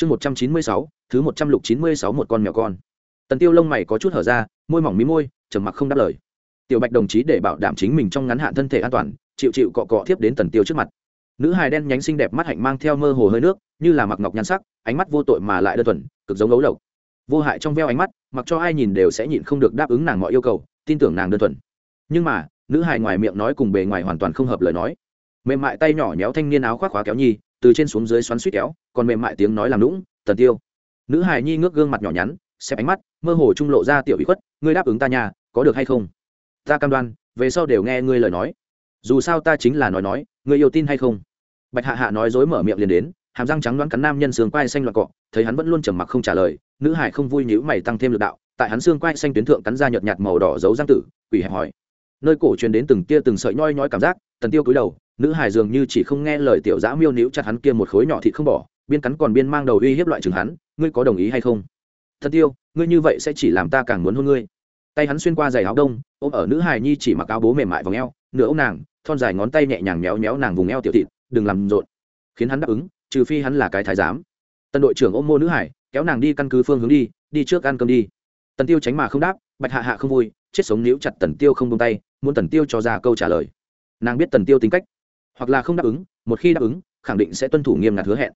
chương một trăm chín mươi sáu, thứ một trăm lục chín mươi sáu một con mèo con. Tần tiêu lông mày có chút hở ra, môi mỏng mí môi, trầm mặc không đáp lời. Tiểu bạch đồng chí để bảo đảm chính mình trong ngắn hạn thân thể an toàn, chịu chịu cọ cọ tiếp đến tần tiêu trước mặt. Nữ hài đen nhánh xinh đẹp mắt hạnh mang theo mơ hồ hơi nước, như là mặc ngọc nhan sắc, ánh mắt vô tội mà lại đơn thuần, cực giống ấu lộc. Vô hại trong veo ánh mắt, mặc cho ai nhìn đều sẽ nhịn không được đáp ứng nàng mọi yêu cầu, tin tưởng nàng đơn thuần. Nhưng mà, nữ hài ngoài miệng nói cùng bề ngoài hoàn toàn không hợp lời nói. Mềm mại tay nhỏ nhéo thanh niên áo khoác khóa kéo nhi từ trên xuống dưới xoắn suýt kéo, còn mềm mại tiếng nói làm lũng tần tiêu. Nữ hài nhi ngước gương mặt nhỏ nhắn, xem ánh mắt, mơ hồ trung lộ ra tiểu ý khuất, ngươi đáp ứng ta nhà, có được hay không? Ta cam đoan, về sau đều nghe ngươi lời nói. Dù sao ta chính là nói nói, ngươi yêu tin hay không? Bạch hạ hạ nói dối mở miệng liền đến, hàm răng trắng đoán cắn nam nhân xương quai xanh loạt cọ, thấy hắn vẫn luôn trầm mặc không trả lời, nữ hải không vui nhữ mày tăng thêm lực đạo, tại hắn xương quai xanh tuyến thượng cắn ra nhợt nhạt màu đỏ giấu răng tử, quỷ hẹp hỏi. Nơi cổ truyền đến từng tia từng sợi nhoi nhoi cảm giác, tần tiêu cúi đầu nữ hải dường như chỉ không nghe lời tiểu dã miêu níu chặt hắn kia một khối nhỏ thịt không bỏ, biên cắn còn biên mang đầu uy hiếp loại chừng hắn, ngươi có đồng ý hay không? Thần tiêu ngươi như vậy sẽ chỉ làm ta càng muốn hôn ngươi. Tay hắn xuyên qua giày áo đông, ôm ở nữ hài nhi chỉ mặc áo bố mềm mại vào ngheo nửa ôm nàng, thon dài ngón tay nhẹ nhàng méo méo nàng vùng eo tiểu thịt, đừng làm rộn. Khiến hắn đáp ứng, trừ phi hắn là cái thái giám. Tân đội trưởng ôm mô nữ hải kéo nàng đi căn cứ phương hướng đi đi trước ăn cơm đi. Tần tiêu tránh mà không đáp, bạch hạ hạ không vui, chết sống níu chặt tần tiêu không tung tay, muốn tần tiêu cho ra câu trả lời. Nàng biết tần tiêu tính cách hoặc là không đáp ứng, một khi đáp ứng, khẳng định sẽ tuân thủ nghiêm ngặt hứa hẹn.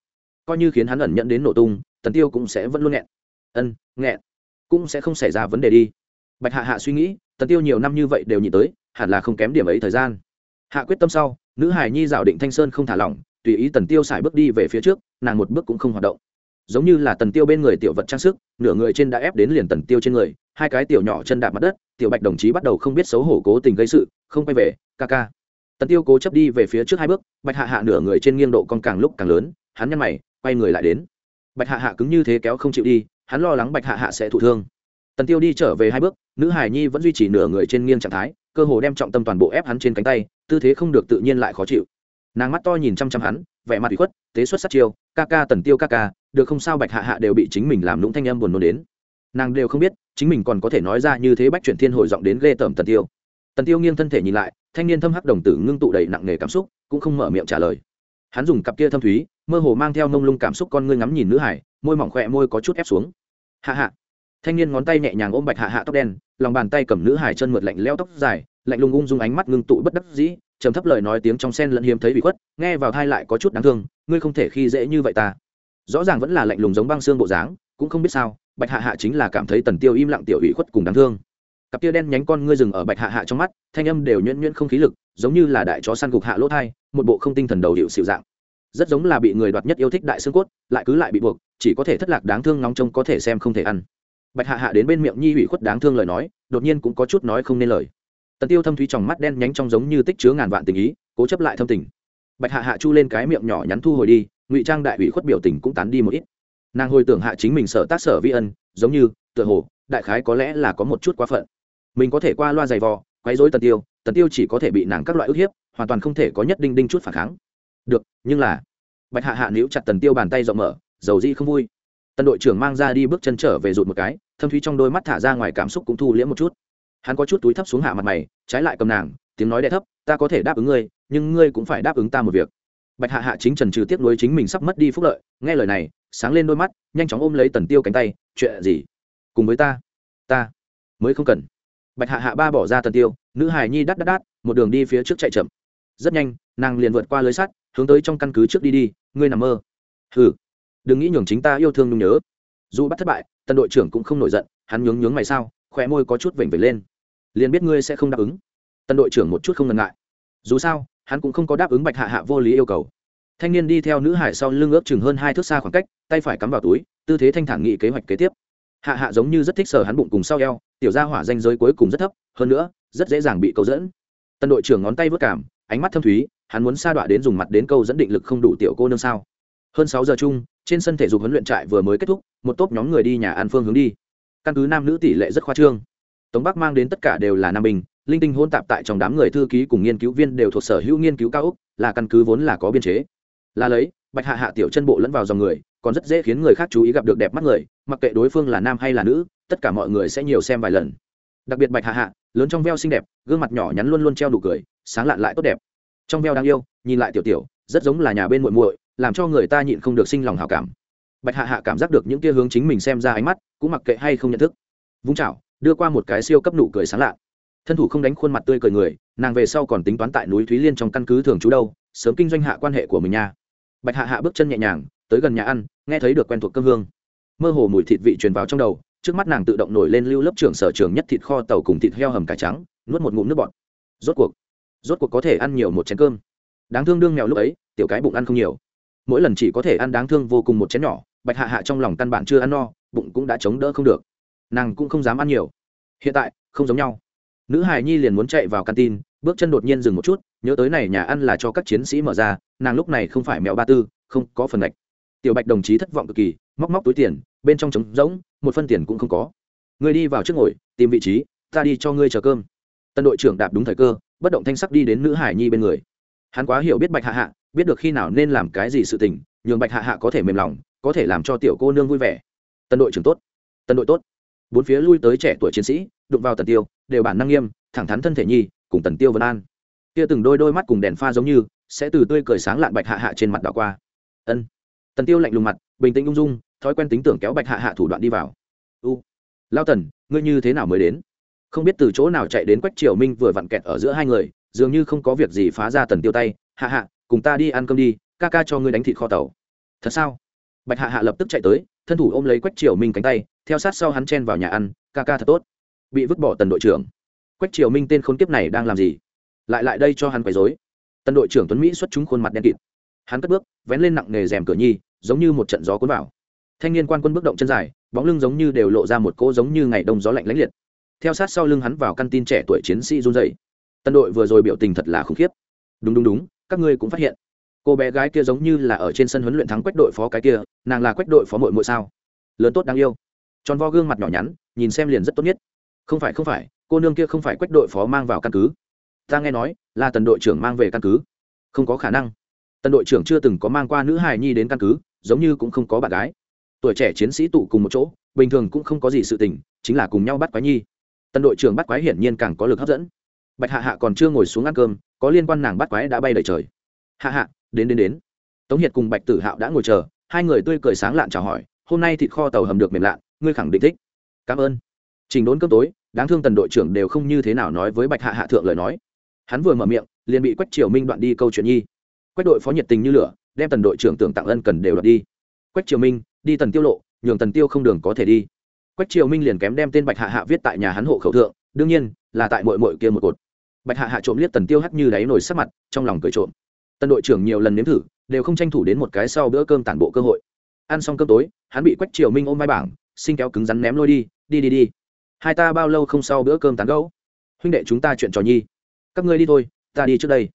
Coi như khiến hắn ẩn nhận đến nổ tung, tần tiêu cũng sẽ vẫn luôn nghẹn. Ân, nghẹn. Cũng sẽ không xảy ra vấn đề đi. Bạch hạ hạ suy nghĩ, tần tiêu nhiều năm như vậy đều nhịn tới, hẳn là không kém điểm ấy thời gian. Hạ quyết tâm sau, nữ hải nhi dạo định thanh sơn không thả lỏng, tùy ý tần tiêu xài bước đi về phía trước, nàng một bước cũng không hoạt động. Giống như là tần tiêu bên người tiểu vật trang sức, nửa người trên đã ép đến liền tần tiêu trên người, hai cái tiểu nhỏ chân đạp mặt đất, tiểu bạch đồng chí bắt đầu không biết xấu hổ cố tình gây sự, không quay về, ca ca tần tiêu cố chấp đi về phía trước hai bước, bạch hạ hạ nửa người trên nghiêng độ con càng lúc càng lớn, hắn nhăn mày, quay người lại đến. Bạch hạ hạ cứng như thế kéo không chịu đi, hắn lo lắng bạch hạ hạ sẽ thụ thương. Tần tiêu đi trở về hai bước, nữ hải nhi vẫn duy trì nửa người trên nghiêng trạng thái, cơ hồ đem trọng tâm toàn bộ ép hắn trên cánh tay, tư thế không được tự nhiên lại khó chịu. Nàng mắt to nhìn chăm chăm hắn, vẻ mặt bị khuất, tế xuất sát chiêu, ca ca, tần tiêu ca ca, được không sao bạch hạ hạ đều bị chính mình làm lũng thanh âm buồn nôn đến. Nàng đều không biết, chính mình còn có thể nói ra như thế bách chuyển thiên hồi giọng đến ghê tởm tần tiêu. Tần tiêu nghiêng thân thể nhìn lại thanh niên thâm hắc đồng tử ngưng tụ đầy nặng nề cảm xúc, cũng không mở miệng trả lời. Hắn dùng cặp kia thâm thúy, mơ hồ mang theo mông lung cảm xúc con ngươi ngắm nhìn nữ hải, môi mỏng khỏe môi có chút ép xuống. Hạ hạ. Thanh niên ngón tay nhẹ nhàng ôm bạch hạ hạ tóc đen, lòng bàn tay cầm nữ hải chân mượt lạnh leo tóc dài, lạnh lùng ung dung ánh mắt ngưng tụ bất đắc dĩ, trầm thấp lời nói tiếng trong sen lẫn hiếm thấy bị khuất, nghe vào thai lại có chút đáng thương, ngươi không thể khi dễ như vậy ta. Rõ ràng vẫn là lạnh lùng giống băng xương bộ dáng, cũng không biết sao, bạch hạ hạ chính là cảm thấy tần tiêu im lặng tiểu ủy khuất cùng đáng thương cặp tia đen nhánh con ngươi rừng ở bạch hạ hạ trong mắt, thanh âm đều nhuyễn nhuyễn không khí lực, giống như là đại chó săn gục hạ lỗ thai, một bộ không tinh thần đầu hiệu xịu dạng. Rất giống là bị người đoạt nhất yêu thích đại xương cốt, lại cứ lại bị buộc, chỉ có thể thất lạc đáng thương ngóng trông có thể xem không thể ăn. Bạch hạ hạ đến bên miệng nhi ủy khuất đáng thương lời nói, đột nhiên cũng có chút nói không nên lời. Tần tiêu thâm thúy trong mắt đen nhánh trong giống như tích chứa ngàn vạn tình ý, cố chấp lại thâm tình. Bạch hạ hạ chu lên cái miệng nhỏ nhắn thu hồi đi, ngụy trang đại ủy khuất biểu tình cũng tán đi một ít. Nàng hồi tưởng hạ chính mình sợ tác sở vi ân, giống như, tựa hồ, đại khái có lẽ là có một chút quá phận mình có thể qua loa giày vò, quấy rối tần tiêu tần tiêu chỉ có thể bị nàng các loại ức hiếp, hoàn toàn không thể có nhất đinh đinh chút phản kháng. Được, nhưng là, bạch hạ hạ níu chặt tần tiêu bàn tay rộng mở, dầu di không vui. Tần đội trưởng mang ra đi bước chân trở về rụt một cái, thâm thúy trong đôi mắt thả ra ngoài cảm xúc cũng thu liễm một chút. Hắn có chút túi thấp xuống hạ mặt mày, trái lại cầm nàng, tiếng nói đẹ thấp, ta có thể đáp ứng ngươi, nhưng ngươi cũng phải đáp ứng ta một việc. Bạch hạ hạ chính trần trừ tiếp nối chính mình sắp mất đi phúc lợi, nghe lời này, sáng lên đôi mắt, nhanh chóng ôm lấy tần tiêu cánh tay, chuyện gì? Cùng với ta ta mới không cần bạch hạ hạ ba bỏ ra tần tiêu, nữ Hải nhi đắt đắt đắt, một đường đi phía trước chạy chậm. Rất nhanh, nàng liền vượt qua lưới sắt, hướng tới trong căn cứ trước đi đi, ngươi nằm mơ. Hừ, đừng nghĩ nhường chính ta yêu thương nhung nhớ. Dù bắt thất bại, tần đội trưởng cũng không nổi giận, hắn nhướng nhướng mày sao khỏe môi có chút vểnh vểnh lên. Liền biết ngươi sẽ không đáp ứng. Tần đội trưởng một chút không ngần ngại. Dù sao, hắn cũng không có đáp ứng bạch hạ hạ vô lý yêu cầu. Thanh niên đi theo nữ hải sau lưng ước chừng hơn hai thước xa khoảng cách, tay phải cắm vào túi, tư thế thanh thản nghị kế hoạch kế tiếp hạ hạ giống như rất thích sờ hắn bụng cùng sau eo, tiểu gia hỏa danh giới cuối cùng rất thấp, hơn nữa, rất dễ dàng bị câu dẫn. Tân đội trưởng ngón tay vớt cảm, ánh mắt thâm thúy, hắn muốn sa đọa đến dùng mặt đến câu dẫn định lực không đủ tiểu cô nương sao. Hơn sáu giờ chung, trên sân thể dục huấn luyện trại vừa mới kết thúc, một tốp nhóm người đi nhà an phương hướng đi. Căn cứ nam nữ tỷ lệ rất khoa trương. Tống bắc mang đến tất cả đều là nam bình, linh tinh hôn tạp tại trong đám người thư ký cùng nghiên cứu viên đều thuộc sở hữu nghiên cứu cao úc là căn cứ vốn là có biên chế. Là lấy, bạch hạ hạ tiểu chân bộ lẫn vào dòng người còn rất dễ khiến người khác chú ý gặp được đẹp mắt người, mặc kệ đối phương là nam hay là nữ, tất cả mọi người sẽ nhiều xem vài lần. Đặc biệt bạch hạ hạ, lớn trong veo xinh đẹp, gương mặt nhỏ nhắn luôn luôn treo đủ cười, sáng lạn lại tốt đẹp. Trong veo đáng yêu, nhìn lại tiểu tiểu, rất giống là nhà bên muội muội, làm cho người ta nhịn không được sinh lòng hảo cảm. Bạch hạ hạ cảm giác được những kia hướng chính mình xem ra ánh mắt, cũng mặc kệ hay không nhận thức. Vung chảo, đưa qua một cái siêu cấp nụ cười sáng lạ thân thủ không đánh khuôn mặt tươi cười người, nàng về sau còn tính toán tại núi thúy liên trong căn cứ thường trú đâu, sớm kinh doanh hạ quan hệ của mình nha. Bạch hạ hạ bước chân nhẹ nhàng tới gần nhà ăn, nghe thấy được quen thuộc cơm hương. Mơ hồ mùi thịt vị truyền vào trong đầu, trước mắt nàng tự động nổi lên lưu lớp trưởng sở trường nhất thịt kho tàu cùng thịt heo hầm cải trắng, nuốt một ngụm nước bọt. Rốt cuộc rốt cuộc có thể ăn nhiều một chén cơm. Đáng thương đương mèo lúc ấy, tiểu cái bụng ăn không nhiều. Mỗi lần chỉ có thể ăn đáng thương vô cùng một chén nhỏ, bạch hạ hạ trong lòng căn bản chưa ăn no, bụng cũng đã chống đỡ không được. Nàng cũng không dám ăn nhiều. Hiện tại, không giống nhau. Nữ hài nhi liền muốn chạy vào căn tin, bước chân đột nhiên dừng một chút, nhớ tới này nhà ăn là cho các chiến sĩ mở ra, nàng lúc này không phải mẹo ba tư, không có phần ngạch tiểu bạch đồng chí thất vọng cực kỳ, móc móc túi tiền, bên trong trống rỗng, một phân tiền cũng không có. Người đi vào trước ngồi, tìm vị trí, ta đi cho ngươi chờ cơm. Tân đội trưởng đạp đúng thời cơ, bất động thanh sắc đi đến nữ hải nhi bên người. Hắn quá hiểu biết bạch hạ hạ, biết được khi nào nên làm cái gì sự tình, nhường bạch hạ hạ có thể mềm lòng, có thể làm cho tiểu cô nương vui vẻ. Tân đội trưởng tốt. Tân đội tốt. Bốn phía lui tới trẻ tuổi chiến sĩ, đụng vào tần tiêu, đều bản năng nghiêm, thẳng thắn thân thể nhi, cùng tần tiêu vân an. Kia từng đôi đôi mắt cùng đèn pha giống như, sẽ từ tươi cười sáng lạn bạch hạ hạ trên mặt đảo qua. Ân tần tiêu lạnh lùng mặt, bình tĩnh ung dung, thói quen tính tưởng kéo bạch hạ hạ thủ đoạn đi vào. U, lao tần, ngươi như thế nào mới đến? Không biết từ chỗ nào chạy đến quách triều minh vừa vặn kẹt ở giữa hai người, dường như không có việc gì phá ra tần tiêu tay. Hạ hạ, cùng ta đi ăn cơm đi, ca ca cho ngươi đánh thịt kho tàu. Thật sao? Bạch hạ hạ lập tức chạy tới, thân thủ ôm lấy quách triều minh cánh tay, theo sát sau hắn chen vào nhà ăn, ca ca thật tốt. Bị vứt bỏ tần đội trưởng. Quách triều minh tên khốn kiếp này đang làm gì? Lại lại đây cho hắn quấy dối tần đội trưởng tuấn mỹ xuất chúng khuôn mặt đen kịt hắn cất bước, vén lên nặng nề rèm cửa nhi, giống như một trận gió cuốn vào. Thanh niên quan quân bước động chân dài, bóng lưng giống như đều lộ ra một cỗ giống như ngày đông gió lạnh lãnh liệt. Theo sát sau lưng hắn vào căn tin trẻ tuổi chiến sĩ run dậy tân đội vừa rồi biểu tình thật là khủng khiếp. Đúng đúng đúng, các ngươi cũng phát hiện. Cô bé gái kia giống như là ở trên sân huấn luyện thắng quách đội phó cái kia, nàng là quách đội phó mội mội sao? Lớn tốt đáng yêu. Tròn vo gương mặt nhỏ nhắn, nhìn xem liền rất tốt nhất. Không phải không phải, cô nương kia không phải quách đội phó mang vào căn cứ. Ta nghe nói, là tần đội trưởng mang về căn cứ. Không có khả năng. Tân đội trưởng chưa từng có mang qua nữ hài nhi đến căn cứ, giống như cũng không có bạn gái. Tuổi trẻ chiến sĩ tụ cùng một chỗ, bình thường cũng không có gì sự tình, chính là cùng nhau bắt quái nhi. Tân đội trưởng bắt quái hiển nhiên càng có lực hấp dẫn. Bạch hạ hạ còn chưa ngồi xuống ăn cơm, có liên quan nàng bắt quái đã bay đầy trời. Hạ hạ, đến đến đến. Tống hiệt cùng bạch tử hạo đã ngồi chờ, hai người tươi cười sáng lạn chào hỏi, hôm nay thịt kho tàu hầm được mềm lạ, ngươi khẳng định thích. Cảm ơn. Trình đốn cơm tối, đáng thương tần đội trưởng đều không như thế nào nói với bạch hạ hạ thượng lời nói. Hắn vừa mở miệng, liền bị quách triều minh đoạn đi câu chuyện nhi quách đội phó nhiệt tình như lửa, đem tần đội trưởng tưởng tặng ân cần đều đoạt đi. Quách triều minh, đi tần tiêu lộ, nhường tần tiêu không đường có thể đi. Quách triều minh liền kém đem tên bạch hạ hạ viết tại nhà hắn hộ khẩu thượng, đương nhiên, là tại mội mội kia một cột. Bạch hạ hạ trộm liếc tần tiêu hắt như đáy nổi sắc mặt, trong lòng cười trộm. Tần đội trưởng nhiều lần nếm thử, đều không tranh thủ đến một cái sau bữa cơm tản bộ cơ hội. Ăn xong cơm tối, hắn bị quách triều minh ôm vai bảng xin kéo cứng rắn ném lôi đi đi đi đi. Hai ta bao lâu không sau bữa cơm tán gẫu? Huynh đệ chúng ta chuyện trò nhi. Các ngươi đi thôi, ta đi trước đây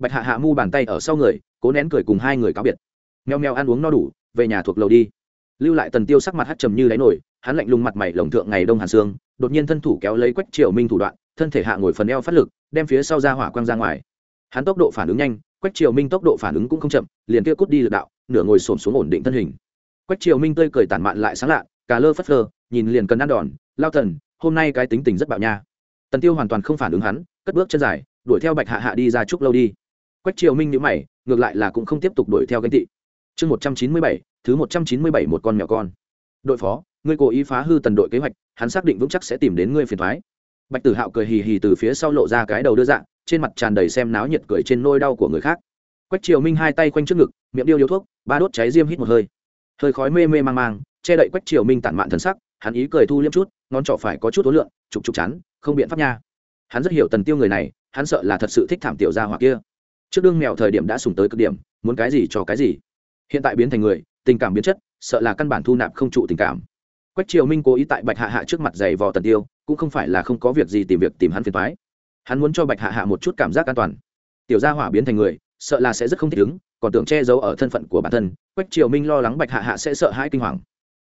bạch hạ hạ mu bàn tay ở sau người, cố nén cười cùng hai người cáo biệt. Meo meo ăn uống no đủ, về nhà thuộc lầu đi. Lưu lại tần tiêu sắc mặt hắt trầm như đáy nổi hắn lạnh lùng mặt mày lồng thượng ngày đông hàn sương, đột nhiên thân thủ kéo lấy quách triều minh thủ đoạn, thân thể hạ ngồi phần eo phát lực, đem phía sau ra hỏa quang ra ngoài. Hắn tốc độ phản ứng nhanh, quách triều minh tốc độ phản ứng cũng không chậm, liền kia cút đi lực đạo, nửa ngồi xổm xuống ổn định thân hình. Quách triều minh tươi cười tản mạn lại sáng lạ, cà lơ phất lơ nhìn liền cần ăn đòn, lao thần hôm nay cái tính tình rất bạo nha. Tần tiêu hoàn toàn không phản ứng hắn, cất bước chân dài, đuổi theo bạch hạ hạ đi ra chúc lâu đi quách triều minh nhữ mày, ngược lại là cũng không tiếp tục đuổi theo gánh tị. Chương một trăm chín mươi bảy, thứ một trăm chín mươi bảy một con mèo con. Đội phó, ngươi cố ý phá hư tần đội kế hoạch, hắn xác định vững chắc sẽ tìm đến ngươi phiền thoái. Bạch tử hạo cười hì hì từ phía sau lộ ra cái đầu đưa dạng trên mặt tràn đầy xem náo nhiệt cười trên nôi đau của người khác. Quách triều minh hai tay quanh trước ngực, miệng điêu điếu thuốc, ba đốt cháy diêm hít một hơi. Hơi khói mê mê mang mang, che đậy quách triều minh tản mạn thần sắc, hắn ý cười thu liêm chút, ngón trỏ phải có chút ối lượng trục trục chắn, không biện pháp nha. Hắn rất hiểu tần tiêu người này, hắn sợ là thật sự thích thảm tiểu gia hỏa kia trước đương mèo thời điểm đã sùng tới cực điểm, muốn cái gì cho cái gì. Hiện tại biến thành người, tình cảm biến chất, sợ là căn bản thu nạp không trụ tình cảm. Quách triều minh cố ý tại bạch hạ hạ trước mặt giày vò tần tiêu, cũng không phải là không có việc gì tìm việc tìm hắn phiền thoái hắn muốn cho bạch hạ hạ một chút cảm giác an toàn. Tiểu gia hỏa biến thành người, sợ là sẽ rất không thích ứng, còn tưởng che giấu ở thân phận của bản thân, quách triều minh lo lắng bạch hạ hạ sẽ sợ hãi kinh hoàng.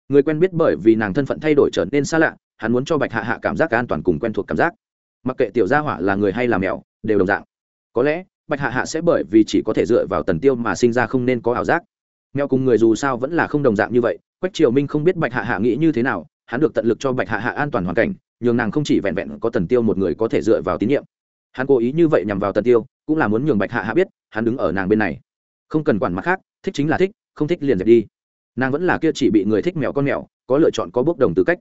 Người quen biết bởi vì nàng thân phận thay đổi trở nên xa lạ, hắn muốn cho bạch hạ hạ cảm giác an toàn cùng quen thuộc cảm giác. Mặc kệ tiểu gia hỏa là người hay là mèo, đều đồng dạng. Có lẽ bạch hạ hạ sẽ bởi vì chỉ có thể dựa vào tần tiêu mà sinh ra không nên có ảo giác. Mèo cùng người dù sao vẫn là không đồng dạng như vậy, quách triều minh không biết bạch hạ hạ nghĩ như thế nào, hắn được tận lực cho bạch hạ hạ an toàn hoàn cảnh, nhường nàng không chỉ vẹn vẹn có tần tiêu một người có thể dựa vào tín nhiệm. Hắn cố ý như vậy nhằm vào tần tiêu, cũng là muốn nhường bạch hạ hạ biết, hắn đứng ở nàng bên này. Không cần quản mặt khác, thích chính là thích, không thích liền dẹp đi. Nàng vẫn là kia chỉ bị người thích mèo con mèo, có lựa chọn có bốc đồng tư cách.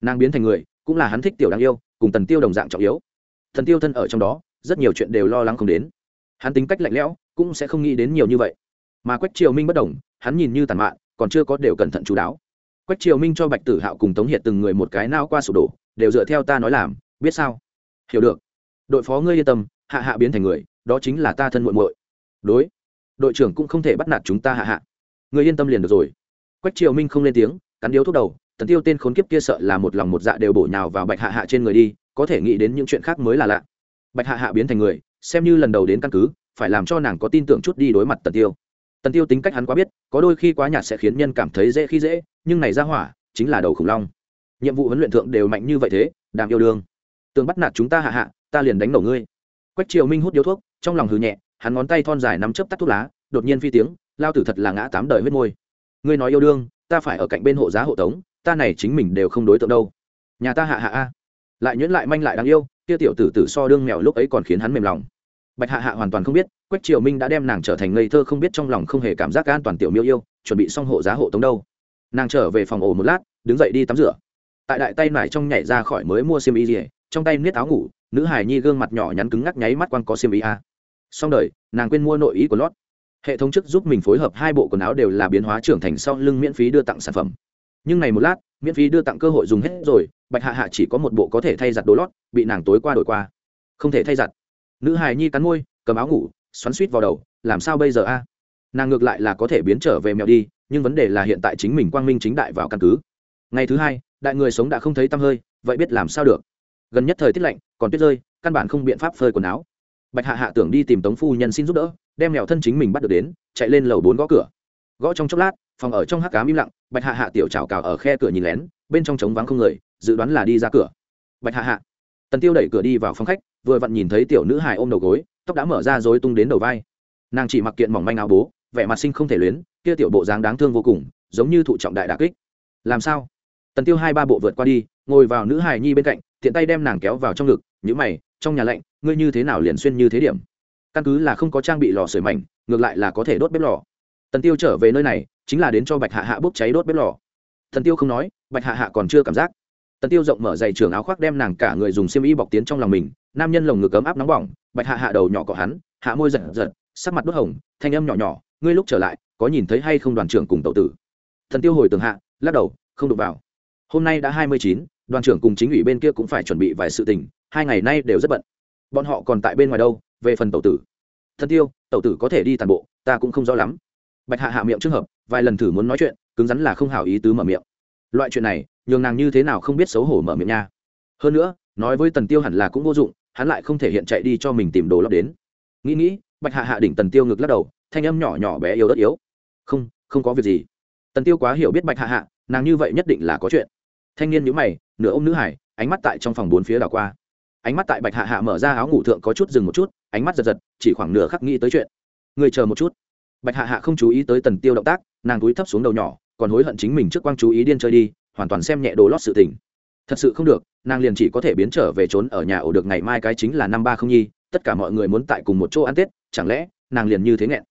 Nàng biến thành người, cũng là hắn thích tiểu đáng yêu, cùng tần tiêu đồng dạng trọng yếu. Thần tiêu thân ở trong đó, rất nhiều chuyện đều lo lắng không đến hắn tính cách lạnh lẽo, cũng sẽ không nghĩ đến nhiều như vậy. Mà quách triều minh bất đồng, hắn nhìn như tàn mạn, còn chưa có đều cẩn thận chú đáo. Quách triều minh cho bạch tử hạo cùng tống hiệt từng người một cái nao qua sụp đổ, đều dựa theo ta nói làm, biết sao? Hiểu được. Đội phó ngươi yên tâm, hạ hạ biến thành người, đó chính là ta thân muội muội. Đối. Đội trưởng cũng không thể bắt nạt chúng ta hạ hạ. Người yên tâm liền được rồi. Quách triều minh không lên tiếng, cắn điếu thuốc đầu, tần tiêu tên khốn kiếp kia sợ là một lòng một dạ đều bổ nhào vào bạch hạ hạ trên người đi, có thể nghĩ đến những chuyện khác mới là lạ. Bạch hạ hạ biến thành người xem như lần đầu đến căn cứ, phải làm cho nàng có tin tưởng chút đi đối mặt tần tiêu. Tần tiêu tính cách hắn quá biết, có đôi khi quá nhạt sẽ khiến nhân cảm thấy dễ khi dễ, nhưng này ra hỏa, chính là đầu khủng long. Nhiệm vụ huấn luyện thượng đều mạnh như vậy thế, đàm yêu đương. Tường bắt nạt chúng ta hạ hạ, ta liền đánh nổ ngươi. Quách triều minh hút điếu thuốc, trong lòng hừ nhẹ, hắn ngón tay thon dài nắm chớp tắt thuốc lá, đột nhiên phi tiếng, lao tử thật là ngã tám đời huyết môi. Ngươi nói yêu đương, ta phải ở cạnh bên hộ giá hộ tống, ta này chính mình đều không đối tượng đâu. Nhà ta hạ hạ a. Lại nhuyễn lại manh lại đáng yêu kia tiểu tử tử so đương mèo lúc ấy còn khiến hắn mềm lòng. Bạch hạ hạ hoàn toàn không biết, quách triều minh đã đem nàng trở thành ngây thơ không biết trong lòng không hề cảm giác an toàn tiểu miêu yêu, chuẩn bị xong hộ giá hộ tống đâu. Nàng trở về phòng ổ một lát, đứng dậy đi tắm rửa. Tại đại tay nải trong nhảy ra khỏi mới mua xiêm y rỉa trong tay niết áo ngủ, nữ hải nhi gương mặt nhỏ nhắn cứng ngắc nháy mắt quăng có xiêm y a. Xong đời, nàng quên mua nội ý của lót. Hệ thống chức giúp mình phối hợp hai bộ quần áo đều là biến hóa trưởng thành sau lưng miễn phí đưa tặng sản phẩm. Nhưng này một lát miễn phí đưa tặng cơ hội dùng hết rồi bạch hạ hạ chỉ có một bộ có thể thay giặt đồ lót bị nàng tối qua đổi qua. Không thể thay giặt. Nữ hài nhi cắn môi cầm áo ngủ xoắn suýt vào đầu làm sao bây giờ a? Nàng ngược lại là có thể biến trở về mèo đi nhưng vấn đề là hiện tại chính mình quang minh chính đại vào căn cứ. Ngày thứ hai đại người sống đã không thấy tăm hơi vậy biết làm sao được? Gần nhất thời tiết lạnh còn tuyết rơi căn bản không biện pháp phơi quần áo. Bạch hạ hạ tưởng đi tìm tống phu nhân xin giúp đỡ đem mèo thân chính mình bắt được đến chạy lên lầu bốn gõ cửa gõ trong chốc lát, phòng ở trong hắc cám im lặng, bạch hạ hạ tiểu trào cào ở khe cửa nhìn lén, bên trong trống vắng không người, dự đoán là đi ra cửa. Bạch hạ hạ. Tần tiêu đẩy cửa đi vào phòng khách, vừa vặn nhìn thấy tiểu nữ hài ôm đầu gối, tóc đã mở ra rối tung đến đầu vai. Nàng chỉ mặc kiện mỏng manh áo bố, vẻ mặt sinh không thể luyến, kia tiểu bộ dáng đáng thương vô cùng, giống như thụ trọng đại đà kích. Làm sao? Tần tiêu hai ba bộ vượt qua đi, ngồi vào nữ hài nhi bên cạnh, tiện tay đem nàng kéo vào trong ngực, nhữ mày, trong nhà lạnh, ngươi như thế nào liền xuyên như thế điểm? Căn cứ là không có trang bị lò sưởi mảnh, ngược lại là có thể đốt bếp lò tần tiêu trở về nơi này, chính là đến cho bạch hạ hạ bốc cháy đốt bếp lò. Thần tiêu không nói, bạch hạ hạ còn chưa cảm giác. Tần tiêu rộng mở dày trường áo khoác đem nàng cả người dùng xiêm y bọc tiến trong lòng mình, nam nhân lồng ngực ấm áp nóng bỏng, bạch hạ hạ đầu nhỏ cọ hắn, hạ môi giật giật, sắc mặt đốt hồng, thanh âm nhỏ nhỏ, ngươi lúc trở lại, có nhìn thấy hay không đoàn trưởng cùng tậu tử? Thần tiêu hồi tường hạ, lắc đầu, không đụng vào. Hôm nay đã hai mươi chín, đoàn trưởng cùng chính ủy bên kia cũng phải chuẩn bị vài sự tình, hai ngày nay đều rất bận. Bọn họ còn tại bên ngoài đâu, về phần tậu tử. Thần tiêu tậu tử có thể đi toàn bộ, ta cũng không rõ lắm bạch hạ hạ miệng trường hợp, vài lần thử muốn nói chuyện, cứng rắn là không hảo ý tứ mở miệng. Loại chuyện này, nhường nàng như thế nào không biết xấu hổ mở miệng nha. Hơn nữa, nói với tần tiêu hẳn là cũng vô dụng, hắn lại không thể hiện chạy đi cho mình tìm đồ lót đến. Nghĩ nghĩ, bạch hạ hạ đỉnh tần tiêu ngực lắc đầu, thanh âm nhỏ nhỏ bé yếu đất yếu. Không không có việc gì. Tần tiêu quá hiểu biết bạch hạ hạ, nàng như vậy nhất định là có chuyện. Thanh niên nhíu mày, nửa ôm nữ hải, ánh mắt tại trong phòng bốn phía đảo qua. Ánh mắt tại bạch hạ hạ mở ra áo ngủ thượng có chút dừng một chút, ánh mắt giật giật, chỉ khoảng nửa khắc nghĩ tới chuyện. Người chờ một chút bạch hạ hạ không chú ý tới tần tiêu động tác, nàng túi thấp xuống đầu nhỏ, còn hối hận chính mình trước quang chú ý điên chơi đi, hoàn toàn xem nhẹ đồ lót sự tình. Thật sự không được, nàng liền chỉ có thể biến trở về trốn ở nhà ổ được ngày mai cái chính là năm ba không nhi, tất cả mọi người muốn tại cùng một chỗ ăn tết, chẳng lẽ nàng liền như thế nghẹn?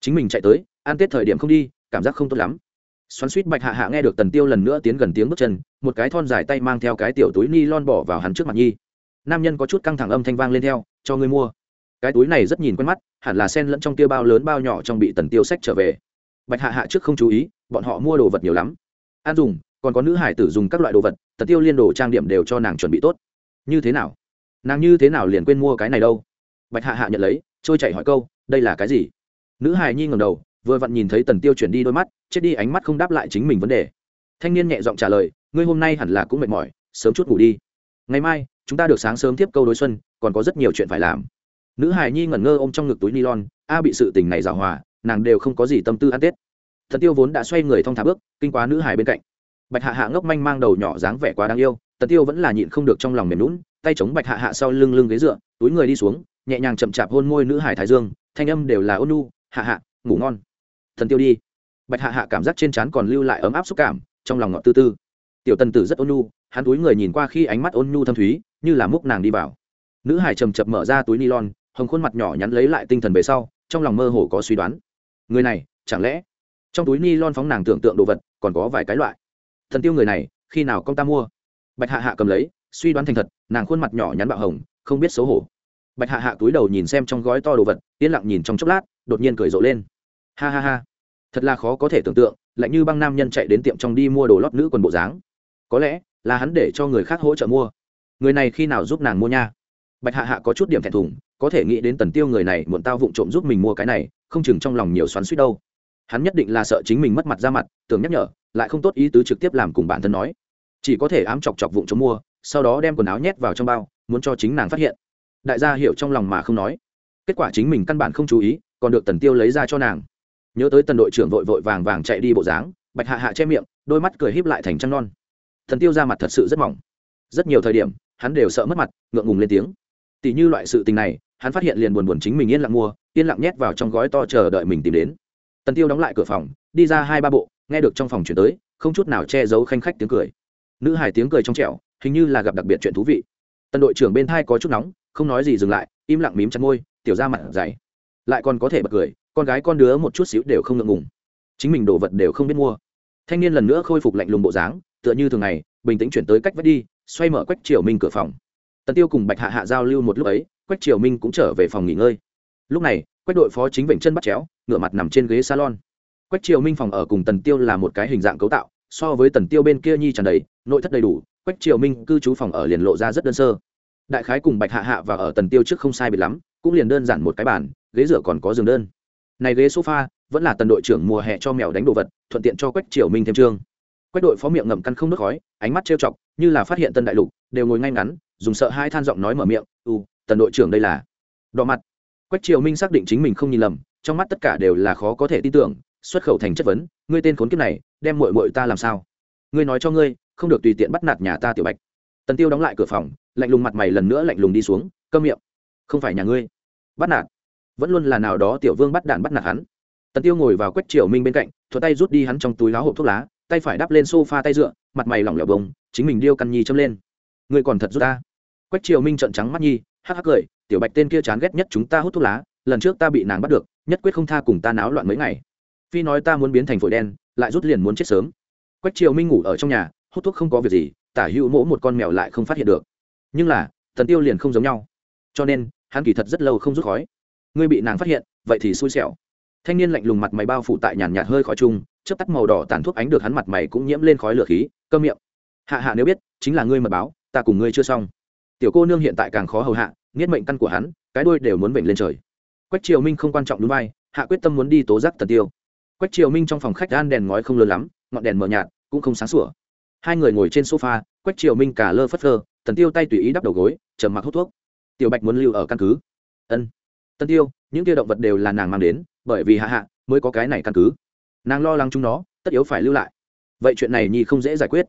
Chính mình chạy tới, ăn tết thời điểm không đi, cảm giác không tốt lắm. Xoắn suýt bạch hạ hạ nghe được tần tiêu lần nữa tiến gần tiếng bước chân, một cái thon dài tay mang theo cái tiểu túi ni lon bỏ vào hắn trước mặt nhi. Nam nhân có chút căng thẳng âm thanh vang lên theo, cho ngươi mua. Cái túi này rất nhìn quen mắt hẳn là sen lẫn trong tia bao lớn bao nhỏ trong bị tần tiêu sách trở về. Bạch hạ hạ trước không chú ý, bọn họ mua đồ vật nhiều lắm. An dùng còn có nữ hải tử dùng các loại đồ vật, tần tiêu liên đồ trang điểm đều cho nàng chuẩn bị tốt. Như thế nào? Nàng như thế nào liền quên mua cái này đâu? Bạch hạ hạ nhận lấy, trôi chạy hỏi câu, đây là cái gì? Nữ hải nhi ngầm đầu, vừa vặn nhìn thấy tần tiêu chuyển đi đôi mắt, chết đi ánh mắt không đáp lại chính mình vấn đề. Thanh niên nhẹ giọng trả lời, ngươi hôm nay hẳn là cũng mệt mỏi, sớm chút ngủ đi. Ngày mai, chúng ta được sáng sớm tiếp câu đối xuân, còn có rất nhiều chuyện phải làm nữ hài nhi ngẩn ngơ ôm trong ngực túi nylon, a bị sự tình này giảo hòa, nàng đều không có gì tâm tư ăn tết. Thần tiêu vốn đã xoay người thong thả bước, kinh quá nữ hài bên cạnh. Bạch hạ hạ ngốc manh mang đầu nhỏ dáng vẻ quá đáng yêu tần tiêu vẫn là nhịn không được trong lòng mềm lún tay chống bạch hạ hạ sau lưng lưng ghế dựa, túi người đi xuống, nhẹ nhàng chậm chạp hôn môi nữ hải thái dương, thanh âm đều là ôn nu hạ hạ, ngủ ngon. Thần tiêu đi. Bạch hạ hạ cảm giác trên trán còn lưu lại ấm áp xúc cảm, trong lòng ngọt tư tư. Tiểu tần tử rất ôn nu hắn túi người nhìn qua khi ánh mắt ôn nu thâm thúy, như là múc nàng đi vào. Nữ hải trầm chập mở ra túi nylon hồng khuôn mặt nhỏ nhắn lấy lại tinh thần về sau, trong lòng mơ hồ có suy đoán. Người này, chẳng lẽ trong túi ni lon phóng nàng tưởng tượng đồ vật còn có vài cái loại? Thần tiêu người này, khi nào công ta mua? Bạch hạ hạ cầm lấy, suy đoán thành thật, nàng khuôn mặt nhỏ nhắn bạo hồng, không biết xấu hổ. Bạch hạ hạ túi đầu nhìn xem trong gói to đồ vật, yên lặng nhìn trong chốc lát, đột nhiên cười rộ lên. Ha ha ha, thật là khó có thể tưởng tượng, lạnh như băng nam nhân chạy đến tiệm trong đi mua đồ lót nữ quần bộ dáng. Có lẽ là hắn để cho người khác hỗ trợ mua. Người này khi nào giúp nàng mua nha? Bạch hạ hạ có chút điểm thẹn thùng có thể nghĩ đến tần tiêu người này muộn tao vụng trộm giúp mình mua cái này, không chừng trong lòng nhiều xoắn suýt đâu. Hắn nhất định là sợ chính mình mất mặt ra mặt, tưởng nhắc nhở, lại không tốt ý tứ trực tiếp làm cùng bản thân nói. Chỉ có thể ám chọc chọc vụng trộm mua, sau đó đem quần áo nhét vào trong bao, muốn cho chính nàng phát hiện. Đại gia hiểu trong lòng mà không nói. Kết quả chính mình căn bản không chú ý, còn được tần tiêu lấy ra cho nàng. Nhớ tới tần đội trưởng vội vội vàng vàng chạy đi bộ dáng, bạch hạ hạ che miệng, đôi mắt cười híp lại thành trăng non. Thần tiêu ra mặt thật sự rất mỏng. Rất nhiều thời điểm, hắn đều sợ mất mặt, ngượng ngùng lên tiếng. Tỷ như loại sự tình này hắn phát hiện liền buồn buồn chính mình yên lặng mua, yên lặng nhét vào trong gói to chờ đợi mình tìm đến. Tần tiêu đóng lại cửa phòng, đi ra hai ba bộ, nghe được trong phòng chuyển tới, không chút nào che giấu khanh khách tiếng cười. Nữ hải tiếng cười trong trẻo, hình như là gặp đặc biệt chuyện thú vị. Tần đội trưởng bên thai có chút nóng, không nói gì dừng lại, im lặng mím chặt môi, tiểu ra mặt dày. Lại còn có thể bật cười, con gái con đứa một chút xíu đều không ngượng ngùng. Chính mình đồ vật đều không biết mua. Thanh niên lần nữa khôi phục lạnh lùng bộ dáng, tựa như thường ngày, bình tĩnh chuyển tới cách vách đi, xoay mở quách triều minh cửa phòng. Tần tiêu cùng bạch hạ hạ giao lưu một lúc ấy quách triều minh cũng trở về phòng nghỉ ngơi. Lúc này, quách đội phó chính vịnh chân bắt chéo, ngửa mặt nằm trên ghế salon. Quách triều minh phòng ở cùng tần tiêu là một cái hình dạng cấu tạo, so với tần tiêu bên kia nhi tràn đầy, nội thất đầy đủ, quách triều minh cư trú phòng ở liền lộ ra rất đơn sơ. Đại khái cùng bạch hạ hạ và ở tần tiêu trước không sai biệt lắm, cũng liền đơn giản một cái bàn, ghế rửa còn có giường đơn. Này ghế sofa, vẫn là tần đội trưởng mùa hè cho mèo đánh đồ vật, thuận tiện cho quách triều minh thêm trương. Quách đội phó miệng ngậm căn không nước khói, ánh mắt trêu chọc, như là phát hiện tân đại lục, đều ngồi ngay ngắn, dùng sợ hai than giọng nói mở miệng u tần đội trưởng đây là. Đỏ mặt. Quách triều minh xác định chính mình không nhìn lầm, trong mắt tất cả đều là khó có thể tin tưởng, xuất khẩu thành chất vấn, ngươi tên khốn kiếp này, đem mội mội ta làm sao? Ngươi nói cho ngươi, không được tùy tiện bắt nạt nhà ta tiểu bạch. Tần tiêu đóng lại cửa phòng, lạnh lùng mặt mày lần nữa lạnh lùng đi xuống, câm miệng. Không phải nhà ngươi. Bắt nạt. Vẫn luôn là nào đó tiểu vương bắt đạn bắt nạt hắn. Tần tiêu ngồi vào quách triều minh bên cạnh thuật tay rút đi hắn trong túi lá hộp thuốc lá, tay phải đắp lên sofa tay dựa, mặt mày lỏng lẻo bông chính mình điêu căn nhi châm lên. Ngươi còn thật rút ta. Quách triều minh trợn trắng mắt nhi hắc hắc cười, tiểu bạch tên kia chán ghét nhất chúng ta hút thuốc lá, lần trước ta bị nàng bắt được, nhất quyết không tha cùng ta náo loạn mấy ngày. Phi nói ta muốn biến thành phổi đen, lại rút liền muốn chết sớm. Quách triều minh ngủ ở trong nhà, hút thuốc không có việc gì, tả hữu mỗ một con mèo lại không phát hiện được. Nhưng là, thần tiêu liền không giống nhau. Cho nên, hắn kỳ thật rất lâu không rút khói. Ngươi bị nàng phát hiện, vậy thì xui xẻo. Thanh niên lạnh lùng mặt mày bao phủ tại nhàn nhạt hơi khói chung, chớp tắt màu đỏ tàn thuốc ánh được hắn mặt mày cũng nhiễm lên khói lửa khí cơm miệng. Hạ hạ nếu biết, chính là ngươi mật báo, ta cùng ngươi chưa xong tiểu cô nương hiện tại càng khó hầu hạ, nghiết mệnh căn của hắn, cái đuôi đều muốn vểnh lên trời. Quách triều minh không quan trọng đúng vai, hạ quyết tâm muốn đi tố giác tần tiêu. Quách triều minh trong phòng khách gan đèn ngói không lớn lắm, ngọn đèn mờ nhạt, cũng không sáng sủa. Hai người ngồi trên sofa, quách triều minh cả lơ phất phơ, tần tiêu tay tùy ý đắp đầu gối, trầm mặc hút thuốc. Tiểu bạch muốn lưu ở căn cứ. Ân. Tần tiêu, những kia động vật đều là nàng mang đến, bởi vì hạ hạ mới có cái này căn cứ. Nàng lo lắng chúng nó, tất yếu phải lưu lại. Vậy chuyện này nhi không dễ giải quyết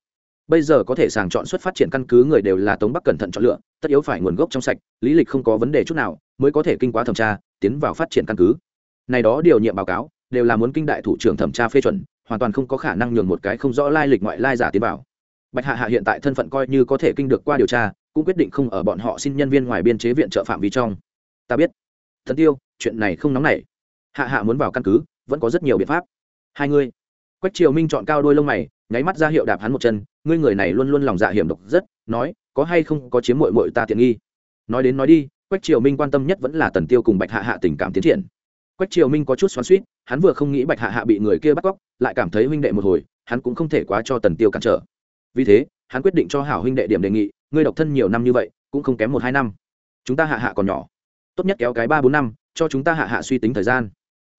bây giờ có thể sàng chọn xuất phát triển căn cứ người đều là tống bắc cẩn thận chọn lựa, tất yếu phải nguồn gốc trong sạch, lý lịch không có vấn đề chút nào, mới có thể kinh quá thẩm tra, tiến vào phát triển căn cứ. Này đó điều nhiệm báo cáo, đều là muốn kinh đại thủ trưởng thẩm tra phê chuẩn, hoàn toàn không có khả năng nhường một cái không rõ lai lịch ngoại lai giả tiến vào. Bạch hạ hạ hiện tại thân phận coi như có thể kinh được qua điều tra, cũng quyết định không ở bọn họ xin nhân viên ngoài biên chế viện trợ phạm vi trong. Ta biết. Thần tiêu, chuyện này không nóng nảy. Hạ hạ muốn vào căn cứ, vẫn có rất nhiều biện pháp. Hai ngươi quách triều minh chọn cao đôi lông mày, nháy mắt ra hiệu đạp hắn một chân ngươi người này luôn luôn lòng dạ hiểm độc rất, nói, có hay không có chiếm mội mội ta tiện nghi? Nói đến nói đi, quách triều minh quan tâm nhất vẫn là tần tiêu cùng bạch hạ hạ tình cảm tiến triển. Quách triều minh có chút xoắn suýt hắn vừa không nghĩ bạch hạ hạ bị người kia bắt cóc, lại cảm thấy huynh đệ một hồi, hắn cũng không thể quá cho tần tiêu cản trở. Vì thế, hắn quyết định cho hảo huynh đệ điểm đề nghị, ngươi độc thân nhiều năm như vậy, cũng không kém một hai năm. Chúng ta hạ hạ còn nhỏ. Tốt nhất kéo cái ba bốn năm, cho chúng ta hạ hạ suy tính thời gian.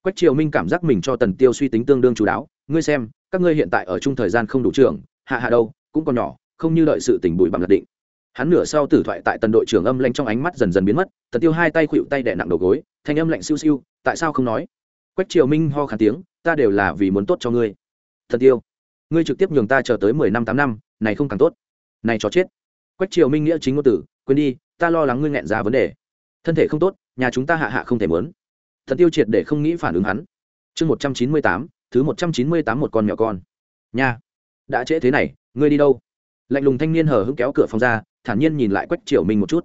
Quách triều minh cảm giác mình cho tần tiêu suy tính tương đương chú đáo, ngươi xem, các ngươi hiện tại ở chung thời gian không đủ trường hạ hạ đâu cũng còn nhỏ, không như đợi sự tình bụi bằng lật định. Hắn nửa sau tử thoại tại tần đội trưởng âm lanh trong ánh mắt dần dần biến mất, tần tiêu hai tay khuỵu tay đè nặng đầu gối, thanh âm lạnh siêu siêu, tại sao không nói? Quách triều minh ho khàn tiếng, ta đều là vì muốn tốt cho ngươi. Thần tiêu, ngươi trực tiếp nhường ta chờ tới mười năm tám năm, này không càng tốt. Này cho chết. Quách triều minh nghĩa chính ngôn tử, quên đi, ta lo lắng ngươi nghẹn ra vấn đề. Thân thể không tốt, nhà chúng ta hạ hạ không thể mớn. Thần tiêu triệt để không nghĩ phản ứng hắn. Chương một trăm chín mươi tám, thứ một trăm chín mươi tám một con mèo con. Nha, đã trễ thế này ngươi đi đâu? Lạnh lùng thanh niên hờ hững kéo cửa phòng ra, thản nhiên nhìn lại quách triều minh một chút.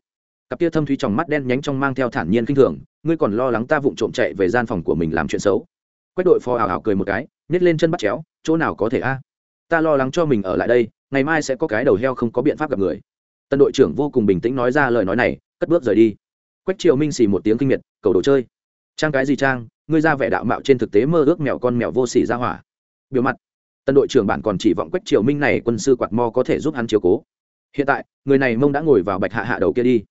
Cặp tia thâm thúy trong mắt đen nhánh trong mang theo thản nhiên kinh thường, ngươi còn lo lắng ta vụng trộm chạy về gian phòng của mình làm chuyện xấu? Quách đội phò ảo ảo cười một cái, nhét lên chân bắt chéo, chỗ nào có thể a? Ta lo lắng cho mình ở lại đây, ngày mai sẽ có cái đầu heo không có biện pháp gặp người. Tân đội trưởng vô cùng bình tĩnh nói ra lời nói này, cất bước rời đi. Quách triều minh xì một tiếng kinh miệt, cầu đồ chơi. Trang cái gì trang? Ngươi ra vẻ đạo mạo trên thực tế mơ ước mèo con mèo vô sỉ ra hỏa. Biểu mặt tân đội trưởng bản còn chỉ vọng quách triều minh này quân sư quạt mo có thể giúp hắn chiều cố. Hiện tại, người này mông đã ngồi vào bạch hạ hạ đầu kia đi.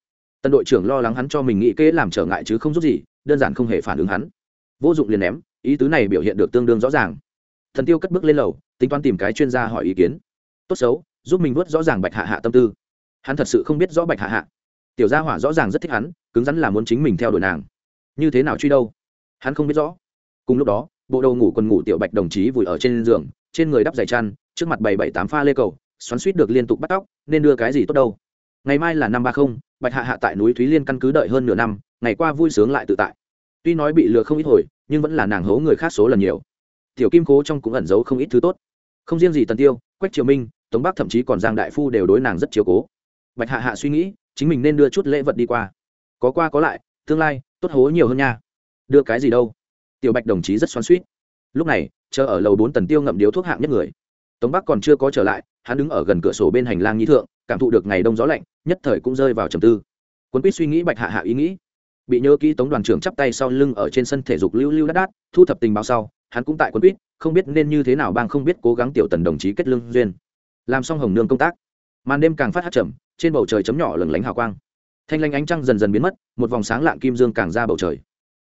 Tân đội trưởng lo lắng hắn cho mình nghĩ kế làm trở ngại chứ không giúp gì, đơn giản không hề phản ứng hắn. Vô dụng liền ném, ý tứ này biểu hiện được tương đương rõ ràng. Thần tiêu cất bước lên lầu, tính toán tìm cái chuyên gia hỏi ý kiến. Tốt xấu, giúp mình vớt rõ ràng bạch hạ hạ tâm tư. Hắn thật sự không biết rõ bạch hạ hạ. Tiểu gia hỏa rõ ràng rất thích hắn, cứng rắn là muốn chính mình theo đuổi nàng. Như thế nào truy đâu? Hắn không biết rõ. Cùng lúc đó, bộ đầu ngủ quần ngủ tiểu bạch đồng chí vùi ở trên giường trên người đắp giày chăn, trước mặt bảy bảy tám pha lê cầu, xoắn suýt được liên tục bắt tóc, nên đưa cái gì tốt đâu. Ngày mai là năm ba không, bạch hạ hạ tại núi thúy liên căn cứ đợi hơn nửa năm, ngày qua vui sướng lại tự tại. Tuy nói bị lừa không ít hồi, nhưng vẫn là nàng hố người khác số lần nhiều. Tiểu kim cố trong cũng ẩn giấu không ít thứ tốt. Không riêng gì tần tiêu, quách triều minh, tống bắc thậm chí còn giang đại phu đều đối nàng rất chiếu cố. Bạch hạ hạ suy nghĩ, chính mình nên đưa chút lễ vật đi qua. Có qua có lại, tương lai, tốt hố nhiều hơn nha. Đưa cái gì đâu? Tiểu bạch đồng chí rất xoắn suýt. Lúc này chờ ở lầu bốn tần tiêu ngậm điếu thuốc hạng nhất người. Tống bắc còn chưa có trở lại, hắn đứng ở gần cửa sổ bên hành lang nhi thượng, cảm thụ được ngày đông gió lạnh, nhất thời cũng rơi vào trầm tư. Quân quýt suy nghĩ bạch hạ hạ ý nghĩ. Bị nhớ kỹ tống đoàn trưởng chắp tay sau lưng ở trên sân thể dục lưu lưu đát đát, thu thập tình báo sau, hắn cũng tại quân quýt, không biết nên như thế nào bang không biết cố gắng tiểu tần đồng chí kết lương duyên. Làm xong hồng nương công tác. Màn đêm càng phát hát trầm, trên bầu trời chấm nhỏ lừng lánh hào quang. Thanh lanh ánh trăng dần dần biến mất, một vòng sáng lạng kim dương càng ra bầu trời.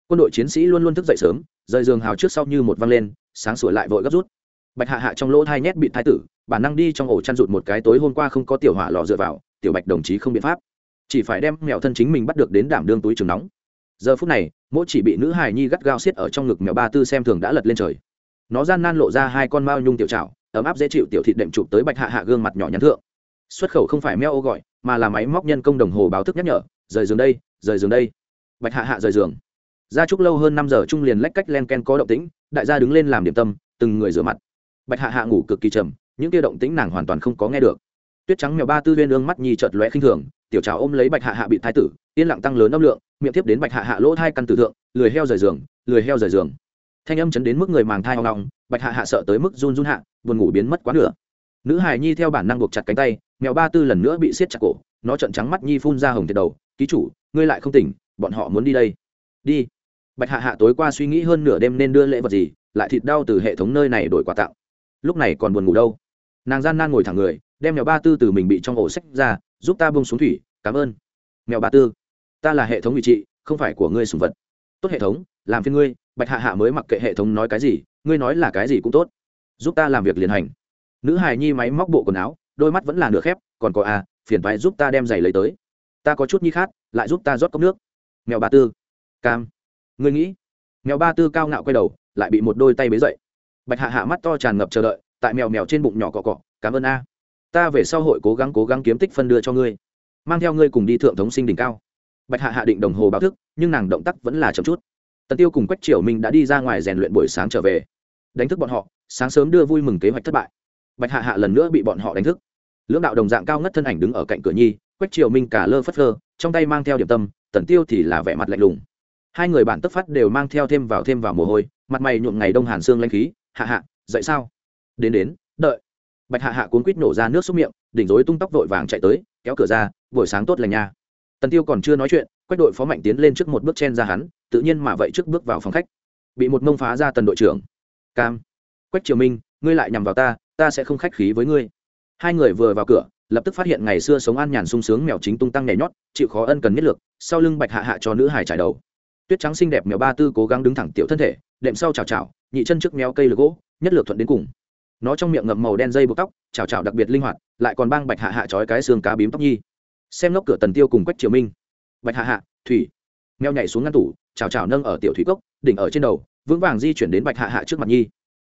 Quân đội chiến sĩ luôn luôn thức dậy sớm rời giường hào trước sau như một văng lên, sáng sủa lại vội gấp rút. Bạch hạ hạ trong lỗ thai nhét bị thái tử, bản năng đi trong ổ chăn rụt một cái, tối hôm qua không có tiểu hỏa lò dựa vào, tiểu bạch đồng chí không biện pháp. Chỉ phải đem mèo thân chính mình bắt được đến đảm đương túi trường nóng. Giờ phút này, mỗi chỉ bị nữ hài nhi gắt gao xiết ở trong ngực mèo ba tư xem thường đã lật lên trời. Nó gian nan lộ ra hai con mao nhung tiểu trào ấm áp dễ chịu tiểu thịt đệm chụp tới bạch hạ hạ gương mặt nhỏ nhắn thượng. Xuất khẩu không phải meo ô gọi, mà là máy móc nhân công đồng hồ báo thức nhắc nhở, rời giường đây, rời giường đây. Bạch hạ hạ rời giường gia trúc lâu hơn năm giờ trung liền lách cách len ken có động tĩnh đại gia đứng lên làm điểm tâm từng người rửa mặt. Bạch hạ hạ ngủ cực kỳ trầm những kia động tĩnh nàng hoàn toàn không có nghe được. Tuyết trắng mèo ba tư viên ương mắt nhi chợt lóe khinh thường tiểu trào ôm lấy bạch hạ hạ bị thai tử yên lặng tăng lớn âm lượng miệng tiếp đến bạch hạ hạ lỗ thai căn tử thượng lười heo rời giường lười heo rời giường. Thanh âm chấn đến mức người màng thai hoang long, bạch hạ hạ sợ tới mức run run hạ buồn ngủ biến mất quá nửa. Nữ hài nhi theo bản năng buộc chặt cánh tay mèo ba tư lần nữa bị siết chặt cổ nó trợn trắng mắt nhi phun ra hồng thiệt đầu ký chủ ngươi lại không tỉnh bọn họ muốn đi đây. Đi bạch hạ hạ tối qua suy nghĩ hơn nửa đêm nên đưa lễ vật gì, lại thịt đau từ hệ thống nơi này đổi quà tặng. Lúc này còn buồn ngủ đâu? Nàng gian nan ngồi thẳng người, đem mèo ba tư từ mình bị trong ổ sách ra, giúp ta bông xuống thủy, cảm ơn. Mèo ba tư, ta là hệ thống ủy trị, không phải của ngươi sùng vật. Tốt hệ thống, làm phiên ngươi, bạch hạ hạ mới mặc kệ hệ thống nói cái gì, ngươi nói là cái gì cũng tốt. Giúp ta làm việc liền hành. Nữ hài nhi máy móc bộ quần áo, đôi mắt vẫn là nửa khép, còn có à phiền phải giúp ta đem giày lấy tới. Ta có chút nhi khát, lại giúp ta rót cốc nước. Mèo ba tư, cam ngươi nghĩ? Mèo ba tư cao ngạo quay đầu, lại bị một đôi tay bế dậy. Bạch hạ hạ mắt to tràn ngập chờ đợi, tại mèo mèo trên bụng nhỏ cọ cọ, cảm ơn a. Ta về sau hội cố gắng cố gắng kiếm tích phân đưa cho ngươi. Mang theo ngươi cùng đi thượng thống sinh đỉnh cao. Bạch hạ hạ định đồng hồ báo thức, nhưng nàng động tác vẫn là chậm chút. Tần tiêu cùng quách triều minh đã đi ra ngoài rèn luyện buổi sáng trở về. Đánh thức bọn họ, sáng sớm đưa vui mừng kế hoạch thất bại. Bạch hạ hạ lần nữa bị bọn họ đánh thức. Lưỡng đạo đồng dạng cao ngất thân ảnh đứng ở cạnh cửa nhi, quách triều minh cả lơ phất lơ trong tay mang theo điểm tâm, tần tiêu thì là vẻ mặt lạnh lùng hai người bạn tức phát đều mang theo thêm vào thêm vào mồ hôi mặt mày nhuộm ngày đông hàn xương lanh khí hạ hạ dậy sao? Đến đến đợi. Bạch hạ hạ cuốn quýt nổ ra nước xúc miệng đỉnh rối tung tóc vội vàng chạy tới kéo cửa ra buổi sáng tốt lành nha. Tần tiêu còn chưa nói chuyện quách đội phó mạnh tiến lên trước một bước chen ra hắn tự nhiên mà vậy trước bước vào phòng khách. Bị một mông phá ra tần đội trưởng. Cam quách triều minh ngươi lại nhằm vào ta ta sẽ không khách khí với ngươi. Hai người vừa vào cửa lập tức phát hiện ngày xưa sống an nhàn sung sướng mèo chính tung tăng nhảy nhót chịu khó ân cần nhất lược, sau lưng bạch hạ hạ cho nữ hải trải đầu tuyết trắng xinh đẹp mèo ba tư cố gắng đứng thẳng tiểu thân thể, đệm sau chào chào nhị chân trước mèo cây lược gỗ, nhất lược thuận đến cùng. Nó trong miệng ngậm màu đen dây buộc tóc chào chào đặc biệt linh hoạt, lại còn băng bạch hạ hạ trói cái xương cá bím tóc nhi. Xem lốc cửa tần tiêu cùng quách triều minh. Bạch hạ hạ, thủy. Mèo nhảy xuống ngăn tủ chào chào nâng ở tiểu thủy cốc, đỉnh ở trên đầu, vững vàng di chuyển đến bạch hạ hạ trước mặt nhi.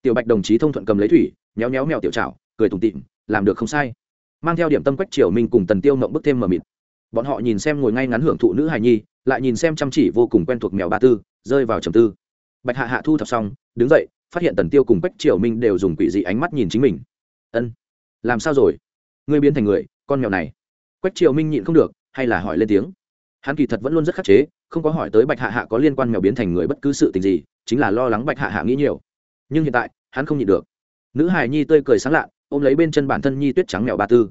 Tiểu bạch đồng chí thông thuận cầm lấy thủy, méo méo mèo tiểu chảo, cười tủm tịm làm được không sai. Mang theo điểm tâm quách triều minh cùng tần tiêu ngậm bức thêm mờ mịt. Bọn họ nhìn xem ngồi ngay ngắn hưởng thụ nữ hài nhi lại nhìn xem chăm chỉ vô cùng quen thuộc mèo ba tư, rơi vào trầm tư. Bạch hạ hạ thu thập xong, đứng dậy, phát hiện tần tiêu cùng quách triều minh đều dùng quỷ dị ánh mắt nhìn chính mình. Ân, làm sao rồi? Ngươi biến thành người, con mèo này. Quách triều minh nhịn không được, hay là hỏi lên tiếng. Hắn kỳ thật vẫn luôn rất khắc chế, không có hỏi tới bạch hạ hạ có liên quan mèo biến thành người bất cứ sự tình gì, chính là lo lắng bạch hạ hạ nghĩ nhiều. Nhưng hiện tại, hắn không nhịn được. Nữ hài nhi tươi cười sáng lạ, ôm lấy bên chân bản thân nhi tuyết trắng mèo ba tư.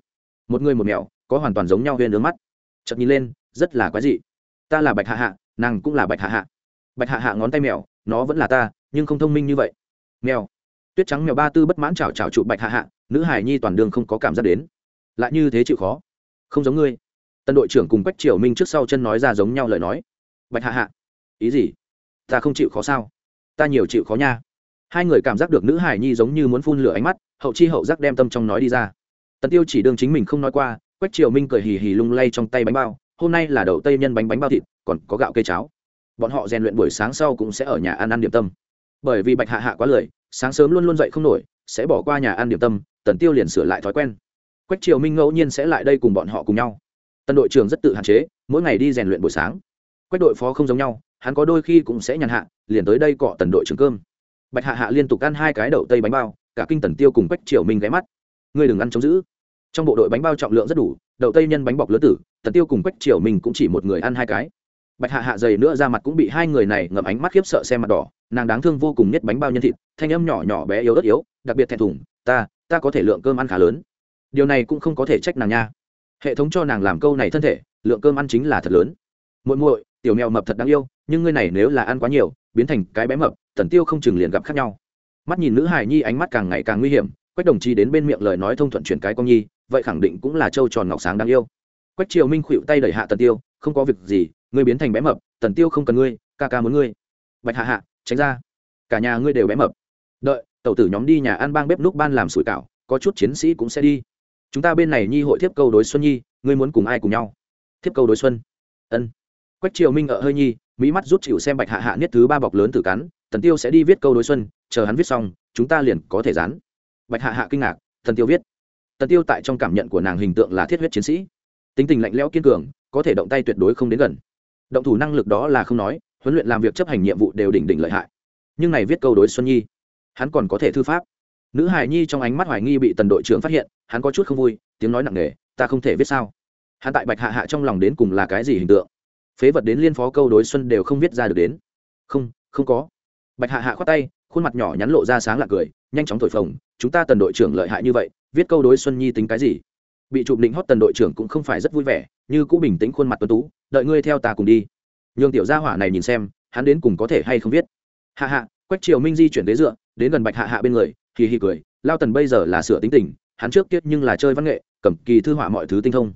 Một người một mèo, có hoàn toàn giống nhau huyền hướng mắt. Chợt nhìn lên, rất là quái dị ta là bạch hạ hạ, nàng cũng là bạch hạ hạ. Bạch hạ hạ ngón tay mèo, nó vẫn là ta, nhưng không thông minh như vậy. Mèo. Tuyết trắng mèo ba tư bất mãn chào chào trụ bạch hạ hạ, nữ hải nhi toàn đường không có cảm giác đến. Lại như thế chịu khó. Không giống ngươi. Tân đội trưởng cùng quách triều minh trước sau chân nói ra giống nhau lời nói. Bạch hạ hạ. Ý gì? Ta không chịu khó sao? Ta nhiều chịu khó nha. Hai người cảm giác được nữ hải nhi giống như muốn phun lửa ánh mắt, hậu chi hậu giác đem tâm trong nói đi ra. Tần tiêu chỉ đương chính mình không nói qua, quách triều minh cười hì hì lung lay trong tay bánh bao hôm nay là đậu tây nhân bánh bánh bao thịt, còn có gạo cây cháo. Bọn họ rèn luyện buổi sáng sau cũng sẽ ở nhà ăn ăn điểm tâm. Bởi vì bạch hạ hạ quá lười, sáng sớm luôn luôn dậy không nổi, sẽ bỏ qua nhà ăn điểm tâm, tần tiêu liền sửa lại thói quen. Quách triều minh ngẫu nhiên sẽ lại đây cùng bọn họ cùng nhau. Tân đội trưởng rất tự hạn chế, mỗi ngày đi rèn luyện buổi sáng. Quách đội phó không giống nhau, hắn có đôi khi cũng sẽ nhàn hạ, liền tới đây cọ tần đội trưởng cơm. Bạch hạ hạ liên tục ăn hai cái đậu tây bánh bao, cả kinh tần tiêu cùng quách triều minh ghé mắt. Ngươi đừng ăn chống giữ trong bộ đội bánh bao trọng lượng rất đủ, đậu tây nhân bánh bọc lứa tử tần tiêu cùng quách triều mình cũng chỉ một người ăn hai cái. Bạch hạ hạ dày nữa ra mặt cũng bị hai người này ngậm ánh mắt khiếp sợ xem mặt đỏ, nàng đáng thương vô cùng nhất bánh bao nhân thịt, thanh âm nhỏ nhỏ bé yếu ớt yếu, đặc biệt thẹn thùng, ta ta có thể lượng cơm ăn khá lớn. Điều này cũng không có thể trách nàng nha. Hệ thống cho nàng làm câu này thân thể, lượng cơm ăn chính là thật lớn. Muội muội, tiểu mèo mập thật đáng yêu, nhưng ngươi này nếu là ăn quá nhiều, biến thành cái bé mập, tần tiêu không chừng liền gặp khác nhau. Mắt nhìn nữ hài nhi ánh mắt càng ngày càng nguy hiểm, quách đồng chí đến bên miệng lời nói thông thuận chuyển cái con nhi, vậy khẳng định cũng là trâu tròn ngọc sáng đáng yêu quách triều minh khuỵu tay đẩy hạ tần tiêu, không có việc gì, ngươi biến thành bé mập, tần tiêu không cần ngươi, ca ca muốn ngươi. Bạch hạ hạ, tránh ra, cả nhà ngươi đều bé mập. Đợi, tẩu tử nhóm đi nhà ăn bang bếp núc ban làm sủi cảo, có chút chiến sĩ cũng sẽ đi. Chúng ta bên này nhi hội thiếp câu đối xuân nhi, ngươi muốn cùng ai cùng nhau? Thiếp câu đối xuân. Ân. Quách triều minh ở hơi nhi, mỹ mắt rút chịu xem bạch hạ hạ niết thứ ba bọc lớn tử cắn, tần tiêu sẽ đi viết câu đối xuân, chờ hắn viết xong, chúng ta liền có thể dán. Bạch hạ hạ kinh ngạc, tần tiêu viết. Tần tiêu tại trong cảm nhận của nàng hình tượng là thiết huyết chiến sĩ tính tình lạnh lẽo kiên cường, có thể động tay tuyệt đối không đến gần. Động thủ năng lực đó là không nói, huấn luyện làm việc chấp hành nhiệm vụ đều đỉnh đỉnh lợi hại. Nhưng này viết câu đối xuân nhi. Hắn còn có thể thư pháp. Nữ hài nhi trong ánh mắt hoài nghi bị tần đội trưởng phát hiện, hắn có chút không vui, tiếng nói nặng nề, ta không thể viết sao? Hắn tại bạch hạ hạ trong lòng đến cùng là cái gì hình tượng? Phế vật đến liên phó câu đối xuân đều không viết ra được đến. Không không có. Bạch hạ hạ khoát tay, khuôn mặt nhỏ nhắn lộ ra sáng lạc cười, nhanh chóng thổi phồng, chúng ta tần đội trưởng lợi hại như vậy, viết câu đối xuân nhi tính cái gì? Bị chụp định hót tần đội trưởng cũng không phải rất vui vẻ, như cũ bình tĩnh khuôn mặt tuấn tú, đợi ngươi theo ta cùng đi. Nhường tiểu gia hỏa này nhìn xem, hắn đến cùng có thể hay không viết. Hạ hạ, quách triều minh di chuyển đế dựa, đến gần bạch hạ hạ bên người, hì hì cười, lao tần bây giờ là sửa tính tình, hắn trước tiết nhưng là chơi văn nghệ, cầm kỳ thư họa mọi thứ tinh thông.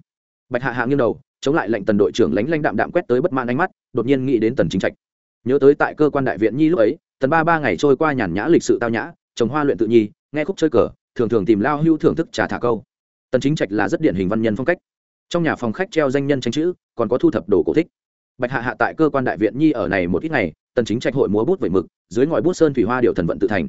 Bạch hạ hạ nghiêng đầu, chống lại lệnh tần đội trưởng lánh lanh đạm đạm quét tới bất mãn ánh mắt, đột nhiên nghĩ đến tần chính trạch. Nhớ tới tại cơ quan đại viện nhi lúc ấy, tần ba ba ngày trôi qua nhàn nhã lịch sự tao nhã, trồng hoa luyện tự nhi, nghe khúc chơi cờ, thường thường tìm lao hưu thưởng thức trà thả câu tần chính trạch là rất điển hình văn nhân phong cách. Trong nhà phòng khách treo danh nhân tranh chữ, còn có thu thập đồ cổ thích. Bạch hạ hạ tại cơ quan đại viện nhi ở này một ít ngày, tần chính trạch hội múa bút vẩy mực, dưới ngòi bút sơn thủy hoa điệu thần vận tự thành.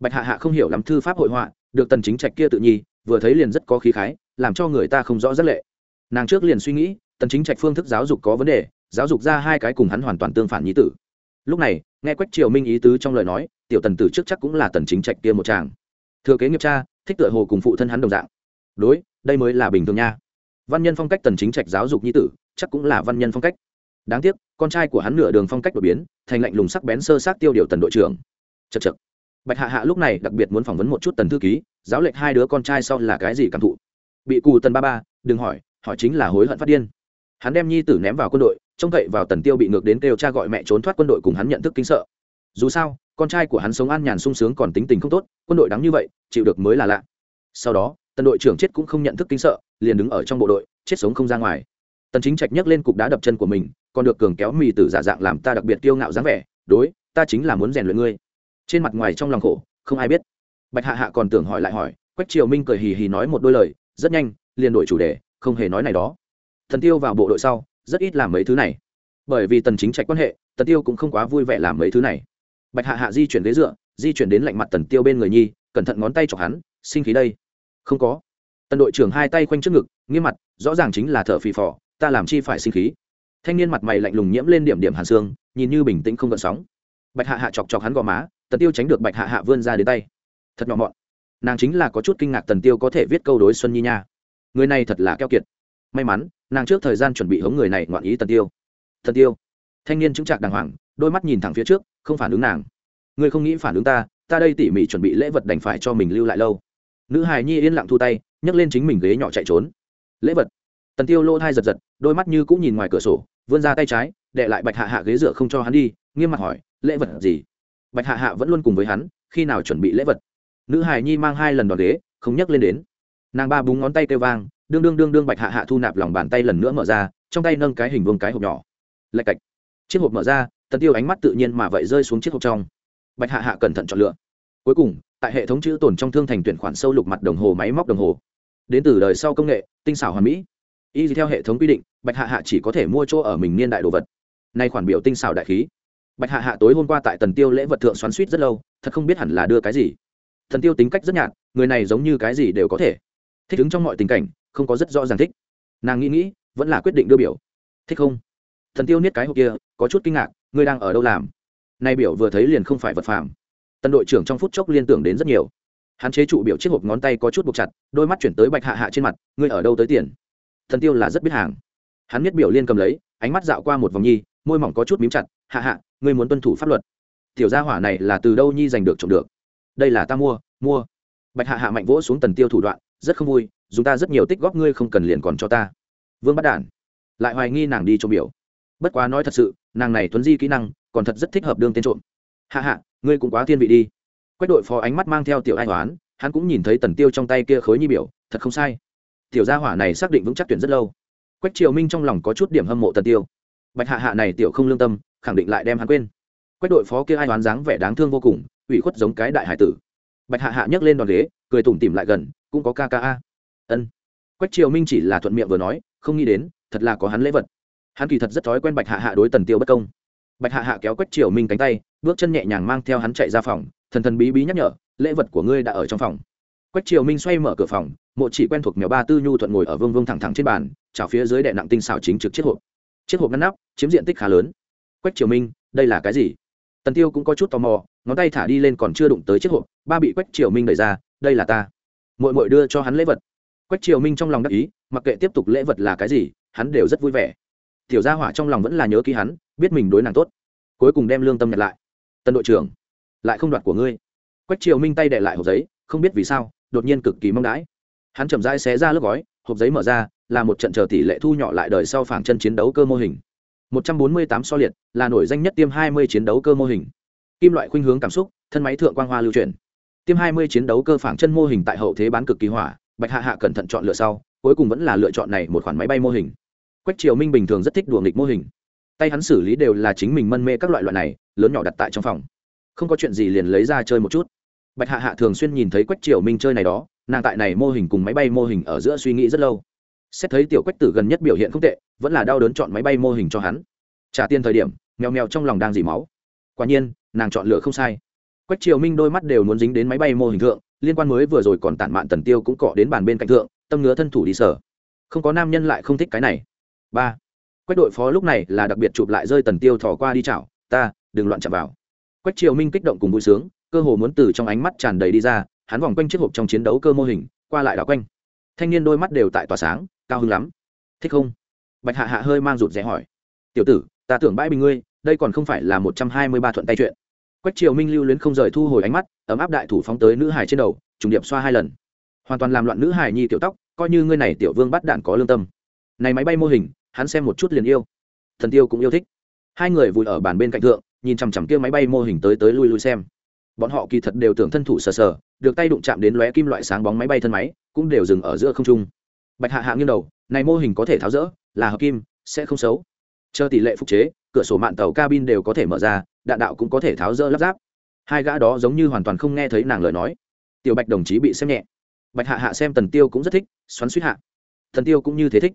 Bạch hạ hạ không hiểu lắm thư pháp hội họa, được tần chính trạch kia tự nhi, vừa thấy liền rất có khí khái, làm cho người ta không rõ rất lệ. Nàng trước liền suy nghĩ, tần chính trạch phương thức giáo dục có vấn đề, giáo dục ra hai cái cùng hắn hoàn toàn tương phản nhi tử. Lúc này, nghe quách triều minh ý tứ trong lời nói, tiểu tần tử trước chắc cũng là tần chính trạch kia một chàng. Thừa kế nghiệp cha, thích tựa hồ cùng phụ thân hắn đồng dạng đối, đây mới là bình thường nha. Văn nhân phong cách tần chính trạch giáo dục nhi tử, chắc cũng là văn nhân phong cách. Đáng tiếc, con trai của hắn nửa đường phong cách đột biến, thành lạnh lùng sắc bén sơ sát tiêu điều tần đội trưởng. Chật chật bạch hạ hạ lúc này đặc biệt muốn phỏng vấn một chút tần thư ký, giáo lệnh hai đứa con trai sau là cái gì cảm thụ? Bị cù tần ba ba, đừng hỏi hỏi chính là hối hận phát điên. Hắn đem nhi tử ném vào quân đội, trông cậy vào tần tiêu bị ngược đến kêu cha gọi mẹ trốn thoát quân đội cùng hắn nhận thức kinh sợ. Dù sao, con trai của hắn sống an nhàn sung sướng còn tính tình không tốt, quân đội đáng như vậy, chịu được mới là lạ. Sau đó tần đội trưởng chết cũng không nhận thức kinh sợ, liền đứng ở trong bộ đội, chết sống không ra ngoài. Tần chính trạch nhấc lên cục đá đập chân của mình, còn được cường kéo mì tử giả dạng làm ta đặc biệt kiêu ngạo dáng vẻ, đối, ta chính là muốn rèn luyện ngươi. Trên mặt ngoài trong lòng khổ, không ai biết. Bạch hạ hạ còn tưởng hỏi lại hỏi, quách triều minh cười hì hì nói một đôi lời, rất nhanh, liền đổi chủ đề, không hề nói này đó. Thần tiêu vào bộ đội sau, rất ít làm mấy thứ này. Bởi vì tần chính trạch quan hệ, tần tiêu cũng không quá vui vẻ làm mấy thứ này. Bạch hạ hạ di chuyển ghế dựa, di chuyển đến lạnh mặt tần tiêu bên người nhi, cẩn thận ngón tay chọc hắn, sinh khí đây không có. Tần đội trưởng hai tay quanh trước ngực, nghiêm mặt, rõ ràng chính là thở phì phò, ta làm chi phải sinh khí. Thanh niên mặt mày lạnh lùng nhiễm lên điểm điểm hàn xương, nhìn như bình tĩnh không gợn sóng. Bạch hạ hạ chọc chọc hắn gò má, tần tiêu tránh được bạch hạ hạ vươn ra đến tay. Thật nhỏ mọn. Nàng chính là có chút kinh ngạc tần tiêu có thể viết câu đối xuân nhi nha. Người này thật là keo kiệt. May mắn, nàng trước thời gian chuẩn bị hống người này ngoạn ý tần tiêu. Tần tiêu. Thanh niên chứng trạc đàng hoàng, đôi mắt nhìn thẳng phía trước, không phản ứng nàng. Ngươi không nghĩ phản ứng ta ta đây tỉ mỉ chuẩn bị lễ vật đành phải cho mình lưu lại lâu nữ hài nhi yên lặng thu tay, nhấc lên chính mình ghế nhỏ chạy trốn. Lễ vật. Tần tiêu lỗ thai giật giật, đôi mắt như cũng nhìn ngoài cửa sổ, vươn ra tay trái đệ lại bạch hạ hạ ghế dựa không cho hắn đi, nghiêm mặt hỏi, lễ vật gì? Bạch hạ hạ vẫn luôn cùng với hắn, khi nào chuẩn bị lễ vật? Nữ hài nhi mang hai lần đòn ghế, không nhấc lên đến. Nàng ba búng ngón tay kêu vang, đương đương đương đương bạch hạ hạ thu nạp lòng bàn tay lần nữa mở ra, trong tay nâng cái hình vuông cái hộp nhỏ. Lạch cạch. Chiếc hộp mở ra, tần tiêu ánh mắt tự nhiên mà vậy rơi xuống chiếc hộp trong. Bạch hạ hạ cẩn thận chọn lựa cuối cùng, tại hệ thống chữ tồn trong thương thành tuyển khoản sâu lục mặt đồng hồ máy móc đồng hồ. Đến từ đời sau công nghệ, tinh xảo hoàn mỹ. Y theo hệ thống quy định, bạch hạ hạ chỉ có thể mua chỗ ở mình niên đại đồ vật. Nay khoản biểu tinh xảo đại khí. Bạch hạ hạ tối hôm qua tại tần tiêu lễ vật thượng xoắn suýt rất lâu, thật không biết hẳn là đưa cái gì. Thần tiêu tính cách rất nhạt, người này giống như cái gì đều có thể. Thích ứng trong mọi tình cảnh, không có rất rõ ràng thích. Nàng nghĩ nghĩ, vẫn là quyết định đưa biểu. Thích không? Thần tiêu niết cái hộp kia, có chút kinh ngạc, ngươi đang ở đâu làm? Nay biểu vừa thấy liền không phải vật phàm tân đội trưởng trong phút chốc liên tưởng đến rất nhiều. Hắn chế trụ biểu chiếc hộp ngón tay có chút buộc chặt, đôi mắt chuyển tới bạch hạ hạ trên mặt, ngươi ở đâu tới tiền? Thần tiêu là rất biết hàng. Hắn biết biểu liên cầm lấy, ánh mắt dạo qua một vòng nhi, môi mỏng có chút mím chặt, hạ hạ, ngươi muốn tuân thủ pháp luật. Tiểu gia hỏa này là từ đâu nhi giành được trộm được? Đây là ta mua mua. Bạch hạ hạ mạnh vỗ xuống tần tiêu thủ đoạn, rất không vui, dùng ta rất nhiều tích góp ngươi không cần liền còn cho ta. Vương bắt đản lại hoài nghi nàng đi trộm biểu. Bất quá nói thật sự, nàng này tuấn di kỹ năng, còn thật rất thích hợp đương tên trộm. Hạ hạ ngươi cũng quá thiên vị đi. Quách đội phó ánh mắt mang theo tiểu ai toán hắn cũng nhìn thấy tần tiêu trong tay kia khối nhi biểu, thật không sai. Tiểu gia hỏa này xác định vững chắc tuyển rất lâu. Quách triều minh trong lòng có chút điểm hâm mộ tần tiêu. Bạch hạ hạ này tiểu không lương tâm, khẳng định lại đem hắn quên. Quách đội phó kia ai toán dáng vẻ đáng thương vô cùng, ủy khuất giống cái đại hải tử. Bạch hạ hạ nhấc lên đòn ghế, cười tủm tỉm lại gần, cũng có kka a. Ân. Quách triều minh chỉ là thuận miệng vừa nói, không nghĩ đến, thật là có hắn lễ vật. Hắn kỳ thật rất thói quen bạch hạ hạ đối tần tiêu bất công bạch hạ hạ kéo quách triều minh cánh tay, bước chân nhẹ nhàng mang theo hắn chạy ra phòng, thần thần bí bí nhắc nhở, lễ vật của ngươi đã ở trong phòng. Quách triều minh xoay mở cửa phòng, mộ chỉ quen thuộc mèo ba tư nhu thuận ngồi ở vương vương thẳng thẳng trên bàn trào phía dưới đệ nặng tinh xảo chính trực chiếc hộp. Chiếc hộp ngăn nắp, chiếm diện tích khá lớn. Quách triều minh, đây là cái gì? Tần tiêu cũng có chút tò mò, ngón tay thả đi lên còn chưa đụng tới chiếc hộp, ba bị quách triều minh đẩy ra, đây là ta. Mội mội đưa cho hắn lễ vật. Quách triều minh trong lòng đắc ý, mặc kệ tiếp tục lễ vật là cái gì, hắn đều rất vui vẻ tiểu gia hỏa trong lòng vẫn là nhớ ký hắn, biết mình đối nàng tốt. Cuối cùng đem lương tâm nhặt lại. Tân đội trưởng, lại không đoạt của ngươi. Quách triều minh tay để lại hộp giấy, không biết vì sao, đột nhiên cực kỳ mong đãi. Hắn chậm rãi xé ra lớp gói, hộp giấy mở ra, là một trận chờ tỷ lệ thu nhỏ lại đời sau phảng chân chiến đấu cơ mô hình. 148 so liệt, là nổi danh nhất tiêm 20 chiến đấu cơ mô hình. Kim loại khuynh hướng cảm xúc, thân máy thượng quang hoa lưu chuyển. Tiêm 20 chiến đấu cơ phảng chân mô hình tại hậu thế bán cực kỳ hỏa, bạch hạ hạ cẩn thận chọn lựa sau, cuối cùng vẫn là lựa chọn này một khoản máy bay mô hình quách triều minh bình thường rất thích đùa nghịch mô hình. Tay hắn xử lý đều là chính mình mân mê các loại loại này, lớn nhỏ đặt tại trong phòng. Không có chuyện gì liền lấy ra chơi một chút. Bạch hạ hạ thường xuyên nhìn thấy quách triều minh chơi này đó, nàng tại này mô hình cùng máy bay mô hình ở giữa suy nghĩ rất lâu. Xét thấy tiểu quách tử gần nhất biểu hiện không tệ, vẫn là đau đớn chọn máy bay mô hình cho hắn. Trả tiền thời điểm, mèo mèo trong lòng đang dỉ máu. Quả nhiên, nàng chọn lựa không sai. Quách triều minh đôi mắt đều muốn dính đến máy bay mô hình thượng, liên quan mới vừa rồi còn tản mạn tần tiêu cũng cọ đến bàn bên cạnh thượng, tâm ngứa thân thủ đi sở. Không có nam nhân lại không thích cái này ba. Quách đội phó lúc này là đặc biệt chụp lại rơi tần tiêu thỏ qua đi chảo. Ta, đừng loạn chạm vào. Quách triều minh kích động cùng vui sướng, cơ hồ muốn từ trong ánh mắt tràn đầy đi ra, hắn vòng quanh chiếc hộp trong chiến đấu cơ mô hình, qua lại đảo quanh. Thanh niên đôi mắt đều tại tỏa sáng, cao hứng lắm. Thích không? Bạch hạ hạ hơi mang rụt rẽ hỏi. Tiểu tử, ta tưởng bãi bình ngươi, đây còn không phải là một trăm hai mươi ba thuận tay chuyện. Quách triều minh lưu luyến không rời thu hồi ánh mắt, ấm áp đại thủ phóng tới nữ hải trên đầu, trùng điệp xoa hai lần. Hoàn toàn làm loạn nữ hải nhi tiểu tóc, coi như ngươi này tiểu vương bắt đạn có lương tâm. Này máy bay mô hình hắn xem một chút liền yêu. Thần tiêu cũng yêu thích. Hai người vùi ở bàn bên cạnh thượng, nhìn chằm chằm kia máy bay mô hình tới tới lui lui xem. Bọn họ kỳ thật đều tưởng thân thủ sờ sờ, được tay đụng chạm đến lóe kim loại sáng bóng máy bay thân máy, cũng đều dừng ở giữa không trung. Bạch hạ hạ nghiêng đầu, này mô hình có thể tháo rỡ, là hợp kim, sẽ không xấu. Chờ tỷ lệ phục chế, cửa sổ mạn tàu cabin đều có thể mở ra, đạn đạo cũng có thể tháo rỡ lắp ráp. Hai gã đó giống như hoàn toàn không nghe thấy nàng lời nói. Tiểu bạch đồng chí bị xem nhẹ. Bạch hạ hạ xem tần tiêu cũng rất thích, xoắn suýt hạ. Thần tiêu cũng như thế thích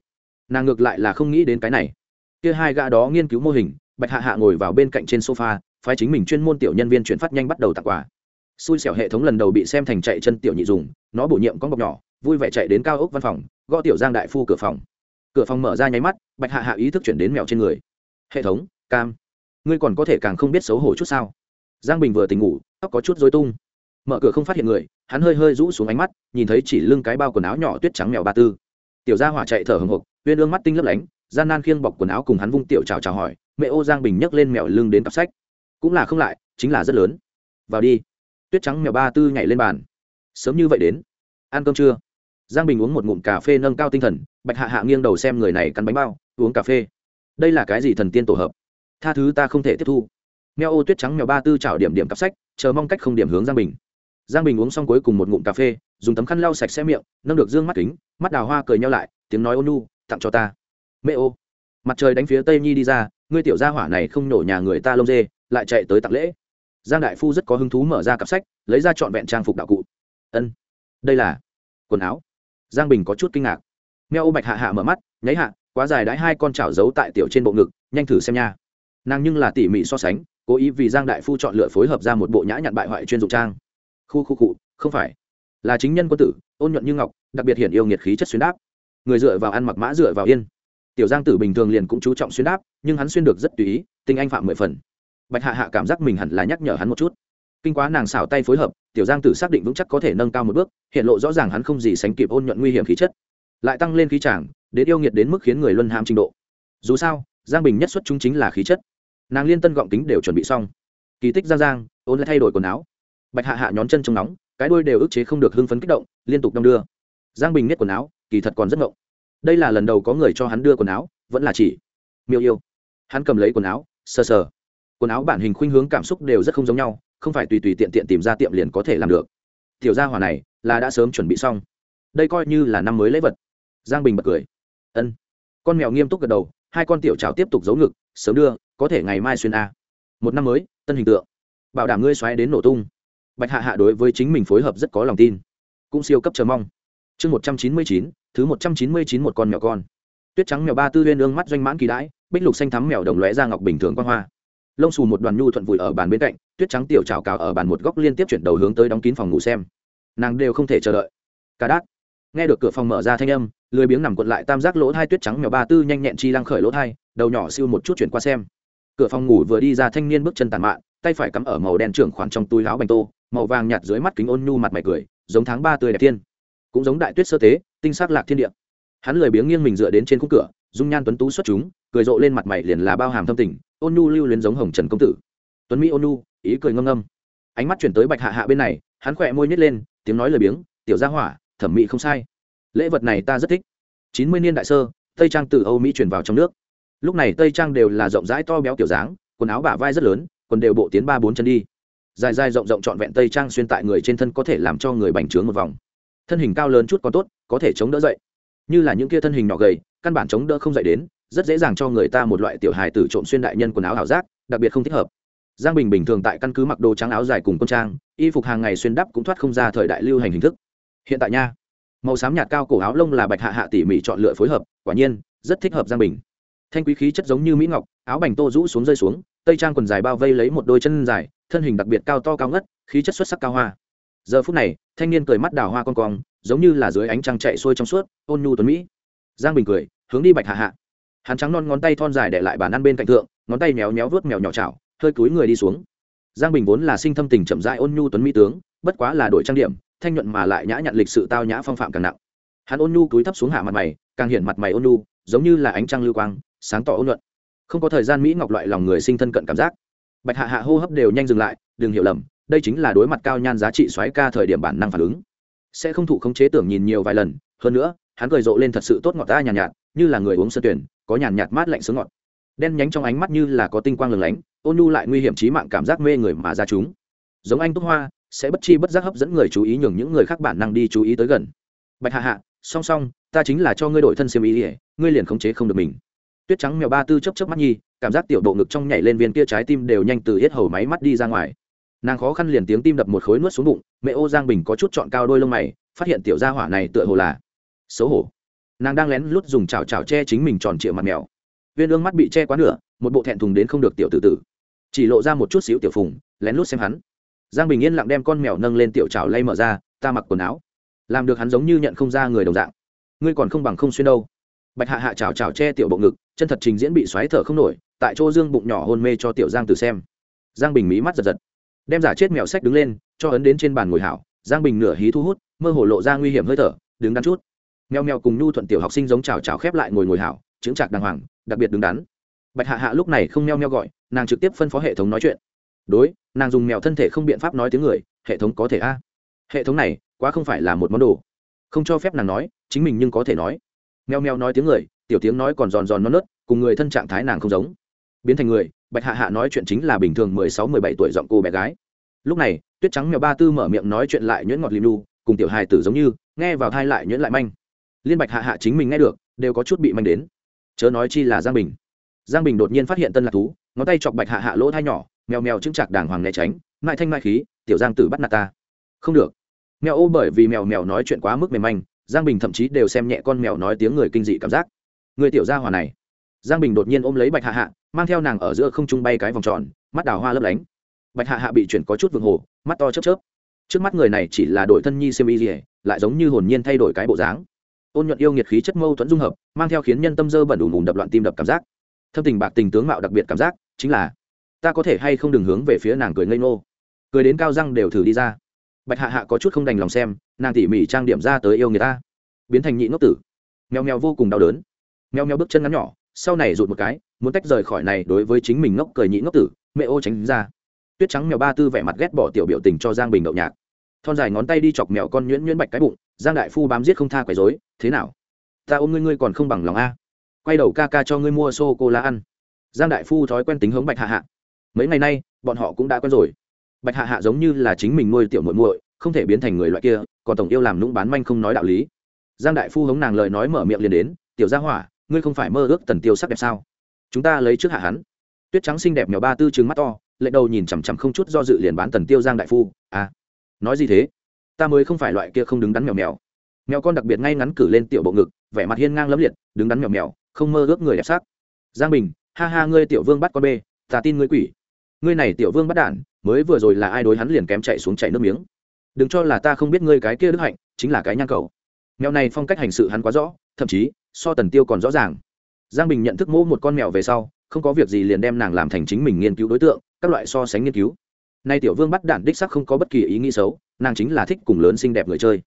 nàng ngược lại là không nghĩ đến cái này. Kia hai gã đó nghiên cứu mô hình, bạch hạ hạ ngồi vào bên cạnh trên sofa, phái chính mình chuyên môn tiểu nhân viên chuyển phát nhanh bắt đầu tặng quà. Xui xẻo hệ thống lần đầu bị xem thành chạy chân tiểu nhị dùng, nó bổ nhiệm con bọc nhỏ, vui vẻ chạy đến cao ốc văn phòng, gõ tiểu giang đại phu cửa phòng. Cửa phòng mở ra nháy mắt, bạch hạ hạ ý thức chuyển đến mèo trên người. Hệ thống, cam, ngươi còn có thể càng không biết xấu hổ chút sao? Giang bình vừa tỉnh ngủ, tóc có chút dối tung. Mở cửa không phát hiện người, hắn hơi hơi rũ xuống ánh mắt, nhìn thấy chỉ lưng cái bao quần áo nhỏ tuyết trắng mèo ba tư. Tiểu gia hỏa chạy thở hồng hộc uyên ương mắt tinh lấp lánh, gian nan khiêng bọc quần áo cùng hắn vung tiểu chào chào hỏi, mẹ ô giang bình nhấc lên mèo lưng đến cặp sách. Cũng là không lại, chính là rất lớn. Vào đi. Tuyết trắng mèo ba tư nhảy lên bàn. Sớm như vậy đến. Ăn cơm chưa giang bình uống một ngụm cà phê nâng cao tinh thần, bạch hạ hạ nghiêng đầu xem người này cắn bánh bao, uống cà phê. Đây là cái gì thần tiên tổ hợp? Tha thứ ta không thể tiếp thu. Mèo ô tuyết trắng mèo ba tư chảo điểm điểm cặp sách, chờ mong cách không điểm hướng giang bình. Giang bình uống xong cuối cùng một ngụm cà phê, dùng tấm khăn lau sạch xe miệng, nâng được dương mắt kính, mắt đào hoa cười nhau lại, tiếng nói ôn nu tặng cho ta. Mẹ ô. Mặt trời đánh phía tây nhi đi ra, ngươi tiểu gia hỏa này không nổ nhà người ta lông dê, lại chạy tới tặng lễ. Giang đại phu rất có hứng thú mở ra cặp sách, lấy ra trọn vẹn trang phục đạo cụ. Ân. Đây là quần áo. Giang bình có chút kinh ngạc. Mèo ô bạch hạ hạ mở mắt, nháy hạ, quá dài đãi hai con chảo giấu tại tiểu trên bộ ngực, nhanh thử xem nha. Nàng nhưng là tỉ mỉ so sánh, cố ý vì giang đại phu chọn lựa phối hợp ra một bộ nhã nhặn bại hoại chuyên dụng trang. Khu khu cụ không phải. Là chính nhân quân tử, ôn nhuận như ngọc, đặc biệt hiện yêu nghiệt khí chất xuyên đáp người dựa vào ăn mặc mã dựa vào yên. Tiểu giang tử bình thường liền cũng chú trọng xuyên đáp, nhưng hắn xuyên được rất tùy ý, tinh anh phạm mười phần. Bạch hạ hạ cảm giác mình hẳn là nhắc nhở hắn một chút. Kinh quá nàng xảo tay phối hợp, tiểu giang tử xác định vững chắc có thể nâng cao một bước, hiện lộ rõ ràng hắn không gì sánh kịp ôn nhuận nguy hiểm khí chất. Lại tăng lên khí tràng đến yêu nghiệt đến mức khiến người luân ham trình độ. Dù sao, giang bình nhất xuất chúng chính là khí chất. Nàng liên tân gọng kính đều chuẩn bị xong. Kỳ tích giang giang, ôn lại thay đổi quần áo. Bạch hạ hạ nhón chân trong nóng, cái đuôi đều ức chế không được hưng phấn kích động, liên tục đong đưa giang bình nhét quần áo, kỳ thật còn rất ngộng. Đây là lần đầu có người cho hắn đưa quần áo, vẫn là chỉ miêu yêu. Hắn cầm lấy quần áo, sờ sờ. Quần áo bản hình khuynh hướng cảm xúc đều rất không giống nhau, không phải tùy tùy tiện tiện tìm ra tiệm liền có thể làm được. Tiểu gia hỏa này, là đã sớm chuẩn bị xong. Đây coi như là năm mới lễ vật. Giang bình bật cười. Ân. Con mèo nghiêm túc gật đầu, hai con tiểu trào tiếp tục giấu ngực, sớm đưa, có thể ngày mai xuyên a. Một năm mới, tân hình tượng. Bảo đảm ngươi xoáy đến nổ tung. Bạch hạ hạ đối với chính mình phối hợp rất có lòng tin. Cũng siêu cấp chờ mong chương một trăm chín mươi chín, thứ một trăm chín mươi chín một con mèo con. Tuyết trắng mèo ba tư huyên ương mắt doanh mãn kỳ đãi, bích lục xanh thắm mèo đồng lóe ra ngọc bình thường quang hoa. Lông xù một đoàn nhu thuận vùi ở bàn bên cạnh, tuyết trắng tiểu trào cào ở bàn một góc liên tiếp chuyển đầu hướng tới đóng kín phòng ngủ xem. Nàng đều không thể chờ đợi. Cả đát. Nghe được cửa phòng mở ra thanh âm, lười biếng nằm quật lại tam giác lỗ thai tuyết trắng mèo ba tư nhanh nhẹn chi lăng khởi lỗ thai, đầu nhỏ siêu một chút chuyển qua xem. Cửa phòng ngủ vừa đi ra thanh niên bước chân tàn mạn, tay phải cắm ở màu đen trưởng khoản trong túi láo bành tô, màu vàng nhạt dưới mắt kính ôn nhu mặt mày cười, giống tháng ba tươi đẹp thiên cũng giống đại tuyết sơ tế, tinh sắc lạc thiên địa. Hắn lười biếng nghiêng mình dựa đến trên khung cửa, dung nhan tuấn tú xuất chúng, cười rộ lên mặt mày liền là bao hàm thâm tình, ôn nhu lưu luyến giống hồng trần công tử. Tuấn mỹ ôn nhu, ý cười ngâm ngâm. Ánh mắt chuyển tới bạch hạ hạ bên này, hắn khỏe môi nhét lên, tiếng nói lười biếng, tiểu gia hỏa, thẩm mỹ không sai. Lễ vật này ta rất thích. Chín mươi niên đại sơ, tây trang từ âu mỹ chuyển vào trong nước. Lúc này tây trang đều là rộng rãi to béo kiểu dáng, quần áo bả vai rất lớn, quần đều bộ tiến ba bốn chân đi. Dài dài rộng rộng trọn vẹn tây trang xuyên tại người trên thân có thể làm cho người bành trướng một vòng thân hình cao lớn chút còn tốt, có thể chống đỡ dậy. Như là những kia thân hình nhỏ gầy, căn bản chống đỡ không dậy đến, rất dễ dàng cho người ta một loại tiểu hài tử trộm xuyên đại nhân quần áo ảo giác, đặc biệt không thích hợp. Giang bình bình thường tại căn cứ mặc đồ trắng áo dài cùng quân trang, y phục hàng ngày xuyên đắp cũng thoát không ra thời đại lưu hành hình thức. Hiện tại nha, màu xám nhạt cao cổ áo lông là bạch hạ hạ tỉ mỉ chọn lựa phối hợp, quả nhiên, rất thích hợp giang bình. Thanh quý khí chất giống như mỹ ngọc, áo bành tô rũ xuống rơi xuống, tây trang quần dài bao vây lấy một đôi chân dài, thân hình đặc biệt cao to cao ngất, khí chất xuất sắc cao hoa giờ phút này, thanh niên cười mắt đào hoa con cong, giống như là dưới ánh trăng chạy xuôi trong suốt, ôn nhu tuấn mỹ. Giang bình cười, hướng đi bạch hạ hạ. Hắn trắng non ngón tay thon dài để lại bàn ăn bên cạnh thượng, ngón tay méo méo vớt mèo nhỏ chảo, hơi cúi người đi xuống. Giang bình vốn là sinh thâm tình chậm rãi ôn nhu tuấn mỹ tướng, bất quá là đổi trang điểm, thanh nhuận mà lại nhã nhặn lịch sự tao nhã phong phạm càng nặng. Hắn ôn nhu cúi thấp xuống hạ mặt mày, càng hiện mặt mày ôn nhu, giống như là ánh trăng lưu quang, sáng tỏ ôn nhuận. Không có thời gian mỹ ngọc loại lòng người sinh thân cận cảm giác. Bạch hạ hạ hô hấp đều nhanh dừng lại, đừng hiểu lầm đây chính là đối mặt cao nhan giá trị xoáy ca thời điểm bản năng phản ứng. Sẽ không thụ khống chế tưởng nhìn nhiều vài lần hơn nữa hắn cười rộ lên thật sự tốt ngọt ta nhàn nhạt, nhạt như là người uống sơ tuyển có nhàn nhạt mát lạnh sướng ngọt. Đen nhánh trong ánh mắt như là có tinh quang lừng lánh ôn nhu lại nguy hiểm trí mạng cảm giác mê người mà ra chúng. Giống anh túc hoa sẽ bất chi bất giác hấp dẫn người chú ý nhường những người khác bản năng đi chú ý tới gần. Bạch hạ hạ song song ta chính là cho ngươi đổi thân xiêm ý ỉa ngươi liền khống chế không được mình. Tuyết trắng mèo ba tư chấp chấp mắt nhi cảm giác tiểu độ ngực trong nhảy lên viên kia trái tim đều nhanh từ hết hầu máy mắt đi ra ngoài nàng khó khăn liền tiếng tim đập một khối nuốt xuống bụng, mẹ ô giang bình có chút chọn cao đôi lông mày, phát hiện tiểu gia hỏa này tựa hồ là xấu hổ. Nàng đang lén lút dùng chảo chảo che chính mình tròn trịa mặt mèo. Viên ương mắt bị che quá nửa, một bộ thẹn thùng đến không được tiểu tử tử. Chỉ lộ ra một chút xíu tiểu phùng, lén lút xem hắn. Giang bình yên lặng đem con mèo nâng lên tiểu chảo lay mở ra, ta mặc quần áo. Làm được hắn giống như nhận không ra người đồng dạng. Ngươi còn không bằng không xuyên đâu. Bạch hạ hạ chảo chảo che tiểu bộ ngực, chân thật trình diễn bị xoáy thở không nổi, tại chỗ dương bụng nhỏ hôn mê cho tiểu giang từ xem. Giang bình mí mắt giật giật đem giả chết mèo sách đứng lên, cho ấn đến trên bàn ngồi hảo, giang bình nửa hí thu hút, mơ hồ lộ ra nguy hiểm hơi thở, đứng đắn chút. Mèo mèo cùng nhu thuận tiểu học sinh giống chào chào khép lại ngồi ngồi hảo chứng trạc đàng hoàng, đặc biệt đứng đắn. Bạch hạ hạ lúc này không meo meo gọi, nàng trực tiếp phân phó hệ thống nói chuyện. Đối, nàng dùng mèo thân thể không biện pháp nói tiếng người, hệ thống có thể a. Hệ thống này, quá không phải là một món đồ. Không cho phép nàng nói, chính mình nhưng có thể nói. Meo meo nói tiếng người, tiểu tiếng nói còn giòn giòn non nớt, cùng người thân trạng thái nàng không giống. Biến thành người bạch hạ hạ nói chuyện chính là bình thường mười sáu, mười bảy tuổi giọng cô bé gái. Lúc này, tuyết trắng mèo ba tư mở miệng nói chuyện lại nhuyễn ngọt lim lu cùng tiểu hài tử giống như, nghe vào thai lại nhuyễn lại manh. Liên bạch hạ hạ chính mình nghe được, đều có chút bị manh đến. Chớ nói chi là giang bình. Giang bình đột nhiên phát hiện tân lạc thú, ngón tay chọc bạch hạ hạ lỗ thai nhỏ, mèo mèo chững chạc đàng hoàng né tránh mại thanh mại khí, tiểu giang tử bắt nạt ta. Không được. Mèo ô bởi vì mèo mèo nói chuyện quá mức mềm manh, giang bình thậm chí đều xem nhẹ con mèo nói tiếng người kinh dị cảm giác. Người tiểu gia hòa này giang bình đột nhiên ôm lấy bạch hạ hạ, mang theo nàng ở giữa không trung bay cái vòng tròn, mắt đào hoa lấp lánh. Bạch hạ hạ bị chuyển có chút vượng hồ, mắt to chớp chớp. Trước mắt người này chỉ là đổi thân nhi xem y dỉa lại giống như hồn nhiên thay đổi cái bộ dáng. Ôn nhuận yêu nghiệt khí chất mâu thuẫn dung hợp, mang theo khiến nhân tâm dơ bẩn ùm ùm đập loạn tim đập cảm giác. Thâm tình bạc tình tướng mạo đặc biệt cảm giác, chính là, ta có thể hay không đừng hướng về phía nàng cười ngây ngô. Cười đến cao răng đều thử đi ra. Bạch hạ hạ có chút không đành lòng xem, nàng tỉ mỉ trang điểm ra tới yêu người ta. Biến thành nhị ngốc tử. Mèo mèo vô cùng đau đớn. Mèo mèo bước chân ngắn nhỏ sau này rụt một cái, muốn tách rời khỏi này đối với chính mình ngốc cười nhị ngốc tử, mẹ ô tránh ra. Tuyết trắng mèo ba tư vẻ mặt ghét bỏ tiểu biểu tình cho giang bình đậu nhạc. Thon dài ngón tay đi chọc mèo con nhuyễn nhuyễn bạch cái bụng, giang đại phu bám giết không tha quấy dối thế nào? Ta ôm ngươi ngươi còn không bằng lòng a. Quay đầu ca ca cho ngươi mua sô cô la ăn. Giang đại phu thói quen tính hướng bạch hạ hạ. Mấy ngày nay, bọn họ cũng đã quen rồi. Bạch hạ hạ giống như là chính mình nuôi tiểu muội muội, không thể biến thành người loại kia, còn tổng yêu làm nũng bán manh không nói đạo lý. Giang đại phu hống nàng lời nói mở miệng liền đến, tiểu gia hỏa ngươi không phải mơ ước tần tiêu sắc đẹp sao? Chúng ta lấy trước hạ hắn. Tuyết trắng xinh đẹp mèo ba tư trứng mắt to, lệ đầu nhìn chằm chằm không chút do dự liền bán tần tiêu giang đại phu. À nói gì thế? Ta mới không phải loại kia không đứng đắn mèo mèo. Mèo con đặc biệt ngay ngắn cử lên tiểu bộ ngực, vẻ mặt hiên ngang lẫm liệt, đứng đắn mèo mèo, không mơ ước người đẹp sắc. Giang bình, ha ha, ngươi tiểu vương bắt con bê, ta tin ngươi quỷ. Ngươi này tiểu vương bắt đản, mới vừa rồi là ai đối hắn liền kém chạy xuống chạy nước miếng. Đừng cho là ta không biết ngươi cái kia đức hạnh, chính là cái nhang cầu. Mèo này phong cách hành sự hắn quá rõ, thậm chí so tần tiêu còn rõ ràng. Giang bình nhận thức mỗ một con mèo về sau, không có việc gì liền đem nàng làm thành chính mình nghiên cứu đối tượng, các loại so sánh nghiên cứu. Nay tiểu vương bắt đản đích sắc không có bất kỳ ý nghĩ xấu, nàng chính là thích cùng lớn xinh đẹp người chơi.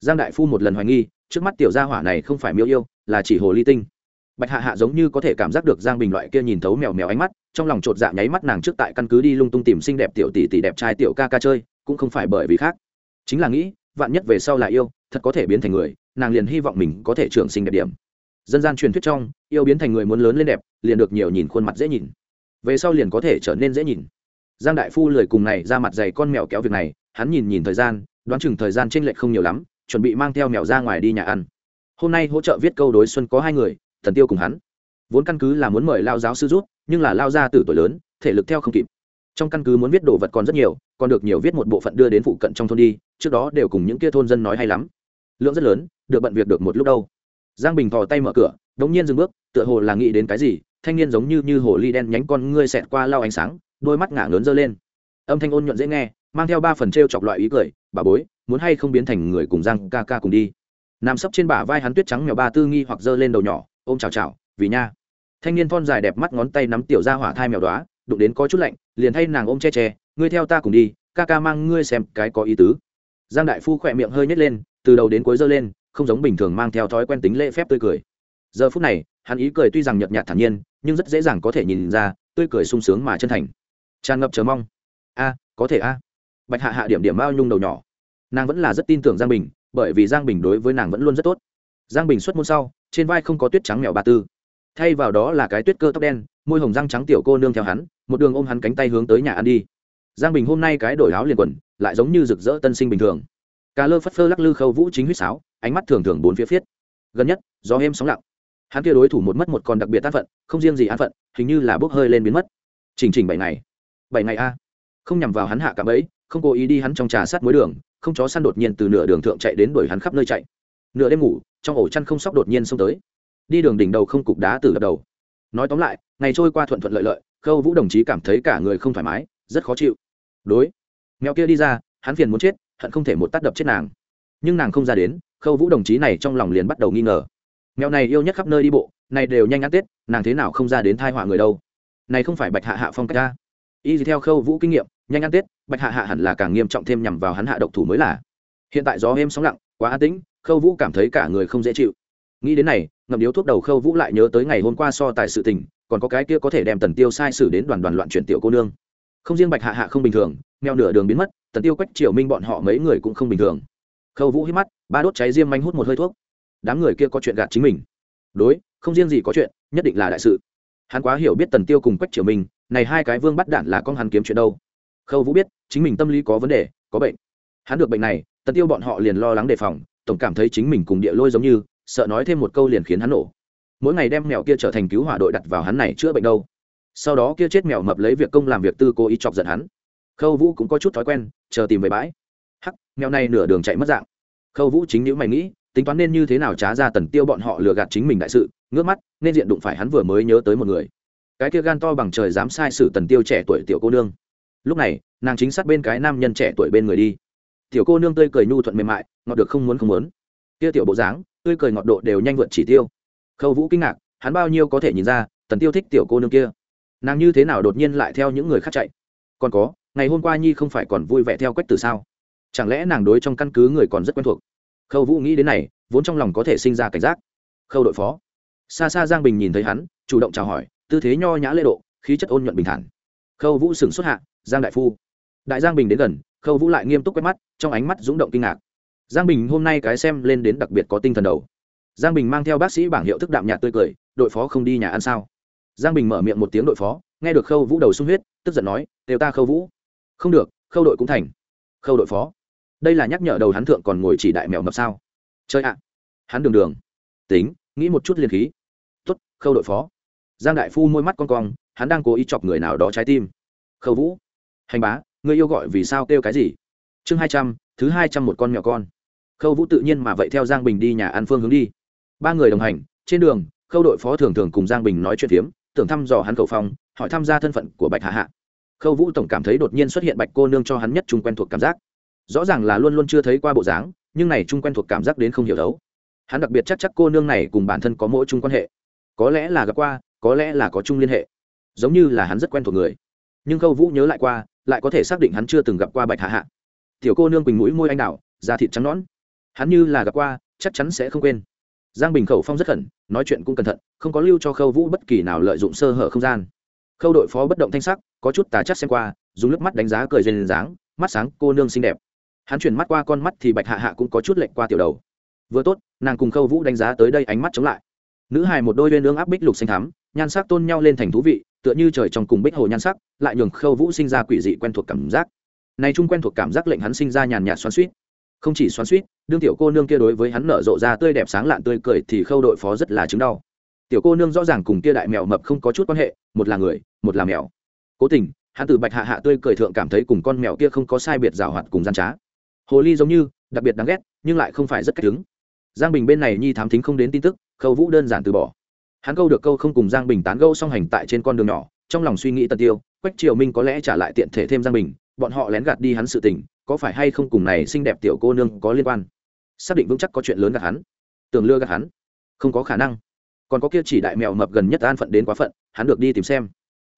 Giang đại phu một lần hoài nghi, trước mắt tiểu gia hỏa này không phải miêu yêu, là chỉ hồ ly tinh. Bạch hạ hạ giống như có thể cảm giác được giang bình loại kia nhìn thấu mèo mèo ánh mắt, trong lòng chột dạ nháy mắt nàng trước tại căn cứ đi lung tung tìm xinh đẹp tiểu tỷ tỷ đẹp trai tiểu ca ca chơi, cũng không phải bởi vì khác. Chính là nghĩ, vạn nhất về sau là yêu, thật có thể biến thành người, nàng liền hy vọng mình có thể trưởng sinh đẹp điểm dân gian truyền thuyết trong, yêu biến thành người muốn lớn lên đẹp, liền được nhiều nhìn khuôn mặt dễ nhìn. Về sau liền có thể trở nên dễ nhìn. Giang đại phu lười cùng này ra mặt dày con mèo kéo việc này, hắn nhìn nhìn thời gian, đoán chừng thời gian t r ê n lệch không nhiều lắm, chuẩn bị mang theo mèo ra ngoài đi nhà ăn. Hôm nay hỗ trợ viết câu đối xuân có hai người, thần tiêu cùng hắn. Vốn căn cứ là muốn mời lao giáo sư rút nhưng là lao ra từ tuổi lớn, thể lực theo không kịp. Trong căn cứ muốn viết đồ vật còn rất nhiều, còn được nhiều viết một bộ phận đưa đến phụ cận trong thôn đi, trước đó đều cùng những kia thôn dân nói hay lắm. Lượng rất lớn, được bận việc được một lúc đâu giang bình thò tay mở cửa, đống nhiên dừng bước, tựa hồ là nghĩ đến cái gì, thanh niên giống như như hồ ly đen nhánh con ngươi xẹt qua lau ánh sáng, đôi mắt ngả lớn dơ lên. Âm thanh ôn nhuận dễ nghe, mang theo ba phần t r e o chọc loại ý cười, bà bối, muốn hay không biến thành người cùng giang ca ca cùng đi? Nằm sấp trên bả vai hắn tuyết trắng mèo ba tư nghi hoặc dơ lên đầu nhỏ, ôm chào chào, vì nha. Thanh niên thon dài đẹp mắt ngón tay nắm tiểu ra hỏa thai mèo đoá đụng đến có chút lạnh, liền thay nàng ôm che che, ngươi theo ta cùng đi, ca ca mang ngươi xem cái có ý tứ. Giang đại phu khỏe miệng hơi nhét lên, từ đầu đến cuối dơ lên không giống bình thường mang theo thói quen tính lễ phép tươi cười. Giờ phút này, hắn ý cười tuy rằng nhợt nhạt thản nhiên, nhưng rất dễ dàng có thể nhìn ra, tươi cười sung sướng mà chân thành. Tràn ngập chờ mong. A, có thể a. Bạch hạ hạ điểm điểm bao nhung đầu nhỏ. Nàng vẫn là rất tin tưởng giang bình, bởi vì giang bình đối với nàng vẫn luôn rất tốt. Giang bình xuất môn sau, trên vai không có tuyết trắng mèo ba tư. Thay vào đó là cái tuyết cơ tóc đen, môi hồng răng trắng tiểu cô nương theo hắn, một đường ôm hắn cánh tay hướng tới nhà ăn đi. Giang bình hôm nay cái đổi áo liền quần, lại giống như rực rỡ tân sinh bình thường. Cà lơ phất phơ lắc lư khâu vũ chính huýt sáo ánh mắt thường thường bốn phía phiết. Gần nhất, gió êm sóng lặng. Hắn kia đối thủ một mất một còn đặc biệt an phận, không riêng gì an phận, hình như là bốc hơi lên biến mất. Chỉnh chỉnh bảy ngày. Bảy ngày a. Không nhằm vào hắn hạ cạm ấy không cố ý đi hắn trong trà sát mối đường, không chó săn đột nhiên từ nửa đường thượng chạy đến đuổi hắn khắp nơi chạy. Nửa đêm ngủ, trong ổ chăn không sóc đột nhiên xông tới. Đi đường đỉnh đầu không cục đá từ đập đầu. Nói tóm lại, ngày trôi qua thuận thuận lợi lợi, khâu vũ đồng chí cảm thấy cả người không thoải mái, rất khó chịu. Đối. Mèo kia đi ra, hắn phiền muốn chết, hận không thể một tát đập chết nàng. Nhưng nàng không ra đến khâu vũ đồng chí này trong lòng liền bắt đầu nghi ngờ. Mèo này yêu nhất khắp nơi đi bộ, này đều nhanh ăn tết, nàng thế nào không ra đến thai họa người đâu. Này không phải bạch hạ hạ phong cách ta. Y theo khâu vũ kinh nghiệm, nhanh ăn tết, bạch hạ hạ hẳn là càng nghiêm trọng thêm nhằm vào hắn hạ độc thủ mới là. Hiện tại gió êm sóng lặng, quá an tĩnh, khâu vũ cảm thấy cả người không dễ chịu. Nghĩ đến này, ngậm điếu thuốc đầu khâu vũ lại nhớ tới ngày hôm qua so tài sự tình, còn có cái kia có thể đem tần tiêu sai sử đến đoàn đoàn loạn chuyển tiểu cô nương. Không riêng bạch hạ hạ không bình thường, mèo nửa đường biến mất, tần tiêu quách triều minh bọn họ mấy người cũng không bình thường khâu vũ hít mắt, ba đốt cháy diêm manh hút một hơi thuốc. Đám người kia có chuyện gạt chính mình. Đối, không riêng gì có chuyện, nhất định là đại sự. Hắn quá hiểu biết tần tiêu cùng quách triều minh, này hai cái vương bắt đạn là con hắn kiếm chuyện đâu. Khâu vũ biết, chính mình tâm lý có vấn đề, có bệnh. Hắn được bệnh này, tần tiêu bọn họ liền lo lắng đề phòng, tổng cảm thấy chính mình cùng địa lôi giống như, sợ nói thêm một câu liền khiến hắn nổ. Mỗi ngày đem mèo kia trở thành cứu hỏa đội đặt vào hắn này chữa bệnh đâu. Sau đó kia chết mèo mập lấy việc công làm việc tư cố ý chọc giận hắn. Khâu vũ cũng có chút thói quen, chờ tìm về bãi hắc, mèo này nửa đường chạy mất dạng. Khâu vũ chính những mày nghĩ, tính toán nên như thế nào trá ra tần tiêu bọn họ lừa gạt chính mình đại sự, ngước mắt, nên diện đụng phải hắn vừa mới nhớ tới một người. Cái kia gan to bằng trời dám sai sử tần tiêu trẻ tuổi tiểu cô nương. Lúc này, nàng chính sát bên cái nam nhân trẻ tuổi bên người đi. Tiểu cô nương tươi cười nhu thuận mềm mại, ngọt được không muốn không muốn. Kia tiểu bộ dáng, tươi cười ngọt độ đều nhanh vượt chỉ tiêu. Khâu vũ kinh ngạc, hắn bao nhiêu có thể nhìn ra, tần tiêu thích tiểu cô nương kia. Nàng như thế nào đột nhiên lại theo những người khác chạy? Còn có, ngày hôm qua nhi không phải còn vui vẻ theo quách từ sao? Chẳng lẽ nàng đối trong căn cứ người còn rất quen thuộc? Khâu vũ nghĩ đến này, vốn trong lòng có thể sinh ra cảnh giác. Khâu đội phó. Xa xa giang bình nhìn thấy hắn, chủ động chào hỏi, tư thế nho nhã lễ độ, khí chất ôn nhuận bình thản. Khâu vũ sửng xuất hạ, giang đại phu. Đại giang bình đến gần, khâu vũ lại nghiêm túc quét mắt, trong ánh mắt rúng động kinh ngạc. Giang bình hôm nay cái xem lên đến đặc biệt có tinh thần đầu. Giang bình mang theo bác sĩ bảng hiệu thức đạm nhạt tươi cười, đội phó không đi nhà ăn sao? Giang bình mở miệng một tiếng đội phó, nghe được khâu vũ đầu sung huyết, tức giận nói, đều ta khâu vũ. Không được, khâu đội cũng thành. Khâu đội phó đây là nhắc nhở đầu hắn thượng còn ngồi chỉ đại mèo mập sao? Chơi ạ. Hắn đường đường. Tính, nghĩ một chút liền khí. Tuất khâu đội phó. Giang đại phu môi mắt con cong, hắn đang cố ý chọc người nào đó trái tim. Khâu vũ. Hành bá ngươi yêu gọi vì sao kêu cái gì? Chương hai trăm, thứ hai trăm một con mèo con. Khâu vũ tự nhiên mà vậy theo giang bình đi nhà ăn phương hướng đi. Ba người đồng hành, trên đường, khâu đội phó thường thường cùng giang bình nói chuyện phiếm, tưởng thăm dò hắn cầu phong, hỏi tham gia thân phận của bạch hạ hạ. Khâu vũ tổng cảm thấy đột nhiên xuất hiện bạch cô nương cho hắn nhất chung quen thuộc cảm giác rõ ràng là luôn luôn chưa thấy qua bộ dáng, nhưng này chung quen thuộc cảm giác đến không hiểu đấu. Hắn đặc biệt chắc chắc cô nương này cùng bản thân có mỗi chung quan hệ. Có lẽ là gặp qua, có lẽ là có chung liên hệ. Giống như là hắn rất quen thuộc người. Nhưng khâu vũ nhớ lại qua, lại có thể xác định hắn chưa từng gặp qua bạch hạ hạ. Tiểu cô nương quỳnh mũi môi anh đào, da thịt trắng nõn. Hắn như là gặp qua, chắc chắn sẽ không quên. Giang bình khẩu phong rất khẩn, nói chuyện cũng cẩn thận, không có lưu cho khâu vũ bất kỳ nào lợi dụng sơ hở không gian. Khâu đội phó bất động thanh sắc, có chút tà chắc xem qua, dùng nước mắt đánh giá cười duyên dáng, mắt sáng cô nương xinh đẹp hắn chuyển mắt qua con mắt thì bạch hạ hạ cũng có chút lệnh qua tiểu đầu. Vừa tốt, nàng cùng khâu vũ đánh giá tới đây ánh mắt chống lại. Nữ hài một đôi bên ương áp bích lục xanh thắm, nhan sắc tôn nhau lên thành thú vị, tựa như trời trong cùng bích hồ nhan sắc, lại nhường khâu vũ sinh ra quỷ dị quen thuộc cảm giác. Này chung quen thuộc cảm giác lệnh hắn sinh ra nhàn nhạt xoắn suýt không chỉ xoắn suýt đương tiểu cô nương kia đối với hắn nở rộ ra tươi đẹp sáng lạn tươi cười thì khâu đội phó rất là chứng đau. Tiểu cô nương rõ ràng cùng kia đại mèo mập không có chút quan hệ, một là người, một là mèo. Cố tình, hắn từ bạch hạ hạ tươi cười thượng cảm thấy cùng con mèo kia không có sai biệt rào hoạt cùng gian trá hồ ly giống như đặc biệt đáng ghét nhưng lại không phải rất cách chứng giang bình bên này nhi thám thính không đến tin tức khâu vũ đơn giản từ bỏ hắn câu được câu không cùng giang bình tán gâu song hành tại trên con đường nhỏ trong lòng suy nghĩ tần tiêu quách triều minh có lẽ trả lại tiện thể thêm giang bình bọn họ lén gạt đi hắn sự tình có phải hay không cùng này xinh đẹp tiểu cô nương có liên quan xác định vững chắc có chuyện lớn gạt hắn tưởng lừa gạt hắn không có khả năng còn có kia chỉ đại mèo mập gần nhất an phận đến quá phận hắn được đi tìm xem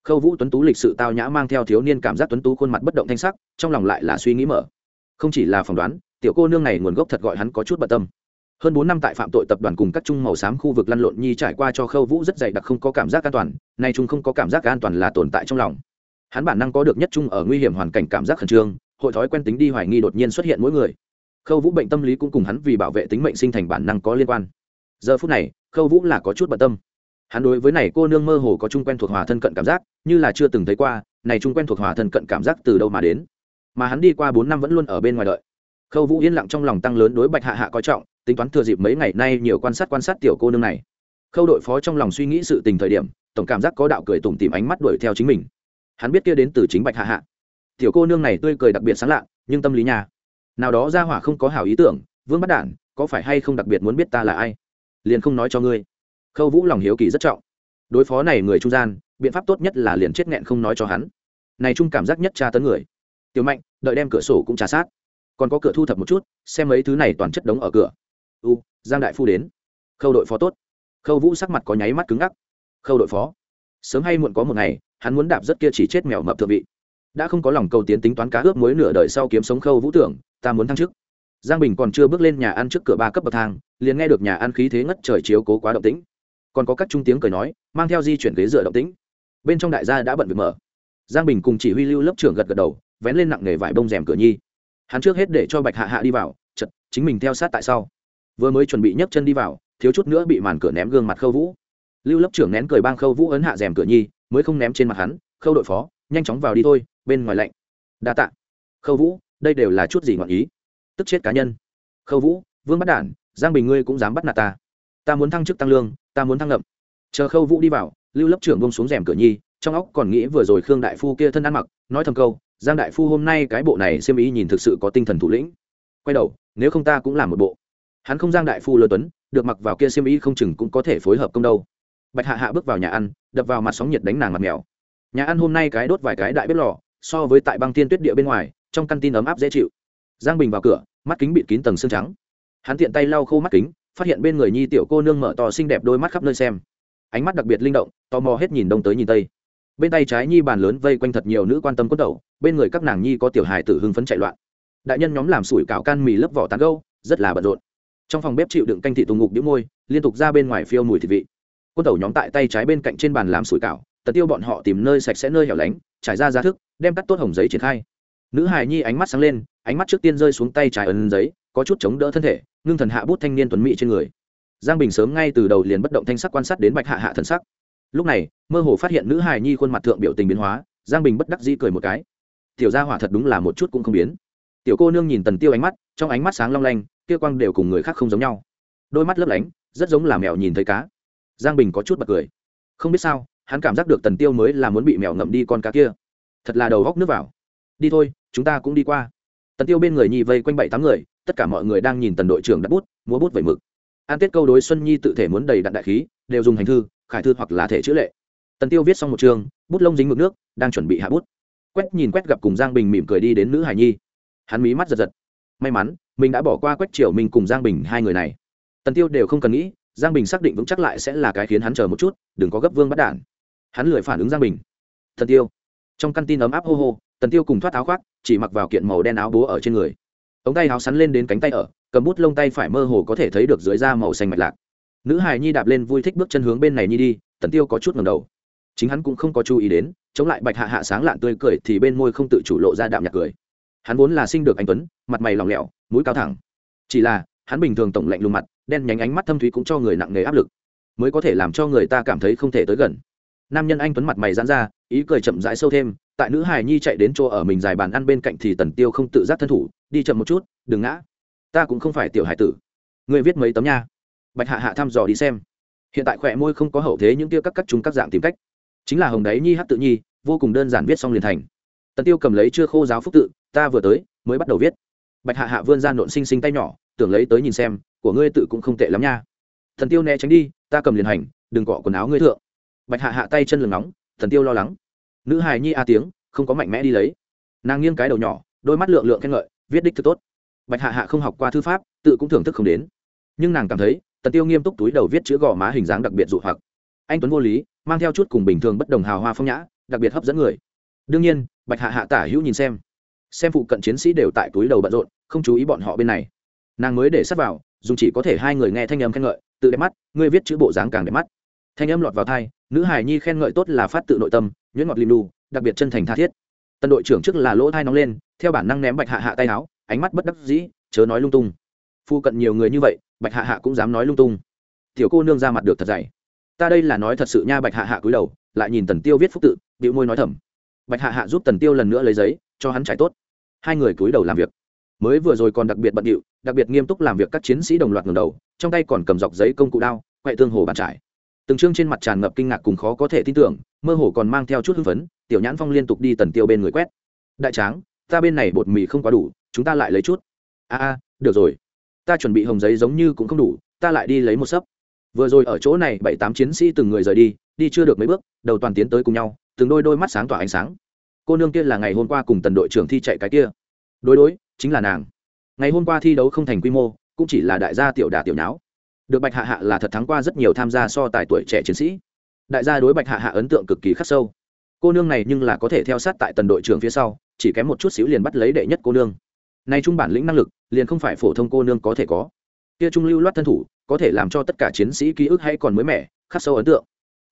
khâu vũ tuấn tú lịch sự tao nhã mang theo thiếu niên cảm giác tuấn tú khuôn mặt bất động thanh sắc trong lòng lại là suy nghĩ mở không chỉ là phỏng đoán, tiểu cô nương này nguồn gốc thật gọi hắn có chút bận tâm. Hơn bốn năm tại phạm tội tập đoàn cùng các trung màu xám khu vực lăn lộn nhi trải qua cho khâu vũ rất dày đặc không có cảm giác an toàn, nay Trung không có cảm giác an toàn là tồn tại trong lòng. Hắn bản năng có được nhất Trung ở nguy hiểm hoàn cảnh cảm giác khẩn trương, hội thói quen tính đi hoài nghi đột nhiên xuất hiện mỗi người. Khâu vũ bệnh tâm lý cũng cùng hắn vì bảo vệ tính mệnh sinh thành bản năng có liên quan. Giờ phút này, khâu vũ là có chút bận tâm. Hắn đối với này cô nương mơ hồ có chung quen thuộc hòa thân cận cảm giác, như là chưa từng thấy qua, này chung quen thuộc hòa thân cận cảm giác từ đâu mà đến mà hắn đi qua bốn năm vẫn luôn ở bên ngoài đợi. Khâu vũ yên lặng trong lòng tăng lớn đối bạch hạ hạ coi trọng, tính toán thừa dịp mấy ngày nay nhiều quan sát quan sát tiểu cô nương này. Khâu đội phó trong lòng suy nghĩ sự tình thời điểm, tổng cảm giác có đạo cười tủm tìm ánh mắt đuổi theo chính mình. Hắn biết kia đến từ chính bạch hạ hạ. Tiểu cô nương này tươi cười đặc biệt sáng lạ, nhưng tâm lý nhà. Nào đó ra hỏa không có hảo ý tưởng, vương bắt đản, có phải hay không đặc biệt muốn biết ta là ai? Liền không nói cho ngươi. Khâu vũ lòng hiếu kỳ rất trọng. Đối phó này người trung gian, biện pháp tốt nhất là liền chết nghẹn không nói cho hắn. Này trung cảm giác nhất tra tấn người tiểu mạnh, đợi đem cửa sổ cũng trả sát. Còn có cửa thu thập một chút, xem mấy thứ này toàn chất đống ở cửa. U, giang đại phu đến. Khâu đội phó tốt. Khâu vũ sắc mặt có nháy mắt cứng ngắc. Khâu đội phó, sớm hay muộn có một ngày, hắn muốn đạp rất kia chỉ chết mèo mập thượng vị. Đã không có lòng cầu tiến tính toán cá ướp mối nửa đời sau kiếm sống khâu vũ tưởng, ta muốn thăng chức. Giang bình còn chưa bước lên nhà ăn trước cửa ba cấp bậc thang, liền nghe được nhà ăn khí thế ngất trời chiếu cố quá động tĩnh. Còn có các trung tiếng cười nói, mang theo di chuyển ghế dựa động tĩnh. Bên trong đại gia đã bận việc mở. Giang bình cùng chỉ huy lưu lớp trưởng gật gật đầu vén lên nặng nghề vải bông rèm cửa nhi. Hắn trước hết để cho bạch hạ hạ đi vào chật chính mình theo sát tại sau. Vừa mới chuẩn bị nhấc chân đi vào, thiếu chút nữa bị màn cửa ném gương mặt khâu vũ. Lưu lớp trưởng nén cười bang khâu vũ ấn hạ rèm cửa nhi, mới không ném trên mặt hắn, khâu đội phó, nhanh chóng vào đi thôi, bên ngoài lạnh. Đa tạ. Khâu vũ, đây đều là chút gì ngọn ý? Tức chết cá nhân. Khâu vũ, vương bắt đản, giang bình ngươi cũng dám bắt nạt ta. Ta muốn thăng chức tăng lương, ta muốn thăng ngậm. Chờ khâu vũ đi vào, lưu lớp trưởng bông xuống rèm cửa nhi, trong óc còn nghĩ vừa rồi khương đại phu kia thân ăn mặc, nói thầm câu giang đại phu hôm nay cái bộ này xem ý nhìn thực sự có tinh thần thủ lĩnh. Quay đầu, nếu không ta cũng làm một bộ. Hắn không giang đại phu lơ tuấn, được mặc vào kia xem ý không chừng cũng có thể phối hợp công đâu. Bạch hạ hạ bước vào nhà ăn, đập vào mặt sóng nhiệt đánh nàng mặt mèo. Nhà ăn hôm nay cái đốt vài cái đại bếp lò, so với tại băng tiên tuyết địa bên ngoài, trong căn tin ấm áp dễ chịu. Giang bình vào cửa, mắt kính bịt kín tầng xương trắng. Hắn tiện tay lau khô mắt kính, phát hiện bên người nhi tiểu cô nương mở to xinh đẹp đôi mắt khắp nơi xem. Ánh mắt đặc biệt linh động, tò mò hết nhìn đông tới nhìn tây bên tay trái nhi bàn lớn vây quanh thật nhiều nữ quan tâm cốt đầu, bên người các nàng nhi có tiểu hài tử hưng phấn chạy loạn. Đại nhân nhóm làm sủi cảo can mì lớp vỏ tán gâu rất là bận rộn. Trong phòng bếp chịu đựng canh thị tùng ngục đĩu môi, liên tục ra bên ngoài phiêu mùi thịt vị. Quân tẩu nhóm tại tay trái bên cạnh trên bàn làm sủi cảo tật tiêu bọn họ tìm nơi sạch sẽ nơi hẻo lánh, trải ra ra thức, đem cắt tốt hồng giấy triển khai. Nữ hài nhi ánh mắt sáng lên, ánh mắt trước tiên rơi xuống tay trái ấn giấy, có chút chống đỡ thân thể, ngưng thần hạ bút thanh niên tuấn mỹ trên người. Giang bình sớm ngay từ đầu liền bất động thanh sắc quan sát đến bạch hạ hạ thần sắc lúc này, mơ hồ phát hiện nữ hài nhi khuôn mặt thượng biểu tình biến hóa, giang bình bất đắc dĩ cười một cái. Tiểu gia hỏa thật đúng là một chút cũng không biến. Tiểu cô nương nhìn tần tiêu ánh mắt, trong ánh mắt sáng long lanh, kia quang đều cùng người khác không giống nhau. Đôi mắt lấp lánh, rất giống là mèo nhìn thấy cá. Giang bình có chút bật cười. Không biết sao, hắn cảm giác được tần tiêu mới là muốn bị mèo ngậm đi con cá kia. Thật là đầu góc nước vào. Đi thôi, chúng ta cũng đi qua. Tần tiêu bên người nhi vây quanh bảy tám người, tất cả mọi người đang nhìn tần đội trưởng đặt bút, múa bút vẩy mực. An tết câu đối xuân nhi tự thể muốn đầy đặn đại khí, đều dùng hành thư khải thư hoặc là thể chữ lệ. Tần tiêu viết xong một chương, bút lông dính mực nước, đang chuẩn bị hạ bút. Quét nhìn quét gặp cùng giang bình mỉm cười đi đến nữ hải nhi. Hắn mí mắt giật giật. May mắn, mình đã bỏ qua quách triều mình cùng giang bình hai người này. Tần tiêu đều không cần nghĩ, giang bình xác định vững chắc lại sẽ là cái khiến hắn chờ một chút, đừng có gấp vương bắt đản. Hắn lười phản ứng giang bình. Tần tiêu. Trong căn tin ấm áp hô hô, tần tiêu cùng thoát áo khoác, chỉ mặc vào kiện màu đen áo bố ở trên người. Ống tay áo sắn lên đến cánh tay ở, cầm bút lông tay phải mơ hồ có thể thấy được dưới da màu xanh mạch lạc nữ hài nhi đạp lên vui thích bước chân hướng bên này nhi đi, tần tiêu có chút ngầm đầu. Chính hắn cũng không có chú ý đến, chống lại bạch hạ hạ sáng lạn tươi cười thì bên môi không tự chủ lộ ra đạm nhạc cười. Hắn vốn là sinh được anh tuấn, mặt mày lỏng lẻo, mũi cao thẳng. Chỉ là, hắn bình thường tổng lạnh lùng mặt, đen nhánh ánh mắt thâm thúy cũng cho người nặng nề áp lực, mới có thể làm cho người ta cảm thấy không thể tới gần. Nam nhân anh tuấn mặt mày giãn ra, ý cười chậm rãi sâu thêm, tại nữ hài nhi chạy đến chỗ ở mình dài bàn ăn bên cạnh thì tần tiêu không tự giác thân thủ, đi chậm một chút, đừng ngã. Ta cũng không phải tiểu hải tử. Người viết mấy tấm nha? Bạch hạ hạ thăm dò đi xem. Hiện tại khỏe môi không có hậu thế những tiêu các các chúng các dạng tìm cách. Chính là hồng đáy nhi hát tự nhi, vô cùng đơn giản viết xong liền thành. Tần tiêu cầm lấy chưa khô giáo phúc tự, ta vừa tới, mới bắt đầu viết. Bạch hạ hạ vươn ra nộn xinh xinh tay nhỏ, tưởng lấy tới nhìn xem, của ngươi tự cũng không tệ lắm nha. Thần tiêu né tránh đi, ta cầm liền hành, đừng cọ quần áo ngươi thượng. Bạch hạ hạ tay chân lừng nóng thần tiêu lo lắng. Nữ hài nhi a tiếng, không có mạnh mẽ đi lấy. Nàng nghiêng cái đầu nhỏ, đôi mắt lượng lượng khen ngợi, viết đích thực tốt. Bạch hạ hạ không học qua thư pháp, tự cũng thưởng thức không đến. Nhưng nàng cảm thấy tần tiêu nghiêm túc túi đầu viết chữ gò má hình dáng đặc biệt dụ hoặc. Anh tuấn vô lý, mang theo chút cùng bình thường bất đồng hào hoa phong nhã, đặc biệt hấp dẫn người. Đương nhiên, bạch hạ hạ tả hữu nhìn xem. Xem phụ cận chiến sĩ đều tại túi đầu bận rộn, không chú ý bọn họ bên này. Nàng mới để sắp vào dùng chỉ có thể hai người nghe thanh âm khen ngợi, tự đẹp mắt ngươi viết chữ bộ dáng càng đẹp mắt. Thanh âm lọt vào thai nữ hải nhi khen ngợi tốt là phát tự nội tâm, nhuyễn ngọt lim đu đặc biệt chân thành tha thiết. Tân đội trưởng trước là lỗ thai nóng lên, theo bản năng ném bạch hạ hạ tay áo, ánh mắt bất đắc dĩ, chớ nói lung tung. Phu cận nhiều người như vậy bạch hạ hạ cũng dám nói lung tung. Tiểu cô nương ra mặt được thật dày. Ta đây là nói thật sự nha, bạch hạ hạ cúi đầu, lại nhìn tần tiêu viết phúc tự bịu môi nói thầm. Bạch hạ hạ giúp tần tiêu lần nữa lấy giấy, cho hắn trải tốt. Hai người cúi đầu làm việc. Mới vừa rồi còn đặc biệt bận điệu, đặc biệt nghiêm túc làm việc các chiến sĩ đồng loạt ngầm đầu, trong tay còn cầm dọc giấy công cụ đao quậy tương hồ bàn trải. Từng chương trên mặt tràn ngập kinh ngạc cùng khó có thể tin tưởng, mơ hồ còn mang theo chút hưng phấn, tiểu nhãn phong liên tục đi tần tiêu bên người quét. Đại tráng, ta bên này bột mì không quá đủ, chúng ta lại lấy chút. A a, được rồi ta chuẩn bị hồng giấy giống như cũng không đủ, ta lại đi lấy một sấp. Vừa rồi ở chỗ này, bảy tám chiến sĩ từng người rời đi đi chưa được mấy bước, đầu toàn tiến tới cùng nhau, từng đôi đôi mắt sáng tỏa ánh sáng. Cô nương kia là ngày hôm qua cùng tần đội trưởng thi chạy cái kia. Đối đối, chính là nàng. Ngày hôm qua thi đấu không thành quy mô, cũng chỉ là đại gia tiểu đà tiểu nháo. Được bạch hạ hạ là thật thắng qua rất nhiều tham gia so tài tuổi trẻ chiến sĩ. Đại gia đối bạch hạ hạ ấn tượng cực kỳ khắc sâu. Cô nương này nhưng là có thể theo sát tại tần đội trưởng phía sau, chỉ kém một chút xíu liền bắt lấy đệ nhất cô nương nay trung bản lĩnh năng lực, liền không phải phổ thông cô nương có thể có. Kia trung lưu loát thân thủ, có thể làm cho tất cả chiến sĩ ký ức hay còn mới mẻ, khắc sâu ấn tượng.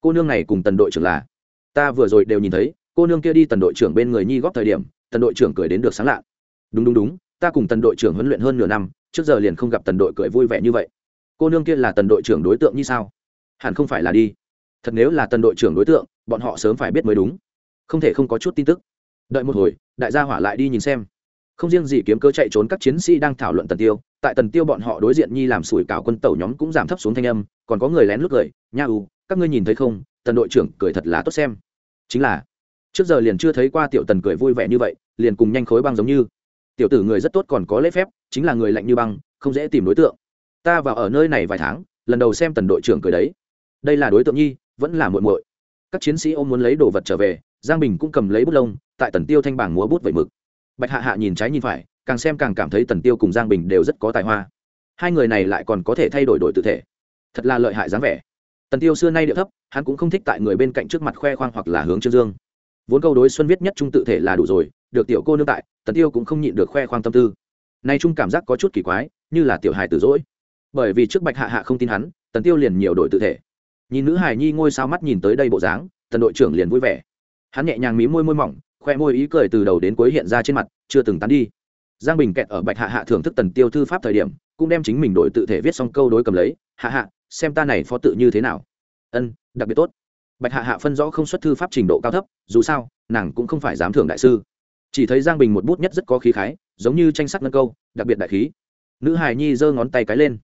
Cô nương này cùng tần đội trưởng là. Ta vừa rồi đều nhìn thấy, cô nương kia đi tần đội trưởng bên người nhi góp thời điểm, tần đội trưởng cười đến được sáng lạ. Đúng đúng đúng, ta cùng tần đội trưởng huấn luyện hơn nửa năm, trước giờ liền không gặp tần đội cười vui vẻ như vậy. Cô nương kia là tần đội trưởng đối tượng như sao? Hẳn không phải là đi. Thật nếu là tần đội trưởng đối tượng, bọn họ sớm phải biết mới đúng. Không thể không có chút tin tức. Đợi một hồi, đại gia hỏa lại đi nhìn xem không riêng gì kiếm cơ chạy trốn các chiến sĩ đang thảo luận tần tiêu, tại tần tiêu bọn họ đối diện nhi làm sủi cảo quân tàu nhóm cũng giảm thấp xuống thanh âm, còn có người lén lút cười, nha u các ngươi nhìn thấy không, tần đội trưởng cười thật là tốt xem. Chính là, trước giờ liền chưa thấy qua tiểu tần cười vui vẻ như vậy, liền cùng nhanh khối băng giống như. Tiểu tử người rất tốt còn có lễ phép, chính là người lạnh như băng, không dễ tìm đối tượng. Ta vào ở nơi này vài tháng, lần đầu xem tần đội trưởng cười đấy. Đây là đối tượng nhi, vẫn là muội muội. Các chiến sĩ ôm muốn lấy đồ vật trở về, giang bình cũng cầm lấy bút lông, tại tần tiêu thanh bảng múa bút vẩy mực bạch hạ hạ nhìn trái nhìn phải, càng xem càng cảm thấy tần tiêu cùng giang bình đều rất có tài hoa. Hai người này lại còn có thể thay đổi đổi tự thể. Thật là lợi hại dáng vẻ. Tần tiêu xưa nay địa thấp, hắn cũng không thích tại người bên cạnh trước mặt khoe khoang hoặc là hướng trương dương. Vốn câu đối xuân viết nhất trung tự thể là đủ rồi, được tiểu cô nương tại, tần tiêu cũng không nhịn được khoe khoang tâm tư. Nay trung cảm giác có chút kỳ quái, như là tiểu hài tử dỗi. Bởi vì trước bạch hạ hạ không tin hắn, tần tiêu liền nhiều đổi tự thể. Nhìn nữ hài nhi ngôi sao mắt nhìn tới đây bộ dáng, tần đội trưởng liền vui vẻ. Hắn nhẹ nhàng mí môi môi mỏng khoe môi ý cười từ đầu đến cuối hiện ra trên mặt, chưa từng tán đi. Giang bình kẹt ở bạch hạ hạ thưởng thức tần tiêu thư pháp thời điểm, cũng đem chính mình đổi tự thể viết xong câu đối cầm lấy, hạ hạ, xem ta này phó tự như thế nào. Ân, đặc biệt tốt. Bạch hạ hạ phân rõ không xuất thư pháp trình độ cao thấp, dù sao, nàng cũng không phải dám thưởng đại sư. Chỉ thấy giang bình một bút nhất rất có khí khái, giống như tranh sắc ngân câu, đặc biệt đại khí. Nữ hài nhi giơ ngón tay cái lên.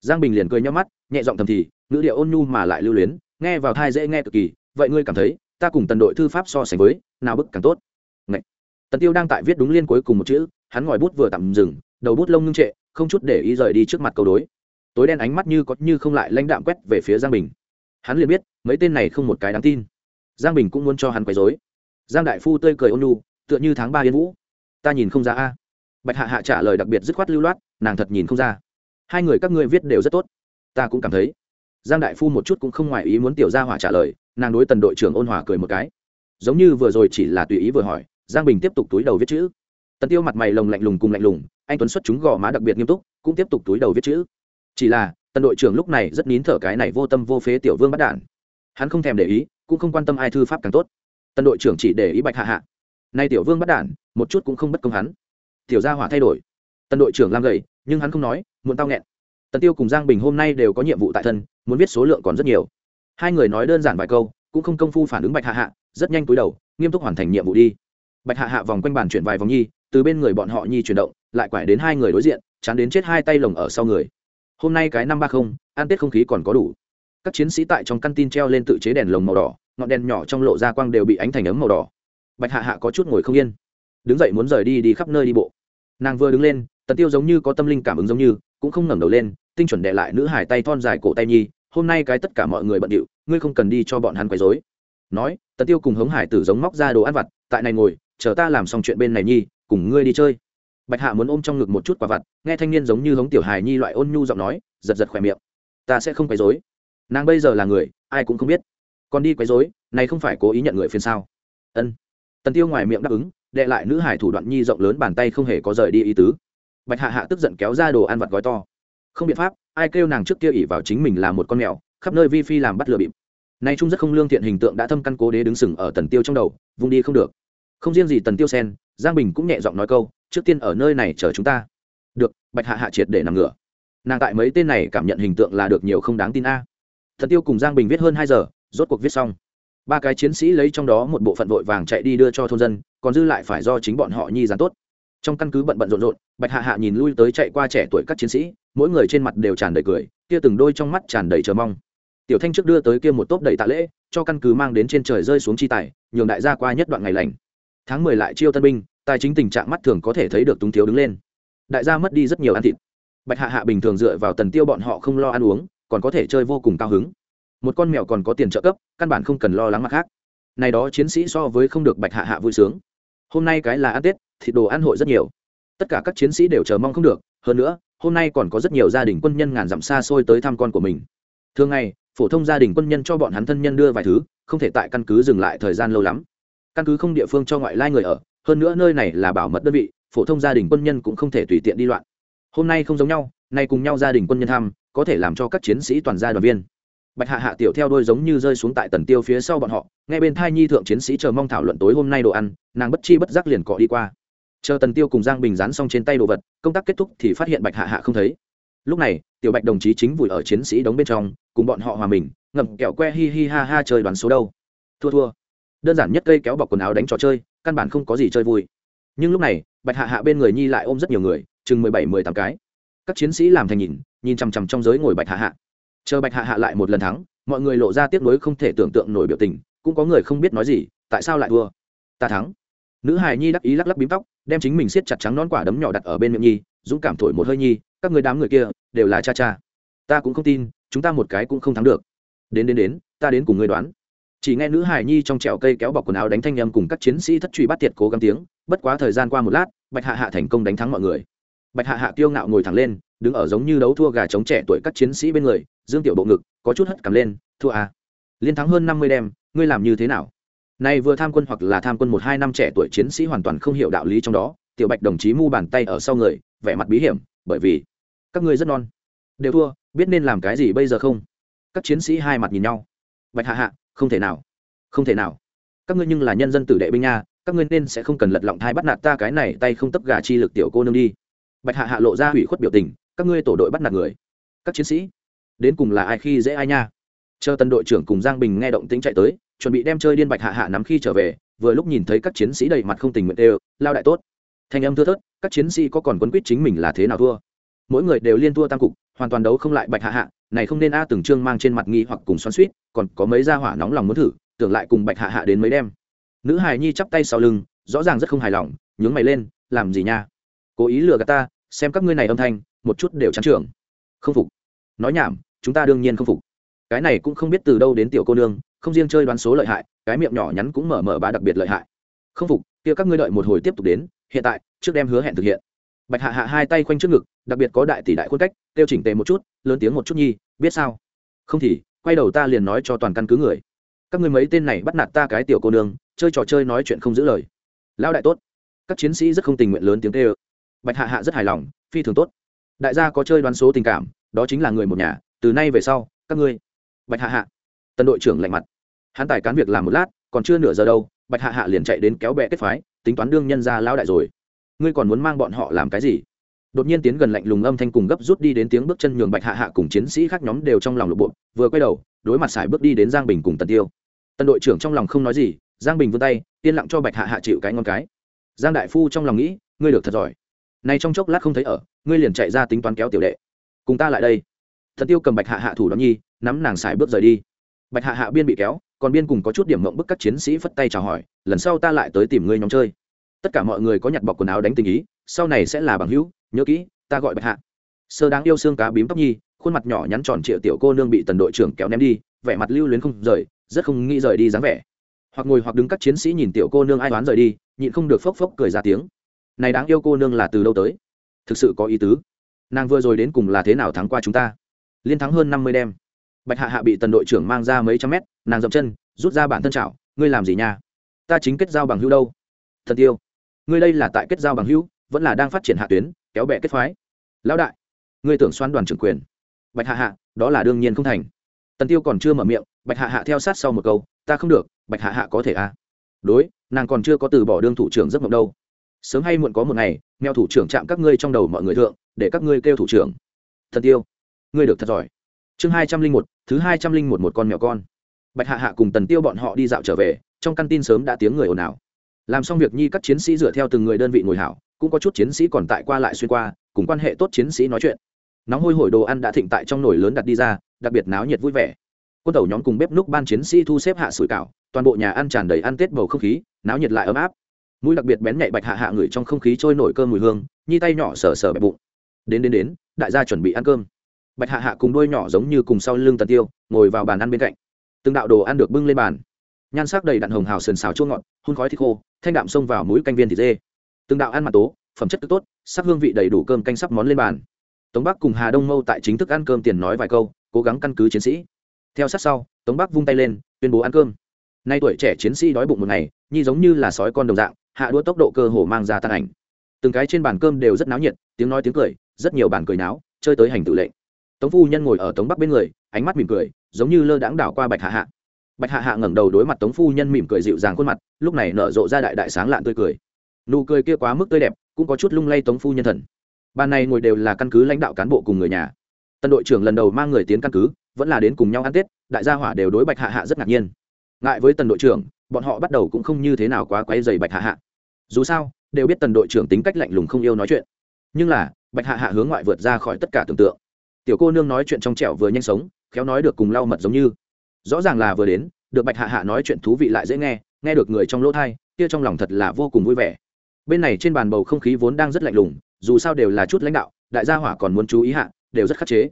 Giang bình liền cười nhó mắt, nhẹ giọng thầm thì, ngữ điệu ôn nhu mà lại lưu luyến, nghe vào thai dễ nghe cực kỳ, vậy ngươi cảm thấy, ta cùng tần đội thư pháp so sánh với, nào bức càng tốt? Tần tiêu đang tại viết đúng liên cuối cùng một chữ, hắn ngòi bút vừa tạm dừng, đầu bút lông ngưng trệ, không chút để ý rời đi trước mặt câu đối. Tối đen ánh mắt như có như không lại lãnh đạm quét về phía giang bình. Hắn liền biết, mấy tên này không một cái đáng tin. Giang bình cũng muốn cho hắn quấy dối giang đại phu tươi cười ôn nhu, tựa như tháng ba yên vũ. Ta nhìn không ra a. Bạch hạ hạ trả lời đặc biệt dứt khoát lưu loát, nàng thật nhìn không ra. Hai người các ngươi viết đều rất tốt. Ta cũng cảm thấy. Giang đại phu một chút cũng không ngoài ý muốn tiểu gia hỏa trả lời, nàng đối tần đội trưởng ôn hòa cười một cái. Giống như vừa rồi chỉ là tùy ý vừa hỏi giang bình tiếp tục túi đầu viết chữ. Tần tiêu mặt mày lồng lạnh lùng cùng lạnh lùng, anh tuấn xuất chúng gò má đặc biệt nghiêm túc, cũng tiếp tục túi đầu viết chữ. Chỉ là, tần đội trưởng lúc này rất nín thở cái này vô tâm vô phế tiểu vương bắt đản hắn không thèm để ý, cũng không quan tâm ai thư pháp càng tốt. Tần đội trưởng chỉ để ý bạch hạ hạ. Nay tiểu vương bắt đản một chút cũng không bất công hắn. Tiểu gia hỏa thay đổi. Tần đội trưởng lam gầy, nhưng hắn không nói muốn tao nghẹn. Tần tiêu cùng giang bình hôm nay đều có nhiệm vụ tại thân, muốn viết số lượng còn rất nhiều. Hai người nói đơn giản vài câu, cũng không công phu phản ứng bạch hạ hạ, rất nhanh túi đầu, nghiêm túc hoàn thành nhiệm vụ đi bạch hạ hạ vòng quanh bàn chuyển vài vòng nhi, từ bên người bọn họ nhi chuyển động, lại quải đến hai người đối diện, chán đến chết hai tay lồng ở sau người. Hôm nay cái năm ba không, ăn tết không khí còn có đủ. Các chiến sĩ tại trong căn tin treo lên tự chế đèn lồng màu đỏ, ngọn đèn nhỏ trong lộ ra quang đều bị ánh thành ấm màu đỏ. Bạch hạ hạ có chút ngồi không yên. Đứng dậy muốn rời đi đi khắp nơi đi bộ. Nàng vừa đứng lên, tần tiêu giống như có tâm linh cảm ứng giống như, cũng không ngẩng đầu lên, tinh chuẩn đệ lại nữ hải tay thon dài cổ tay nhi, hôm nay cái tất cả mọi người bận điệu, ngươi không cần đi cho bọn hắn quấy rối. Nói, tần tiêu cùng hống hải tử giống móc ra đồ ăn vặt, tại này ngồi chờ ta làm xong chuyện bên này nhi, cùng ngươi đi chơi. Bạch hạ muốn ôm trong ngực một chút quả vặt, nghe thanh niên giống như hống tiểu hài nhi loại ôn nhu giọng nói, giật giật khỏe miệng. Ta sẽ không quấy rối. Nàng bây giờ là người, ai cũng không biết. Còn đi quấy rối, này không phải cố ý nhận người phiền sao? Ân. Tần tiêu ngoài miệng đáp ứng, đệ lại nữ hải thủ đoạn nhi rộng lớn bàn tay không hề có rời đi ý tứ. Bạch hạ hạ tức giận kéo ra đồ ăn vặt gói to. Không biện pháp, ai kêu nàng trước kia ỉ vào chính mình là một con mèo, khắp nơi vi phi làm bắt lừa bịp. Nay trung rất không lương thiện hình tượng đã thâm căn cố đế đứng sừng ở tần tiêu trong đầu vung đi không được không riêng gì tần tiêu sen, giang bình cũng nhẹ giọng nói câu, trước tiên ở nơi này chờ chúng ta. Được, bạch hạ hạ triệt để nằm ngửa. Nàng tại mấy tên này cảm nhận hình tượng là được nhiều không đáng tin a. Thần tiêu cùng giang bình viết hơn hai giờ, rốt cuộc viết xong. Ba cái chiến sĩ lấy trong đó một bộ phận vội vàng chạy đi đưa cho thôn dân, còn dư lại phải do chính bọn họ nhi dán tốt. Trong căn cứ bận bận rộn rộn, bạch hạ hạ nhìn lui tới chạy qua trẻ tuổi các chiến sĩ, mỗi người trên mặt đều tràn đầy cười, kia từng đôi trong mắt tràn đầy chờ mong. Tiểu thanh trước đưa tới kia một tốp đầy tạ lễ, cho căn cứ mang đến trên trời rơi xuống chi tài, nhường đại gia qua nhất đoạn ngày lành tháng mười lại chiêu tân binh, tài chính tình trạng mắt thường có thể thấy được túng thiếu đứng lên. Đại gia mất đi rất nhiều ăn thịt. Bạch hạ hạ bình thường dựa vào tần tiêu bọn họ không lo ăn uống, còn có thể chơi vô cùng cao hứng. Một con mèo còn có tiền trợ cấp, căn bản không cần lo lắng mặt khác. Này đó chiến sĩ so với không được bạch hạ hạ vui sướng. Hôm nay cái là ăn tết, thịt đồ ăn hội rất nhiều. Tất cả các chiến sĩ đều chờ mong không được, hơn nữa, hôm nay còn có rất nhiều gia đình quân nhân ngàn dặm xa xôi tới thăm con của mình. Thường ngày, phổ thông gia đình quân nhân cho bọn hắn thân nhân đưa vài thứ, không thể tại căn cứ dừng lại thời gian lâu lắm căn cứ không địa phương cho ngoại lai người ở, hơn nữa nơi này là bảo mật đơn vị, phổ thông gia đình quân nhân cũng không thể tùy tiện đi loạn. Hôm nay không giống nhau, nay cùng nhau gia đình quân nhân thăm, có thể làm cho các chiến sĩ toàn gia đoàn viên. Bạch hạ hạ tiểu theo đôi giống như rơi xuống tại tần tiêu phía sau bọn họ ngay bên thai nhi thượng chiến sĩ chờ mong thảo luận tối hôm nay đồ ăn, nàng bất chi bất giác liền cọ đi qua. Chờ tần tiêu cùng giang bình dán xong trên tay đồ vật, công tác kết thúc thì phát hiện bạch hạ hạ không thấy. Lúc này, tiểu bạch đồng chí chính vùi ở chiến sĩ đóng bên trong, cùng bọn họ hòa mình, ngậm kẹo que hi hi ha ha chơi đoán số đâu. Thua thua đơn giản nhất cây kéo bọc quần áo đánh trò chơi, căn bản không có gì chơi vui. Nhưng lúc này, bạch hạ hạ bên người nhi lại ôm rất nhiều người, chừng mười bảy, mười tám cái. Các chiến sĩ làm thành nhìn nhìn chằm chằm trong giới ngồi bạch hạ hạ. Chờ bạch hạ hạ lại một lần thắng, mọi người lộ ra tiếc nuối không thể tưởng tượng nổi biểu tình, cũng có người không biết nói gì, tại sao lại thua? Ta thắng. Nữ hài nhi đắc ý lắc lắc bím tóc, đem chính mình siết chặt trắng nón quả đấm nhỏ đặt ở bên miệng nhi, dũng cảm thổi một hơi nhi, các người đám người kia, đều là cha cha. Ta cũng không tin, chúng ta một cái cũng không thắng được. Đến đến đến, ta đến cùng người đoán chỉ nghe nữ hài nhi trong trẹo cây kéo bọc quần áo đánh thanh âm cùng các chiến sĩ thất truy bắt tiệt cố gắng tiếng, bất quá thời gian qua một lát, bạch hạ hạ thành công đánh thắng mọi người. Bạch hạ hạ kiêu ngạo ngồi thẳng lên, đứng ở giống như đấu thua gà chống trẻ tuổi các chiến sĩ bên người, dương tiểu bộ ngực, có chút hất cằm lên, thua à liên thắng hơn năm mươi đêm ngươi làm như thế nào? Này vừa tham quân hoặc là tham quân một hai năm trẻ tuổi chiến sĩ hoàn toàn không hiểu đạo lý trong đó, tiểu bạch đồng chí mu bàn tay ở sau người, vẻ mặt bí hiểm, bởi vì các ngươi rất non, đều thua, biết nên làm cái gì bây giờ không? Các chiến sĩ hai mặt nhìn nhau. Bạch hạ hạ không thể nào. Không thể nào. Các ngươi nhưng là nhân dân tử đệ binh nha, các ngươi nên sẽ không cần lật lọng thai bắt nạt ta cái này tay không tấp gà chi lực tiểu cô nương đi. Bạch hạ hạ lộ ra hủy khuất biểu tình, các ngươi tổ đội bắt nạt người. Các chiến sĩ, đến cùng là ai khi dễ ai nha? Chờ tân đội trưởng cùng giang bình nghe động tính chạy tới, chuẩn bị đem chơi điên bạch hạ hạ nắm khi trở về, vừa lúc nhìn thấy các chiến sĩ đầy mặt không tình nguyện đều, lao đại tốt. Thanh âm thưa thớt, các chiến sĩ có còn quấn quýt chính mình là thế nào thua? Mỗi người đều liên thua tam cục hoàn toàn đấu không lại bạch hạ hạ, này không nên a từng trương mang trên mặt nghi hoặc cùng xoắn suýt còn có mấy gia hỏa nóng lòng muốn thử, tưởng lại cùng bạch hạ hạ đến mấy đêm. Nữ hài nhi chắp tay sau lưng, rõ ràng rất không hài lòng, nhướng mày lên, làm gì nha? Cố ý lừa gạt ta, xem các ngươi này âm thanh, một chút đều chán trường không phục. Nói nhảm, chúng ta đương nhiên không phục. Cái này cũng không biết từ đâu đến tiểu cô nương, không riêng chơi đoán số lợi hại, cái miệng nhỏ nhắn cũng mở mở bá đặc biệt lợi hại. Không phục, kia các ngươi đợi một hồi tiếp tục đến, hiện tại, trước đem hứa hẹn thực hiện bạch hạ hạ hai tay quanh trước ngực, đặc biệt có đại tỷ đại khuôn cách tiêu chỉnh tề một chút, lớn tiếng một chút nhi, biết sao? Không thì, quay đầu ta liền nói cho toàn căn cứ người. Các ngươi mấy tên này bắt nạt ta cái tiểu cô nương, chơi trò chơi nói chuyện không giữ lời. Lão đại tốt. Các chiến sĩ rất không tình nguyện lớn tiếng tê ơ bạch hạ hạ rất hài lòng, phi thường tốt. Đại gia có chơi đoán số tình cảm, đó chính là người một nhà, từ nay về sau, các ngươi. Bạch hạ hạ. Tân đội trưởng lạnh mặt. Hắn tài cán việc làm một lát, còn chưa nửa giờ đâu, bạch hạ hạ liền chạy đến kéo bè kết phái, tính toán đương nhân ra lão đại rồi ngươi còn muốn mang bọn họ làm cái gì? Đột nhiên tiến gần lạnh lùng âm thanh cùng gấp rút đi đến tiếng bước chân nhường bạch hạ hạ cùng chiến sĩ khác nhóm đều trong lòng lục bộ vừa quay đầu, đối mặt sải bước đi đến giang bình cùng tần tiêu. Tân đội trưởng trong lòng không nói gì, giang bình vươn tay, yên lặng cho bạch hạ hạ chịu cái ngon cái. Giang đại phu trong lòng nghĩ, ngươi được thật giỏi. Nay trong chốc lát không thấy ở, ngươi liền chạy ra tính toán kéo tiểu đệ. Cùng ta lại đây. Thần tiêu cầm bạch hạ hạ thủ đón nhi, nắm nàng xài bước rời đi. Bạch hạ hạ biên bị kéo, còn biên cùng có chút điểm mộng bức các chiến sĩ phất tay chào hỏi, lần sau ta lại tới tìm ngươi nhóm chơi tất cả mọi người có nhặt bọc quần áo đánh tình ý, sau này sẽ là bằng hữu, nhớ kỹ, ta gọi bạch hạ. Sơ đáng yêu xương cá bím tóc nhi, khuôn mặt nhỏ nhắn tròn triệu tiểu cô nương bị tần đội trưởng kéo ném đi, vẻ mặt lưu luyến không rời, rất không nghĩ rời đi dáng vẻ. Hoặc ngồi hoặc đứng các chiến sĩ nhìn tiểu cô nương ai đoán rời đi, nhịn không được phốc phốc cười ra tiếng. Này đáng yêu cô nương là từ đâu tới? Thực sự có ý tứ. Nàng vừa rồi đến cùng là thế nào thắng qua chúng ta? Liên thắng hơn năm mươi đêm. Bạch hạ hạ bị tần đội trưởng mang ra mấy trăm mét, nàng dậm chân, rút ra bản thân chảo, ngươi làm gì nha? Ta chính kết giao bằng hữu đâu? Thật tiêu ngươi đây là tại kết giao bằng hữu, vẫn là đang phát triển hạ tuyến, kéo bẹ kết phái. Lão đại, ngươi tưởng xoan đoàn trưởng quyền. Bạch hạ hạ, đó là đương nhiên không thành. Tần tiêu còn chưa mở miệng, bạch hạ hạ theo sát sau một câu, ta không được, bạch hạ hạ có thể à? Đối, nàng còn chưa có từ bỏ đương thủ trưởng giấc mộng đâu. Sớm hay muộn có một ngày, mèo thủ trưởng chạm các ngươi trong đầu mọi người thượng, để các ngươi kêu thủ trưởng. Thần tiêu, ngươi được thật giỏi. Chương hai trăm linh một, thứ hai trăm linh một một con mèo con. Bạch hạ hạ cùng tần tiêu bọn họ đi dạo trở về, trong căn tin sớm đã tiếng người ồn ào làm xong việc nhi các chiến sĩ dựa theo từng người đơn vị ngồi hảo, cũng có chút chiến sĩ còn tại qua lại xuyên qua, cùng quan hệ tốt chiến sĩ nói chuyện. Nóng hôi hổi đồ ăn đã thịnh tại trong nồi lớn đặt đi ra, đặc biệt náo nhiệt vui vẻ. Quân tàu nhóm cùng bếp núc ban chiến sĩ thu xếp hạ sủi cảo, toàn bộ nhà ăn tràn đầy ăn tết bầu không khí, náo nhiệt lại ấm áp. Mũi đặc biệt bén nhạy bạch hạ hạ ngửi trong không khí trôi nổi cơm mùi hương, nhi tay nhỏ sờ sờ bẹp bụng. Đến đến đến, đại gia chuẩn bị ăn cơm. Bạch hạ hạ cùng đôi nhỏ giống như cùng sau lưng tần tiêu, ngồi vào bàn ăn bên cạnh. Từng đạo đồ ăn được bưng lên bàn nhan sắc đầy đặn hồng hào sườn xào chua ngọt, hun khói thịt khô, thanh đạm xông vào mũi canh viên thịt dê. Từng đạo ăn mặt tố, phẩm chất tức tốt, sắc hương vị đầy đủ cơm canh sắp món lên bàn. Tống bắc cùng hà đông mâu tại chính thức ăn cơm tiền nói vài câu, cố gắng căn cứ chiến sĩ. Theo sát sau, tống bắc vung tay lên, tuyên bố ăn cơm. Nay tuổi trẻ chiến sĩ đói bụng một ngày, nhi giống như là sói con đồng dạng, hạ đua tốc độ cơ hồ mang ra tan ảnh. Từng cái trên bàn cơm đều rất náo nhiệt, tiếng nói tiếng cười, rất nhiều bàn cười náo, chơi tới hành tự lệnh tống phu nhân ngồi ở tống bắc bên người, ánh mắt mỉm cười, giống như lơ đãng đảo qua bạch hạ hạ bạch hạ hạ ngẩng đầu đối mặt tống phu nhân mỉm cười dịu dàng khuôn mặt, lúc này nở rộ ra đại đại sáng lạn tươi cười. Nụ cười kia quá mức tươi đẹp, cũng có chút lung lay tống phu nhân thần. Bàn này ngồi đều là căn cứ lãnh đạo cán bộ cùng người nhà. Tân đội trưởng lần đầu mang người tiến căn cứ, vẫn là đến cùng nhau ăn tết, đại gia hỏa đều đối bạch hạ hạ rất ngạc nhiên. Ngại với tần đội trưởng, bọn họ bắt đầu cũng không như thế nào quá quấy dày bạch hạ hạ. Dù sao, đều biết tần đội trưởng tính cách lạnh lùng không yêu nói chuyện. Nhưng là, bạch hạ hạ hướng ngoại vượt ra khỏi tất cả tưởng tượng. Tiểu cô nương nói chuyện trong trẻo vừa nhanh sống, khéo nói được cùng lau mật giống như rõ ràng là vừa đến, được bạch hạ hạ nói chuyện thú vị lại dễ nghe nghe được người trong lỗ thai, kia trong lòng thật là vô cùng vui vẻ. Bên này trên bàn bầu không khí vốn đang rất lạnh lùng, dù sao đều là chút lãnh đạo, đại gia hỏa còn muốn chú ý hạ, đều rất khắc chế.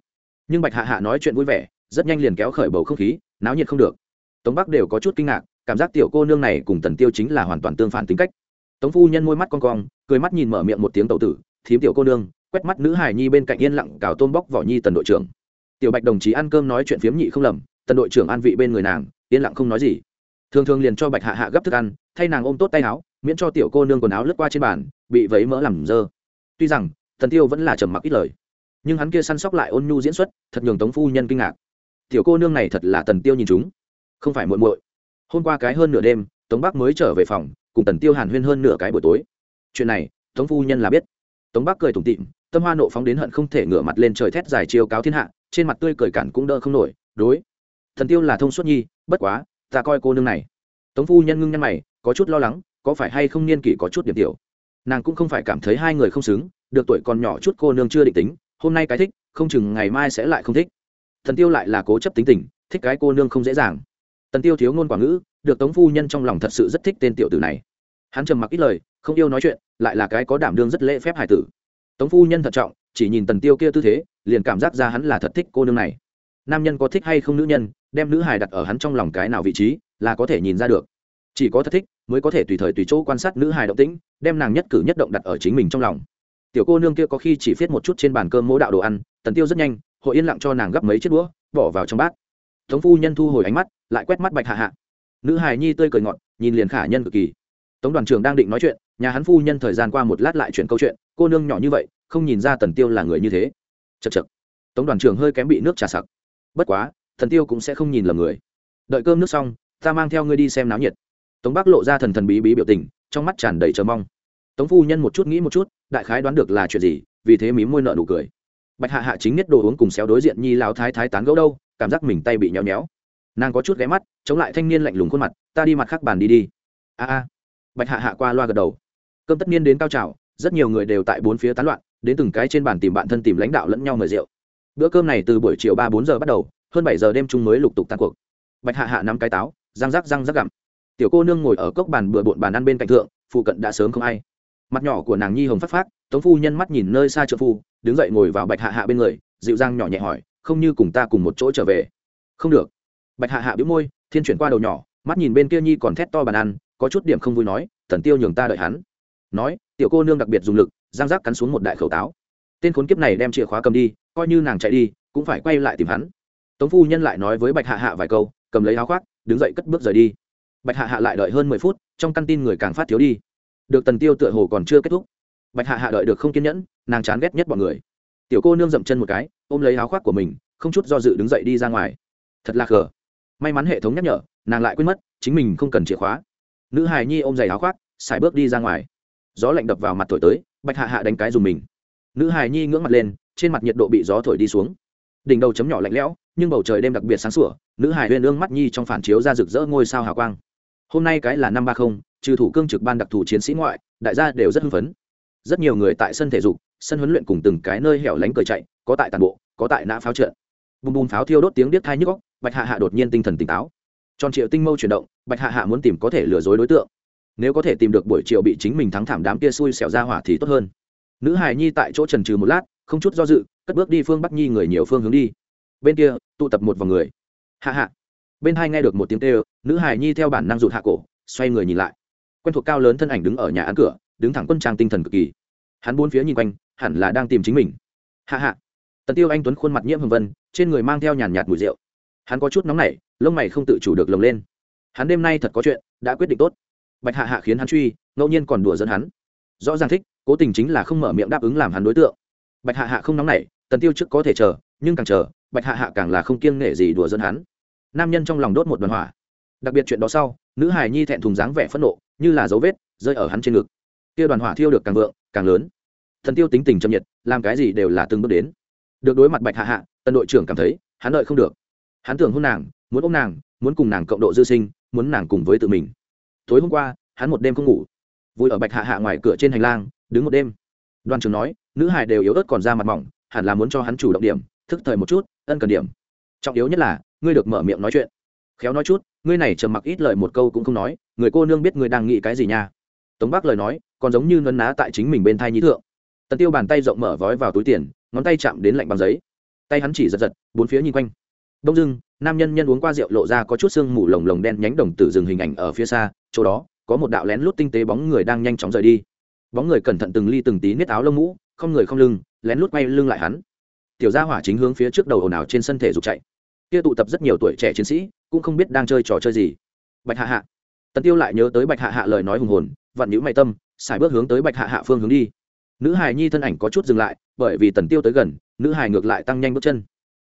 Nhưng bạch hạ hạ nói chuyện vui vẻ, rất nhanh liền kéo khởi bầu không khí, náo nhiệt không được. Tống bắc đều có chút kinh ngạc, cảm giác tiểu cô nương này cùng tần tiêu chính là hoàn toàn tương phản tính cách. Tống phu nhân môi mắt con cong, cười mắt nhìn mở miệng một tiếng tẩu tử, thím tiểu cô nương, quét mắt nữ hải nhi bên cạnh yên lặng cào tôm bóc vỏ nhi tần đội trưởng. Tiểu bạch đồng chí ăn cơm nói chuyện phiếm nhị không lầm tần đội trưởng an vị bên người nàng, yên lặng không nói gì. Thường thường liền cho bạch hạ hạ gấp thức ăn, thay nàng ôm tốt tay áo, miễn cho tiểu cô nương quần áo lướt qua trên bàn, bị vấy mỡ làm dơ. Tuy rằng thần tiêu vẫn là trầm mặc ít lời, nhưng hắn kia săn sóc lại ôn nhu diễn xuất, thật nhường tống phu nhân kinh ngạc. Tiểu cô nương này thật là tần tiêu nhìn chúng. Không phải muộn muội. Hôm qua cái hơn nửa đêm, tống bắc mới trở về phòng, cùng tần tiêu hàn huyên hơn nửa cái buổi tối. Chuyện này, tống phu nhân là biết. Tống bắc cười tủm tịm tâm hoa nộ phóng đến hận không thể ngửa mặt lên trời thét dài chiêu cáo thiên hạ, trên mặt tươi cười cản cũng đỡ không nổi, đối thần tiêu là thông suốt nhi, bất quá, ta coi cô nương này. Tống phu nhân ngưng nhăn mày, có chút lo lắng, có phải hay không niên kỷ có chút điểm tiểu. Nàng cũng không phải cảm thấy hai người không xứng, được tuổi còn nhỏ chút cô nương chưa định tính, hôm nay cái thích, không chừng ngày mai sẽ lại không thích. Thần tiêu lại là cố chấp tính tình, thích cái cô nương không dễ dàng. Tần tiêu thiếu ngôn quả ngữ, được tống phu nhân trong lòng thật sự rất thích tên tiểu tử này. Hắn trầm mặc ít lời, không yêu nói chuyện, lại là cái có đảm đương rất lễ phép hải tử. Tống phu nhân thận trọng, chỉ nhìn tần tiêu kia tư thế, liền cảm giác ra hắn là thật thích cô nương này nam nhân có thích hay không nữ nhân, đem nữ hài đặt ở hắn trong lòng cái nào vị trí, là có thể nhìn ra được. Chỉ có thật thích, mới có thể tùy thời tùy chỗ quan sát nữ hài động tĩnh, đem nàng nhất cử nhất động đặt ở chính mình trong lòng. Tiểu cô nương kia có khi chỉ viết một chút trên bàn cơm mỗ đạo đồ ăn, tần tiêu rất nhanh, hội yên lặng cho nàng gấp mấy chiếc đũa, bỏ vào trong bát. Tống phu nhân thu hồi ánh mắt, lại quét mắt bạch hạ hạ. Nữ hài nhi tươi cười ngọt, nhìn liền khả nhân cực kỳ. Tống đoàn trưởng đang định nói chuyện, nhà hắn phu nhân thời gian qua một lát lại chuyển câu chuyện, cô nương nhỏ như vậy, không nhìn ra tần tiêu là người như thế. Chật chật tống đoàn trưởng hơi kém bị nước trà sặc bất quá, thần tiêu cũng sẽ không nhìn lầm người. Đợi cơm nước xong, ta mang theo ngươi đi xem náo nhiệt. Tống bắc lộ ra thần thần bí bí biểu tình, trong mắt tràn đầy chờ mong. Tống phu nhân một chút nghĩ một chút, đại khái đoán được là chuyện gì, vì thế mí môi nợ nụ cười. Bạch hạ hạ chính nhất đồ uống cùng xéo đối diện nhi lao thái thái tán gẫu đâu, cảm giác mình tay bị nhéo nhéo. Nàng có chút ghé mắt, chống lại thanh niên lạnh lùng khuôn mặt, ta đi mặt khác bàn đi đi. A a. Bạch hạ hạ qua loa gật đầu. Cơm tất niên đến cao trào, rất nhiều người đều tại bốn phía tán loạn, đến từng cái trên bàn tìm bạn thân tìm lãnh đạo lẫn nhau mời rượu bữa cơm này từ buổi chiều ba bốn giờ bắt đầu, hơn bảy giờ đêm chung mới lục tục tan cuộc. Bạch hạ hạ năm cái táo, răng rắc răng rắc gặm. Tiểu cô nương ngồi ở cốc bàn bừa bộn bàn ăn bên cạnh thượng, phụ cận đã sớm không ai. Mặt nhỏ của nàng nhi hồng phát phát tống phu nhân mắt nhìn nơi xa trợ phu, đứng dậy ngồi vào bạch hạ hạ bên người, dịu dàng nhỏ nhẹ hỏi, không như cùng ta cùng một chỗ trở về? Không được. Bạch hạ hạ biếu môi, thiên chuyển qua đầu nhỏ, mắt nhìn bên kia nhi còn thét to bàn ăn, có chút điểm không vui nói, thần tiêu nhường ta đợi hắn. Nói, tiểu cô nương đặc biệt dùng lực giang giác cắn xuống một đại khẩu táo. Tên khốn kiếp này đem chìa khóa cầm đi coi như nàng chạy đi, cũng phải quay lại tìm hắn. Tống phu nhân lại nói với bạch hạ hạ vài câu, cầm lấy áo khoác, đứng dậy cất bước rời đi. Bạch hạ hạ lại đợi hơn mười phút, trong căn tin người càng phát thiếu đi. Được tần tiêu tựa hồ còn chưa kết thúc. Bạch hạ hạ đợi được không kiên nhẫn, nàng chán ghét nhất mọi người. Tiểu cô nương dậm chân một cái, ôm lấy áo khoác của mình, không chút do dự đứng dậy đi ra ngoài. Thật là hờ may mắn hệ thống nhắc nhở, nàng lại quên mất, chính mình không cần chìa khóa. Nữ hài nhi ôm giày áo khoác, xài bước đi ra ngoài. Gió lạnh đập vào mặt thổi tới, bạch hạ hạ đánh cái dùng mình. Nữ hài nhi ngưỡng mặt lên trên mặt nhiệt độ bị gió thổi đi xuống. Đỉnh đầu chấm nhỏ lạnh lẽo, nhưng bầu trời đêm đặc biệt sáng sủa, nữ hài huyên ương mắt nhi trong phản chiếu ra rực rỡ ngôi sao hào quang. Hôm nay cái là năm ba không, trừ thủ cương trực ban đặc thù chiến sĩ ngoại, đại gia đều rất hưng phấn. Rất nhiều người tại sân thể dục, sân huấn luyện cùng từng cái nơi hẻo lánh cởi chạy, có tại tàn bộ, có tại nã pháo trận bùm bùm pháo thiêu đốt tiếng điếc thai nhức góc bạch hạ hạ đột nhiên tinh thần tỉnh táo. Tròn triệu tinh mâu chuyển động, bạch hạ hạ muốn tìm có thể lừa dối đối tượng. Nếu có thể tìm được buổi chiều bị chính mình thắng thảm đám kia xui xẻo ra hỏa thì tốt hơn. Nữ hài nhi tại chỗ trần trừ một lát không chút do dự, cất bước đi phương bắc nhi người nhiều phương hướng đi. Bên kia, tụ tập một vòng người. Hạ hạ. Bên hai nghe được một tiếng kêu, nữ hài nhi theo bản năng rụt hạ cổ, xoay người nhìn lại. Quen thuộc cao lớn thân ảnh đứng ở nhà ăn cửa, đứng thẳng quân trang tinh thần cực kỳ. Hắn bốn phía nhìn quanh, hẳn là đang tìm chính mình. Hạ hạ. Tần tiêu anh tuấn khuôn mặt nhiễm hồng vân, trên người mang theo nhàn nhạt mùi rượu. Hắn có chút nóng nảy, lông mày không tự chủ được lồng lên. Hắn đêm nay thật có chuyện, đã quyết định tốt. Bạch hạ hạ khiến hắn truy, ngẫu nhiên còn đùa dẫn hắn. Rõ ràng thích, cố tình chính là không mở miệng đáp ứng làm hắn đối tượng bạch hạ hạ không nóng nảy, tần tiêu trước có thể chờ, nhưng càng chờ, bạch hạ hạ càng là không kiêng nể gì đùa dẫn hắn. Nam nhân trong lòng đốt một đoàn hỏa. Đặc biệt chuyện đó sau, nữ hài nhi thẹn thùng dáng vẻ phẫn nộ, như là dấu vết, rơi ở hắn trên ngực. Kia đoàn hỏa thiêu được càng vượng, càng lớn. Thần tiêu tính tình chậm nhiệt, làm cái gì đều là từng bước đến. Được đối mặt bạch hạ hạ tân đội trưởng cảm thấy, hắn đợi không được. Hắn tưởng hôn nàng, muốn ôm nàng, muốn cùng nàng cộng độ dư sinh, muốn nàng cùng với tự mình. Tối hôm qua, hắn một đêm không ngủ. Vui ở bạch hạ hạ ngoài cửa trên hành lang, đứng một đêm. Đoàn trưởng nói nữ hài đều yếu ớt còn ra mặt mỏng, hẳn là muốn cho hắn chủ động điểm, thức thời một chút, ân cần điểm. Trọng yếu nhất là, ngươi được mở miệng nói chuyện. Khéo nói chút, ngươi này trầm mặc ít lời một câu cũng không nói, người cô nương biết ngươi đang nghĩ cái gì nha. Tống bác lời nói, còn giống như nấn ná tại chính mình bên thai nhí thượng. Tần tiêu bàn tay rộng mở vói vào túi tiền, ngón tay chạm đến lạnh bằng giấy. Tay hắn chỉ giật giật, bốn phía nhìn quanh. Đông dưng nam nhân nhân uống qua rượu lộ ra có chút sương mù lồng lồng đen nhánh đồng tử dừng hình ảnh ở phía xa, chỗ đó, có một đạo lén lút tinh tế bóng người đang nhanh chóng rời đi. Bóng người cẩn thận từng ly từng tí nết áo lông mũ không người không lưng, lén lút quay lưng lại hắn. Tiểu gia hỏa chính hướng phía trước đầu ồn ào trên sân thể dục chạy. Kia tụ tập rất nhiều tuổi trẻ chiến sĩ, cũng không biết đang chơi trò chơi gì. Bạch hạ hạ. Tần tiêu lại nhớ tới bạch hạ hạ lời nói hùng hồn, vặn nhũ mày tâm, xài bước hướng tới bạch hạ hạ phương hướng đi. Nữ hài nhi thân ảnh có chút dừng lại, bởi vì tần tiêu tới gần, nữ hài ngược lại tăng nhanh bước chân.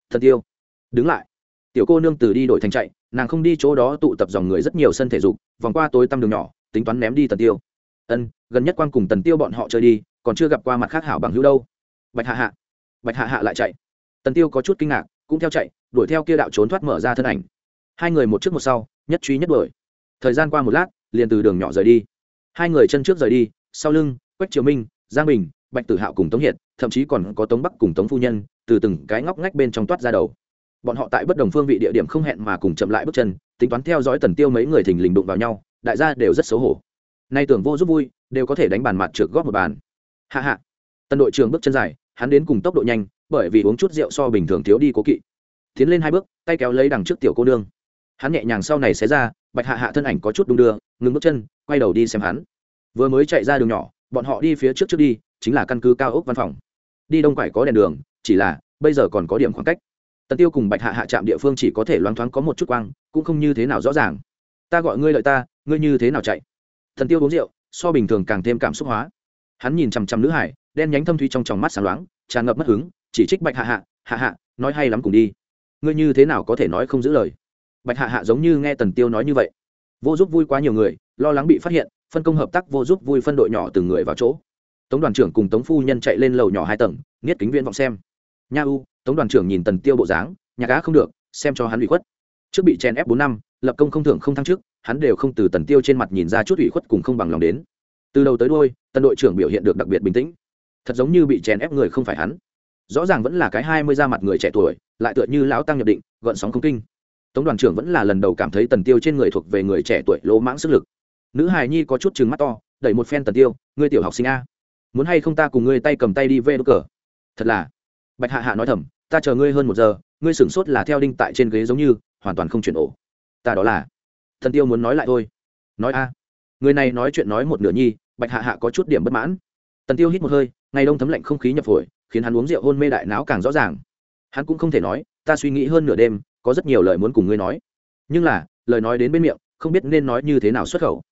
Tần tiêu, đứng lại. Tiểu cô nương từ đi đổi thành chạy, nàng không đi chỗ đó tụ tập dòng người rất nhiều sân thể dục, vòng qua tối tăm đường nhỏ, tính toán ném đi tần tiêu. Ân, gần nhất quan cùng tần tiêu bọn họ chơi đi còn chưa gặp qua mặt khác hảo bằng hữu đâu. Bạch hạ hạ. Bạch hạ hạ lại chạy. Tần tiêu có chút kinh ngạc, cũng theo chạy, đuổi theo kia đạo trốn thoát mở ra thân ảnh. Hai người một trước một sau, nhất truy nhất đuổi. Thời gian qua một lát, liền từ đường nhỏ rời đi. Hai người chân trước rời đi, sau lưng, quách triều minh, giang bình, bạch tử hạo cùng tống hiệt, thậm chí còn có tống bắc cùng tống phu nhân, từ từng cái ngóc ngách bên trong toát ra đầu. Bọn họ tại bất đồng phương vị địa điểm không hẹn mà cùng chậm lại bước chân, tính toán theo dõi tần tiêu mấy người thình lình đụng vào nhau, đại gia đều rất xấu hổ. Nay tưởng vô giúp vui, đều có thể đánh bàn mặt trượt góp một bàn hạ hạ. Tân đội trưởng bước chân dài, hắn đến cùng tốc độ nhanh, bởi vì uống chút rượu so bình thường thiếu đi cố kỵ. Tiến lên hai bước, tay kéo lấy đằng trước tiểu cô nương. Hắn nhẹ nhàng sau này xé ra, bạch hạ hạ thân ảnh có chút đung đưa, ngừng bước chân, quay đầu đi xem hắn. Vừa mới chạy ra đường nhỏ, bọn họ đi phía trước trước đi, chính là căn cứ cao ốc văn phòng. Đi đông quải có đèn đường, chỉ là, bây giờ còn có điểm khoảng cách. Tần tiêu cùng bạch hạ hạ trạm địa phương chỉ có thể loáng thoáng có một chút quang, cũng không như thế nào rõ ràng. Ta gọi ngươi lợi ta, ngươi như thế nào chạy? Thần tiêu uống rượu, so bình thường càng thêm cảm xúc hóa hắn nhìn chằm chằm nữ hải, đen nhánh thâm thuy trong tròng mắt sáng loáng, tràn ngập mất hứng, chỉ trích bạch hạ hạ hạ hạ, nói hay lắm cùng đi. Ngươi như thế nào có thể nói không giữ lời? Bạch hạ hạ giống như nghe tần tiêu nói như vậy. Vô giúp vui quá nhiều người, lo lắng bị phát hiện, phân công hợp tác vô giúp vui phân đội nhỏ từng người vào chỗ. Tống đoàn trưởng cùng tống phu nhân chạy lên lầu nhỏ hai tầng, nghiết kính viên vọng xem. Nha u, tống đoàn trưởng nhìn tần tiêu bộ dáng, nhạc á không được, xem cho hắn ủy khuất. Trước bị chen ép bốn năm, lập công không thưởng không thăng chức hắn đều không từ tần tiêu trên mặt nhìn ra chút ủy khuất cùng không bằng lòng đến. Từ đầu tới đôi Tân đội trưởng biểu hiện được đặc biệt bình tĩnh. Thật giống như bị chèn ép người không phải hắn. Rõ ràng vẫn là cái hai mươi da mặt người trẻ tuổi, lại tựa như lão tăng nhập định gợn sóng không kinh. Tống đoàn trưởng vẫn là lần đầu cảm thấy tần tiêu trên người thuộc về người trẻ tuổi lỗ mãng sức lực. Nữ hài nhi có chút trừng mắt to, đẩy một phen tần tiêu, ngươi tiểu học sinh a, muốn hay không ta cùng ngươi tay cầm tay đi về đốt cờ? Thật là. Bạch hạ hạ nói thầm, ta chờ ngươi hơn một giờ, ngươi sửng sốt là theo đinh tại trên ghế giống như, hoàn toàn không chuyển ổ. Ta đó là. Thần tiêu muốn nói lại thôi. Nói a người này nói chuyện nói một nửa nhi, bạch hạ hạ có chút điểm bất mãn. Tần tiêu hít một hơi, ngày đông thấm lạnh không khí nhập phổi, khiến hắn uống rượu hôn mê đại não càng rõ ràng. Hắn cũng không thể nói, ta suy nghĩ hơn nửa đêm, có rất nhiều lời muốn cùng ngươi nói. Nhưng là, lời nói đến bên miệng, không biết nên nói như thế nào xuất khẩu.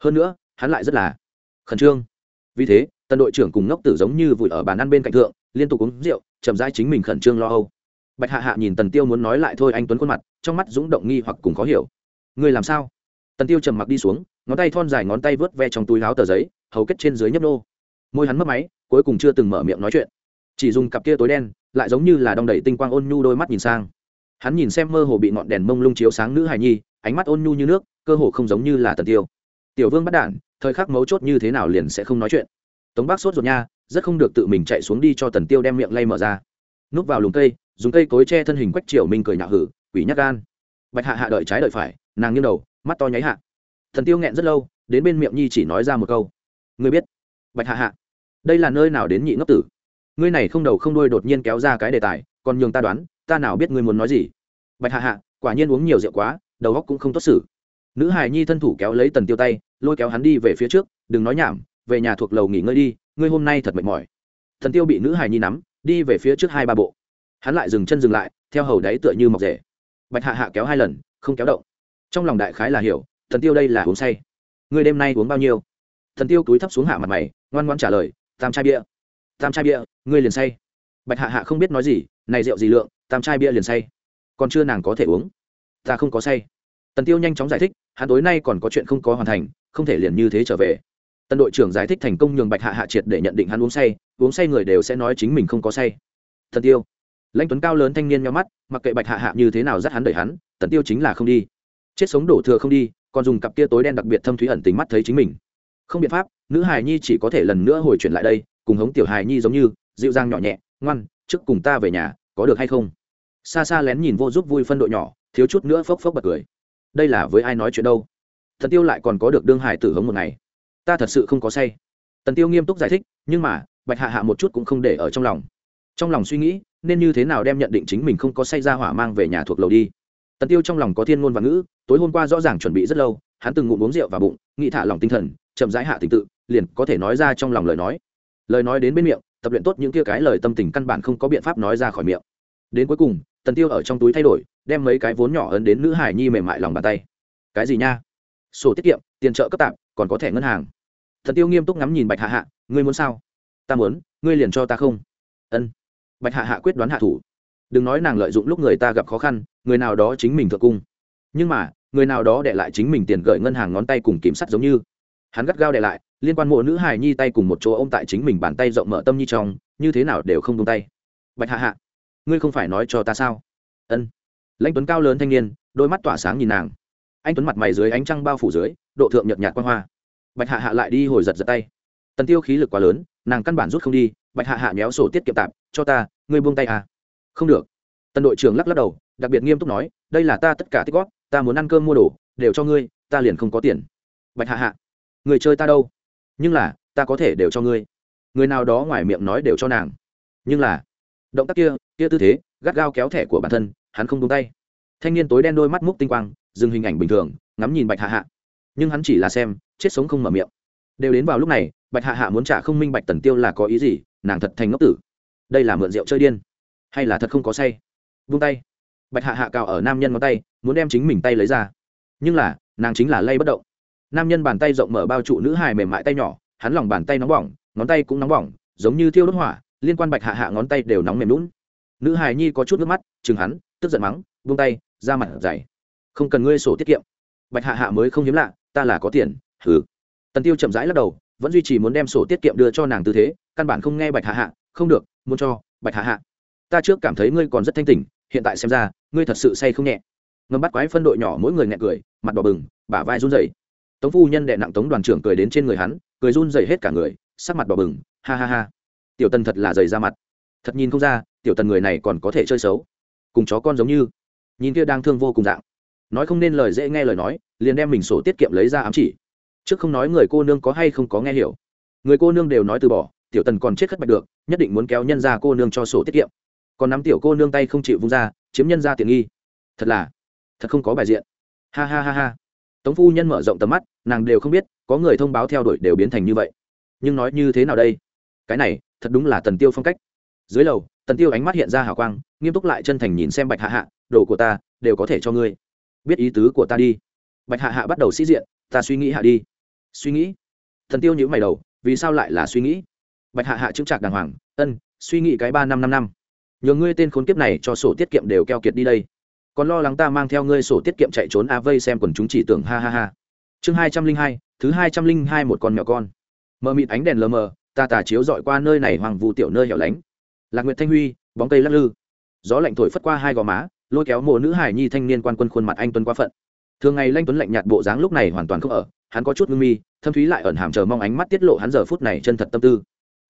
Hơn nữa, hắn lại rất là khẩn trương. Vì thế, tần đội trưởng cùng ngốc tử giống như vùi ở bàn ăn bên cạnh thượng, liên tục uống rượu, chậm rãi chính mình khẩn trương lo âu. Bạch hạ hạ nhìn tần tiêu muốn nói lại thôi anh tuấn khuôn mặt, trong mắt dũng động nghi hoặc cùng khó hiểu. Ngươi làm sao? Tần tiêu trầm mặc đi xuống, ngón tay thon dài ngón tay vớt ve trong túi láo tờ giấy, hầu kết trên dưới nhấp nô. Môi hắn mất máy, cuối cùng chưa từng mở miệng nói chuyện. Chỉ dùng cặp kia tối đen, lại giống như là đong đầy tinh quang ôn nhu đôi mắt nhìn sang. Hắn nhìn xem mơ hồ bị ngọn đèn mông lung chiếu sáng nữ hài nhi, ánh mắt ôn nhu như nước, cơ hồ không giống như là tần tiêu. Tiểu vương bắt đản thời khắc mấu chốt như thế nào liền sẽ không nói chuyện. Tống bác sốt ruột nha, rất không được tự mình chạy xuống đi cho tần tiêu đem miệng lay mở ra. Núp vào lùm cây, dùng cây cối che thân hình quách triều minh cười nhạo hử, quỷ nhắc gan. Bạch hạ hạ đợi trái đợi phải, nàng nghiêng đầu mắt to nháy hạ. Thần tiêu nghẹn rất lâu, đến bên miệng nhi chỉ nói ra một câu. Ngươi biết, bạch hạ hạ, đây là nơi nào đến nhị ngốc tử? Ngươi này không đầu không đuôi đột nhiên kéo ra cái đề tài, còn nhường ta đoán, ta nào biết ngươi muốn nói gì? Bạch hạ hạ, quả nhiên uống nhiều rượu quá, đầu óc cũng không tốt xử. Nữ hài nhi thân thủ kéo lấy tần tiêu tay, lôi kéo hắn đi về phía trước, đừng nói nhảm, về nhà thuộc lầu nghỉ ngơi đi, ngươi hôm nay thật mệt mỏi. Thần tiêu bị nữ hài nhi nắm, đi về phía trước hai ba bộ. Hắn lại dừng chân dừng lại, theo hầu đáy tựa như mọc rể. Bạch hạ hạ kéo hai lần, không kéo động trong lòng đại khái là hiểu, thần tiêu đây là uống say. Người đêm nay uống bao nhiêu? Thần tiêu túi thấp xuống hạ mặt mày, ngoan ngoan trả lời, tam chai bia. Tam chai bia, ngươi liền say. Bạch hạ hạ không biết nói gì, này rượu gì lượng, tam chai bia liền say. Còn chưa nàng có thể uống, ta không có say. Tần tiêu nhanh chóng giải thích, hắn tối nay còn có chuyện không có hoàn thành, không thể liền như thế trở về. Tân đội trưởng giải thích thành công nhường bạch hạ hạ triệt để nhận định hắn uống say uống say người đều sẽ nói chính mình không có say. Thần tiêu, lãnh tuấn cao lớn thanh niên nhau mắt, mặc kệ bạch hạ hạ như thế nào dắt hắn đẩy hắn, tần tiêu chính là không đi chết sống đổ thừa không đi, còn dùng cặp kia tối đen đặc biệt thâm thúy ẩn tính mắt thấy chính mình. Không biện pháp, nữ hài nhi chỉ có thể lần nữa hồi chuyển lại đây, cùng hống tiểu hài nhi giống như, dịu dàng nhỏ nhẹ, ngoan, trước cùng ta về nhà, có được hay không? Xa xa lén nhìn vô giúp vui phân đội nhỏ, thiếu chút nữa phốc phốc bật cười. Đây là với ai nói chuyện đâu? Thần tiêu lại còn có được đương hải tử hống một ngày. Ta thật sự không có say. Tần tiêu nghiêm túc giải thích, nhưng mà, bạch hạ hạ một chút cũng không để ở trong lòng. Trong lòng suy nghĩ, nên như thế nào đem nhận định chính mình không có say ra hỏa mang về nhà thuộc lầu đi? Tần tiêu trong lòng có thiên ngôn và ngữ, tối hôm qua rõ ràng chuẩn bị rất lâu, hắn từng ngụm uống rượu và bụng nghị thả lòng tinh thần, chậm rãi hạ tình tự, liền có thể nói ra trong lòng lời nói. Lời nói đến bên miệng, tập luyện tốt những kia cái lời tâm tình căn bản không có biện pháp nói ra khỏi miệng. Đến cuối cùng, tần tiêu ở trong túi thay đổi, đem mấy cái vốn nhỏ ấn đến nữ hải nhi mềm mại lòng bàn tay. Cái gì nha? Sổ tiết kiệm, tiền trợ cấp tạm, còn có thẻ ngân hàng. Thần tiêu nghiêm túc ngắm nhìn bạch hạ hạ, ngươi muốn sao? Ta muốn, ngươi liền cho ta không. Ân. Bạch hạ hạ quyết đoán hạ thủ đừng nói nàng lợi dụng lúc người ta gặp khó khăn, người nào đó chính mình thượng cung. Nhưng mà, người nào đó để lại chính mình tiền gửi ngân hàng ngón tay cùng kiểm sắt giống như. Hắn gắt gao để lại, liên quan mộ nữ hài nhi tay cùng một chỗ ô m tại chính mình bàn tay rộng mở tâm nhi trong, như thế nào đều không tung tay. Bạch hạ hạ, ngươi không phải nói cho ta sao? Ân. Lãnh tuấn cao lớn thanh niên, đôi mắt tỏa sáng nhìn nàng. Anh tuấn mặt mày dưới ánh trăng bao phủ dưới, độ thượng nhợt nhạt quan hoa. Bạch hạ hạ lại đi hồi giật giật tay. Tần tiêu khí lực quá lớn, nàng căn bản rút không đi, bạch hạ hạ méo sổ tiết kiệm tạp cho ta, ngươi buông tay à không được. Tần đội trưởng lắc lắc đầu, đặc biệt nghiêm túc nói, đây là ta tất cả tích góp, ta muốn ăn cơm mua đồ, đều cho ngươi, ta liền không có tiền. Bạch hạ hạ, người chơi ta đâu? Nhưng là, ta có thể đều cho ngươi. Người nào đó ngoài miệng nói đều cho nàng. Nhưng là, động tác kia kia tư thế, gắt gao kéo thẻ của bản thân, hắn không buông tay. Thanh niên tối đen đôi mắt múc tinh quang, dừng hình ảnh bình thường, ngắm nhìn bạch hạ hạ. Nhưng hắn chỉ là xem, chết sống không mở miệng. Đều đến vào lúc này, bạch hạ hạ muốn trả không minh bạch tần tiêu là có ý gì, nàng thật thành ngốc tử. Đây là mượn rượu chơi điên hay là thật không có say? Vung tay. Bạch hạ hạ cào ở nam nhân ngón tay, muốn đem chính mình tay lấy ra. Nhưng là, nàng chính là lay bất động. Nam nhân bàn tay rộng mở bao trụ nữ hài mềm mại tay nhỏ, hắn lòng bàn tay nóng bỏng, ngón tay cũng nóng bỏng, giống như thiêu đốt hỏa, liên quan bạch hạ hạ ngón tay đều nóng mềm lún nữ hài nhi có chút nước mắt, chừng hắn, tức giận mắng, vung tay, ra mặt dày. Không cần ngươi sổ tiết kiệm. Bạch hạ hạ mới không hiếm lạ, ta là có tiền, hừ. Tần tiêu chậm rãi lắc đầu, vẫn duy trì muốn đem sổ tiết kiệm đưa cho nàng tư thế, căn bản không nghe bạch hạ hạ, không được, muốn cho bạch hạ hạ ta trước cảm thấy ngươi còn rất thanh tỉnh, hiện tại xem ra, ngươi thật sự say không nhẹ. Ngâm bắt quái phân đội nhỏ mỗi người nhẹ cười, mặt đỏ bừng, bả vai run rẩy. Tống phu nhân đệ nặng tống đoàn trưởng cười đến trên người hắn, cười run rẩy hết cả người, sắc mặt đỏ bừng, ha ha ha. Tiểu tần thật là dày ra mặt. Thật nhìn không ra, tiểu tần người này còn có thể chơi xấu. Cùng chó con giống như. Nhìn kia đang thương vô cùng dạng. Nói không nên lời dễ nghe lời nói, liền đem mình sổ tiết kiệm lấy ra ám chỉ. Trước không nói người cô nương có hay không có nghe hiểu. Người cô nương đều nói từ bỏ, tiểu tần còn chết khất bạch được, nhất định muốn kéo nhân ra cô nương cho sổ tiết kiệm còn nắm tiểu cô nương tay không chịu vung ra, chiếm nhân ra tiện nghi. Thật là, thật không có bài diện. Ha ha ha ha. Tống phu nhân mở rộng tầm mắt, nàng đều không biết, có người thông báo theo đuổi đều biến thành như vậy. Nhưng nói như thế nào đây? Cái này, thật đúng là tần tiêu phong cách. Dưới lầu, tần tiêu ánh mắt hiện ra hào quang, nghiêm túc lại chân thành nhìn xem bạch hạ hạ, đồ của ta, đều có thể cho ngươi. Biết ý tứ của ta đi. Bạch hạ hạ bắt đầu sĩ diện, ta suy nghĩ hạ đi. Suy nghĩ? Thần tiêu nhữ mày đầu, vì sao lại là suy nghĩ? Bạch hạ hạ chứng trạc đàng hoàng, ân, suy nghĩ cái ba năm năm năm nhờ ngươi tên khốn kiếp này cho sổ tiết kiệm đều keo kiệt đi đây. Còn lo lắng ta mang theo ngươi sổ tiết kiệm chạy trốn a vây xem quần chúng chỉ tưởng ha ha ha. Chương hai trăm linh hai, thứ hai trăm linh hai một con mèo con. Mờ mịt ánh đèn lờ mờ, ta tà chiếu dọi qua nơi này hoàng vụ tiểu nơi hẻo lánh. Lạc nguyệt thanh huy, bóng cây lắc lư. Gió lạnh thổi phất qua hai gò má, lôi kéo mộ nữ hải nhi thanh niên quan quân khuôn mặt anh tuấn quá phận. Thường ngày lanh tuấn lạnh nhạt bộ dáng lúc này hoàn toàn không ở, hắn có chút ngưng mi, thâm thúy lại ẩn hàm chờ mong ánh mắt tiết lộ hắn giờ phút này chân thật tâm tư.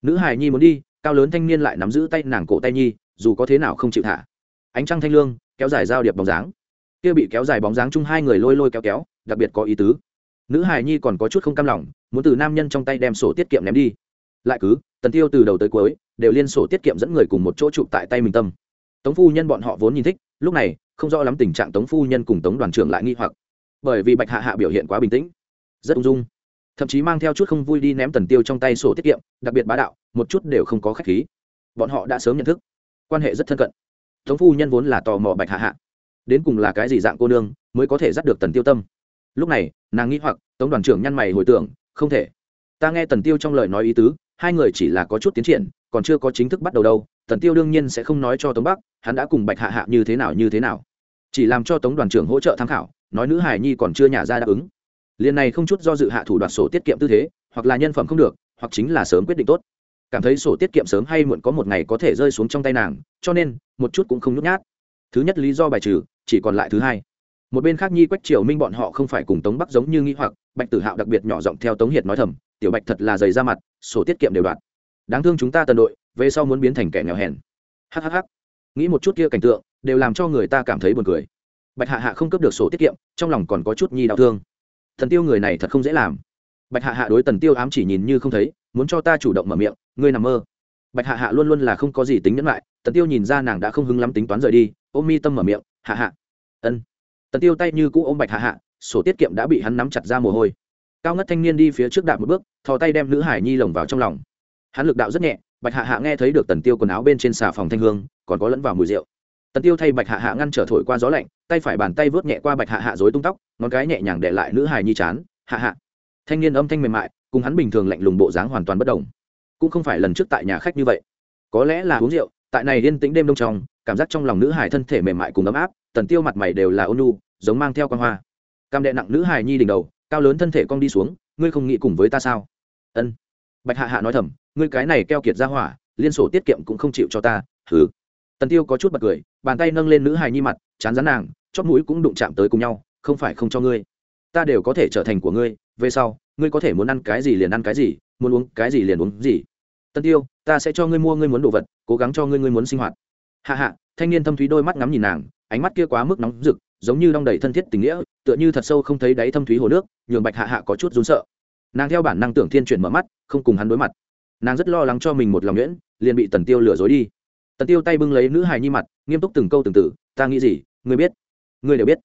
Nữ hải nhi muốn đi, cao lớn thanh niên lại nắm giữ tay nàng cổ tay nhi dù có thế nào không chịu thả. Ánh trăng thanh lương, kéo dài giao điệp bóng dáng. Kia bị kéo dài bóng dáng chung hai người lôi lôi kéo kéo, đặc biệt có ý tứ. Nữ hải nhi còn có chút không cam lòng, muốn từ nam nhân trong tay đem sổ tiết kiệm ném đi. Lại cứ, tần tiêu từ đầu tới cuối, đều liên sổ tiết kiệm dẫn người cùng một chỗ trụ tại tay mình tâm. Tống phu nhân bọn họ vốn nhìn thích, lúc này, không rõ lắm tình trạng tống phu nhân cùng tống đoàn trưởng lại nghi hoặc. Bởi vì bạch hạ hạ biểu hiện quá bình tĩnh, rất ung dung. Thậm chí mang theo chút không vui đi ném tần tiêu trong tay sổ tiết kiệm, đặc biệt bá đạo, một chút đều không có khách khí. Bọn họ đã sớm nhận thức quan hệ rất thân cận. Tống phu nhân vốn là tò mò bạch hạ hạ. Đến cùng là cái gì dạng cô nương mới có thể dắt được tần tiêu tâm? Lúc này, nàng nghĩ hoặc, tống đoàn trưởng nhăn mày hồi tưởng, không thể. Ta nghe tần tiêu trong lời nói ý tứ, hai người chỉ là có chút tiến triển, còn chưa có chính thức bắt đầu đâu, tần tiêu đương nhiên sẽ không nói cho tống bắc, hắn đã cùng bạch hạ hạ như thế nào, như thế nào. Chỉ làm cho tống đoàn trưởng hỗ trợ tham khảo, nói nữ hải nhi còn chưa nhả ra đáp ứng. Liền này không chút do dự hạ thủ đoạt sổ tiết kiệm tư thế, hoặc là nhân phẩm không được, hoặc chính là sớm quyết định tốt cảm thấy sổ tiết kiệm sớm hay muộn có một ngày có thể rơi xuống trong tay nàng, cho nên, một chút cũng không nhút nhát. Thứ nhất lý do bài trừ, chỉ còn lại thứ hai. Một bên khác nhi quách triều minh bọn họ không phải cùng tống bắc giống như nghĩ hoặc, bạch tử hạo đặc biệt nhỏ giọng theo tống hiệt nói thầm, tiểu bạch thật là dày ra mặt, sổ tiết kiệm đều đoạt. Đáng thương chúng ta tần đội, về sau muốn biến thành kẻ nghèo hèn. Hhh nghĩ một chút kia cảnh tượng, đều làm cho người ta cảm thấy buồn cười. Bạch hạ hạ không cấp được sổ tiết kiệm, trong lòng còn có chút nhi đau thương. Thần tiêu người này thật không dễ làm. Bạch hạ hạ đối tần tiêu ám chỉ nhìn như không thấy muốn cho ta chủ động mở miệng, ngươi nằm mơ. Bạch hạ hạ luôn luôn là không có gì tính nhẫn lại, tần tiêu nhìn ra nàng đã không hứng lắm tính toán rời đi, ôm mi tâm mở miệng, hạ hạ. Ân. Tần tiêu tay như cũ ôm bạch hạ hạ, sổ tiết kiệm đã bị hắn nắm chặt ra mồ hôi. Cao ngất thanh niên đi phía trước đạp một bước, thò tay đem nữ hải nhi lồng vào trong lòng. Hắn lực đạo rất nhẹ, bạch hạ hạ nghe thấy được tần tiêu quần áo bên trên xà phòng thanh hương, còn có lẫn vào mùi rượu. Tần tiêu thay bạch hạ hạ ngăn trở thổi qua gió lạnh, tay phải bàn tay vớt nhẹ qua bạch hạ hạ dối tung tóc, ngón cái nhẹ nhàng để lại nữ hài nhi chán. Hạ hạ. Thanh niên âm thanh mềm mại cùng hắn bình thường lạnh lùng bộ dáng hoàn toàn bất đồng. Cũng không phải lần trước tại nhà khách như vậy. Có lẽ là uống rượu, tại này yên tĩnh đêm đông trong, cảm giác trong lòng nữ hài thân thể mềm mại cùng ấm áp, tần tiêu mặt mày đều là ôn nhu, giống mang theo quan hoa. Cam đệ nặng nữ hài nhi đỉnh đầu, cao lớn thân thể cong đi xuống, ngươi không nghĩ cùng với ta sao? Ân. Bạch hạ hạ nói thầm, ngươi cái này keo kiệt ra hỏa, liên sổ tiết kiệm cũng không chịu cho ta thử tần tiêu có chút bật cười, bàn tay nâng lên nữ hài nhi mặt, chán rán nàng chót mũi cũng đụng chạm tới cùng nhau, không phải không cho ngươi ta đều có thể trở thành của ngươi, về sau, ngươi có thể muốn ăn cái gì liền ăn cái gì, muốn uống cái gì liền uống gì. Tân tiêu, ta sẽ cho ngươi mua ngươi muốn đồ vật, cố gắng cho ngươi ngươi muốn sinh hoạt. Hạ hạ, thanh niên thâm thúy đôi mắt ngắm nhìn nàng, ánh mắt kia quá mức nóng rực, giống như đong đầy thân thiết tình nghĩa, tựa như thật sâu không thấy đáy thâm thúy hồ nước, nhường bạch hạ hạ có chút run sợ. Nàng theo bản năng tưởng thiên chuyển mở mắt, không cùng hắn đối mặt. Nàng rất lo lắng cho mình một lòng nhuyễn, liền bị tần tiêu lừa dối đi. Tần tiêu tay bưng lấy nữ hài nhi mặt, nghiêm túc từng câu từng từ, ta nghĩ gì, ngươi biết, ngươi đều biết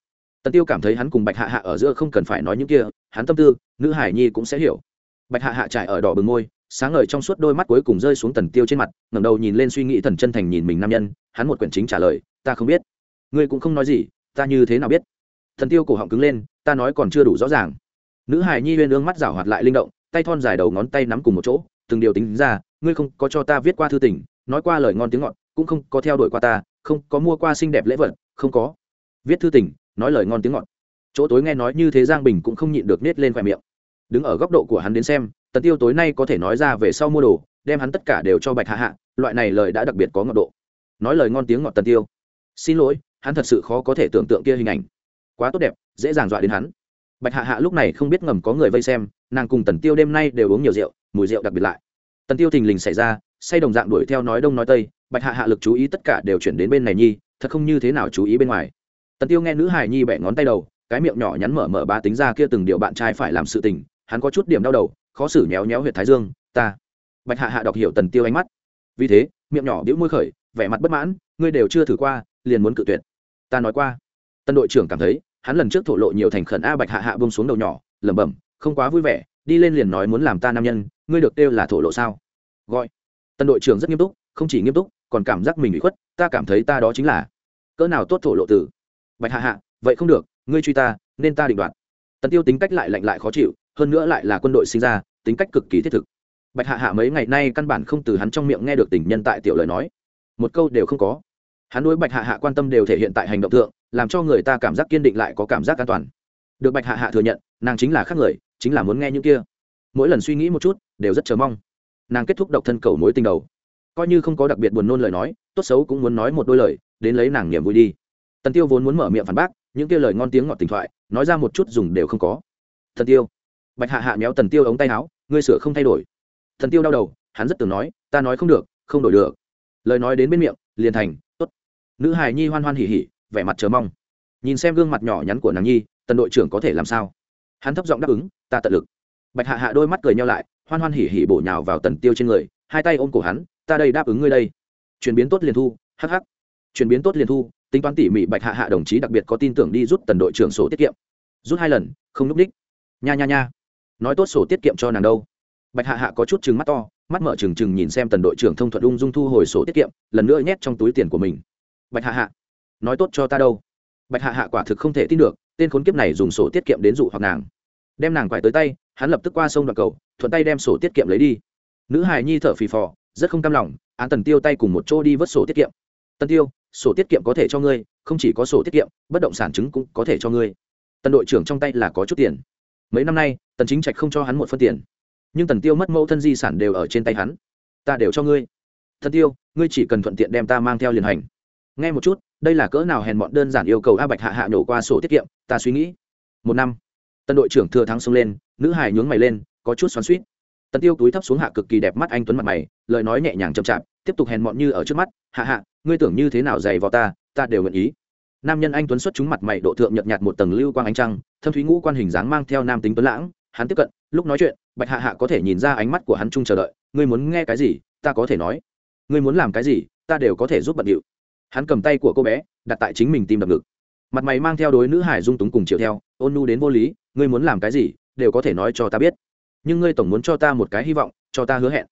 tần tiêu cảm thấy hắn cùng bạch hạ hạ ở giữa không cần phải nói những kia, hắn tâm tư, nữ hải nhi cũng sẽ hiểu. Bạch hạ hạ trải ở đỏ bừng môi sáng ngời trong suốt đôi mắt cuối cùng rơi xuống tần tiêu trên mặt, ngẩng đầu nhìn lên suy nghĩ thần chân thành nhìn mình nam nhân, hắn một quyển chính trả lời, ta không biết. Ngươi cũng không nói gì, ta như thế nào biết? Thần tiêu cổ họng cứng lên, ta nói còn chưa đủ rõ ràng. Nữ hải nhi uyên ương mắt rảo hoạt lại linh động, tay thon dài đầu ngón tay nắm cùng một chỗ, từng điều tính ra, ngươi không có cho ta viết qua thư tình, nói qua lời ngon tiếng ngọt, cũng không có theo đuổi qua ta, không có mua qua xinh đẹp lễ vật, không có viết thư tình nói lời ngon tiếng ngọt. Chỗ tối nghe nói như thế giang bình cũng không nhịn được nết lên khoe miệng. Đứng ở góc độ của hắn đến xem, tần tiêu tối nay có thể nói ra về sau mua đồ, đem hắn tất cả đều cho bạch hạ hạ, loại này lời đã đặc biệt có ngọt độ. Nói lời ngon tiếng ngọt tần tiêu. Xin lỗi, hắn thật sự khó có thể tưởng tượng kia hình ảnh. Quá tốt đẹp, dễ dàng dọa đến hắn. Bạch hạ hạ lúc này không biết ngầm có người vây xem, nàng cùng tần tiêu đêm nay đều uống nhiều rượu, mùi rượu đặc biệt lại. Tần tiêu thình lình xảy ra, say đồng dạng đuổi theo nói đông nói tây, bạch hạ hạ lực chú ý tất cả đều chuyển đến bên này nhi, thật không như thế nào chú ý bên ngoài tần tiêu nghe nữ hài nhi bẻ ngón tay đầu, cái miệng nhỏ nhắn mở mở ba tính ra kia từng điều bạn trai phải làm sự tình, hắn có chút điểm đau đầu, khó xử nhéo nhéo huyệt thái dương, ta. Bạch hạ hạ đọc hiểu tần tiêu ánh mắt. Vì thế, miệng nhỏ đĩu môi khởi, vẻ mặt bất mãn, ngươi đều chưa thử qua, liền muốn cự tuyệt. Ta nói qua. Tân đội trưởng cảm thấy, hắn lần trước thổ lộ nhiều thành khẩn a bạch hạ hạ bông xuống đầu nhỏ, lẩm bẩm, không quá vui vẻ, đi lên liền nói muốn làm ta nam nhân, ngươi được kêu là thổ lộ sao? Gọi. Tân đội trưởng rất nghiêm túc, không chỉ nghiêm túc, còn cảm giác mình bị khuất, ta cảm thấy ta đó chính là. Cỡ nào tốt thổ lộ tử bạch hạ hạ, vậy không được, ngươi truy ta, nên ta định đoạt. Tần tiêu tính cách lại lạnh lại khó chịu, hơn nữa lại là quân đội sinh ra, tính cách cực kỳ thiết thực. Bạch hạ hạ mấy ngày nay căn bản không từ hắn trong miệng nghe được tình nhân tại tiểu lời nói. Một câu đều không có. Hắn đối bạch hạ hạ quan tâm đều thể hiện tại hành động thượng, làm cho người ta cảm giác kiên định lại có cảm giác an toàn. Được bạch hạ hạ thừa nhận, nàng chính là khác người, chính là muốn nghe những kia. Mỗi lần suy nghĩ một chút, đều rất chờ mong. Nàng kết thúc độc thân cầu mối tình đầu. Coi như không có đặc biệt buồn nôn lời nói, tốt xấu cũng muốn nói một đôi lời, đến lấy nàng niềm vui đi tần tiêu vốn muốn mở miệng phản bác, những kia lời ngon tiếng ngọt tình thoại, nói ra một chút dùng đều không có. Thần tiêu, bạch hạ hạ méo tần tiêu ống tay áo, ngươi sửa không thay đổi. Thần tiêu đau đầu, hắn rất tưởng nói, ta nói không được, không đổi được. Lời nói đến bên miệng, liền thành, tốt. Nữ hài nhi hoan hoan hỉ hỉ, vẻ mặt chờ mong. Nhìn xem gương mặt nhỏ nhắn của nàng nhi, tần đội trưởng có thể làm sao? Hắn thấp giọng đáp ứng, ta tận lực. Bạch hạ hạ đôi mắt cười nhau lại, hoan hoan hỉ hỉ bổ nhào vào tần tiêu trên người, hai tay ôm cổ hắn, ta đây đáp ứng ngươi đây. Chuyển biến tốt liền thu, hắc hắc. Chuyển biến tốt liền thu tính toán tỉ mỉ bạch hạ hạ đồng chí đặc biệt có tin tưởng đi rút tần đội trưởng sổ tiết kiệm. Rút hai lần, không núp đích. Nha nha nha. Nói tốt sổ tiết kiệm cho nàng đâu. Bạch hạ hạ có chút chừng mắt to, mắt mở trừng trừng nhìn xem tần đội trưởng thông thuận ung dung thu hồi sổ tiết kiệm, lần nữa nhét trong túi tiền của mình. Bạch hạ hạ, nói tốt cho ta đâu. Bạch hạ hạ quả thực không thể tin được, tên khốn kiếp này dùng sổ tiết kiệm đến dụ hoặc nàng. Đem nàng quải tới tay, hắn lập tức qua sông đoạn cầu, thuận tay đem sổ tiết kiệm lấy đi. Nữ hài nhi thở phì phò, rất không cam lòng, án tần tiêu tay cùng một chỗ đi vớt sổ tiết kiệm. Tần tiêu sổ tiết kiệm có thể cho ngươi, không chỉ có sổ tiết kiệm, bất động sản chứng cũng có thể cho ngươi. Tần đội trưởng trong tay là có chút tiền. Mấy năm nay, tần chính trạch không cho hắn một phân tiền. Nhưng tần tiêu mất mẫu thân di sản đều ở trên tay hắn. Ta đều cho ngươi. Thân tiêu, ngươi chỉ cần thuận tiện đem ta mang theo liền hành. Nghe một chút, đây là cỡ nào hèn mọn đơn giản yêu cầu a bạch hạ hạ nổ qua sổ tiết kiệm, ta suy nghĩ. Một năm tân đội trưởng thừa thắng xông lên, nữ hài nhướng mày lên, có chút xoắn suýt tần tiêu túi thấp xuống hạ cực kỳ đẹp mắt anh tuấn mặt mày, lời nói nhẹ nhàng chậm chạp tiếp tục hèn mọn như ở trước mắt, hạ hạ, ngươi tưởng như thế nào dày vào ta ta đều nguyện ý. Nam nhân anh tuấn xuất chúng mặt mày độ thượng nhợt nhạt một tầng lưu quang ánh trăng, thâm thúy ngũ quan hình dáng mang theo nam tính tuấn lãng, hắn tiếp cận, lúc nói chuyện, bạch hạ hạ có thể nhìn ra ánh mắt của hắn chung chờ đợi, ngươi muốn nghe cái gì, ta có thể nói. Ngươi muốn làm cái gì, ta đều có thể giúp bận điệu. Hắn cầm tay của cô bé, đặt tại chính mình tìm đập ngực. Mặt mày mang theo đối nữ hải dung túng cùng chiều theo, ôn nu đến vô lý, ngươi muốn làm cái gì, đều có thể nói cho ta biết. Nhưng ngươi tổng muốn cho ta một cái hy vọng, cho ta hứa hẹn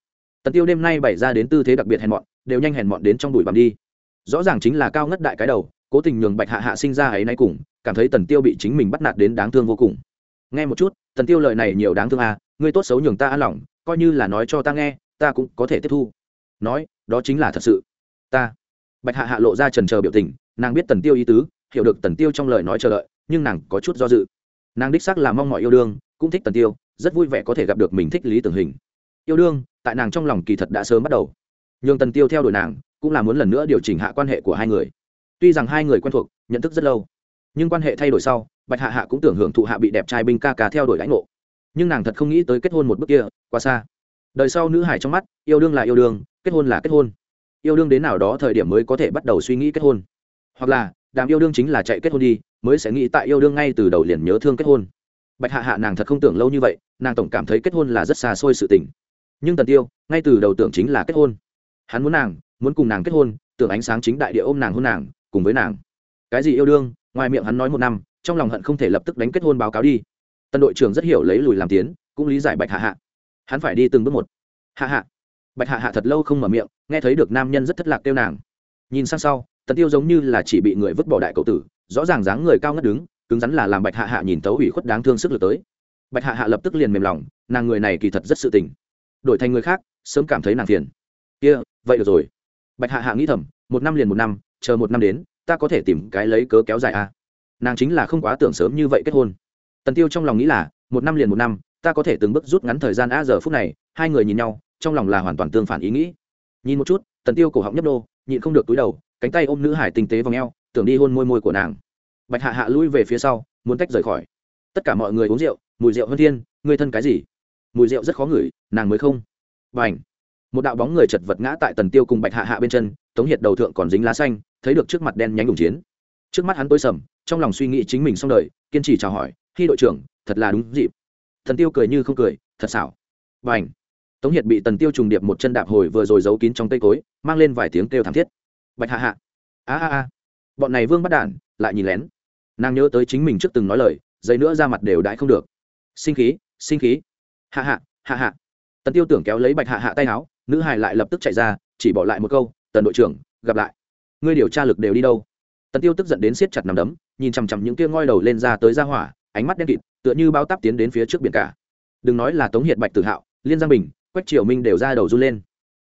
tần tiêu đêm nay bày ra đến tư thế đặc biệt hèn mọn, đều nhanh hèn mọn đến trong đùi bằm đi. Rõ ràng chính là cao ngất đại cái đầu, cố tình nhường bạch hạ hạ sinh ra ấy nay cùng, cảm thấy tần tiêu bị chính mình bắt nạt đến đáng thương vô cùng. Nghe một chút, tần tiêu lời này nhiều đáng thương à ngươi tốt xấu nhường ta an lòng, coi như là nói cho ta nghe, ta cũng có thể tiếp thu. Nói, đó chính là thật sự. Ta. Bạch hạ hạ lộ ra trần chờ biểu tình, nàng biết tần tiêu ý tứ, hiểu được tần tiêu trong lời nói chờ đợi, nhưng nàng có chút do dự. Nàng đích xác là mong mọi yêu đương, cũng thích tần tiêu, rất vui vẻ có thể gặp được mình thích lý tưởng hình. Yêu đương tại nàng trong lòng kỳ thật đã sớm bắt đầu. Nhường tần tiêu theo đuổi nàng, cũng là muốn lần nữa điều chỉnh hạ quan hệ của hai người. Tuy rằng hai người quen thuộc, nhận thức rất lâu, nhưng quan hệ thay đổi sau, bạch hạ hạ cũng tưởng hưởng thụ hạ bị đẹp trai binh ca ca theo đuổi lãnh ngộ. Nhưng nàng thật không nghĩ tới kết hôn một bước kia, quá xa. Đời sau nữ hải trong mắt, yêu đương là yêu đương, kết hôn là kết hôn. Yêu đương đến nào đó thời điểm mới có thể bắt đầu suy nghĩ kết hôn. Hoặc là, đàm yêu đương chính là chạy kết hôn đi, mới sẽ nghĩ tại yêu đương ngay từ đầu liền nhớ thương kết hôn. Bạch hạ hạ nàng thật không tưởng lâu như vậy, nàng tổng cảm thấy kết hôn là rất xa xôi sự tình nhưng tần tiêu ngay từ đầu tưởng chính là kết hôn. Hắn muốn nàng, muốn cùng nàng kết hôn, tưởng ánh sáng chính đại địa ôm nàng hôn nàng, cùng với nàng. Cái gì yêu đương? Ngoài miệng hắn nói một năm, trong lòng hận không thể lập tức đánh kết hôn báo cáo đi. Tân đội trưởng rất hiểu lấy lùi làm tiến, cũng lý giải bạch hạ hạ. Hắn phải đi từng bước một. Hạ hạ. Bạch hạ hạ thật lâu không mở miệng, nghe thấy được nam nhân rất thất lạc kêu nàng. Nhìn sang sau, tần tiêu giống như là chỉ bị người vứt bỏ đại cậu tử, rõ ràng dáng người cao ngất đứng, cứng rắn là làm bạch hạ hạ nhìn tấu ủy khuất đáng thương sức lực tới. Bạch hạ hạ lập tức liền mềm lòng, nàng người này kỳ thật rất sự tình đổi thành người khác, sớm cảm thấy nàng phiền. Kia, vậy được rồi. Bạch hạ hạ nghĩ thầm, một năm liền một năm, chờ một năm đến, ta có thể tìm cái lấy cớ kéo dài à. nàng chính là không quá tưởng sớm như vậy kết hôn. Tần tiêu trong lòng nghĩ là, một năm liền một năm, ta có thể từng bước rút ngắn thời gian a giờ phút này, hai người nhìn nhau, trong lòng là hoàn toàn tương phản ý nghĩ. Nhìn một chút, tần tiêu cổ họng nhấp đô nhịn không được túi đầu, cánh tay ôm nữ hải tinh tế vào ngheo tưởng đi hôn môi môi của nàng. Bạch hạ hạ lui về phía sau, muốn tách rời khỏi. Tất cả mọi người uống rượu, mùi rượu hơn thiên, người thân cái gì? Mùi rượu rất khó ngửi nàng mới không. Và ảnh một đạo bóng người chật vật ngã tại tần tiêu cùng bạch hạ hạ bên chân, tống hiệt đầu thượng còn dính lá xanh, thấy được trước mặt đen nhánh đùng chiến. Trước mắt hắn tối sầm, trong lòng suy nghĩ chính mình xong đời, kiên trì chào hỏi, khi đội trưởng, thật là đúng dịp. Thần tiêu cười như không cười, thật xảo. Và h tống hiệt bị tần tiêu trùng điệp một chân đạp hồi vừa rồi giấu kín trong cây cối, mang lên vài tiếng kêu thảm thiết. Bạch hạ hạ! A a a! Bọn này vương bắt đản lại nhìn lén. Nàng nhớ tới chính mình trước từng nói lời, giấy nữa ra mặt đều đãi không được. Sinh khí sinh khí. Hạ hạ hạ hạ! Tần tiêu tưởng kéo lấy bạch hạ hạ tay áo, nữ hài lại lập tức chạy ra, chỉ bỏ lại một câu, tần đội trưởng, gặp lại. Ngươi điều tra lực đều đi đâu? Tần tiêu tức giận đến siết chặt nằm đấm, nhìn chằm chằm những kia ngoi đầu lên ra tới ra hỏa, ánh mắt đen kịt, tựa như bao táp tiến đến phía trước biển cả. Đừng nói là tống hiệt bạch tử hạo, liên giang bình, quách triều minh đều ra đầu run lên.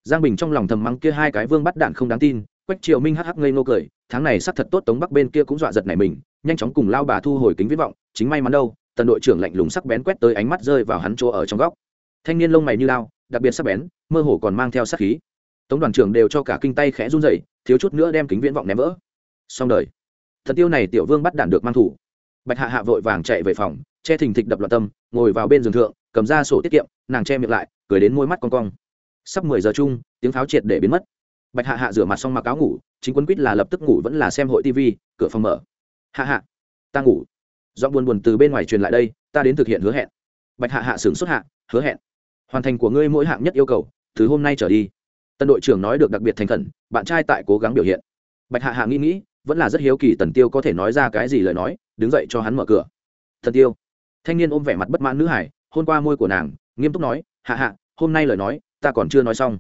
Giang bình trong lòng thầm mắng kia hai cái vương bắt đạn không đáng tin, quách triều minh hắc hắc ngây ngô cười, tháng này sắp thật tốt tống bắc bên kia cũng dọa giật này mình, nhanh chóng cùng lao bà thu hồi kính viết vọng, chính may mắn đâu. Tần đội trưởng lạnh lùng sắc bén quét tới ánh mắt rơi vào hắn chỗ ở trong góc thanh niên lông mày như lao, đặc biệt sắc bén, mơ hồ còn mang theo sát khí. Tống đoàn trưởng đều cho cả kinh tay khẽ run rẩy, thiếu chút nữa đem kính viễn vọng ném vỡ. Xong đời. Thần tiêu này tiểu vương bắt đạn được mang thủ. Bạch hạ hạ vội vàng chạy về phòng, che thình thịch đập loạn tâm, ngồi vào bên giường thượng, cầm ra sổ tiết kiệm, nàng che miệng lại, cười đến môi mắt con cong. Sắp mười giờ chung, tiếng pháo triệt để biến mất. Bạch hạ hạ rửa mặt xong mặc áo ngủ, chính quân quýt là lập tức ngủ vẫn là xem hội tv cửa phòng mở. Hạ hạ, ta ngủ. Do buồn buồn từ bên ngoài truyền lại đây, ta đến thực hiện hứa hẹn. Bạch hạ hạ sửng xuất hạ, hứa hẹn hoàn thành của ngươi mỗi hạng nhất yêu cầu, từ hôm nay trở đi. Tân đội trưởng nói được đặc biệt thành khẩn, bạn trai tại cố gắng biểu hiện. Bạch hạ hạ nghĩ nghĩ, vẫn là rất hiếu kỳ tần tiêu có thể nói ra cái gì lời nói, đứng dậy cho hắn mở cửa. Thần tiêu, thanh niên ôm vẻ mặt bất mãn nữ hải, hôn qua môi của nàng, nghiêm túc nói, hạ hạ, hôm nay lời nói, ta còn chưa nói xong.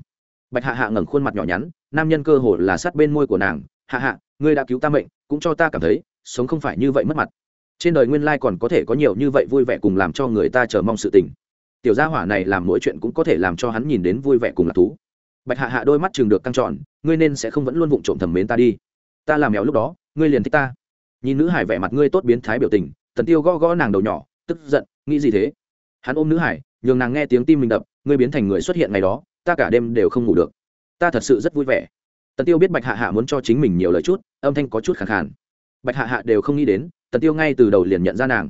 Bạch hạ hạ ngẩng khuôn mặt nhỏ nhắn, nam nhân cơ hồ là sát bên môi của nàng, hạ hạ, ngươi đã cứu ta mệnh, cũng cho ta cảm thấy, sống không phải như vậy mất mặt. Trên đời nguyên lai còn có thể có nhiều như vậy vui vẻ cùng làm cho người ta chờ mong sự tình tiểu gia hỏa này làm mỗi chuyện cũng có thể làm cho hắn nhìn đến vui vẻ cùng lạc thú. Bạch hạ hạ đôi mắt chừng được căng tròn, ngươi nên sẽ không vẫn luôn vụng trộm thầm mến ta đi. Ta làm mèo lúc đó, ngươi liền thích ta. Nhìn nữ hải vẻ mặt ngươi tốt biến thái biểu tình, tần tiêu gõ gõ nàng đầu nhỏ, tức giận, nghĩ gì thế? Hắn ôm nữ hải, nhường nàng nghe tiếng tim mình đập, ngươi biến thành người xuất hiện ngày đó, ta cả đêm đều không ngủ được. Ta thật sự rất vui vẻ. Tần tiêu biết bạch hạ hạ muốn cho chính mình nhiều lời chút, âm thanh có chút khẳng khàn. Bạch hạ hạ đều không nghĩ đến, tần tiêu ngay từ đầu liền nhận ra nàng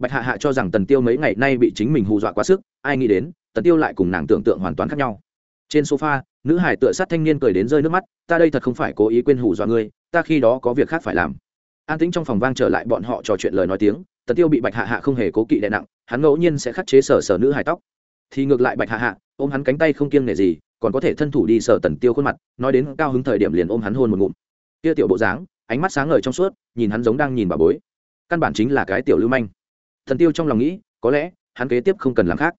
bạch hạ hạ cho rằng tần tiêu mấy ngày nay bị chính mình hù dọa quá sức, ai nghĩ đến, tần tiêu lại cùng nàng tưởng tượng hoàn toàn khác nhau. Trên sofa, nữ hải tựa sát thanh niên cười đến rơi nước mắt, ta đây thật không phải cố ý quên hù dọa ngươi, ta khi đó có việc khác phải làm. An tĩnh trong phòng vang trở lại bọn họ trò chuyện lời nói tiếng, tần tiêu bị bạch hạ hạ không hề cố kỵ đè nặng, hắn ngẫu nhiên sẽ khắc chế sở sở nữ hải tóc. Thì ngược lại bạch hạ hạ, ôm hắn cánh tay không kiêng nể gì, còn có thể thân thủ đi sở tần tiêu khuôn mặt, nói đến cao hứng thời điểm liền ôm hắn hôn một ngụm. Kia tiểu bộ dáng, ánh mắt sáng ngời trong suốt, nhìn hắn giống đang nhìn bà bối. Căn bản chính là cái tiểu lưu manh thần tiêu trong lòng nghĩ, có lẽ, hắn kế tiếp không cần làm khác.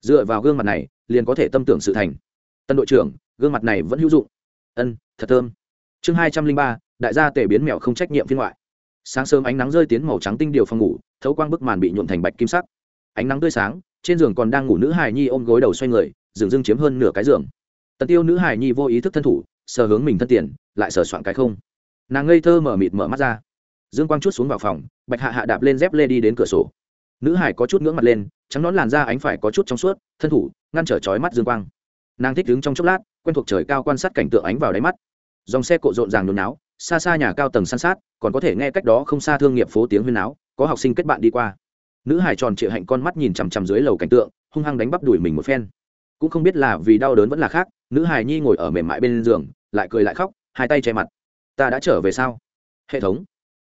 Dựa vào gương mặt này, liền có thể tâm tưởng sự thành. Tân đội trưởng, gương mặt này vẫn hữu dụng. Ân, thật thơm. Chương hai trăm linh ba, đại gia tể biến mèo không trách nhiệm phiên ngoại. Sáng sớm ánh nắng rơi tiến màu trắng tinh điều phòng ngủ, thấu quang bức màn bị nhuộn thành bạch kim sắc. Ánh nắng tươi sáng, trên giường còn đang ngủ nữ hài nhi ôm gối đầu xoay người, dường dưng chiếm hơn nửa cái giường. Tần tiêu nữ hài nhi vô ý thức thân thủ, sờ hướng mình thân tiền, lại sờ soạn cái không. Nàng ngây thơ mở mịt mở mắt ra. Dương quang chút xuống vào phòng, bạch hạ hạ đạp lên dép lê đi đến cửa sổ nữ hải có chút ngưỡng mặt lên, trắng nón làn da ánh phải có chút trong suốt, thân thủ, ngăn trở trói mắt dương quang. Nàng thích đứng trong chốc lát, quen thuộc trời cao quan sát cảnh tượng ánh vào đáy mắt. Dòng xe cộ rộn ràng nhốn náo, xa xa nhà cao tầng san sát, còn có thể nghe cách đó không xa thương nghiệp phố tiếng huyên náo, có học sinh kết bạn đi qua. Nữ hải tròn trịa hạnh con mắt nhìn chằm chằm dưới lầu cảnh tượng, hung hăng đánh bắp đuổi mình một phen. Cũng không biết là vì đau đớn vẫn là khác, nữ hải nhi ngồi ở mềm mại bên giường, lại cười lại khóc, hai tay che mặt. Ta đã trở về sao? Hệ thống.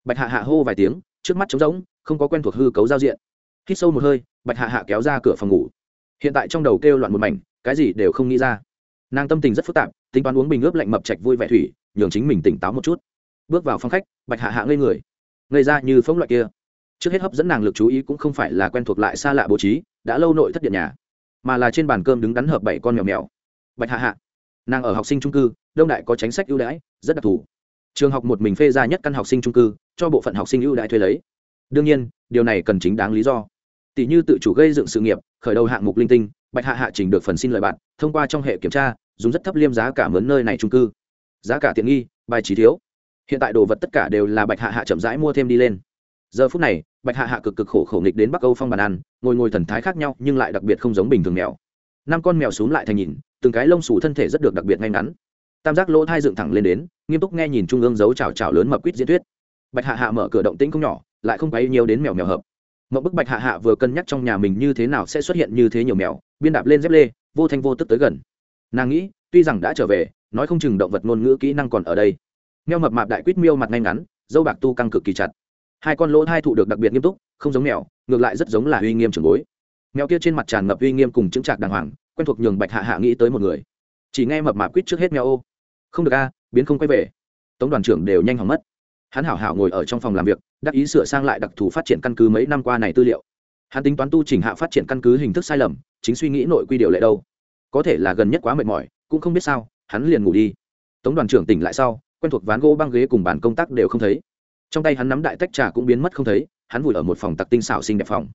Bạch hạ hạ hô vài tiếng, trước mắt trống rỗng, không có quen thuộc hư cấu giao diện hít sâu một hơi, bạch hạ hạ kéo ra cửa phòng ngủ. Hiện tại trong đầu kêu loạn một mảnh, cái gì đều không nghĩ ra. Nàng tâm tình rất phức tạp, tính toán uống bình ướp lạnh mập chạch vui vẻ thủy, nhường chính mình tỉnh táo một chút. Bước vào phòng khách, bạch hạ hạ ngây người. Ngây ra như phóng loại kia. Trước hết hấp dẫn nàng lực chú ý cũng không phải là quen thuộc lại xa lạ bố trí, đã lâu nội thất điện nhà, mà là trên bàn cơm đứng đắn hợp bảy con mèo mèo. Bạch hạ hạ. Nàng ở học sinh trung cư, đông đại có chính sách ưu đãi, rất đặc thù. Trường học một mình phê ra nhất căn học sinh trung cư, cho bộ phận học sinh ưu đãi thuê lấy. Đương nhiên, điều này cần chính đáng lý do tỷ như tự chủ gây dựng sự nghiệp, khởi đầu hạng mục linh tinh, bạch hạ hạ trình được phần xin lời bạn, thông qua trong hệ kiểm tra, dùng rất thấp liêm giá cả mướn nơi này trung cư. Giá cả tiện nghi, bài trí thiếu. Hiện tại đồ vật tất cả đều là bạch hạ hạ chậm rãi mua thêm đi lên. Giờ phút này, bạch hạ hạ cực cực khổ khổ nghịch đến bắc âu phong bàn ăn, ngồi ngồi thần thái khác nhau, nhưng lại đặc biệt không giống bình thường mèo. Năm con mèo xúm lại thành nhìn, từng cái lông xù thân thể rất được đặc biệt ngay ngắn. Tam giác lỗ thai dựng thẳng lên đến, nghiêm túc nghe nhìn trung ương dấu chào chào lớn mập quýt diễn thuyết. Bạch hạ hạ mở cửa động tĩnh không nhỏ, lại không quấy nhiều đến mèo mèo hợp mậu bức bạch hạ hạ vừa cân nhắc trong nhà mình như thế nào sẽ xuất hiện như thế nhiều mèo, biên đạp lên dép lê, vô thanh vô tức tới gần. Nàng nghĩ, tuy rằng đã trở về, nói không chừng động vật ngôn ngữ kỹ năng còn ở đây. Mèo mập mạp đại quýt miêu mặt ngay ngắn, dâu bạc tu căng cực kỳ chặt. Hai con lỗ hai thụ được đặc biệt nghiêm túc, không giống mèo, ngược lại rất giống là uy nghiêm trường bối. Mèo kia trên mặt tràn ngập uy nghiêm cùng chứng trạc đàng hoàng, quen thuộc nhường bạch hạ hạ nghĩ tới một người. Chỉ nghe mập mạp quýt trước hết mèo ô. Không được a, biến không quay về. Tống đoàn trưởng đều nhanh hỏng mất hắn hảo hảo ngồi ở trong phòng làm việc, đắc ý sửa sang lại đặc thù phát triển căn cứ mấy năm qua này tư liệu. Hắn tính toán tu trình hạ phát triển căn cứ hình thức sai lầm, chính suy nghĩ nội quy điều lệ đâu. Có thể là gần nhất quá mệt mỏi, cũng không biết sao, hắn liền ngủ đi. Tống đoàn trưởng tỉnh lại sau, quen thuộc ván gỗ băng ghế cùng bàn công tác đều không thấy. Trong tay hắn nắm đại tách trà cũng biến mất không thấy, hắn vùi ở một phòng tặc tinh xảo xinh đẹp phòng.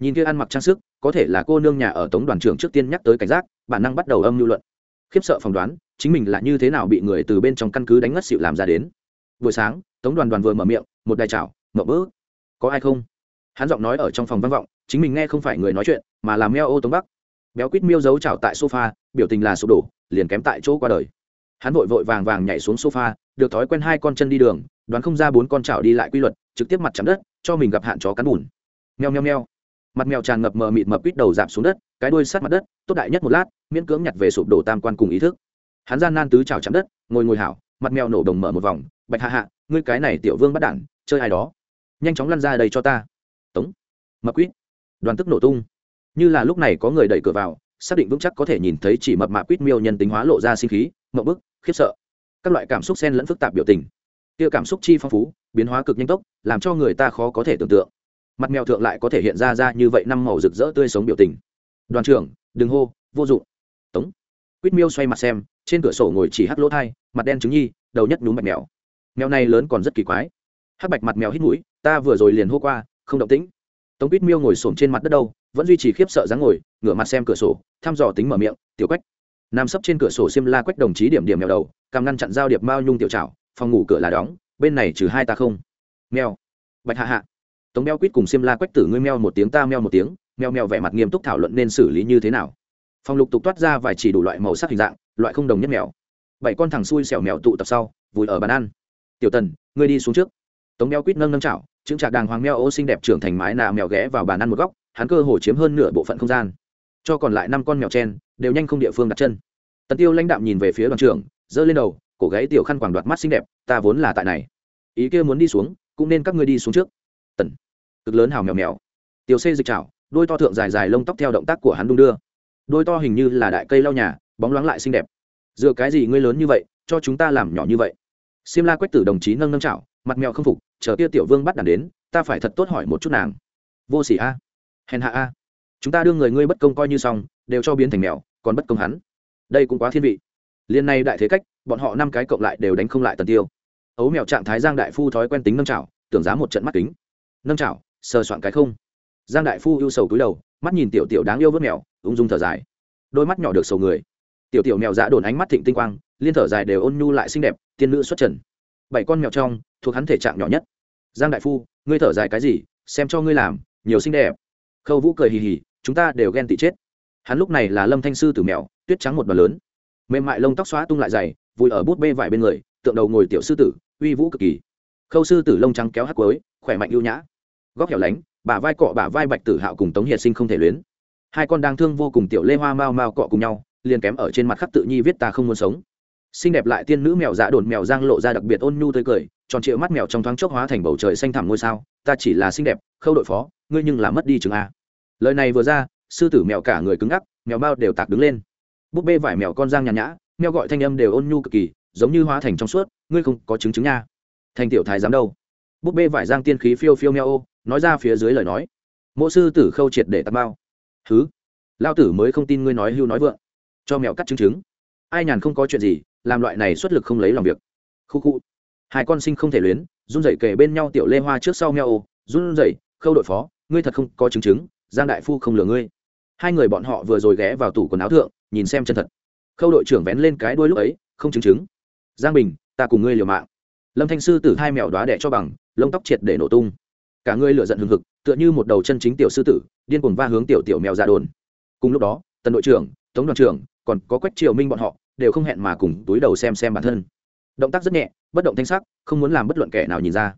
Nhìn kia ăn mặc trang sức, có thể là cô nương nhà ở tống đoàn trưởng trước tiên nhắc tới cảnh giác, bản năng bắt đầu âm lưu luận. Khiếp sợ phỏng đoán, chính mình là như thế nào bị người từ bên trong căn cứ đánh ngất xịu làm ra đến. Buổi sáng tống đoàn đoàn vừa mở miệng, một đài chảo mậu bỡ có ai không? Hắn giọng nói ở trong phòng vang vọng, chính mình nghe không phải người nói chuyện, mà là meo ô tống bắc. Béo quýt miêu giấu chảo tại sofa, biểu tình là sụp đổ, liền kém tại chỗ qua đời. Hắn vội vội vàng vàng nhảy xuống sofa, được thói quen hai con chân đi đường, đoán không ra bốn con chảo đi lại quy luật, trực tiếp mặt chạm đất, cho mình gặp hạn chó cắn bùn. Meo meo meo. Mặt mèo tràn ngập mờ mịt mập quýt đầu giảm xuống đất, cái đuôi sát mặt đất, tốt đại nhất một lát, miễn cưỡng nhặt về sụp đổ tam quan cùng ý thức. Hắn gian nan tứ chảo chạm đất, ngồi ngồi hảo, mặt mèo nổ đồng mở một vòng, bạch hạ hạ ngươi cái này tiểu vương bắt đản, chơi ai đó? Nhanh chóng lăn ra đây cho ta. Tống, mập quýt. Đoàn tức nổ tung. Như là lúc này có người đẩy cửa vào, xác định vững chắc có thể nhìn thấy chỉ mập mạ quýt miêu nhân tính hóa lộ ra sinh khí mậu bức, khiếp sợ. Các loại cảm xúc xen lẫn phức tạp biểu tình. Kia cảm xúc chi phong phú, biến hóa cực nhanh tốc, làm cho người ta khó có thể tưởng tượng. Mặt mèo thượng lại có thể hiện ra ra như vậy năm màu rực rỡ tươi sống biểu tình. Đoàn trưởng, đừng hô, vô dụng. Tống, quýt miêu xoay mặt xem, trên cửa sổ ngồi chỉ hắt lỗ thai, mặt đen trứng nhi, đầu nhất nhúm bạch mèo mèo này lớn còn rất kỳ quái. Hắc bạch mặt mèo hít mũi, ta vừa rồi liền hô qua, không động tĩnh. Tống quýt miêu ngồi xổm trên mặt đất đâu, vẫn duy trì khiếp sợ dáng ngồi, ngửa mặt xem cửa sổ, thăm dò tính mở miệng, tiểu quách. Nằm sấp trên cửa sổ xiêm la quách đồng chí điểm điểm mèo đầu, cằm ngăn chặn giao điệp mao nhung tiểu trào phòng ngủ cửa là đóng, bên này trừ hai ta không. Mèo. Bạch hạ hạ. Tống mèo quýt cùng xiêm la quách tử ngươi mèo một tiếng ta mèo một tiếng mèo mèo vẻ mặt nghiêm túc thảo luận nên xử lý như thế nào. Phòng lục tục toát ra vài chỉ đủ loại màu sắc hình dạng, loại không đồng nhất mèo. Bảy con thằng xui xẻo mèo tụ tập sau vùi ở bàn ăn tiểu tần, ngươi đi xuống trước. Tống beo quýt nâng nâng chảo chứng trạc đàng hoàng meo ô xinh đẹp trưởng thành mái nạ mèo ghé vào bàn ăn một góc, hắn cơ hồ chiếm hơn nửa bộ phận không gian. Cho còn lại năm con mèo chen, đều nhanh không địa phương đặt chân. Tần tiêu lãnh đạm nhìn về phía đoàn trưởng, giơ lên đầu, cổ gáy tiểu khăn quàng đoạt mắt xinh đẹp, ta vốn là tại này. Ý kia muốn đi xuống, cũng nên các ngươi đi xuống trước. Tần, cực lớn hào mèo mèo. Tiểu xê dịch chảo, đôi to thượng dài dài lông tóc theo động tác của hắn đung đưa. Đôi to hình như là đại cây lau nhà, bóng loáng lại xinh đẹp. Dựa cái gì ngươi lớn như vậy, cho chúng ta làm nhỏ như vậy? Xiêm la quách tử đồng chí nâng nâng chảo, mặt mèo không phục, chờ kia tiểu vương bắt đàn đến, ta phải thật tốt hỏi một chút nàng. Vô sỉ a. Hèn hạ a. Chúng ta đưa người ngươi bất công coi như xong, đều cho biến thành mèo, còn bất công hắn. Đây cũng quá thiên vị. Liên này đại thế cách, bọn họ năm cái cộng lại đều đánh không lại tần tiêu. Ấu mèo trạng thái giang đại phu thói quen tính nâng chảo, tưởng giá một trận mắt kính. Nâng chảo, sờ soạn cái không. Giang đại phu ưu sầu túi đầu, mắt nhìn tiểu tiểu đáng yêu vớt mèo, ung dung thở dài. Đôi mắt nhỏ được sầu người. Tiểu tiểu mèo dạ đồn ánh mắt thịnh tinh quang liên thở dài đều ôn nhu lại xinh đẹp, tiên nữ xuất trần. Bảy con mèo trong, thuộc hắn thể trạng nhỏ nhất. Giang đại phu, ngươi thở dài cái gì, xem cho ngươi làm, nhiều xinh đẹp. Khâu vũ cười hì hì, chúng ta đều ghen tị chết. Hắn lúc này là lâm thanh sư tử mèo, tuyết trắng một bờ lớn. Mềm mại lông tóc xóa tung lại dày, vùi ở bút bê vải bên người, tượng đầu ngồi tiểu sư tử, uy vũ cực kỳ. Khâu sư tử lông trắng kéo hắc quới khỏe mạnh ưu nhã. Góc hẻo lánh, bả vai cọ bả vai bạch tử hạo cùng tống hiệt sinh không thể luyến. Hai con đang thương vô cùng tiểu lê hoa mau mau cọ cùng nhau, liền kém ở trên mặt khắc tự nhi viết ta không muốn sống xinh đẹp lại tiên nữ mèo dạ đồn mèo giang lộ ra đặc biệt ôn nhu tươi cười, tròn trịa mắt mèo trong thoáng chốc hóa thành bầu trời xanh thẳm ngôi sao, ta chỉ là xinh đẹp, khâu đội phó, ngươi nhưng là mất đi chừng a. Lời này vừa ra, sư tử mèo cả người cứng ngắc, mèo bao đều tạc đứng lên. Búp bê vải mèo con giang nhàn nhã, mèo gọi thanh âm đều ôn nhu cực kỳ, giống như hóa thành trong suốt, ngươi không có chứng chứng nha. Thành tiểu thái giám đâu? Búp bê vải giang tiên khí phiêu phiêu mèo ô, nói ra phía dưới lời nói. Mộ sư tử khâu triệt để tạt bao. Thứ lao tử mới không tin ngươi nói hưu nói vượng. Cho mèo cắt chứng chứng. Ai nhàn không có chuyện gì làm loại này xuất lực không lấy lòng việc. Khu khu. Hai con sinh không thể luyến, run rẩy kề bên nhau tiểu lê hoa trước sau mèo ô, run rẩy, khâu đội phó, ngươi thật không có chứng chứng, giang đại phu không lừa ngươi. Hai người bọn họ vừa rồi ghé vào tủ quần áo thượng, nhìn xem chân thật. Khâu đội trưởng vén lên cái đuôi lúc ấy, không chứng chứng. Giang bình, ta cùng ngươi liều mạng. Lâm thanh sư tử hai mèo đoá đẻ cho bằng, lông tóc triệt để nổ tung. Cả ngươi lựa giận hừng hực, tựa như một đầu chân chính tiểu sư tử, điên cuồng va hướng tiểu tiểu mèo ra đồn. Cùng lúc đó, tần đội trưởng, tống đoàn trưởng, còn có quách triều minh bọn họ đều không hẹn mà cùng túi đầu xem xem bản thân. Động tác rất nhẹ, bất động thanh sắc, không muốn làm bất luận kẻ nào nhìn ra.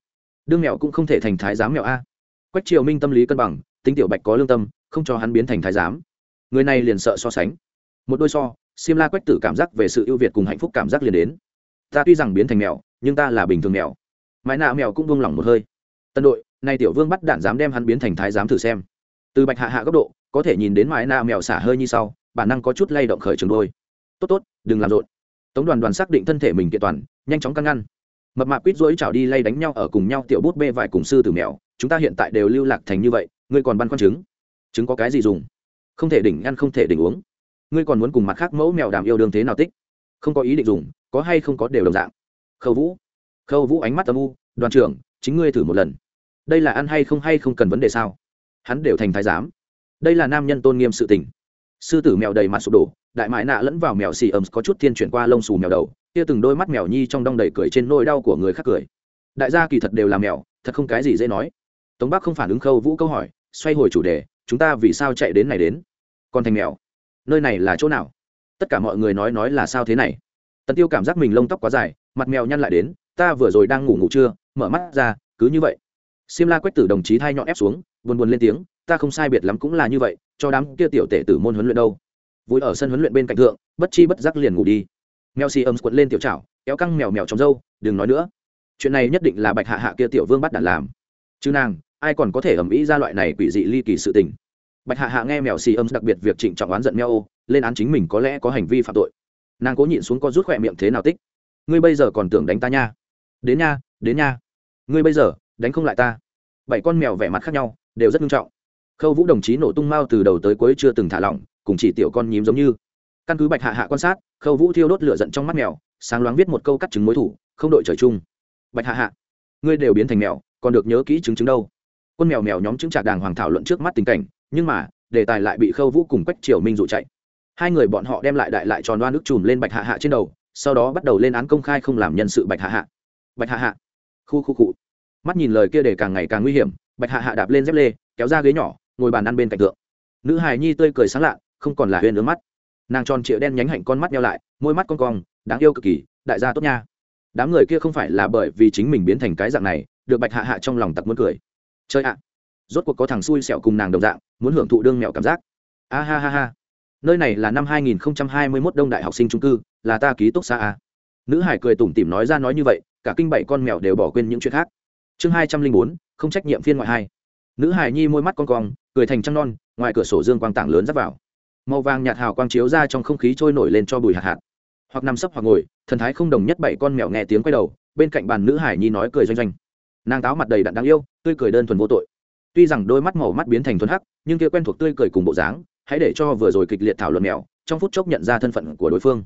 Đương mèo cũng không thể thành thái giám mèo a. Quách triều minh tâm lý cân bằng, tính tiểu bạch có lương tâm, không cho hắn biến thành thái giám. Người này liền sợ so sánh. Một đôi so, xiêm la quách tử cảm giác về sự ưu việt cùng hạnh phúc cảm giác liền đến. Ta tuy rằng biến thành mèo nhưng ta là bình thường mèo mãi nạ mèo cũng buông lỏng một hơi. Tân đội, nay tiểu vương bắt đạn dám đem hắn biến thành thái giám thử xem. Từ bạch hạ hạ góc độ, có thể nhìn đến mãi nạ mèo xả hơi như sau, bản năng có chút lay động khởi trường đôi tốt tốt, đừng làm rộn. Tống đoàn đoàn xác định thân thể mình kiện toàn, nhanh chóng căn ngăn. Mập mạp quýt rỗi chảo đi lay đánh nhau ở cùng nhau tiểu bút bê vải cùng sư tử mèo, chúng ta hiện tại đều lưu lạc thành như vậy, ngươi còn băn khoăn trứng? Trứng có cái gì dùng? Không thể đỉnh ăn, không thể đỉnh uống. Ngươi còn muốn cùng mặt khác mẫu mèo đàm yêu đương thế nào tích? Không có ý định dùng, có hay không có đều đồng dạng. Khâu vũ. Khâu vũ ánh mắt âm u, đoàn trưởng, chính ngươi thử một lần. Đây là ăn hay không hay không cần vấn đề sao? Hắn đều thành thái giám. Đây là nam nhân tôn nghiêm sự tình. Sư tử mèo đầy mặt sụp đổ đại mại nạ lẫn vào mèo xì ẩm có chút thiên chuyển qua lông xù mèo đầu, kia từng đôi mắt mèo nhi trong đong đầy cười trên nỗi đau của người khác cười. Đại gia kỳ thật đều là mèo, thật không cái gì dễ nói. Tống bắc không phản ứng khâu vũ câu hỏi, xoay hồi chủ đề, chúng ta vì sao chạy đến này đến? Còn thành mèo, nơi này là chỗ nào? Tất cả mọi người nói nói là sao thế này? Tần tiêu cảm giác mình lông tóc quá dài, mặt mèo nhăn lại đến, ta vừa rồi đang ngủ ngủ trưa, mở mắt ra, cứ như vậy. Xiêm la quách tử đồng chí thay nhọn ép xuống, buồn buồn lên tiếng, ta không sai biệt lắm cũng là như vậy, cho đám kia tiểu tể tử môn huấn luyện đâu vui ở sân huấn luyện bên cạnh thượng, bất chi bất giác liền ngủ đi. Mèo xì ấm quật lên tiểu trảo kéo căng mèo mèo trong dâu đừng nói nữa. Chuyện này nhất định là bạch hạ hạ kia tiểu vương bắt đạn làm. Chứ nàng, ai còn có thể ầm ý ra loại này quỷ dị ly kỳ sự tình? Bạch hạ hạ nghe mèo xì ấm đặc biệt việc trịnh trọng oán giận mèo ô lên án chính mình có lẽ có hành vi phạm tội. Nàng cố nhịn xuống có rút khỏe miệng thế nào tích? Ngươi bây giờ còn tưởng đánh ta nha. Đến nha đến nha. Ngươi bây giờ, đánh không lại ta. Bảy con mèo vẻ mặt khác nhau, đều rất nghiêm trọng. Khâu vũ đồng chí nổ tung mao từ đầu tới cuối chưa từng thả lỏng cùng chỉ tiểu con nhím giống như. Căn cứ bạch hạ hạ quan sát, khâu vũ thiêu đốt lửa giận trong mắt mèo, sáng loáng viết một câu cắt chứng mối thủ, không đội trời chung. Bạch hạ hạ, ngươi đều biến thành mèo, còn được nhớ kỹ chứng chứng đâu. Quân mèo mèo nhóm chứng trạc đàng hoàng thảo luận trước mắt tình cảnh, nhưng mà, đề tài lại bị khâu vũ cùng quách triều minh dụ chạy. Hai người bọn họ đem lại đại lại tròn đoan nước chùm lên bạch hạ hạ trên đầu, sau đó bắt đầu lên án công khai không làm nhân sự bạch hạ hạ. Bạch hạ hạ, khu khu cụ mắt nhìn lời kia để càng ngày càng nguy hiểm, bạch hạ hạ đạp lên dép lê, kéo ra ghế nhỏ, ngồi bàn ăn bên cạnh tượng nữ hài nhi tươi cười sáng lạ không còn là huyền ướng mắt. Nàng tròn trịa đen nhánh hạnh con mắt nhau lại, môi mắt con cong, đáng yêu cực kỳ, đại gia tốt nha. Đám người kia không phải là bởi vì chính mình biến thành cái dạng này, được bạch hạ hạ trong lòng tặc muốn cười. Chơi ạ! Rốt cuộc có thằng xui xẹo cùng nàng đồng dạng, muốn hưởng thụ đương mẹo cảm giác. A ha ha ha. Nơi này là năm 2021 đông đại học sinh trung cư, là ta ký túc xa a. Nữ hải cười tủm tỉm nói ra nói như vậy, cả kinh bảy con mèo đều bỏ quên những chuyện khác. Chương hai trăm linh bốn, không trách nhiệm phiên ngoại hai. Nữ hải nhi môi mắt con cong, cười thành trăng non, ngoài cửa sổ dương quang tảng lớn dắt vào màu vàng nhạt hào quang chiếu ra trong không khí trôi nổi lên cho bùi hạt hạt. Hoặc nằm sấp hoặc ngồi, thần thái không đồng nhất bảy con mèo nghe tiếng quay đầu, bên cạnh bàn nữ hải nhi nói cười doanh doanh. Nàng táo mặt đầy đặn đáng yêu, tươi cười đơn thuần vô tội. Tuy rằng đôi mắt màu mắt biến thành thuần hắc, nhưng kia quen thuộc tươi cười cùng bộ dáng, hãy để cho vừa rồi kịch liệt thảo luận mèo, trong phút chốc nhận ra thân phận của đối phương.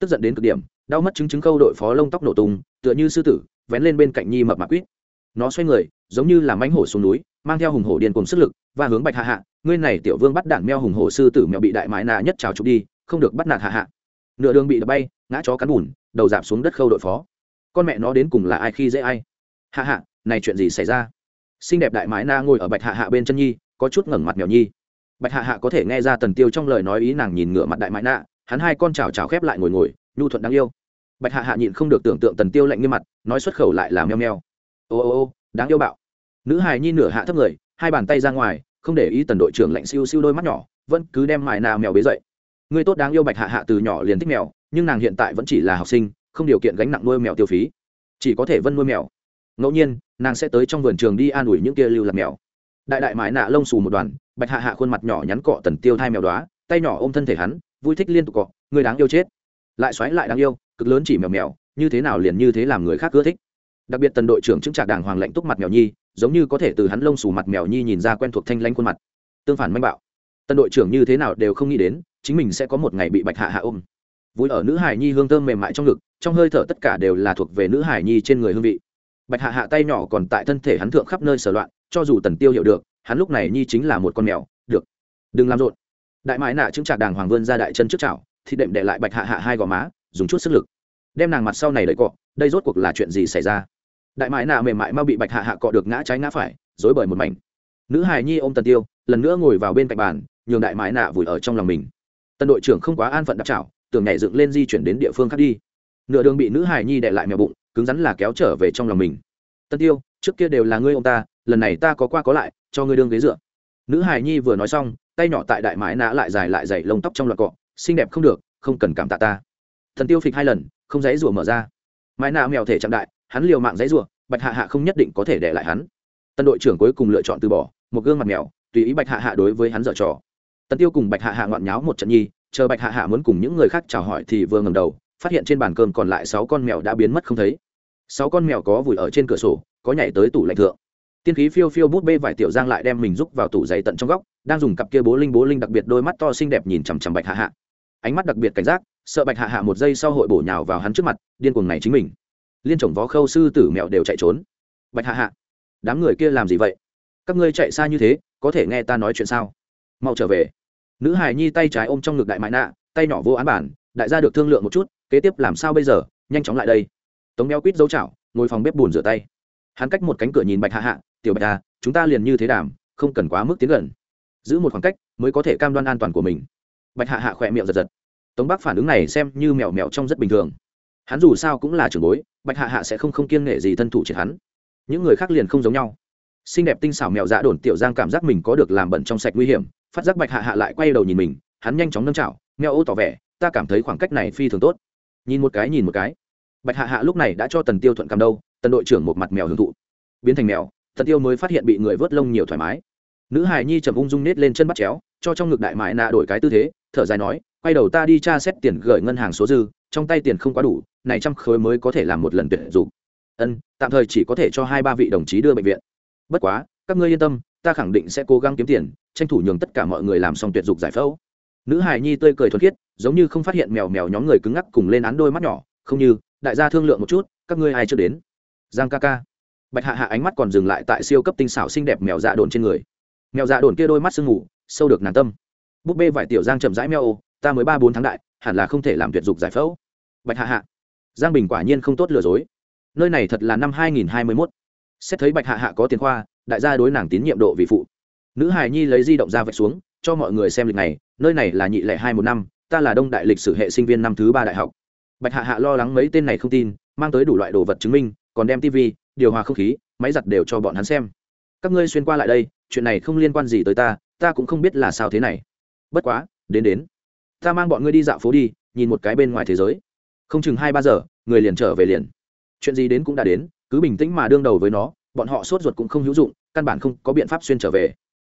Tức giận đến cực điểm, đau mất chứng chứng câu đội phó lông tóc nổ tung, tựa như sư tử, vén lên bên cạnh nhi mập mạc quýt. Nó xoay người, giống như là mánh hổ xuống núi, mang theo hùng hổ điên cùng sức lực và hướng bạch hạ hạ ngươi này tiểu vương bắt đạn meo hùng hổ sư tử mèo bị đại mãi nạ nhất trào trục đi, không được bắt nạt hạ hạ. Nửa đường bị đập bay, ngã chó cắn bùn, đầu dạp xuống đất khâu đội phó. Con mẹ nó đến cùng là ai khi dễ ai? Hạ hạ, này chuyện gì xảy ra? Xinh đẹp đại mãi na ngồi ở bạch hạ hạ bên chân nhi, có chút ngẩng mặt mèo nhi. Bạch hạ hạ có thể nghe ra tần tiêu trong lời nói ý nàng nhìn ngửa mặt đại mãi na hắn hai con chào chào khép lại ngồi ngồi, nhu thuận đáng yêu. Bạch hạ hạ nhịn không được tưởng tượng tần tiêu lạnh như mặt, nói xuất khẩu lại là meo meo. Ô ô ô, đáng yêu bạo. Nữ hài nhi nửa hạ thấp người, hai bàn tay ra ngoài không để ý tần đội trưởng lạnh siêu siêu đôi mắt nhỏ, vẫn cứ đem mài nà mèo bế dậy. Người tốt đáng yêu bạch hạ hạ từ nhỏ liền thích mèo, nhưng nàng hiện tại vẫn chỉ là học sinh, không điều kiện gánh nặng nuôi mèo tiêu phí. Chỉ có thể vân nuôi mèo. Ngẫu nhiên, nàng sẽ tới trong vườn trường đi an ủi những kia lưu lạc mèo. Đại đại mãi nạ lông xù một đoàn, bạch hạ hạ khuôn mặt nhỏ nhắn cọ tần tiêu thai mèo đoá tay nhỏ ôm thân thể hắn, vui thích liên tục cọ, người đáng yêu chết. Lại xoáy lại đáng yêu, cực lớn chỉ mèo mèo, như thế nào liền như thế làm người khác ưa thích. Đặc biệt tần đội trưởng chứng trạc đàng hoàng lệnh túc mặt mèo nhi giống như có thể từ hắn lông xù mặt mèo nhi nhìn ra quen thuộc thanh lanh khuôn mặt. Tương phản manh bạo. Tần đội trưởng như thế nào đều không nghĩ đến, chính mình sẽ có một ngày bị bạch hạ hạ ôm. Vui ở nữ hải nhi hương thơm mềm mại trong ngực, trong hơi thở tất cả đều là thuộc về nữ hải nhi trên người hương vị. Bạch hạ hạ tay nhỏ còn tại thân thể hắn thượng khắp nơi sở loạn, cho dù tần tiêu hiểu được, hắn lúc này nhi chính là một con mèo, được. Đừng làm rộn. Đại mãi nạ chứng trạc đàng hoàng vươn ra đại chân trước chảo thì đệm đệ lại bạch hạ hạ hai gò má, dùng chút sức lực. Đem nàng mặt sau này đợi cọ, đây rốt cuộc là chuyện gì xảy ra? Đại mãi nạ mềm mại mau bị bạch hạ hạ cọ được ngã trái ngã phải dối bởi một mảnh. Nữ hài nhi ôm tần tiêu, lần nữa ngồi vào bên cạnh bàn, nhường đại mãi nạ vùi ở trong lòng mình. Tần đội trưởng không quá an phận đặc trảo tưởng nhảy dựng lên di chuyển đến địa phương khác đi. Nửa đường bị nữ hài nhi đệ lại mèo bụng, cứng rắn là kéo trở về trong lòng mình. Tân tiêu, trước kia đều là ngươi ông ta, lần này ta có qua có lại, cho ngươi đương ghế dựa. Nữ hài nhi vừa nói xong, tay nhỏ tại đại mãi nã lại dài lại dày lông tóc trong loạt cọ, xinh đẹp không được, không cần cảm tạ ta. Thần tiêu phịch hai lần, không dãy rủa mở ra. Mãi nạ mèo thể chạm đại hắn liều mạng dãy rủa, bạch hạ hạ không nhất định có thể để lại hắn. Tân đội trưởng cuối cùng lựa chọn từ bỏ, một gương mặt mèo, tùy ý bạch hạ hạ đối với hắn giở trò. Tần tiêu cùng bạch hạ hạ ngoạn nháo một trận nhi, chờ bạch hạ hạ muốn cùng những người khác chào hỏi thì vừa ngẩng đầu, phát hiện trên bàn cơm còn lại sáu con mèo đã biến mất không thấy. Sáu con mèo có vùi ở trên cửa sổ, có nhảy tới tủ lạnh thượng. Tiên khí phiêu phiêu bút bê vải tiểu giang lại đem mình rúc vào tủ giày tận trong góc, đang dùng cặp kia bố linh bố linh đặc biệt đôi mắt to xinh đẹp nhìn chằm chằm bạch hạ hạ. Ánh mắt đặc biệt cảnh giác, sợ bạch hạ hạ một giây sau hội bổ nhào vào hắn trước mặt, điên cuồng này chính mình liên chồng vó khâu sư tử mèo đều chạy trốn. Bạch hạ hạ, đám người kia làm gì vậy? Các ngươi chạy xa như thế, có thể nghe ta nói chuyện sao? Mau trở về. Nữ hài nhi tay trái ôm trong ngực đại mãi nạ, tay nhỏ vô án bản, đại gia được thương lượng một chút, kế tiếp làm sao bây giờ? Nhanh chóng lại đây. Tống béo quýt dấu chảo, ngồi phòng bếp bùn rửa tay. Hắn cách một cánh cửa nhìn bạch hạ hạ, tiểu bạch à chúng ta liền như thế đàm, không cần quá mức tiến gần. Giữ một khoảng cách mới có thể cam đoan an toàn của mình. Bạch hạ hạ khỏe miệng giật giật. Tống bắc phản ứng này xem như mèo mèo trong rất bình thường hắn dù sao cũng là trưởng bối, bạch hạ hạ sẽ không không kiêng nghệ gì thân thủ triệt hắn. Những người khác liền không giống nhau. Xinh đẹp tinh xảo mèo dạ đồn tiểu giang cảm giác mình có được làm bẩn trong sạch nguy hiểm, phát giác bạch hạ hạ lại quay đầu nhìn mình, hắn nhanh chóng nâng chảo mèo ô tỏ vẻ, ta cảm thấy khoảng cách này phi thường tốt. Nhìn một cái, nhìn một cái. Bạch hạ hạ lúc này đã cho tần tiêu thuận cầm đâu, tần đội trưởng một mặt mèo hưởng thụ. Biến thành mèo, tần tiêu mới phát hiện bị người vớt lông nhiều thoải mái. Nữ hài nhi trầm ung dung nết lên chân bắt chéo, cho trong ngực đại mại nạ đổi cái tư thế, thở dài nói, quay đầu ta đi tra xét tiền gửi ngân hàng số dư, trong tay tiền không quá đủ này trăm khối mới có thể làm một lần tuyệt dụng. Ân, tạm thời chỉ có thể cho hai ba vị đồng chí đưa bệnh viện. Bất quá, các ngươi yên tâm, ta khẳng định sẽ cố gắng kiếm tiền, tranh thủ nhường tất cả mọi người làm xong tuyệt dục giải phẫu. Nữ hài nhi tươi cười thuần khiết, giống như không phát hiện mèo mèo nhóm người cứng ngắc cùng lên án đôi mắt nhỏ, không như, đại gia thương lượng một chút, các ngươi ai chưa đến? Giang ca ca. Bạch hạ hạ ánh mắt còn dừng lại tại siêu cấp tinh xảo xinh đẹp mèo dạ đồn trên người. Mèo dạ đồn kia đôi mắt sương ngủ sâu được nàng tâm. Búp bê vải tiểu giang chậm rãi mèo ta mới ba bốn tháng đại, hẳn là không thể làm tuyệt dục giải phẫu. Bạch hạ hạ giang bình quả nhiên không tốt lừa dối. Nơi này thật là năm hai nghìn hai mươi mốt. Xét thấy bạch hạ hạ có tiền khoa, đại gia đối nàng tín nhiệm độ vị phụ. Nữ hài nhi lấy di động ra vạch xuống, cho mọi người xem lịch này, nơi này là nhị lệ hai một năm, ta là đông đại lịch sử hệ sinh viên năm thứ ba đại học. Bạch hạ hạ lo lắng mấy tên này không tin, mang tới đủ loại đồ vật chứng minh, còn đem tv điều hòa không khí, máy giặt đều cho bọn hắn xem. Các ngươi xuyên qua lại đây, chuyện này không liên quan gì tới ta ta cũng không biết là sao thế này. Bất quá, đến đến. Ta mang bọn ngươi đi dạo phố đi, nhìn một cái bên ngoài thế giới không chừng hai ba giờ, người liền trở về liền. Chuyện gì đến cũng đã đến, cứ bình tĩnh mà đương đầu với nó, bọn họ sốt ruột cũng không hữu dụng, căn bản không có biện pháp xuyên trở về.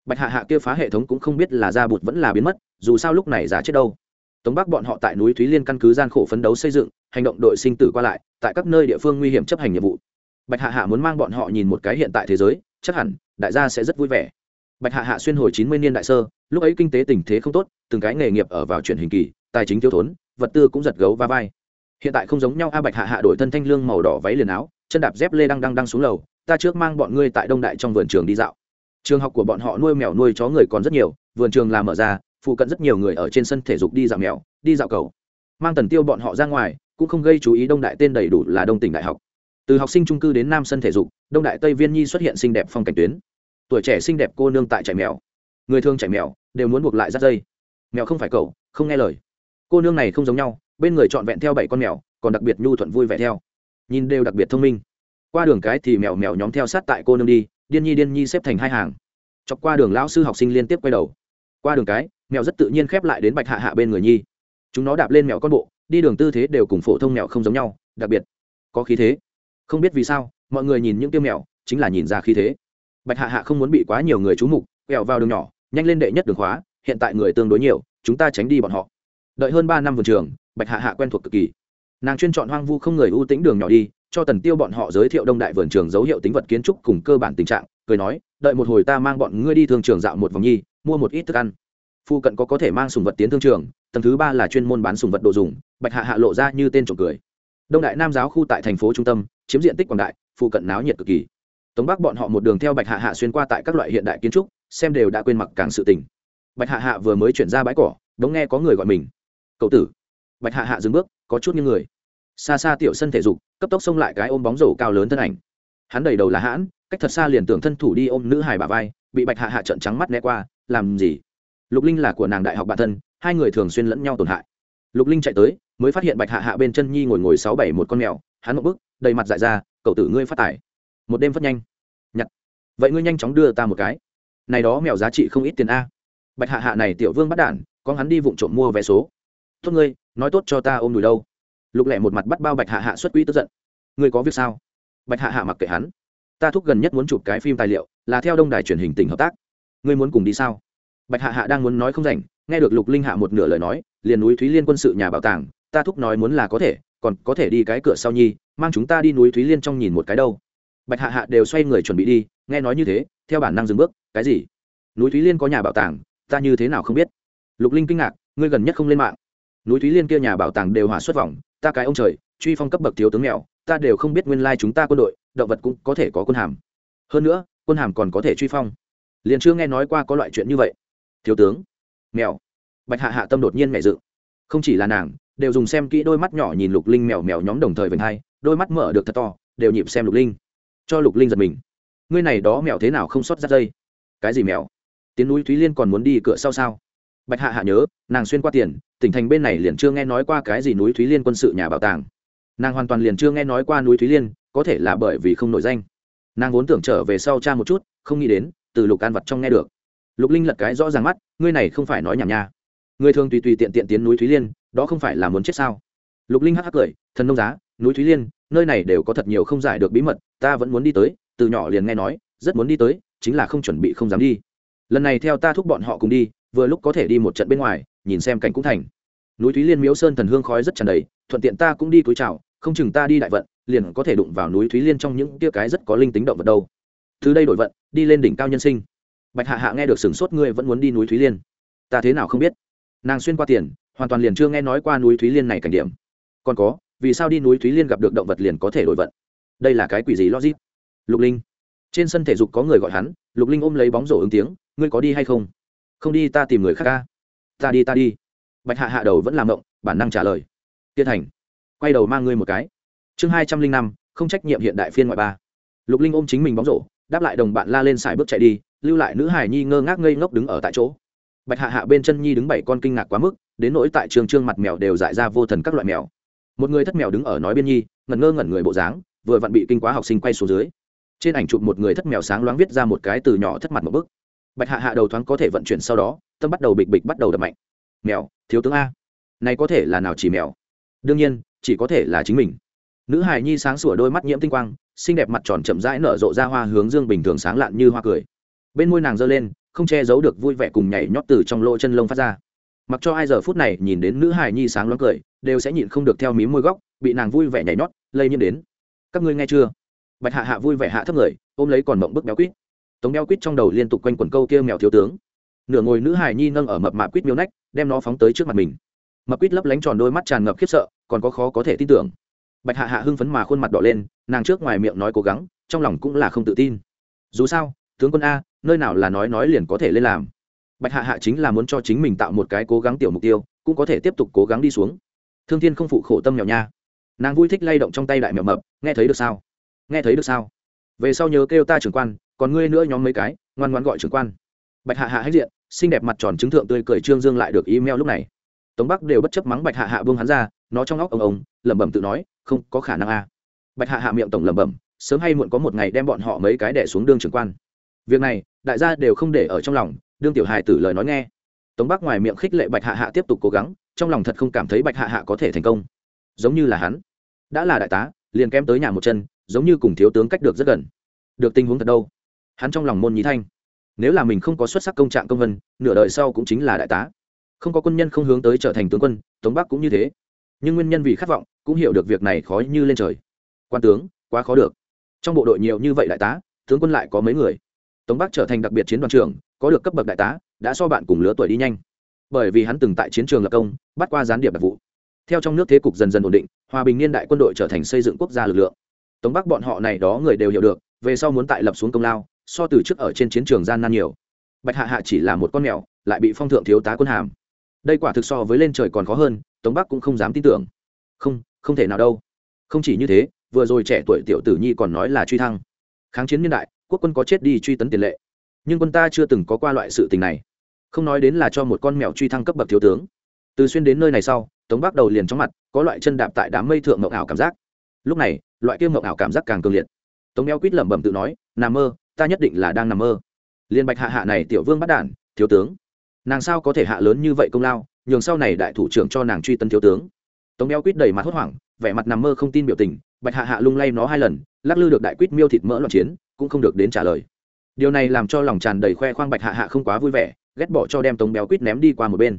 Bạch hạ hạ kia phá hệ thống cũng không biết là ra bụt vẫn là biến mất, dù sao lúc này giá chết đâu. Tống bắc bọn họ tại núi thúy liên căn cứ gian khổ phấn đấu xây dựng, hành động đội sinh tử qua lại, tại các nơi địa phương nguy hiểm chấp hành nhiệm vụ. Bạch hạ hạ muốn mang bọn họ nhìn một cái hiện tại thế giới, chắc hẳn, đại gia sẽ rất vui vẻ. Bạch hạ hạ xuyên hồi chín mươi niên đại sơ, lúc ấy kinh tế tình thế không tốt, từng cái nghề nghiệp ở vào chuyển hình kỳ, tài chính thiếu thốn, vật tư cũng giật gấu va vai hiện tại không giống nhau, a bạch hạ hạ đổi thân thanh lương màu đỏ váy liền áo, chân đạp dép lê đang đang đang xuống lầu, ta trước mang bọn ngươi tại đông đại trong vườn trường đi dạo. Trường học của bọn họ nuôi mèo nuôi chó người còn rất nhiều, vườn trường làm mở ra, phụ cận rất nhiều người ở trên sân thể dục đi dạo mèo, đi dạo cầu. Mang tần tiêu bọn họ ra ngoài, cũng không gây chú ý đông đại tên đầy đủ là đông tỉnh đại học. Từ học sinh trung cư đến nam sân thể dục, đông đại tây viên nhi xuất hiện xinh đẹp phong cảnh tuyến. Tuổi trẻ xinh đẹp cô nương tại chạy mèo. Người thương chạy mèo, đều muốn buộc lại rắt dây. Mèo không phải cậu, không nghe lời. Cô nương này không giống nhau bên người trọn vẹn theo bảy con mèo, còn đặc biệt nhu thuận vui vẻ theo. Nhìn đều đặc biệt thông minh. Qua đường cái thì mèo mèo nhóm theo sát tại cô nương đi, điên nhi điên nhi xếp thành hai hàng. Chọc qua đường lão sư học sinh liên tiếp quay đầu. Qua đường cái, mèo rất tự nhiên khép lại đến bạch hạ hạ bên người nhi. Chúng nó đạp lên mèo con bộ, đi đường tư thế đều cùng phổ thông mèo không giống nhau, đặc biệt có khí thế. Không biết vì sao, mọi người nhìn những tiêu mèo, chính là nhìn ra khí thế. Bạch hạ hạ không muốn bị quá nhiều người trú mục, quẹo vào đường nhỏ, nhanh lên đệ nhất đường khóa, hiện tại người tương đối nhiều, chúng ta tránh đi bọn họ. Đợi hơn ba năm vườn trường bạch hạ hạ quen thuộc cực kỳ. Nàng chuyên chọn hoang vu không người ưu tĩnh đường nhỏ đi, cho tần tiêu bọn họ giới thiệu đông đại vườn trường dấu hiệu tính vật kiến trúc cùng cơ bản tình trạng, cười nói, đợi một hồi ta mang bọn ngươi đi thương trường dạo một vòng nhi, mua một ít thức ăn. Phu cận có có thể mang sùng vật tiến thương trường, tầng thứ ba là chuyên môn bán sùng vật đồ dùng, bạch hạ hạ lộ ra như tên trộm cười. Đông đại nam giáo khu tại thành phố trung tâm, chiếm diện tích quảng đại phụ cận náo nhiệt cực kỳ. Tống bắc bọn họ một đường theo bạch hạ hạ xuyên qua tại các loại hiện đại kiến trúc, xem đều đã quên mặc càng sự tình. Bạch hạ hạ vừa mới chuyển ra bãi cỏ đống nghe có người gọi mình. Cậu tử bạch hạ hạ dừng bước, có chút như người. Xa xa tiểu sân thể dục, cấp tốc xông lại cái ôm bóng rổ cao lớn thân ảnh. Hắn đầy đầu là hãn, cách thật xa liền tưởng thân thủ đi ôm nữ hài bà vai, bị bạch hạ hạ trận trắng mắt né qua, làm gì? Lục linh là của nàng đại học bản thân, hai người thường xuyên lẫn nhau tổn hại. Lục linh chạy tới, mới phát hiện bạch hạ hạ bên chân nhi ngồi ngồi sáu bảy một con mèo, hắn một bức đầy mặt dại ra, cậu tử ngươi phát tải một đêm phát nhanh. Nhặt vậy ngươi nhanh chóng đưa ta một cái. Này đó mèo giá trị không ít tiền a. Bạch hạ hạ này tiểu vương bắt đản con hắn đi vụng trộm mua vé số tốt ngươi, nói tốt cho ta ôm đùi đâu. Lục lẹ một mặt bắt bao bạch hạ hạ xuất quỹ tức giận. Ngươi có việc sao? Bạch hạ hạ mặc kệ hắn. Ta thúc gần nhất muốn chụp cái phim tài liệu, là theo đông đài truyền hình tỉnh hợp tác. Ngươi muốn cùng đi sao? Bạch hạ hạ đang muốn nói không rảnh, nghe được lục linh hạ một nửa lời nói, liền núi thúy liên quân sự nhà bảo tàng, ta thúc nói muốn là có thể, còn có thể đi cái cửa sau nhi, mang chúng ta đi núi thúy liên trong nhìn một cái đâu. Bạch hạ hạ đều xoay người chuẩn bị đi, nghe nói như thế, theo bản năng dừng bước, cái gì? Núi thúy liên có nhà bảo tàng, ta như thế nào không biết? Lục linh kinh ngạc, ngươi gần nhất không lên mạng núi thúy liên kia nhà bảo tàng đều hỏa xuất vòng ta cái ông trời, truy phong cấp bậc thiếu tướng mèo ta đều không biết nguyên lai chúng ta quân đội, động vật cũng có thể có quân hàm. Hơn nữa, quân hàm còn có thể truy phong. Liền chưa nghe nói qua có loại chuyện như vậy. Thiếu tướng mèo bạch hạ hạ tâm đột nhiên mẹ dự không chỉ là nàng, đều dùng xem kỹ đôi mắt nhỏ nhìn lục linh mèo mèo nhóm đồng thời vành hai, đôi mắt mở được thật to, đều nhịp xem lục linh. Cho lục linh giật mình. Ngươi này đó mèo thế nào không sót ra dây? Cái gì mèo? Tiến núi thúy liên còn muốn đi cửa sau sao? Bạch hạ hạ nhớ, nàng xuyên qua tiền, tỉnh thành bên này liền chưa nghe nói qua cái gì núi thúy liên quân sự nhà bảo tàng. Nàng hoàn toàn liền chưa nghe nói qua núi thúy liên, có thể là bởi vì không nổi danh. Nàng vốn tưởng trở về sau cha một chút, không nghĩ đến, từ lục an vật trong nghe được. Lục linh lật cái rõ ràng mắt, ngươi này không phải nói nhảm nha. Người thường tùy tùy tiện tiện tiến núi thúy liên, đó không phải là muốn chết sao? Lục linh hắc hắc cười, thần nông giá, núi thúy liên, nơi này đều có thật nhiều không giải được bí mật, ta vẫn muốn đi tới, từ nhỏ liền nghe nói, rất muốn đi tới, chính là không chuẩn bị không dám đi. Lần này theo ta thúc bọn họ cùng đi vừa lúc có thể đi một trận bên ngoài, nhìn xem cảnh cũng thành. Núi thúy liên miếu sơn thần hương khói rất tràn đầy, thuận tiện ta cũng đi túi chào, không chừng ta đi đại vận, liền có thể đụng vào núi thúy liên trong những tia cái rất có linh tính động vật đâu. Từ đây đổi vận, đi lên đỉnh cao nhân sinh. Bạch hạ hạ nghe được sửng sốt, ngươi vẫn muốn đi núi thúy liên? Ta thế nào không biết? Nàng xuyên qua tiền, hoàn toàn liền chưa nghe nói qua núi thúy liên này cảnh điểm. Còn có, vì sao đi núi thúy liên gặp được động vật liền có thể đổi vận? Đây là cái quỷ gì logic? Lục linh. Trên sân thể dục có người gọi hắn, lục linh ôm lấy bóng rổ ứng tiếng, ngươi có đi hay không? Không đi ta tìm người khác ca. Ta đi ta đi. Bạch hạ hạ đầu vẫn làm động bản năng trả lời. Tiên thành, quay đầu mang ngươi một cái. Chương hai trăm linh năm, không trách nhiệm hiện đại phiên ngoại ba. Lục linh ôm chính mình bóng rổ, đáp lại đồng bạn la lên xài bước chạy đi, lưu lại nữ hải nhi ngơ ngác ngây ngốc đứng ở tại chỗ. Bạch hạ hạ bên chân nhi đứng bảy con kinh ngạc quá mức, đến nỗi tại trường trương mặt mèo đều dại ra vô thần các loại mèo. Một người thất mèo đứng ở nói biên nhi, ngẩn ngơ ngẩn người bộ dáng, vừa vặn bị kinh quá học sinh quay xuống dưới. Trên ảnh chụp một người thất mèo sáng loáng viết ra một cái từ nhỏ thất mặt một bức bạch hạ hạ đầu thoáng có thể vận chuyển sau đó, tâm bắt đầu bịch bịch bắt đầu đập mạnh. Mèo, thiếu tướng a. Này có thể là nào chỉ mèo? Đương nhiên, chỉ có thể là chính mình. Nữ hài nhi sáng sủa đôi mắt nhiễm tinh quang, xinh đẹp mặt tròn chậm rãi nở rộ ra hoa hướng dương bình thường sáng lạn như hoa cười. Bên môi nàng giơ lên, không che giấu được vui vẻ cùng nhảy nhót từ trong lỗ chân lông phát ra. Mặc cho ai giờ phút này nhìn đến nữ hài nhi sáng loáng cười, đều sẽ nhịn không được theo mí môi góc, bị nàng vui vẻ nhảy nhót, lây nhiễm đến. Các ngươi nghe chưa? Bạch hạ hạ vui vẻ hạ thấp người, ôm lấy còn mộng bức béo quýt tống đeo quýt trong đầu liên tục quanh quẩn câu kia mèo thiếu tướng. Nửa ngồi nữ hài nhi nâng ở mập mạp quýt miêu nách, đem nó phóng tới trước mặt mình. Mập quýt lấp lánh tròn đôi mắt tràn ngập khiếp sợ, còn có khó có thể tin tưởng. Bạch hạ hạ hưng phấn mà khuôn mặt đỏ lên, nàng trước ngoài miệng nói cố gắng, trong lòng cũng là không tự tin. Dù sao, tướng quân a, nơi nào là nói nói liền có thể lên làm. Bạch hạ hạ chính là muốn cho chính mình tạo một cái cố gắng tiểu mục tiêu, cũng có thể tiếp tục cố gắng đi xuống. Thương thiên không phụ khổ tâm mèo nha. Nàng vui thích lay động trong tay đại mèo mập, nghe thấy được sao? Nghe thấy được sao? Về sau nhớ kêu ta trưởng quan còn ngươi nữa nhóm mấy cái, ngoan ngoan gọi trưởng quan. Bạch hạ hạ hết diện, xinh đẹp mặt tròn chứng thượng tươi cười trương dương lại được email lúc này. Tống bắc đều bất chấp mắng bạch hạ hạ vương hắn ra, nó trong óc ông ông, lẩm bẩm tự nói, không có khả năng a. Bạch hạ hạ miệng tổng lẩm bẩm, sớm hay muộn có một ngày đem bọn họ mấy cái đẻ xuống đương trưởng quan. Việc này, đại gia đều không để ở trong lòng, đương tiểu hài tử lời nói nghe. Tống bắc ngoài miệng khích lệ bạch hạ hạ tiếp tục cố gắng, trong lòng thật không cảm thấy bạch hạ hạ có thể thành công. Giống như là hắn, đã là đại tá, liền kém tới nhà một chân, giống như cùng thiếu tướng cách được rất gần. Được tình huống thật đâu? Hắn trong lòng môn nhí thanh. Nếu là mình không có xuất sắc công trạng công vân, nửa đời sau cũng chính là đại tá. Không có quân nhân không hướng tới trở thành tướng quân, tống bắc cũng như thế. Nhưng nguyên nhân vì khát vọng, cũng hiểu được việc này khó như lên trời. Quan tướng, quá khó được. Trong bộ đội nhiều như vậy đại tá, tướng quân lại có mấy người? Tống bắc trở thành đặc biệt chiến đoàn trưởng, có được cấp bậc đại tá, đã so bạn cùng lứa tuổi đi nhanh. Bởi vì hắn từng tại chiến trường lập công, bắt qua gián điệp đặc vụ. Theo trong nước thế cục dần dần ổn định, hòa bình niên đại quân đội trở thành xây dựng quốc gia lực lượng. Tống bắc bọn họ này đó người đều hiểu được, về sau muốn tại lập xuống công lao so từ trước ở trên chiến trường gian nan nhiều. Bạch hạ hạ chỉ là một con mèo, lại bị phong thượng thiếu tá quân hàm. Đây quả thực so với lên trời còn khó hơn, tống bắc cũng không dám tin tưởng. Không không thể nào đâu. Không chỉ như thế, vừa rồi trẻ tuổi tiểu tử nhi còn nói là truy thăng. Kháng chiến niên đại, quốc quân có chết đi truy tấn tiền lệ. Nhưng quân ta chưa từng có qua loại sự tình này. Không nói đến là cho một con mèo truy thăng cấp bậc thiếu tướng. Từ xuyên đến nơi này sau, tống bắc đầu liền trong mặt, có loại chân đạp tại đám mây thượng ngộng ảo cảm giác. Lúc này, loại kia ngộng ảo cảm giác càng cường liệt. Tống đeo quýt lẩm bẩm tự nói nằm mơ ta nhất định là đang nằm mơ. Liên bạch hạ hạ này tiểu vương bắt đản, thiếu tướng. Nàng sao có thể hạ lớn như vậy công lao, nhường sau này đại thủ trưởng cho nàng truy tân thiếu tướng. Tống béo quýt đầy mặt hốt hoảng, vẻ mặt nằm mơ không tin biểu tình, bạch hạ hạ lung lay nó hai lần, lắc lư được đại quýt miêu thịt mỡ loạn chiến, cũng không được đến trả lời. Điều này làm cho lòng tràn đầy khoe khoang bạch hạ hạ không quá vui vẻ, ghét bỏ cho đem tống béo quýt ném đi qua một bên.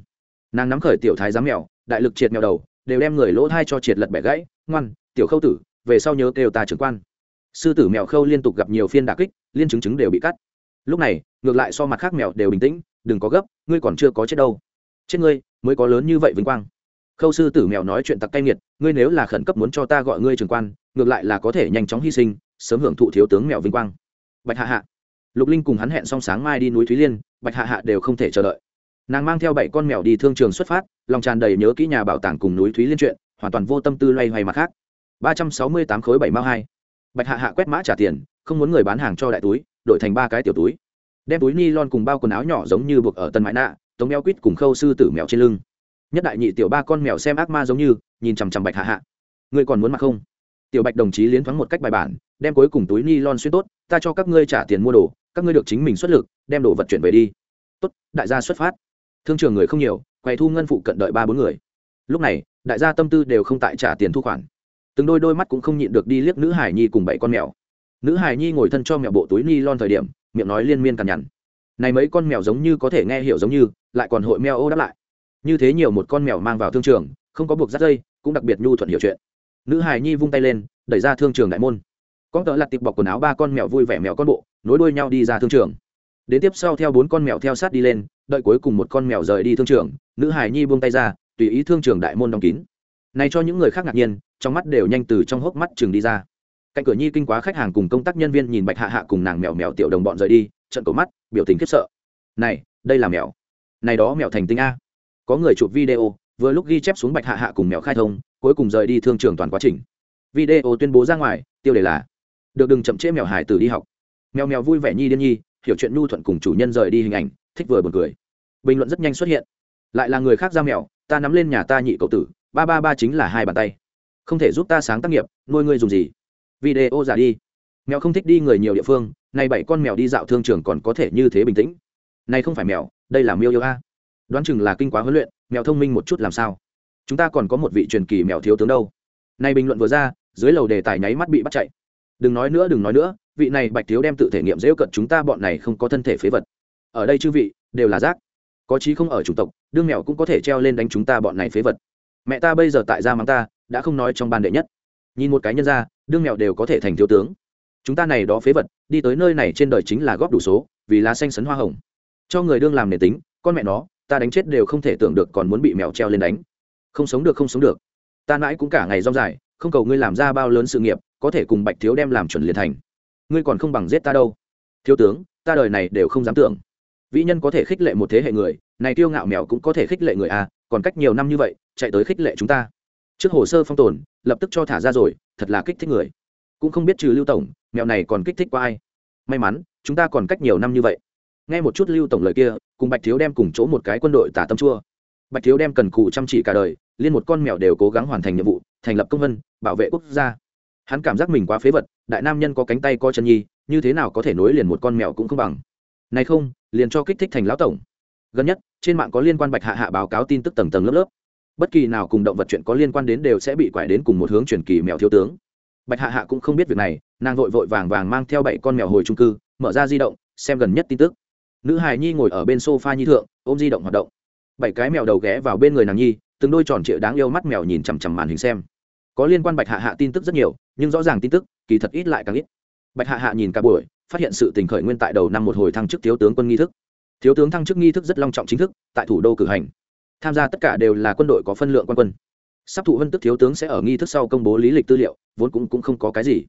Nàng nắm khởi tiểu thái giám mèo, đại lực triệt mèo đầu, đều đem người lỗ thai cho triệt lật bẻ gãy, ngoan, tiểu khâu tử, về sau nhớ kêu ta trưởng quan sư tử mèo khâu liên tục gặp nhiều phiên đà kích, liên chứng chứng đều bị cắt. Lúc này, ngược lại so mặt khác mèo đều bình tĩnh, đừng có gấp, ngươi còn chưa có chết đâu. Chết ngươi, mới có lớn như vậy vinh quang. Khâu sư tử mèo nói chuyện tặc cay nghiệt, ngươi nếu là khẩn cấp muốn cho ta gọi ngươi trưởng quan, ngược lại là có thể nhanh chóng hy sinh, sớm hưởng thụ thiếu tướng mèo vinh quang. Bạch hạ hạ. Lục linh cùng hắn hẹn xong sáng mai đi núi thúy liên, bạch hạ hạ đều không thể chờ đợi. Nàng mang theo bảy con mèo đi thương trường xuất phát, lòng tràn đầy nhớ kỹ nhà bảo tàng cùng núi thúy liên chuyện, hoàn toàn vô tâm tư loay hoay mặt khác. Ba trăm sáu mươi tám khối bảy mao hai bạch hạ hạ quét mã trả tiền, không muốn người bán hàng cho đại túi, đổi thành ba cái tiểu túi. Đem túi ni lon cùng bao quần áo nhỏ giống như buộc ở tân mãi nạ, tống mèo quýt cùng khâu sư tử mèo trên lưng. Nhất đại nhị tiểu ba con mèo xem ác ma giống như, nhìn chằm chằm bạch hạ hạ. Ngươi còn muốn mặc không? Tiểu bạch đồng chí liến thoáng một cách bài bản, đem cuối cùng túi ni lon xuyên tốt, ta cho các ngươi trả tiền mua đồ, các ngươi được chính mình xuất lực, đem đồ vật chuyển về đi. Tốt, đại gia xuất phát. Thương trường người không nhiều, quầy thu ngân phụ cận đợi ba bốn người. Lúc này, đại gia tâm tư đều không tại trả tiền thu khoản từng đôi đôi mắt cũng không nhịn được đi liếc nữ hải nhi cùng bảy con mèo. Nữ hải nhi ngồi thân cho mèo bộ túi ni lon thời điểm, miệng nói liên miên cằn nhằn. Này mấy con mèo giống như có thể nghe hiểu giống như, lại còn hội mèo ô đáp lại. Như thế nhiều một con mèo mang vào thương trường, không có buộc rắt dây, cũng đặc biệt nhu thuận hiểu chuyện. Nữ hải nhi vung tay lên, đẩy ra thương trường đại môn. Có tờ lặt tiệp bọc quần áo ba con mèo vui vẻ mèo con bộ, nối đuôi nhau đi ra thương trường. Đến tiếp sau theo bốn con mèo theo sát đi lên, đợi cuối cùng một con mèo rời đi thương trường, nữ hải nhi buông tay ra, tùy ý thương trường đại môn đóng kín. Này cho những người khác ngạc nhiên trong mắt đều nhanh từ trong hốc mắt chừng đi ra. Cạnh cửa nhi kinh quá khách hàng cùng công tác nhân viên nhìn bạch hạ hạ cùng nàng mèo mèo tiểu đồng bọn rời đi trận cổ mắt, biểu tình khiếp sợ. Này, đây là mèo này đó mèo thành tinh a. Có người chụp video, vừa lúc ghi chép xuống bạch hạ hạ cùng mèo khai thông, cuối cùng rời đi thương trường toàn quá trình. Video tuyên bố ra ngoài, tiêu đề là được đừng chậm trễ mèo hải tử đi học. Mèo mèo vui vẻ nhi điên nhi, hiểu chuyện nhu thuận cùng chủ nhân rời đi hình ảnh, thích vừa buồn cười. Bình luận rất nhanh xuất hiện. Lại là người khác ra mèo ta nắm lên nhà ta nhị cậu tử, ba ba ba chính là hai bàn tay không thể giúp ta sáng tác nghiệp, nuôi ngươi dùng gì? Video giả đi. Mèo không thích đi người nhiều địa phương, này bảy con mèo đi dạo thương trường còn có thể như thế bình tĩnh. Này không phải mèo, đây là miêu yêu a. Đoán chừng là kinh quá huấn luyện, mèo thông minh một chút làm sao? Chúng ta còn có một vị truyền kỳ mèo thiếu tướng đâu. Này bình luận vừa ra, dưới lầu đề tài nháy mắt bị bắt chạy. Đừng nói nữa, đừng nói nữa, vị này bạch thiếu đem tự thể nghiệm dễu cận chúng ta, bọn này không có thân thể phế vật. Ở đây chư vị, đều là rác. Có chí không ở chủng tộc, đương mèo cũng có thể treo lên đánh chúng ta, bọn này phế vật. Mẹ ta bây giờ tại gia mắng ta đã không nói trong ban đệ nhất. Nhìn một cái nhân ra đương mèo đều có thể thành thiếu tướng. Chúng ta này đó phế vật, đi tới nơi này trên đời chính là góp đủ số, vì lá xanh sấn hoa hồng. Cho người đương làm nề tính, con mẹ nó, ta đánh chết đều không thể tưởng được còn muốn bị mèo treo lên đánh. Không sống được, không sống được. Ta mãi cũng cả ngày rong dài, không cầu ngươi làm ra bao lớn sự nghiệp, có thể cùng bạch thiếu đem làm chuẩn liền thành. Ngươi còn không bằng giết ta đâu. Thiếu tướng, ta đời này đều không dám tưởng. Vĩ nhân có thể khích lệ một thế hệ người, này tiêu ngạo mèo cũng có thể khích lệ người à? còn cách nhiều năm như vậy, chạy tới khích lệ chúng ta trước hồ sơ phong tồn, lập tức cho thả ra rồi, thật là kích thích người. Cũng không biết trừ lưu tổng mèo này còn kích thích qua ai. May mắn, chúng ta còn cách nhiều năm như vậy. Nghe một chút lưu tổng lời kia, cùng bạch thiếu đem cùng chỗ một cái quân đội tả tâm chua. Bạch thiếu đem cần cù chăm chỉ cả đời, liên một con mèo đều cố gắng hoàn thành nhiệm vụ, thành lập công vân, bảo vệ quốc gia. Hắn cảm giác mình quá phế vật, đại nam nhân có cánh tay có chân nhi, như thế nào có thể nối liền một con mèo cũng không bằng. Này không, liền cho kích thích thành lão tổng. Gần nhất, trên mạng có liên quan bạch hạ hạ báo cáo tin tức tầng tầng lớp lớp bất kỳ nào cùng động vật chuyện có liên quan đến đều sẽ bị quải đến cùng một hướng chuyển kỳ mèo thiếu tướng. Bạch hạ hạ cũng không biết việc này, nàng vội vội vàng vàng mang theo bảy con mèo hồi trung cư, mở ra di động, xem gần nhất tin tức. Nữ hài nhi ngồi ở bên sofa nhi thượng, ôm di động hoạt động. Bảy cái mèo đầu ghé vào bên người nàng nhi, từng đôi tròn trịa đáng yêu mắt mèo nhìn chằm chằm màn hình xem. Có liên quan bạch hạ hạ tin tức rất nhiều, nhưng rõ ràng tin tức, kỳ thật ít lại càng ít. Bạch hạ hạ nhìn cả buổi, phát hiện sự tình khởi nguyên tại đầu năm một hồi thăng chức thiếu tướng quân nghi thức. Thiếu tướng thăng chức nghi thức rất long trọng chính thức, tại thủ đô cử hành tham gia tất cả đều là quân đội có phân lượng quan quân. Sắp thụ vân tức thiếu tướng sẽ ở nghi thức sau công bố lý lịch tư liệu vốn cũng, cũng không có cái gì.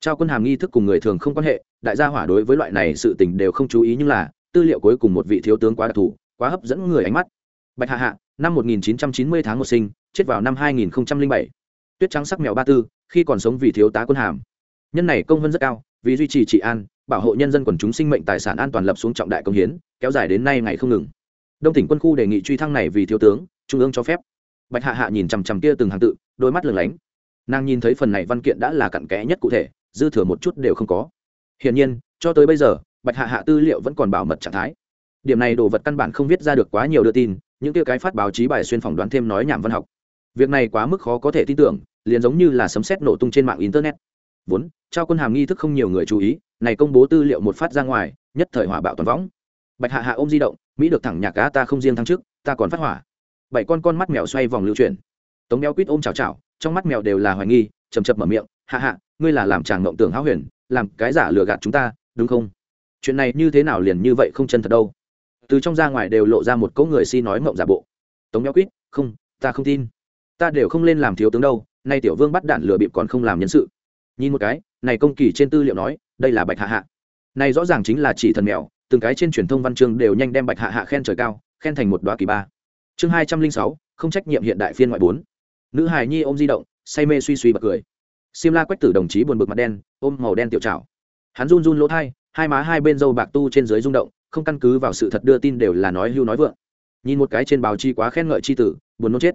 Trao quân hàm nghi thức cùng người thường không quan hệ đại gia hỏa đối với loại này sự tình đều không chú ý nhưng là tư liệu cuối cùng một vị thiếu tướng quá đặc thù quá hấp dẫn người ánh mắt. Bạch hạ hạ năm 1990 tháng một sinh chết vào năm 2007. tuyết trắng sắc mèo ba tư khi còn sống vì thiếu tá quân hàm. Nhân này công vân rất cao vì duy trì trị an bảo hộ nhân dân quần chúng sinh mệnh tài sản an toàn lập xuống trọng đại công hiến kéo dài đến nay ngày không ngừng đông tỉnh quân khu đề nghị truy thăng này vì thiếu tướng, trung ương cho phép. Bạch hạ hạ nhìn chằm chằm kia từng hàng tự, đôi mắt lửng lánh. Nàng nhìn thấy phần này văn kiện đã là cặn kẽ nhất cụ thể, dư thừa một chút đều không có. Hiển nhiên, cho tới bây giờ, bạch hạ hạ tư liệu vẫn còn bảo mật trạng thái. Điểm này đồ vật căn bản không viết ra được quá nhiều đưa tin, những kia cái phát báo chí bài xuyên phỏng đoán thêm nói nhảm văn học. Việc này quá mức khó có thể tin tưởng, liền giống như là sấm xét nổ tung trên mạng internet. Vốn, trao quân hàm nghi thức không nhiều người chú ý, này công bố tư liệu một phát ra ngoài, nhất thời hỏa bạo toàn võng bạch hạ hạ ôm di động, mỹ được thẳng nhạc cá ta không riêng thăng trước ta còn phát hỏa. Bảy con con mắt mèo xoay vòng lưu chuyển. Tống béo quýt ôm chào chào trong mắt mèo đều là hoài nghi chầm chập mở miệng, hạ hạ, ngươi là làm chàng ngộng tưởng háo huyền, làm cái giả lừa gạt chúng ta, đúng không? Chuyện này như thế nào liền như vậy không chân thật đâu. Từ trong ra ngoài đều lộ ra một cỗ người si nói ngộng giả bộ. Tống béo quýt, không, ta không tin. Ta đều không lên làm thiếu tướng đâu, nay tiểu vương bắt đạn lừa bịp còn không làm nhân sự. Nhìn một cái, này công kỳ trên tư liệu nói, đây là bạch hạ hạ. Này rõ ràng chính là chỉ thần mèo từng cái trên truyền thông văn chương đều nhanh đem bạch hạ hạ khen trời cao, khen thành một đoá kỳ ba. Chương hai trăm linh sáu, không trách nhiệm hiện đại phiên ngoại bốn. Nữ hài nhi ôm di động, say mê suy suy bật cười. Xiêm la quách tử đồng chí buồn bực mặt đen, ôm màu đen tiểu trào hắn run run lỗ thai, hai má hai bên dâu bạc tu trên dưới rung động, không căn cứ vào sự thật đưa tin đều là nói hưu nói vượng. Nhìn một cái trên báo chi quá khen ngợi chi tử, buồn nôn chết.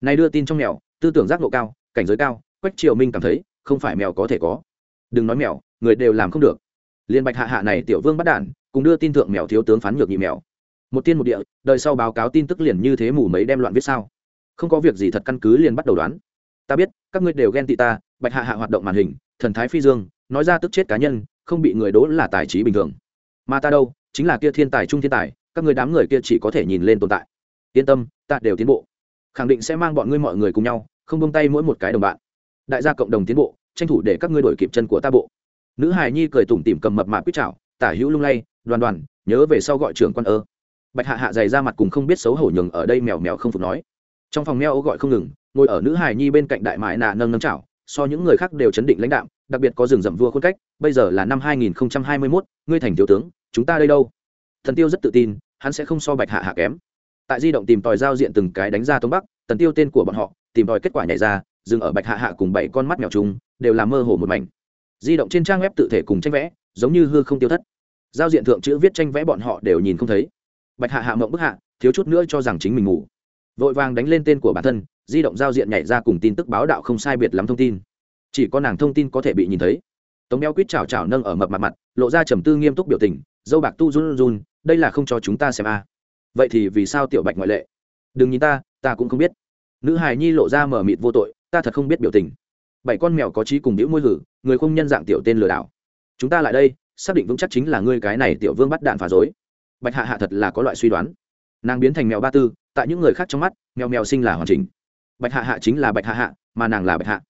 Này đưa tin trong mèo, tư tưởng giác ngộ cao, cảnh giới cao, quách triều minh cảm thấy, không phải mèo có thể có. Đừng nói mèo, người đều làm không được. Liên bạch hạ hạ này tiểu vương bắt đản cùng đưa tin thượng mèo thiếu tướng phán nhược nhị mèo. Một tiên một địa đợi sau báo cáo tin tức liền như thế mù mấy đem loạn viết sao? Không có việc gì thật căn cứ liền bắt đầu đoán. Ta biết, các ngươi đều ghen tị ta, bạch hạ hạ hoạt động màn hình, thần thái phi dương, nói ra tức chết cá nhân, không bị người đố là tài trí bình thường. Mà ta đâu, chính là kia thiên tài trung thiên tài, các người đám người kia chỉ có thể nhìn lên tồn tại. Yên tâm, ta đều tiến bộ. Khẳng định sẽ mang bọn ngươi mọi người cùng nhau, không bông tay mỗi một cái đồng bạn. Đại gia cộng đồng tiến bộ, tranh thủ để các ngươi đổi kịp chân của ta bộ. Nữ hài nhi cười tủm tỉm cầm mập mạp quýt chảo tả hữu lung lay đoàn đoàn nhớ về sau gọi trưởng quan ơ. Bạch hạ hạ dày ra mặt cùng không biết xấu hổ nhường ở đây mèo mèo không phục nói. Trong phòng mèo gọi không ngừng ngồi ở nữ hài nhi bên cạnh đại mại nà nâng nâng chảo so những người khác đều chấn định lãnh đạo đặc biệt có rừng rậm vua khuôn cách bây giờ là năm 2021, ngươi thành thiếu tướng chúng ta đây đâu? Thần tiêu rất tự tin hắn sẽ không so bạch hạ hạ kém. Tại di động tìm tòi giao diện từng cái đánh ra tống bắc tần tiêu tên của bọn họ tìm tòi kết quả nhảy ra dừng ở bạch hạ hạ cùng bảy con mắt mèo chung đều là mơ hồ một mảnh. Di động trên trang web tự thể cùng tranh vẽ giống như hư không tiêu thất. Giao diện thượng chữ viết tranh vẽ bọn họ đều nhìn không thấy. Bạch hạ hạ mộng bức hạ, thiếu chút nữa cho rằng chính mình ngủ. Vội vàng đánh lên tên của bản thân, di động giao diện nhảy ra cùng tin tức báo đạo không sai biệt lắm thông tin. Chỉ có nàng thông tin có thể bị nhìn thấy. Tống béo quýt chào chào nâng ở mập mặt mặt, lộ ra trầm tư nghiêm túc biểu tình, dâu bạc tu run run, đây là không cho chúng ta xem a. À. vậy thì vì sao tiểu bạch ngoại lệ? Đừng nhìn ta ta cũng không biết. Nữ hài nhi lộ ra mở mịt vô tội, ta thật không biết biểu tình. Bảy con mèo có trí cùng đĩu môi hử, người không nhân dạng tiểu tên lừa đảo chúng ta lại đây, xác định vững chắc chính là ngươi cái này tiểu vương bắt đạn phá dối bạch hạ hạ thật là có loại suy đoán. Nàng biến thành mèo ba tư, tại những người khác trong mắt, mèo mèo sinh là hoàn chỉnh. Bạch hạ hạ chính là bạch hạ hạ, mà nàng là bạch hạ.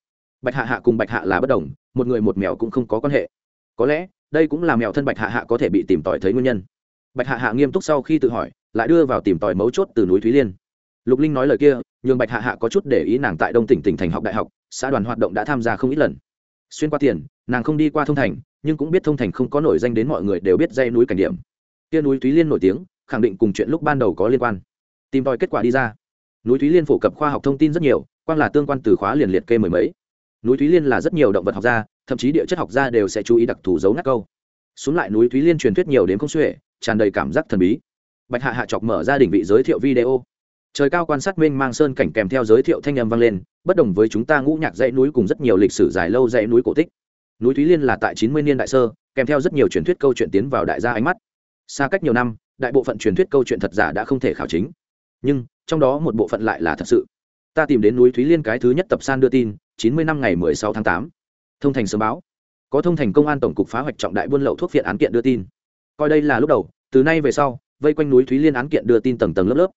Bạch hạ hạ cùng bạch hạ là bất đồng, một người một mèo cũng không có quan hệ. Có lẽ, đây cũng là mèo thân bạch hạ hạ có thể bị tìm tòi thấy nguyên nhân. Bạch hạ hạ nghiêm túc sau khi tự hỏi, lại đưa vào tìm tòi mấu chốt từ núi thúy liên. Lục linh nói lời kia, nhường bạch hạ hạ có chút để ý nàng tại đông tỉnh tỉnh thành học đại học, xã đoàn hoạt động đã tham gia không ít lần. Xuyên qua tiền, nàng không đi qua thông thành nhưng cũng biết thông thành không có nổi danh đến mọi người đều biết dây núi cảnh điểm. Kia núi thúy liên nổi tiếng, khẳng định cùng chuyện lúc ban đầu có liên quan. Tìm tòi kết quả đi ra. Núi thúy liên phổ cập khoa học thông tin rất nhiều quan là tương quan từ khóa liền liệt kê mười mấy. Núi thúy liên là rất nhiều động vật học gia, thậm chí địa chất học gia đều sẽ chú ý đặc thù dấu ngắt câu. Xuống lại núi thúy liên truyền thuyết nhiều đến không xuể, tràn đầy cảm giác thần bí. Bạch hạ hạ chọc mở ra đỉnh vị giới thiệu video. Trời cao quan sát minh mang sơn cảnh kèm theo giới thiệu thanh âm vang lên, bất đồng với chúng ta ngũ nhạc dãy núi cùng rất nhiều lịch sử dài lâu dãy núi cổ tích núi thúy liên là tại chín mươi niên đại sơ, kèm theo rất nhiều truyền thuyết câu chuyện tiến vào đại gia ánh mắt. Xa cách nhiều năm, đại bộ phận truyền thuyết câu chuyện thật giả đã không thể khảo chính. Nhưng, trong đó một bộ phận lại là thật sự. Ta tìm đến núi thúy liên cái thứ nhất tập san đưa tin, chín mươi năm ngày mười sáu tháng tám. Thông thành sớm báo. Có thông thành công an tổng cục phá hoạch trọng đại buôn lậu thuốc viện án kiện đưa tin. Coi đây là lúc đầu, từ nay về sau, vây quanh núi thúy liên án kiện đưa tin tầng tầng lớp lớp.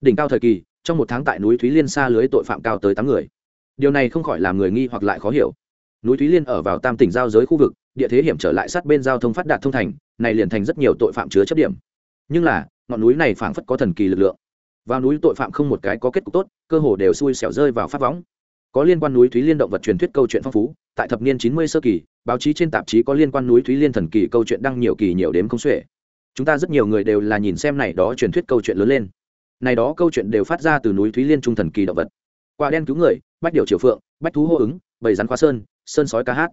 Đỉnh cao thời kỳ, trong một tháng tại núi thúy liên xa lưới tội phạm cao tới tám người. Điều này không khỏi làm người nghi hoặc lại khó hiểu núi thúy liên ở vào tam tỉnh giao giới khu vực, địa thế hiểm trở lại sát bên giao thông phát đạt thông thành, này liền thành rất nhiều tội phạm chứa chấp điểm. Nhưng là, ngọn núi này phảng phất có thần kỳ lực lượng. Vào núi tội phạm không một cái có kết cục tốt, cơ hồ đều xui xẻo rơi vào phát võng. Có liên quan núi thúy liên động vật truyền thuyết câu chuyện phong phú, tại thập niên chín mươi sơ kỳ, báo chí trên tạp chí có liên quan núi thúy liên thần kỳ câu chuyện đăng nhiều kỳ nhiều đếm không xuể. Chúng ta rất nhiều người đều là nhìn xem này đó truyền thuyết câu chuyện lớn lên. Này đó câu chuyện đều phát ra từ núi thúy liên trung thần kỳ động vật. Quả đen cứu người, bách điều triều phượng, bách thú hô ứng, bầy rắn khoa sơn sơn sói ca hát.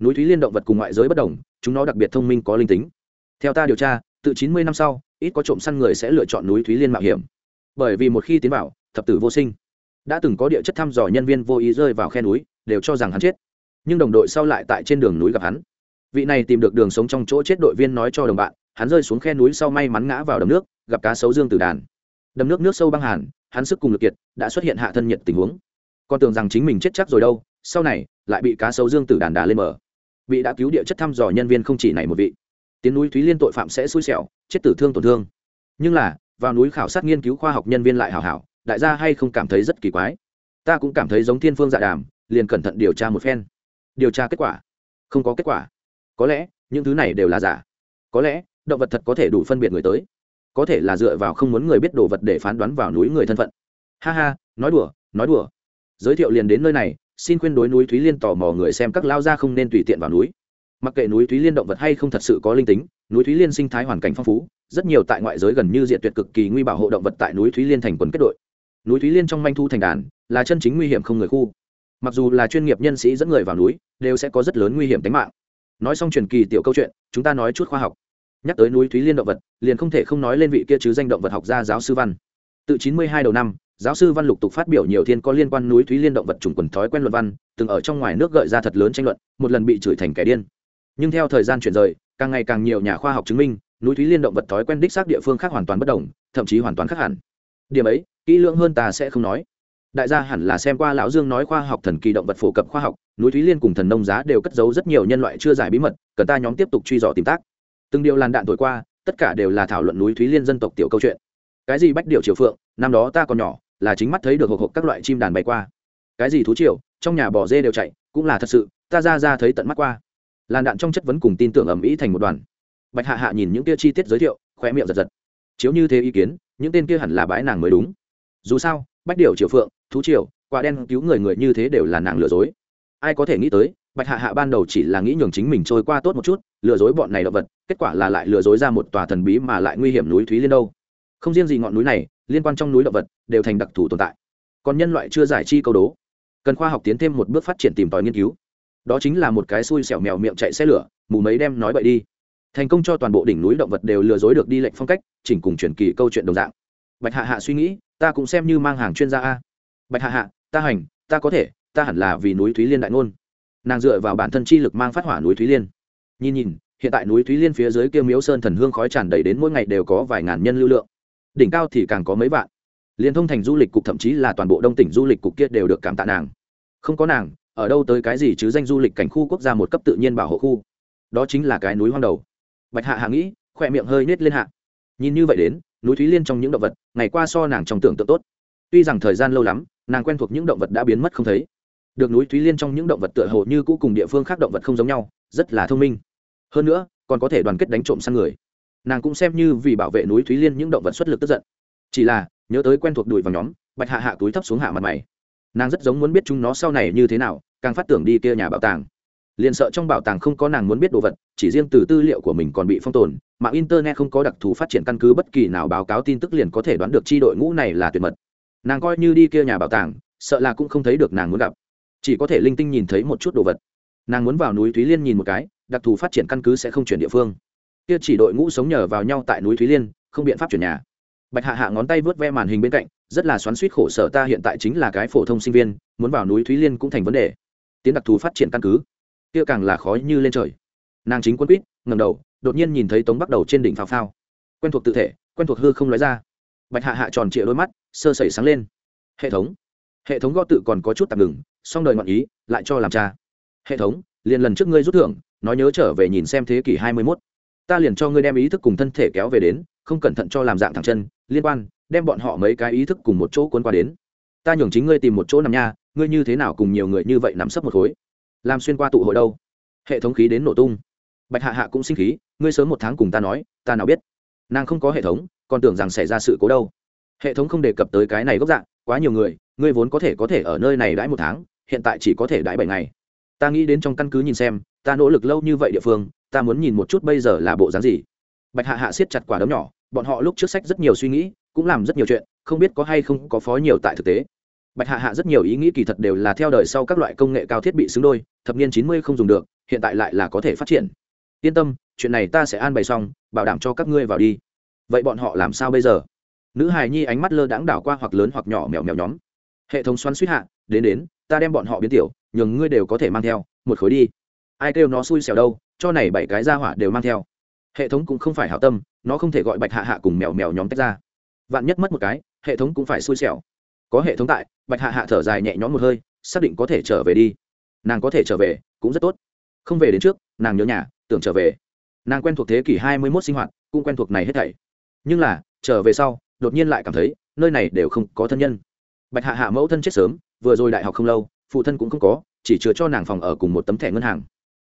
Núi thúy liên động vật cùng ngoại giới bất đồng, chúng nó đặc biệt thông minh có linh tính. Theo ta điều tra từ chín mươi năm sau, ít có trộm săn người sẽ lựa chọn núi thúy liên mạo hiểm. Bởi vì một khi tiến vào, thập tử vô sinh. Đã từng có địa chất thăm dò nhân viên vô ý rơi vào khe núi, đều cho rằng hắn chết. Nhưng đồng đội sau lại tại trên đường núi gặp hắn. Vị này tìm được đường sống trong chỗ chết đội viên nói cho đồng bạn, hắn rơi xuống khe núi sau may mắn ngã vào đầm nước, gặp cá sấu dương từ đàn. Đầm nước nước sâu băng hàn, hắn sức cùng lực kiệt, đã xuất hiện hạ thân nhiệt tình huống. Con tưởng rằng chính mình chết chắc rồi đâu, sau này lại bị cá sấu dương tử đàn đà lên mở bị đã cứu địa chất thăm dò nhân viên không chỉ này một vị. Tiến núi thúy liên tội phạm sẽ xui xẻo, chết tử thương tổn thương. Nhưng là, vào núi khảo sát nghiên cứu khoa học nhân viên lại hảo hảo, đại gia hay không cảm thấy rất kỳ quái? Ta cũng cảm thấy giống thiên phương dạ đàm, liền cẩn thận điều tra một phen. Điều tra kết quả? Không có kết quả. Có lẽ, những thứ này đều là giả. Có lẽ, động vật thật có thể đủ phân biệt người tới. Có thể là dựa vào không muốn người biết đồ vật để phán đoán vào núi người thân phận. Ha ha, nói đùa nói đùa. Giới thiệu liền đến nơi này xin khuyên đối núi thúy liên tò mò người xem các lao ra không nên tùy tiện vào núi. Mặc kệ núi thúy liên động vật hay không thật sự có linh tính, núi thúy liên sinh thái hoàn cảnh phong phú, rất nhiều tại ngoại giới gần như diện tuyệt cực kỳ nguy bảo hộ động vật tại núi thúy liên thành quần kết đội. Núi thúy liên trong manh thu thành đàn, là chân chính nguy hiểm không người khu. Mặc dù là chuyên nghiệp nhân sĩ dẫn người vào núi, đều sẽ có rất lớn nguy hiểm tính mạng. Nói xong truyền kỳ tiểu câu chuyện, chúng ta nói chút khoa học. Nhắc tới núi thúy liên động vật, liền không thể không nói lên vị kia chứ danh động vật học gia giáo sư văn. Tự chín mươi hai đầu năm giáo sư văn lục tục phát biểu nhiều thiên có liên quan núi thúy liên động vật chủng quần thói quen luận văn, từng ở trong ngoài nước gợi ra thật lớn tranh luận, một lần bị chửi thành kẻ điên. Nhưng theo thời gian chuyển rời, càng ngày càng nhiều nhà khoa học chứng minh, núi thúy liên động vật thói quen đích xác địa phương khác hoàn toàn bất đồng, thậm chí hoàn toàn khác hẳn. Điểm ấy, kỹ lưỡng hơn ta sẽ không nói. Đại gia hẳn là xem qua lão dương nói khoa học thần kỳ động vật phổ cập khoa học, núi thúy liên cùng thần nông giá đều cất giấu rất nhiều nhân loại chưa giải bí mật, cần ta nhóm tiếp tục truy dò tìm tác. Từng điều làn đạn thổi qua, tất cả đều là thảo luận núi thúy liên dân tộc tiểu câu chuyện. Cái gì bách điệu triều phượng, năm đó ta còn nhỏ là chính mắt thấy được hộp hộp các loại chim đàn bay qua. Cái gì thú triều, trong nhà bò dê đều chạy, cũng là thật sự, ta ra ra thấy tận mắt qua. Làn đạn trong chất vấn cùng tin tưởng ầm ĩ thành một đoàn. Bạch hạ hạ nhìn những kia chi tiết giới thiệu khoe miệng giật giật. Chiếu như thế ý kiến, những tên kia hẳn là bãi nàng mới đúng. Dù sao, bách điều triều phượng, thú triều, quả đen cứu người người như thế đều là nàng lừa dối. Ai có thể nghĩ tới, bạch hạ hạ ban đầu chỉ là nghĩ nhường chính mình trôi qua tốt một chút, lừa dối bọn này động vật, kết quả là lại lừa dối ra một tòa thần bí mà lại nguy hiểm núi thúy liên đâu. Không riêng gì ngọn núi này liên quan trong núi động vật đều thành đặc thù tồn tại. Còn nhân loại chưa giải chi câu đố. Cần khoa học tiến thêm một bước phát triển tìm tòi nghiên cứu. Đó chính là một cái xui xẻo mèo miệng chạy xe lửa, mù mấy đem nói bậy đi. Thành công cho toàn bộ đỉnh núi động vật đều lừa dối được đi lệnh phong cách, chỉnh cùng truyền kỳ câu chuyện đồng dạng. Bạch hạ hạ suy nghĩ, ta cũng xem như mang hàng chuyên gia a. Bạch hạ hạ, ta hành, ta có thể, ta hẳn là vì núi thúy liên đại ngôn. Nàng dựa vào bản thân chi lực mang phát hỏa núi thúy liên. Nhìn nhìn, hiện tại núi thúy liên phía dưới kia miếu sơn thần hương khói tràn đầy đến mỗi ngày đều có vài ngàn nhân lưu lượng đỉnh cao thì càng có mấy vạn. Liên thông thành du lịch cục thậm chí là toàn bộ đông tỉnh du lịch cục kia đều được cảm tạ nàng. Không có nàng, ở đâu tới cái gì chứ danh du lịch cảnh khu quốc gia một cấp tự nhiên bảo hộ khu. Đó chính là cái núi hoang đầu. Bạch hạ hạ nghĩ, khỏe miệng hơi nết lên hạ. Nhìn như vậy đến, núi thúy liên trong những động vật, ngày qua so nàng trong tưởng tượng tốt. Tuy rằng thời gian lâu lắm, nàng quen thuộc những động vật đã biến mất không thấy. Được núi thúy liên trong những động vật tựa hồ như cũ cùng địa phương khác động vật không giống nhau, rất là thông minh. Hơn nữa, còn có thể đoàn kết đánh trộm sang người nàng cũng xem như vì bảo vệ núi thúy liên những động vật xuất lực tức giận. Chỉ là, nhớ tới quen thuộc đùi vào nhóm, bạch hạ hạ túi thấp xuống hạ mặt mày. Nàng rất giống muốn biết chúng nó sau này như thế nào, càng phát tưởng đi kia nhà bảo tàng. Liền sợ trong bảo tàng không có nàng muốn biết đồ vật, chỉ riêng từ tư liệu của mình còn bị phong tồn, mạng internet không có đặc thù phát triển căn cứ bất kỳ nào báo cáo tin tức liền có thể đoán được chi đội ngũ này là tuyệt mật. Nàng coi như đi kia nhà bảo tàng, sợ là cũng không thấy được nàng muốn gặp. Chỉ có thể linh tinh nhìn thấy một chút đồ vật. Nàng muốn vào núi thúy liên nhìn một cái, đặc thù phát triển căn cứ sẽ không chuyển địa phương kia chỉ đội ngũ sống nhờ vào nhau tại núi thúy liên, không biện pháp chuyển nhà. Bạch hạ hạ ngón tay vớt ve màn hình bên cạnh, rất là xoắn suýt khổ sở ta hiện tại chính là cái phổ thông sinh viên, muốn vào núi thúy liên cũng thành vấn đề. Tiến đặc thù phát triển căn cứ. Kia càng là khó như lên trời. Nàng chính quân quýt ngầm đầu, đột nhiên nhìn thấy tống bắt đầu trên đỉnh phao phao. Quen thuộc tự thể, quen thuộc hư không nói ra. Bạch hạ hạ tròn trịa đôi mắt, sơ sẩy sáng lên. Hệ thống. Hệ thống gõ tự còn có chút tạm ngừng, song đời ngọn ý, lại cho làm cha. Hệ thống, liền lần trước ngươi rút thưởng, nói nhớ trở về nhìn xem thế kỷ hai mươi mốt ta liền cho ngươi đem ý thức cùng thân thể kéo về đến, không cẩn thận cho làm dạng thẳng chân, liên quan, đem bọn họ mấy cái ý thức cùng một chỗ cuốn qua đến. Ta nhường chính ngươi tìm một chỗ nằm nha, ngươi như thế nào cùng nhiều người như vậy nắm sấp một khối? Làm xuyên qua tụ hội đâu? Hệ thống khí đến nổ tung. Bạch hạ hạ cũng sinh khí, ngươi sớm một tháng cùng ta nói, ta nào biết? Nàng không có hệ thống, còn tưởng rằng xảy ra sự cố đâu. Hệ thống không đề cập tới cái này gốc dạng, quá nhiều người, ngươi vốn có thể có thể ở nơi này đãi một tháng, hiện tại chỉ có thể đãi bảy ngày. Ta nghĩ đến trong căn cứ nhìn xem, ta nỗ lực lâu như vậy địa phương ta muốn nhìn một chút bây giờ là bộ dáng gì. Bạch hạ hạ siết chặt quả đấm nhỏ, bọn họ lúc trước sách rất nhiều suy nghĩ, cũng làm rất nhiều chuyện, không biết có hay không có phó nhiều tại thực tế. Bạch hạ hạ rất nhiều ý nghĩ kỳ thật đều là theo đời sau các loại công nghệ cao thiết bị xứng đôi, thập niên chín mươi không dùng được, hiện tại lại là có thể phát triển. Yên tâm, chuyện này ta sẽ an bày xong, bảo đảm cho các ngươi vào đi. Vậy bọn họ làm sao bây giờ? Nữ hài nhi ánh mắt lơ đãng đảo qua hoặc lớn hoặc nhỏ mèo mèo nhóm. Hệ thống xoắn suýt hạ, đến đến, ta đem bọn họ biến tiểu, nhường ngươi đều có thể mang theo, một khối đi. Ai kêu nó xui xẻo đâu cho này bảy cái ra hỏa đều mang theo. Hệ thống cũng không phải hảo tâm, nó không thể gọi bạch hạ hạ cùng mèo mèo nhóm tách ra. Vạn nhất mất một cái, hệ thống cũng phải xui xẻo. Có hệ thống tại, bạch hạ hạ thở dài nhẹ nhõm một hơi, xác định có thể trở về đi. Nàng có thể trở về, cũng rất tốt. Không về đến trước, nàng nhớ nhà, tưởng trở về. Nàng quen thuộc thế kỷ hai mươi mốt sinh hoạt, cũng quen thuộc này hết thảy. Nhưng là, trở về sau, đột nhiên lại cảm thấy, nơi này đều không có thân nhân. Bạch hạ hạ mẫu thân chết sớm, vừa rồi đại học không lâu, phụ thân cũng không có, chỉ chứa cho nàng phòng ở cùng một tấm thẻ ngân hàng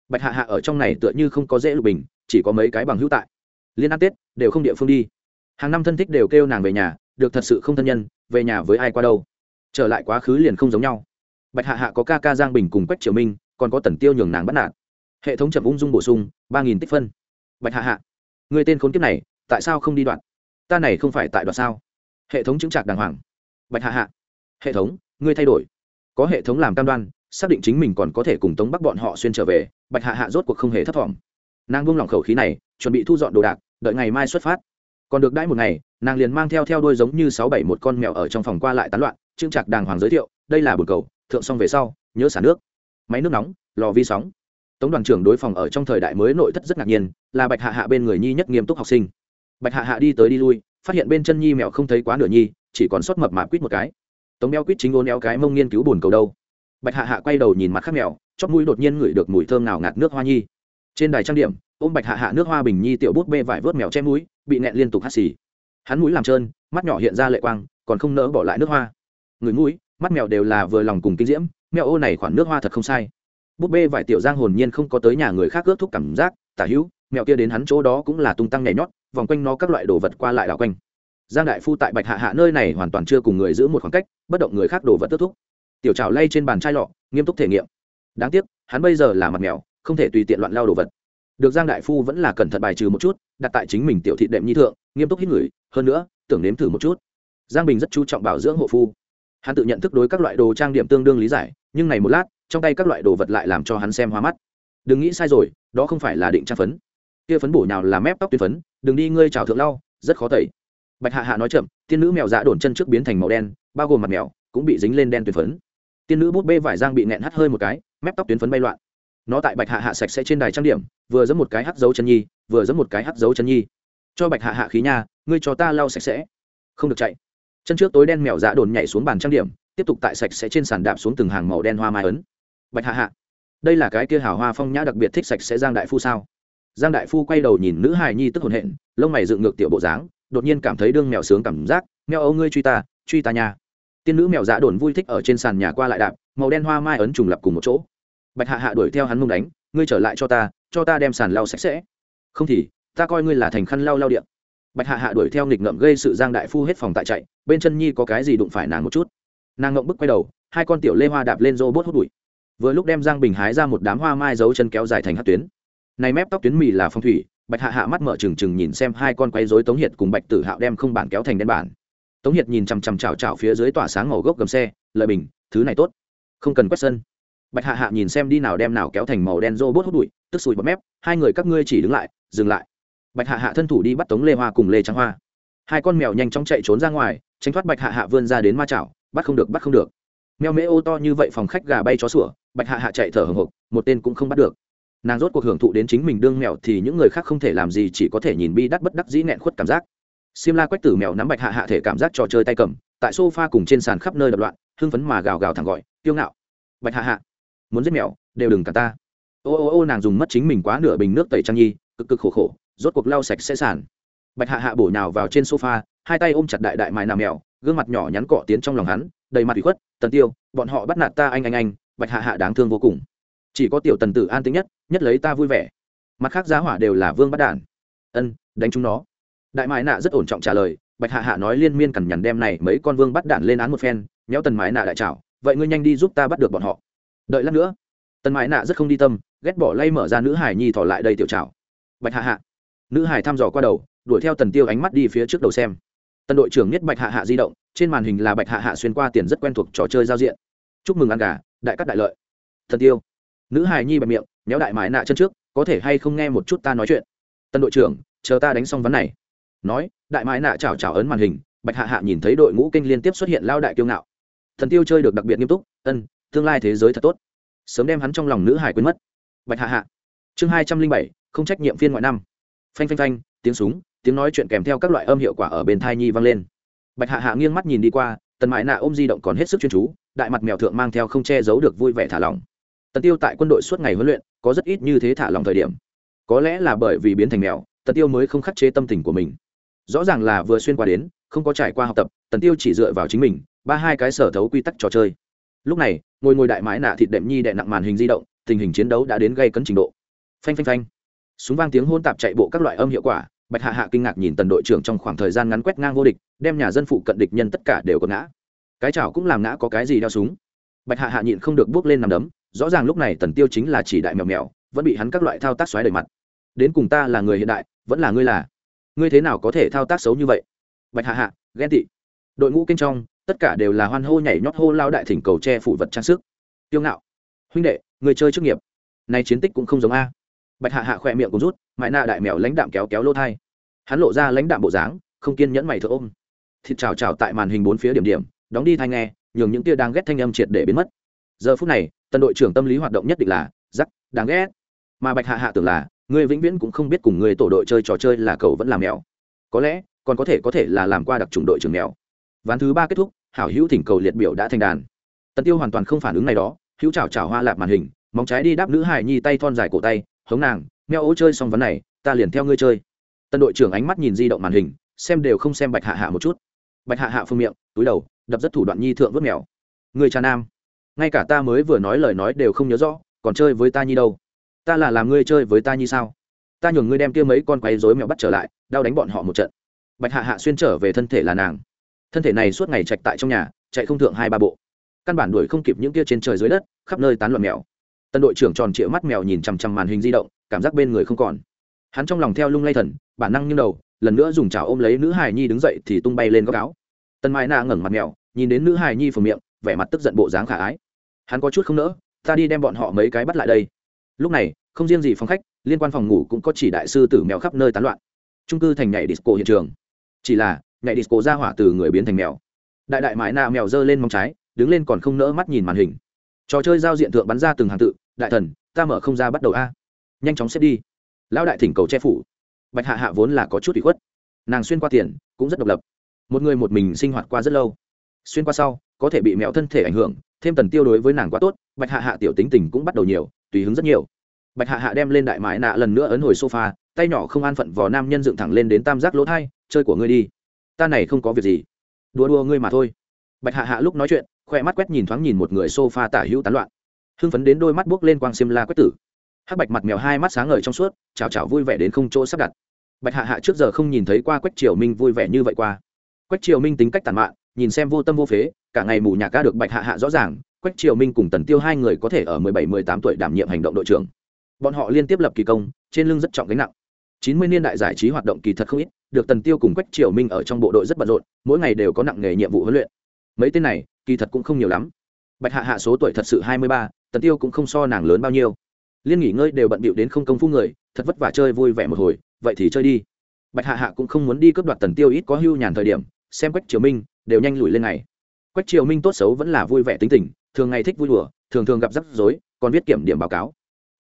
bạch hạ hạ ở trong này tựa như không có dễ lục bình, chỉ có mấy cái bằng hữu tại. Liên ăn tết đều không địa phương đi. Hàng năm thân thích đều kêu nàng về nhà, được thật sự không thân nhân, về nhà với ai qua đâu. Trở lại quá khứ liền không giống nhau. Bạch hạ hạ có ca ca giang bình cùng quách triều minh, còn có tần tiêu nhường nàng bắt nạt. Hệ thống chậm ung dung bổ sung, ba nghìn tích phân. Bạch hạ hạ, người tên khốn kiếp này, tại sao không đi đoạn? Ta này không phải tại đoạn sao? Hệ thống chứng trạc đàng hoàng. Bạch hạ hạ, hệ thống ngươi thay đổi. Có hệ thống làm cam đoan xác định chính mình còn có thể cùng tống bắc bọn họ xuyên trở về, bạch hạ hạ rốt cuộc không hề thấp vọng nàng buông lỏng khẩu khí này, chuẩn bị thu dọn đồ đạc, đợi ngày mai xuất phát. Còn được đãi một ngày, nàng liền mang theo theo đôi giống như sáu bảy một con mèo ở trong phòng qua lại tán loạn trưng trạc đàng hoàng giới thiệu, đây là bồn cầu, thượng xong về sau, nhớ xả nước. Máy nước nóng, lò vi sóng. Tống đoàn trưởng đối phòng ở trong thời đại mới nội thất rất ngạc nhiên, là bạch hạ hạ bên người nhi nhất nghiêm túc học sinh. Bạch hạ hạ đi tới đi lui, phát hiện bên chân nhi mèo không thấy quá nửa nhi, chỉ còn sót mập mạp quýt một cái. Tống đeo quýt chính ôn éo cái mông nghiên cứu bồn cầu đâu bạch hạ hạ quay đầu nhìn mặt khác mèo, chóp mũi đột nhiên ngửi được mùi thơm nào ngạt nước hoa nhi. Trên đài trang điểm, ôm bạch hạ hạ nước hoa bình nhi tiểu bút bê vải vớt mèo che mũi, bị nẹn liên tục hắt xì. Hắn mũi làm trơn, mắt nhỏ hiện ra lệ quang, còn không nỡ bỏ lại nước hoa. Người mũi, mắt mèo đều là vừa lòng cùng kinh diễm, mèo ô này khoản nước hoa thật không sai. Bút bê vải tiểu giang hồn nhiên không có tới nhà người khác ướt thúc cảm giác, tả hữu, mèo kia đến hắn chỗ đó cũng là tung tăng nhảy nhót, vòng quanh nó các loại đồ vật qua lại đảo quanh. Giang đại phu tại bạch hạ hạ nơi này hoàn toàn chưa cùng người giữ một khoảng cách, bất động người khác đồ vật tước thúc tiểu trào lay trên bàn chai lọ, nghiêm túc thể nghiệm. Đáng tiếc, hắn bây giờ là mặt mèo, không thể tùy tiện loạn lao đồ vật. Được giang đại phu vẫn là cẩn thận bài trừ một chút, đặt tại chính mình tiểu thị đệm nhi thượng, nghiêm túc hít người, hơn nữa, tưởng nếm thử một chút. Giang bình rất chú trọng bảo dưỡng hộ phu. Hắn tự nhận thức đối các loại đồ trang điểm tương đương lý giải, nhưng này một lát, trong tay các loại đồ vật lại làm cho hắn xem hoa mắt. Đừng nghĩ sai rồi, đó không phải là định trang phấn. Kia phấn bổ nào là mép tóc tuyến phấn, đừng đi ngươi trào thượng lau, rất khó tẩy. Bạch hạ hạ nói chậm, tiên nữ mèo dạ đổn chân trước biến thành màu đen, bao gồm mặt mèo, cũng bị dính lên đen tuyến phấn tiên nữ bút bê vải giang bị nẹn hắt hơi một cái, mép tóc tuyến phấn bay loạn. Nó tại bạch hạ hạ sạch sẽ trên đài trang điểm, vừa giấm một cái hắt dấu chân nhi, vừa giấm một cái hắt dấu chân nhi. Cho bạch hạ hạ khí nha, ngươi cho ta lau sạch sẽ. Không được chạy. Chân trước tối đen mèo dạ đồn nhảy xuống bàn trang điểm, tiếp tục tại sạch sẽ trên sàn đạp xuống từng hàng màu đen hoa mai ấn. Bạch hạ hạ, đây là cái kia hào hoa phong nhã đặc biệt thích sạch sẽ giang đại phu sao? Giang đại phu quay đầu nhìn nữ hài nhi tức hồn hện, lông mày dựng ngược tiểu bộ dáng, đột nhiên cảm thấy đương mèo sướng cảm giác, mèo âu ngươi truy ta truy ta nha tiên nữ mèo dạ đồn vui thích ở trên sàn nhà qua lại đạp, màu đen hoa mai ấn trùng lập cùng một chỗ. Bạch hạ hạ đuổi theo hắn mông đánh, ngươi trở lại cho ta cho ta đem sàn lau sạch sẽ. Không thì, ta coi ngươi là thành khăn lau lau điện. Bạch hạ hạ đuổi theo nghịch ngợm gây sự giang đại phu hết phòng tại chạy, bên chân nhi có cái gì đụng phải nàng một chút. Nàng ngậm bức quay đầu, hai con tiểu lê hoa đạp lên rô bốt hút bụi. Vừa lúc đem giang bình hái ra một đám hoa mai giấu chân kéo dài thành hát tuyến. Này mép tóc tuyến mì là phong thủy, bạch hạ hạ mắt mở trừng trừng nhìn xem hai con quay dối tống hiệt cùng bạch tử hạo đem không bản kéo thành đen bản tống hiệt nhìn chằm chằm chào chào phía dưới tỏa sáng màu gốc gầm xe, lợi bình, thứ này tốt. Không cần quét sân. Bạch hạ hạ nhìn xem đi nào đem nào kéo thành màu đen rô bốt hút bụi, tức sùi bọt mép, hai người các ngươi chỉ đứng lại, dừng lại. Bạch hạ hạ thân thủ đi bắt tống lê hoa cùng lê trắng hoa. Hai con mèo nhanh chóng chạy trốn ra ngoài, tránh thoát bạch hạ hạ vươn ra đến ma chảo, bắt không được, bắt không được. Mèo mễ ô to như vậy phòng khách gà bay chó sủa, bạch hạ hạ chạy thở hồng hộc, một tên cũng không bắt được. Nàng rốt cuộc hưởng thụ đến chính mình đương mèo thì những người khác không thể làm gì chỉ có thể nhìn bi đắt bất đắc dĩ nghẹn khuất cảm giác xiêm la quách tử mèo nắm bạch hạ hạ thể cảm giác trò chơi tay cầm, tại sofa cùng trên sàn khắp nơi đập loạn, hưng phấn mà gào gào thẳng gọi kiêu ngạo! Bạch hạ hạ, muốn giết mèo, đều đừng cả ta. Ô ô ô, nàng dùng mất chính mình quá nửa bình nước tẩy trang nhi, cực cực khổ khổ, rốt cuộc lau sạch sẽ sàn. Bạch hạ hạ bổ nhào vào trên sofa, hai tay ôm chặt đại đại mài nằm mèo, gương mặt nhỏ nhắn cọ tiến trong lòng hắn, đầy mặt ủy khuất, tần tiêu, bọn họ bắt nạt ta anh anh anh, bạch hạ hạ đáng thương vô cùng. Chỉ có tiểu tần tử an tính nhất nhất lấy ta vui vẻ. Mặt khác giá hỏa đều là vương bắt đản. Ân, đánh chúng nó đại mãi nạ rất ổn trọng trả lời, bạch hạ hạ nói liên miên cằn nhằn đem này mấy con vương bắt đạn lên án một phen, nhéo tần mãi nạ đại trảo, vậy ngươi nhanh đi giúp ta bắt được bọn họ. Đợi lát nữa. Tần mãi nạ rất không đi tâm, ghét bỏ lay mở ra nữ hải nhi thỏ lại đây tiểu trảo. Bạch hạ hạ. Nữ hải thăm dò qua đầu, đuổi theo tần tiêu ánh mắt đi phía trước đầu xem. Tần đội trưởng nhất bạch hạ hạ di động, trên màn hình là bạch hạ hạ xuyên qua tiền rất quen thuộc trò chơi giao diện. Chúc mừng ăn gà, đại cắt đại lợi. Thần tiêu. Nữ hài nhi bẹp miệng méo đại mãi nạ chân trước, có thể hay không nghe một chút ta nói chuyện? Tân đội trưởng, chờ ta đánh xong vấn này nói, đại mãi nạ chảo chảo ấn màn hình. Bạch hạ hạ nhìn thấy đội ngũ kinh liên tiếp xuất hiện lao đại kiêu ngạo. Thần tiêu chơi được đặc biệt nghiêm túc, ân, tương lai thế giới thật tốt. Sớm đem hắn trong lòng nữ hải quên mất. Bạch hạ hạ. Chương hai trăm linh bảy, không trách nhiệm phiên ngoại năm. Phanh phanh phanh, tiếng súng, tiếng nói chuyện kèm theo các loại âm hiệu quả ở bên thai nhi vang lên. Bạch hạ hạ nghiêng mắt nhìn đi qua, tần mãi nạ ôm di động còn hết sức chuyên chú, đại mặt mèo thượng mang theo không che giấu được vui vẻ thả lỏng. Tần tiêu tại quân đội suốt ngày huấn luyện, có rất ít như thế thả lỏng thời điểm. Có lẽ là bởi vì biến thành mèo, tần tiêu mới không khắc chế tâm tình của mình rõ ràng là vừa xuyên qua đến, không có trải qua học tập, tần tiêu chỉ dựa vào chính mình, ba hai cái sở thấu quy tắc trò chơi. Lúc này, ngồi ngồi đại mãi nạ thịt đệm nhi đệ nặng màn hình di động, tình hình chiến đấu đã đến gây cấn trình độ. Phanh phanh phanh. Súng vang tiếng hôn tạp chạy bộ các loại âm hiệu quả, bạch hạ hạ kinh ngạc nhìn tần đội trưởng trong khoảng thời gian ngắn quét ngang vô địch, đem nhà dân phụ cận địch nhân tất cả đều có ngã. Cái chảo cũng làm ngã có cái gì đeo súng. Bạch hạ hạ nhịn không được bước lên nằm đấm, rõ ràng lúc này tần tiêu chính là chỉ đại mèo mèo, vẫn bị hắn các loại thao tác xoáy đầy mặt. Đến cùng ta là người hiện đại, vẫn là ngươi là ngươi thế nào có thể thao tác xấu như vậy? Bạch hạ hạ, ghen tị. Đội ngũ kinh trong, tất cả đều là hoan hô nhảy nhót hô lao đại thỉnh cầu che phủ vật trang sức. Tiêu ngạo. Huynh đệ, người chơi chức nghiệp. Này chiến tích cũng không giống a. Bạch hạ hạ khỏe miệng cũng rút, mãi nạ đại mèo lãnh đạm kéo kéo lỗ thai. Hắn lộ ra lãnh đạm bộ dáng, không kiên nhẫn mày thợ ôm. Thịt chào chào tại màn hình bốn phía điểm điểm, đóng đi thai nghe, nhường những tia đang ghét thanh âm triệt để biến mất. Giờ phút này, tân đội trưởng tâm lý hoạt động nhất định là giắc đáng ghét. Mà bạch hạ hạ tưởng là Ngươi vĩnh viễn cũng không biết cùng người tổ đội chơi trò chơi là cậu vẫn làm mèo. Có lẽ, còn có thể có thể là làm qua đặc trùng đội trưởng mèo. Ván thứ ba kết thúc, hảo hữu thỉnh cầu liệt biểu đã thành đàn. Tần tiêu hoàn toàn không phản ứng này đó, hữu chào chào hoa lạp màn hình, móng trái đi đáp nữ hài nhi tay thon dài cổ tay, hống nàng, mèo ố chơi xong vấn này, ta liền theo ngươi chơi. Tân đội trưởng ánh mắt nhìn di động màn hình, xem đều không xem bạch hạ hạ một chút. Bạch hạ hạ phương miệng, túi đầu, đập rất thủ đoạn nhi thượng vớt mèo. Người cha nam, ngay cả ta mới vừa nói lời nói đều không nhớ rõ, còn chơi với ta nhi đâu? Ta là làm ngươi chơi với ta như sao? Ta nhường ngươi đem kia mấy con quấy rối mèo bắt trở lại, đau đánh bọn họ một trận. Bạch hạ hạ xuyên trở về thân thể là nàng. Thân thể này suốt ngày chạch tại trong nhà, chạy không thượng hai ba bộ. Căn bản đuổi không kịp những kia trên trời dưới đất, khắp nơi tán loạn mèo. Tân đội trưởng tròn trịa mắt mèo nhìn chằm chằm màn hình di động, cảm giác bên người không còn. Hắn trong lòng theo lung lay thần, bản năng như đầu, lần nữa dùng chảo ôm lấy nữ hài nhi đứng dậy thì tung bay lên góc áo. Tân mai na ngẩng mặt mèo, nhìn đến nữ hài nhi phồng miệng, vẻ mặt tức giận bộ dáng khả ái. Hắn có chút không nỡ, ta đi đem bọn họ mấy cái bắt lại đây lúc này, không riêng gì phòng khách, liên quan phòng ngủ cũng có chỉ đại sư tử mèo khắp nơi tán loạn. Trung cư thành nhảy disco hiện trường. Chỉ là, nhảy disco ra hỏa từ người biến thành mèo. Đại đại mãi nạ mèo giơ lên móng trái, đứng lên còn không nỡ mắt nhìn màn hình. Trò chơi giao diện thượng bắn ra từng hàng tự, đại thần, ta mở không ra bắt đầu a. Nhanh chóng xếp đi. Lão đại thỉnh cầu che phủ. Bạch hạ hạ vốn là có chút bị khuất. Nàng xuyên qua tiền, cũng rất độc lập. Một người một mình sinh hoạt qua rất lâu. Xuyên qua sau, có thể bị mẹo thân thể ảnh hưởng, thêm tần tiêu đối với nàng quá tốt, bạch hạ hạ tiểu tính tình cũng bắt đầu nhiều tùy hứng rất nhiều. Bạch hạ hạ đem lên đại mãi nạ lần nữa ấn hồi sofa, tay nhỏ không an phận vò nam nhân dựng thẳng lên đến tam giác lỗ thai, chơi của ngươi đi. Ta này không có việc gì. Đùa đùa ngươi mà thôi. Bạch hạ hạ lúc nói chuyện, khoe mắt quét nhìn thoáng nhìn một người sofa tả hữu tán loạn. Hưng phấn đến đôi mắt buốc lên quang xiêm la quét tử. Hắc bạch mặt mèo hai mắt sáng ngời trong suốt, chào chào vui vẻ đến không chỗ sắp đặt. Bạch hạ hạ trước giờ không nhìn thấy qua quách triều minh vui vẻ như vậy qua. Quách triều minh tính cách tàn mạn, nhìn xem vô tâm vô phế, cả ngày mù nhạc ca được bạch hạ hạ rõ ràng quách triều minh cùng tần tiêu hai người có thể ở mười bảy, mười tám tuổi đảm nhiệm hành động đội trưởng. Bọn họ liên tiếp lập kỳ công, trên lưng rất trọng gánh nặng. Chín mươi niên đại giải trí hoạt động kỳ thật không ít, được tần tiêu cùng quách triều minh ở trong bộ đội rất bận rộn, mỗi ngày đều có nặng nghề nhiệm vụ huấn luyện. Mấy tên này, kỳ thật cũng không nhiều lắm. Bạch hạ hạ số tuổi thật sự hai mươi ba, tần tiêu cũng không so nàng lớn bao nhiêu. Liên nghỉ ngơi đều bận bịu đến không công phu người, thật vất vả chơi vui vẻ một hồi, vậy thì chơi đi. Bạch hạ hạ cũng không muốn đi cướp đoạt tần tiêu ít có hưu nhàn thời điểm, xem quách triều minh, đều nhanh lùi lên này. quách triều minh tốt xấu vẫn là vui vẻ tính tình thường ngày thích vui đùa, thường thường gặp rắc rối, còn viết kiểm điểm báo cáo.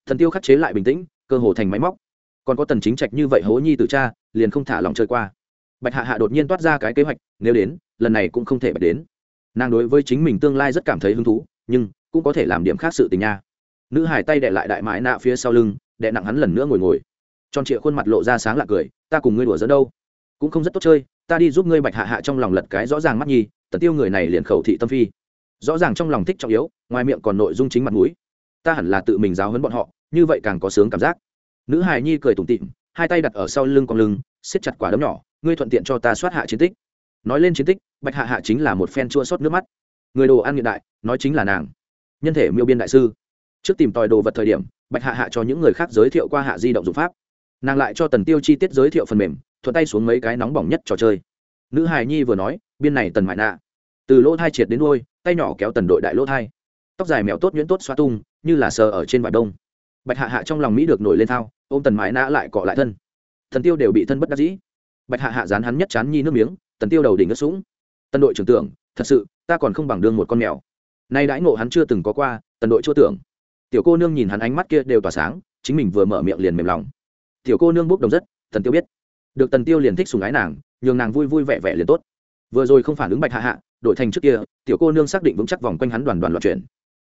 Thần tiêu khắc chế lại bình tĩnh, cơ hồ thành máy móc. Còn có tần chính trạch như vậy hố nhi từ cha, liền không thả lòng chơi qua. Bạch hạ hạ đột nhiên toát ra cái kế hoạch, nếu đến, lần này cũng không thể bạch đến. Nàng đối với chính mình tương lai rất cảm thấy hứng thú, nhưng cũng có thể làm điểm khác sự tình nha. Nữ hải tay đệ lại đại mãi nạ phía sau lưng đệ nặng hắn lần nữa ngồi ngồi. Tròn trịa khuôn mặt lộ ra sáng lạ cười, ta cùng ngươi đùa dẫn đâu? Cũng không rất tốt chơi, ta đi giúp ngươi bạch hạ hạ trong lòng lật cái rõ ràng mắt nhi, tần tiêu người này liền khẩu thị tâm phi rõ ràng trong lòng thích trọng yếu, ngoài miệng còn nội dung chính mặt mũi. Ta hẳn là tự mình giáo huấn bọn họ, như vậy càng có sướng cảm giác. Nữ hài nhi cười tủm tịm hai tay đặt ở sau lưng con lưng, siết chặt quả đấm nhỏ, ngươi thuận tiện cho ta soát hạ chiến tích. Nói lên chiến tích, bạch hạ hạ chính là một phen chua sót nước mắt. Người đồ ăn hiện đại, nói chính là nàng. Nhân thể miêu biên đại sư. Trước tìm tòi đồ vật thời điểm, bạch hạ hạ cho những người khác giới thiệu qua hạ di động dụng pháp. Nàng lại cho tần tiêu chi tiết giới thiệu phần mềm, thuận tay xuống mấy cái nóng bỏng nhất trò chơi. Nữ hài nhi vừa nói, biên này tần mại nạ từ lỗ thai triệt đến đôi tay nhỏ kéo tần đội đại lỗ thai. Tóc dài mèo tốt nhuyễn tốt xoa tung, như là sờ ở trên vải đông. Bạch hạ hạ trong lòng mỹ được nổi lên thao, ôm tần mãi nã lại cọ lại thân. Thần tiêu đều bị thân bất đắc dĩ. Bạch hạ hạ dán hắn nhất chán nhi nước miếng, tần tiêu đầu đỉnh ngất sũng. Tần đội trưởng tưởng, thật sự, ta còn không bằng đương một con mèo. Nay đãi ngộ hắn chưa từng có qua, tần đội chua tưởng. Tiểu cô nương nhìn hắn ánh mắt kia đều tỏa sáng, chính mình vừa mở miệng liền mềm lòng. Tiểu cô nương bốc đồng rất, tần tiêu biết. Được tần tiêu liền thích sùng ái nàng, nhường nàng vui vui vẻ vẻ liền tốt. Vừa rồi không phản ứng bạch hạ hạ đổi thành trước kia, tiểu cô nương xác định vững chắc vòng quanh hắn đoàn đoàn loạt chuyển.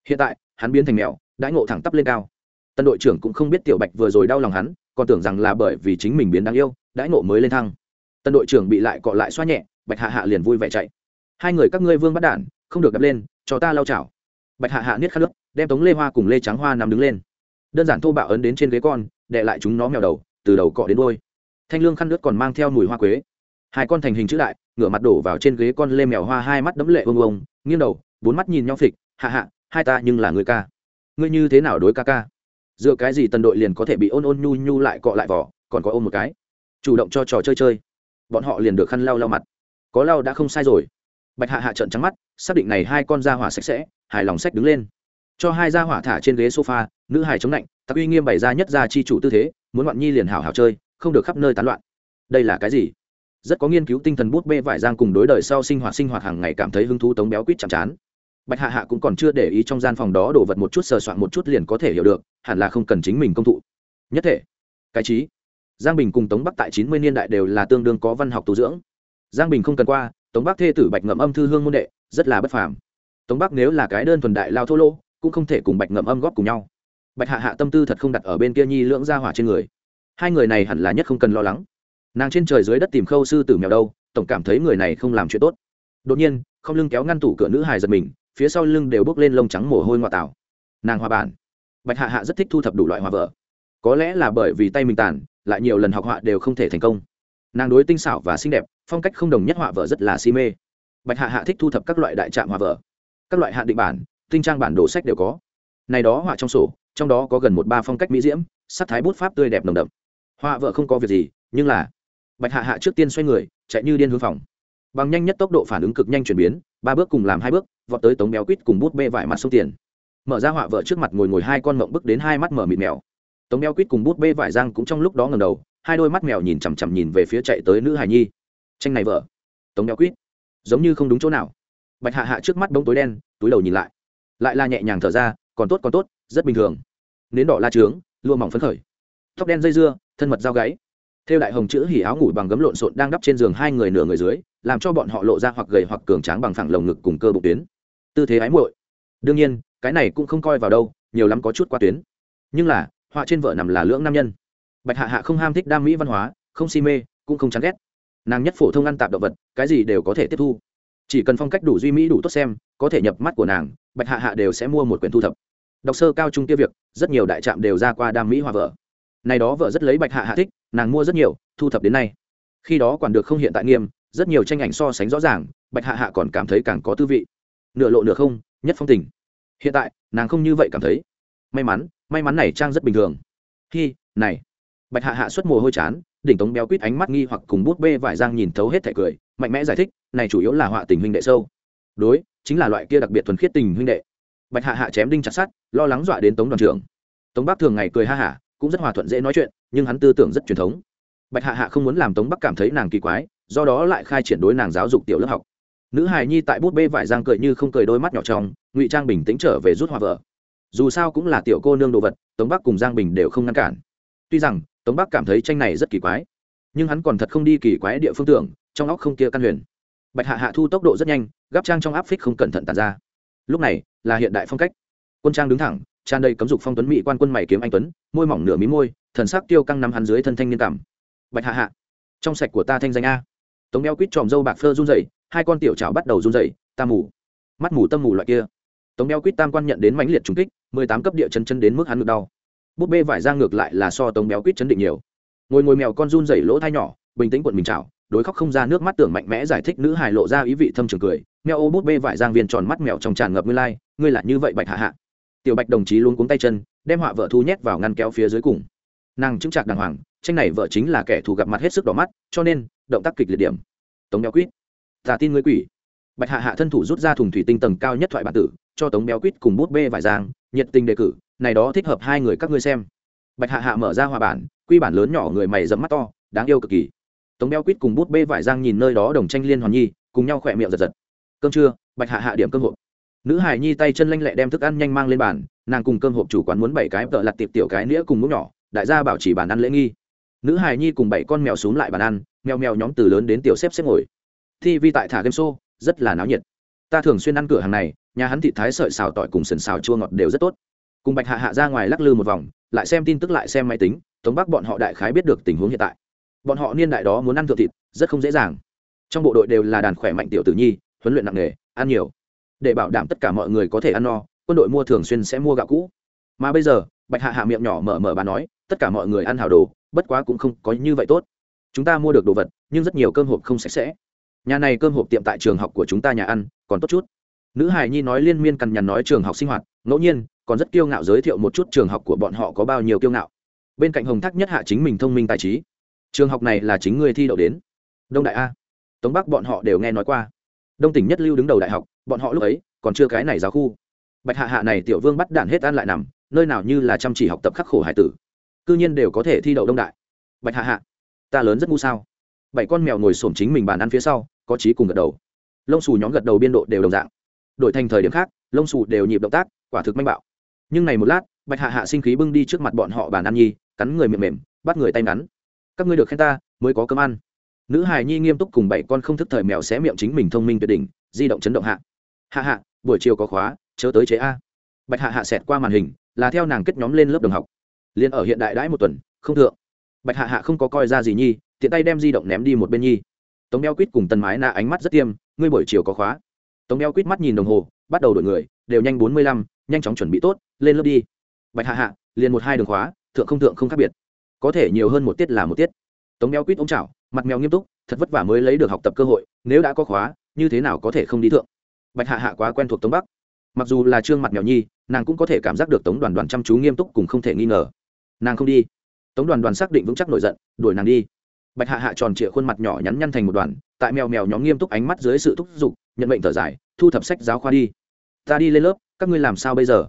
Hiện tại, hắn biến thành mèo, đãi ngộ thẳng tắp lên cao. Tân đội trưởng cũng không biết tiểu bạch vừa rồi đau lòng hắn, còn tưởng rằng là bởi vì chính mình biến đáng yêu, đãi ngộ mới lên thăng. Tân đội trưởng bị lại cọ lại xoa nhẹ, bạch hạ hạ liền vui vẻ chạy. Hai người các ngươi vương bắt đản không được đập lên, cho ta lau chảo. Bạch hạ hạ niết khát nước, đem tống lê hoa cùng lê trắng hoa nằm đứng lên. Đơn giản thô bạo ấn đến trên ghế con đệ lại chúng nó mèo đầu, từ đầu cọ đến đôi thanh lương khăn nước còn mang theo mùi hoa quế hai con thành hình chữ đại, ngửa mặt đổ vào trên ghế con lê mèo hoa, hai mắt đấm lệ ông ông nghiêng đầu, bốn mắt nhìn nhau phịch, hạ hạ, hai ta nhưng là người ca. Ngươi như thế nào đối ca ca? Dựa cái gì tần đội liền có thể bị ôn ôn nhu nhu lại cọ lại vỏ còn có ôm một cái? Chủ động cho trò chơi chơi. Bọn họ liền được khăn lau lau mặt. Có lau đã không sai rồi. Bạch hạ hạ trận trắng mắt, xác định này hai con da hỏa sạch sẽ, hài lòng sách đứng lên. Cho hai da hỏa thả trên ghế sofa, nữ hài chống lạnh, tặc uy nghiêm bày ra nhất ra chi chủ tư thế, muốn ngoạn nhi liền hảo hảo chơi, không được khắp nơi tán loạn. Đây là cái gì? Rất có nghiên cứu tinh thần bút bê vải giang cùng đối đời sau sinh hoạt sinh hoạt hàng ngày cảm thấy hứng thú tống béo quýt chạm chán. Bạch hạ hạ cũng còn chưa để ý trong gian phòng đó đổ vật một chút sờ soạn một chút liền có thể hiểu được, hẳn là không cần chính mình công thụ. Nhất thể, cái trí. Giang bình cùng tống bắc tại chín mươi niên đại đều là tương đương có văn học tu dưỡng. Giang bình không cần qua, tống bắc thê tử bạch ngậm âm thư hương môn đệ, rất là bất phàm. Tống bắc nếu là cái đơn thuần đại lao thô lỗ, cũng không thể cùng bạch ngậm âm góp cùng nhau. Bạch hạ hạ tâm tư thật không đặt ở bên kia nhi lưỡng gia hỏa trên người. Hai người này hẳn là nhất không cần lo lắng nàng trên trời dưới đất tìm khâu sư tử mèo đâu, tổng cảm thấy người này không làm chuyện tốt. Đột nhiên, không lưng kéo ngăn tủ cửa nữ hài giật mình, phía sau lưng đều bước lên lông trắng mồ hôi ngoại tảo. Nàng hòa bản. Bạch hạ hạ rất thích thu thập đủ loại hòa vợ. Có lẽ là bởi vì tay mình tàn, lại nhiều lần học họa đều không thể thành công. Nàng đối tinh xảo và xinh đẹp, phong cách không đồng nhất họa vợ rất là si mê. Bạch hạ hạ thích thu thập các loại đại trạm hòa vợ. Các loại hạ định bản, tinh trang bản đồ sách đều có. Này đó họa trong sổ, trong đó có gần một ba phong cách mỹ diễm, sắc thái bút pháp tươi đẹp nồng đậm. Họa vợ không có việc gì, nhưng là bạch hạ hạ trước tiên xoay người, chạy như điên hướng phòng. Bằng nhanh nhất tốc độ phản ứng cực nhanh chuyển biến, ba bước cùng làm hai bước, vọt tới tống béo quýt cùng bút bê vải mặt sông tiền. Mở ra họa vợ trước mặt ngồi ngồi hai con mộng bức đến hai mắt mở mịt mèo. Tống béo quýt cùng bút bê vải giang cũng trong lúc đó ngầm đầu, hai đôi mắt mèo nhìn chằm chằm nhìn về phía chạy tới nữ hài nhi. Tranh này vợ. Tống béo quýt. Giống như không đúng chỗ nào. Bạch hạ hạ trước mắt bóng tối đen, túi đầu nhìn lại. Lại là nhẹ nhàng thở ra, còn tốt còn tốt, rất bình thường. Nến đỏ la trướng, lụa mỏng phấn khởi. Tóc đen dây dưa, thân mật dao gáy theo đại hồng chữ hỉ áo ngủ bằng gấm lộn xộn đang đắp trên giường hai người nửa người dưới, làm cho bọn họ lộ ra hoặc gầy hoặc cường tráng bằng phẳng lồng ngực cùng cơ bụng tuyến. Tư thế ái muội. Đương nhiên, cái này cũng không coi vào đâu, nhiều lắm có chút qua tuyến. Nhưng là, họa trên vợ nằm là lưỡng nam nhân. Bạch hạ hạ không ham thích đam mỹ văn hóa, không si mê, cũng không chán ghét. Nàng nhất phổ thông ăn tạp động vật, cái gì đều có thể tiếp thu. Chỉ cần phong cách đủ duy mỹ đủ tốt xem, có thể nhập mắt của nàng, bạch hạ hạ đều sẽ mua một quyển thu thập. Đọc sơ cao trung kia việc, rất nhiều đại trạm đều ra qua đam mỹ hòa vợ này đó vợ rất lấy bạch hạ hạ thích, nàng mua rất nhiều, thu thập đến nay. Khi đó quản được không hiện tại nghiêm, rất nhiều tranh ảnh so sánh rõ ràng, bạch hạ hạ còn cảm thấy càng có tư vị. Nửa lộ nửa không, nhất phong tình. Hiện tại, nàng không như vậy cảm thấy. May mắn may mắn này trang rất bình thường. Hi, này. Bạch hạ hạ xuất mồ hôi chán, đỉnh tống béo quýt ánh mắt nghi hoặc cùng bút bê vải giang nhìn thấu hết thẻ cười, mạnh mẽ giải thích, này chủ yếu là họa tình huynh đệ sâu. Đối, chính là loại kia đặc biệt thuần khiết tình huynh đệ. Bạch hạ hạ chém đinh chặt sắt, lo lắng dọa đến tống đoàn trưởng. Tống bác thường ngày cười ha hả cũng rất hòa thuận dễ nói chuyện, nhưng hắn tư tưởng rất truyền thống. Bạch hạ hạ không muốn làm tống bắc cảm thấy nàng kỳ quái, do đó lại khai triển đối nàng giáo dục tiểu lớp học. Nữ hài nhi tại bút bê vải giang cười như không cười đôi mắt nhỏ trong, ngụy trang bình tĩnh trở về rút hoa vợ. Dù sao cũng là tiểu cô nương đồ vật, tống bắc cùng giang bình đều không ngăn cản. Tuy rằng, tống bắc cảm thấy tranh này rất kỳ quái, nhưng hắn còn thật không đi kỳ quái địa phương tưởng, trong óc không kia căn huyền. Bạch hạ hạ thu tốc độ rất nhanh gắp trang trong áp phích không cẩn thận tàn ra. Lúc này, là hiện đại phong cách. Quân trang đứng thẳng tràn đầy cấm dục phong tuấn mỹ quan quân mày kiếm anh tuấn, môi mỏng nửa mí môi, thần sắc tiêu căng nằm hắn dưới thân thanh niên cảm. Bạch hạ hạ, trong sạch của ta thanh danh a. Tống đeo quýt tròm dâu bạc phơ run rẩy, hai con tiểu chảo bắt đầu run rẩy, ta mù. Mắt mù tâm mù loại kia. Tống đeo quýt tam quan nhận đến mãnh liệt trùng kích, mười tám cấp địa chân chân đến mức hắn ngực đau. Búp bê vải ra ngược lại là so tống béo quýt chấn định nhiều. Ngồi ngồi mèo con run rẩy lỗ thai nhỏ, bình tĩnh quận mình chảo, đối khóc không ra nước mắt tưởng mạnh mẽ giải thích nữ hài lộ ra ý vị thâm trường cười. Mèo ô bút bê vải giang viên tròn mắt mèo trong tràn ngập ngươi lai, ngươi là như vậy bạch hạ hạ tiểu bạch đồng chí luôn cuống tay chân, đem họa vợ thu nhét vào ngăn kéo phía dưới cùng. Nàng chứng trạc đàng hoàng, tranh này vợ chính là kẻ thù gặp mặt hết sức đỏ mắt, cho nên, động tác kịch liệt điểm. Tống béo quýt. Ta tin ngươi quỷ. Bạch hạ hạ thân thủ rút ra thùng thủy tinh tầng cao nhất thoại bản tử, cho tống béo quýt cùng bút bê vải giang, nhiệt tình đề cử, này đó thích hợp hai người các ngươi xem. Bạch hạ hạ mở ra hòa bản, quy bản lớn nhỏ người mày dẫm mắt to, đáng yêu cực kỳ. Tống béo quýt cùng bút bê vải giang nhìn nơi đó đồng tranh liên hoàn nhi, cùng nhau khỏe miệng giật giật. Cơm trưa, bạch hạ hạ điểm cơm hộp nữ hải nhi tay chân lanh lẹ đem thức ăn nhanh mang lên bàn, nàng cùng cơm hộp chủ quán muốn bảy cái tợ lặt tiệp tiểu cái nĩa cùng múc nhỏ, đại gia bảo chỉ bàn ăn lễ nghi. Nữ hải nhi cùng bảy con mèo xuống lại bàn ăn, mèo mèo nhóm từ lớn đến tiểu xếp xếp ngồi. Thi vi tại thả game show, rất là náo nhiệt. Ta thường xuyên ăn cửa hàng này, nhà hắn thịt thái sợi xào tỏi cùng sần xào chua ngọt đều rất tốt. Cùng bạch hạ hạ ra ngoài lắc lư một vòng, lại xem tin tức lại xem máy tính, tống bắc bọn họ đại khái biết được tình huống hiện tại. Bọn họ niên đại đó muốn ăn thượng thịt, rất không dễ dàng. Trong bộ đội đều là đàn khỏe mạnh tiểu tử nhi, huấn luyện nặng nghề, ăn nhiều để bảo đảm tất cả mọi người có thể ăn no, quân đội mua thường xuyên sẽ mua gạo cũ. Mà bây giờ, bạch hạ hạ miệng nhỏ mở mở bà nói, tất cả mọi người ăn hào đồ, bất quá cũng không có như vậy tốt. Chúng ta mua được đồ vật, nhưng rất nhiều cơm hộp không sạch sẽ. Nhà này cơm hộp tiệm tại trường học của chúng ta nhà ăn, còn tốt chút. Nữ hài nhi nói liên miên cằn nhằn nói trường học sinh hoạt, ngẫu nhiên, còn rất kiêu ngạo giới thiệu một chút trường học của bọn họ có bao nhiêu kiêu ngạo. Bên cạnh hồng thác nhất hạ chính mình thông minh tài trí. Trường học này là chính người thi đậu đến. Đông đại a. Tống bắc bọn họ đều nghe nói qua. Đông tỉnh nhất lưu đứng đầu đại học bọn họ lúc ấy còn chưa cái này giáo khu. Bạch hạ hạ này tiểu vương bắt đạn hết ăn lại nằm, nơi nào như là chăm chỉ học tập khắc khổ hải tử. Cư nhiên đều có thể thi đậu đông đại. Bạch hạ hạ, ta lớn rất ngu sao? Bảy con mèo ngồi xổm chính mình bàn ăn phía sau, có trí cùng gật đầu. Lông xù nhóm gật đầu biên độ đều đồng dạng. Đổi thành thời điểm khác, lông xù đều nhịp động tác, quả thực manh bạo. Nhưng này một lát, bạch hạ hạ sinh khí bưng đi trước mặt bọn họ bàn ăn nhi, cắn người miệng mềm, bắt người tay ngắn. Các ngươi được khen ta, mới có cơm ăn. Nữ hài nhi nghiêm túc cùng bảy con không thức thời mèo xé miệng chính mình thông minh tuyệt đỉnh, di động chấn động hạ hạ hạ, buổi chiều có khóa, chớ tới chế a. Bạch hạ hạ xẹt qua màn hình, là theo nàng kết nhóm lên lớp đồng học. Liền ở hiện đại đãi một tuần, không thượng. Bạch hạ hạ không có coi ra gì nhi, tiện tay đem di động ném đi một bên nhi. Tống đeo quýt cùng tần mái nạ ánh mắt rất tiêm, ngươi buổi chiều có khóa. Tống đeo quýt mắt nhìn đồng hồ, bắt đầu đổi người, đều nhanh bốn mươi lăm, nhanh chóng chuẩn bị tốt, lên lớp đi. Bạch hạ hạ, liền một hai đường khóa, thượng không thượng không khác biệt. Có thể nhiều hơn một tiết là một tiết. Tống đeo quýt ống chảo, mặt mèo nghiêm túc, thật vất vả mới lấy được học tập cơ hội, nếu đã có khóa, như thế nào có thể không đi thượng? Bạch hạ hạ quá quen thuộc tống bắc. Mặc dù là trương mặt mèo nhi, nàng cũng có thể cảm giác được tống đoàn đoàn chăm chú nghiêm túc cùng không thể nghi ngờ. Nàng không đi. Tống đoàn đoàn xác định vững chắc nổi giận, đuổi nàng đi. Bạch hạ hạ tròn trịa khuôn mặt nhỏ nhắn nhăn thành một đoàn, tại mèo mèo nhóm nghiêm túc ánh mắt dưới sự thúc giục, nhận mệnh thở dài, thu thập sách giáo khoa đi. Ta đi lên lớp, các ngươi làm sao bây giờ?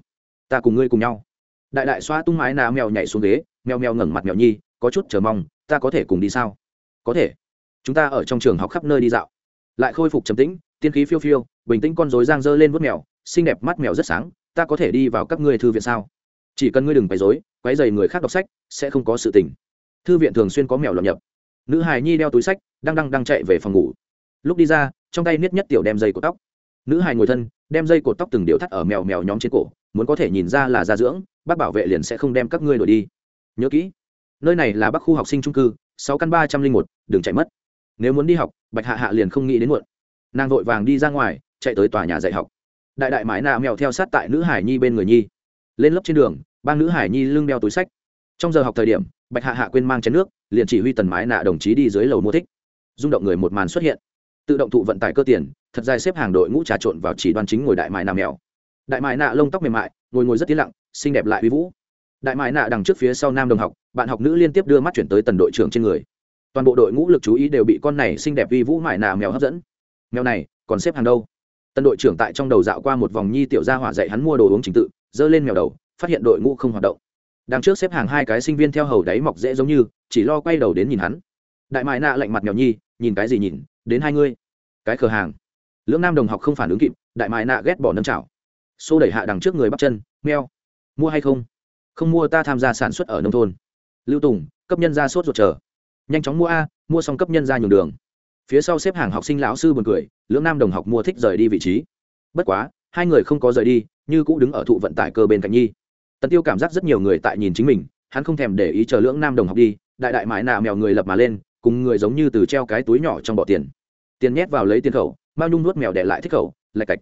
Ta cùng ngươi cùng nhau. Đại đại xoa tung mái nà mèo nhảy xuống ghế, mèo mèo ngẩng mặt mèo nhi, có chút chờ mong, ta có thể cùng đi sao? Có thể. Chúng ta ở trong trường học khắp nơi đi dạo. Lại khôi phục trầm tĩnh tiên khí phiêu phiêu, bình tĩnh con rối giang dơ lên vớt mèo, xinh đẹp mắt mèo rất sáng, ta có thể đi vào các ngươi thư viện sao? Chỉ cần ngươi đừng quấy rối, quấy dày người khác đọc sách, sẽ không có sự tình. Thư viện thường xuyên có mèo lọt nhập. Nữ hài nhi đeo túi sách, đang đang đang chạy về phòng ngủ. Lúc đi ra, trong tay niết nhất tiểu đem dây cột tóc. Nữ hài ngồi thân, đem dây cột tóc từng điệu thắt ở mèo mèo nhóm trên cổ, muốn có thể nhìn ra là gia dưỡng, bác bảo vệ liền sẽ không đem các ngươi đổi đi. Nhớ kỹ, nơi này là bắc khu học sinh trung cư, sáu căn ba trăm linh một đừng chạy mất. Nếu muốn đi học, bạch hạ hạ liền không nghĩ đến muộn nàng vội vàng đi ra ngoài, chạy tới tòa nhà dạy học. Đại đại mãi nạ mèo theo sát tại nữ hải nhi bên người nhi. Lên lớp trên đường, ba nữ hải nhi lưng đeo túi sách. Trong giờ học thời điểm, bạch hạ hạ quên mang chén nước, liền chỉ huy tần mái nạ đồng chí đi dưới lầu mua thích. Rung động người một màn xuất hiện. Tự động thụ vận tải cơ tiền, thật dài xếp hàng đội ngũ trà trộn vào chỉ đoan chính ngồi đại mại nạ mèo. Đại mại nạ lông tóc mềm mại, ngồi ngồi rất tiến lặng, xinh đẹp lại uy vũ. Đại mại nạ đằng trước phía sau nam đồng học, bạn học nữ liên tiếp đưa mắt chuyển tới tần đội trưởng trên người. Toàn bộ đội ngũ lực chú ý đều bị con này xinh đẹp uy vũ mại nạ mèo hấp dẫn mèo này, còn xếp hàng đâu? Tân đội trưởng tại trong đầu dạo qua một vòng nhi tiểu gia hỏa dạy hắn mua đồ uống trình tự dơ lên mèo đầu, phát hiện đội ngũ không hoạt động. Đằng trước xếp hàng hai cái sinh viên theo hầu đáy mọc dễ giống như, chỉ lo quay đầu đến nhìn hắn. Đại mại nạ lạnh mặt mèo nhi, nhìn cái gì nhìn, đến hai ngươi. Cái cửa hàng. Lưỡng nam đồng học không phản ứng kịp, đại mại nạ ghét bỏ nâng chảo. Xô đẩy hạ đằng trước người bắp chân meo mua hay không? Không mua, ta tham gia sản xuất ở nông thôn. Lưu tùng, cấp nhân ra sốt ruột chờ. Nhanh chóng mua a, mua xong cấp nhân ra nhường đường phía sau xếp hàng học sinh lão sư buồn cười, lưỡng nam đồng học mua thích rời đi vị trí. Bất quá, hai người không có rời đi, như cũng đứng ở thụ vận tải cơ bên cạnh nhi. Tần tiêu cảm giác rất nhiều người tại nhìn chính mình, hắn không thèm để ý chờ lưỡng nam đồng học đi, đại đại mãi nạ mèo người lập mà lên, cùng người giống như từ treo cái túi nhỏ trong bỏ tiền. Tiền nhét vào lấy tiền khẩu, mao nhung nuốt mèo để lại thích khẩu, lạch cạch.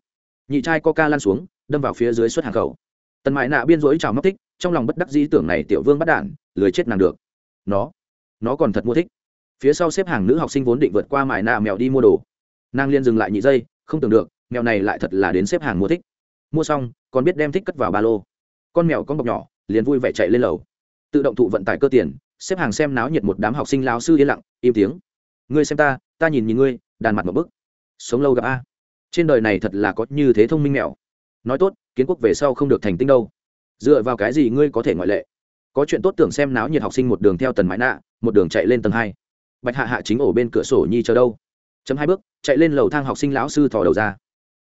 Nhị trai coca lan xuống, đâm vào phía dưới suất hàng khẩu. Tần mãi nạ biên rỗi chào móc thích, trong lòng bất đắc dĩ tưởng này tiểu vương bắt đản lười chết nàng được. Nó nó còn thật mua thích phía sau xếp hàng nữ học sinh vốn định vượt qua mải nạ mèo đi mua đồ. Nàng liên dừng lại nhị dây không tưởng được, mèo này lại thật là đến xếp hàng mua thích. Mua xong, còn biết đem thích cất vào ba lô. Con mèo con bọc nhỏ, liền vui vẻ chạy lên lầu. Tự động thụ vận tải cơ tiền, xếp hàng xem náo nhiệt một đám học sinh lao sư yên lặng, im tiếng. Ngươi xem ta ta nhìn nhìn ngươi, đàn mặt một bức. Sống lâu gặp a. Trên đời này thật là có như thế thông minh mèo. Nói tốt, kiến quốc về sau không được thành tinh đâu. Dựa vào cái gì ngươi có thể ngoại lệ? Có chuyện tốt tưởng xem náo nhiệt học sinh một đường theo tần mãi nạ, một đường chạy lên tầng hai bạch hạ hạ chính ổ bên cửa sổ nhi chờ đâu. Chấm hai bước, chạy lên lầu thang học sinh lão sư thò đầu ra.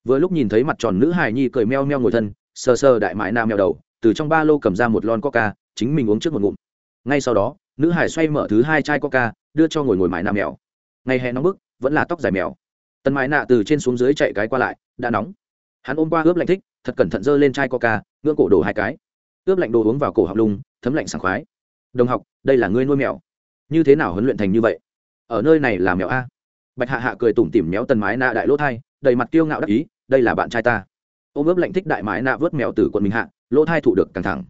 Vừa lúc nhìn thấy mặt tròn nữ hài nhi cười meo meo ngồi thân, sờ sờ đại mãi nam mèo đầu, từ trong ba lô cầm ra một lon coca, chính mình uống trước một ngụm. Ngay sau đó, nữ hải xoay mở thứ hai chai coca, đưa cho ngồi ngồi mãi nam mèo. Ngày hè nóng bức, vẫn là tóc dài mèo. Tần mãi nạ từ trên xuống dưới chạy cái qua lại, đã nóng. Hắn ôm qua ướp lạnh thích, thật cẩn thận giơ lên chai coca, ngưỡng cổ đổ hai cái. Ướp lạnh đồ uống vào cổ học lung, thấm lạnh sảng khoái. Đồng học, đây là ngươi nuôi mèo. Như thế nào huấn luyện thành như vậy? Ở nơi này là mèo a. Bạch hạ hạ cười tủm tỉm méo tần mái nạ đại lỗ thai, đầy mặt kiêu ngạo đắc ý, đây là bạn trai ta. Ôm ướp lạnh thích đại mái nạ vớt mèo từ quận mình hạ, lỗ thai thụ được căng thẳng.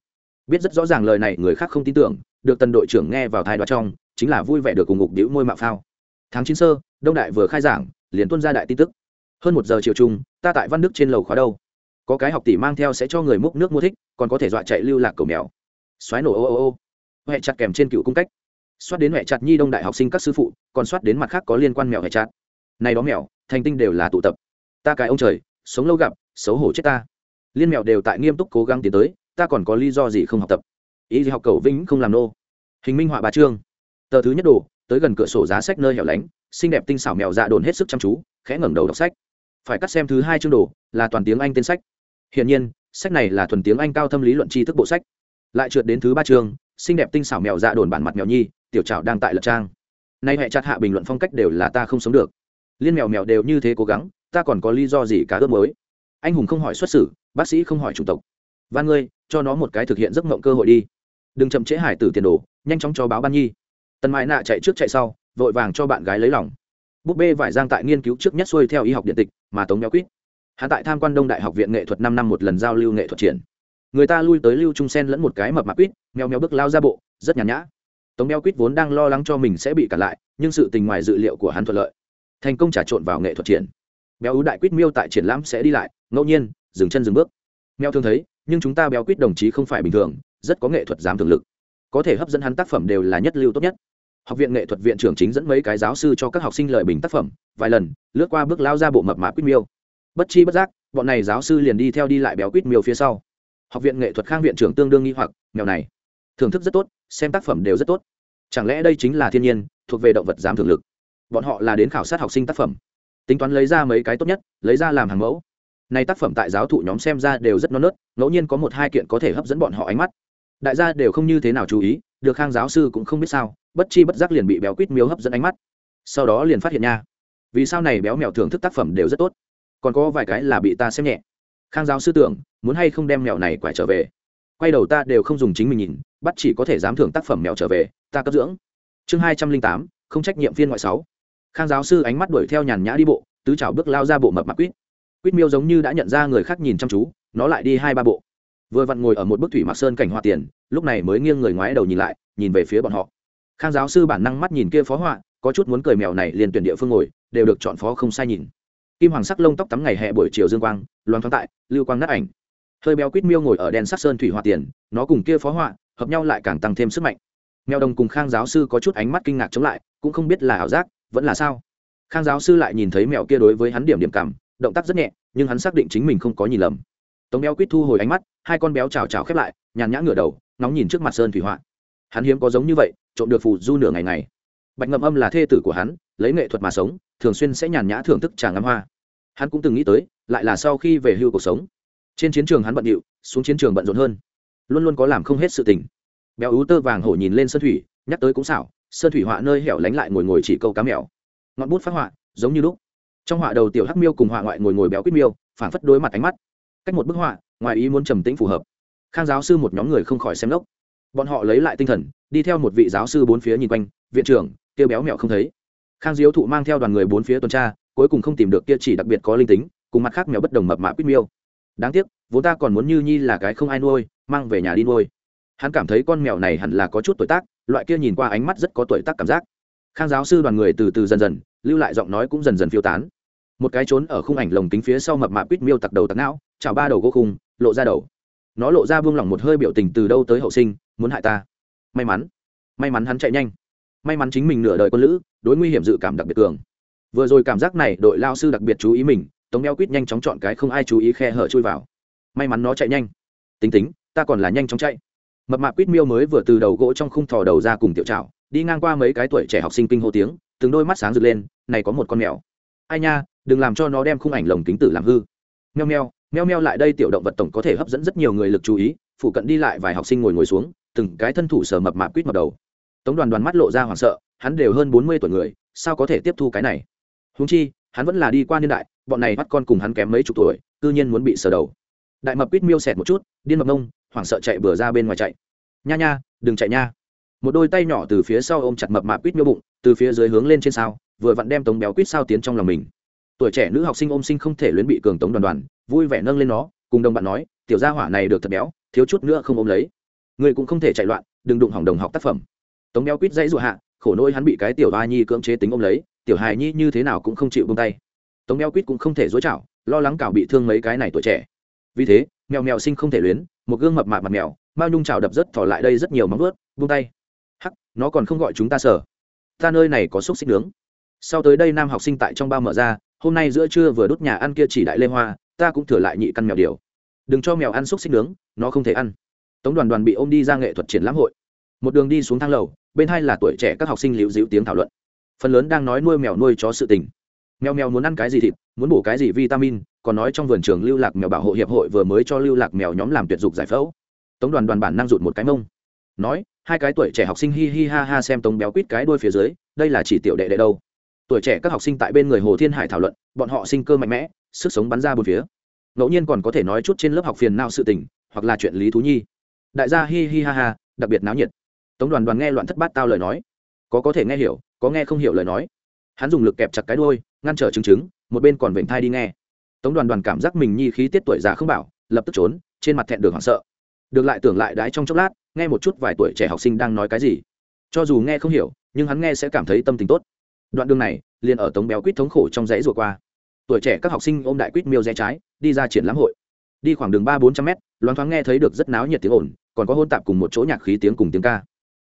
Biết rất rõ ràng lời này, người khác không tin tưởng, được tần đội trưởng nghe vào thai đoá trong, chính là vui vẻ được cùng ngục đĩu môi mạo phao. Tháng chín sơ, đông đại vừa khai giảng, liền tuân ra đại tin tức. Hơn một giờ chiều chung, ta tại văn đức trên lầu khóa đâu. Có cái học tỷ mang theo sẽ cho người múc nước mua thích, còn có thể dọa chạy lưu lạc cầu mèo. Xoáy nổ ô ô ô. Huệ chặt kèm trên cựu cung cách soát đến mẹ chặt nhi đông đại học sinh các sư phụ, còn soát đến mặt khác có liên quan mèo hệ chặt. Này đó mèo, thành tinh đều là tụ tập. Ta cái ông trời, sống lâu gặp, xấu hổ chết ta. Liên mèo đều tại nghiêm túc cố gắng tiến tới, ta còn có lý do gì không học tập? Ý gì học cầu vĩnh không làm nô? Hình minh họa bà trương. Tờ thứ nhất đồ, tới gần cửa sổ giá sách nơi hẻo lánh, xinh đẹp tinh xảo mèo dạ đồn hết sức chăm chú, khẽ ngẩng đầu đọc sách. Phải cắt xem thứ hai chương đồ, là toàn tiếng anh tên sách. Hiển nhiên, sách này là thuần tiếng anh cao thâm lý luận tri thức bộ sách. Lại trượt đến thứ ba chương, xinh đẹp tinh xảo mèo dạ đồn bản mặt mèo nhi tiểu trào đang tại lật trang. Nay hệ chặt hạ bình luận phong cách đều là ta không sống được. Liên mèo mèo đều như thế cố gắng, ta còn có lý do gì cá ước mới anh hùng không hỏi xuất xử, bác sĩ không hỏi chủng tộc. Van ngươi, cho nó một cái thực hiện giấc mộng cơ hội đi. Đừng chậm trễ hải tử tiền đồ, nhanh chóng cho báo ban nhi. Tần mại nạ chạy trước chạy sau, vội vàng cho bạn gái lấy lòng. Búp bê vải giang tại nghiên cứu trước nhất xuôi theo y học điện tịch, mà tống béo quýt. Hạ tại tham quan đông đại học viện nghệ thuật năm năm một lần giao lưu nghệ thuật triển. Người ta lui tới lưu trung sen lẫn một cái mập mạc quýt, mèo mèo bước lao ra bộ, rất nhàn nhã tống béo quýt vốn đang lo lắng cho mình sẽ bị cản lại, nhưng sự tình ngoài dự liệu của hắn thuận lợi. Thành công trà trộn vào nghệ thuật triển. Béo ú đại quýt miêu tại triển lãm sẽ đi lại, ngẫu nhiên, dừng chân dừng bước. Mèo thường thấy, nhưng chúng ta béo quýt đồng chí không phải bình thường, rất có nghệ thuật dám thường lực. Có thể hấp dẫn hắn tác phẩm đều là nhất lưu tốt nhất. Học viện nghệ thuật viện trưởng chính dẫn mấy cái giáo sư cho các học sinh lời bình tác phẩm, vài lần, lướt qua bước lao ra bộ mập mạp quýt miêu. Bất chi bất giác, bọn này giáo sư liền đi theo đi lại béo quýt miêu phía sau. Học viện nghệ thuật khang viện trưởng tương đương nghi hoặc, mèo này thưởng thức rất tốt, xem tác phẩm đều rất tốt. Chẳng lẽ đây chính là thiên nhiên, thuộc về động vật giám thường lực? Bọn họ là đến khảo sát học sinh tác phẩm. Tính toán lấy ra mấy cái tốt nhất, lấy ra làm hàng mẫu. Này tác phẩm tại giáo thụ nhóm xem ra đều rất non nớt, ngẫu nhiên có một hai kiện có thể hấp dẫn bọn họ ánh mắt. Đại gia đều không như thế nào chú ý, được khang giáo sư cũng không biết sao, bất chi bất giác liền bị béo quýt miếu hấp dẫn ánh mắt. Sau đó liền phát hiện nha, vì sao này béo mèo thưởng thức tác phẩm đều rất tốt? Còn có vài cái là bị ta xem nhẹ. Khang giáo sư tưởng, muốn hay không đem mèo này quải trở về? Quay đầu ta đều không dùng chính mình nhìn, bắt chỉ có thể dám thưởng tác phẩm mèo trở về, ta cấp dưỡng. Chương hai trăm linh tám, không trách nhiệm viên ngoại sáu. Khang giáo sư ánh mắt đuổi theo nhàn nhã đi bộ, tứ chảo bước lao ra bộ mập mặc quýt. Quýt miêu giống như đã nhận ra người khác nhìn chăm chú, nó lại đi hai ba bộ. Vừa vặn ngồi ở một bức thủy mặc sơn cảnh hoa tiền, lúc này mới nghiêng người ngoái đầu nhìn lại, nhìn về phía bọn họ. Khang giáo sư bản năng mắt nhìn kia phó họa, có chút muốn cười mèo này liền tuyển địa phương ngồi, đều được chọn phó không sai nhìn. Kim hoàng sắc lông tóc tắm ngày hè buổi chiều dương quang loan thoáng tại, lưu quang nát ảnh hơi béo quýt miêu ngồi ở đèn sắc sơn thủy hoa tiền, nó cùng kia phó họa, hợp nhau lại càng tăng thêm sức mạnh. Mèo đồng cùng khang giáo sư có chút ánh mắt kinh ngạc chống lại, cũng không biết là ảo giác, vẫn là sao. Khang giáo sư lại nhìn thấy mèo kia đối với hắn điểm điểm cảm, động tác rất nhẹ, nhưng hắn xác định chính mình không có nhìn lầm. Tống béo quýt thu hồi ánh mắt, hai con béo chào chào khép lại, nhàn nhã ngửa đầu nóng nhìn trước mặt sơn thủy họa. Hắn hiếm có giống như vậy trộm được phù du nửa ngày ngày. Bạch ngậm âm là thê tử của hắn, lấy nghệ thuật mà sống, thường xuyên sẽ nhàn nhã thưởng thức trà ngắm hoa. Hắn cũng từng nghĩ tới, lại là sau khi về hưu cuộc sống trên chiến trường hắn bận điệu, xuống chiến trường bận rộn hơn. Luôn luôn có làm không hết sự tình. Béo ú tơ vàng hổ nhìn lên sơn thủy, nhắc tới cũng xảo sơn thủy họa nơi hẻo lánh lại ngồi ngồi chỉ câu cá mèo. Ngọn bút phát họa, giống như lúc. Trong họa đầu tiểu hắc miêu cùng họa ngoại ngồi ngồi béo quýt miêu phản phất đối mặt ánh mắt. Cách một bức họa, ngoài ý muốn trầm tĩnh phù hợp. Khang giáo sư một nhóm người không khỏi xem lốc bọn họ lấy lại tinh thần, đi theo một vị giáo sư bốn phía nhìn quanh, viện trưởng kia béo mẹo không thấy. Khang diếu thụ mang theo đoàn người bốn phía tuần tra, cuối cùng không tìm được kia chỉ đặc biệt có linh tính, cùng mặt khác mèo bất đồng mập mạ quýt miêu đáng tiếc, vốn ta còn muốn như nhi là cái không ai nuôi, mang về nhà đi nuôi. Hắn cảm thấy con mèo này hẳn là có chút tuổi tác, loại kia nhìn qua ánh mắt rất có tuổi tác cảm giác. Khang giáo sư đoàn người từ từ dần dần, lưu lại giọng nói cũng dần dần phiêu tán. Một cái trốn ở khung ảnh lồng kính phía sau mập mạp quýt miêu tặc đầu tặc não, chào ba đầu gỗ khung, lộ ra đầu. Nó lộ ra buông lỏng một hơi biểu tình từ đâu tới hậu sinh, muốn hại ta. May mắn may mắn hắn chạy nhanh. May mắn chính mình nửa đời quân lữ, đối nguy hiểm dự cảm đặc biệt cường. Vừa rồi cảm giác này, đội lao sư đặc biệt chú ý mình tống đeo quýt nhanh chóng chọn cái không ai chú ý khe hở chui vào. May mắn nó chạy nhanh. Tính tính, ta còn là nhanh chóng chạy. Mập mạp quýt miêu mới vừa từ đầu gỗ trong khung thò đầu ra cùng tiểu trào đi ngang qua mấy cái tuổi trẻ học sinh kinh hô tiếng, từng đôi mắt sáng rực lên, này có một con mèo. Ai nha, đừng làm cho nó đem khung ảnh lồng kính tử làm hư. Meo meo meo meo lại đây tiểu động vật tổng có thể hấp dẫn rất nhiều người lực chú ý phụ cận đi lại vài học sinh ngồi ngồi xuống, từng cái thân thủ sờ mập mạp quýt mập đầu. Tống đoàn đoàn mắt lộ ra hoảng sợ, hắn đều hơn bốn mươi tuổi người, sao có thể tiếp thu cái này? Húng chi hắn vẫn là đi qua niên đại, bọn này bắt con cùng hắn kém mấy chục tuổi, cư nhiên muốn bị sờ đầu. Đại mập quýt miêu xẹt một chút, điên mập nông hoảng sợ chạy bừa ra bên ngoài chạy. Nha nha, đừng chạy nha. Một đôi tay nhỏ từ phía sau ôm chặt mập mạp quýt miêu bụng, từ phía dưới hướng lên trên sao, vừa vặn đem tống béo quýt sao tiến trong lòng mình. Tuổi trẻ nữ học sinh ôm sinh không thể luyến bị cường tống đoàn đoàn, vui vẻ nâng lên nó, cùng đồng bạn nói, tiểu gia hỏa này được thật béo, thiếu chút nữa không ôm lấy. Người cũng không thể chạy loạn, đừng đụng hỏng đồng học tác phẩm. Tống béo quýt dãy dụa hạ, khổ nỗi hắn bị cái tiểu ba nhi cưỡng chế tính ôm lấy tiểu hài nhi như thế nào cũng không chịu bông tay. Tống mèo quýt cũng không thể dối chảo lo lắng cào bị thương mấy cái này tuổi trẻ. Vì thế, mèo mèo sinh không thể luyến, một gương mập mạp mặt mèo, mao nhung chảo đập rất thỏ lại đây rất nhiều móng ướt buông tay. Hắc, nó còn không gọi chúng ta sở ta nơi này có xúc xích nướng. Sau tới đây nam học sinh tại trong bao mở ra, hôm nay giữa trưa vừa đốt nhà ăn kia chỉ đại lê hoa, ta cũng thừa lại nhị căn mèo điều. Đừng cho mèo ăn xúc xích nướng, nó không thể ăn. Tống đoàn đoàn bị ôm đi ra nghệ thuật triển lãm hội. Một đường đi xuống thang lầu, bên hai là tuổi trẻ các học sinh liễu dĩu tiếng thảo luận phần lớn đang nói nuôi mèo nuôi chó sự tình. Mèo mèo muốn ăn cái gì thịt, muốn bổ cái gì vitamin, còn nói trong vườn trường lưu lạc mèo bảo hộ hiệp hội vừa mới cho lưu lạc mèo nhóm làm tuyệt dục giải phẫu. Tống đoàn đoàn bản năng rụt một cái mông. Nói, hai cái tuổi trẻ học sinh hi hi ha ha xem tống béo quýt cái đuôi phía dưới, đây là chỉ tiểu đệ đệ đâu. Tuổi trẻ các học sinh tại bên người hồ thiên hải thảo luận, bọn họ sinh cơ mạnh mẽ, sức sống bắn ra bốn phía. Ngẫu nhiên còn có thể nói chút trên lớp học phiền nào sự tình, hoặc là chuyện lý thú nhi. Đại gia hi hi ha ha, đặc biệt náo nhiệt. Tống đoàn đoàn nghe loạn thất bát tao lời nói. Có có thể nghe hiểu có nghe không hiểu lời nói. Hắn dùng lực kẹp chặt cái đôi ngăn trở chứng chứng, một bên còn vểnh thai đi nghe. Tống đoàn đoàn cảm giác mình nhi khí tiết tuổi già không bảo, lập tức trốn, trên mặt thẹn đường hoảng sợ. Được lại tưởng lại đái trong chốc lát, nghe một chút vài tuổi trẻ học sinh đang nói cái gì. Cho dù nghe không hiểu, nhưng hắn nghe sẽ cảm thấy tâm tình tốt. Đoạn đường này, liền ở tống béo quýt thống khổ trong dãy rùa qua. Tuổi trẻ các học sinh ôm đại quýt miêu rẽ trái, đi ra triển lãm hội. Đi khoảng đường ba bốn trăm mét, loáng thoáng nghe thấy được rất náo nhiệt tiếng ồn, còn có hôn tạp cùng một chỗ nhạc khí tiếng cùng tiếng ca.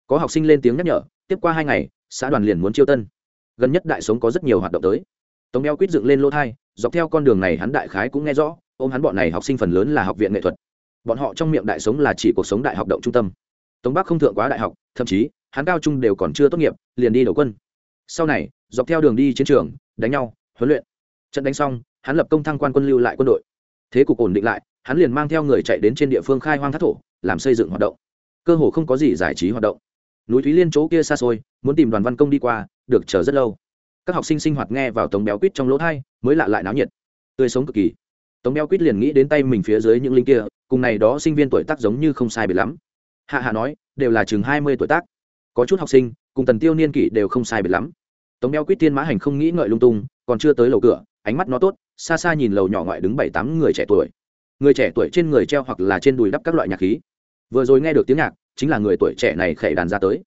Có học sinh lên tiếng nhắc nhở, tiếp qua hai ngày xã đoàn liền muốn chiêu tân. Gần nhất đại sống có rất nhiều hoạt động tới. Tống đeo quýt dựng lên lỗ thai, dọc theo con đường này hắn đại khái cũng nghe rõ, ôm hắn bọn này học sinh phần lớn là học viện nghệ thuật. Bọn họ trong miệng đại sống là chỉ cuộc sống đại học động trung tâm. Tống bắc không thượng quá đại học, thậm chí, hắn cao trung đều còn chưa tốt nghiệp, liền đi đầu quân. Sau này, dọc theo đường đi chiến trường, đánh nhau, huấn luyện. Trận đánh xong, hắn lập công thăng quan quân lưu lại quân đội. Thế cục ổn định lại, hắn liền mang theo người chạy đến trên địa phương khai hoang thác thổ, làm xây dựng hoạt động. Cơ hồ không có gì giải trí hoạt động núi thúy liên chỗ kia xa xôi, muốn tìm đoàn văn công đi qua, được chờ rất lâu. Các học sinh sinh hoạt nghe vào tống béo quýt trong lỗ thai, mới lạ lại náo nhiệt. Tươi sống cực kỳ. Tống béo quýt liền nghĩ đến tay mình phía dưới những linh kia, cùng này đó sinh viên tuổi tác giống như không sai biệt lắm. Hạ hạ nói, đều là chừng hai mươi tuổi tác. Có chút học sinh, cùng tần tiêu niên kỷ đều không sai biệt lắm. Tống béo quýt tiên mã hành không nghĩ ngợi lung tung, còn chưa tới lầu cửa, ánh mắt nó tốt, xa xa nhìn lầu nhỏ ngoại đứng bảy tám người trẻ tuổi. Người trẻ tuổi trên người treo hoặc là trên đùi đắp các loại nhạc khí. Vừa rồi nghe được tiếng nhạc chính là người tuổi trẻ này khẩy đàn ra tới.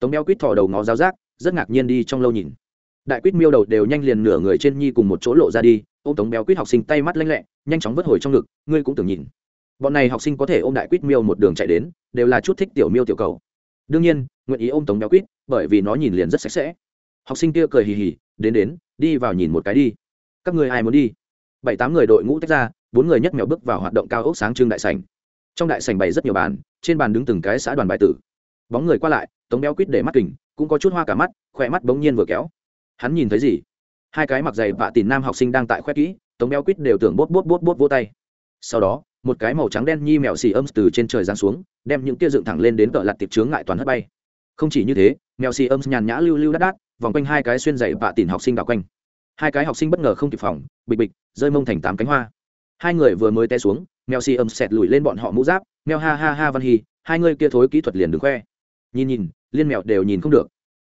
Tống béo quýt thò đầu ngó giáo giác, rất ngạc nhiên đi trong lâu nhìn. Đại quýt miêu đầu đều nhanh liền nửa người trên nhi cùng một chỗ lộ ra đi ô m tống béo quýt học sinh tay mắt lanh lẹ, nhanh chóng vớt hồi trong ngực, ngươi cũng tưởng nhìn. Bọn này học sinh có thể ôm đại quýt miêu một đường chạy đến, đều là chút thích tiểu miêu tiểu cầu. Đương nhiên, nguyện ý ôm tống béo quýt, bởi vì nó nhìn liền rất sạch sẽ. Học sinh kia cười hì hì, đến đến, đi vào nhìn một cái đi. Các người ai muốn đi? Bảy tám người đội ngũ tách ra, bốn người nhất mèo bước vào hoạt động cao ốc sáng trưng đại sảnh trong đại sảnh bày rất nhiều bàn, trên bàn đứng từng cái xã đoàn bài tử. Bóng người qua lại, tống béo quýt để mắt kình, cũng có chút hoa cả mắt, khỏe mắt bỗng nhiên vừa kéo. Hắn nhìn thấy gì? Hai cái mặc giày vạ tìm nam học sinh đang tại khoe kỹ, tống béo quýt đều tưởng bốt bốt bốt bốt vô tay. Sau đó, một cái màu trắng đen nhi mèo xì âm từ trên trời giáng xuống, đem những tia dựng thẳng lên đến cỡ lặt tiệp chướng ngại toàn hất bay. Không chỉ như thế, mèo xì âm nhàn nhã lưu lưu đắt đắt vòng quanh hai cái xuyên giày vạ tìm học sinh đảo quanh. Hai cái học sinh bất ngờ không kịp phòng, bịch bịch, rơi mông thành tám cánh hoa hai người vừa mới té xuống, mèo xì âm sẹt lùi lên bọn họ mũ giáp, mèo ha ha ha văn hy, hai người kia thối kỹ thuật liền đứng khoe. Nhìn nhìn, liên mèo đều nhìn không được.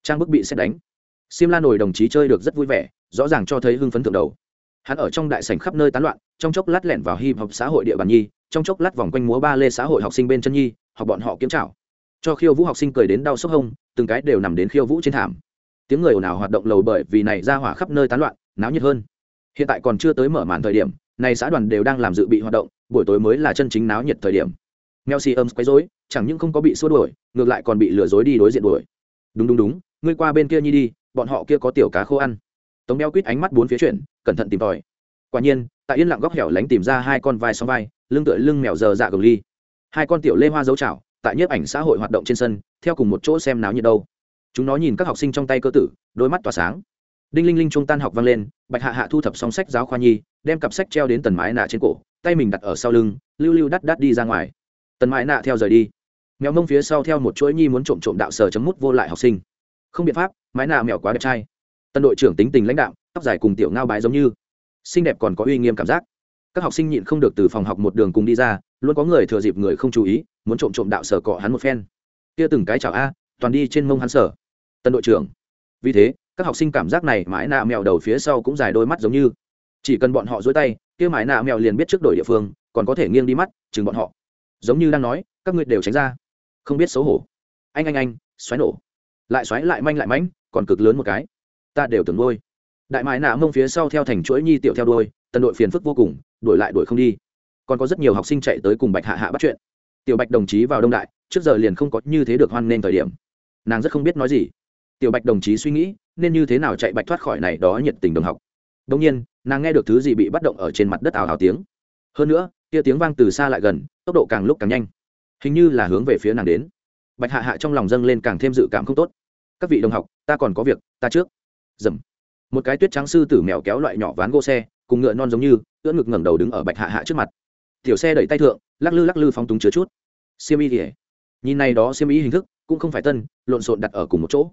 Trang bức bị xét đánh. Sim la nổi đồng chí chơi được rất vui vẻ, rõ ràng cho thấy hưng phấn thượng đầu. Hắn ở trong đại sảnh khắp nơi tán loạn, trong chốc lát lẻn vào hip hop xã hội địa bàn nhi, trong chốc lát vòng quanh múa ba lê xã hội học sinh bên chân nhi, học bọn họ kiếm trảo. Cho khiêu vũ học sinh cười đến đau sốc hông, từng cái đều nằm đến khiêu vũ trên thảm. Tiếng người ồn ào hoạt động lầu bởi vì này ra hỏa khắp nơi tán loạn, náo nhiệt hơn. Hiện tại còn chưa tới mở màn thời điểm này xã đoàn đều đang làm dự bị hoạt động buổi tối mới là chân chính náo nhiệt thời điểm Melsi âm quấy rối, chẳng những không có bị xua đuổi, ngược lại còn bị lừa dối đi đối diện đuổi. Đúng đúng đúng, ngươi qua bên kia nhi đi, bọn họ kia có tiểu cá khô ăn. Tống Béo quýt ánh mắt bốn phía chuyển, cẩn thận tìm tòi. Quả nhiên, tại yên lặng góc hẻo lánh tìm ra hai con vai sóng vai, lưng tựa lưng mèo giờ dạ gồng ly. Hai con tiểu lê hoa dấu chảo, tại nhiếp ảnh xã hội hoạt động trên sân, theo cùng một chỗ xem náo nhiệt đâu. Chúng nó nhìn các học sinh trong tay cơ tử, đôi mắt tỏa sáng. Đinh linh linh trung tan học vang lên, Bạch Hạ Hạ thu thập xong sách giáo khoa nhi, đem cặp sách treo đến tần mái nạ trên cổ, tay mình đặt ở sau lưng, lưu lưu đắt đắt đi ra ngoài. Tần mái nạ theo rời đi. Mèo mông phía sau theo một chuỗi nhi muốn trộm trộm đạo sở chấm mút vô lại học sinh. Không biện pháp mái nạ mèo quá đẹp trai. Tân đội trưởng tính tình lãnh đạo tóc dài cùng tiểu ngao bái giống như. Xinh đẹp còn có uy nghiêm cảm giác. Các học sinh nhịn không được từ phòng học một đường cùng đi ra luôn có người thừa dịp người không chú ý muốn trộm trộm đạo sở cọ hắn một phen. Kia từng cái chào a toàn đi trên mông hắn sở. Tân đội trưởng. Vì thế các học sinh cảm giác này mãi nạ mèo đầu phía sau cũng dài đôi mắt giống như. Chỉ cần bọn họ dối tay, kia mãi nạ mèo liền biết trước đổi địa phương, còn có thể nghiêng đi mắt, chừng bọn họ. Giống như đang nói, các ngươi đều tránh ra. Không biết xấu hổ. Anh anh anh, xoáy nổ. Lại xoáy lại manh lại mánh còn cực lớn một cái. Ta đều tưởng đôi đại mãi nạ mông phía sau theo thành chuỗi nhi tiểu theo đôi tần đội phiền phức vô cùng, đuổi lại đuổi không đi. Còn có rất nhiều học sinh chạy tới cùng bạch hạ hạ bắt chuyện. Tiểu bạch đồng chí vào đông đại, trước giờ liền không có như thế được hoan nên thời điểm. Nàng rất không biết nói gì. Tiểu bạch đồng chí suy nghĩ nên như thế nào chạy bạch thoát khỏi này đó nhiệt tình đồng học? Đông nhiên, nàng nghe được thứ gì bị bắt động ở trên mặt đất ảo ào tiếng. Hơn nữa, kia tiếng vang từ xa lại gần, tốc độ càng lúc càng nhanh. Hình như là hướng về phía nàng đến. Bạch hạ hạ trong lòng dâng lên càng thêm dự cảm không tốt. Các vị đồng học, ta còn có việc, ta trước. Dầm. Một cái tuyết trắng sư tử mèo kéo loại nhỏ ván gỗ xe, cùng ngựa non giống như, ưỡn ngực ngẩng đầu đứng ở bạch hạ hạ trước mặt. Tiểu xe đẩy tay thượng, lắc lư lắc lư phóng túng chứa chút. Siêm y kỉa nhìn này đó siêm y hình thức, cũng không phải tân, lộn xộn đặt ở cùng một chỗ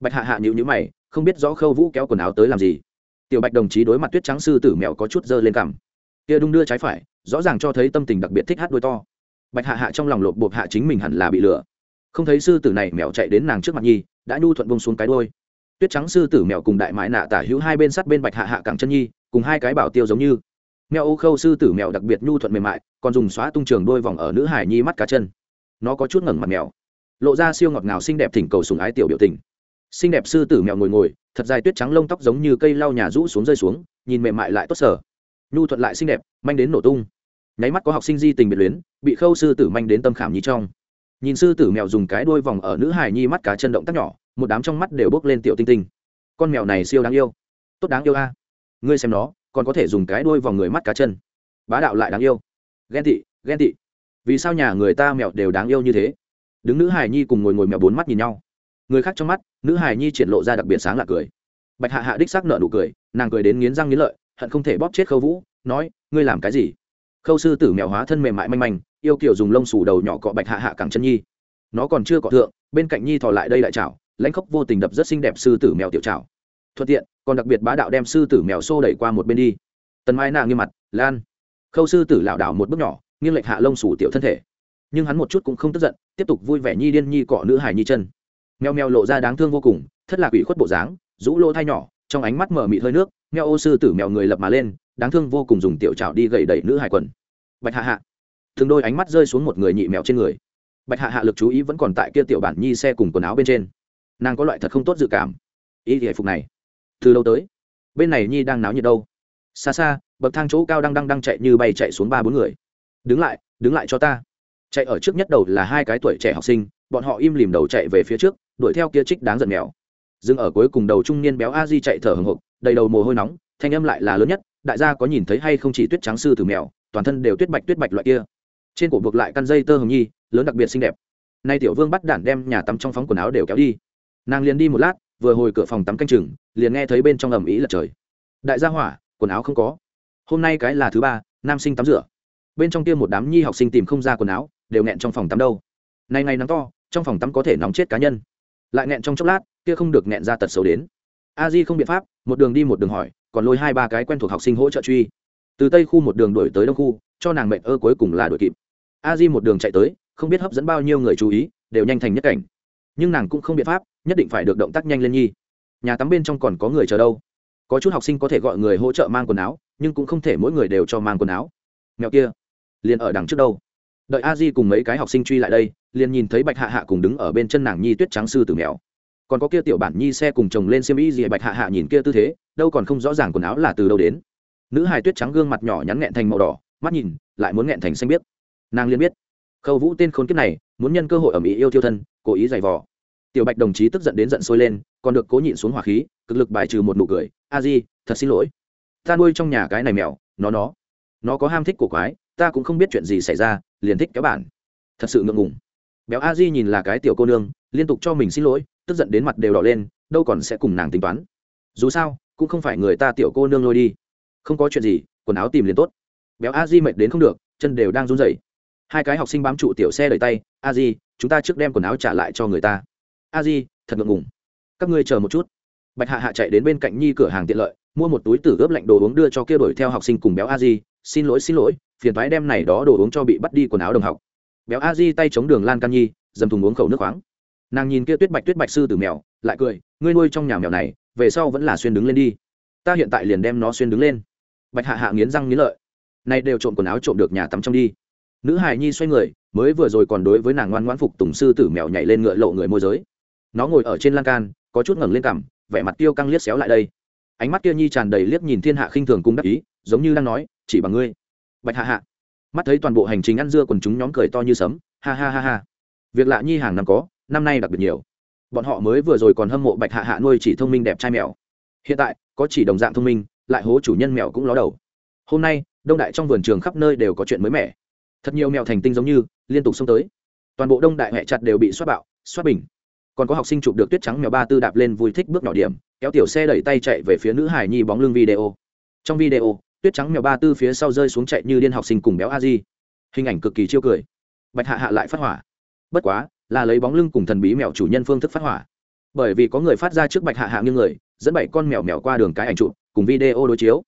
bạch hạ hạ nhịu nhữ mày, không biết rõ khâu vũ kéo quần áo tới làm gì. Tiểu bạch đồng chí đối mặt tuyết trắng sư tử mèo có chút dơ lên cằm. Kia đung đưa trái phải, rõ ràng cho thấy tâm tình đặc biệt thích hát đôi to. Bạch hạ hạ trong lòng lột bột hạ chính mình hẳn là bị lừa. Không thấy sư tử này mèo chạy đến nàng trước mặt nhi, đã nhu thuận bông xuống cái đôi tuyết trắng sư tử mèo cùng đại mãi nạ tả hữu hai bên sát bên bạch hạ hạ cẳng chân nhi, cùng hai cái bảo tiêu giống như. Mèo ô khâu sư tử mèo đặc biệt nhu thuận mềm mại, còn dùng xóa tung trường đôi vòng ở nữ hải nhi mắt cá chân. Nó có chút ngẩng mặt mèo. Lộ ra siêu ngọt ngào xinh đẹp thỉnh cầu sùng ái tiểu biểu tình xinh đẹp sư tử mèo ngồi ngồi, thật dài tuyết trắng lông tóc giống như cây lau nhà rũ xuống rơi xuống, nhìn mềm mại lại tốt sở. Nhu thuận lại xinh đẹp, manh đến nổ tung. Nháy mắt có học sinh di tình biệt luyến, bị khâu sư tử manh đến tâm khảm nhi trong. Nhìn sư tử mèo dùng cái đuôi vòng ở nữ hài nhi mắt cá chân động tác nhỏ, một đám trong mắt đều bước lên tiểu tinh tinh. Con mèo này siêu đáng yêu. Tốt đáng yêu a. Ngươi xem nó, còn có thể dùng cái đuôi vòng người mắt cá chân. Bá đạo lại đáng yêu. Ghen tị ghen tị. Vì sao nhà người ta mèo đều đáng yêu như thế? Đứng nữ hải nhi cùng ngồi ngồi mèo bốn mắt nhìn nhau. Người khác trong mắt nữ hài nhi triển lộ ra đặc biệt sáng lạc cười. Bạch hạ hạ đích xác nợ nụ cười, nàng cười đến nghiến răng nghiến lợi, hận không thể bóp chết khâu vũ, nói, ngươi làm cái gì? Khâu sư tử mèo hóa thân mềm mại manh manh, yêu kiểu dùng lông xù đầu nhỏ cọ bạch hạ hạ cẳng chân nhi. Nó còn chưa cọ thượng, bên cạnh nhi thò lại đây lại chảo, lãnh khốc vô tình đập rất xinh đẹp sư tử mèo tiểu chảo. Thuận tiện, còn đặc biệt bá đạo đem sư tử mèo xô đẩy qua một bên đi. Tần mai nàng nghiêm mặt, lan. Khâu sư tử lảo đảo một bước nhỏ, nghiêng lệch hạ lông xù tiểu thân thể. Nhưng hắn một chút cũng không tức giận, tiếp tục vui vẻ nhi điên nhi cọ nữ hải nhi chân mèo mèo lộ ra đáng thương vô cùng, thất lạc ủy khuất bộ dáng, rũ lỗ thai nhỏ, trong ánh mắt mở mịt hơi nước mèo ô sư tử mèo người lập mà lên, đáng thương vô cùng dùng tiểu trào đi gậy đẩy nữ hải quần. Bạch hạ hạ thường đôi ánh mắt rơi xuống một người nhị mèo trên người. Bạch hạ hạ lực chú ý vẫn còn tại kia tiểu bản nhi xe cùng quần áo bên trên. Nàng có loại thật không tốt dự cảm. Ý thì phục này, từ lâu tới, bên này nhi đang náo nhiệt đâu? Xa xa, bậc thang chỗ cao đang đang đang chạy như bay chạy xuống ba bốn người. Đứng lại đứng lại cho ta. Chạy ở trước nhất đầu là hai cái tuổi trẻ học sinh bọn họ im lìm đầu chạy về phía trước, đuổi theo kia trích đáng giận mèo. Dừng ở cuối cùng đầu trung niên béo a di chạy thở hồng hộc, đầy đầu mồ hôi nóng, thanh âm lại là lớn nhất, đại gia có nhìn thấy hay không chỉ tuyết trắng sư từ mèo, toàn thân đều tuyết bạch tuyết bạch loại kia. Trên cổ buộc lại căn dây tơ hồng nhi, lớn đặc biệt xinh đẹp. Nay tiểu vương bắt đản đem nhà tắm trong phóng quần áo đều kéo đi. Nàng liền đi một lát, vừa hồi cửa phòng tắm canh chừng, liền nghe thấy bên trong ầm ĩ lật trời. Đại gia hỏa, quần áo không có. Hôm nay cái là thứ ba, nam sinh tắm rửa. Bên trong kia một đám nhi học sinh tìm không ra quần áo, đều nghẹn trong phòng tắm đâu. Nay ngày nắng to trong phòng tắm có thể nóng chết cá nhân. Lại nghẹn trong chốc lát, kia không được nghẹn ra tật xấu đến. A di không biện pháp, một đường đi một đường hỏi, còn lôi hai ba cái quen thuộc học sinh hỗ trợ truy. Từ tây khu một đường đổi tới đông khu, cho nàng mệnh ơ cuối cùng là đuổi kịp. A di một đường chạy tới, không biết hấp dẫn bao nhiêu người chú ý, đều nhanh thành nhất cảnh. Nhưng nàng cũng không biện pháp, nhất định phải được động tác nhanh lên nhi. Nhà tắm bên trong còn có người chờ đâu? Có chút học sinh có thể gọi người hỗ trợ mang quần áo, nhưng cũng không thể mỗi người đều cho mang quần áo. Mẹo kia, liền ở đằng trước đâu? Đợi a di cùng mấy cái học sinh truy lại đây, liền nhìn thấy bạch hạ hạ cùng đứng ở bên chân nàng nhi tuyết trắng sư tử mèo. Còn có kia tiểu bản nhi xe cùng chồng lên xiêm y gì bạch hạ hạ nhìn kia tư thế, đâu còn không rõ ràng quần áo là từ đâu đến. Nữ hài tuyết trắng gương mặt nhỏ nhắn nghẹn thành màu đỏ, mắt nhìn, lại muốn nghẹn thành xanh biếc. Nàng liền biết, khâu vũ tên khốn kiếp này, muốn nhân cơ hội ở mỹ yêu thiêu thân, cố ý giày vò. Tiểu bạch đồng chí tức giận đến giận sôi lên, còn được cố nhịn xuống hỏa khí, cực lực bài trừ một nụ cười, a di, thật xin lỗi. Ta nuôi trong nhà cái này mèo, nó nó nó có ham thích của quái, ta cũng không biết chuyện gì xảy ra liền thích kéo bản. Thật sự ngượng ngùng. Béo a di nhìn là cái tiểu cô nương, liên tục cho mình xin lỗi, tức giận đến mặt đều đỏ lên, đâu còn sẽ cùng nàng tính toán. Dù sao, cũng không phải người ta tiểu cô nương lôi đi. Không có chuyện gì, quần áo tìm liền tốt. Béo a di mệt đến không được, chân đều đang run rẩy. Hai cái học sinh bám trụ tiểu xe đẩy tay, a di, chúng ta trước đem quần áo trả lại cho người ta. A di, thật ngượng ngùng. Các ngươi chờ một chút. Bạch hạ hạ chạy đến bên cạnh nhi cửa hàng tiện lợi, mua một túi tử ướp lạnh đồ uống đưa cho kia đổi theo học sinh cùng béo a di xin lỗi xin lỗi, phiền thoái đem này đó đồ uống cho bị bắt đi quần áo đồng học. Béo a di tay chống đường lan can nhi, dầm thùng uống khẩu nước khoáng. Nàng nhìn kia tuyết bạch tuyết bạch sư tử mèo, lại cười, ngươi nuôi trong nhà mèo này, về sau vẫn là xuyên đứng lên đi. Ta hiện tại liền đem nó xuyên đứng lên. Bạch hạ hạ nghiến răng nghiến lợi. Nay đều trộm quần áo trộm được nhà tắm trong đi. Nữ hài nhi xoay người, mới vừa rồi còn đối với nàng ngoan ngoãn phục tùng sư tử mèo nhảy lên ngựa lộ người môi giới. Nó ngồi ở trên lan can, có chút ngẩng lên cằm, vẻ mặt tiêu căng liếc xéo lại đây. Ánh mắt kia nhi tràn đầy liếc nhìn thiên hạ khinh thường cung đắc ý, giống như đang nói chỉ bằng ngươi. Bạch hạ hạ. Mắt thấy toàn bộ hành trình ăn dưa quần chúng nhóm cười to như sấm, ha ha ha ha. Việc lạ nhi hàng năm có, năm nay đặc biệt nhiều. Bọn họ mới vừa rồi còn hâm mộ bạch hạ hạ nuôi chỉ thông minh đẹp trai mèo. Hiện tại, có chỉ đồng dạng thông minh, lại hố chủ nhân mèo cũng ló đầu. Hôm nay, đông đại trong vườn trường khắp nơi đều có chuyện mới mẻ. Thật nhiều mèo thành tinh giống như, liên tục xông tới. Toàn bộ đông đại hẹ chặt đều bị xoát bạo, xoát bình. Còn có học sinh chụp được tuyết trắng mèo ba tư đạp lên vui thích bước nhỏ điểm, kéo tiểu xe đẩy tay chạy về phía nữ hải nhi bóng lưng video. Trong video tuyết trắng mèo ba tư phía sau rơi xuống chạy như điên học sinh cùng béo a di. Hình ảnh cực kỳ chiêu cười. Bạch hạ hạ lại phát hỏa. Bất quá, là lấy bóng lưng cùng thần bí mèo chủ nhân phương thức phát hỏa. Bởi vì có người phát ra trước bạch hạ hạ như người, dẫn bảy con mèo mèo qua đường cái ảnh trụ cùng video đối chiếu.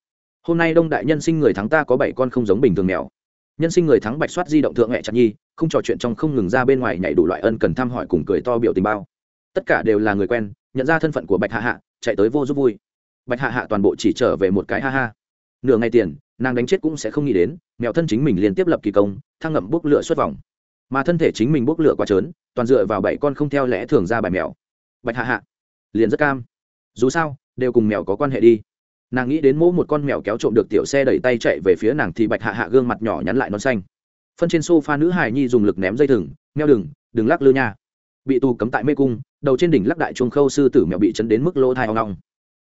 Hôm nay đông đại nhân sinh người thắng ta có bảy con không giống bình thường mèo. Nhân sinh người thắng bạch soát di động thượng hẹ chặt nhi, không trò chuyện trong không ngừng ra bên ngoài nhảy đủ loại ân cần thăm hỏi cùng cười to biểu tình bao. Tất cả đều là người quen, nhận ra thân phận của bạch hạ hạ, chạy tới vô giúp vui. Bạch hạ hạ toàn bộ chỉ trở về một cái ha ha nửa ngày tiền, nàng đánh chết cũng sẽ không nghĩ đến, mèo thân chính mình liên tiếp lập kỳ công, thăng ngậm bốc lửa xuất vòng. Mà thân thể chính mình bốc lửa quá trớn, toàn dựa vào bảy con không theo lẽ thường ra bài mèo. Bạch hạ hạ, liền rất cam. Dù sao, đều cùng mèo có quan hệ đi. Nàng nghĩ đến mỗi một con mèo kéo trộm được tiểu xe đẩy tay chạy về phía nàng thì bạch hạ hạ gương mặt nhỏ nhắn lại non xanh. Phân trên s o f a nữ hài nhi dùng lực ném dây thừng meo đừng đừng lắc lư nha. Bị tù cấm tại mê cung, đầu trên đỉnh lắc đại chuông khâu sư tử mèo bị chấn đến mức lỗ thai hoang long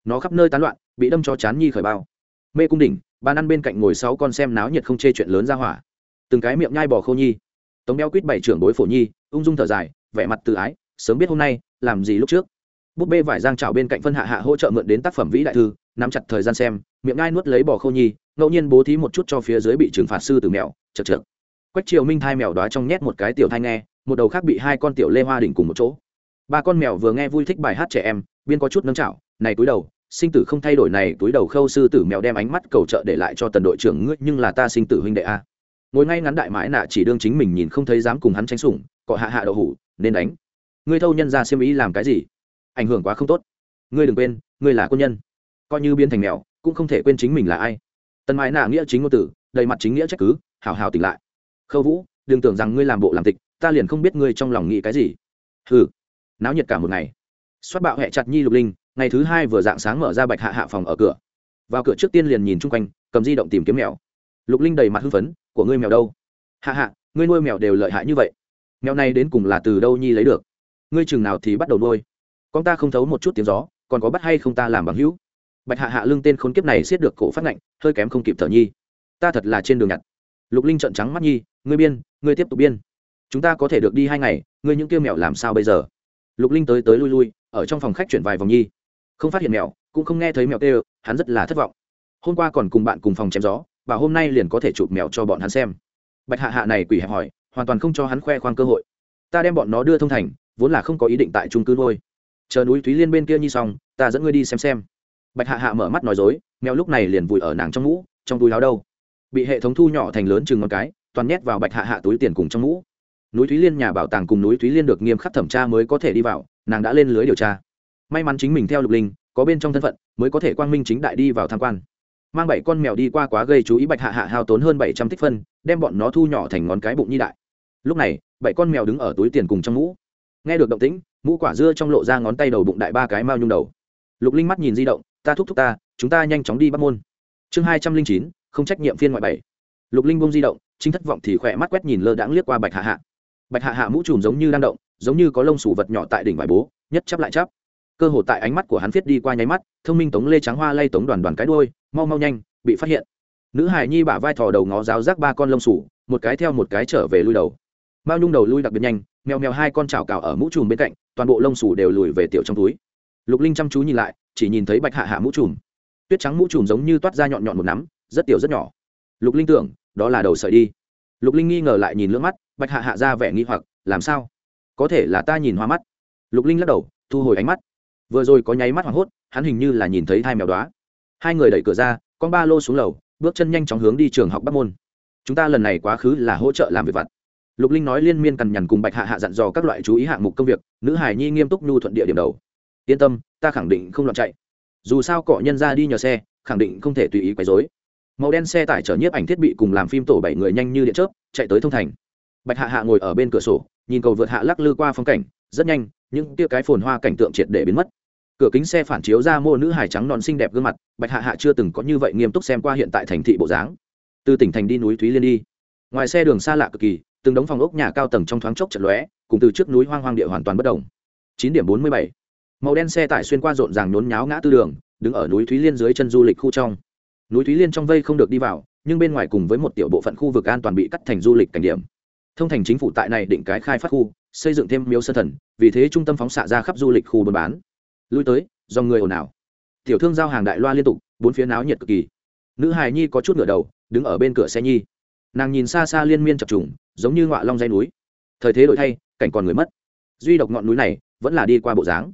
nó khắp nơi tán loạn, bị đâm cho chán nhi khởi bao mê cung đỉnh, bàn ăn bên cạnh ngồi sáu con xem náo nhiệt không chê chuyện lớn ra hỏa. Từng cái miệng nhai bò khô nhi. Tống béo quýt bảy trưởng bối phổ nhi, ung dung thở dài, vẻ mặt tự ái, sớm biết hôm nay, làm gì lúc trước. Búp bê vải giang trào bên cạnh phân hạ hạ hỗ trợ mượn đến tác phẩm vĩ đại thư, nắm chặt thời gian xem, miệng ngai nuốt lấy bò khô nhi, ngẫu nhiên bố thí một chút cho phía dưới bị trừng phạt sư từ mèo, chật chật. Quách triều minh thai mèo đoá trong nhét một cái tiểu thai nghe, một đầu khác bị hai con tiểu lê hoa đỉnh cùng một chỗ. Ba con mèo vừa nghe vui thích bài hát trẻ em, biên có chút nâng chảo, này túi đầu sinh tử không thay đổi này, túi đầu khâu sư tử mèo đem ánh mắt cầu trợ để lại cho tần đội trưởng ngươi, nhưng là ta sinh tử huynh đệ a. Ngồi ngay ngắn đại mãi nạ chỉ đương chính mình nhìn không thấy dám cùng hắn tranh sủng, cọ hạ hạ đậu hủ, nên đánh. Ngươi thâu nhân ra xiêm ý làm cái gì? Ảnh hưởng quá không tốt. Ngươi đừng quên, ngươi là quân nhân. Coi như biến thành mèo, cũng không thể quên chính mình là ai. Tần mãi nạ nghĩa chính ngôn tử, đầy mặt chính nghĩa trách cứ, hào hào tỉnh lại. Khâu vũ, đừng tưởng rằng ngươi làm bộ làm tịch, ta liền không biết ngươi trong lòng nghĩ cái gì. Hừ, náo nhiệt cả một ngày. Xoát bạo hẹ chặt nhi lục linh ngày thứ hai vừa dạng sáng mở ra bạch hạ hạ phòng ở cửa. Vào cửa trước tiên liền nhìn chung quanh, cầm di động tìm kiếm mèo. Lục linh đầy mặt hưng phấn, của ngươi mèo đâu? Hạ hạ, ngươi nuôi mèo đều lợi hại như vậy. Mèo này đến cùng là từ đâu nhi lấy được? Ngươi chừng nào thì bắt đầu nuôi. Con ta không thấu một chút tiếng gió, còn có bắt hay không ta làm bằng hữu? Bạch hạ hạ lưng tên khốn kiếp này siết được cổ phát ngạnh, hơi kém không kịp thở nhi. Ta thật là trên đường nhặt. Lục linh trợn trắng mắt nhi, ngươi biên, ngươi tiếp tục biên. Chúng ta có thể được đi hai ngày, ngươi những kia mèo làm sao bây giờ? Lục linh tới tới lui lui, ở trong phòng khách chuyển vài vòng nhi không phát hiện mèo, cũng không nghe thấy mèo kêu, hắn rất là thất vọng. Hôm qua còn cùng bạn cùng phòng chém gió, và hôm nay liền có thể chụp mèo cho bọn hắn xem. Bạch hạ hạ này quỷ hẹp hỏi, hoàn toàn không cho hắn khoe khoang cơ hội. Ta đem bọn nó đưa thông thành, vốn là không có ý định tại trung cư nuôi. Chờ núi thúy liên bên kia như xong, ta dẫn ngươi đi xem xem. Bạch hạ hạ mở mắt nói dối, mèo lúc này liền vùi ở nàng trong mũ, trong túi láo đâu. Bị hệ thống thu nhỏ thành lớn chừng ngón cái, toàn nhét vào bạch hạ hạ túi tiền cùng trong mũ. Núi thúy liên nhà bảo tàng cùng núi thúy liên được nghiêm khắc thẩm tra mới có thể đi vào, nàng đã lên lưới điều tra may mắn chính mình theo lục linh, có bên trong thân phận, mới có thể quang minh chính đại đi vào tham quan. Mang bảy con mèo đi qua quá gây chú ý bạch hạ hạ hao tốn hơn bảy trăm tích phân, đem bọn nó thu nhỏ thành ngón cái bụng nhi đại. Lúc này, bảy con mèo đứng ở túi tiền cùng trong mũ. Nghe được động tĩnh, mũ quả dưa trong lộ ra ngón tay đầu bụng đại ba cái mao nhung đầu. Lục linh mắt nhìn di động, ta thúc thúc ta, chúng ta nhanh chóng đi bắt môn. Chương hai trăm linh chín, không trách nhiệm phiên ngoại bảy. Lục linh bông di động, chính thất vọng thì khỏe mắt quét nhìn lơ đãng liếc qua bạch hạ hạ. Bạch hạ hạ mũ trùm giống như đang động, giống như có lông sủ vật nhỏ tại đỉnh vải bố, nhất chấp lại chấp cơ hồ tại ánh mắt của hắn viết đi qua nháy mắt, thông minh tống lê trắng hoa lay tống đoàn đoàn cái đôi mau mau nhanh, bị phát hiện. Nữ hải nhi bả vai thò đầu ngó giáo rác ba con lông sủ, một cái theo một cái trở về lui đầu. Mao nhung đầu lui đặc biệt nhanh, mèo mèo hai con chảo cào ở mũ trùm bên cạnh, toàn bộ lông sủ đều lùi về tiểu trong túi. Lục linh chăm chú nhìn lại, chỉ nhìn thấy bạch hạ hạ mũ trùm. Tuyết trắng mũ trùm giống như toát ra nhọn nhọn một nắm, rất tiểu rất nhỏ. Lục linh tưởng, đó là đầu sợi đi. Lục linh nghi ngờ lại nhìn lưỡng mắt, bạch hạ hạ ra vẻ nghi hoặc, làm sao? Có thể là ta nhìn hoa mắt? Lục linh lắc đầu, thu hồi ánh mắt vừa rồi có nháy mắt hoảng hốt, hắn hình như là nhìn thấy hai mèo đoá hai người đẩy cửa ra, con ba lô xuống lầu, bước chân nhanh chóng hướng đi trường học bắc môn. Chúng ta lần này quá khứ là hỗ trợ làm việc vặt. Lục linh nói liên miên cằn nhằn cùng bạch hạ hạ dặn dò các loại chú ý hạng mục công việc, nữ hải nhi nghiêm túc nhu thuận địa điểm đầu. Yên tâm, ta khẳng định không loạn chạy. Dù sao cọ nhân ra đi nhờ xe, khẳng định không thể tùy ý quấy dối màu đen xe tải chở nhiếp ảnh thiết bị cùng làm phim tổ bảy người nhanh như điện chớp, chạy tới thông thành bạch hạ hạ ngồi ở bên cửa sổ, nhìn cầu vượt hạ lắc lư qua phong cảnh, rất nhanh, những tia cái phồn hoa cảnh tượng triệt để biến mất. Cửa kính xe phản chiếu ra mô nữ hải trắng non xinh đẹp gương mặt, bạch hạ hạ chưa từng có như vậy nghiêm túc xem qua hiện tại thành thị bộ dáng. Từ tỉnh thành đi núi thúy liên đi. Ngoài xe đường xa lạ cực kỳ, từng đống phòng ốc nhà cao tầng trong thoáng chốc chật lóe, cùng từ trước núi hoang hoang địa hoàn toàn bất đồng. Chín điểm bốn mươi bảy. Màu đen xe tải xuyên qua rộn ràng nhốn nháo ngã tư đường, đứng ở núi thúy liên dưới chân du lịch khu trong. Núi thúy liên trong vây không được đi vào, nhưng bên ngoài cùng với một tiểu bộ phận khu vực an toàn bị cắt thành du lịch cảnh điểm thông thành chính phủ tại này định cái khai phát khu, xây dựng thêm miếu sơ thần, vì thế trung tâm phóng xạ ra khắp du lịch khu buôn bán. Lui tới do người ồn ào. Tiểu thương giao hàng đại loa liên tục, bốn phía náo nhiệt cực kỳ. Nữ hài nhi có chút ngựa đầu, đứng ở bên cửa xe nhi. Nàng nhìn xa xa liên miên chập trùng, giống như ngọa long dây núi. Thời thế đổi thay, cảnh còn người mất. Duy độc ngọn núi này, vẫn là đi qua bộ dáng.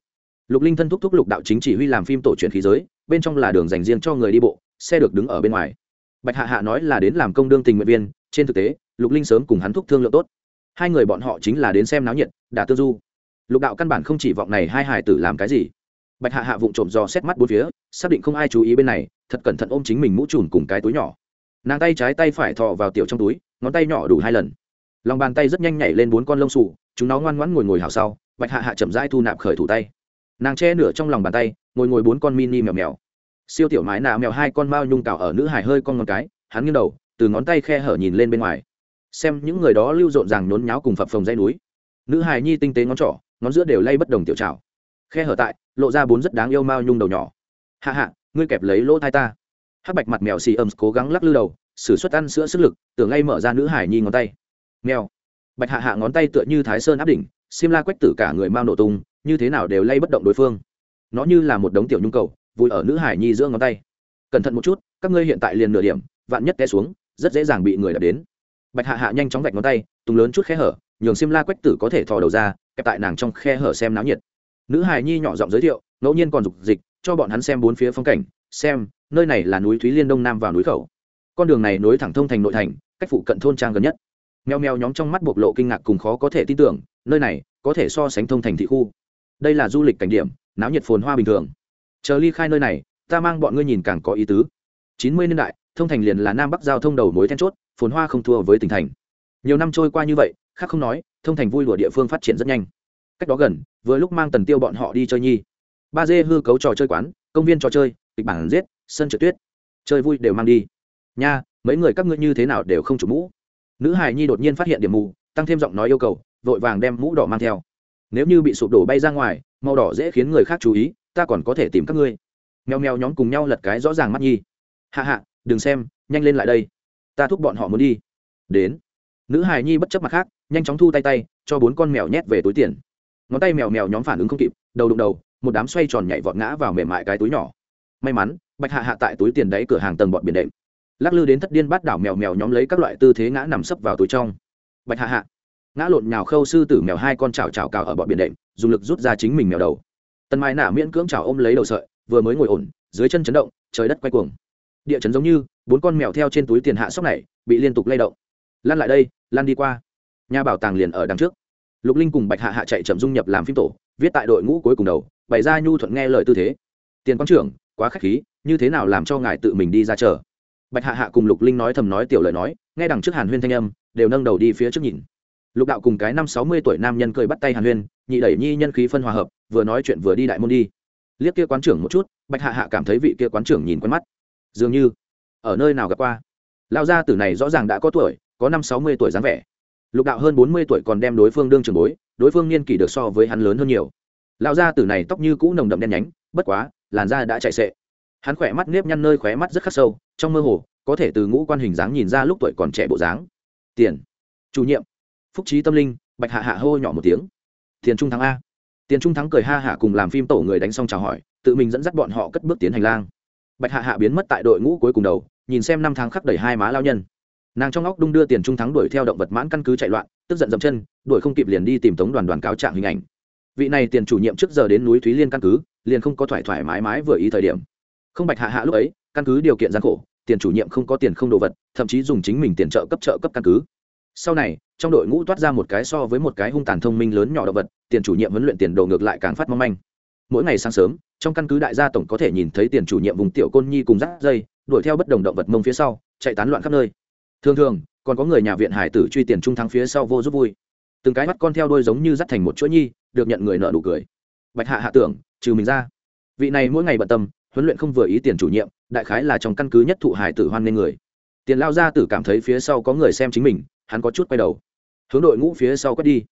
Lục linh thân thúc thúc lục đạo chính chỉ huy làm phim tổ truyền khí giới, bên trong là đường dành riêng cho người đi bộ, xe được đứng ở bên ngoài. Bạch hạ hạ nói là đến làm công đương tình nguyện viên, trên thực tế lục linh sớm cùng hắn thúc thương lượng tốt. Hai người bọn họ chính là đến xem náo nhiệt, đả tư du. Lục đạo căn bản không chỉ vọng này hai hải tử làm cái gì. Bạch hạ hạ vụng trộm dò xét mắt bốn phía, xác định không ai chú ý bên này, thật cẩn thận ôm chính mình mũ trùn cùng cái túi nhỏ. Nàng tay trái tay phải thọ vào tiểu trong túi, ngón tay nhỏ đủ hai lần. Lòng bàn tay rất nhanh nhảy lên bốn con lông sù chúng nó ngoan ngoãn ngồi ngồi hào sau, bạch hạ hạ chậm rãi thu nạp khởi thủ tay. Nàng che nửa trong lòng bàn tay, ngồi ngồi bốn con mini mèo mèo. Siêu tiểu mái nạ mèo hai con mao nhung cào ở nữ hải hơi con ngón cái, hắn nghiêng đầu, từ ngón tay khe hở nhìn lên bên ngoài xem những người đó lưu rộn ràng nhốn nháo cùng phập phồng dây núi. Nữ hài nhi tinh tế ngón trỏ, ngón giữa đều lay bất đồng tiểu trào. Khe hở tại, lộ ra bốn rất đáng yêu mao nhung đầu nhỏ. Hạ hạ, ngươi kẹp lấy lỗ thai ta. Hắc bạch mặt mèo xì ầm cố gắng lắc lư đầu s ử suất ăn sữa sức lực, tưởng ngay mở ra nữ hải nhi ngón tay. Mèo. Bạch hạ hạ ngón tay tựa như thái sơn áp đỉnh, xiêm la quách tử cả người mau nổ tung, như thế nào đều lay bất động đối phương. Nó như là một đống tiểu nhung cầu, vùi ở nữ hải nhi giữa ngón tay. Cẩn thận một chút, các ngươi hiện tại liền nửa điểm, vạn nhất té xuống, rất dễ dàng bị người đập đến bạch hạ hạ nhanh chóng vạch ngón tay, tùng lớn chút khe hở, nhường xiêm la quách tử có thể thò đầu ra, kẹp tại nàng trong khe hở xem náo nhiệt. Nữ hài nhi nhỏ giọng giới thiệu, ngẫu nhiên còn dục dịch, cho bọn hắn xem bốn phía phong cảnh, xem, nơi này là núi thúy liên đông nam vào núi khẩu. Con đường này nối thẳng thông thành nội thành, cách phụ cận thôn trang gần nhất. Meo meo nhóm trong mắt bộc lộ kinh ngạc cùng khó có thể tin tưởng, nơi này có thể so sánh thông thành thị khu. Đây là du lịch cảnh điểm, náo nhiệt phồn hoa bình thường. Chờ ly khai nơi này, ta mang bọn ngươi nhìn càng có ý tứ. Chín mươi niên đại, thông thành liền là nam bắc giao thông đầu mối then chốt phồn hoa không thua với tỉnh thành. Nhiều năm trôi qua như vậy, khác không nói, thông thành vui lụa địa phương phát triển rất nhanh. Cách đó gần, vừa lúc mang tần tiêu bọn họ đi chơi nhi. Ba dê hư cấu trò chơi quán, công viên trò chơi, kịch bản giết, sân trượt tuyết. Chơi vui đều mang đi. Nha, mấy người các ngươi như thế nào đều không chủ mũ. Nữ hài nhi đột nhiên phát hiện điểm mù, tăng thêm giọng nói yêu cầu, vội vàng đem mũ đỏ mang theo. Nếu như bị sụp đổ bay ra ngoài, màu đỏ dễ khiến người khác chú ý, ta còn có thể tìm các ngươi. Mèo mèo nhóm cùng nhau lật cái rõ ràng mắt nhi. Hạ hạ đừng xem, nhanh lên lại đây ta thúc bọn họ muốn đi. Đến. Nữ hài nhi bất chấp mặt khác, nhanh chóng thu tay tay, cho bốn con mèo nhét về túi tiền. Ngón tay mèo mèo nhóm phản ứng không kịp, đầu đụng đầu, một đám xoay tròn nhảy vọt ngã vào mềm mại cái túi nhỏ. May mắn, bạch hạ hạ tại túi tiền đáy cửa hàng tầng bọn biển đệm. Lắc lư đến thất điên bắt đảo mèo mèo nhóm lấy các loại tư thế ngã nằm sấp vào túi trong. Bạch hạ hạ. Ngã lộn nhào khâu sư tử mèo hai con chảo chảo cào ở bọn biển đệm, dùng lực rút ra chính mình mèo đầu. Tần mai nả miễn cưỡng chảo ôm lấy đầu sợi, vừa mới ngồi ổn, dưới chân chấn động, trời đất quay cuồng địa chấn giống như, bốn con mèo theo trên túi tiền hạ sóc này, bị liên tục lay động. Lan lại đây lan đi qua. Nhà bảo tàng liền ở đằng trước. Lục linh cùng bạch hạ hạ chạy chậm dung nhập làm phim tổ, viết tại đội ngũ cuối cùng đầu, bày ra nhu thuận nghe lời tư thế. Tiền quang trưởng, quá k h á c h khí, như thế nào làm cho ngài tự mình đi ra chờ? Bạch hạ hạ cùng lục linh nói thầm nói tiểu lời nói, nghe đằng trước hàn huyên thanh âm, đều nâng đầu đi phía trước nhìn. Lục đạo cùng cái năm sáu mươi tuổi nam nhân cười bắt tay hàn huyên, nhị đẩy nhi nhân khí phân hòa hợp, vừa nói chuyện vừa đi đại môn đi. Liếc kia quán trưởng một chút, bạch hạ hạ cảm thấy vị kia quán trưởng nhìn quen mắt dường như ở nơi nào gặp qua. Lao gia tử này rõ ràng đã có tuổi, có năm sáu mươi tuổi dáng vẻ. Lục đạo hơn bốn mươi tuổi còn đem đối phương đương trường bối, đối phương niên kỷ được so với hắn lớn hơn nhiều. Lão gia tử này tóc như cũ nồng đậm đen nhánh, bất quá, làn da đã chạy xệ. Hắn khỏe mắt nếp nhăn nơi khóe mắt rất khắc sâu, trong mơ hồ, có thể từ ngũ quan hình dáng nhìn ra lúc tuổi còn trẻ bộ dáng. Tiền. Chủ nhiệm. Phúc trí tâm linh, bạch hạ hạ hô nhỏ một tiếng. Tiền trung thắng a. Tiền trung thắng cười ha hạ cùng làm phim tổ người đánh xong chào hỏi, tự mình dẫn dắt bọn họ cất bước tiến hành lang bạch hạ hạ biến mất tại đội ngũ cuối cùng đầu, nhìn xem năm tháng khắc đẩy hai má lao nhân. Nàng trong óc đung đưa tiền trung thắng đuổi theo động vật mãn căn cứ chạy loạn, tức giận dậm chân, đuổi không kịp liền đi tìm tống đoàn đoàn cáo trạng hình ảnh. Vị này tiền chủ nhiệm trước giờ đến núi thúy liên căn cứ, liền không có thoải thoải mái mái vừa ý thời điểm. Không bạch hạ hạ lúc ấy, căn cứ điều kiện gian khổ, tiền chủ nhiệm không có tiền không đồ vật, thậm chí dùng chính mình tiền trợ cấp trợ cấp căn cứ. Sau này, trong đội ngũ toát ra một cái so với một cái hung tàn thông minh lớn nhỏ động vật, tiền chủ nhiệm huấn luyện tiền đồ ngược lại càng phát mong manh mỗi ngày sáng sớm, trong căn cứ đại gia tổng có thể nhìn thấy tiền chủ nhiệm vùng tiểu côn nhi cùng rắt dây, đuổi theo bất đồng động vật mông phía sau, chạy tán loạn khắp nơi. Thường thường, còn có người nhà viện hải tử truy tiền trung thắng phía sau vô giúp vui. Từng cái mắt con theo đôi giống như dắt thành một chuỗi nhi, được nhận người nợ đủ cười. Bạch hạ hạ tưởng, trừ mình ra. Vị này mỗi ngày bận tâm, huấn luyện không vừa ý tiền chủ nhiệm, đại khái là trong căn cứ nhất thụ hải tử hoan nên người. Tiền lao ra tử cảm thấy phía sau có người xem chính mình, hắn có chút quay đầu. Hướng đội ngũ phía sau quét đi.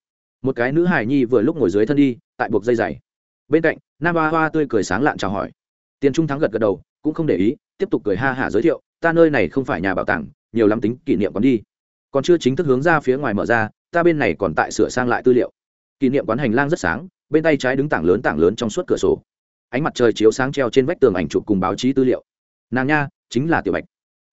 Một cái nữ hải nhi vừa lúc ngồi dưới thân đi, tại buộc dây dày bên cạnh, nam hoa hoa tươi cười sáng lạn chào hỏi. Tiền trung thắng gật gật đầu, cũng không để ý, tiếp tục cười ha hả giới thiệu, ta nơi này không phải nhà bảo tàng, nhiều lắm tính kỷ niệm còn đi. Còn chưa chính thức hướng ra phía ngoài mở ra, ta bên này còn tại sửa sang lại tư liệu. Kỷ niệm quán hành lang rất sáng, bên tay trái đứng tảng lớn tảng lớn trong suốt cửa sổ. Ánh mặt trời chiếu sáng treo trên vách tường ảnh chụp cùng báo chí tư liệu. Nàng nha, chính là tiểu bạch.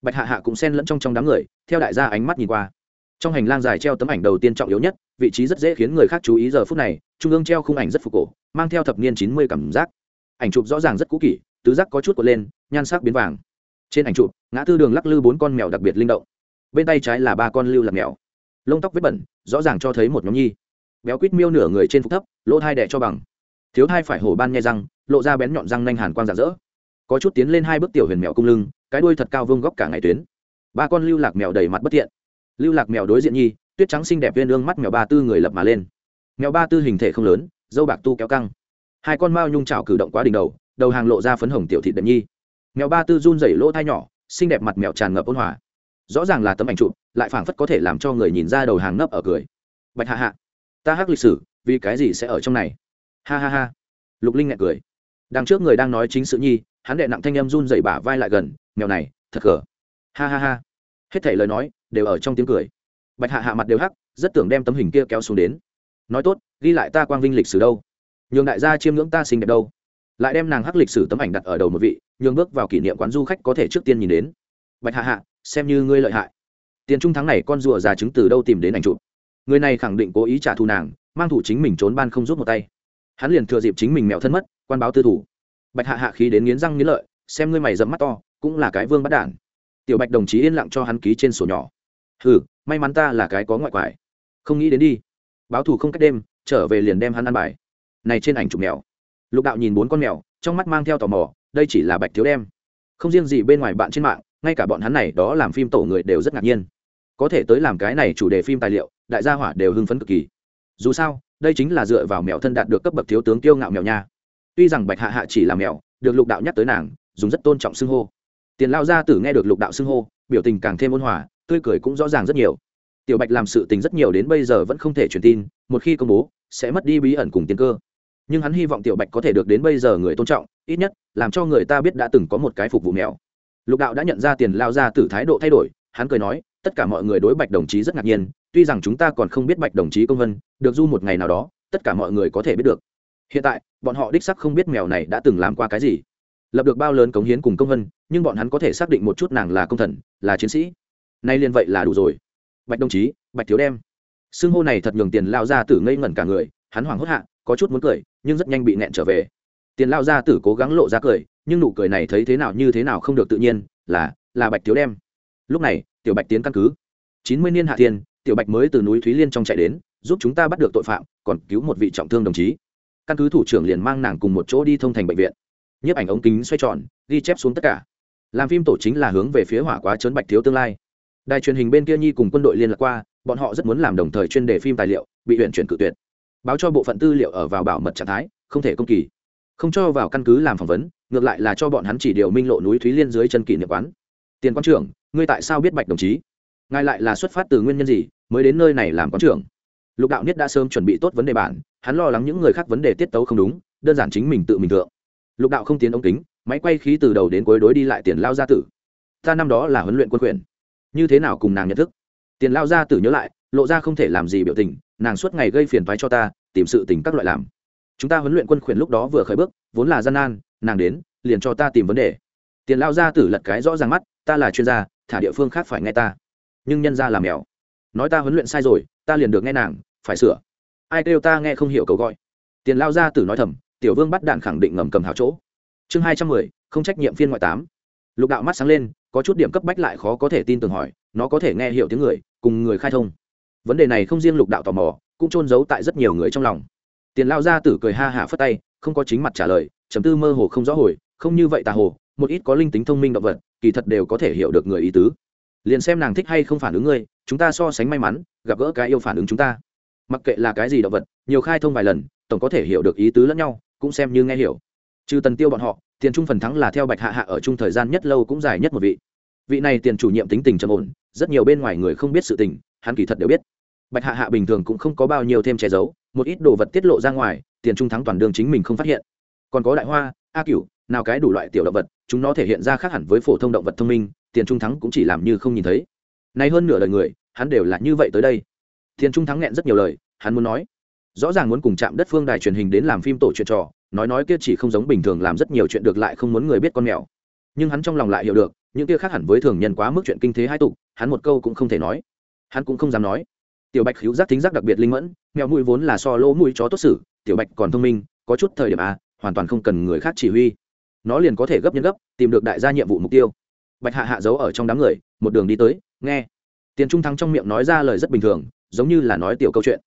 Bạch hạ hạ cũng xen lẫn trong trong đám người, theo đại gia ánh mắt nhìn qua. Trong hành lang dài treo tấm ảnh đầu tiên trọng yếu nhất, vị trí rất dễ khiến người khác chú ý giờ phút này, trung ương treo khung ảnh rất phục cổ mang theo thập niên chín mươi cảm giác. Ảnh chụp rõ ràng rất cũ kỷ, tứ giác có chút quật lên, nhan sắc biến vàng. Trên ảnh chụp, ngã tư đường lắc lư bốn con mèo đặc biệt linh động. Bên tay trái là ba con lưu lạc mèo. Lông tóc vết bẩn, rõ ràng cho thấy một nhóm nhi. Béo quýt miêu nửa người trên phục thấp, lỗ thai đẻ cho bằng. Thiếu thai phải hổ ban nhai răng, lộ ra bén nhọn răng nanh hàn quang rạng rỡ. Có chút tiến lên hai bước tiểu huyền mèo cung lưng, cái đuôi thật cao vương góc cả ngày tuyến. Ba con lưu lạc mèo đầy mặt bất thiện. Lưu lạc mèo đối diện nhi, tuyết trắng xinh đẹp viên ương mắt mèo ba tư người lập mà lên. Mèo ba tư hình thể không lớn dâu bạc tu kéo căng. Hai con mao nhung chảo cử động quá đỉnh đầu đầu hàng lộ ra phấn hồng tiểu thị đệm nhi. Mèo ba tư run rẩy lỗ thai nhỏ, xinh đẹp mặt mèo tràn ngập ôn hòa. Rõ ràng là tấm ảnh chụp, lại phảng phất có thể làm cho người nhìn ra đầu hàng nấp ở cười. Bạch hạ hạ, ta hắc lịch sử, vì cái gì sẽ ở trong này? Ha ha ha. Lục linh ngại cười. Đằng trước người đang nói chính sự nhi, hắn đệ nặng thanh em run rẩy bả vai lại gần, mèo này, thật gở ha ha ha. Hết thảy lời nói, đều ở trong tiếng cười. Bạch hạ hạ mặt đều hắc, rất tưởng đem tấm hình kia kéo xuống đến. Nói tốt ghi lại ta quang vinh lịch sử đâu. Nhường đại gia chiêm ngưỡng ta xinh đẹp đâu. Lại đem nàng hắc lịch sử tấm ảnh đặt ở đầu một vị, nhường bước vào kỷ niệm quán du khách có thể trước tiên nhìn đến. Bạch hạ hạ, xem như ngươi lợi hại. Tiền trung thắng này con rùa già chứng từ đâu tìm đến ảnh chụp? Người này khẳng định cố ý trả thù nàng, mang thủ chính mình trốn ban không rút một tay. Hắn liền thừa dịp chính mình mẹo thân mất, quan báo tư thủ. Bạch hạ hạ khí đến nghiến răng nghiến lợi, xem ngươi mày dẫm mắt to, cũng là cái vương bắt đản. Tiểu bạch đồng chí yên lặng cho hắn ký trên sổ nhỏ. Ừ may mắn ta là cái có ngoại quải. Không nghĩ đến đi. Báo thù không cách đêm trở về liền đem hắn ăn bài. Này trên ảnh chụp mèo. Lục đạo nhìn bốn con mèo, trong mắt mang theo tò mò, đây chỉ là bạch thiếu đem. Không riêng gì bên ngoài bạn trên mạng, ngay cả bọn hắn này đó làm phim tổ người đều rất ngạc nhiên. Có thể tới làm cái này chủ đề phim tài liệu, đại gia hỏa đều hưng phấn cực kỳ. Dù sao, đây chính là dựa vào mèo thân đạt được cấp bậc thiếu tướng tiêu ngạo mèo nha. Tuy rằng bạch hạ hạ chỉ là mèo, được lục đạo nhắc tới nàng, dùng rất tôn trọng xưng hô. Tiền lao gia tử nghe được lục đạo xưng hô, biểu tình càng thêm ôn hòa, tươi cười cũng rõ ràng rất nhiều tiểu bạch làm sự tình rất nhiều đến bây giờ vẫn không thể truyền tin, một khi công bố, sẽ mất đi bí ẩn cùng tiền cơ. Nhưng hắn hy vọng tiểu bạch có thể được đến bây giờ người tôn trọng, ít nhất, làm cho người ta biết đã từng có một cái phục vụ mèo. Lục đạo đã nhận ra tiền lao ra từ thái độ thay đổi, hắn cười nói, tất cả mọi người đối bạch đồng chí rất ngạc nhiên, tuy rằng chúng ta còn không biết bạch đồng chí công vân, được du một ngày nào đó, tất cả mọi người có thể biết được. Hiện tại, bọn họ đích sắc không biết mèo này đã từng làm qua cái gì. Lập được bao lớn cống hiến cùng công vân, nhưng bọn hắn có thể xác định một chút nàng là công thần, là chiến sĩ. Nay liên vậy là đủ rồi bạch đồng chí, bạch thiếu đem. Xưng hô này thật nhường tiền lao ra tử ngây ngẩn cả người, hắn hoảng hốt hạ, có chút muốn cười, nhưng rất nhanh bị nẹn trở về. Tiền lao ra tử cố gắng lộ ra cười, nhưng nụ cười này thấy thế nào như thế nào không được tự nhiên, là là bạch thiếu đem. Lúc này, tiểu bạch tiến căn cứ. Chín mươi niên hạ thiên, tiểu bạch mới từ núi thúy liên trong chạy đến, giúp chúng ta bắt được tội phạm, còn cứu một vị trọng thương đồng chí. Căn cứ thủ trưởng liền mang nàng cùng một chỗ đi thông thành bệnh viện. Nhiếp ảnh ống kính xoay tròn, ghi chép xuống tất cả. Làm phim tổ chính là hướng về phía hỏa quá trớn bạch thiếu tương lai đài truyền hình bên kia nhi cùng quân đội liên lạc qua, bọn họ rất muốn làm đồng thời chuyên đề phim tài liệu, bị huyện chuyển cự tuyệt. Báo cho bộ phận tư liệu ở vào bảo mật trạng thái, không thể công kỳ. Không cho vào căn cứ làm phỏng vấn, ngược lại là cho bọn hắn chỉ điều minh lộ núi thúy liên dưới chân kỷ niệm quán. Tiền quán trưởng, ngươi tại sao biết bạch đồng chí? Ngài lại là xuất phát từ nguyên nhân gì, mới đến nơi này làm quán trưởng? Lục đạo nhất đã sớm chuẩn bị tốt vấn đề bản, hắn lo lắng những người khác vấn đề tiết tấu không đúng, đơn giản chính mình tự mình thượng. Lục đạo không tiến ống kính, máy quay khí từ đầu đến cuối đối đi lại tiền lao gia tử. Ta năm đó là huấn luyện quân quyền như thế nào cùng nàng nhận thức? Tiền lao gia tử nhớ lại, lộ ra không thể làm gì biểu tình, nàng suốt ngày gây phiền phái cho ta, tìm sự tình các loại làm. Chúng ta huấn luyện quân khuyển lúc đó vừa khởi bước, vốn là gian nan, nàng đến, liền cho ta tìm vấn đề. Tiền lao gia tử lật cái rõ ràng mắt, ta là chuyên gia, thả địa phương khác phải nghe ta. Nhưng nhân ra làm mèo. Nói ta huấn luyện sai rồi, ta liền được nghe nàng, phải sửa. Ai kêu ta nghe không hiểu cầu gọi. Tiền lao gia tử nói thầm, tiểu vương bắt đạn khẳng định ngầm cầm hào chỗ. Chương hai trăm mười, không trách nhiệm phiên ngoại tám lục đạo mắt sáng lên, có chút điểm cấp bách lại khó có thể tin tưởng hỏi, nó có thể nghe hiểu tiếng người, cùng người khai thông. Vấn đề này không riêng lục đạo tò mò, cũng trôn giấu tại rất nhiều người trong lòng. Tiền lao ra tử cười ha hả phất tay, không có chính mặt trả lời chấm tư mơ hồ không rõ hồi, không như vậy tà hồ, một ít có linh tính thông minh động vật, kỳ thật đều có thể hiểu được người ý tứ. Liền xem nàng thích hay không phản ứng ngươi, chúng ta so sánh may mắn, gặp gỡ cái yêu phản ứng chúng ta. Mặc kệ là cái gì động vật, nhiều khai thông vài lần, tổng có thể hiểu được ý tứ lẫn nhau, cũng xem như nghe hiểu. Trừ tần tiêu bọn họ tiền trung phần thắng là theo bạch hạ hạ ở chung thời gian nhất lâu cũng dài nhất một vị. Vị này tiền chủ nhiệm tính tình trầm ổn, rất nhiều bên ngoài người không biết sự tình, hắn kỳ thật đều biết. Bạch hạ hạ bình thường cũng không có bao nhiêu thêm che giấu, một ít đồ vật tiết lộ ra ngoài, tiền trung thắng toàn đường chính mình không phát hiện. Còn có đại hoa, a cửu, nào cái đủ loại tiểu động vật, chúng nó thể hiện ra khác hẳn với phổ thông động vật thông minh, tiền trung thắng cũng chỉ làm như không nhìn thấy. Nay hơn nửa đời người, hắn đều là như vậy tới đây. Tiền trung thắng nghẹn rất nhiều lời, hắn muốn nói, rõ ràng muốn cùng chạm đất phương đài truyền hình đến làm phim tổ chuyện trò nói nói kia chỉ không giống bình thường làm rất nhiều chuyện được lại không muốn người biết con mèo. Nhưng hắn trong lòng lại hiểu được, những kia khác hẳn với thường nhân quá mức chuyện kinh thế hai tục, hắn một câu cũng không thể nói. Hắn cũng không dám nói. Tiểu bạch khiếu giác thính giác đặc biệt linh mẫn, mèo mũi vốn là so lỗ mũi chó tốt xử, tiểu bạch còn thông minh, có chút thời điểm à hoàn toàn không cần người khác chỉ huy. Nó liền có thể gấp nhân gấp, tìm được đại gia nhiệm vụ mục tiêu. Bạch hạ hạ giấu ở trong đám người, một đường đi tới, nghe. Tiền trung thắng trong miệng nói ra lời rất bình thường, giống như là nói tiểu câu chuyện.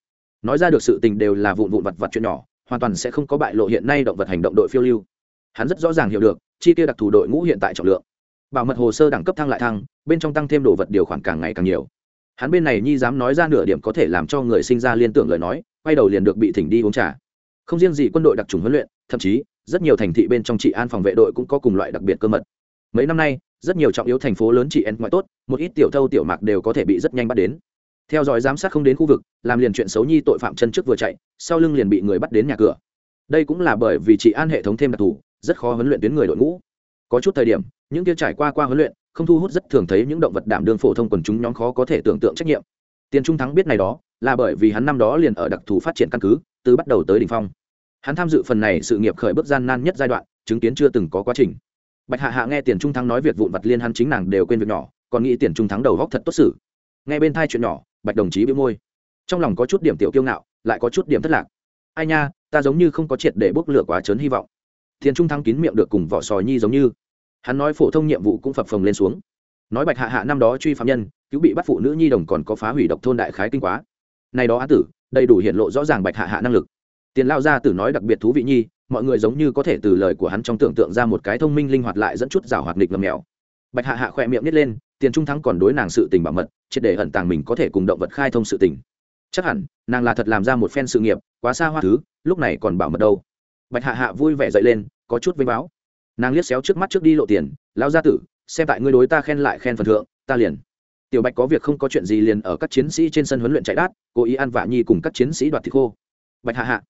Nói ra được sự tình đều là vụn vụn vặt vặt chuyện nhỏ hoàn toàn sẽ không có bại lộ hiện nay động vật hành động đội phiêu lưu. Hắn rất rõ ràng hiểu được, chi tiêu đặc thù đội ngũ hiện tại trọng lượng. Bảo mật hồ sơ đẳng cấp thăng lại thăng, bên trong tăng thêm đồ vật điều khoản càng ngày càng nhiều. Hắn bên này nhi dám nói ra nửa điểm có thể làm cho người sinh ra liên tưởng lời nói, quay đầu liền được bị thỉnh đi uống trà. Không riêng gì quân đội đặc trùng huấn luyện, thậm chí, rất nhiều thành thị bên trong trị an phòng vệ đội cũng có cùng loại đặc biệt cơ mật. Mấy năm nay, rất nhiều trọng yếu thành phố lớn trị an ngoại tốt, một ít tiểu thâu tiểu mạc đều có thể bị rất nhanh bắt đến theo dõi giám sát không đến khu vực, làm liền chuyện xấu nhi tội phạm chân trước vừa chạy, sau lưng liền bị người bắt đến nhà cửa. Đây cũng là bởi vì chị an hệ thống thêm đặc thù, rất khó huấn luyện tuyến người đội ngũ. Có chút thời điểm, những kia trải qua qua huấn luyện, không thu hút rất thường thấy những động vật đảm đương phổ thông quần chúng nhóm khó có thể tưởng tượng trách nhiệm. Tiền trung thắng biết này đó, là bởi vì hắn năm đó liền ở đặc thù phát triển căn cứ, từ bắt đầu tới đ ỉ n h phong. Hắn tham dự phần này sự nghiệp khởi bước gian nan nhất giai đoạn, chứng kiến chưa từng có quá trình. Bạch hạ hạ nghe tiền trung thắng nói việc vụn vặt liên hắn chính nàng đều quên việc nhỏ, còn nghĩ tiền trung thắng đầu góc thật tốt xử. Nghe bên thai chuyện nhỏ bạch đồng chí bị môi. Trong lòng có chút điểm tiểu kiêu ngạo, lại có chút điểm thất lạc. Ai nha, ta giống như không có triệt để bốc lửa quá trớn hy vọng. Thiền trung thắng kín miệng được cùng vỏ sò nhi giống như. Hắn nói phổ thông nhiệm vụ cũng phập phồng lên xuống. Nói bạch hạ hạ năm đó truy phạm nhân, cứu bị bắt phụ nữ nhi đồng còn có phá hủy độc thôn đại khái kinh quá. Này đó á tử, đầy đủ hiện lộ rõ ràng bạch hạ hạ năng lực. Tiền lao gia tử nói đặc biệt thú vị nhi, mọi người giống như có thể từ lời của hắn trong tưởng tượng ra một cái thông minh linh hoạt lại dẫn chút rào hoạt nghịch ngầm mèo. Bạch hạ hạ khỏe miệng nít lên tiền trung thắng còn đối nàng sự tình bảo mật, triệt để ẩn tàng mình có thể cùng động vật khai thông sự tình. Chắc hẳn, nàng là thật làm ra một phen sự nghiệp, quá xa hoa thứ, lúc này còn bảo mật đâu. Bạch hạ hạ vui vẻ dậy lên, có chút vinh báo. Nàng liếc xéo trước mắt trước đi lộ tiền lao gia tử, xem tại ngươi đối ta khen lại khen phần thượng, ta liền. Tiểu bạch có việc không có chuyện gì liền ở các chiến sĩ trên sân huấn luyện chạy đát, cố ý ăn vạ nhi cùng các chiến sĩ đoạt thịt khô. Bạch hạ hạ.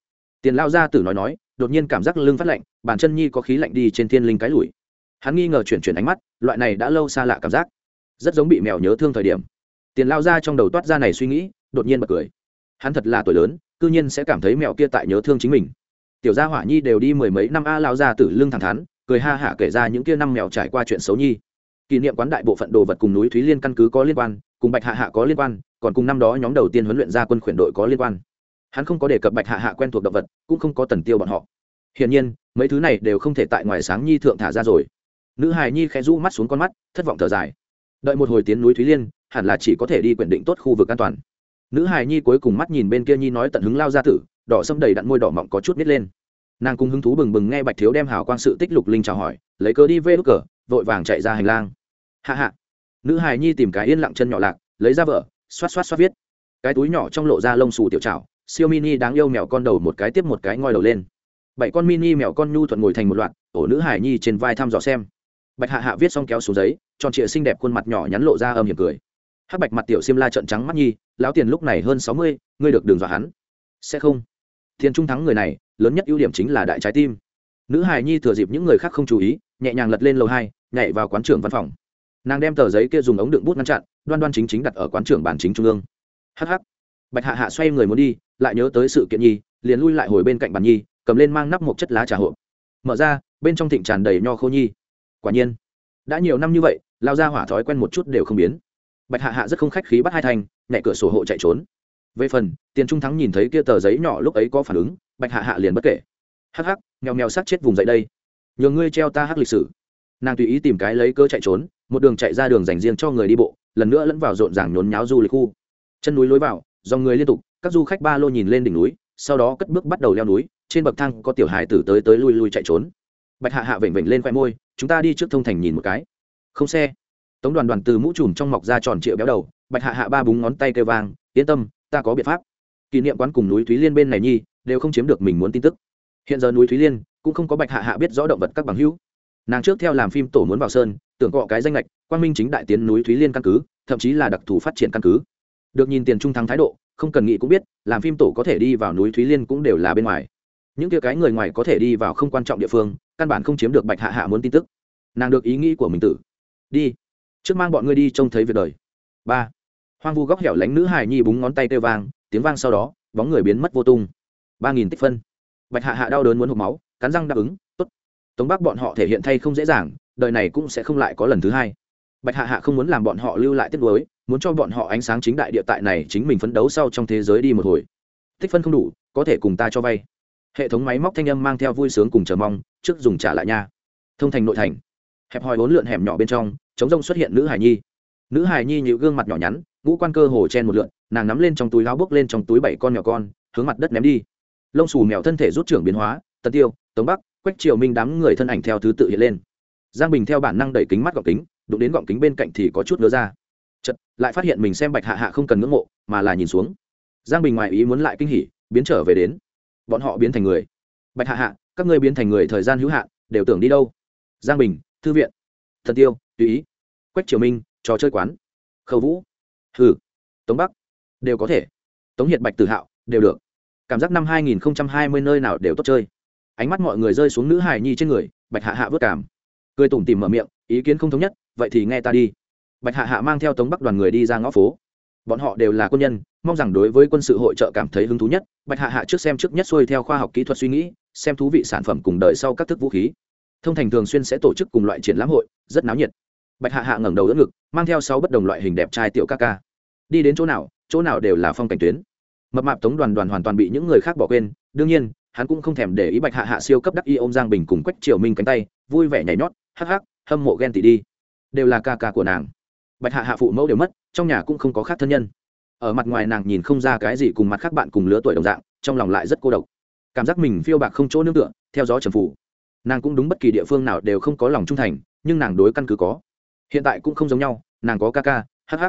Tiền lao gia tử nói nói, đột nhiên cảm giác lưng phát lạnh, bàn chân nhi có khí lạnh đi trên thiên linh cái lùi. Hắn nghi ngờ chuyển chuyển ánh mắt, loại này đã lâu xa lạ cảm giác rất giống bị mèo nhớ thương thời điểm. Tiền lao ra trong đầu toát ra này suy nghĩ, đột nhiên bật cười. Hắn thật là tuổi lớn, cư nhiên sẽ cảm thấy mèo kia tại nhớ thương chính mình. Tiểu gia hỏa nhi đều đi mười mấy năm a lao ra tử lưng thẳng thắn, cười ha hả kể ra những kia năm mèo trải qua chuyện xấu nhi. Kỷ niệm quán đại bộ phận đồ vật cùng núi thúy liên căn cứ có liên quan, cùng bạch hạ hạ có liên quan, còn cùng năm đó nhóm đầu tiên huấn luyện ra quân khuyển đội có liên quan. Hắn không có đề cập bạch hạ hạ quen thuộc động vật, cũng không có tần tiêu bọn họ. Hiển nhiên, mấy thứ này đều không thể tại ngoài sáng nhi thượng thả ra rồi. Nữ hài nhi khẽ rũ mắt xuống con mắt, thất vọng thở dài đợi một hồi tiến núi thúy liên, hẳn là chỉ có thể đi quyển định tốt khu vực an toàn. Nữ hài nhi cuối cùng mắt nhìn bên kia nhi nói tận hứng lao ra tử, đỏ sâm đầy đặn môi đỏ mọng có chút nít lên. Nàng cùng hứng thú bừng bừng nghe bạch thiếu đem hào quang sự tích lục linh chào hỏi, lấy cớ đi vê đ cờ, vội vàng chạy ra hành lang. Hạ hạ nữ hài nhi tìm cái yên lặng chân nhỏ lạc, lấy ra vợ, xoát xoát xoát viết. Cái túi nhỏ trong lộ ra lông xù tiểu trào siêu mini đáng yêu mèo con đầu một cái tiếp một cái ngoi đầu lên. Bảy con mini mèo con nhu thuận ngồi thành một loạt, ổ nữ hải nhi trên vai thăm dò xem bạch hạ hạ viết xong kéo xuống giấy, tròn trịa xinh đẹp khuôn mặt nhỏ nhắn lộ ra âm hiểm cười. Hắc bạch mặt tiểu xiêm la trận trắng mắt nhi, lão tiền lúc này hơn sáu mươi, ngươi được đường dọa hắn. Sẽ không. Thiên trung thắng người này, lớn nhất ưu điểm chính là đại trái tim. Nữ hài nhi thừa dịp những người khác không chú ý, nhẹ nhàng lật lên lầu hai, nhảy vào quán trưởng văn phòng. Nàng đem tờ giấy kia dùng ống đựng bút ngăn chặn, đoan đoan chính chính đặt ở quán trưởng bản chính trung ương. Hh bạch hạ hạ xoay người muốn đi, lại nhớ tới sự kiện nhi, liền lui lại hồi bên cạnh bàn nhi, cầm lên mang nắp một chất lá trà hộp. Mở ra, bên trong thịnh tràn đầy nho khô nhi quả nhiên, đã nhiều năm như vậy, lao ra hỏa thói quen một chút đều không biến. Bạch hạ hạ rất không khách khí bắt hai thành nhẹ cửa sổ hộ chạy trốn. Về phần, tiền trung thắng nhìn thấy kia tờ giấy nhỏ lúc ấy có phản ứng, bạch hạ hạ liền bất kể. Hắc hắc nghèo nghèo sát chết vùng dậy đây. Nhờ ngươi treo ta hắc lịch sử. Nàng tùy ý tìm cái lấy cơ chạy trốn, một đường chạy ra đường dành riêng cho người đi bộ, lần nữa lẫn vào rộn ràng nhốn nháo du lịch khu. Chân núi lối vào do người liên tục, các du khách ba lô nhìn lên đỉnh núi, sau đó cất bước bắt đầu leo núi, trên bậc thang có tiểu hài tử tới tới lui lui chạy trốn bạch hạ hạ vểnh vểnh lên khoe môi, chúng ta đi trước thông thành nhìn một cái. Không xe. Tống đoàn đoàn từ mũ trùm trong mọc ra tròn triệu béo đầu, bạch hạ hạ ba búng ngón tay kêu vang, yên tâm, ta có biện pháp. Kỷ niệm quán cùng núi thúy liên bên này nhi, đều không chiếm được mình muốn tin tức. Hiện giờ núi thúy liên cũng không có bạch hạ hạ biết rõ động vật các bằng hữu. Nàng trước theo làm phim tổ muốn vào sơn, tưởng cọ cái danh lệch quan minh chính đại tiến núi thúy liên căn cứ, thậm chí là đặc thù phát triển căn cứ. Được nhìn tiền trung thắng thái độ, không cần nghĩ cũng biết, làm phim tổ có thể đi vào núi thúy liên cũng đều là bên ngoài. Những kia cái người ngoài có thể đi vào không quan trọng địa phương căn bản không chiếm được bạch hạ hạ muốn tin tức. Nàng được ý nghĩ của mình tử. Đi. Trước mang bọn ngươi đi trông thấy việc đời. Ba. Hoang vu góc hẻo lánh nữ hài nhi búng ngón tay kêu vang, tiếng vang sau đó, bóng người biến mất vô tung. Ba nghìn tích phân. Bạch hạ hạ đau đớn muốn hộp máu, cắn răng đáp ứng, tốt. Tống bác bọn họ thể hiện thay không dễ dàng, đời này cũng sẽ không lại có lần thứ hai. Bạch hạ hạ không muốn làm bọn họ lưu lại tiếp nối muốn cho bọn họ ánh sáng chính đại địa tại này chính mình phấn đấu sau trong thế giới đi một hồi. Tích phân không đủ, có thể cùng ta cho vay hệ thống máy móc thanh âm mang theo vui sướng cùng chờ mong, trước dùng trả lại nha. Thông thành nội thành. Hẹp hòi bốn lượn hẻm nhỏ bên trong chống rông xuất hiện nữ hải nhi. Nữ hải nhi nhịu gương mặt nhỏ nhắn, ngũ quan cơ hồ chen một lượn, nàng nắm lên trong túi lao bước lên trong túi bảy con nhỏ con, hướng mặt đất ném đi. Lông xù mèo thân thể rút trưởng biến hóa, tần tiêu, tống bắc, quách triều minh đám người thân ảnh theo thứ tự hiện lên. Giang bình theo bản năng đẩy kính mắt gọng kính, đụng đến gọng kính bên cạnh thì có chút ngứa ra. Chật lại phát hiện mình xem bạch hạ hạ không cần ngưỡng mộ, mà là nhìn xuống. Giang bình ngoài ý muốn lại kinh hỉ, biến trở về đến bọn họ biến thành người. Bạch hạ hạ, các ngươi biến thành người thời gian hữu hạn, đều tưởng đi đâu? Giang bình, thư viện. Thần tiêu, tùy ý. Quách triều minh, trò chơi quán. Khâu vũ. Hừ. Tống bắc. Đều có thể. Tống hiệt bạch tự hạo, đều được. Cảm giác năm hai nghìn hai mươi nơi nào đều tốt chơi. Ánh mắt mọi người rơi xuống nữ hài nhi trên người, bạch hạ hạ vớt cảm. Cười tủm tìm mở miệng, ý kiến không thống nhất, vậy thì nghe ta đi. Bạch hạ hạ mang theo tống bắc đoàn người đi ra ngõ phố bọn họ đều là quân nhân, mong rằng đối với quân sự hội trợ cảm thấy hứng thú nhất, bạch hạ hạ trước xem trước nhất xuôi theo khoa học kỹ thuật suy nghĩ, xem thú vị sản phẩm cùng đời sau các thức vũ khí. Thông thành thường xuyên sẽ tổ chức cùng loại triển lãm hội, rất náo nhiệt. Bạch hạ hạ ngẩng đầu đỡ ngực, mang theo sáu bất đồng loại hình đẹp trai tiểu ca ca. Đi đến chỗ nào chỗ nào đều là phong cảnh tuyến. Mập mạp tống đoàn đoàn hoàn toàn bị những người khác bỏ quên, đương nhiên, hắn cũng không thèm để ý bạch hạ hạ siêu cấp đắc y ôm giang bình cùng quách triều minh cánh tay, vui vẻ nhảy nhót, hắc hắc, hâm mộ ghen tị đi. Đều là ca ca của nàng bạch hạ hạ phụ mẫu đều mất, trong nhà cũng không có khác thân nhân. Ở mặt ngoài nàng nhìn không ra cái gì cùng mặt khác bạn cùng lứa tuổi đồng dạng, trong lòng lại rất cô độc. Cảm giác mình phiêu bạc không chỗ nương tựa, theo gió trầm phủ. Nàng cũng đúng bất kỳ địa phương nào đều không có lòng trung thành, nhưng nàng đối căn cứ có. Hiện tại cũng không giống nhau, nàng có ca ca hh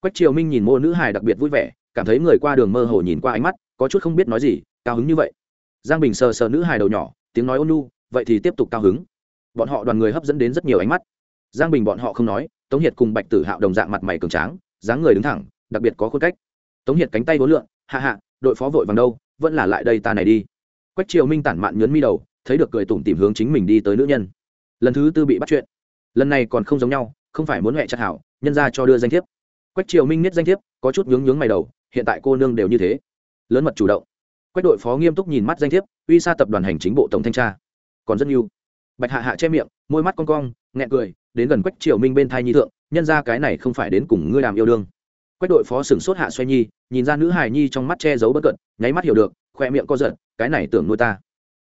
quách triều minh nhìn mô nữ hài đặc biệt vui vẻ, cảm thấy người qua đường mơ hồ nhìn qua ánh mắt, có chút không biết nói gì, cao hứng như vậy. Giang bình sờ sờ nữ hài đầu nhỏ, tiếng nói ôn nu vậy thì tiếp tục cao hứng. Bọn họ đoàn người hấp dẫn đến rất nhiều ánh mắt. Giang bình bọn họ không nói tống hiệt cùng bạch tử hạo đồng dạng mặt mày cường tráng, dáng người đứng thẳng, đặc biệt có khuôn cách. Tống hiệt cánh tay vốn lượn hạ hạ đội phó vội vàng đâu, vẫn là lại đây ta này đi. Quách triều minh tản mạn nhớn mi đầu, thấy được cười tủm tìm hướng chính mình đi tới nữ nhân. Lần thứ tư bị bắt chuyện. Lần này còn không giống nhau, không phải muốn huệ chặt hảo, nhân ra cho đưa danh thiếp. Quách triều minh niết danh thiếp, có chút nhướng nhướng mày đầu, hiện tại cô nương đều như thế. Lớn mật chủ động. Quách đội phó nghiêm túc nhìn mắt danh thiếp, uy sa tập đoàn hành chính bộ tổng thanh tra. Còn rất nhiều bạch hạ hạ che miệng, môi mắt con cong, nghẹn cười đến gần quách triều minh bên thai nhi thượng, nhân ra cái này không phải đến cùng ngươi làm yêu đương. Quách đội phó sửng sốt hạ xoay nhi, nhìn ra nữ hài nhi trong mắt che giấu bất cận, nháy mắt hiểu được, khoe miệng co giật, cái này tưởng nuôi ta.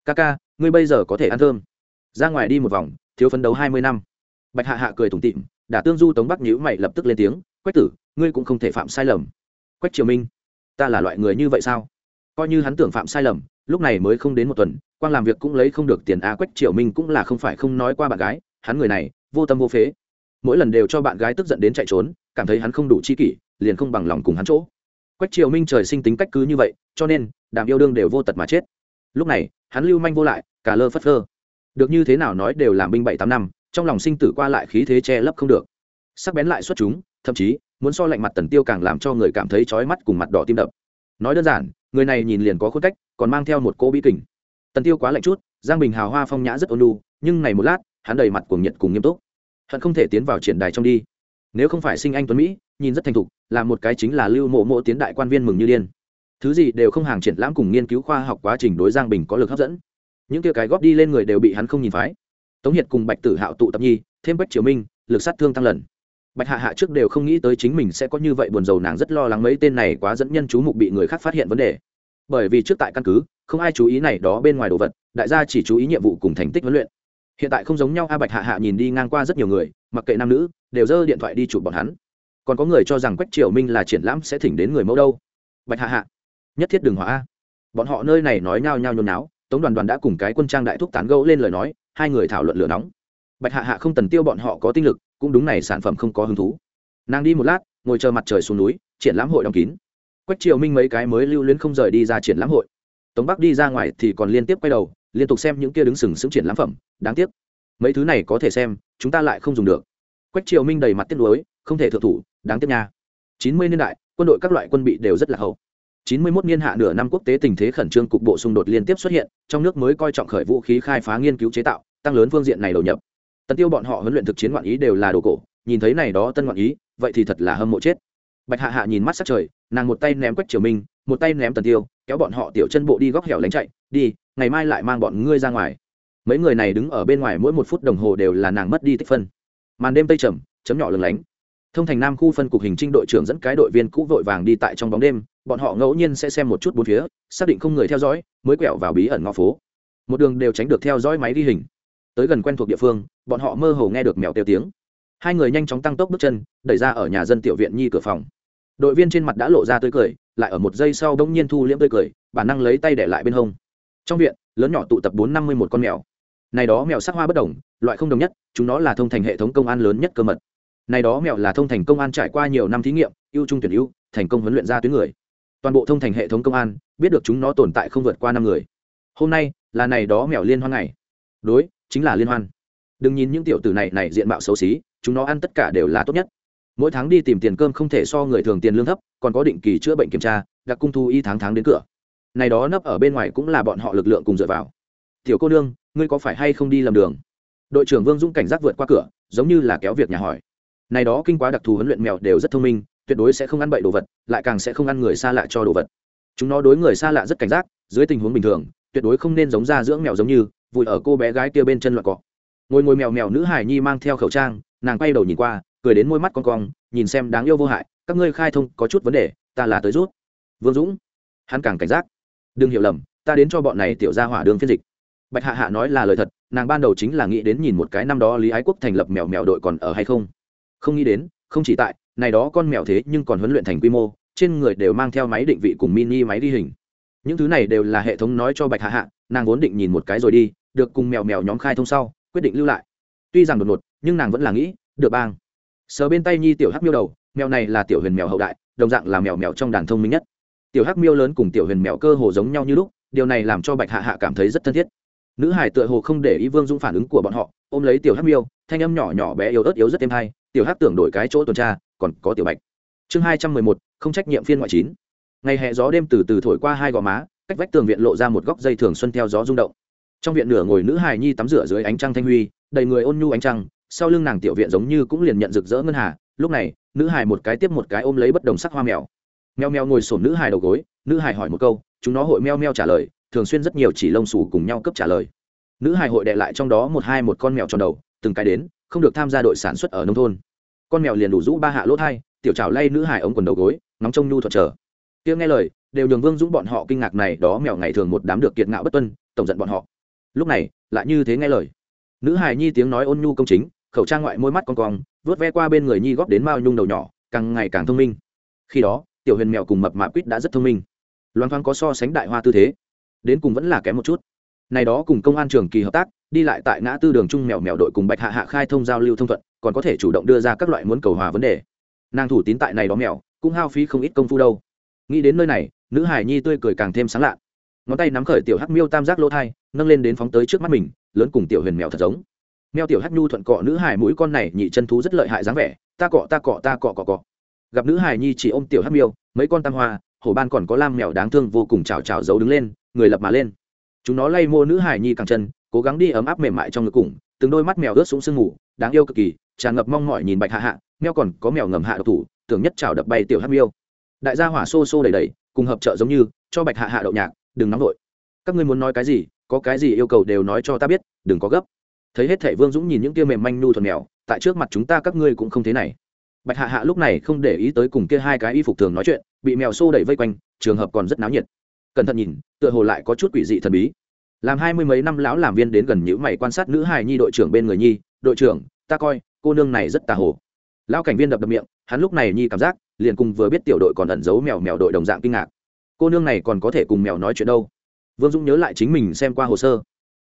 Ca ca, ngươi bây giờ có thể ăn thơm. Ra ngoài đi một vòng, thiếu phấn đấu hai mươi năm. Bạch hạ hạ cười tủm tịm đả tương du tống bắc nhữ mày lập tức lên tiếng, quách tử, ngươi cũng không thể phạm sai lầm. Quách triều minh, ta là loại người như vậy sao? Coi như hắn tưởng phạm sai lầm, lúc này mới không đến một tuần quan làm việc cũng lấy không được tiền a, quách triều minh cũng là không phải không nói qua bạn gái, hắn người này vô tâm vô phế. Mỗi lần đều cho bạn gái tức giận đến chạy trốn, cảm thấy hắn không đủ chi kỷ, liền không bằng lòng cùng hắn chỗ. Quách triều minh trời sinh tính cách cứ như vậy, cho nên đàm yêu đương đều vô tật mà chết. Lúc này, hắn lưu manh vô lại, cả lơ phất phơ. Được như thế nào nói đều làm binh bảy tám năm, trong lòng sinh tử qua lại khí thế che lấp không được. Sắc bén lại xuất chúng, thậm chí, muốn so lạnh mặt tần tiêu càng làm cho người cảm thấy chói mắt cùng mặt đỏ tim đập. Nói đơn giản, người này nhìn liền có khuôn cách, còn mang theo một cô bí kình. Tần tiêu quá lạnh chút, giang bình hào hoa phong nhã rất ôn lu nhưng này một lát hắn đầy mặt cuồng nhiệt cùng nghiêm túc. Hận không thể tiến vào triển đài trong đi. Nếu không phải sinh anh tuấn mỹ, nhìn rất thành thục, là một cái chính là lưu mộ mộ tiến đại quan viên mừng như điên. Thứ gì đều không hàng triển lãm cùng nghiên cứu khoa học quá trình đối giang bình có lực hấp dẫn. Những kia cái góp đi lên người đều bị hắn không nhìn phái. Tống hiệt cùng bạch tử hạo tụ tập nhi, thêm bách triều minh, lực sát thương tăng lần. Bạch hạ hạ trước đều không nghĩ tới chính mình sẽ có như vậy buồn rầu nàng rất lo lắng mấy tên này quá dẫn nhân chú mục bị người khác phát hiện vấn đề. Bởi vì trước tại căn cứ, không ai chú ý này đó bên ngoài đồ vật, đại gia chỉ chú ý nhiệm vụ cùng thành tích huấn luyện hiện tại không giống nhau, a bạch hạ hạ nhìn đi ngang qua rất nhiều người, mặc kệ nam nữ, đều giơ điện thoại đi chụp bọn hắn. Còn có người cho rằng quách triều minh là triển lãm sẽ thỉnh đến người mẫu đâu. Bạch hạ hạ, nhất thiết đừng hỏa a. Bọn họ nơi này nói nhao nhao nhôn náo tống đoàn đoàn đã cùng cái quân trang đại thúc tán gẫu lên lời nói, hai người thảo luận lửa nóng. Bạch hạ hạ không tần tiêu bọn họ có tinh lực, cũng đúng này sản phẩm không có hứng thú. Nàng đi một lát, ngồi chờ mặt trời xuống núi, triển lãm hội đóng kín. Quách triều minh mấy cái mới lưu luyến không rời đi ra triển lãm hội. Tống bắc đi ra ngoài thì còn liên tiếp quay đầu liên tục xem những kia đứng sừng sững triển lãm phẩm, đáng tiếc. Mấy thứ này có thể xem, chúng ta lại không dùng được. Quách triều minh đầy mặt tiếc nuối, không thể thượng thủ, đáng tiếc nha. Chín mươi niên đại, quân đội các loại quân bị đều rất là hậu. Chín mươi 91 niên hạ nửa năm quốc tế tình thế khẩn trương cục bộ xung đột liên tiếp xuất hiện, trong nước mới coi trọng khởi vũ khí khai phá nghiên cứu chế tạo, tăng lớn phương diện này đầu nhập. Tần tiêu bọn họ huấn luyện thực chiến ngoạn ý đều là đồ cổ, nhìn thấy này đó tân ngoạn ý, vậy thì thật là hâm mộ chết. Bạch hạ hạ nhìn mắt sắc trời, nàng một tay ném quách triều minh, một tay ném tần tiêu kéo bọn họ tiểu chân bộ đi góc hẻo lánh chạy, đi, ngày mai lại mang bọn ngươi ra ngoài. Mấy người này đứng ở bên ngoài mỗi một phút đồng hồ đều là nàng mất đi tích phân. Màn đêm tây trầm, chấm nhỏ lừng lánh. Thông thành nam khu phân cục hình trinh đội trưởng dẫn cái đội viên cũ vội vàng đi tại trong bóng đêm, bọn họ ngẫu nhiên sẽ xem một chút bốn phía, xác định không người theo dõi, mới quẹo vào bí ẩn ngõ phố. Một đường đều tránh được theo dõi máy ghi hình. Tới gần quen thuộc địa phương, bọn họ mơ hồ nghe được mèo kêu tiếng. Hai người nhanh chóng tăng tốc bước chân, đẩy ra ở nhà dân tiểu viện nhi cửa phòng. Đội viên trên mặt đã lộ ra tươi cười lại ở một giây sau đông nhiên thu liễm tươi cười, bản năng lấy tay để lại bên hông. Trong viện, lớn nhỏ tụ tập bốn năm mươi một con mèo. Này đó mèo sắc hoa bất đồng, loại không đồng nhất, chúng nó là thông thành hệ thống công an lớn nhất cơ mật. Này đó mèo là thông thành công an trải qua nhiều năm thí nghiệm, ưu trung tuyển ưu, thành công huấn luyện ra tuyến người. Toàn bộ thông thành hệ thống công an, biết được chúng nó tồn tại không vượt qua năm người. Hôm nay, là này đó mèo liên hoan này đối, chính là liên hoan. Đừng nhìn những tiểu tử này này diện mạo xấu xí, chúng nó ăn tất cả đều là tốt nhất mỗi tháng đi tìm tiền cơm không thể so người thường tiền lương thấp, còn có định kỳ chữa bệnh kiểm tra, đặc cung thu y tháng tháng đến cửa. Này đó nấp ở bên ngoài cũng là bọn họ lực lượng cùng dựa vào. Tiểu cô nương, ngươi có phải hay không đi lầm đường? Đội trưởng vương dũng cảnh giác vượt qua cửa, giống như là kéo việc nhà hỏi. Này đó kinh quá đặc thù huấn luyện mèo đều rất thông minh, tuyệt đối sẽ không ăn bậy đồ vật, lại càng sẽ không ăn người xa lạ cho đồ vật. Chúng nó đối người xa lạ rất cảnh giác, dưới tình huống bình thường, tuyệt đối không nên giống ra dưỡng mèo giống như, vùi ở cô bé gái kia bên chân loạt cọ. Ngồi ngồi mèo mèo nữ hải nhi mang theo khẩu trang, nàng quay đầu nhìn qua cười đến môi mắt con cong, nhìn xem đáng yêu vô hại, các ngươi khai thông có chút vấn đề, ta là tới rút. Vương dũng, hắn càng cảnh giác. Đừng hiểu lầm, ta đến cho bọn này tiểu ra hỏa đường phiên dịch. Bạch hạ hạ nói là lời thật, nàng ban đầu chính là nghĩ đến nhìn một cái năm đó lý ái quốc thành lập mèo mèo đội còn ở hay không. Không nghĩ đến, không chỉ tại, này đó con mèo thế nhưng còn huấn luyện thành quy mô, trên người đều mang theo máy định vị cùng mini máy đi hình. Những thứ này đều là hệ thống nói cho bạch hạ hạ, nàng vốn định nhìn một cái rồi đi, được cùng mèo mèo nhóm khai thông sau, quyết định lưu lại. Tuy rằng đột ngột, nhưng nàng vẫn là nghĩ, được bang sờ bên tay nhi tiểu hắc miêu đầu, mèo này là tiểu huyền mèo hậu đại, đồng dạng là mèo mèo trong đàn thông minh nhất. Tiểu hắc miêu lớn cùng tiểu huyền mèo cơ hồ giống nhau như lúc, điều này làm cho bạch hạ hạ cảm thấy rất thân thiết. Nữ hải tựa hồ không để ý vương dũng phản ứng của bọn họ, ôm lấy tiểu hắc miêu, thanh âm nhỏ nhỏ bé yếu ớt yếu rất êm hay, tiểu hắc tưởng đổi cái chỗ tuần tra, còn có tiểu bạch. Chương hai trăm mười một, không trách nhiệm phiên ngoại chín. Ngày hè gió đêm từ từ thổi qua hai gò má, cách vách tường viện lộ ra một góc dây thường xuân theo gió rung động. Trong viện nửa ngồi nữ hài nhi tắm rửa dưới ánh trăng thanh huy, đầy người ôn nhu ánh trăng sau lưng nàng tiểu viện giống như cũng liền nhận rực rỡ ngân hà, lúc này, nữ hài một cái tiếp một cái ôm lấy bất đồng sắc hoa mèo. Meo meo ngồi sổm nữ hài đầu gối, nữ hài hỏi một câu, chúng nó hội meo meo trả lời, thường xuyên rất nhiều chỉ lông xù cùng nhau cấp trả lời. Nữ hài hội đệ lại trong đó một hai một con mèo tròn đầu, từng cái đến, không được tham gia đội sản xuất ở nông thôn. Con mèo liền đủ rũ ba hạ lỗ thai, tiểu trào lay nữ hài ống quần đầu gối, nóng trông nhu thuật trở. Tiếng nghe lời, đều nhường vương dũng bọn họ kinh ngạc này, đó mèo ngày thường một đám được kiệt ngạo bất tuân, tổng giận bọn họ. Lúc này, lại như thế nghe lời. Nữ hài nhi tiếng nói ôn nhu công chính khẩu trang ngoại môi mắt con cong vớt ve qua bên người nhi góp đến mao nhung đầu nhỏ, càng ngày càng thông minh. Khi đó, tiểu huyền mèo cùng mập mạ quýt đã rất thông minh. Loan thoáng có so sánh đại hoa tư thế. Đến cùng vẫn là kém một chút. Này đó cùng công an trường kỳ hợp tác, đi lại tại ngã tư đường trung mèo mèo đội cùng bạch hạ hạ khai thông giao lưu thông thuận, còn có thể chủ động đưa ra các loại muốn cầu hòa vấn đề. Nàng thủ tín tại này đó mèo, cũng hao phí không ít công phu đâu. Nghĩ đến nơi này, nữ hải nhi tươi cười càng thêm sáng lạ. Ngón tay nắm khởi tiểu hắc miêu tam giác lỗ thai, nâng lên đến phóng tới trước mắt mình, lớn cùng tiểu huyền mèo thật giống mèo tiểu hắc nhu thuận cọ nữ hải mũi con này nhị chân thú rất lợi hại dáng vẻ, ta cọ ta cọ ta cọ cọ cọ. Gặp nữ hải nhi chỉ ôm tiểu hắc miêu, mấy con tam hoa, hổ ban còn có lam mèo đáng thương vô cùng chào chào giấu đứng lên, người lập mà lên. Chúng nó lay mô nữ hải nhi càng chân, cố gắng đi ấm áp mềm mại trong ngực cùng, từng đôi mắt mèo ướt sũng sương ngủ đáng yêu cực kỳ, tràn ngập mong mỏi nhìn bạch hạ hạ, mèo còn có mèo ngầm hạ độc thủ, tưởng nhất chào đập bay tiểu hắc miêu. Đại gia hỏa xô xô đầy đầy cùng hợp trợ giống như, cho bạch hạ hạ đậu nhạc, đừng nóng vội. Các ngươi muốn nói cái gì, có cái gì yêu cầu đều nói cho ta biết, đừng có gấp thấy hết thể vương dũng nhìn những kia mềm manh nhu thuần mèo, tại trước mặt chúng ta các ngươi cũng không thế này. Bạch hạ hạ lúc này không để ý tới cùng kia hai cái y phục thường nói chuyện, bị mèo xô đẩy vây quanh, trường hợp còn rất náo nhiệt. Cẩn thận nhìn, tựa hồ lại có chút quỷ dị thần bí. Làm hai mươi mấy năm lão làm viên đến gần nhữ mày quan sát nữ hài nhi đội trưởng bên người nhi, đội trưởng, ta coi, cô nương này rất tà hồ. Lão cảnh viên đập đập miệng, hắn lúc này nhi cảm giác, liền cùng vừa biết tiểu đội còn ẩn giấu mèo mèo đội đồng dạng kinh ngạc. Cô nương này còn có thể cùng mèo nói chuyện đâu? Vương dũng nhớ lại chính mình xem qua hồ sơ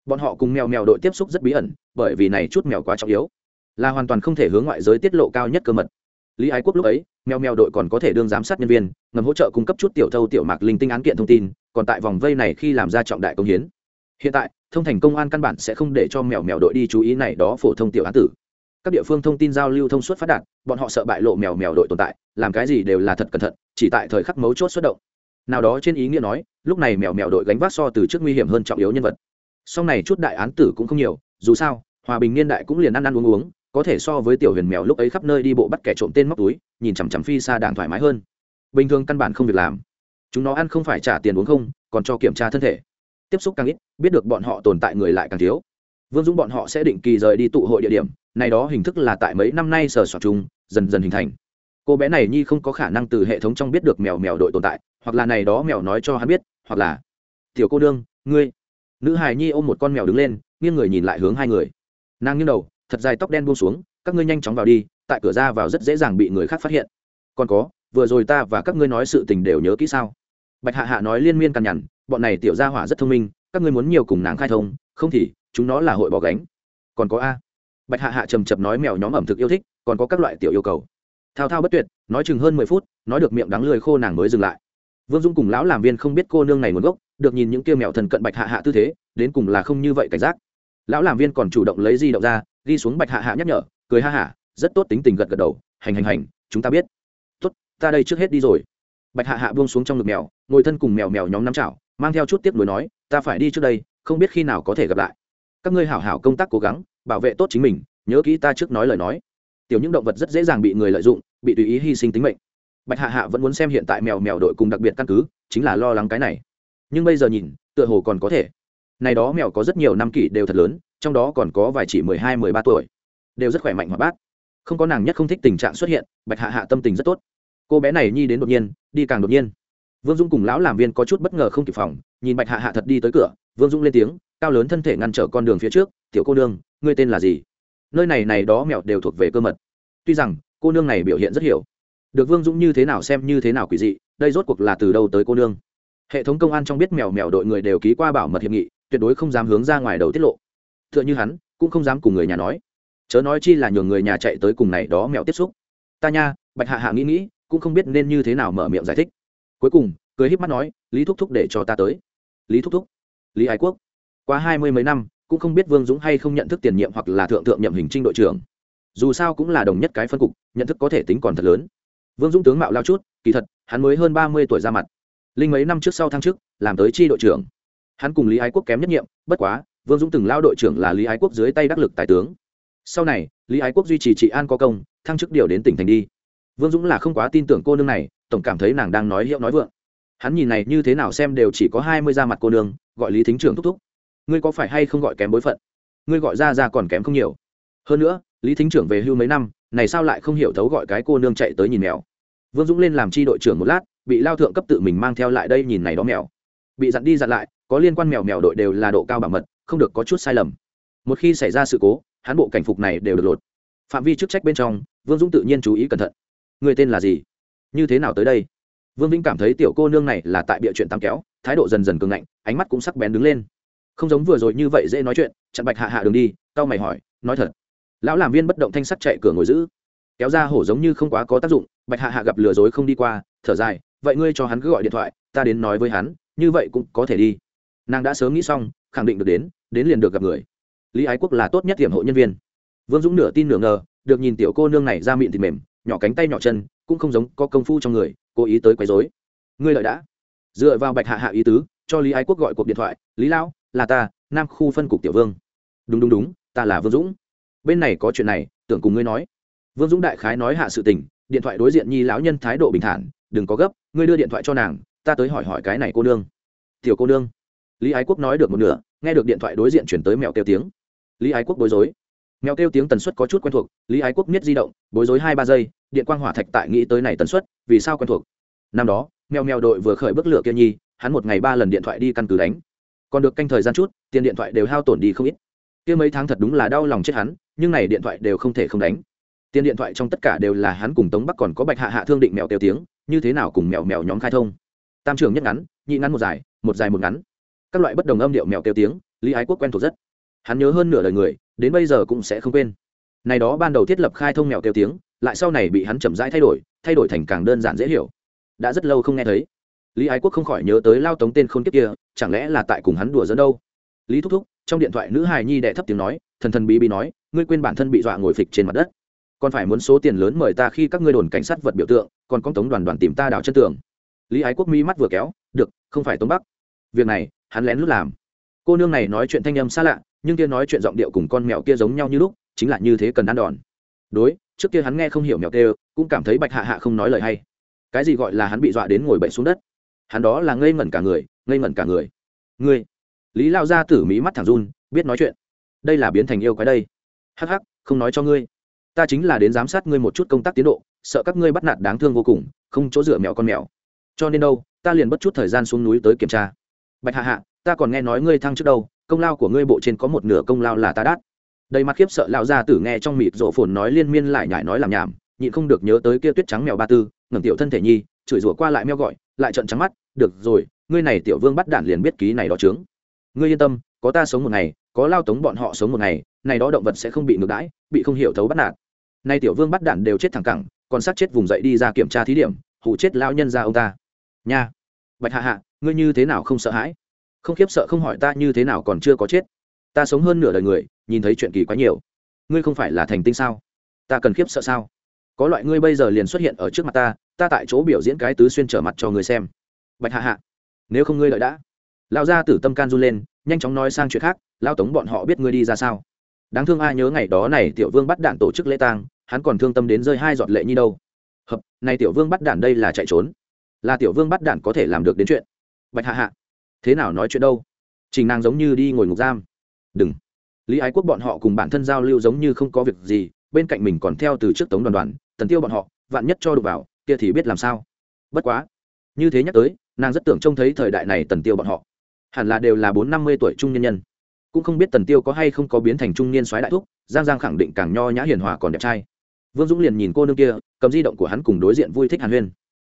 bọn họ cùng mèo mèo đội tiếp xúc rất bí ẩn, bởi vì này chút mèo quá trọng yếu. Là hoàn toàn không thể hướng ngoại giới tiết lộ cao nhất cơ mật. Lý ái quốc lúc ấy, mèo mèo đội còn có thể đương giám sát nhân viên, ngầm hỗ trợ cung cấp chút tiểu thâu tiểu mạc linh tinh án kiện thông tin, còn tại vòng vây này khi làm ra trọng đại công hiến. Hiện tại, thông thành công an căn bản sẽ không để cho mèo mèo đội đi chú ý này đó phổ thông tiểu án tử. Các địa phương thông tin giao lưu thông suốt phát đạt, bọn họ sợ bại lộ mèo mèo đội tồn tại, làm cái gì đều là thật cẩn thận, chỉ tại thời khắc mấu chốt xuất động. Nào đó trên ý nghĩa nói, lúc này mèo mèo đội gánh vác so từ trước nguy hiểm hơn trọng yếu nhân vật sau này chút đại án tử cũng không nhiều, dù sao, hòa bình niên đại cũng liền ăn ăn uống uống, có thể so với tiểu huyền mèo lúc ấy khắp nơi đi bộ bắt kẻ trộm tên móc túi, nhìn chằm chằm phi xa đảng thoải mái hơn. Bình thường căn bản không việc làm. Chúng nó ăn không phải trả tiền uống không, còn cho kiểm tra thân thể. Tiếp xúc càng ít, biết được bọn họ tồn tại người lại càng thiếu. Vương dũng bọn họ sẽ định kỳ rời đi tụ hội địa điểm, này đó hình thức là tại mấy năm nay sờ soạt chung, dần dần hình thành. Cô bé này nhi không có khả năng từ hệ thống trong biết được mèo mèo đội tồn tại, hoặc là này đó mèo nói cho hắn biết, hoặc là, tiểu cô đương ngươi nữ hài nhi ôm một con mèo đứng lên, nghiêng người nhìn lại hướng hai người. Nàng nghiêng đầu, thật dài tóc đen buông xuống, các ngươi nhanh chóng vào đi, tại cửa ra vào rất dễ dàng bị người khác phát hiện. Còn có, vừa rồi ta và các ngươi nói sự tình đều nhớ kỹ sao? Bạch hạ hạ nói liên miên cằn nhằn, bọn này tiểu gia hỏa rất thông minh, các ngươi muốn nhiều cùng nàng khai thông, không thì, chúng nó là hội bỏ gánh. Còn có a. Bạch hạ hạ trầm chập nói mèo nhóm ẩm thực yêu thích, còn có các loại tiểu yêu cầu. Thao thao bất tuyệt, nói chừng hơn mười phút, nói được miệng đắng lười khô nàng mới dừng lại. Vương dung cùng lão làm viên không biết cô nương này nguồn gốc được nhìn những kia mèo thần cận bạch hạ hạ tư thế, đến cùng là không như vậy cảnh giác. Lão làm viên còn chủ động lấy di động ra đi xuống bạch hạ hạ nhắc nhở, cười ha hả, rất tốt tính tình gật gật đầu, hành hành hành, chúng ta biết. Tốt, ta đây trước hết đi rồi. Bạch hạ hạ buông xuống trong ngực mèo, ngồi thân cùng mèo mèo nhóm nắm chảo, mang theo chút tiếp nối nói, ta phải đi trước đây, không biết khi nào có thể gặp lại. Các ngươi hảo hảo công tác cố gắng, bảo vệ tốt chính mình, nhớ kỹ ta trước nói lời nói. Tiểu những động vật rất dễ dàng bị người lợi dụng, bị tùy ý hy sinh tính mệnh. Bạch hạ hạ vẫn muốn xem hiện tại mèo mèo đội cùng đặc biệt căn cứ, chính là lo lắng cái này nhưng bây giờ nhìn, tựa hồ còn có thể. Này đó mèo có rất nhiều năm kỷ đều thật lớn, trong đó còn có vài chỉ mười hai, mười ba tuổi. Đều rất khỏe mạnh hoạt bát không có nàng nhất không thích tình trạng xuất hiện, bạch hạ hạ tâm tình rất tốt. Cô bé này nhi đến đột nhiên, đi càng đột nhiên. Vương dũng cùng lão làm viên có chút bất ngờ không kịp phòng, nhìn bạch hạ hạ thật đi tới cửa, vương dũng lên tiếng, cao lớn thân thể ngăn trở con đường phía trước, tiểu cô nương, ngươi tên là gì? Nơi này này đó mèo đều thuộc về cơ mật. Tuy rằng, cô nương này biểu hiện rất hiểu. Được vương dũng như thế nào xem như thế nào quỷ dị, đây rốt cuộc là từ đâu tới cô nương? Hệ thống công an trong biết mèo mèo đội người đều ký qua bảo mật hiệp nghị, tuyệt đối không dám hướng ra ngoài đầu tiết lộ. T h ư ợ n h ư hắn, cũng không dám cùng người nhà nói. Chớ nói chi là nhường người nhà chạy tới cùng này đó mèo tiếp xúc. Ta nha, bạch hạ hạ nghĩ nghĩ, cũng không biết nên như thế nào mở miệng giải thích. Cuối cùng, cười híp mắt nói, lý thúc thúc để cho ta tới. Lý thúc thúc. Lý ái quốc. Qua hai mươi mấy năm, cũng không biết vương dũng hay không nhận thức tiền nhiệm hoặc là thượng thượng nhậm hình trinh đội trưởng. Dù sao cũng là đồng nhất cái phân cục, nhận thức có thể tính còn thật lớn. Vương dũng tướng mạo lao chút, kỳ thật, hắn mới hơn ba mươi tuổi ra mặt linh mấy năm trước sau thăng chức làm tới tri đội trưởng. Hắn cùng lý ái quốc kém nhất nhiệm, bất quá, vương dũng từng lao đội trưởng là lý ái quốc dưới tay đắc lực tài tướng. Sau này, lý ái quốc duy trì trị an có công, thăng chức điều đến tỉnh thành đi. Vương dũng là không quá tin tưởng cô nương này, tổng cảm thấy nàng đang nói hiệu nói vượng. Hắn nhìn này như thế nào xem đều chỉ có hai mươi da mặt cô nương, gọi lý thính trưởng thúc thúc. Ngươi có phải hay không gọi kém bối phận? Ngươi gọi ra ra còn kém không nhiều. Hơn nữa, lý thính trưởng về hưu mấy năm, này sao lại không hiểu thấu gọi cái cô nương chạy tới nhìn mèo. Vương dũng lên làm tri đội trưởng một lát bị lao thượng cấp tự mình mang theo lại đây nhìn này đó mèo. Bị dặn đi dặn lại, có liên quan mèo mèo đội đều là độ cao bảo mật, không được có chút sai lầm. Một khi xảy ra sự cố, hắn bộ cảnh phục này đều được lột. Phạm vi chức trách bên trong, vương dũng tự nhiên chú ý cẩn thận. Người tên là gì? Như thế nào tới đây? Vương vĩnh cảm thấy tiểu cô nương này là tại bịa chuyện tam kéo, thái độ dần dần cường ngạnh, ánh mắt cũng sắc bén đứng lên. Không giống vừa rồi như vậy dễ nói chuyện, chặn bạch hạ hạ đường đi tao mày hỏi, nói thật. Lão làm viên bất động thanh sắt chạy cửa ngồi giữ. Kéo ra hổ giống như không quá có tác dụng, bạch hạ hạ gặp lừa dối không đi qua, thở dài vậy ngươi cho hắn cứ gọi điện thoại, ta đến nói với hắn, như vậy cũng có thể đi. Nàng đã sớm nghĩ xong, khẳng định được đến đến liền được gặp người. Lý ái quốc là tốt nhất tiềm hộ nhân viên. Vương dũng nửa tin nửa ngờ, được nhìn tiểu cô nương này ra miệng thịt mềm, nhỏ cánh tay nhỏ chân, cũng không giống có công phu trong người, cố ý tới quấy dối ngươi lợi đã. Dựa vào bạch hạ hạ ý tứ, cho lý ái quốc gọi cuộc điện thoại, lý lão, là ta, nam khu phân cục tiểu vương. Đúng đúng đúng, ta là vương dũng. Bên này có chuyện này, tưởng cùng ngươi nói. Vương dũng đại khái nói hạ sự tình, điện thoại đối diện nhi lão nhân thái độ bình thản đừng có gấp, ngươi đưa điện thoại cho nàng, ta tới hỏi hỏi cái này cô nương. Tiểu cô nương. Lý ái quốc nói được một nửa, nghe được điện thoại đối diện chuyển tới mèo kêu tiếng. Lý ái quốc bối rối. Mèo kêu tiếng tần suất có chút quen thuộc, lý ái quốc miết di động, bối rối hai ba giây, điện quang hỏa thạch tại nghĩ tới này tần suất, vì sao quen thuộc? Năm đó, mèo mèo đội vừa khởi bức lửa kia nhi, hắn một ngày ba lần điện thoại đi căn cứ đánh. Còn được canh thời gian chút, tiền điện thoại đều hao tổn đi không ít. Kia mấy tháng thật đúng là đau lòng chết hắn, nhưng này điện thoại đều không thể không đánh. Tiền điện thoại trong tất cả đều là hắn cùng tống bắc còn có bạch hạ hạ thương định mèo kêu tiếng như thế nào cùng mèo mèo nhóm khai thông? Tam trường nhất ngắn, nhị ngắn một dài một dài một ngắn. Các loại bất đồng âm điệu mèo kêu tiếng, lý ái quốc quen thuộc rất. Hắn nhớ hơn nửa đời người, đến bây giờ cũng sẽ không quên. Này đó ban đầu thiết lập khai thông mèo kêu tiếng, lại sau này bị hắn chậm rãi thay đổi thay đổi thành càng đơn giản dễ hiểu. Đã rất lâu không nghe thấy. Lý ái quốc không khỏi nhớ tới lao tống tên khôn kiếp kia, chẳng lẽ là tại cùng hắn đùa dẫn đâu? Lý thúc thúc, trong điện thoại nữ hài nhi đệ thấp tiếng nói, thần thần bí bí nói, ngươi quên bản thân bị dọa ngồi phịch trên mặt đất. Còn phải muốn số tiền lớn mời ta khi các ngươi đồn cảnh sát vật biểu tượng còn con tống đoàn đoàn tìm ta đào chân tường. Lý ái quốc mi mắt vừa kéo, được, không phải tống bắc. Việc này, hắn lén lút làm. Cô nương này nói chuyện thanh âm xa lạ, nhưng kia nói chuyện giọng điệu cùng con mèo kia giống nhau như lúc, chính là như thế cần ăn đòn. Đối, trước kia hắn nghe không hiểu mèo kêu, cũng cảm thấy bạch hạ hạ không nói lời hay. Cái gì gọi là hắn bị dọa đến ngồi bậy xuống đất? Hắn đó là ngây ngẩn cả người, ngây ngẩn cả người. Ngươi. Lý lao ra tử mỹ mắt thẳng run, biết nói chuyện. Đây là biến thành yêu quái đây. Hắc hắc, không nói cho ngươi. Ta chính là đến giám sát ngươi một chút công tác tiến độ sợ các ngươi bắt nạt đáng thương vô cùng, không chỗ dựa mèo con mèo. Cho nên đâu, ta liền bất chút thời gian xuống núi tới kiểm tra. Bạch hạ hạ, ta còn nghe nói ngươi thăng trước đâu, công lao của ngươi bộ trên có một nửa công lao là ta đắt đầy mặt khiếp sợ lão gia tử nghe trong mịt rộ phồn nói liên miên lại nhải nói làm nhảm, nhịn không được nhớ tới kia tuyết trắng mèo ba tư, ngẩng tiểu thân thể nhi, chửi rủa qua lại meo gọi, lại trận trắng mắt, được rồi, ngươi này tiểu vương bắt đạn liền biết ký này đó trướng ngươi yên tâm, có ta sống một ngày, có lao tống bọn họ sống một ngày, này đó động vật sẽ không bị ngược đãi, bị không hiểu thấu bắt nạt. Nay tiểu vương bắt đạn đều chết thẳng cẳng còn sát chết vùng dậy đi ra kiểm tra thí điểm, hụ chết lão nhân ra ông ta. Nha. Bạch hạ hạ, ngươi như thế nào không sợ hãi? Không khiếp sợ không hỏi ta như thế nào còn chưa có chết. Ta sống hơn nửa đời người, nhìn thấy chuyện kỳ quá nhiều. Ngươi không phải là thành tinh sao? Ta cần khiếp sợ sao? Có loại ngươi bây giờ liền xuất hiện ở trước mặt ta ta tại chỗ biểu diễn cái tứ xuyên trở mặt cho người xem. Bạch hạ hạ, nếu không ngươi lợi đã. Lão gia tử tâm can run lên, nhanh chóng nói sang chuyện khác lao tống bọn họ biết ngươi đi ra sao? Đáng thương ai nhớ ngày đó này tiểu vương bắt đạn tổ chức lễ tang hắn còn thương tâm đến rơi hai giọt lệ như đâu. Hợp, này tiểu vương bắt đản đây là chạy trốn. Là tiểu vương bắt đản có thể làm được đến chuyện. Bạch hạ hạ, thế nào nói chuyện đâu? Trình nàng giống như đi ngồi ngục giam. Đừng. Lý ái quốc bọn họ cùng bản thân giao lưu giống như không có việc gì, bên cạnh mình còn theo từ trước tống đoàn đoàn, tần tiêu bọn họ, vạn nhất cho đụng vào, kia thì biết làm sao. Bất quá, như thế nhắc tới, nàng rất tưởng trông thấy thời đại này tần tiêu bọn họ. Hẳn là đều là bốn năm mươi tuổi trung nhân nhân. Cũng không biết tần tiêu có hay không có biến thành trung niên soái đại thúc, giang giang khẳng định càng nho nhã hiền hòa còn đẹp trai vương dũng liền nhìn cô nương kia, cầm di động của hắn cùng đối diện vui thích hàn huyên.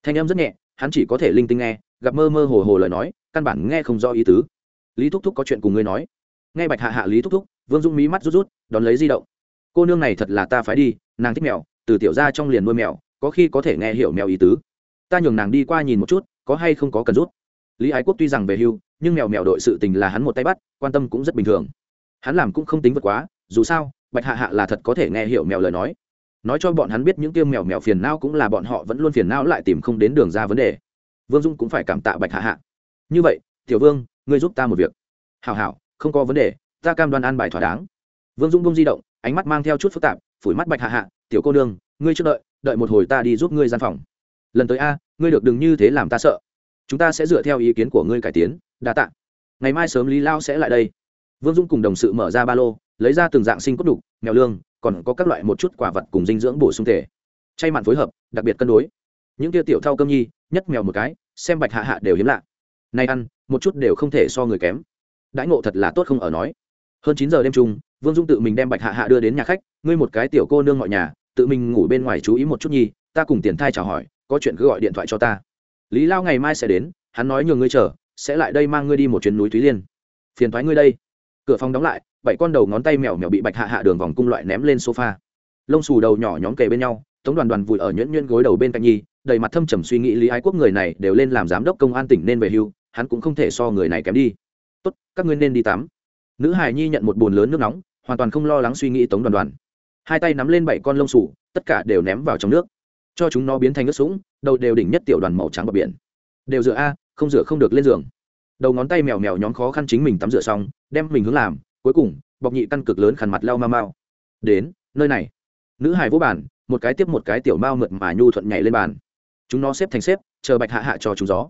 Thanh em rất nhẹ, hắn chỉ có thể linh tinh nghe, gặp mơ mơ hồ hồ lời nói, căn bản nghe không rõ ý tứ. Lý thúc thúc có chuyện cùng ngươi nói. Nghe bạch hạ hạ lý thúc thúc, vương dũng mí mắt rút rút, đón lấy di động. Cô nương này thật là ta phải đi, nàng thích mèo, từ tiểu ra trong liền nuôi mèo, có khi có thể nghe hiểu mèo ý tứ. Ta nhường nàng đi qua nhìn một chút, có hay không có cần rút. Lý ái quốc tuy rằng về hưu, nhưng mèo mèo đội sự tình là hắn một tay bắt, quan tâm cũng rất bình thường. Hắn làm cũng không tính vượt quá, dù sao, bạch hạ hạ là thật có thể nghe hiểu mèo lời nói nói cho bọn hắn biết những tiêu mèo mèo phiền não cũng là bọn họ vẫn luôn phiền não lại tìm không đến đường ra vấn đề. Vương dung cũng phải cảm tạ bạch hạ hạ. Như vậy, tiểu vương, ngươi giúp ta một việc. Hảo hảo, không có vấn đề, ta cam đoan an bài thỏa đáng. Vương dung bông di động, ánh mắt mang theo chút phức tạp, phủi mắt bạch hạ hạ, tiểu cô nương, ngươi chưa đợi đợi một hồi ta đi giúp ngươi gian phòng. Lần tới a, ngươi được đừng như thế làm ta sợ. Chúng ta sẽ dựa theo ý kiến của ngươi cải tiến, đa t ạ ngày mai sớm lý lao sẽ lại đây. Vương dung cùng đồng sự mở ra ba lô, lấy ra từng dạng sinh cốt đục mèo lương còn có các loại một chút quả vật cùng dinh dưỡng bổ sung thể. Chay mặn phối hợp, đặc biệt cân đối. Những tia tiểu thau cơm nhi, nhất mèo một cái, xem bạch hạ hạ đều hiếm lạ. Nay ăn, một chút đều không thể so người kém. Đãi ngộ thật là tốt không ở nói. Hơn chín giờ đêm trung vương dung tự mình đem bạch hạ hạ đưa đến nhà khách, ngươi một cái tiểu cô nương mọi nhà, tự mình ngủ bên ngoài chú ý một chút nhi, ta cùng tiền thai chào hỏi, có chuyện cứ gọi điện thoại cho ta. Lý lao ngày mai sẽ đến, hắn nói nhường ngươi chờ, sẽ lại đây mang ngươi đi một chuyến núi thúy liên. Phiền thoái ngươi đây. Cửa phòng đóng lại bảy con đầu ngón tay mèo mèo bị bạch hạ hạ đường vòng cung loại ném lên sofa. Lông xù đầu nhỏ nhóm kề bên nhau, tống đoàn đoàn vùi ở nhuyễn nhuyễn gối đầu bên cạnh nhi, đầy mặt thâm trầm suy nghĩ lý ái quốc người này đều lên làm giám đốc công an tỉnh nên về hưu, hắn cũng không thể so người này kém đi. Tốt, các ngươi nên đi tắm. Nữ hải nhi nhận một bồn lớn nước nóng, hoàn toàn không lo lắng suy nghĩ tống đoàn đoàn. Hai tay nắm lên bảy con lông xù, tất cả đều ném vào trong nước. Cho chúng nó biến thành nước sũng, đầu đều đỉnh nhất tiểu đoàn màu trắng bờ biển. Đều rửa a, không rửa không được lên giường. Đầu ngón tay mèo mèo nhóm khó khăn chính mình tắm rửa xong, đem mình hướng làm cuối cùng, bọc nhị căn cực lớn khăn mặt lao mau mau. Đến, nơi này. Nữ hài vỗ bản một cái tiếp một cái tiểu mao mượt mà nhu thuận nhảy lên bàn. Chúng nó xếp thành xếp, chờ bạch hạ hạ cho chúng gió.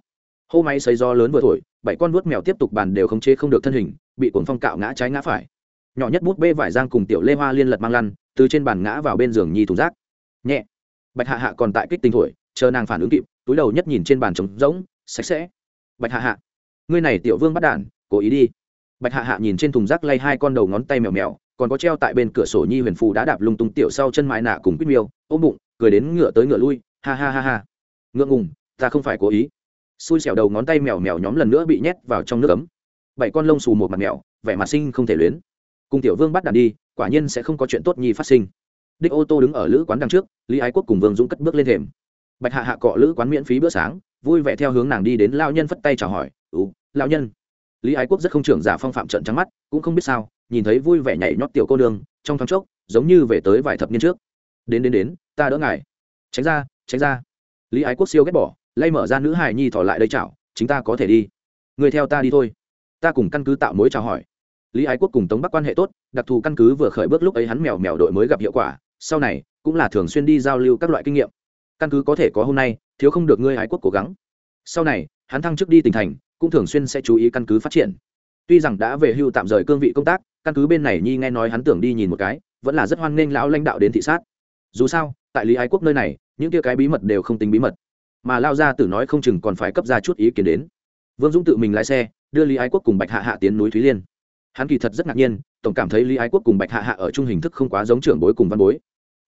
Hô máy xấy gió lớn vừa thổi, bảy con vuốt mèo tiếp tục bàn đều khống chế không được thân hình, bị cuốn phong cạo ngã trái ngã phải. Nhỏ nhất bút bê vải giang cùng tiểu lê hoa liên lật mang lăn, từ trên bàn ngã vào bên giường nhi thùng rác. Nhẹ. Bạch hạ hạ còn tại kích tinh thổi, chờ nàng phản ứng kịp, túi đầu nhất nhìn trên bàn trống rỗng, sạch sẽ. Bạch hạ hạ, ngươi này tiểu vương bắt đản, cố ý đi bạch hạ hạ nhìn trên thùng rác lay hai con đầu ngón tay mèo mèo, còn có treo tại bên cửa sổ nhi huyền phù đã đạp lung tung tiểu sau chân mái nạ cùng quýt miêu, ôm bụng, cười đến ngựa tới ngựa lui, ha ha ha ha. Ngượng ngùng, ta không phải cố ý. Xui xẻo đầu ngón tay mèo mèo nhóm lần nữa bị nhét vào trong nước ấm. Bảy con lông xù một mặt mèo, vẻ mặt sinh không thể luyến. Cùng tiểu vương bắt đàn đi, quả nhiên sẽ không có chuyện tốt nhi phát sinh. Đích ô tô đứng ở lữ quán đằng trước, lý ái quốc cùng vương dũng cất bước lên thềm. Bạch hạ hạ cọ lữ quán miễn phí bữa sáng, vui vẻ theo hướng nàng đi đến lao nhân phất tay chào hỏi, ú lao nhân lý ái quốc rất không trưởng giả phong phạm trận trắng mắt, cũng không biết sao, nhìn thấy vui vẻ nhảy nhót tiểu cô nương, trong thoáng chốc, giống như về tới vài thập niên trước. Đến đến đến, ta đỡ ngài. Tránh ra tránh ra. Lý ái quốc siêu ghét bỏ, lay mở ra nữ hài nhi thỏ lại đây chảo, chính ta có thể đi. Người theo ta đi thôi. Ta cùng căn cứ tạo mối chào hỏi. Lý ái quốc cùng tống bắc quan hệ tốt, đặc thù căn cứ vừa khởi bước lúc ấy hắn mèo mèo đội mới gặp hiệu quả, sau này cũng là thường xuyên đi giao lưu các loại kinh nghiệm. Căn cứ có thể có hôm nay, thiếu không được ngươi ái quốc cố gắng. Sau này, hắn thăng chức đi tỉnh thành cũng thường xuyên sẽ chú ý căn cứ phát triển. Tuy rằng đã về hưu tạm rời cương vị công tác, căn cứ bên này nhi nghe nói hắn tưởng đi nhìn một cái, vẫn là rất hoan nghênh lão lãnh đạo đến thị sát. Dù sao, tại lý ái quốc nơi này, những kia cái bí mật đều không tính bí mật. Mà lao ra tử nói không chừng còn phải cấp ra chút ý kiến đến. Vương dũng tự mình lái xe, đưa lý ái quốc cùng bạch hạ hạ tiến núi thúy liên. Hắn kỳ thật rất ngạc nhiên, tổng cảm thấy lý ái quốc cùng bạch hạ hạ ở chung hình thức không quá giống trưởng bối cùng văn bối.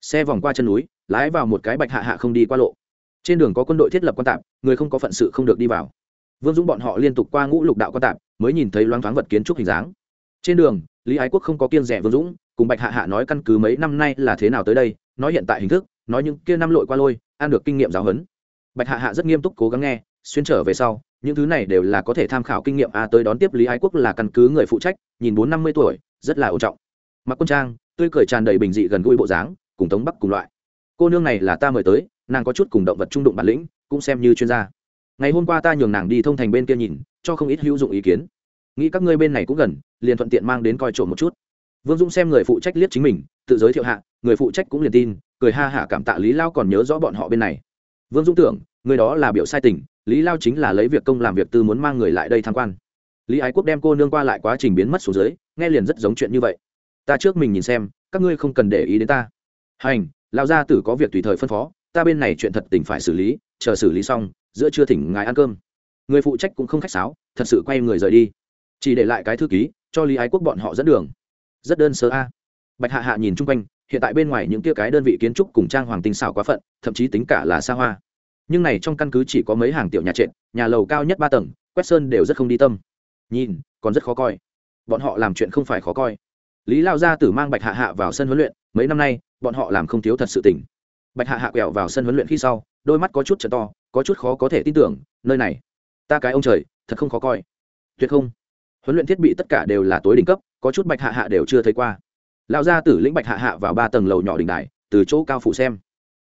Xe vòng qua chân núi, lái vào một cái bạch hạ hạ không đi qua lộ. Trên đường có quân đội thiết lập quan tạp, người không có phận sự không được đi vào vương dũng bọn họ liên tục qua ngũ lục đạo quan tạp, mới nhìn thấy loáng thoáng vật kiến trúc hình dáng. Trên đường, lý ái quốc không có kiên rẻ vương dũng, cùng bạch hạ hạ nói căn cứ mấy năm nay là thế nào tới đây, nói hiện tại hình thức, nói những kia năm lội qua lôi, ăn được kinh nghiệm giáo huấn. Bạch hạ hạ rất nghiêm túc cố gắng nghe, xuyên trở về sau, những thứ này đều là có thể tham khảo kinh nghiệm a tới đón tiếp lý ái quốc là căn cứ người phụ trách, nhìn bốn năm mươi tuổi, rất là ổn trọng. Mặc quân trang, tươi cười tràn đầy bình dị gần gũi bộ dáng, cùng tống bắc cùng loại. Cô nương này là ta mời tới, nàng có chút cùng động vật trung đụng bản lĩnh, cũng xem như chuyên gia ngày hôm qua ta nhường nàng đi thông thành bên kia nhìn, cho không ít hữu dụng ý kiến. Nghĩ các ngươi bên này cũng gần, liền thuận tiện mang đến coi trộm một chút. Vương dũng xem người phụ trách liếc chính mình, tự giới thiệu hạ, người phụ trách cũng liền tin, cười ha hả cảm tạ lý lao còn nhớ rõ bọn họ bên này. Vương dũng tưởng, người đó là biểu sai tình, lý lao chính là lấy việc công làm việc tư muốn mang người lại đây tham quan. Lý ái quốc đem cô nương qua lại quá trình biến mất xuống dưới, nghe liền rất giống chuyện như vậy. Ta trước mình nhìn xem, các ngươi không cần để ý đến ta. Hành lao gia tử có việc tùy thời phân phó, ta bên này chuyện thật tình phải xử lý, chờ xử lý xong giữa trưa thỉnh ngài ăn cơm. Người phụ trách cũng không khách sáo, thật sự quay người rời đi. Chỉ để lại cái thư ký, cho lý ái quốc bọn họ dẫn đường. Rất đơn sơ a. Bạch hạ hạ nhìn chung quanh, hiện tại bên ngoài những kia cái đơn vị kiến trúc cùng trang hoàng tinh xảo quá phận, thậm chí tính cả là xa hoa. Nhưng này trong căn cứ chỉ có mấy hàng tiểu nhà trệt, nhà lầu cao nhất ba tầng, quét sơn đều rất không đi tâm. Nhìn, còn rất khó coi. Bọn họ làm chuyện không phải khó coi. Lý lao gia tử mang bạch hạ hạ vào sân huấn luyện, mấy năm nay, bọn họ làm không thiếu thật sự tỉnh. Bạch hạ hạ quẹo vào sân huấn luyện khi sau, đôi mắt có chút t to có chút khó có thể tin tưởng, nơi này, ta cái ông trời, thật không khó coi. Tuyệt không. Huấn luyện thiết bị tất cả đều là tối đỉnh cấp, có chút bạch hạ hạ đều chưa thấy qua. Lão gia tử lĩnh bạch hạ hạ vào ba tầng lầu nhỏ đỉnh đài, từ chỗ cao phủ xem.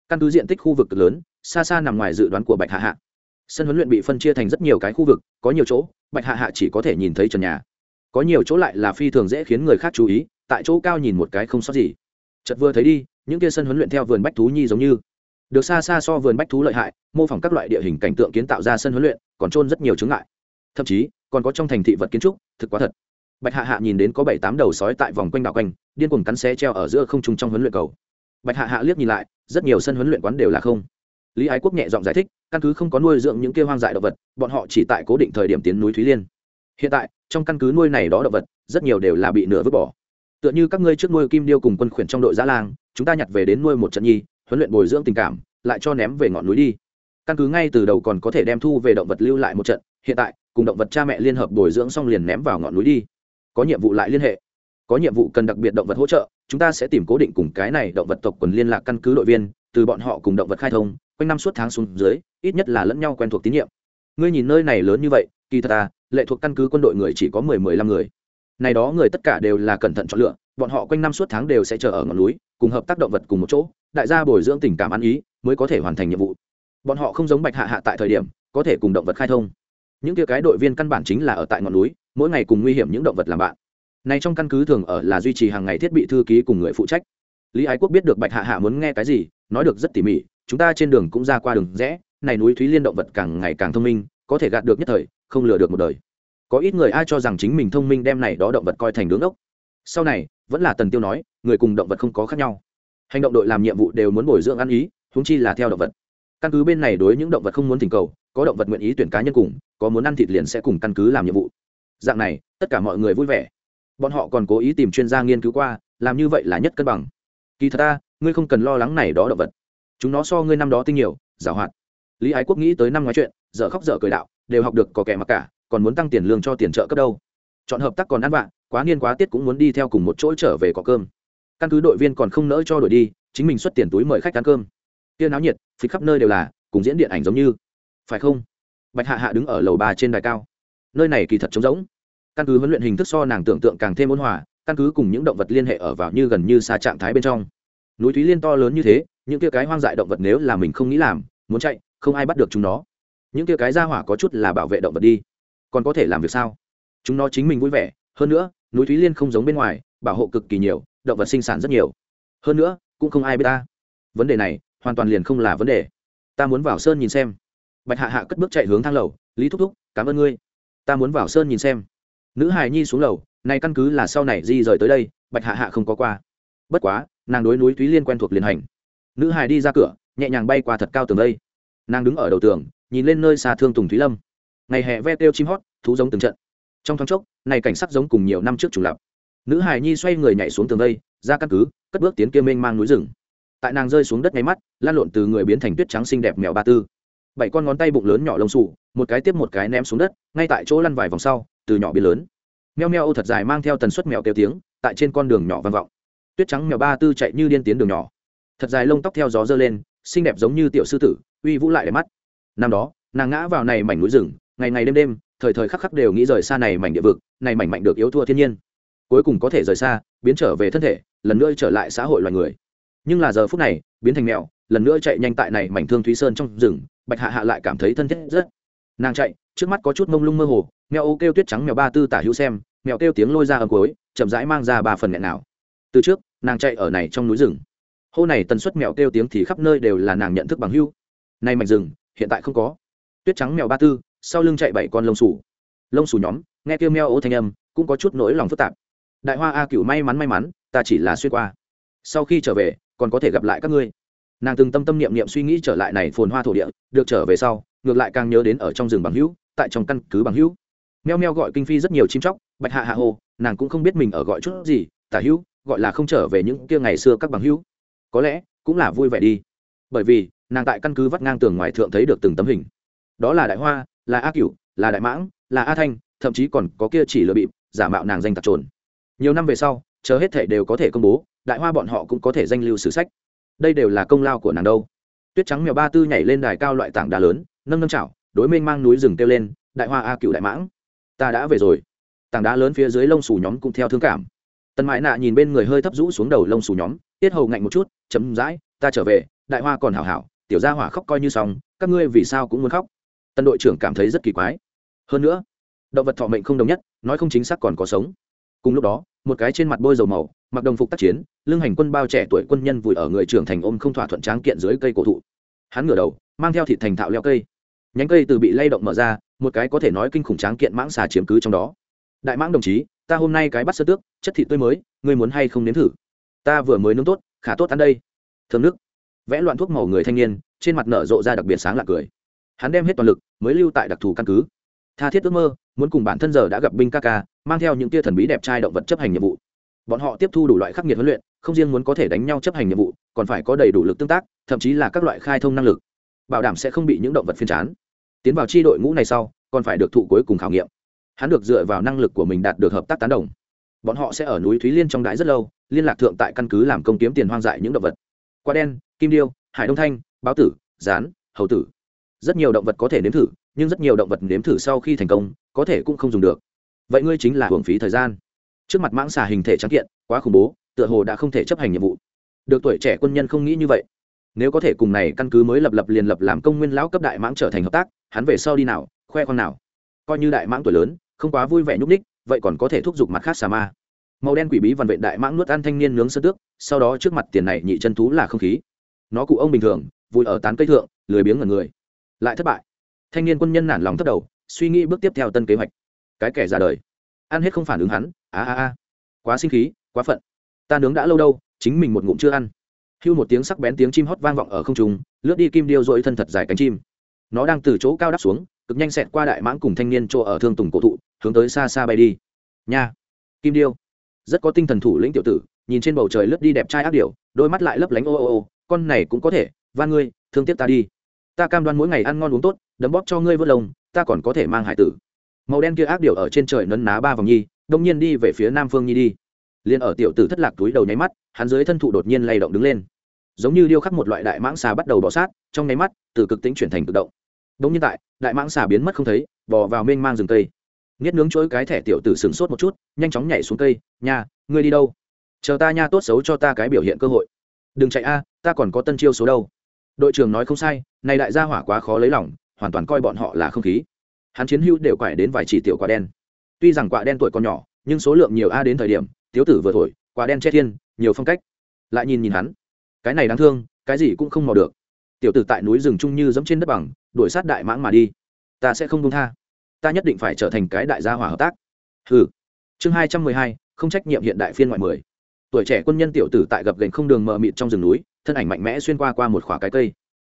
Căn cứ diện tích khu vực lớn, xa xa nằm ngoài dự đoán của bạch hạ hạ. Sân huấn luyện bị phân chia thành rất nhiều cái khu vực, có nhiều chỗ, bạch hạ hạ chỉ có thể nhìn thấy trần nhà. Có nhiều chỗ lại là phi thường dễ khiến người khác chú ý, tại chỗ cao nhìn một cái không sót gì. Chật vừa thấy đi, những kia sân huấn luyện theo vườn bách thú nhi giống như được xa xa so vườn bách thú lợi hại, mô phỏng các loại địa hình cảnh tượng kiến tạo ra sân huấn luyện, còn trôn rất nhiều chướng ngại. Thậm chí, còn có trong thành thị vật kiến trúc, thực quá thật. Bạch hạ hạ nhìn đến có bảy tám đầu sói tại vòng quanh đảo quanh, điên cuồng cắn xé treo ở giữa không trung trong huấn luyện cầu. Bạch hạ hạ liếc nhìn lại, rất nhiều sân huấn luyện quán đều là không. Lý ái quốc nhẹ giọng giải thích, căn cứ không có nuôi dưỡng những kia hoang dại động vật, bọn họ chỉ tại cố định thời điểm tiến núi thúy liên. Hiện tại, trong căn cứ nuôi này đó động vật, rất nhiều đều là bị nửa vứt bỏ. Tựa như các ngươi trước nuôi kim điêu cùng quân khuyển trong đội giã lang, chúng ta nhặt về đến nuôi một trận nhi huấn luyện bồi dưỡng tình cảm, lại cho ném về ngọn núi đi. Căn cứ ngay từ đầu còn có thể đem thu về động vật lưu lại một trận, hiện tại, cùng động vật cha mẹ liên hợp bồi dưỡng xong liền ném vào ngọn núi đi. Có nhiệm vụ lại liên hệ. Có nhiệm vụ cần đặc biệt động vật hỗ trợ, chúng ta sẽ tìm cố định cùng cái này động vật tộc quần liên lạc căn cứ đội viên, từ bọn họ cùng động vật khai thông, quanh năm suốt tháng xuống dưới, ít nhất là lẫn nhau quen thuộc tín nhiệm. Ngươi nhìn nơi này lớn như vậy, kỳ thật à lệ thuộc căn cứ quân đội người chỉ có mười mười lăm người. Này đó người tất cả đều là cẩn thận chọn lựa, bọn họ quanh năm suốt tháng đều sẽ chờ ở ngọn núi, cùng hợp tác động vật cùng một chỗ đại gia bồi dưỡng tình cảm ăn ý mới có thể hoàn thành nhiệm vụ. Bọn họ không giống bạch hạ hạ tại thời điểm, có thể cùng động vật khai thông. Những kia cái đội viên căn bản chính là ở tại ngọn núi, mỗi ngày cùng nguy hiểm những động vật làm bạn. Này trong căn cứ thường ở là duy trì hàng ngày thiết bị thư ký cùng người phụ trách. Lý ái quốc biết được bạch hạ hạ muốn nghe cái gì, nói được rất tỉ mỉ, chúng ta trên đường cũng ra qua đường rẽ, này núi thúy liên động vật càng ngày càng thông minh, có thể gạt được nhất thời, không lừa được một đời. Có ít người ai cho rằng chính mình thông minh đem này đó động vật coi thành đứng ốc sau này, vẫn là tần tiêu nói, người cùng động vật không có khác nhau hành động đội làm nhiệm vụ đều muốn bồi dưỡng ăn ý húng chi là theo động vật. Căn cứ bên này đối những động vật không muốn thỉnh cầu, có động vật nguyện ý tuyển cá nhân cùng, có muốn ăn thịt liền sẽ cùng căn cứ làm nhiệm vụ. Dạng này, tất cả mọi người vui vẻ. Bọn họ còn cố ý tìm chuyên gia nghiên cứu qua, làm như vậy là nhất cân bằng. Kỳ thật ta, ngươi không cần lo lắng này đó động vật. Chúng nó so ngươi năm đó tinh nhiều giảo hoạt. Lý ái quốc nghĩ tới năm ngoái chuyện, dở khóc dở cười đạo, đều học được có kẻ mặc cả, còn muốn tăng tiền lương cho tiền trợ cấp đâu. Chọn hợp tác còn ăn vạ, quá niên quá tiết cũng muốn đi theo cùng một chỗ trở về có cơm căn cứ đội viên còn không nỡ cho đội đi, chính mình xuất tiền túi mời khách ăn cơm. Tiên náo nhiệt phịch khắp nơi đều là, cùng diễn điện ảnh giống như. Phải không? Bạch hạ hạ đứng ở lầu ba trên đài cao. Nơi này kỳ thật trống rỗng. Căn cứ huấn luyện hình thức so nàng tưởng tượng càng thêm ôn hòa, căn cứ cùng những động vật liên hệ ở vào như gần như xa trạng thái bên trong. Núi thúy liên to lớn như thế, những kia cái hoang dại động vật nếu là mình không nghĩ làm, muốn chạy, không ai bắt được chúng nó. Những kia cái ra hỏa có chút là bảo vệ động vật đi. Còn có thể làm việc sao? Chúng nó chính mình vui vẻ. Hơn nữa, núi thúy liên không giống bên ngoài, bảo hộ cực kỳ nhiều động vật sinh sản rất nhiều. Hơn nữa, cũng không ai biết ta. Vấn đề này, hoàn toàn liền không là vấn đề. Ta muốn vào sơn nhìn xem. Bạch hạ hạ cất bước chạy hướng thang lầu, lý thúc thúc, cảm ơn ngươi. Ta muốn vào sơn nhìn xem. Nữ hài nhi xuống lầu, này căn cứ là sau này di rời tới đây. Bạch hạ hạ không có qua. Bất quá, nàng đối núi thúy liên quen thuộc liền hành. Nữ hài đi ra cửa, nhẹ nhàng bay qua thật cao tường đây. Nàng đứng ở đầu tường, nhìn lên nơi xa thương tùng thúy lâm. Ngày hè ve kêu chim hót, thú giống từng trận. Trong thoáng chốc, này cảnh sắc giống cùng nhiều năm trước trùng lập nữ hài nhi xoay người nhảy xuống tường đây, ra căn cứ, cất bước tiến kia mênh mang núi rừng. Tại nàng rơi xuống đất nháy mắt, lan lộn từ người biến thành tuyết trắng xinh đẹp mèo ba tư. Bảy con ngón tay bụng lớn nhỏ lông sụ một cái tiếp một cái ném xuống đất, ngay tại chỗ lăn vài vòng sau, từ nhỏ biến lớn. Meo meo ô thật dài mang theo tần suất mèo kêu tiếng, tại trên con đường nhỏ vang vọng. Tuyết trắng mèo ba tư chạy như điên tiến đường nhỏ. Thật dài lông tóc theo gió dơ lên, xinh đẹp giống như tiểu sư tử, uy vũ lại để mắt. Năm đó, nàng ngã vào này mảnh núi rừng, ngày ngày đêm đêm, thời thời khắc khắc đều nghĩ rời xa này mảnh địa vực, này mảnh mạnh được yếu thua thiên nhiên cuối cùng có thể rời xa, biến trở về thân thể, lần nữa trở lại xã hội loài người. Nhưng là giờ phút này, biến thành mèo, lần nữa chạy nhanh tại này mảnh thương thúy sơn trong rừng, bạch hạ hạ lại cảm thấy thân thiết rất. Nàng chạy, trước mắt có chút mông lung mơ hồ, mèo ô kêu tuyết trắng mèo ba tư tả hữu xem, mèo kêu tiếng lôi ra ầm cối chậm rãi mang ra ba phần nghẹn nào. Từ trước, nàng chạy ở này trong núi rừng. Hô này tần suất mèo kêu tiếng thì khắp nơi đều là nàng nhận thức bằng hưu nay mảnh rừng, hiện tại không có. Tuyết trắng mèo ba tư, sau lưng chạy bảy con lông sủ lông sủ nhóm, nghe kêu mèo ô thanh âm, cũng có chút nỗi lòng phức tạp đại hoa a cựu may mắn may mắn, ta chỉ là xuyên qua. Sau khi trở về, còn có thể gặp lại các ngươi. Nàng từng tâm tâm niệm niệm suy nghĩ trở lại này phồn hoa thổ địa, được trở về sau, ngược lại càng nhớ đến ở trong rừng bằng hữu, tại trong căn cứ bằng hữu. Meo meo gọi kinh phi rất nhiều chim chóc, bạch hạ hạ hồ, nàng cũng không biết mình ở gọi chút gì, tả hữu, gọi là không trở về những kia ngày xưa các bằng hữu. Có lẽ, cũng là vui vẻ đi. Bởi vì, nàng tại căn cứ vắt ngang tường ngoài thượng thấy được từng tấm hình. Đó là đại hoa, là a cửu, là đại mãng, là a thanh, thậm chí còn có kia chỉ lừa bịp, giả mạo nàng danh tặc trồn nhiều năm về sau, chờ hết thể đều có thể công bố, đại hoa bọn họ cũng có thể danh lưu sử sách. Đây đều là công lao của nàng đâu. Tuyết trắng mèo ba tư nhảy lên đài cao loại tảng đá lớn, nâng nâng chảo, đối mênh mang núi rừng kêu lên, đại hoa a cựu đại mãng, ta đã về rồi. Tảng đá lớn phía dưới lông xù nhóm cũng theo thương cảm. Tần Mãi nạ nhìn bên người hơi thấp rũ xuống đầu lông xù nhóm, tiết hầu ngạnh một chút chấm dãi ta trở về, đại hoa còn hảo hảo, tiểu gia hỏa khóc coi như xong, các ngươi vì sao cũng muốn khóc? Tân đội trưởng cảm thấy rất kỳ quái. Hơn nữa, động vật thọ mệnh không đồng nhất, nói không chính xác còn có sống cùng lúc đó, một cái trên mặt bôi dầu màu, mặc đồng phục tác chiến, lưng hành quân bao trẻ tuổi quân nhân vùi ở người trưởng thành ôm không thỏa thuận tráng kiện dưới cây cổ thụ. Hắn ngửa đầu, mang theo thịt thành thạo leo cây. Nhánh cây từ bị lay động mở ra, một cái có thể nói kinh khủng tráng kiện mãng xà chiếm cứ trong đó. Đại mãng đồng chí, ta hôm nay cái bắt sơ tước, chất thịt tươi mới, ngươi muốn hay không nếm thử? Ta vừa mới nướng tốt khá tốt ăn đây. Thơm nước vẽ loạn thuốc màu người thanh niên, trên mặt nở rộ ra đặc biệt sáng lạc cười. Hắn đem hết toàn lực, mới lưu tại đặc thù căn cứ tha thiết ước mơ, muốn cùng bản thân giờ đã gặp binh ca ca, mang theo những tia thần bí đẹp trai động vật chấp hành nhiệm vụ. Bọn họ tiếp thu đủ loại khắc nghiệt huấn luyện, không riêng muốn có thể đánh nhau chấp hành nhiệm vụ, còn phải có đầy đủ lực tương tác, thậm chí là các loại khai thông năng lực. Bảo đảm sẽ không bị những động vật phiên chán. Tiến vào tri đội ngũ này sau, còn phải được thụ cuối cùng khảo nghiệm. Hắn được dựa vào năng lực của mình đạt được hợp tác tán đồng. Bọn họ sẽ ở núi thúy liên trong đái rất lâu, liên lạc thượng tại căn cứ làm công kiếm tiền hoang dại những động vật. Qua đen, kim điêu, hải đông thanh, báo tử rán hầu tử. Rất nhiều động vật có thể nếm thử nhưng rất nhiều động vật nếm thử sau khi thành công, có thể cũng không dùng được. Vậy ngươi chính là hưởng phí thời gian. Trước mặt mãng xà hình thể trắng kiện, quá khủng bố, tựa hồ đã không thể chấp hành nhiệm vụ. Được tuổi trẻ quân nhân không nghĩ như vậy. Nếu có thể cùng này căn cứ mới lập lập liền lập làm công nguyên lão cấp đại mãng trở thành hợp tác, hắn về sau đi nào, khoe con nào? Coi như đại mãng tuổi lớn, không quá vui vẻ nhúc ních vậy còn có thể thúc giục mặt khác xà ma. Màu đen quỷ bí vằn vện đại mãng nuốt ăn thanh niên nướng sơ tước, sau đó trước mặt tiền này nhị chân thú là không khí. Nó cụ ông bình thường vùi ở tán cây thượng, lười biếng ngần người. Lại thất bại thanh niên quân nhân nản lòng thất đầu suy nghĩ bước tiếp theo tân kế hoạch. Cái kẻ ra đời. Ăn hết không phản ứng hắn. Á á á, quá sinh khí quá phận. Ta nướng đã lâu đâu chính mình một ngụm chưa ăn. Hưu một tiếng sắc bén tiếng chim hót vang vọng ở không trung lướt đi kim điêu dội thân thật dài cánh chim. Nó đang từ chỗ cao đắp xuống cực nhanh xẹt qua đại mãng cùng thanh niên chỗ ở thương tùng cổ thụ hướng tới xa xa bay đi. Nha. Kim điêu. Rất có tinh thần thủ lĩnh tiểu tử nhìn trên bầu trời lướt đi đẹp trai ác điệu đôi mắt lại lấp lánh ô ô ô con này cũng có thể van ngươi thương tiếc ta đi. Ta cam đoan mỗi ngày ăn ngon uống tốt đấm bóp cho ngươi vớt lông, ta còn có thể mang hải tử. Màu đen kia ác điều ở trên trời nấn ná ba vòng nhi, đông nhiên đi về phía nam phương nhi đi. Liền ở tiểu tử thất lạc túi đầu nháy mắt, hắn dưới thân thụ đột nhiên lay động đứng lên. Giống như điêu khắc một loại đại mãng xà bắt đầu bỏ sát, trong nháy mắt, từ cực tính chuyển thành cực động. Đông nhiên tại, đại mãng xà biến mất không thấy, bò vào mênh mang rừng cây. Nghiết nướng chuỗi cái thẻ tiểu tử sừng sốt một chút, nhanh chóng nhảy xuống cây, nha, ngươi đi đâu? Chờ ta nha tốt xấu cho ta cái biểu hiện cơ hội. Đừng chạy a, ta còn có tân chiêu số đâu. Đội trưởng nói không sai, này đại gia hỏa quá khó lấy lòng hoàn toàn coi bọn họ là không khí. Hắn chiến hữu đều quải đến vài chỉ tiểu quả đen. Tuy rằng quả đen tuổi còn nhỏ, nhưng số lượng nhiều a đến thời điểm tiếu tử vừa thổi quả đen che thiên, nhiều phong cách. Lại nhìn nhìn hắn, cái này đáng thương, cái gì cũng không mò được. Tiểu tử tại núi rừng trung như giống trên đất bằng, đuổi sát đại mãng mà đi. Ta sẽ không công tha. Ta nhất định phải trở thành cái đại gia hỏa hợp tác. Ừ chương hai trăm mười hai, không trách nhiệm hiện đại phiên ngoại mười. Tuổi trẻ quân nhân tiểu tử tại gập gành không đường mờ mịt trong rừng núi, thân ảnh mạnh mẽ xuyên qua qua một khóa cái cây.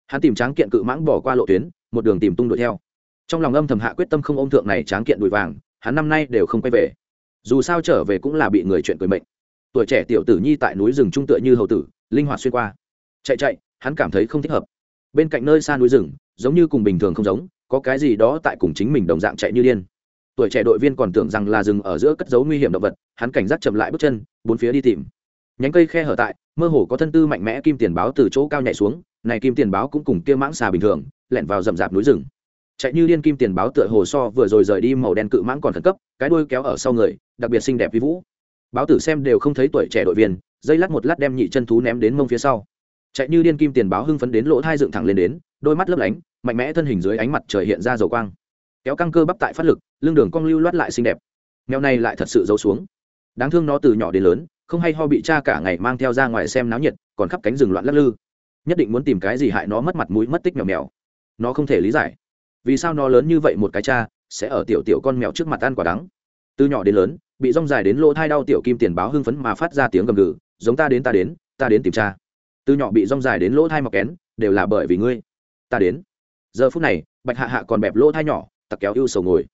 Hắn tìm tráng kiện cự mãng bỏ qua lộ tuyến một đường tìm tung đuổi theo. Trong lòng âm thầm hạ quyết tâm không ôm thượng này tráng kiện đùi vàng, hắn năm nay đều không quay về. Dù sao trở về cũng là bị người chuyện cười mệnh. Tuổi trẻ tiểu tử nhi tại núi rừng trung tựa như hầu tử, linh hoạt xuyên qua. Chạy chạy, hắn cảm thấy không thích hợp. Bên cạnh nơi xa núi rừng, giống như cùng bình thường không giống, có cái gì đó tại cùng chính mình đồng dạng chạy như điên. Tuổi trẻ đội viên còn tưởng rằng là rừng ở giữa cất dấu nguy hiểm động vật, hắn cảnh giác chậm lại bước chân, bốn phía đi tìm. Nhánh cây khe hở tại, mơ hồ có thân tư mạnh mẽ kim tiền báo từ chỗ cao nhảy xuống, này kim tiền báo cũng cùng kia mãng xà bình thường lẻn vào rậm rạp núi rừng. Chạy như điên kim tiền báo tựa hồ so vừa rồi rời đi màu đen cự mãng còn khẩn cấp, cái đuôi kéo ở sau người, đặc biệt xinh đẹp vi vũ. Báo tử xem đều không thấy tuổi trẻ đội viên, dây lát một lát đem nhị chân thú ném đến mông phía sau. Chạy như điên kim tiền báo hưng phấn đến lỗ thai dựng thẳng lên đến, đôi mắt lấp lánh, mạnh mẽ thân hình dưới ánh mặt trời hiện ra dầu quang. Kéo căng cơ bắp tại phát lực, lưng đường cong lưu loát lại xinh đẹp. Mèo này lại thật sự giấu xuống. Đáng thương nó từ nhỏ đến lớn, không hay ho bị cha cả ngày mang theo ra ngoài xem náo nhiệt, còn khắp cánh rừng loạn lắc lư. Nhất định muốn tìm cái gì hại nó mất mặt mũi mất tích mèo mèo nó không thể lý giải. Vì sao nó lớn như vậy một cái cha, sẽ ở tiểu tiểu con mèo trước mặt ăn quả đắng? Từ nhỏ đến lớn, bị rong dài đến lỗ thai đau tiểu kim tiền báo hưng phấn mà phát ra tiếng gầm gừ, giống ta đến ta đến ta đến tìm cha. Từ nhỏ bị rong dài đến lỗ thai mọc kén, đều là bởi vì ngươi. Ta đến. Giờ phút này, bạch hạ hạ còn bẹp lỗ thai nhỏ, tặc kéo ưu sầu ngồi.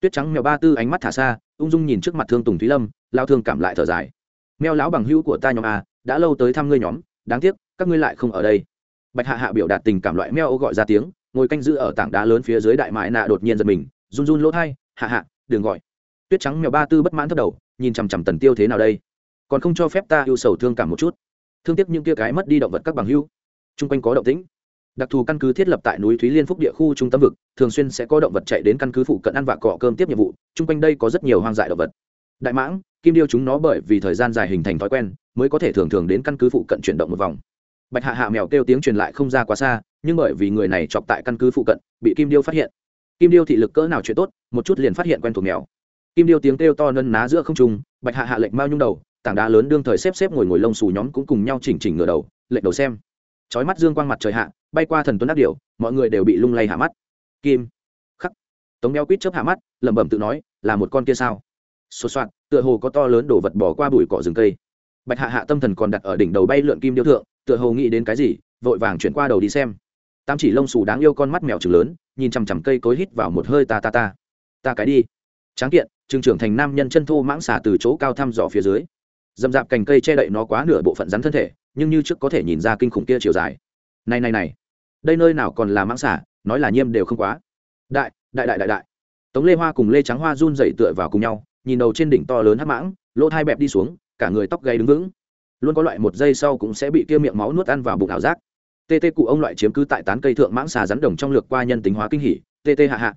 Tuyết trắng mèo ba tư ánh mắt thả xa, ung dung nhìn trước mặt thương tùng thúy lâm, lao thương cảm lại thở dài. Mèo lão bằng hữu của ta nhóm a đã lâu tới thăm ngươi nhóm, đáng tiếc, các ngươi lại không ở đây. Bạch hạ hạ biểu đạt tình cảm loại mèo ô gọi ra tiếng ngồi canh giữ ở tảng đá lớn phía dưới đại mại nạ đột nhiên giật mình, run run lỗ thai, hạ hạ, đừng gọi. Tuyết trắng mèo ba tư bất mãn thất đầu, nhìn chằm chằm tần tiêu thế nào đây? Còn không cho phép ta yêu sầu thương cảm một chút. Thương tiếc những kia cái mất đi động vật các bằng hưu chung quanh có động tĩnh. Đặc thù căn cứ thiết lập tại núi thúy liên phúc địa khu trung tâm vực, thường xuyên sẽ có động vật chạy đến căn cứ phụ cận ăn vạ cọ cơm tiếp nhiệm vụ chung quanh đây có rất nhiều hoang dại động vật. Đại mãng, kim điêu chúng nó bởi vì thời gian dài hình thành thói quen, mới có thể thường thường đến căn cứ phụ cận chuyển động một vòng. Bạch hạ hạ mèo kêu tiếng truyền lại không ra quá xa nhưng bởi vì người này chọc tại căn cứ phụ cận, bị kim điêu phát hiện. Kim điêu thị lực cỡ nào chuyện tốt, một chút liền phát hiện quen thuộc mèo. Kim điêu tiếng kêu to nân ná giữa không trung, bạch hạ hạ lệnh mao nhung đầu, tảng đá lớn đương thời xếp xếp ngồi ngồi lông xù nhóm cũng cùng nhau chỉnh chỉnh ngửa đầu, lệnh đầu xem. Chói mắt dương quang mặt trời hạ, bay qua thần tuấn ác điệu mọi người đều bị lung lay hạ mắt. Kim. Khắc. Tống đeo quýt chớp hạ mắt, lẩm bẩm tự nói, là một con kia sao? Sột soạt tựa hồ có to lớn đổ vật bỏ qua bụi cỏ rừng cây. Bạch hạ hạ tâm thần còn đặt ở đỉnh đầu bay lượn kim điêu thượng, tựa hồ nghĩ đến cái gì, vội vàng chuyển qua đầu đi xem tam chỉ lông xù đáng yêu con mắt mèo trừng lớn, nhìn chằm chằm cây cối hít vào một hơi ta ta ta. Ta cái đi. Tráng kiện trừng trưởng thành nam nhân chân thô mãng xả từ chỗ cao thăm dò phía dưới. Dầm dạp cành cây che đậy nó quá nửa bộ phận rắn thân thể, nhưng như trước có thể nhìn ra kinh khủng kia chiều dài. Này này này. Đây nơi nào còn là mãng xả nói là nhiêm đều không quá. Đại đại đại đại đại. Tống lê hoa cùng lê trắng hoa run dậy tựa vào cùng nhau, nhìn đầu trên đỉnh to lớn hắc mãng, lỗ thai bẹp đi xuống, cả người tóc gây đứng vững. Luôn có loại một giây sau cũng sẽ bị kia miệng máu nuốt ăn vào bụng ảo giác tê tê cụ ông loại chiếm cứ tại tán cây thượng mãng xà rắn đồng trong lược qua nhân tính hóa kinh hỉ. Tê tê hạ hạ.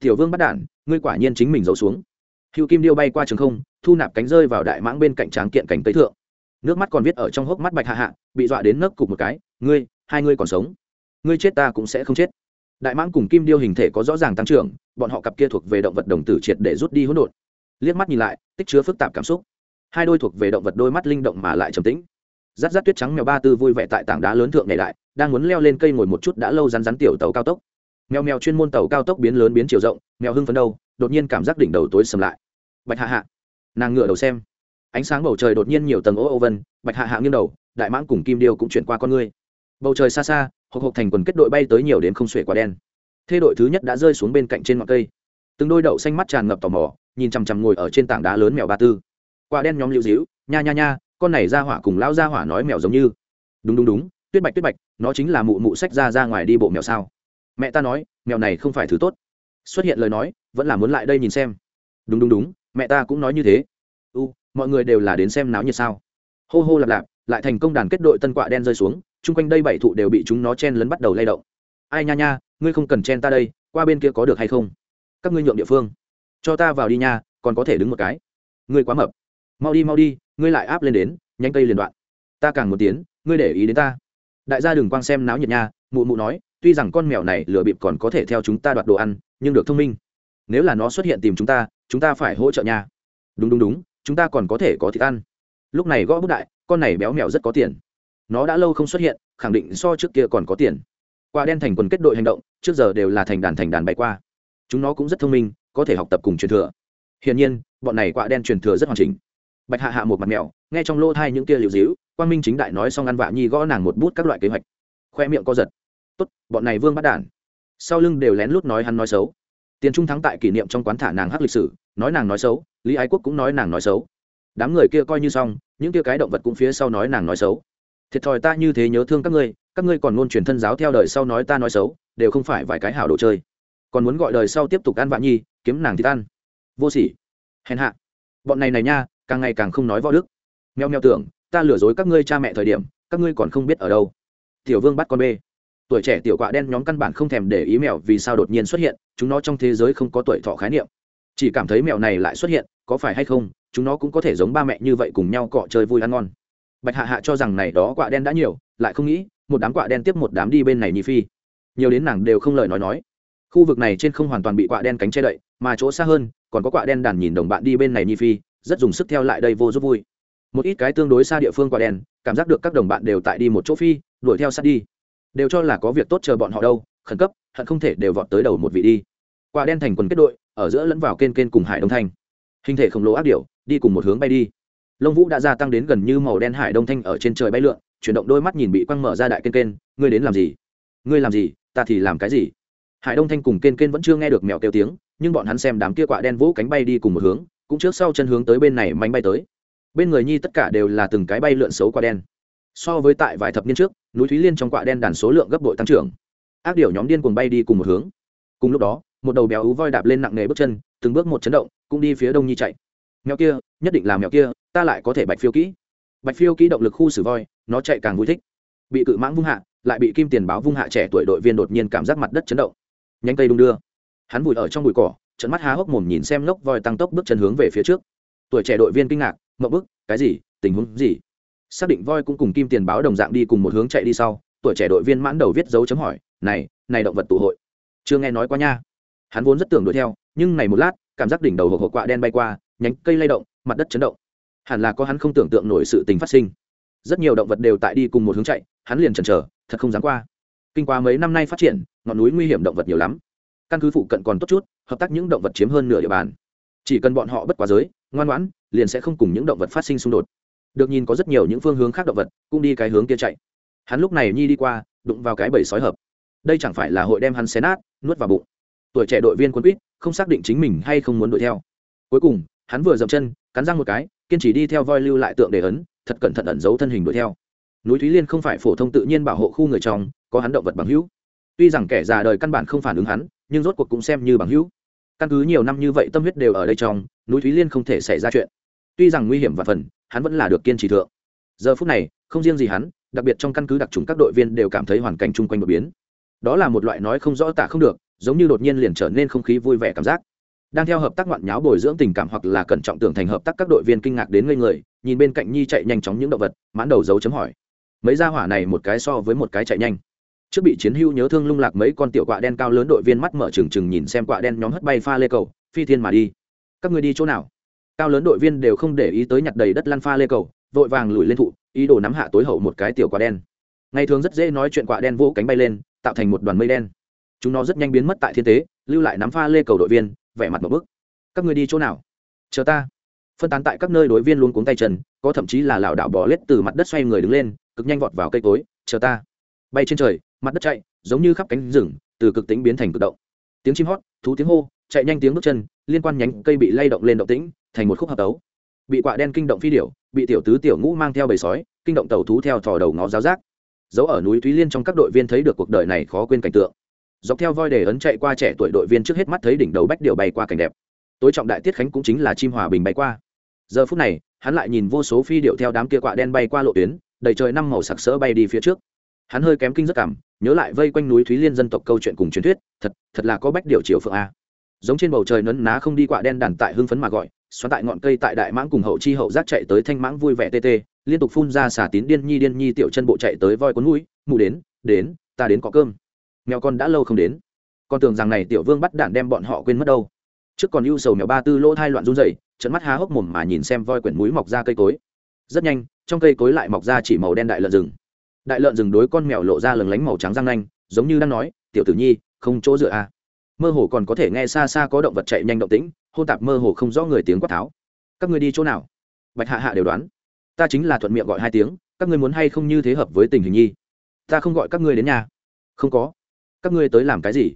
Tiểu vương bắt đản, ngươi quả nhiên chính mình giấu xuống. Hữu kim điêu bay qua trường không, thu nạp cánh rơi vào đại mãng bên cạnh tráng kiện cành cây thượng. Nước mắt còn viết ở trong hốc mắt bạch hạ hạ, bị dọa đến nấc cục một cái, ngươi, hai ngươi còn sống. Ngươi chết ta cũng sẽ không chết. Đại mãng cùng kim điêu hình thể có rõ ràng tăng trưởng, bọn họ cặp kia thuộc về động vật đồng tử triệt để rút đi hỗn độn. Liếc mắt nhìn lại, tích chứa phức tạp cảm xúc. Hai đôi thuộc về động vật đôi mắt linh động mà lại trầm tĩnh rát rát tuyết trắng mèo ba tư vui vẻ tại tảng đá lớn thượng này lại, đang muốn leo lên cây ngồi một chút đã lâu rắn rắn tiểu tàu cao tốc. Mèo mèo chuyên môn tàu cao tốc biến lớn biến chiều rộng, mèo hưng phấn đâu, đột nhiên cảm giác đỉnh đầu tối sầm lại. Bạch hạ hạ, nàng ngựa đầu xem. Ánh sáng bầu trời đột nhiên nhiều tầng ô ô vân, bạch hạ hạ nghiêng đầu, đại mãng cùng kim điêu cũng chuyển qua con ngươi. Bầu trời xa xa hộp hộp thành quần kết đội bay tới nhiều đến không xuể quả đen. Thê đội thứ nhất đã rơi xuống bên cạnh trên ngọn cây. Từng đôi đậu xanh mắt tràn ngập tò mò, nhìn chằm chằm ngồi ở trên tảng đá lớn mèo ba tư. Quả đen nhóm lưu dĩu nha nha nha con này ra hỏa cùng lão ra hỏa nói mèo giống như. Đúng đúng đúng, tuyết bạch tuyết bạch, nó chính là mụ mụ sách ra ra ngoài đi bộ mèo sao? Mẹ ta nói, mèo này không phải thứ tốt. Xuất hiện lời nói, vẫn là muốn lại đây nhìn xem. Đúng đúng đúng, mẹ ta cũng nói như thế. U, mọi người đều là đến xem náo nhiệt sao? Hô hô lạp lạp, lại thành công đàn kết đội tân quạ đen rơi xuống, chung quanh đây bảy thụ đều bị chúng nó chen lấn bắt đầu lay động. Ai nha nha, ngươi không cần chen ta đây, qua bên kia có được hay không? Các ngươi nhượng địa phương. Cho ta vào đi nha, còn có thể đứng một cái. Ngươi quá mập mau đi mau đi, ngươi lại áp lên đến, nhanh cây liền đoạn. Ta càng muốn tiến, ngươi để ý đến ta. Đại gia đừng quang xem náo nhiệt nha, mụ mụ nói, tuy rằng con mèo này lừa bịp còn có thể theo chúng ta đoạt đồ ăn, nhưng được thông minh. Nếu là nó xuất hiện tìm chúng ta chúng ta phải hỗ trợ nha. Đúng đúng đúng, chúng ta còn có thể có thịt ăn. Lúc này gõ bút đại, con này béo mèo rất có tiền. Nó đã lâu không xuất hiện, khẳng định so trước kia còn có tiền. Qua đen thành quần kết đội hành động, trước giờ đều là thành đàn thành đàn bay qua. Chúng nó cũng rất thông minh, có thể học tập cùng truyền thừa. Hiển nhiên, bọn này quạ đen truyền thừa rất hoàn chỉnh bạch hạ hạ một mặt mèo nghe trong lô thai những kia liệu dĩu quang minh chính đại nói xong ăn vạ nhi gõ nàng một bút các loại kế hoạch. Khoe miệng co giật. Tốt, bọn này vương bắt đản. Sau lưng đều lén lút nói hắn nói xấu. Tiền trung thắng tại kỷ niệm trong quán thả nàng hát lịch sử, nói nàng nói xấu, lý ái quốc cũng nói nàng nói xấu. Đám người kia coi như xong, những kia cái động vật cũng phía sau nói nàng nói xấu. Thiệt thòi ta như thế nhớ thương các ngươi các ngươi còn ngôn truyền thân giáo theo đời sau nói ta nói xấu, đều không phải vài cái hảo đồ chơi. Còn muốn gọi đời sau tiếp tục ăn vạ nhi, kiếm nàng thì ăn vô sỉ. Hèn hạ. Bọn này này nha càng ngày càng không nói võ đức. Meo meo tưởng, ta lừa dối các ngươi cha mẹ thời điểm, các ngươi còn không biết ở đâu. Tiểu vương bắt con bê. Tuổi trẻ tiểu quạ đen nhóm căn bản không thèm để ý mèo vì sao đột nhiên xuất hiện, chúng nó trong thế giới không có tuổi thọ khái niệm. Chỉ cảm thấy mèo này lại xuất hiện, có phải hay không, chúng nó cũng có thể giống ba mẹ như vậy cùng nhau cọ chơi vui ăn ngon. Bạch hạ hạ cho rằng này đó quạ đen đã nhiều, lại không nghĩ, một đám quạ đen tiếp một đám đi bên này nhi phi. Nhiều đến nàng đều không lời nói nói. Khu vực này trên không hoàn toàn bị quạ đen cánh che đậy, mà chỗ xa hơn, còn có quạ đen đàn nhìn đồng bạn đi bên này nhi phi rất dùng sức theo lại đây vô giúp vui. Một ít cái tương đối xa địa phương quả đen cảm giác được các đồng bạn đều tại đi một chỗ phi đuổi theo sát đi. Đều cho là có việc tốt chờ bọn họ đâu khẩn cấp hận không thể đều vọt tới đầu một vị đi. Quả đen thành quần kết đội ở giữa lẫn vào kên kên cùng hải đông thanh. Hình thể khổng lồ ác điểu, đi cùng một hướng bay đi. Lông vũ đã gia tăng đến gần như màu đen hải đông thanh ở trên trời bay lượn chuyển động đôi mắt nhìn bị quăng mở ra đại kên kên ngươi đến làm gì? Ngươi làm gì? Ta thì làm cái gì? Hải đông thanh cùng kên kên vẫn chưa nghe được mèo kêu tiếng nhưng bọn hắn xem đám kia quạ đen vũ cánh bay đi cùng một hướng cũng trước sau chân hướng tới bên này mánh bay tới. Bên người nhi tất cả đều là từng cái bay lượn xấu quả đen. So với tại vài thập niên trước, núi thúy liên trong quạ đen đàn số lượng gấp bội tăng trưởng. Ác điểu nhóm điên cùng bay đi cùng một hướng. Cùng lúc đó, một đầu béo ú voi đạp lên nặng nề bước chân, từng bước một chấn động, cũng đi phía đông nhi chạy. Mèo kia, nhất định là mèo kia, ta lại có thể bạch phiêu kỹ. Bạch phiêu kỹ động lực khu xử voi, nó chạy càng vui thích. Bị cự mãng vung hạ, lại bị kim tiền báo vung hạ trẻ tuổi đội viên đột nhiên cảm giác mặt đất chấn động. Nhanh cây đung đưa. Hắn vùi ở trong bụi cỏ trận mắt há hốc mồm nhìn xem lốc voi tăng tốc bước chân hướng về phía trước. Tuổi trẻ đội viên kinh ngạc, mậu bức, cái gì? Tình huống gì? Xác định voi cũng cùng kim tiền báo đồng dạng đi cùng một hướng chạy đi sau, tuổi trẻ đội viên mãn đầu viết dấu chấm hỏi, này này động vật tụ hội. Chưa nghe nói qua nha. Hắn vốn rất tưởng đuổi theo, nhưng này một lát, cảm giác đỉnh đầu hộp hộp quạ đen bay qua, nhánh cây lay động, mặt đất chấn động. Hẳn là có hắn không tưởng tượng nổi sự tình phát sinh. Rất nhiều động vật đều tại đi cùng một hướng chạy, hắn liền chần chờ, thật không dám qua. Kinh qua mấy năm nay phát triển, ngọn núi nguy hiểm động vật nhiều lắm căn cứ phụ cận còn tốt chút, hợp tác những động vật chiếm hơn nửa địa bàn. Chỉ cần bọn họ bất quá giới, ngoan ngoãn, liền sẽ không cùng những động vật phát sinh xung đột. Được nhìn có rất nhiều những phương hướng khác động vật, cũng đi cái hướng kia chạy. Hắn lúc này nhi đi qua, đụng vào cái bầy sói hợp. Đây chẳng phải là hội đem hắn xé nát, nuốt vào bụng. Tuổi trẻ đội viên quân quýt, không xác định chính mình hay không muốn đuổi theo. Cuối cùng, hắn vừa dậm chân, cắn răng một cái, kiên trì đi theo voi lưu lại tượng để ấn, thật cẩn thận ẩn giấu thân hình đuổi theo. Núi thúy liên không phải phổ thông tự nhiên bảo hộ khu người trong, có hắn động vật bằng hữu. Tuy rằng kẻ già đời căn bản không phản ứng hắn nhưng rốt cuộc cũng xem như bằng hữu. Căn cứ nhiều năm như vậy tâm huyết đều ở đây trong, núi thúy liên không thể xảy ra chuyện. Tuy rằng nguy hiểm và phần, hắn vẫn là được kiên trì thượng. Giờ phút này, không riêng gì hắn, đặc biệt trong căn cứ đặc trùng các đội viên đều cảm thấy hoàn cảnh chung quanh đột biến. Đó là một loại nói không rõ tả không được, giống như đột nhiên liền trở nên không khí vui vẻ cảm giác. Đang theo hợp tác ngoạn nháo bồi dưỡng tình cảm hoặc là cẩn trọng tưởng thành hợp tác các đội viên kinh ngạc đến ngây người, nhìn bên cạnh nhi chạy nhanh chóng những động vật, mãn đầu dấu chấm hỏi. Mấy gia hỏa này một cái so với một cái chạy nhanh trước bị chiến hưu nhớ thương lung lạc mấy con tiểu quạ đen cao lớn đội viên mắt mở trừng trừng nhìn xem quạ đen nhóm hất bay pha lê cầu, phi thiên mà đi. Các người đi chỗ nào? Cao lớn đội viên đều không để ý tới nhặt đầy đất lăn pha lê cầu, vội vàng lùi lên thụ, ý đồ nắm hạ tối hậu một cái tiểu quạ đen. Ngày thường rất dễ nói chuyện quạ đen vỗ cánh bay lên, tạo thành một đoàn mây đen. Chúng nó rất nhanh biến mất tại thiên tế, lưu lại nắm pha lê cầu đội viên, vẻ mặt một bức. Các người đi chỗ nào? Chờ ta. Phân tán tại các nơi đối viên luôn cuống tay chân, có thậm chí là lảo đảo bò lết từ mặt đất xoay người đứng lên, cực nhanh vọt vào cây cối chờ ta. Bay trên trời mặt đất chạy, giống như khắp cánh rừng, từ cực tính biến thành cực động. Tiếng chim hót, thú tiếng hô, chạy nhanh tiếng bước chân, liên quan nhánh cây bị lay động lên động tĩnh, thành một khúc hợp tấu. Bị quạ đen kinh động phi điểu, bị tiểu tứ tiểu ngũ mang theo bầy sói, kinh động tàu thú theo thò đầu ngó giáo giác. Giấu ở núi thúy liên trong các đội viên thấy được cuộc đời này khó quên cảnh tượng. Dọc theo voi để ấn chạy qua trẻ tuổi đội viên trước hết mắt thấy đỉnh đầu bách điệu bay qua cảnh đẹp. Tối trọng đại tiết khánh cũng chính là chim hòa bình bay qua. Giờ phút này, hắn lại nhìn vô số phi điệu theo đám kia quạ đen bay qua lộ tuyến, đầy trời năm màu sặc sỡ bay đi phía trước. Hắn hơi kém kinh rất cảm nhớ lại vây quanh núi thúy liên dân tộc câu chuyện cùng truyền thuyết, thật thật là có bách điều triều phượng a. Giống trên bầu trời nấn ná không đi quạ đen đàn tại hưng phấn mà gọi, xoắn tại ngọn cây tại đại mãng cùng hậu chi hậu giác chạy tới thanh mãng vui vẻ tê tê, liên tục phun ra xả tín điên nhi điên nhi tiểu chân bộ chạy tới voi cuốn mũi mù đến đến, ta đến có cơm. Mèo con đã lâu không đến. Con tưởng rằng này tiểu vương bắt đạn đem bọn họ quên mất đâu. Trước còn ưu sầu mèo ba tư lỗ thai loạn run rẩy trận mắt há hốc mồm mà nhìn xem voi quyển mũi mọc ra cây cối. Rất nhanh, trong cây cối lại mọc ra chỉ màu đen đại lợn rừng đại lợn rừng đối con mèo lộ ra lừng lánh màu trắng răng nanh, giống như đang nói, tiểu tử nhi, không chỗ dựa à. mơ hồ còn có thể nghe xa xa có động vật chạy nhanh động tĩnh, hôn tạp mơ hồ không rõ người tiếng quát tháo. Các ngươi đi chỗ nào? Bạch hạ hạ đều đoán. Ta chính là thuận miệng gọi hai tiếng, các ngươi muốn hay không như thế hợp với tình hình nhi? Ta không gọi các ngươi đến nhà. Không có. Các ngươi tới làm cái gì?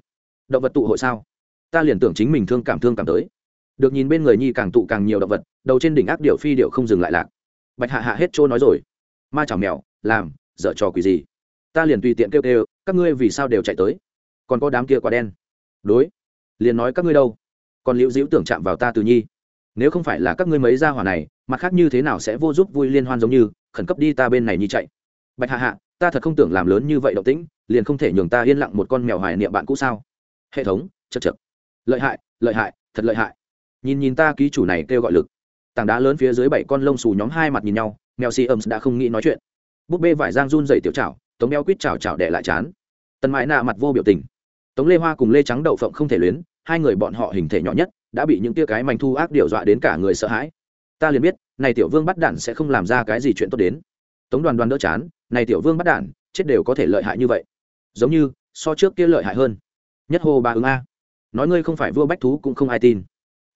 Động vật tụ hội sao? Ta liền tưởng chính mình thương cảm thương cảm tới. Được nhìn bên người nhi càng tụ càng nhiều động vật, đầu trên đỉnh ác điệu phi điệu không dừng lại lạc. Bạch hạ hạ hết trôi nói rồi. Ma chảo mèo, làm dở trò quỷ gì? Ta liền tùy tiện kêu kêu, các ngươi vì sao đều chạy tới? Còn có đám kia quả đen. Đối. Liền nói các ngươi đâu? Còn liễu diễu tưởng chạm vào ta từ nhi. Nếu không phải là các ngươi mấy gia hỏa này, mặt khác như thế nào sẽ vô giúp vui liên hoan giống như, khẩn cấp đi ta bên này nhi chạy? Bạch hạ hạ, ta thật không tưởng làm lớn như vậy động tĩnh, liền không thể nhường ta yên lặng một con mèo hoài niệm bạn cũ sao? Hệ thống chật chật lợi hại lợi hại, thật lợi hại. Nhìn nhìn ta ký chủ này kêu gọi lực. Tảng đá lớn phía dưới bảy con lông xù nhóm hai mặt nhìn nhau, mèo si âm đã không nghĩ nói chuyện búp bê vải giang run dày tiểu chảo, tống đeo quýt chảo chảo đẻ lại chán. Tần mãi nạ mặt vô biểu tình. Tống lê hoa cùng lê trắng đậu phộng không thể luyến, hai người bọn họ hình thể nhỏ nhất, đã bị những tia cái manh thu ác điều dọa đến cả người sợ hãi. Ta liền biết, này tiểu vương bắt đản sẽ không làm ra cái gì chuyện tốt đến. Tống đoàn đoàn đỡ chán, này tiểu vương bắt đản, chết đều có thể lợi hại như vậy. Giống như, so trước kia lợi hại hơn. Nhất hồ ba ứng a. Nói ngươi không phải vua bách thú cũng không ai tin.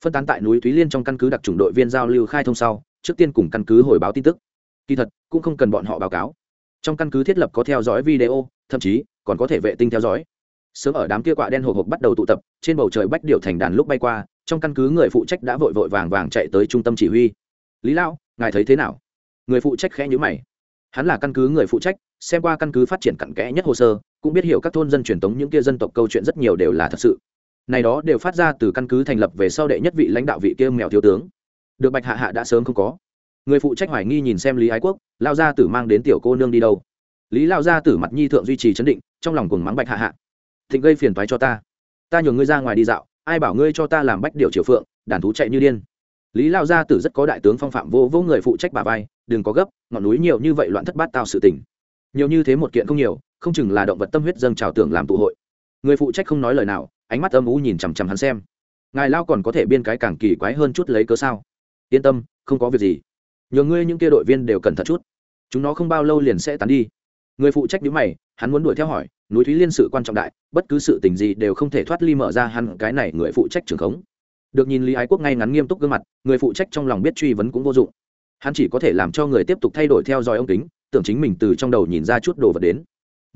Phân tán tại núi thúy liên trong căn cứ đặc trùng đội viên giao lưu khai thông sau, trước tiên cùng căn cứ hồi báo tin tức. Kỳ thật cũng không cần bọn họ báo cáo. Trong căn cứ thiết lập có theo dõi video, thậm chí còn có thể vệ tinh theo dõi. Sớm ở đám kia quạ đen hộp hộp bắt đầu tụ tập, trên bầu trời bách điệu thành đàn lúc bay qua, trong căn cứ người phụ trách đã vội vội vàng vàng chạy tới trung tâm chỉ huy. Lý lão, ngài thấy thế nào? Người phụ trách khẽ nhữ mày. Hắn là căn cứ người phụ trách, xem qua căn cứ phát triển cặn kẽ nhất hồ sơ, cũng biết hiểu các thôn dân truyền thống những kia dân tộc câu chuyện rất nhiều đều là thật sự. Này đó đều phát ra từ căn cứ thành lập về sau đệ nhất vị lãnh đạo vị kia mèo thiếu tướng. Được bạch hạ hạ đã sớm không có người phụ trách hoài nghi nhìn xem lý ái quốc, lao gia tử mang đến tiểu cô nương đi đâu? Lý lao gia tử mặt nhi thượng duy trì chấn định, trong lòng cùng mắng bạch hạ hạ. Thịnh gây phiền toái cho ta. Ta nhường ngươi ra ngoài đi dạo, ai bảo ngươi cho ta làm bách điệu triều phượng, đàn thú chạy như điên. Lý lao gia tử rất có đại tướng phong phạm vô vô người phụ trách bà vai, đừng có gấp, ngọn núi nhiều như vậy loạn thất bát tao sự tình. Nhiều như thế một kiện không nhiều, không chừng là động vật tâm huyết dâng trào tưởng làm tụ hội. Người phụ trách không nói lời nào, ánh mắt âm u nhìn chằm chằm hắn xem. Ngài lao còn có thể biên cái càng kỳ quái hơn chút lấy cớ sao? Yên tâm, không có việc gì nhờ ngươi những kia đội viên đều cẩn thận chút. Chúng nó không bao lâu liền sẽ tán đi. Người phụ trách nhữ mày, hắn muốn đuổi theo hỏi, núi thúy liên sự quan trọng đại, bất cứ sự tình gì đều không thể thoát ly mở ra hắn, cái này người phụ trách trưởng khống. Được nhìn lý ái quốc ngay ngắn nghiêm túc gương mặt, người phụ trách trong lòng biết truy vấn cũng vô dụng. Hắn chỉ có thể làm cho người tiếp tục thay đổi theo dõi ông kính, tưởng chính mình từ trong đầu nhìn ra chút đồ vật đến.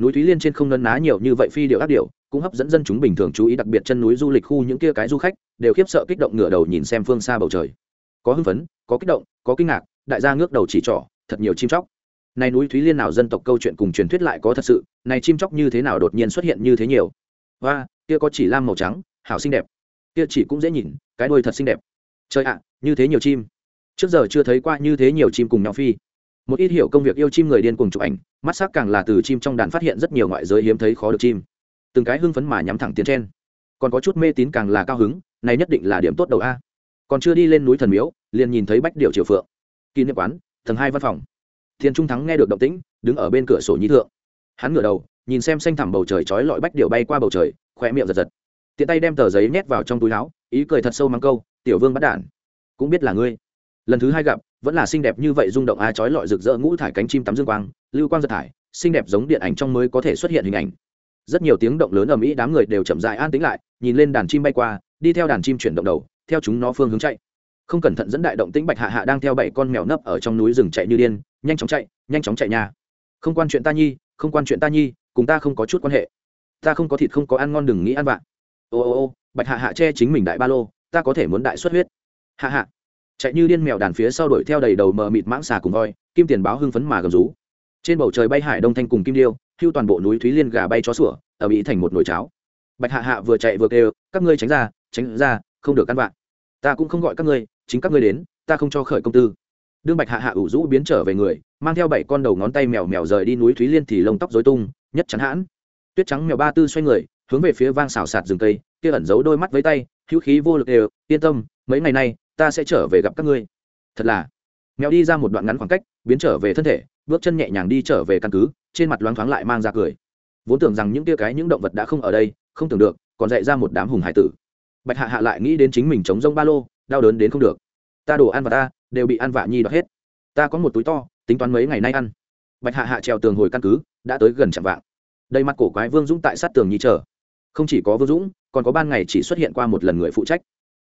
Núi thúy liên trên không nấn ná nhiều như vậy phi điệu ác điệu, cũng hấp dẫn dân chúng bình thường chú ý, đặc biệt chân núi du lịch khu những kia cái du khách, đều khiếp sợ kích động ngửa đầu nhìn xem phương xa bầu trời. Có hưng phấn, có kích động, có kinh ngạc đại gia ngước đầu chỉ trỏ, thật nhiều chim chóc. Này núi thúy liên nào dân tộc câu chuyện cùng truyền thuyết lại có thật sự, này chim chóc như thế nào đột nhiên xuất hiện như thế nhiều. Và kia có chỉ lam màu trắng, hảo xinh đẹp. Kia chỉ cũng dễ nhìn, cái đuôi thật xinh đẹp. Trời ạ, như thế nhiều chim. Trước giờ chưa thấy qua như thế nhiều chim cùng nhau phi. Một ít hiểu công việc yêu chim người điên cùng chụp ảnh, mắt sắc càng là từ chim trong đàn phát hiện rất nhiều ngoại giới hiếm thấy khó được chim. Từng cái hưng phấn mà nhắm thẳng tiến trên. Còn có chút mê tín càng là cao hứng, này nhất định là điểm tốt đầu a. Còn chưa đi lên núi thần miếu, liền nhìn thấy bách điệu triều phượng kỷ niệm quán, tầng hai văn phòng. Thiên trung thắng nghe được động tĩnh, đứng ở bên cửa sổ nhí thượng. Hắn ngửa đầu, nhìn xem xanh thẳm bầu trời trói lọi bách điệu bay qua bầu trời khỏe miệng giật giật. Tiện tay đem tờ giấy nhét vào trong túi áo, ý cười thật sâu mắng câu, tiểu vương bắt đản cũng biết là ngươi. Lần thứ hai gặp, vẫn là xinh đẹp như vậy rung động a trói lọi rực rỡ ngũ thải cánh chim tắm dương quang, lưu quang giật thải, xinh đẹp giống điện ảnh trong mới có thể xuất hiện hình ảnh. Rất nhiều tiếng động lớn ở mỹ đám người đều chậm dại an tĩnh lại, nhìn lên đàn chim bay qua, đi theo đàn chim chuyển động đầu, theo chúng nó phương hướng chạy không cẩn thận dẫn đại động tĩnh bạch hạ hạ đang theo bảy con mèo nấp ở trong núi rừng chạy như điên, nhanh chóng chạy, nhanh chóng chạy nhà. Không quan chuyện ta nhi, không quan chuyện ta nhi, cùng ta không có chút quan hệ. Ta không có thịt không có ăn ngon đừng nghĩ ăn vạ. Ô ô ô, bạch hạ hạ che chính mình đại ba lô, ta có thể muốn đại xuất huyết. Hạ hạ. Chạy như điên mèo đàn phía sau đuổi theo đầy đầu mờ mịt mãng xà cùng voi, kim tiền báo hưng phấn mà gầm rú. Trên bầu trời bay hải đông thanh cùng kim điêu, hưu toàn bộ núi thúy liên gà bay chó sủa, ở mỹ thành một nồi cháo. Bạch hạ hạ vừa chạy vừa kêu, các ngươi tránh ra tránh ra, không được ăn vạ. Ta cũng không gọi các ngươi chính các ngươi đến, ta không cho khởi công tư. Đương bạch hạ hạ ủ rũ biến trở về người, mang theo bảy con đầu ngón tay mèo mèo rời đi núi thúy liên thì lông tóc dối tung, nhất chắn hãn. Tuyết trắng mèo ba tư xoay người, hướng về phía vang xào sạt rừng cây, kia ẩn giấu đôi mắt với tay, hữu khí vô lực đều, yên tâm, mấy ngày nay, ta sẽ trở về gặp các ngươi. Thật là, mèo đi ra một đoạn ngắn khoảng cách, biến trở về thân thể, bước chân nhẹ nhàng đi trở về căn cứ, trên mặt loáng thoáng lại mang ra cười. Vốn tưởng rằng những tia cái, những động vật đã không ở đây, không tưởng được, còn dạy ra một đám hùng hải tử. Bạch hạ hạ lại nghĩ đến chính mình chống rông ba lô đau đớn đến không được. Ta đổ ăn và ta, đều bị ăn vạ nhi đoạt hết. Ta có một túi to, tính toán mấy ngày nay ăn. Bạch hạ hạ trèo tường hồi căn cứ, đã tới gần chạm vạng đầy mặt cổ quái vương dũng tại sát tường nhi chờ. Không chỉ có vương dũng, còn có ban ngày chỉ xuất hiện qua một lần người phụ trách.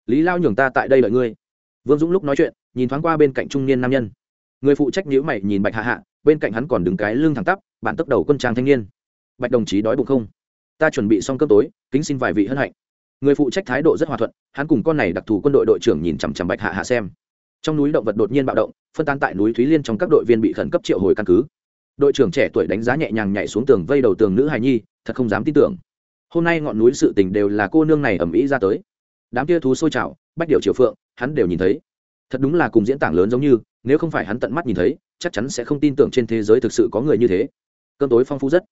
Lý lao nhường ta tại đây đợi ngươi. Vương dũng lúc nói chuyện, nhìn thoáng qua bên cạnh trung niên nam nhân. Người phụ trách nhữ mày nhìn bạch hạ hạ, bên cạnh hắn còn đứng cái lưng thẳng tắp, bản tốc đầu quân trang thanh niên. Bạch đồng chí đói bụng không? Ta chuẩn bị xong cơm tối, kính xin vài vị hân hạnh người phụ trách thái độ rất hòa thuận, hắn cùng con này đặc thù quân đội đội trưởng nhìn chằm chằm bạch hạ hạ xem. Trong núi động vật đột nhiên bạo động, phân tán tại núi thúy liên trong các đội viên bị khẩn cấp triệu hồi căn cứ. Đội trưởng trẻ tuổi đánh giá nhẹ nhàng nhảy xuống tường vây đầu tường nữ hài nhi, thật không dám tin tưởng. Hôm nay ngọn núi sự tình đều là cô nương này ẩm ý ra tới. Đám kia thú sôi trào bách điệu triều phượng, hắn đều nhìn thấy. Thật đúng là cùng diễn tảng lớn giống như, nếu không phải hắn tận mắt nhìn thấy, chắc chắn sẽ không tin tưởng trên thế giới thực sự có người như thế. Cơn tối phong phú rất.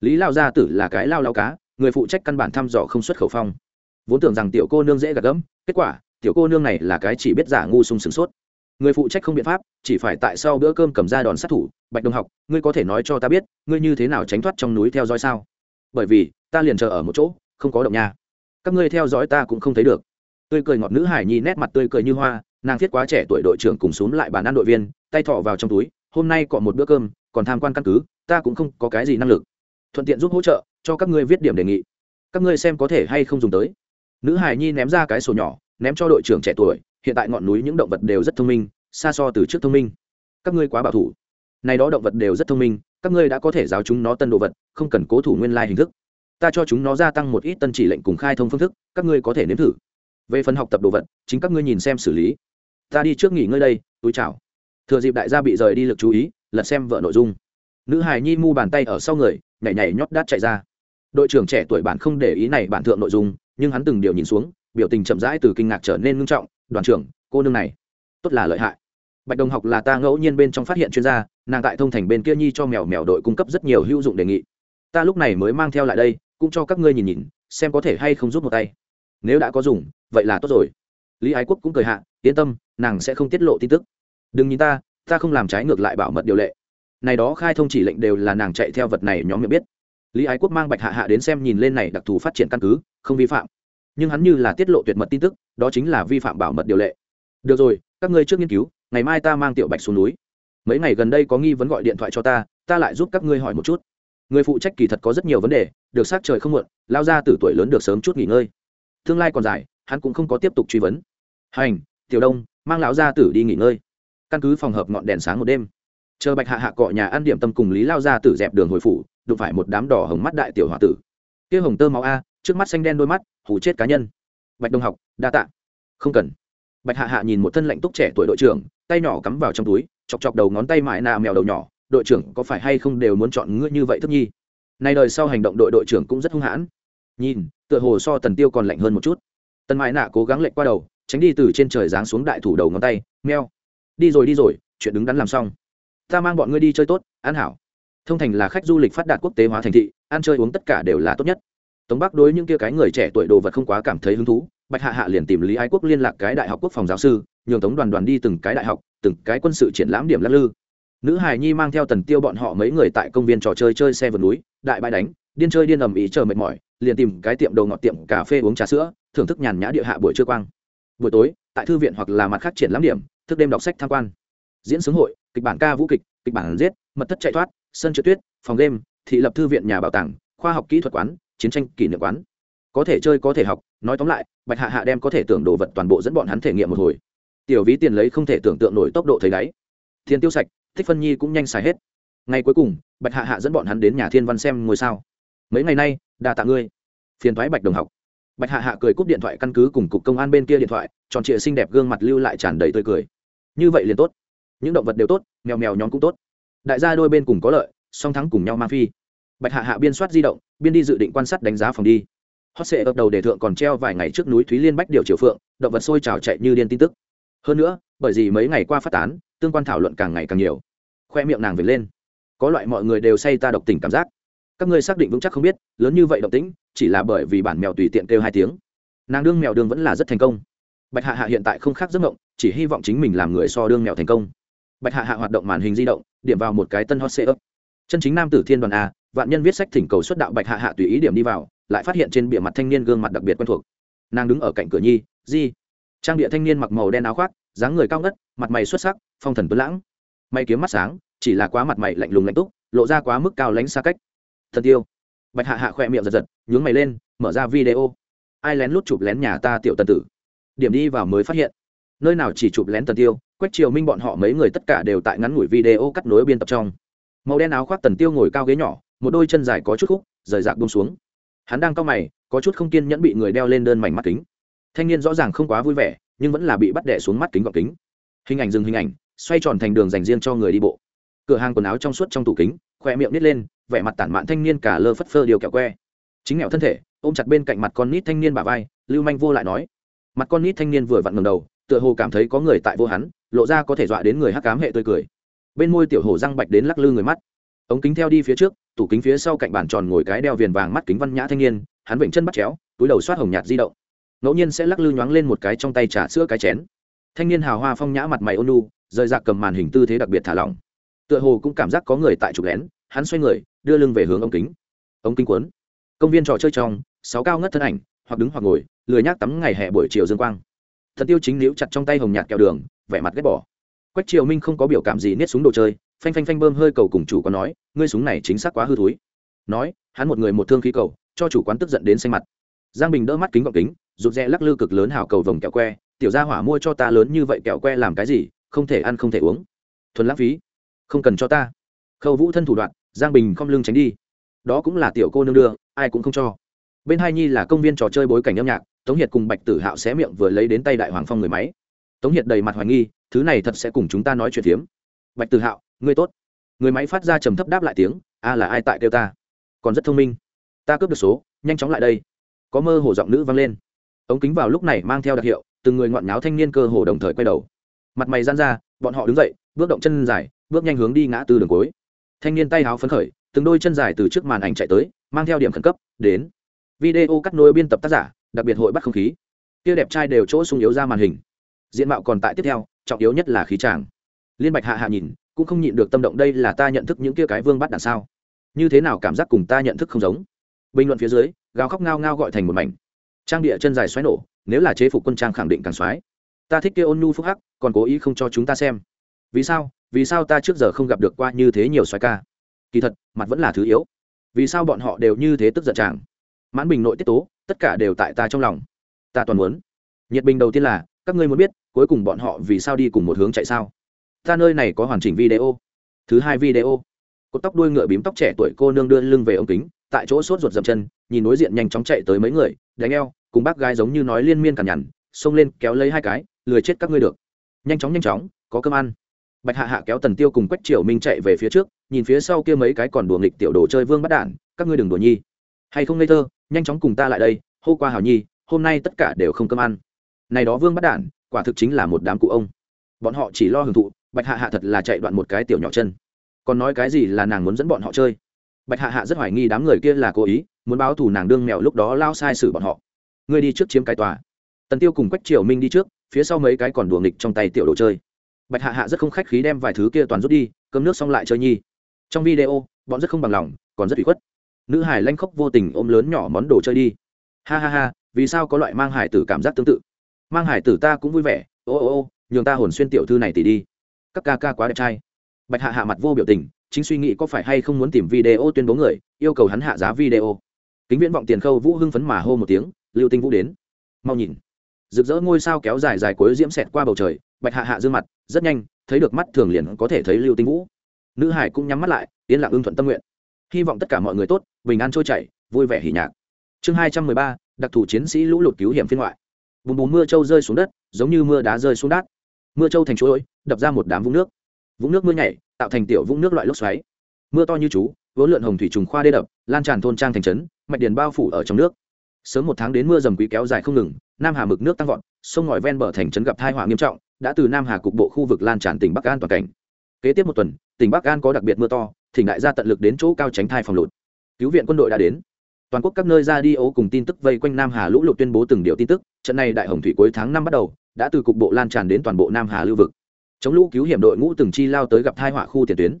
Lý lao gia tử là cái lao lao cá, người phụ trách căn bản thăm dò không xuất khẩu phong vốn tưởng rằng tiểu cô nương dễ gạt gẫm, kết quả, tiểu cô nương này là cái chỉ biết giả ngu sung sửng sốt. Người phụ trách không biện pháp, chỉ phải tại sau bữa cơm cầm ra đòn sát thủ, bạch đồng học, ngươi có thể nói cho ta biết, ngươi như thế nào tránh thoát trong núi theo dõi sao? Bởi vì, ta liền chờ ở một chỗ, không có động nha. Các ngươi theo dõi ta cũng không thấy được. Tươi cười ngọt nữ hải nhi nét mặt tươi cười như hoa, nàng thiết quá trẻ tuổi đội trưởng cùng xuống lại bàn ăn đội viên, tay thọ vào trong túi, hôm nay cọ một bữa cơm, còn tham quan căn cứ, ta cũng không có cái gì năng lực. Thuận tiện giúp hỗ trợ, cho các ngươi viết điểm đề nghị. Các ngươi xem có thể hay không dùng tới nữ hải nhi ném ra cái sổ nhỏ, ném cho đội trưởng trẻ tuổi, hiện tại ngọn núi những động vật đều rất thông minh, xa so từ trước thông minh. Các ngươi quá bảo thủ. Này đó động vật đều rất thông minh, các ngươi đã có thể giáo chúng nó tân đồ vật, không cần cố thủ nguyên lai hình thức. Ta cho chúng nó gia tăng một ít tân chỉ lệnh cùng khai thông phương thức, các ngươi có thể nếm thử. Về phần học tập đồ vật, chính các ngươi nhìn xem xử lý. Ta đi trước nghỉ ngơi đây, túi chào. Thừa dịp đại gia bị rời đi lực chú ý, lật xem vợ nội dung. Nữ hài nhi mu bàn tay ở sau người, nhảy nhảy nhót đát chạy ra. Đội trưởng trẻ tuổi bản không để ý này bản thượng nội dung nhưng hắn từng điều nhìn xuống, biểu tình chậm rãi từ kinh ngạc trở nên ngưng trọng, đoàn trưởng, cô nương này, tốt là lợi hại. Bạch đồng học là ta ngẫu nhiên bên trong phát hiện chuyên gia, nàng tại thông thành bên kia nhi cho mèo mèo đội cung cấp rất nhiều hữu dụng đề nghị. Ta lúc này mới mang theo lại đây, cũng cho các ngươi nhìn nhìn, xem có thể hay không rút một tay. Nếu đã có dùng, vậy là tốt rồi. Lý ái quốc cũng cười hạ, yên tâm, nàng sẽ không tiết lộ tin tức. Đừng nhìn ta ta không làm trái ngược lại bảo mật điều lệ. Này đó khai thông chỉ lệnh đều là nàng chạy theo vật này nhóm miệng biết lý ái quốc mang bạch hạ hạ đến xem nhìn lên này đặc thù phát triển căn cứ, không vi phạm. Nhưng hắn như là tiết lộ tuyệt mật tin tức, đó chính là vi phạm bảo mật điều lệ. Được rồi, các ngươi trước nghiên cứu, ngày mai ta mang tiểu bạch xuống núi. Mấy ngày gần đây có nghi vấn gọi điện thoại cho ta ta lại giúp các ngươi hỏi một chút. Người phụ trách kỳ thật có rất nhiều vấn đề, được xác trời không muộn, lao ra từ tuổi lớn được sớm chút nghỉ ngơi. Tương lai còn dài, hắn cũng không có tiếp tục truy vấn. Hành, tiểu đông, mang lão gia tử đi nghỉ ngơi. Căn cứ phòng hợp ngọn đèn sáng một đêm. Chờ bạch hạ hạ cọ nhà ăn điểm tâm cùng lý lao gia tử dẹp đường hồi phủ đụng phải một đám đỏ hồng mắt đại tiểu h o a tử. Kia hồng tơ máu a, trước mắt xanh đen đôi mắt hủ chết cá nhân. Bạch đông học, đa tạ. Không cần. Bạch hạ hạ nhìn một thân lạnh túc trẻ tuổi đội trưởng, tay nhỏ cắm vào trong túi, chọc chọc đầu ngón tay mại nà mèo đầu nhỏ, đội trưởng, có phải hay không đều muốn chọn ngươi như vậy thức nhi? Nay đời sau hành động đội đội trưởng cũng rất hung hãn. Nhìn, tựa hồ so tần tiêu còn lạnh hơn một chút. Tần mại nạ cố gắng lệnh qua đầu, tránh đi từ trên trời giáng xuống đại thủ đầu ngón tay meo đi rồi đi rồi, chuyện đứng đắn làm xong. Ta mang bọn ngươi đi chơi tốt an hảo thông thành là khách du lịch phát đạt quốc tế hóa thành thị, ăn chơi uống tất cả đều là tốt nhất. Tống bắc đối những kia cái người trẻ tuổi đồ vật không quá cảm thấy hứng thú, bạch hạ hạ liền tìm lý ái quốc liên lạc cái đại học quốc phòng giáo sư, nhường tống đoàn đoàn đi từng cái đại học, từng cái quân sự triển lãm điểm lắc lư. Nữ hài nhi mang theo tần tiêu bọn họ mấy người tại công viên trò chơi chơi xe vượt núi, đại bãi đánh, điên chơi điên ầm ý chờ mệt mỏi, liền tìm cái tiệm đầu ngọt tiệm cà phê uống trà sữa, thưởng thức nhàn nhã địa hạ buổi trưa quang. Buổi tối, tại thư viện hoặc là mặt khác triển lãm điểm, thức đêm đọc sách tham quan. Diễn xướng hội, kịch bản ca vũ kịch kịch bản giết, mật thất chạy thoát, sân trượt tuyết, phòng game, thị lập thư viện nhà bảo tàng, khoa học kỹ thuật quán, chiến tranh kỷ niệm quán. Có thể chơi, có thể học, nói tóm lại, bạch hạ hạ đem có thể tưởng đồ vật toàn bộ dẫn bọn hắn thể nghiệm một hồi. Tiểu ví tiền lấy không thể tưởng tượng nổi tốc độ thấy đáy. Thiên tiêu sạch, thích phân nhi cũng nhanh xài hết. Ngày cuối cùng, bạch hạ hạ dẫn bọn hắn đến nhà thiên văn xem ngôi sao. Mấy ngày nay, đa tạ ngươi. Phiền thoái bạch đồng học. Bạch hạ hạ cười cúp điện thoại căn cứ cùng cục công an bên kia điện thoại, tròn trịa xinh đẹp gương mặt lưu lại tràn đầy tươi cười. Như vậy liền tốt những động vật đều tốt, mèo mèo nhóm cũng tốt. Đại gia đôi bên cùng có lợi, song thắng cùng nhau mang phi. Bạch hạ hạ biên soát di động, biên đi dự định quan sát đánh giá phòng đi. Hot sệ ập đầu đề thượng còn treo vài ngày trước núi thúy liên bách điều triều phượng, động vật sôi trào chạy như điên tin tức. Hơn nữa, bởi vì mấy ngày qua phát tán, tương quan thảo luận càng ngày càng nhiều. Khoe miệng nàng về lên. Có loại mọi người đều say ta độc tình cảm giác. Các ngươi xác định vững chắc không biết, lớn như vậy độc tính chỉ là bởi vì bản mèo tùy tiện kêu hai tiếng. Nàng đương mèo đương vẫn là rất thành công. Bạch hạ hạ hiện tại không khác giấc mộng, chỉ hy vọng chính mình làm người so đương mèo thành công bạch hạ hạ hoạt động màn hình di động, điểm vào một cái tân hot sale chân chính nam tử thiên đoàn a, vạn nhân viết sách thỉnh cầu xuất đạo bạch hạ hạ tùy ý điểm đi vào, lại phát hiện trên bìa mặt thanh niên gương mặt đặc biệt quen thuộc. Nàng đứng ở cạnh cửa nhi, di. Trang địa thanh niên mặc màu đen áo khoác, dáng người cao ngất, mặt mày xuất sắc, phong thần tuấn lãng. Mày kiếm mắt sáng, chỉ là quá mặt mày lạnh lùng lạnh túc, lộ ra quá mức cao lánh xa cách. Thần tiêu. Bạch hạ hạ khỏe miệng giật giật, nhướng mày lên, mở ra video. Ai lén lút chụp lén nhà ta tiểu tần tử? Điểm đi vào mới phát hiện, nơi nào chỉ chụp lén tần tiêu quách triều minh bọn họ mấy người tất cả đều tại ngắn ngủi video cắt nối biên tập trong. Màu đen áo khoác tần tiêu ngồi cao ghế nhỏ, một đôi chân dài có chút khúc, rời rạc bông xuống. Hắn đang cao mày, có chút không kiên nhẫn bị người đeo lên đơn mảnh mắt kính. Thanh niên rõ ràng không quá vui vẻ, nhưng vẫn là bị bắt đẻ xuống mắt kính gọc kính. Hình ảnh dừng hình ảnh, xoay tròn thành đường dành riêng cho người đi bộ. Cửa hàng quần áo trong suốt trong tủ kính, khoe miệng nít lên, vẻ mặt tản mạn thanh niên cả lơ phất phơ điều kẹo que. Chính nghèo thân thể, ôm chặt bên cạnh mặt con nít thanh niên bà vai, lưu manh vô lại nói. Mặt con nít thanh niên vừa vặn ngầm đầu tựa hồ cảm thấy có người tại vô hắn, lộ ra có thể dọa đến người hắc cám hệ tươi cười. Bên môi tiểu hồ răng bạch đến lắc lư người mắt. Ống kính theo đi phía trước, tủ kính phía sau cạnh bàn tròn ngồi cái đeo viền vàng mắt kính văn nhã thanh niên, hắn vịnh chân bắt chéo, túi đầu soát hồng nhạt di động. Ngẫu nhiên sẽ lắc lư nhoáng lên một cái trong tay trà sữa cái chén. Thanh niên hào hoa phong nhã mặt mày ôn nu rời rạc cầm màn hình tư thế đặc biệt thả lỏng. Tựa hồ cũng cảm giác có người tại trục lén, hắn xoay người, đưa lưng về hướng ống kính. Ống kính cuốn. Công viên trò chơi trong, sáu cao ngất thân ảnh, hoặc đứng hoặc ngồi, lười nhác tắm ngày hè buổi chiều dương quang thần tiêu chính níu chặt trong tay hồng nhạt kẹo đường, vẻ mặt ghét bỏ. Quách triều minh không có biểu cảm gì nết súng đồ chơi, phanh phanh phanh bơm hơi cầu cùng chủ có nói, ngươi súng này chính xác quá hư thúi nói, hắn một người một thương khí cầu, cho chủ quán tức giận đến xanh mặt. Giang bình đỡ mắt kính gọng kính, rụt rẽ lắc lư cực lớn hào cầu vòng kẹo que, tiểu gia hỏa mua cho ta lớn như vậy kẹo que làm cái gì, không thể ăn không thể uống. Thuần lãng phí. Không cần cho ta. Khâu vũ thân thủ đoạn, giang bình không lưng tránh đi. Đó cũng là tiểu cô nương đưa, ai cũng không cho. Bên hai nhi là công viên trò chơi bối cảnh âm nhạc tống hiệt cùng bạch tử hạo xé miệng vừa lấy đến tay đại hoàng phong người máy. Tống hiệt đầy mặt hoài nghi, thứ này thật sẽ cùng chúng ta nói chuyện phiếm. Bạch tử hạo, ngươi tốt. Người máy phát ra trầm thấp đáp lại tiếng, a là ai tại kêu ta? Còn rất thông minh. Ta cướp được số, nhanh chóng lại đây. Có mơ hồ giọng nữ vang lên. Ống kính vào lúc này mang theo đặc hiệu, từng người ngoạn nháo thanh niên cơ hồ đồng thời quay đầu. Mặt mày gian ra, bọn họ đứng dậy, bước động chân dài, bước nhanh hướng đi ngã tư đường cuối. Thanh niên tay háo phấn khởi, từng đôi chân dài từ trước màn ảnh chạy tới, mang theo điểm khẩn cấp, đến. Video cắt nối biên tập tác giả đặc biệt hội bắt không khí. Kia đẹp trai đều chỗ sung yếu ra màn hình. Diện mạo còn tại tiếp theo, trọng yếu nhất là khí tràng liên bạch hạ hạ nhìn, cũng không nhịn được tâm động đây là ta nhận thức những kia cái vương bắt đằng sao? Như thế nào cảm giác cùng ta nhận thức không giống? Bình luận phía dưới, gào khóc ngao ngao gọi thành một mảnh. Trang địa chân dài xoáy nổ, nếu là chế phục quân trang khẳng định càng xoáy. Ta thích kia ôn nhu phúc hắc, còn cố ý không cho chúng ta xem. Vì sao? Vì sao ta trước giờ không gặp được qua như thế nhiều xoáy ca? Kỳ thật, mặt vẫn là thứ yếu. Vì sao bọn họ đều như thế tức giận chàng? Mãn bình nội tiết tố tất cả đều tại ta trong lòng. Ta toàn muốn. Nhiệt bình đầu tiên là, các ngươi muốn biết, cuối cùng bọn họ vì sao đi cùng một hướng chạy sao? Ta nơi này có hoàn chỉnh video. Thứ hai video. Cột tóc đuôi ngựa bím tóc trẻ tuổi cô nương đưa lưng về ống kính, tại chỗ sốt ruột dậm chân, nhìn đối diện nhanh chóng chạy tới mấy người, đánh eo, cùng bác gái giống như nói liên miên cằn nhằn, xông lên kéo lấy hai cái, lười chết các ngươi được. Nhanh chóng nhanh chóng, có cơm ăn. Bạch hạ hạ kéo tần tiêu cùng quách triều minh chạy về phía trước, nhìn phía sau kia mấy cái còn đùa nghịch tiểu đồ chơi vương bắt đản các ngươi đừng đùa nhi. Hay không ngây thơ nhanh chóng cùng ta lại đây, hô qua hào nhi, hôm nay tất cả đều không cơm ăn. Này đó vương bắt đản, quả thực chính là một đám cụ ông. Bọn họ chỉ lo hưởng thụ, bạch hạ hạ thật là chạy đoạn một cái tiểu nhỏ chân. Còn nói cái gì là nàng muốn dẫn bọn họ chơi? Bạch hạ hạ rất hoài nghi đám người kia là cố ý, muốn báo thù nàng đương mèo lúc đó lao sai xử bọn họ. Ngươi đi trước chiếm cái tòa. Tần tiêu cùng quách triều minh đi trước, phía sau mấy cái còn đùa nghịch trong tay tiểu đồ chơi. Bạch hạ hạ rất không khách khí đem vài thứ kia toàn rút đi, cơm nước xong lại chơi nhi. Trong video, bọn rất không bằng lòng, còn rất bị khuất nữ hải lanh khóc vô tình ôm lớn nhỏ món đồ chơi đi. Ha ha ha, vì sao có loại mang hải tử cảm giác tương tự? Mang hải tử ta cũng vui vẻ. Ô ô ô, nhường ta hồn xuyên tiểu thư này tỉ đi. Các ca ca quá đẹp trai. Bạch hạ hạ mặt vô biểu tình, chính suy nghĩ có phải hay không muốn tìm video tuyên bố người, yêu cầu hắn hạ giá video. Kính viễn vọng tiền khâu vũ hưng phấn mà hô một tiếng, lưu tinh vũ đến. Mau nhìn. Rực rỡ ngôi sao kéo dài dài cuối diễm xẹt qua bầu trời, bạch hạ hạ dương mặt, rất nhanh, thấy được mắt thường liền có thể thấy lưu tinh vũ. Nữ hải cũng nhắm mắt lại, yên lặng ưng thuận tâm nguyện. Hy vọng tất cả mọi người tốt bình an trôi chảy, vui vẻ hỉ nhạc. Chương hai trăm mười ba, đặc thù chiến sĩ lũ lụt cứu hiểm phiên ngoại. Bùm bùm mưa trâu rơi xuống đất, giống như mưa đá rơi xuống đất. Mưa trâu thành chuỗi, đập ra một đám vũng nước. Vũng nước mưa nhảy, tạo thành tiểu vũng nước loại lốc xoáy. Mưa to như chú, vốn lượn hồng thủy trùng khoa đê đập, lan tràn thôn trang thành trấn, mạch điền bao phủ ở trong nước. Sớm một tháng đến mưa dầm quý kéo dài không ngừng, nam hà mực nước tăng vọt, sông ngòi ven bờ thành trấn gặp tai họa nghiêm trọng, đã từ nam hà cục bộ khu vực lan tràn tỉnh bắc an toàn cảnh. Kế tiếp một tuần, tỉnh bắc an có đặc biệt mưa to, thỉnh đại gia tận lực đến chỗ cao tránh thai phòng lụt cứu viện quân đội đã đến. Toàn quốc các nơi ra đi ố cùng tin tức vây quanh nam hà lũ lụt tuyên bố từng điều tin tức, trận này đại hồng thủy cuối tháng năm bắt đầu, đã từ cục bộ lan tràn đến toàn bộ nam hà lưu vực. Chống lũ cứu hiểm đội ngũ từng chi lao tới gặp thai họa khu tiền tuyến.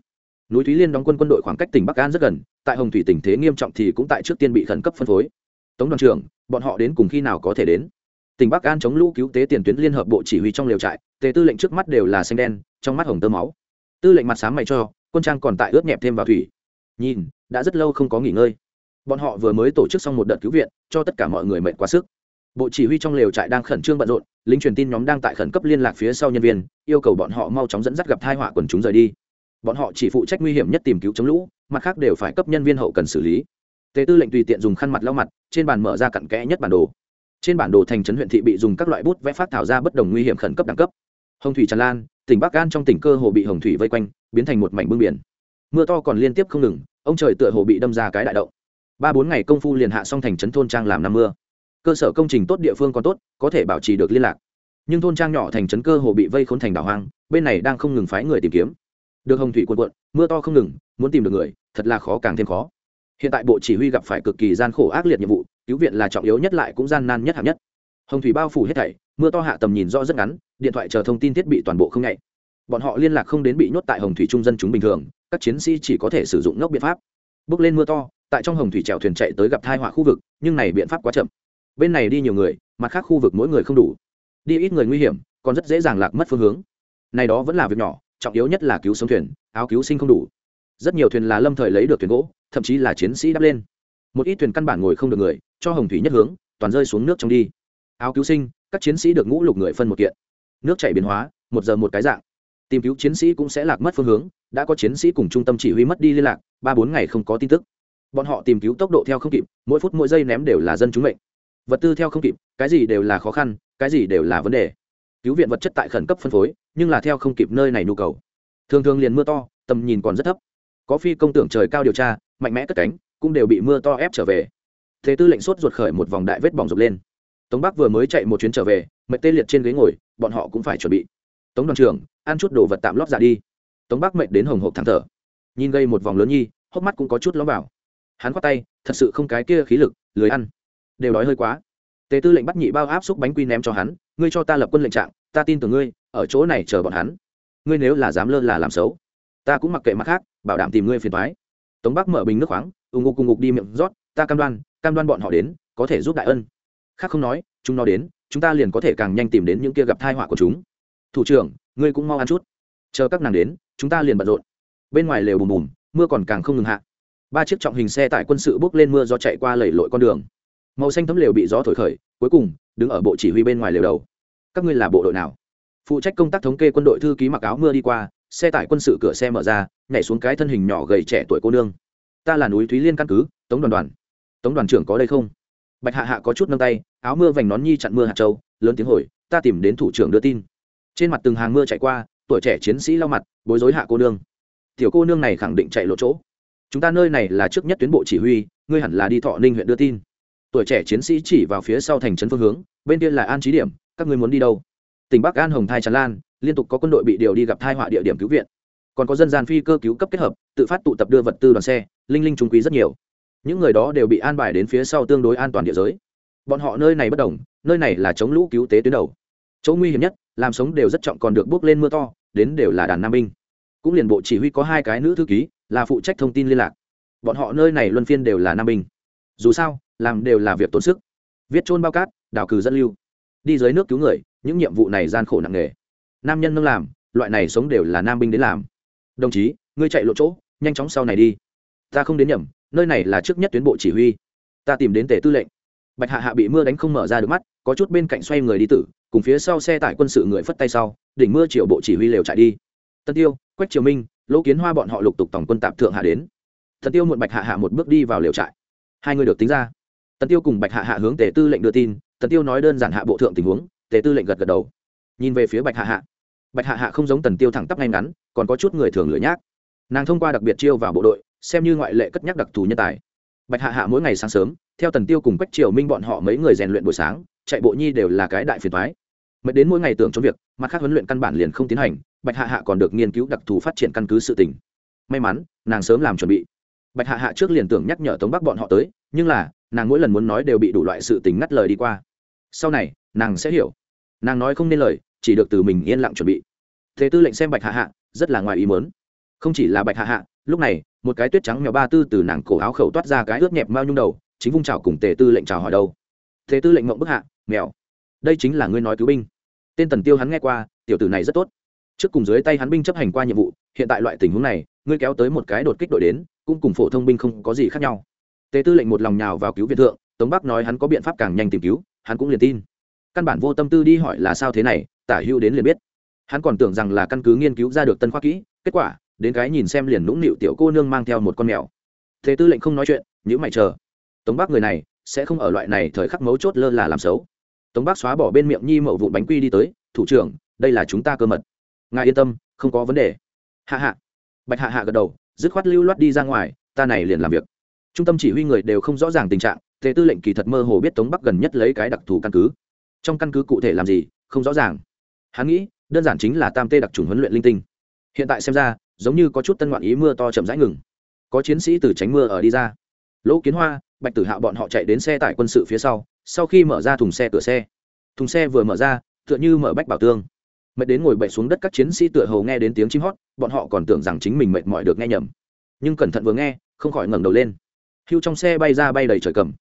Núi thúy liên đóng quân quân đội khoảng cách tỉnh bắc an rất gần, tại hồng thủy tình thế nghiêm trọng thì cũng tại trước tiên bị khẩn cấp phân phối. Tống đoàn trưởng, bọn họ đến cùng khi nào có thể đến? Tỉnh bắc an chống lũ cứu tế tiền tuyến liên hợp bộ chỉ huy trong liều trại, tề tư lệnh trước mắt đều là xanh đen, trong mắt hồng tơ máu. Tư lệnh mặt sáng mày cho, quân trang còn tại ướt nhẹp thêm vào thủy. Nhìn đã rất lâu không có nghỉ ngơi. Bọn họ vừa mới tổ chức xong một đợt cứu viện, cho tất cả mọi người mệt quá sức. Bộ chỉ huy trong lều trại đang khẩn trương bận rộn, lính truyền tin nhóm đang tại khẩn cấp liên lạc phía sau nhân viên, yêu cầu bọn họ mau chóng dẫn dắt gặp thai họa quần chúng rời đi. Bọn họ chỉ phụ trách nguy hiểm nhất tìm cứu chống lũ, mặt khác đều phải cấp nhân viên hậu cần xử lý. Tề tư lệnh tùy tiện dùng khăn mặt lau mặt, trên bàn mở ra cặn kẽ nhất bản đồ. Trên bản đồ thành trấn huyện thị bị dùng các loại bút vẽ phát thảo ra bất đồng nguy hiểm khẩn cấp đẳng cấp. Hồng thủy tràn lan, tỉnh bắc an trong tỉnh cơ hồ bị hồng thủy vây quanh, biến thành một mảnh bưng biển. Mưa to còn liên tiếp không ngừng ông trời tựa hồ bị đâm ra cái đại động. Ba bốn ngày công phu liền hạ xong thành trấn thôn trang làm năm mưa. Cơ sở công trình tốt địa phương còn tốt có thể bảo trì được liên lạc. Nhưng thôn trang nhỏ thành trấn cơ hồ bị vây khốn thành đảo hoang bên này đang không ngừng phái người tìm kiếm. Được hồng thủy quân quận, mưa to không ngừng muốn tìm được người thật là khó càng thêm khó. Hiện tại bộ chỉ huy gặp phải cực kỳ gian khổ ác liệt nhiệm vụ cứu viện là trọng yếu nhất lại cũng gian nan nhất hạng nhất. Hồng thủy bao phủ hết thảy mưa to hạ tầm nhìn rõ rất ngắn điện thoại chờ thông tin thiết bị toàn bộ không nhạy bọn họ liên lạc không đến bị nhốt tại hồng thủy trung dân chúng bình thường, các chiến sĩ chỉ có thể sử dụng ngốc biện pháp. Bước lên mưa to, tại trong hồng thủy chèo thuyền chạy tới gặp thai họa khu vực, nhưng này biện pháp quá chậm. Bên này đi nhiều người, mặt khác khu vực mỗi người không đủ. Đi ít người nguy hiểm, còn rất dễ dàng lạc mất phương hướng. Này đó vẫn là việc nhỏ, trọng yếu nhất là cứu sống thuyền, áo cứu sinh không đủ. Rất nhiều thuyền là lâm thời lấy được thuyền gỗ, thậm chí là chiến sĩ đắp lên. Một ít thuyền căn bản ngồi không được người, cho hồng thủy nhất hướng, toàn rơi xuống nước trong đi. Áo cứu sinh, các chiến sĩ được ngũ lục người phân một kiện. Nước chảy biến hóa, một giờ một cái dạng tìm cứu chiến sĩ cũng sẽ lạc mất phương hướng, đã có chiến sĩ cùng trung tâm chỉ huy mất đi liên lạc, ba bốn ngày không có tin tức. Bọn họ tìm cứu tốc độ theo không kịp, mỗi phút mỗi giây ném đều là dân chúng mệnh. Vật tư theo không kịp, cái gì đều là khó khăn, cái gì đều là vấn đề. Cứu viện vật chất tại khẩn cấp phân phối, nhưng là theo không kịp nơi này nhu cầu. Thường thường liền mưa to, tầm nhìn còn rất thấp. Có phi công tưởng trời cao điều tra, mạnh mẽ cất cánh, cũng đều bị mưa to ép trở về. Thế tư lệnh sốt ruột khởi một vòng đại vết bỏng rụt lên. Tống bắc vừa mới chạy một chuyến trở về, mệt tê liệt trên ghế ngồi, bọn họ cũng phải chuẩn bị tống đoàn trưởng, ăn chút đồ vật tạm lót dạ đi. Tống bắc mệnh đến hồng hộp thẳng thở. Nhìn gây một vòng lớn nhi, hốc mắt cũng có chút ló vào. Hắn khoát tay, thật sự không cái kia khí lực, lười ăn. Đều đói hơi quá. Tề tư lệnh bắt nhị bao áp xúc bánh quy ném cho hắn, ngươi cho ta lập quân lệnh trạng, ta tin tưởng ngươi, ở chỗ này chờ bọn hắn. Ngươi nếu là dám lơ là làm xấu, ta cũng mặc kệ mặt khác, bảo đảm tìm ngươi phiền thoái tống bắc mở bình nước khoáng, ù ngục cùng ngục đi miệng rót, ta cam đoan cam đoan bọn họ đến, có thể giúp đại ân. Khác không nói, chúng nó đến, chúng ta liền có thể càng nhanh tìm đến những kia gặp thai họa của chúng thủ trưởng, ngươi cũng mau ăn chút. Chờ các nàng đến, chúng ta liền bận rộn. Bên ngoài lều bùm bùm, mưa còn càng không ngừng hạ. Ba chiếc trọng hình xe tải quân sự bốc lên mưa do chạy qua lầy lội con đường. Màu xanh thấm lều bị gió thổi khởi, cuối cùng, đứng ở bộ chỉ huy bên ngoài lều đầu. Các ngươi là bộ đội nào? Phụ trách công tác thống kê quân đội thư ký mặc áo mưa đi qua, xe tải quân sự cửa xe mở ra, nhảy xuống cái thân hình nhỏ gầy trẻ tuổi cô nương. Ta là núi thúy liên căn cứ, tống đoàn đoàn. Tống đoàn trưởng có đây không? Bạch hạ hạ có chút nâng tay, áo mưa vành nón nhi chặn mưa hạt châu, lớn tiếng hồi, ta tìm đến thủ trưởng đưa tin trên mặt từng hàng mưa chạy qua, tuổi trẻ chiến sĩ lau mặt, bối rối hạ cô nương. Tiểu cô nương này khẳng định chạy lộ chỗ. Chúng ta nơi này là trước nhất tuyến bộ chỉ huy, ngươi hẳn là đi thọ ninh huyện đưa tin. Tuổi trẻ chiến sĩ chỉ vào phía sau thành trấn phương hướng, bên kia là an trí điểm, các ngươi muốn đi đâu? Tỉnh bắc an hồng thai tràn lan, liên tục có quân đội bị điều đi gặp thai họa địa điểm cứu viện. Còn có dân gian phi cơ cứu cấp kết hợp, tự phát tụ tập đưa vật tư đoàn xe, linh linh trung quý rất nhiều. Những người đó đều bị an bài đến phía sau tương đối an toàn địa giới. Bọn họ nơi này bất đồng, nơi này là chống lũ cứu tế tuyến đầu. Chỗ nguy hiểm nhất làm sống đều rất trọng còn được bước lên mưa to, đến đều là đàn nam binh. Cũng liền bộ chỉ huy có hai cái nữ thư ký, là phụ trách thông tin liên lạc. Bọn họ nơi này luân phiên đều là nam binh. Dù sao, làm đều là việc tốn sức. Viết trôn bao cát đào cừ dẫn lưu. Đi dưới nước cứu người, những nhiệm vụ này gian khổ nặng nề. Nam nhân nâng làm, loại này sống đều là nam binh đến làm. Đồng chí, ngươi chạy lộ chỗ, nhanh chóng sau này đi. Ta không đến nhầm, nơi này là trước nhất tuyến bộ chỉ huy. Ta tìm đến tể tư lệnh bạch hạ hạ bị mưa đánh không mở ra được mắt, có chút bên cạnh xoay người đi tử, cùng phía sau xe tải quân sự người phất tay sau, đỉnh mưa triệu bộ chỉ huy lều chạy đi. Tân tiêu, quách triều minh lỗ kiến hoa bọn họ lục tục tổng quân tạp thượng hạ đến. Thần tiêu muộn bạch hạ hạ một bước đi vào lều trại. Hai người được tính ra. Tần tiêu cùng bạch hạ hạ hướng tề tư lệnh đưa tin tần tiêu nói đơn giản hạ bộ thượng tình huống, tề tư lệnh gật gật đầu. Nhìn về phía bạch hạ hạ. Bạch hạ hạ không giống tần tiêu thẳng tắp ngay ngắn, còn có chút người thường lửa nhác. Nàng thông qua đặc biệt chiêu vào bộ đội, xem như ngoại lệ cất nhắc đặc thù nhân tài. Bạch hạ hạ mỗi ngày sáng sớm theo tần tiêu cùng quách triều minh bọn họ mấy người rèn luyện buổi sáng, chạy bộ nhi đều là cái đại phiền thoái mệt đến mỗi ngày tưởng cho việc, mặt khác huấn luyện căn bản liền không tiến hành, bạch hạ hạ còn được nghiên cứu đặc thù phát triển căn cứ sự tình. May mắn, nàng sớm làm chuẩn bị. Bạch hạ hạ trước liền tưởng nhắc nhở tống bắc bọn họ tới, nhưng là, nàng mỗi lần muốn nói đều bị đủ loại sự tình ngắt lời đi qua. Sau này, nàng sẽ hiểu. Nàng nói không nên lời, chỉ được từ mình yên lặng chuẩn bị. Thế tư lệnh xem bạch hạ hạ, rất là ngoài ý mớn không chỉ là bạch hạ hạ, lúc này, một cái tuyết trắng mèo ba tư từ nàng cổ áo khẩu toát ra cái ướt nhẹp mao nhung đầu chính vung chào cùng tề tư lệnh chào hỏi đâu? Thế tư lệnh mộng bức hạ, mèo. Đây chính là ngươi nói cứu binh. Tên tần tiêu hắn nghe qua, tiểu tử này rất tốt. Trước cùng dưới tay hắn binh chấp hành qua nhiệm vụ, hiện tại loại tình huống này, ngươi kéo tới một cái đột kích đội đến, cũng cùng phổ thông binh không có gì khác nhau. Tề tư lệnh một lòng nhào vào cứu viện thượng, tống bắc nói hắn có biện pháp càng nhanh tìm cứu, hắn cũng liền tin. Căn bản vô tâm tư đi hỏi là sao thế này, tả hưu đến liền biết. Hắn còn tưởng rằng là căn cứ nghiên cứu ra được tân khoa kỹ, kết quả, đến cái nhìn xem liền nũng nịu tiểu cô nương mang theo một con mèo. Thế tư lệnh không nói chuyện nhữ mày chờ tống bắc người này sẽ không ở loại này thời khắc mấu chốt lơ là làm xấu. Tống bắc xóa bỏ bên miệng nhi mậu vụn bánh quy đi tới, thủ trưởng, đây là chúng ta cơ mật. Ngài yên tâm, không có vấn đề. Hạ hạ. Bạch hạ hạ gật đầu, dứt khoát lưu loát đi ra ngoài, ta này liền làm việc. Trung tâm chỉ huy người đều không rõ ràng tình trạng, thế tư lệnh kỳ thật mơ hồ biết tống bắc gần nhất lấy cái đặc thù căn cứ. Trong căn cứ cụ thể làm gì, không rõ ràng. Hắn nghĩ, đơn giản chính là tam tê đặc trùng huấn luyện linh tinh. Hiện tại xem ra, giống như có chút tân ngoạn ý mưa to chậm rãi ngừng. Có chiến sĩ từ tránh mưa ở đi ra. Lỗ kiến hoa bạch tử hạo bọn họ chạy đến xe tải quân sự phía sau sau khi mở ra thùng xe cửa xe. Thùng xe vừa mở ra, tựa như mở bách bảo tương. Mệt đến ngồi bậy xuống đất các chiến sĩ tựa hầu nghe đến tiếng chim hót, bọn họ còn tưởng rằng chính mình mệt mỏi được nghe nhầm. Nhưng cẩn thận vừa nghe, không khỏi ngẩng đầu lên. Hưu trong xe bay ra bay đầy trời cầm.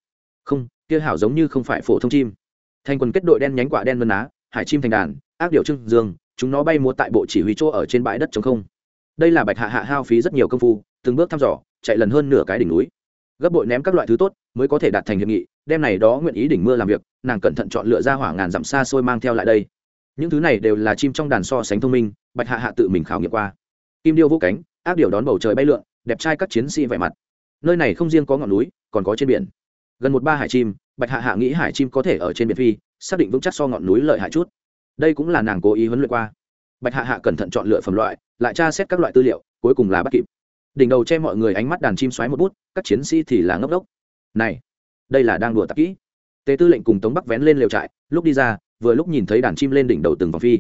Không, kia hảo giống như không phải phổ thông chim. Thành quần kết đội đen nhánh quả đen vân á hải chim thành đàn, ác điệu trưng dương, chúng nó bay múa tại bộ chỉ huy chỗ ở trên bãi đất trống không. Đây là bạch hạ hạ hao phí rất nhiều công phu, từng bước thăm dò, chạy lần hơn nửa cái đỉnh núi gấp bội ném các loại thứ tốt mới có thể đạt thành hiệp nghị đem này đó nguyện ý đỉnh mưa làm việc, nàng cẩn thận chọn lựa ra hỏa ngàn dặm xa xôi mang theo lại đây. Những thứ này đều là chim trong đàn so sánh thông minh, bạch hạ hạ tự mình khảo nghiệm qua. Kim điêu vũ cánh, ác điệu đón bầu trời bay lượn, đẹp trai các chiến sĩ vẻ mặt. Nơi này không riêng có ngọn núi, còn có trên biển. Gần một ba hải chim, bạch hạ hạ nghĩ hải chim có thể ở trên biển phi, xác định vững chắc so ngọn núi lợi hại chút. Đây cũng là nàng cố ý huấn luyện qua. Bạch hạ hạ cẩn thận chọn lựa phẩm loại, lại tra xét các loại tư liệu, cuối cùng là bắt kịp. Đỉnh đầu che mọi người ánh mắt đàn chim xoáy một bút các chiến sĩ thì là ngốc đốc. Này, đây là đang đùa tạp kỹ. Tề tư lệnh cùng tống bắc vén lên lều trại, lúc đi ra, vừa lúc nhìn thấy đàn chim lên đỉnh đầu từng vòng phi.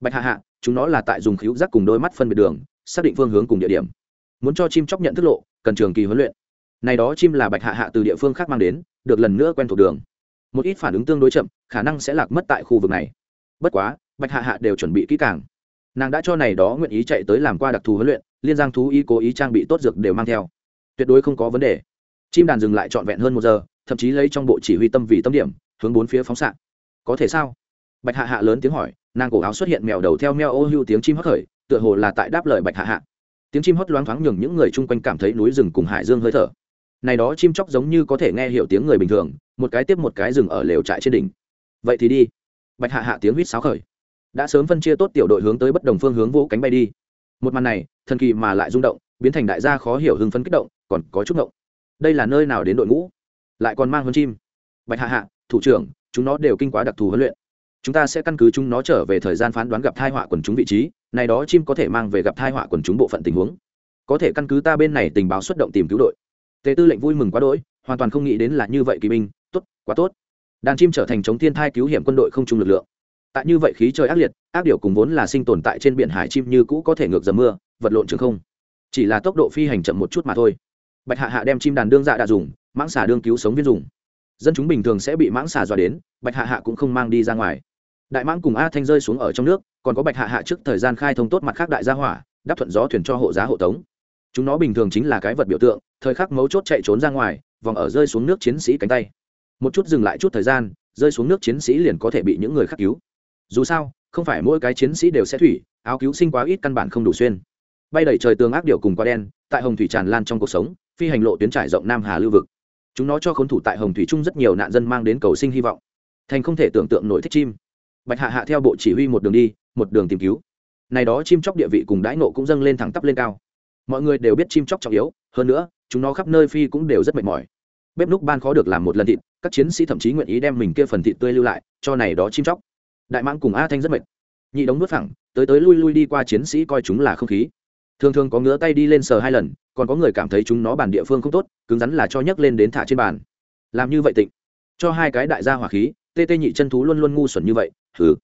Bạch hạ hạ, chúng nó là tại dùng khíu giác cùng đôi mắt phân biệt đường, xác định phương hướng cùng địa điểm. Muốn cho chim chóc nhận thức lộ, cần trường kỳ huấn luyện. Này đó chim là bạch hạ hạ từ địa phương khác mang đến, được lần nữa quen thuộc đường. Một ít phản ứng tương đối chậm, khả năng sẽ lạc mất tại khu vực này. Bất quá, bạch hạ hạ đều chuẩn bị kỹ càng. Nàng đã cho này đó nguyện ý chạy tới làm qua đặc thù huấn luyện, liên giang thú y cố ý trang bị tốt dược đều mang theo tuyệt đối không có vấn đề. Chim đàn dừng lại trọn vẹn hơn một giờ, thậm chí lấy trong bộ chỉ huy tâm vì tâm điểm, hướng bốn phía phóng xạ. Có thể sao? Bạch hạ hạ lớn tiếng hỏi, nàng cổ áo xuất hiện mèo đầu theo mèo ô hưu tiếng chim hót khởi, tựa hồ là tại đáp lời bạch hạ hạ. Tiếng chim hót loáng thoáng nhường những người chung quanh cảm thấy núi rừng cùng hải dương hơi thở. Này đó chim chóc giống như có thể nghe hiểu tiếng người bình thường, một cái tiếp một cái rừng ở lều trại trên đỉnh. Vậy thì đi. Bạch hạ hạ tiếng huýt sáo khởi. Đã sớm phân chia tốt tiểu đội hướng tới bất đồng phương hướng vỗ cánh bay đi. Một màn này, thần kỳ mà lại rung động biến thành đại gia khó hiểu hưng phấn kích động, còn có chút ngộng. Đây là nơi nào đến đội ngũ? Lại còn mang hơn chim. Bạch hạ hạ, thủ trưởng, chúng nó đều kinh quá đặc thù huấn luyện. Chúng ta sẽ căn cứ chúng nó trở về thời gian phán đoán gặp thai họa quần chúng vị trí, này đó chim có thể mang về gặp thai họa quần chúng bộ phận tình huống. Có thể căn cứ ta bên này tình báo xuất động tìm cứu đội. Tề tư lệnh vui mừng quá đỗi, hoàn toàn không nghĩ đến là như vậy kỳ binh, tốt, quá tốt. Đàn chim trở thành chống thiên thai cứu hiểm quân đội không chung lực lượng. Tại như vậy khí trời ác liệt, ác điều cùng vốn là sinh tồn tại trên biển hải chim như cũ có thể ngược dầm mưa, vật lộn trường không chỉ là tốc độ phi hành chậm một chút mà thôi. Bạch hạ hạ đem chim đàn đương dạ đã dùng, mãng xà đương cứu sống viên dùng. Dân chúng bình thường sẽ bị mãng xà dọa đến, bạch hạ hạ cũng không mang đi ra ngoài. Đại mãng cùng a thanh rơi xuống ở trong nước, còn có bạch hạ hạ trước thời gian khai thông tốt mặt khác đại gia hỏa, đáp thuận gió thuyền cho hộ giá hộ tống. Chúng nó bình thường chính là cái vật biểu tượng, thời khắc mấu chốt chạy trốn ra ngoài, vòng ở rơi xuống nước chiến sĩ cánh tay. Một chút dừng lại chút thời gian, rơi xuống nước chiến sĩ liền có thể bị những người khác cứu. Dù sao, không phải mỗi cái chiến sĩ đều sẽ thủy, áo cứu sinh quá ít căn bản không đủ xuyên bay đầy trời tường ác điệu cùng quá đen, tại hồng thủy tràn lan trong cuộc sống, phi hành lộ tuyến trải rộng nam hà lưu vực. Chúng nó cho khốn thủ tại hồng thủy trung rất nhiều nạn dân mang đến cầu sinh hy vọng. Thành không thể tưởng tượng nổi thích chim. Bạch hạ hạ theo bộ chỉ huy một đường đi, một đường tìm cứu. Này đó chim chóc địa vị cùng đãi nộ cũng dâng lên thẳng tắp lên cao. Mọi người đều biết chim chóc trọng yếu, hơn nữa, chúng nó khắp nơi phi cũng đều rất mệt mỏi. Bếp núc ban khó được làm một lần thịt, các chiến sĩ thậm chí nguyện ý đem mình kia phần thịt tươi lưu lại, cho này đó chim chóc. Đại mãng cùng a thanh rất mệt. Nhị đống nuốt phẳng, tới tới lui lui đi qua chiến sĩ coi chúng là không khí thường thường có ngứa tay đi lên sờ hai lần, còn có người cảm thấy chúng nó bàn địa phương không tốt, cứng rắn là cho nhấc lên đến thả trên bàn. Làm như vậy tịnh. Cho hai cái đại gia hỏa khí, tê tê nhị chân thú luôn luôn ngu xuẩn như vậy thử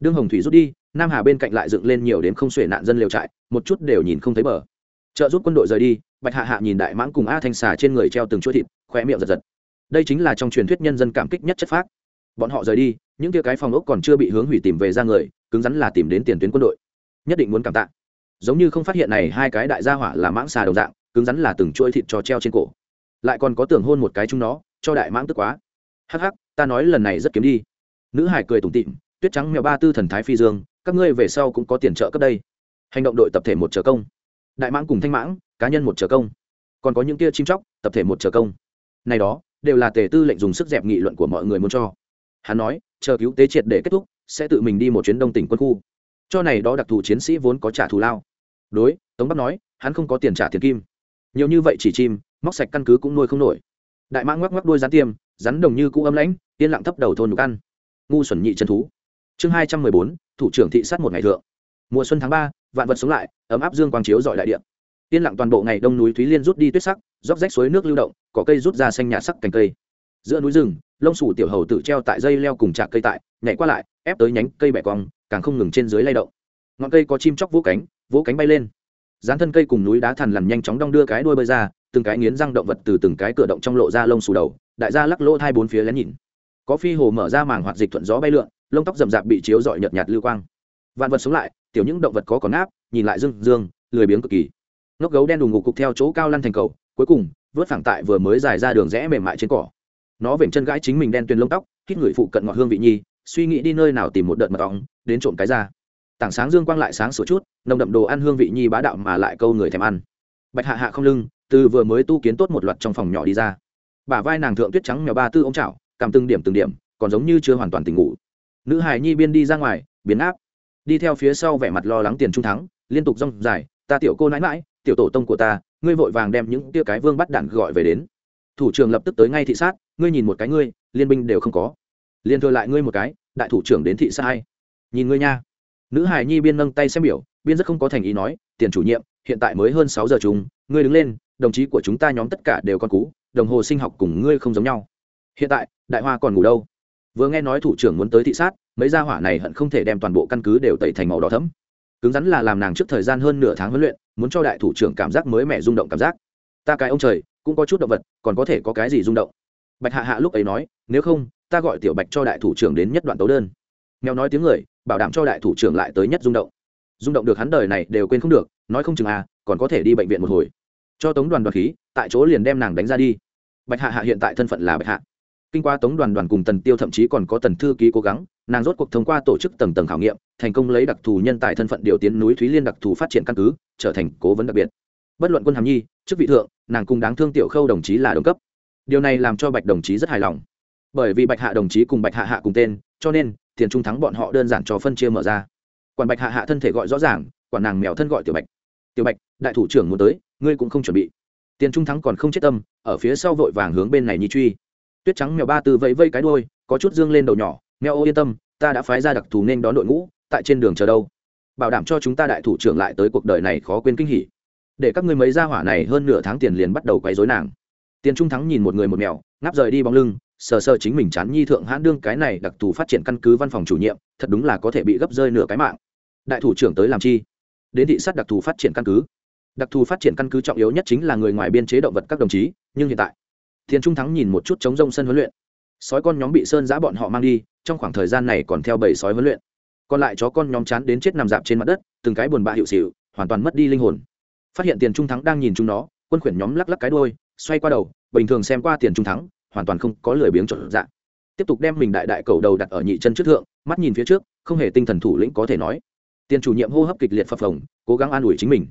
đương hồng thủy rút đi, nam hà bên cạnh lại dựng lên nhiều đến không xuể nạn dân liều trại, một chút đều nhìn không thấy bờ. Trợ giúp quân đội rời đi, bạch hạ hạ nhìn đại mãng cùng a thanh xà trên người treo từng chuỗi thịt khoe miệng giật giật. Đây chính là trong truyền thuyết nhân dân cảm kích nhất chất phác. Bọn họ rời đi, những kia cái phòng ốc còn chưa bị hướng hủy tìm về ra người, cứng rắn là tìm đến tiền tuyến quân đội. Nhất định muốn cảm tạ giống như không phát hiện này hai cái đại gia hỏa là mãng xà đồng dạng, cứng rắn là từng chuỗi thịt cho treo trên cổ. Lại còn có tưởng hôn một cái chúng nó, cho đại mãng tức quá. Hắc hắc, ta nói lần này rất kiếm đi. Nữ hải cười tủm tịm tuyết trắng mèo ba tư thần thái phi dương, các ngươi về sau cũng có tiền trợ cấp đây. Hành động đội tập thể một trợ công. Đại mãng cùng thanh mãng, cá nhân một trợ công. Còn có những kia chim chóc, tập thể một trợ công. Này đó, đều là tề tư lệnh dùng sức dẹp nghị luận của mọi người muốn cho. Hắn nói, chờ cứu tế triệt để kết thúc, sẽ tự mình đi một chuyến đông tỉnh quân khu. Cho này đó đặc thù chiến sĩ vốn có trả thù lao đối, tống bắc nói, hắn không có tiền trả tiền kim. Nhiều như vậy chỉ chim, móc sạch căn cứ cũng nuôi không nổi. Đại mã ngoắc ngoắc đuôi rắn tiêm, rắn đồng như cũ âm lãnh, yên lặng thấp đầu thôn nhục ăn. Ngu xuẩn nhị chân thú. Chương hai trăm mười bốn, thủ trưởng thị sát một ngày thượng. Mùa xuân tháng ba, vạn vật sống lại, ấm áp dương quang chiếu dọi đại điện yên lặng toàn bộ ngày đông núi thúy liên rút đi tuyết sắc róc rách suối nước lưu động, cỏ cây rút ra xanh nhà sắc cành cây. Giữa núi rừng, lông sủ tiểu hầu tự treo tại dây leo cùng trạc cây tại, nhảy qua lại, ép tới nhánh cây bẻ cong, càng không ngừng trên dưới lay động. Ngọn cây có chim chóc vũ cánh vỗ cánh bay lên. Dán thân cây cùng núi đá thằn lằn nhanh chóng đong đưa cái đuôi bơi ra, từng cái nghiến răng động vật từ từng cái cửa động trong lộ ra lông xù đầu, đại gia lắc lỗ hai bốn phía lén nhìn. Có phi hồ mở ra màng hoạt dịch thuận gió bay lượn, lông tóc rậm rạp bị chiếu dọi nhợt nhạt lưu quang. Vạn vật sống lại, tiểu những động vật có còn áp nhìn lại dương dương, lười biếng cực kỳ. Ngốc gấu đen đùng ngục cục theo chỗ cao lăn thành cầu, cuối cùng, vớt phẳng tại vừa mới dài ra đường rẽ mềm mại trên cỏ. Nó vểnh chân gãi chính mình đen tuyền lông tóc, hít người phụ cận ngọt hương vị nhi, suy nghĩ đi nơi nào tìm một đợt mật ong, đến trộm cái ra tảng sáng dương quang lại sáng sửa chút, nồng đậm đồ ăn hương vị nhi bá đạo mà lại câu người thèm ăn. Bạch hạ hạ không lưng, từ vừa mới tu kiến tốt một loạt trong phòng nhỏ đi ra. Bả vai nàng thượng tuyết trắng mèo ba tư ông chảo, cảm từng điểm từng điểm, còn giống như chưa hoàn toàn tỉnh ngủ. Nữ hải nhi biên đi ra ngoài, biến áp. Đi theo phía sau vẻ mặt lo lắng tiền trung thắng, liên tục rong dài, ta tiểu cô nãi mãi tiểu tổ tông của ta, ngươi vội vàng đem những tia cái vương bắt đạn gọi về đến. Thủ trưởng lập tức tới ngay thị sát, ngươi nhìn một cái ngươi, liên binh đều không có. Liên thừa lại ngươi một cái, đại thủ trưởng đến thị sát hay nhìn ngươi nha nữ hài nhi biên nâng tay xem biểu, biên rất không có thành ý nói, tiền chủ nhiệm, hiện tại mới hơn sáu giờ chúng ngươi đứng lên, đồng chí của chúng ta nhóm tất cả đều con cú, đồng hồ sinh học cùng ngươi không giống nhau. Hiện tại, đại hoa còn ngủ đâu? Vừa nghe nói thủ trưởng muốn tới thị sát, mấy gia hỏa này hận không thể đem toàn bộ căn cứ đều tẩy thành màu đỏ thấm cứng rắn là làm nàng trước thời gian hơn nửa tháng huấn luyện, muốn cho đại thủ trưởng cảm giác mới mẻ rung động cảm giác. Ta cái ông trời, cũng có chút động vật, còn có thể có cái gì rung động? Bạch hạ hạ lúc ấy nói, nếu không, ta gọi tiểu bạch cho đại thủ trưởng đến nhất đoạn tấu đơn. Mèo nói tiếng người bảo đảm cho đại thủ trưởng lại tới nhất rung động. Rung động được hắn đời này đều quên không được, nói không chừng à còn có thể đi bệnh viện một hồi. Cho tống đoàn đoàn khí, tại chỗ liền đem nàng đánh ra đi. Bạch hạ hạ hiện tại thân phận là bạch hạ. Kinh qua tống đoàn đoàn cùng tần tiêu thậm chí còn có tần thư ký cố gắng, nàng rốt cuộc thông qua tổ chức tầng tầng khảo nghiệm, thành công lấy đặc thù nhân tài thân phận điều tiến núi thúy liên đặc thù phát triển căn cứ, trở thành cố vấn đặc biệt. Bất luận quân hàm nhi, chức vị thượng, nàng cùng đáng thương tiểu khâu đồng chí là đồng cấp. Điều này làm cho bạch đồng chí rất hài lòng. Bởi vì bạch hạ đồng chí cùng bạch hạ hạ cùng tên, cho nên tiền trung thắng bọn họ đơn giản cho phân chia mở ra. Quản bạch hạ hạ thân thể gọi rõ ràng, quản nàng mèo thân gọi tiểu bạch. Tiểu bạch, đại thủ trưởng muốn tới, ngươi cũng không chuẩn bị. Tiền trung thắng còn không chết tâm, ở phía sau vội vàng hướng bên này nhi truy. Tuyết trắng mèo ba tư vẫy vây cái đôi có chút dương lên đầu nhỏ, mèo ô yên tâm, ta đã phái ra đặc thù nên đón đội ngũ, tại trên đường chờ đâu. Bảo đảm cho chúng ta đại thủ trưởng lại tới cuộc đời này khó quên kinh hỉ. Để các ngươi mấy gia hỏa này hơn nửa tháng tiền liền bắt đầu quấy rối nàng. Tiền trung thắng nhìn một người một mèo, ngáp rời đi bóng lưng sờ sờ chính mình chán nhi thượng hãn đương cái này đặc thù phát triển căn cứ văn phòng chủ nhiệm, thật đúng là có thể bị gấp rơi nửa cái mạng. Đại thủ trưởng tới làm chi? Đến thị sát đặc thù phát triển căn cứ. Đặc thù phát triển căn cứ trọng yếu nhất chính là người ngoài biên chế động vật các đồng chí, nhưng hiện tại, thiên trung thắng nhìn một chút chống rông sân huấn luyện. Sói con nhóm bị sơn giã bọn họ mang đi, trong khoảng thời gian này còn theo bảy sói huấn luyện. Còn lại chó con nhóm chán đến chết nằm dạp trên mặt đất, từng cái buồn bã hiệu xịu, hoàn toàn mất đi linh hồn. Phát hiện tiền trung thắng đang nhìn chúng nó, quân khuyển nhóm lắc lắc cái đôi xoay qua đầu, bình thường xem qua tiền trung thắng hoàn toàn không có lười biếng trộn dạng tiếp tục đem mình đại đại cầu đầu đặt ở nhị chân trước thượng, mắt nhìn phía trước, không hề tinh thần thủ lĩnh có thể nói. Tiền chủ nhiệm hô hấp kịch liệt phập phồng, cố gắng an ủi chính mình.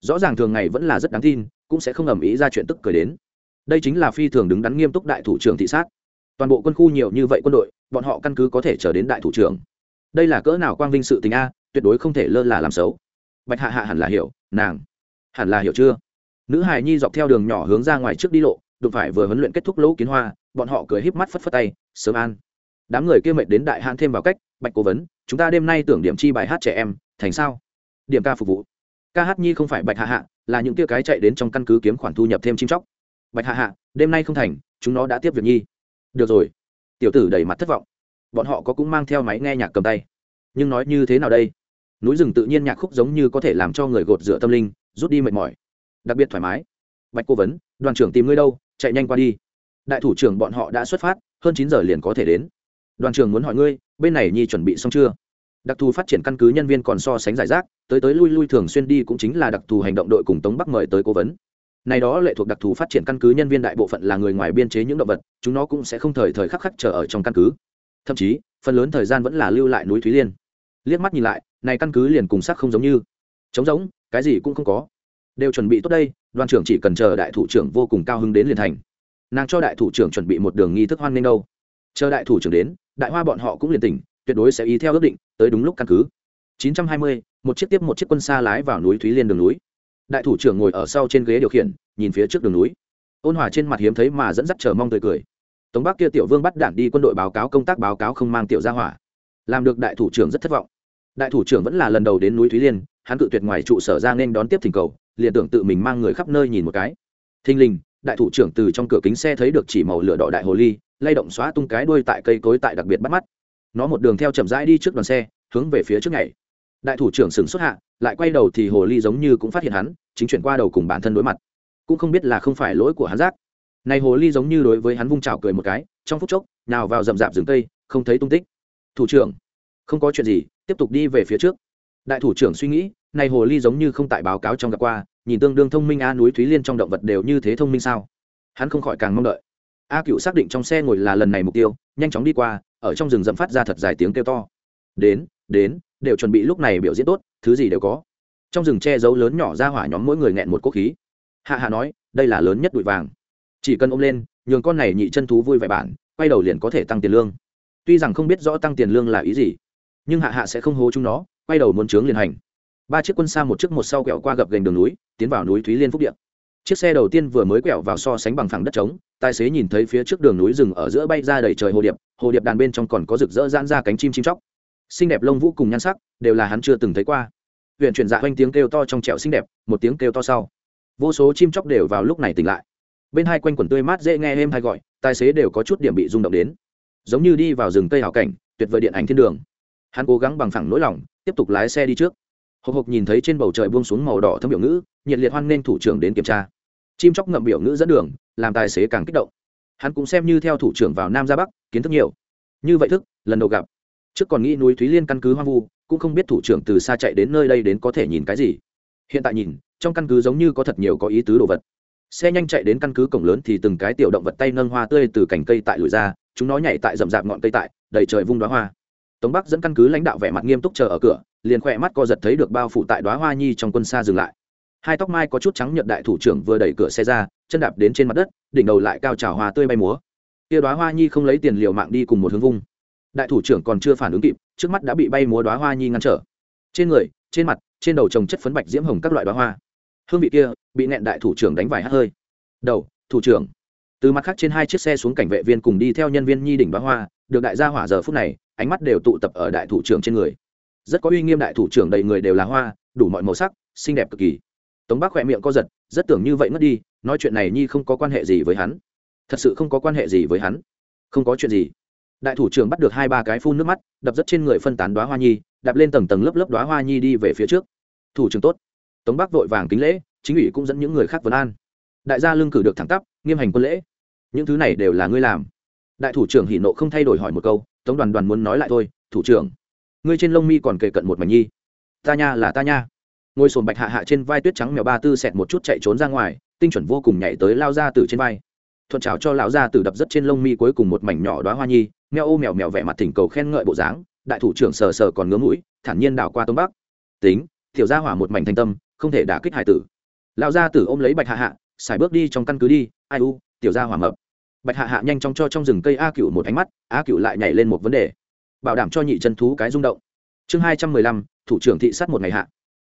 Rõ ràng thường ngày vẫn là rất đáng tin, cũng sẽ không ầm ĩ ra chuyện tức cười đến. Đây chính là phi thường đứng đắn nghiêm túc đại thủ trưởng thị sát. Toàn bộ quân khu nhiều như vậy quân đội, bọn họ căn cứ có thể chờ đến đại thủ trưởng. Đây là cỡ nào quang vinh sự tình a, tuyệt đối không thể lơ là làm xấu. Bạch hạ hạ hẳn là hiểu, nàng. Hẳn là hiểu chưa? Nữ hài nhi dọc theo đường nhỏ hướng ra ngoài trước đi lộ đụng phải vừa huấn luyện kết thúc lỗ kiến hoa, bọn họ cười híp mắt phất phất tay, sớm an. Đám người kia mệt đến đại hãn thêm vào cách, bạch cố vấn, chúng ta đêm nay tưởng điểm chi bài hát trẻ em, thành sao? Điểm ca phục vụ. Ca hát nhi không phải bạch hạ hạ, là những tia cái chạy đến trong căn cứ kiếm khoản thu nhập thêm chim chóc. Bạch hạ hạ, đêm nay không thành, chúng nó đã tiếp việc nhi. Được rồi. Tiểu tử đầy mặt thất vọng. Bọn họ có cũng mang theo máy nghe nhạc cầm tay. Nhưng nói như thế nào đây? Núi rừng tự nhiên nhạc khúc giống như có thể làm cho người gột rửa tâm linh, rút đi mệt mỏi. Đặc biệt thoải mái. Bạch cố vấn, đoàn trưởng tìm ngươi đâu chạy nhanh qua đi. Đại thủ trưởng bọn họ đã xuất phát, hơn chín giờ liền có thể đến. Đoàn trưởng muốn hỏi ngươi, bên này nhi chuẩn bị xong chưa? Đặc thù phát triển căn cứ nhân viên còn so sánh giải rác, tới tới lui lui thường xuyên đi cũng chính là đặc thù hành động đội cùng tống bắc mời tới cố vấn. Này đó lệ thuộc đặc thù phát triển căn cứ nhân viên đại bộ phận là người ngoài biên chế những động vật, chúng nó cũng sẽ không thời thời khắc khắc chờ ở trong căn cứ. Thậm chí, phần lớn thời gian vẫn là lưu lại núi thúy liên. Liếc mắt nhìn lại, này căn cứ liền cùng sắc không giống như. Trống giống cái gì cũng không có. Đều chuẩn bị tốt đây đoàn trưởng chỉ cần chờ đại thủ trưởng vô cùng cao hứng đến liền thành. Nàng cho đại thủ trưởng chuẩn bị một đường nghi thức hoan nghênh đâu. Chờ đại thủ trưởng đến đại hoa bọn họ cũng liền tỉnh tuyệt đối sẽ ý theo ước định tới đúng lúc căn cứ. 920, một chiếc tiếp một chiếc quân xa lái vào núi thúy liên đường núi. Đại thủ trưởng ngồi ở sau trên ghế điều khiển nhìn phía trước đường núi. Ôn hòa trên mặt hiếm thấy mà dẫn dắt chờ mong tươi cười. Tống bắc kia tiểu vương bắt đảng đi quân đội báo cáo công tác báo cáo không mang tiểu ra hỏa. Làm được đại thủ trưởng rất thất vọng. Đại thủ trưởng vẫn là lần đầu đến núi thúy liên hắn cự tuyệt ngoài trụ sở ra nên đón tiếp thỉnh cầu liền tưởng tự mình mang người khắp nơi nhìn một cái. Thình lình, đại thủ trưởng từ trong cửa kính xe thấy được chỉ màu lửa đỏ đại hồ ly, lay động xóa tung cái đuôi tại cây cối tại đặc biệt bắt mắt. Nó một đường theo chậm rãi đi trước đoàn xe, hướng về phía trước ngày đại thủ trưởng sừng xuất hạ, lại quay đầu thì hồ ly giống như cũng phát hiện hắn, chính chuyển qua đầu cùng bản thân đối mặt. Cũng không biết là không phải lỗi của hắn giác. Này hồ ly giống như đối với hắn vung trào cười một cái, trong phút chốc nào vào rậm rạp rừng cây, không thấy tung tích. Thủ trưởng, không có chuyện gì, tiếp tục đi về phía trước. Đại thủ trưởng suy nghĩ, này hồ ly giống như không tại báo cáo trong gặp qua nhìn tương đương thông minh a núi thúy liên trong động vật đều như thế thông minh sao? Hắn không khỏi càng mong đợi. A cựu xác định trong xe ngồi là lần này mục tiêu, nhanh chóng đi qua, ở trong rừng dẫm phát ra thật dài tiếng kêu to. Đến đến, đều chuẩn bị lúc này biểu diễn tốt, thứ gì đều có. Trong rừng che giấu lớn nhỏ ra hỏa nhóm mỗi người nghẹn một quốc khí. Hạ hạ nói, đây là lớn nhất đùi vàng. Chỉ cần ôm lên, nhường con này nhị chân thú vui vẻ bản, quay đầu liền có thể tăng tiền lương. Tuy rằng không biết rõ tăng tiền lương là ý gì, nhưng hạ hạ sẽ không hố chúng nó, quay đầu muốn trướng liền hành ba chiếc quân xa một chiếc một sau quẹo qua gập gành đường núi, tiến vào núi thúy liên phúc điện chiếc xe đầu tiên vừa mới quẹo vào so sánh bằng phẳng đất trống, tài xế nhìn thấy phía trước đường núi rừng ở giữa bay ra đầy trời hồ điệp hồ điệp đàn bên trong còn có rực rỡ giãn ra cánh chim chim chóc. Xinh đẹp lông vũ cùng nhan sắc đều là hắn chưa từng thấy qua. Huyện chuyển dạ hoanh tiếng kêu to trong trẹo xinh đẹp, một tiếng kêu to sau. Vô số chim chóc đều vào lúc này tỉnh lại. Bên hai quanh quần tươi mát dễ nghe êm hay gọi, tài xế đều có chút điểm bị rung động đến. Giống như đi vào rừng cây hảo cảnh, tuyệt vời điện ảnh thiên đường. Hắn cố gắng bằng phẳng nỗi lòng, tiếp tục lái xe đi trước hộc hộc nhìn thấy trên bầu trời buông xuống màu đỏ thấm biểu ngữ, nhiệt liệt hoan nghênh thủ trưởng đến kiểm tra. Chim chóc ngậm biểu ngữ dẫn đường, làm tài xế càng kích động. Hắn cũng xem như theo thủ trưởng vào nam ra bắc, kiến thức nhiều. Như vậy thức, lần đầu gặp. Trước còn nghĩ núi thúy liên căn cứ hoang vu, cũng không biết thủ trưởng từ xa chạy đến nơi đây đến có thể nhìn cái gì. Hiện tại nhìn, trong căn cứ giống như có thật nhiều có ý tứ đồ vật. Xe nhanh chạy đến căn cứ cổng lớn thì từng cái tiểu động vật tay nâng hoa tươi từ cành cây tại lùi ra, chúng nó nhảy tại rậm rạp ngọn cây tại, đầy trời vung đoá hoa. Tống bắc dẫn căn cứ lãnh đạo vẻ mặt nghiêm túc chờ ở cửa liền khỏe mắt co giật thấy được bao phủ tại đoá hoa nhi trong quân xa dừng lại. Hai tóc mai có chút trắng nhận đại thủ trưởng vừa đẩy cửa xe ra, chân đạp đến trên mặt đất, đỉnh đầu lại cao trào hoa tươi bay múa. Kia đoá hoa nhi không lấy tiền liều mạng đi cùng một hướng vung. Đại thủ trưởng còn chưa phản ứng kịp, trước mắt đã bị bay múa đoá hoa nhi ngăn trở. Trên người, trên mặt, trên đầu trồng chất phấn bạch diễm hồng các loại đoá hoa. Hương vị kia, bị nẹn đại thủ trưởng đánh vài hát hơi. Đầu, thủ trưởng. Từ mặt khác trên hai chiếc xe xuống cảnh vệ viên cùng đi theo nhân viên nhi đỉnh đoá hoa, được đại gia hỏa giờ phút này, ánh mắt đều tụ tập ở đại thủ trưởng trên người rất có uy nghiêm đại thủ trưởng đầy người đều là hoa, đủ mọi màu sắc, xinh đẹp cực kỳ. Tống bác khỏe miệng co giật, rất tưởng như vậy mất đi, nói chuyện này nhi không có quan hệ gì với hắn. Thật sự không có quan hệ gì với hắn. Không có chuyện gì. Đại thủ trưởng bắt được hai ba cái phun nước mắt, đập rất trên người phân tán đoá hoa nhi, đạp lên tầng tầng lớp lớp đoá hoa nhi đi về phía trước. Thủ trưởng tốt. Tống bác vội vàng kính lễ, chính ủy cũng dẫn những người khác vấn an. Đại gia lương cử được thẳng tắp, nghiêm hành quân lễ. Những thứ này đều là ngươi làm. Đại thủ trưởng hỷ nộ không thay đổi hỏi một câu, tống đoàn đoàn muốn nói lại thôi, thủ trưởng ngươi trên lông mi còn kề cận một mảnh nhi. Ta nha là ta nha. Ngồi sồn bạch hạ hạ trên vai tuyết trắng mèo ba tư xẹt một chút chạy trốn ra ngoài, tinh chuẩn vô cùng nhảy tới lao ra từ trên vai. Thuận trào cho lão ra từ đập rất trên lông mi cuối cùng một mảnh nhỏ đoá hoa nhi mèo ô mèo mèo vẻ mặt thỉnh cầu khen ngợi bộ dáng, đại thủ trưởng sờ sờ còn ngứa mũi, thản nhiên đảo qua tông bắc. Tính thiểu ra hỏa một mảnh thành tâm, không thể đả kích hải tử. Lão gia tử ôm lấy bạch hạ hạ, xài bước đi trong căn cứ đi, ai u, tiểu gia hỏa mập. Bạch hạ hạ nhanh chóng cho trong rừng cây a cựu một ánh mắt, a cựu lại nhảy lên một vấn đề bảo đảm cho nhị chân thú cái rung động. Chương hai trăm mười lăm, thủ trưởng thị sát một ngày hạ.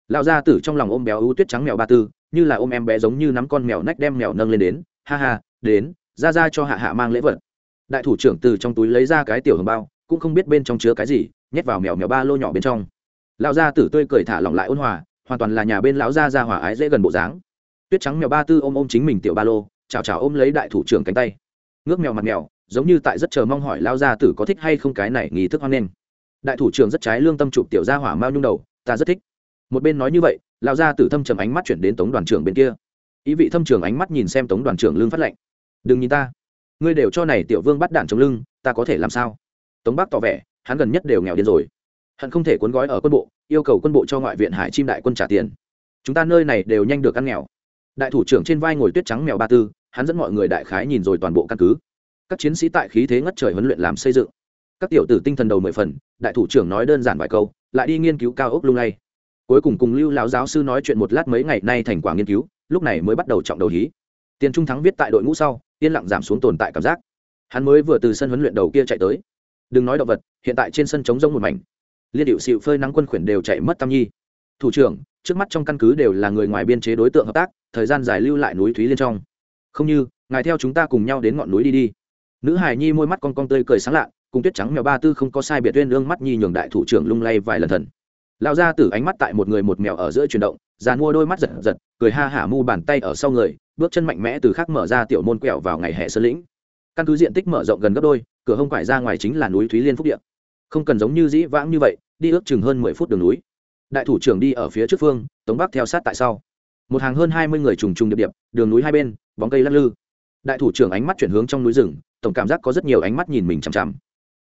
Lão gia tử trong lòng ôm béo ưu tuyết trắng mèo ba tư, như là ôm em bé giống như nắm con mèo nách đem mèo nâng lên đến. Ha ha, đến, ra ra cho hạ hạ mang lễ vật. Đại thủ trưởng từ trong túi lấy ra cái tiểu hồng bao, cũng không biết bên trong chứa cái gì, nhét vào mèo mèo ba lô nhỏ bên trong. Lão gia tử tươi cười thả lỏng lại ôn hòa, hoàn toàn là nhà bên lão gia gia hòa ái dễ gần bộ dáng. Tuyết trắng mèo ba tư ôm ôm chính mình tiểu ba lô, chào chào ôm lấy đại thủ trưởng cánh tay. Ngước mèo mặt mèo giống như tại rất chờ mong hỏi lao gia tử có thích hay không cái này nghi thức hoan nghênh. Đại thủ trưởng rất trái lương tâm chụp tiểu gia hỏa mao nhung đầu, ta rất thích. Một bên nói như vậy, lao gia tử thâm trầm ánh mắt chuyển đến tống đoàn trưởng bên kia. Ý vị thâm trường ánh mắt nhìn xem tống đoàn trưởng lương phát lệnh. Đừng nhìn ta. Ngươi đều cho này tiểu vương bắt đạn chống lưng, ta có thể làm sao? Tống bắc tỏ vẻ, hắn gần nhất đều nghèo điên rồi. Hắn không thể cuốn gói ở quân bộ, yêu cầu quân bộ cho ngoại viện hải chim đại quân trả tiền. Chúng ta nơi này đều nhanh được ăn nghèo. Đại thủ trưởng trên vai ngồi tuyết trắng mèo ba tư, hắn dẫn mọi người đại khái nhìn rồi toàn bộ căn cứ các chiến sĩ tại khí thế ngất trời huấn luyện làm xây dựng. Các tiểu tử tinh thần đầu mười phần, đại thủ trưởng nói đơn giản vài câu, lại đi nghiên cứu cao ốc lung lay. Cuối cùng cùng lưu lão giáo sư nói chuyện một lát mấy ngày nay thành quả nghiên cứu, lúc này mới bắt đầu trọng đầu hí. Tiền trung thắng viết tại đội ngũ sau, yên lặng giảm xuống tồn tại cảm giác. Hắn mới vừa từ sân huấn luyện đầu kia chạy tới. Đừng nói động vật, hiện tại trên sân trống rông một mảnh. Liên điệu xịu phơi nắng quân khuyển đều chạy mất tam nhi. Thủ trưởng, trước mắt trong căn cứ đều là người ngoài biên chế đối tượng hợp tác, thời gian dài lưu lại núi thúy liên trong. Không như, ngài theo chúng ta cùng nhau đến ngọn núi đi đi nữ hài nhi môi mắt con con tươi cười sáng lạ, cùng tuyết trắng mèo ba tư không có sai biệt tuyên lương mắt nhi nhường đại thủ trưởng lung lay vài lần thần. Lão ra từ ánh mắt tại một người một mèo ở giữa chuyển động giàn mua đôi mắt giật giật, cười ha hả mu bàn tay ở sau người, bước chân mạnh mẽ từ khắc mở ra tiểu môn quẹo vào ngày hè sơn lĩnh. Căn cứ diện tích mở rộng gần gấp đôi, cửa hông quải ra ngoài chính là núi thúy liên phúc điện không cần giống như dĩ vãng như vậy, đi ước chừng hơn mười phút đường núi. Đại thủ trưởng đi ở phía trước phương, tống bắc theo sát tại sau. Một hàng hơn hai mươi người trùng trùng điệp điệp, đường núi hai bên, bóng cây lắc lư. Đại thủ trưởng ánh mắt chuyển hướng trong núi rừng tổng cảm giác có rất nhiều ánh mắt nhìn mình chằm chằm.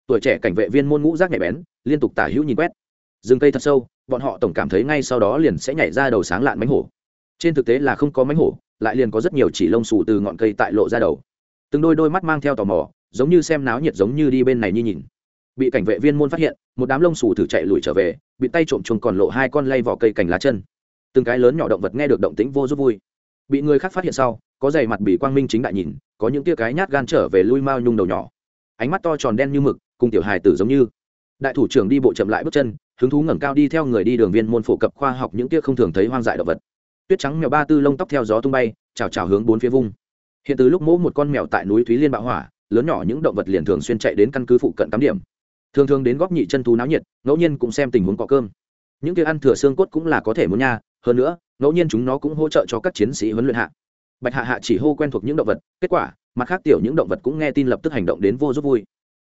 Tuổi trẻ cảnh vệ viên môn ngũ rác nhạy bén, liên tục tả hữu nhìn quét. Rừng cây thật sâu, bọn họ tổng cảm thấy ngay sau đó liền sẽ nhảy ra đầu sáng lạn mánh hổ. Trên thực tế là không có mánh hổ, lại liền có rất nhiều chỉ lông xù từ ngọn cây tại lộ ra đầu. Từng đôi đôi mắt mang theo tò mò, giống như xem náo nhiệt giống như đi bên này nhi nhìn. Bị cảnh vệ viên môn phát hiện, một đám lông xù thử chạy lùi trở về, bị tay trộm chuồng còn lộ hai con lay vỏ cây cành lá chân. Từng cái lớn nhỏ động vật nghe được động tĩnh vô giúp vui. Bị người khác phát hiện sau, có giày mặt bị quang minh chính đại nhìn có những tia cái nhát gan trở về lui mao nhung đầu nhỏ. Ánh mắt to tròn đen như mực, cùng tiểu hài tử giống như. Đại thủ trưởng đi bộ chậm lại bước chân, hứng thú ngẩng cao đi theo người đi đường viên môn phổ cập khoa học những tia không thường thấy hoang dại động vật. Tuyết trắng mèo ba tư lông tóc theo gió tung bay, chào chào hướng bốn phía vung. Hiện từ lúc mỗ một con mèo tại núi thúy liên bạo hỏa, lớn nhỏ những động vật liền thường xuyên chạy đến căn cứ phụ cận cắm điểm. Thường thường đến góp nhị chân thú náo nhiệt, ngẫu nhiên cũng xem tình huống có cơm. Những kia ăn thừa xương cốt cũng là có thể muốn nha, hơn nữa, ngẫu nhiên chúng nó cũng hỗ trợ cho các chiến sĩ huấn luyện hạ bạch hạ hạ chỉ hô quen thuộc những động vật, kết quả, mặt khác tiểu những động vật cũng nghe tin lập tức hành động đến vô giúp vui.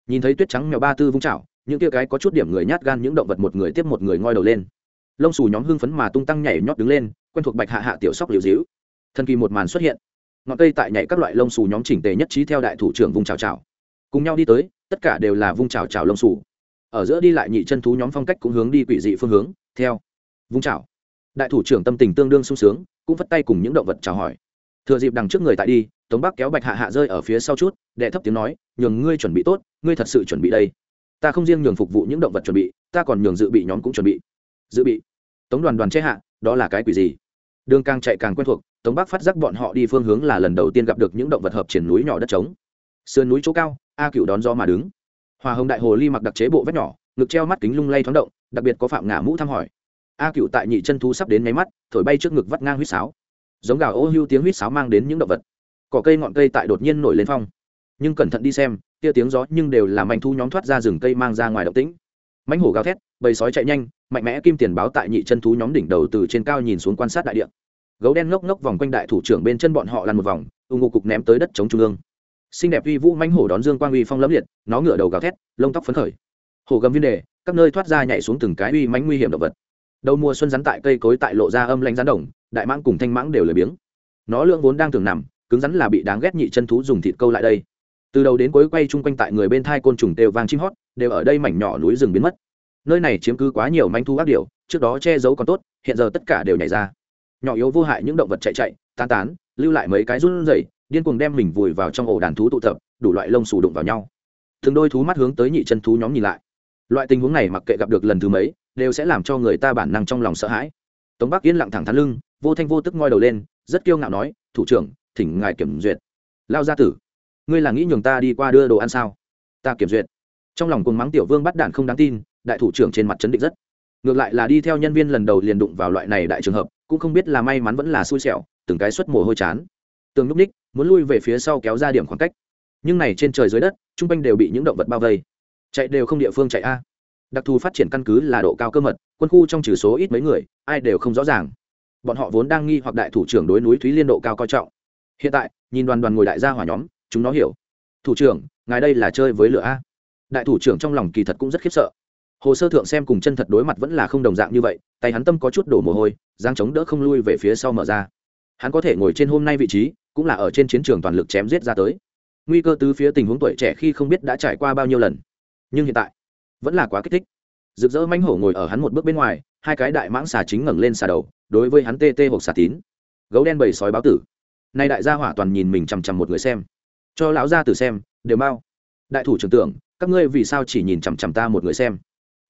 Nhìn thấy tuyết trắng mèo ba tư vung chảo, những kia cái có chút điểm người nhát gan những động vật một người tiếp một người ngoi đầu lên. Lông xù nhóm hưng phấn mà tung tăng nhảy nhót đứng lên, quen thuộc bạch hạ hạ tiểu sóc liều dĩu. Thần kỳ một màn xuất hiện. Ngọn cây tại nhảy các loại lông xù nhóm chỉnh tề nhất trí theo đại thủ trưởng vung chào chào cùng nhau đi tới, tất cả đều là vung chào chào lông xù. Ở giữa đi lại nhị chân thú nhóm phong cách cũng hướng đi quỷ dị phương hướng, theo. Vung chào đại thủ trưởng tâm tình tương đương sung sướng, cũng vất tay cùng những động vật chào hỏi thừa dịp đằng trước người tại đi, tống bắc kéo bạch hạ hạ rơi ở phía sau chút, đệ thấp tiếng nói, nhường ngươi chuẩn bị tốt, ngươi thật sự chuẩn bị đây. Ta không riêng nhường phục vụ những động vật chuẩn bị, ta còn nhường dự bị nhóm cũng chuẩn bị. Dự bị? Tống đoàn đoàn chế hạ, đó là cái quỷ gì? Đường càng chạy càng quen thuộc, tống bắc phát giác bọn họ đi phương hướng là lần đầu tiên gặp được những động vật hợp triển núi nhỏ đất trống. Sườn núi chỗ cao, a cựu đón do mà đứng. Hòa hồng đại hồ ly mặc đặc chế bộ vét nhỏ, ngực treo mắt kính lung lay thoáng động, đặc biệt có phạm ngả mũ thăm hỏi. A cựu tại nhị chân thú sắp đến máy mắt, thổi bay trước ngực vắt ngang huýt sáo giống gào ô hưu tiếng huýt sáo mang đến những động vật. Cỏ cây ngọn cây tại đột nhiên nổi lên phong. Nhưng cẩn thận đi xem, kia tiếng gió nhưng đều là manh thu nhóm thoát ra rừng cây mang ra ngoài động tĩnh. Mãnh hổ gào thét, bầy sói chạy nhanh, mạnh mẽ kim tiền báo tại nhị chân thú nhóm đỉnh đầu từ trên cao nhìn xuống quan sát đại địa. Gấu đen ngốc ngốc vòng quanh đại thủ trưởng bên chân bọn họ lăn một vòng, ưng ngô cục ném tới đất chống trung ương. Xinh đẹp uy vũ mãnh hổ đón dương quang uy phong lẫm liệt, nó ngửa đầu gào thét, lông tóc phấn khởi. Hổ gầm viên đề, các nơi thoát ra nhảy xuống từng cái uy mãnh nguy hiểm động vật. Đầu mùa xuân rắn tại cây cối tại lộ ra âm lãnh rắn đồng đại mãng cùng thanh mãng đều lười biếng. Nó lưỡng vốn đang thường nằm, cứng rắn là bị đáng ghét nhị chân thú dùng thịt câu lại đây. Từ đầu đến cuối quay chung quanh tại người bên thai côn trùng đều vang chim hót, đều ở đây mảnh nhỏ núi rừng biến mất. Nơi này chiếm cứ quá nhiều manh thu ác điều trước đó che giấu còn tốt, hiện giờ tất cả đều nhảy ra. Nhỏ yếu vô hại những động vật chạy chạy, tán tán, lưu lại mấy cái run rẩy, điên cuồng đem mình vùi vào trong ổ đàn thú tụ tập, đủ loại lông xù đụng vào nhau. Thường đôi thú mắt hướng tới nhị chân thú nhóm nhìn lại. Loại tình huống này mặc kệ gặp được lần thứ mấy, đều sẽ làm cho người ta bản năng trong lòng sợ hãi. Tống bắc yên lặng thẳng thắn lưng vô thanh vô tức ngoi đầu lên, rất kiêu ngạo nói, thủ trưởng, thỉnh ngài kiểm duyệt. Lao gia tử, ngươi là nghĩ nhường ta đi qua đưa đồ ăn sao? Ta kiểm duyệt. Trong lòng cùng mắng tiểu vương bắt đạn không đáng tin, đại thủ trưởng trên mặt chấn định rất. Ngược lại là đi theo nhân viên lần đầu liền đụng vào loại này đại trường hợp, cũng không biết là may mắn vẫn là xui xẻo, từng cái xuất mồ hôi chán. Tường núp ních, muốn lui về phía sau kéo ra điểm khoảng cách. Nhưng này trên trời dưới đất chung quanh đều bị những động vật bao vây. Chạy đều không địa phương chạy a. Đặc thù phát triển căn cứ là độ cao cơ mật, quân khu trong trừ số ít mấy người, ai đều không rõ ràng bọn họ vốn đang nghi hoặc đại thủ trưởng đối núi thúy liên độ cao coi trọng. Hiện tại, nhìn đoàn đoàn ngồi đại gia hỏa nhóm, chúng nó hiểu. Thủ trưởng, ngài đây là chơi với lửa a. Đại thủ trưởng trong lòng kỳ thật cũng rất khiếp sợ. Hồ sơ thượng xem cùng chân thật đối mặt vẫn là không đồng dạng như vậy, tay hắn tâm có chút đổ mồ hôi giang chống đỡ không lui về phía sau mở ra. Hắn có thể ngồi trên hôm nay vị trí, cũng là ở trên chiến trường toàn lực chém giết ra tới. Nguy cơ tứ phía tình huống tuổi trẻ khi không biết đã trải qua bao nhiêu lần. Nhưng hiện tại, vẫn là quá kích thích. Rực rỡ mánh hổ ngồi ở hắn một bước bên ngoài, hai cái đại mãng xà chính ngẩng lên xà đầu đối với hắn tê tê hộp xà tín. Gấu đen bầy sói báo tử. Nay đại gia hỏa toàn nhìn mình chằm chằm một người xem. Cho lão gia tử xem, đều mau. Đại thủ trưởng tưởng, các ngươi vì sao chỉ nhìn chằm chằm ta một người xem?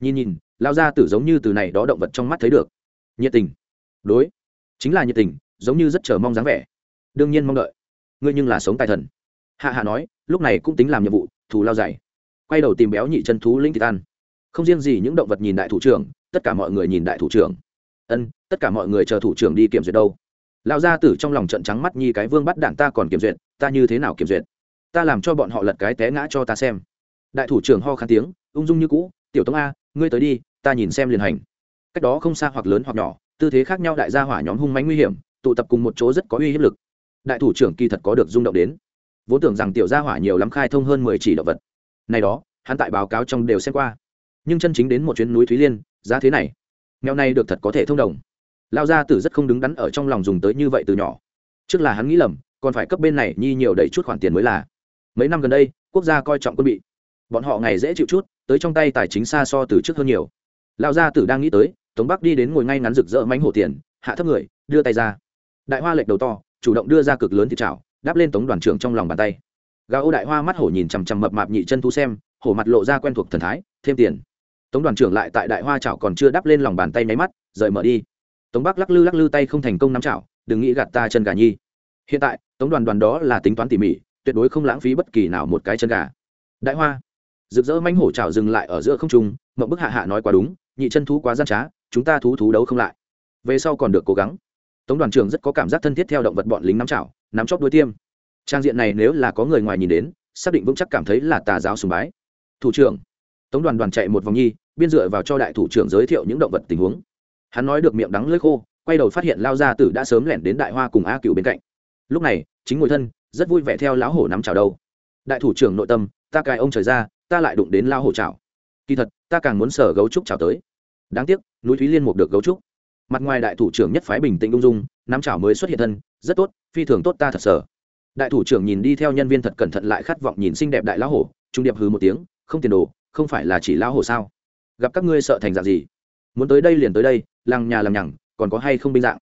Nhìn nhìn, lão gia tử giống như từ này đó động vật trong mắt thấy được. Nhiệt tình. Đối. Chính là nhiệt tình, giống như rất chờ mong dáng vẻ. Đương nhiên mong đợi. Ngươi nhưng là sống tài thần. Hạ hạ nói, lúc này cũng tính làm nhiệm vụ, thù lao dày quay đầu tìm béo nhị chân thú linh thịt ăn không riêng gì những động vật nhìn đại thủ trưởng, tất cả mọi người nhìn đại thủ trưởng. Ân tất cả mọi người chờ thủ trưởng đi kiểm duyệt đâu. Lão gia tử trong lòng trận trắng mắt nhi cái vương bắt đạn ta còn kiểm duyệt, ta như thế nào kiểm duyệt? Ta làm cho bọn họ lật cái té ngã cho ta xem. Đại thủ trưởng ho khan tiếng, ung dung như cũ, tiểu tống a, ngươi tới đi, ta nhìn xem liền hành. Cách đó không xa hoặc lớn hoặc nhỏ, tư thế khác nhau đại gia hỏa nhóm hung mánh nguy hiểm, tụ tập cùng một chỗ rất có uy hiếp lực. Đại thủ trưởng kỳ thật có được rung động đến. Vốn tưởng rằng tiểu gia hỏa nhiều lắm khai thông hơn mười chỉ động vật. Này đó, hắn tại báo cáo trong đều xem qua. Nhưng chân chính đến một chuyến núi thúy liên, giá thế này nghèo này được thật có thể thông đồng lao gia tử rất không đứng đắn ở trong lòng dùng tới như vậy từ nhỏ. Trước là hắn nghĩ lầm, còn phải cấp bên này nhi nhiều đầy chút khoản tiền mới là. Mấy năm gần đây, quốc gia coi trọng quân bị. Bọn họ ngày dễ chịu chút, tới trong tay tài chính xa so từ trước hơn nhiều. Lao gia tử đang nghĩ tới, tống bắc đi đến ngồi ngay ngắn rực rỡ mánh hổ tiền, hạ thấp người, đưa tay ra. Đại hoa lệch đầu to, chủ động đưa ra cực lớn thịt chảo, đáp lên tống đoàn trưởng trong lòng bàn tay. Gà ô đại hoa mắt hổ nhìn chằm chằm mập mạp nhị chân thu xem, hổ mặt lộ ra quen thuộc thần thái, thêm tiền. Tống đoàn trưởng lại tại đại hoa chảo còn chưa đắp lên lòng bàn tay nháy mắt, rời mở đi tống bắc lắc lư lắc lư tay không thành công nắm chảo, đừng nghĩ gạt ta chân gà nhi. Hiện tại, tống đoàn đoàn đó là tính toán tỉ mỉ, tuyệt đối không lãng phí bất kỳ nào một cái chân gà. Đại hoa, rực rỡ manh hổ chảo dừng lại ở giữa không trung, mộng bức hạ hạ nói quá đúng, nhị chân thú quá gian trá, chúng ta thú thú đấu không lại. Về sau còn được cố gắng. Tống đoàn trưởng rất có cảm giác thân thiết theo động vật bọn lính nắm chảo, nắm chóp đuôi tiêm. Trang diện này nếu là có người ngoài nhìn đến, xác định vững chắc cảm thấy là tà giáo sùng bái. Thủ trưởng, tống đoàn đoàn chạy một vòng nhi, biên dựa vào cho đại thủ trưởng giới thiệu những động vật tình huống hắn nói được miệng đắng lưỡi khô, quay đầu phát hiện lao gia tử đã sớm lẻn đến đại hoa cùng a cựu bên cạnh. Lúc này, chính ngồi thân, rất vui vẻ theo lão hổ nắm chào đầu. đại thủ trưởng nội tâm, ta cài ông trời ra, ta lại đụng đến lao hổ chào. kỳ thật, ta càng muốn sở gấu trúc chào tới. Đáng tiếc, núi thúy liên mục được gấu trúc. Mặt ngoài đại thủ trưởng nhất phái bình tĩnh ung dung, nắm chảo mới xuất hiện thân, rất tốt, phi thường tốt ta thật sở đại thủ trưởng nhìn đi theo nhân viên thật cẩn thận lại khát vọng nhìn xinh đẹp đại lão hổ, trung điệp hừ một tiếng, không tiền đồ, không phải là chỉ lão hổ sao? Gặp các ngươi sợ thành dạng gì? Muốn tới đây liền tới đây làng nhà làm nhằng, còn có hay không binh dạng?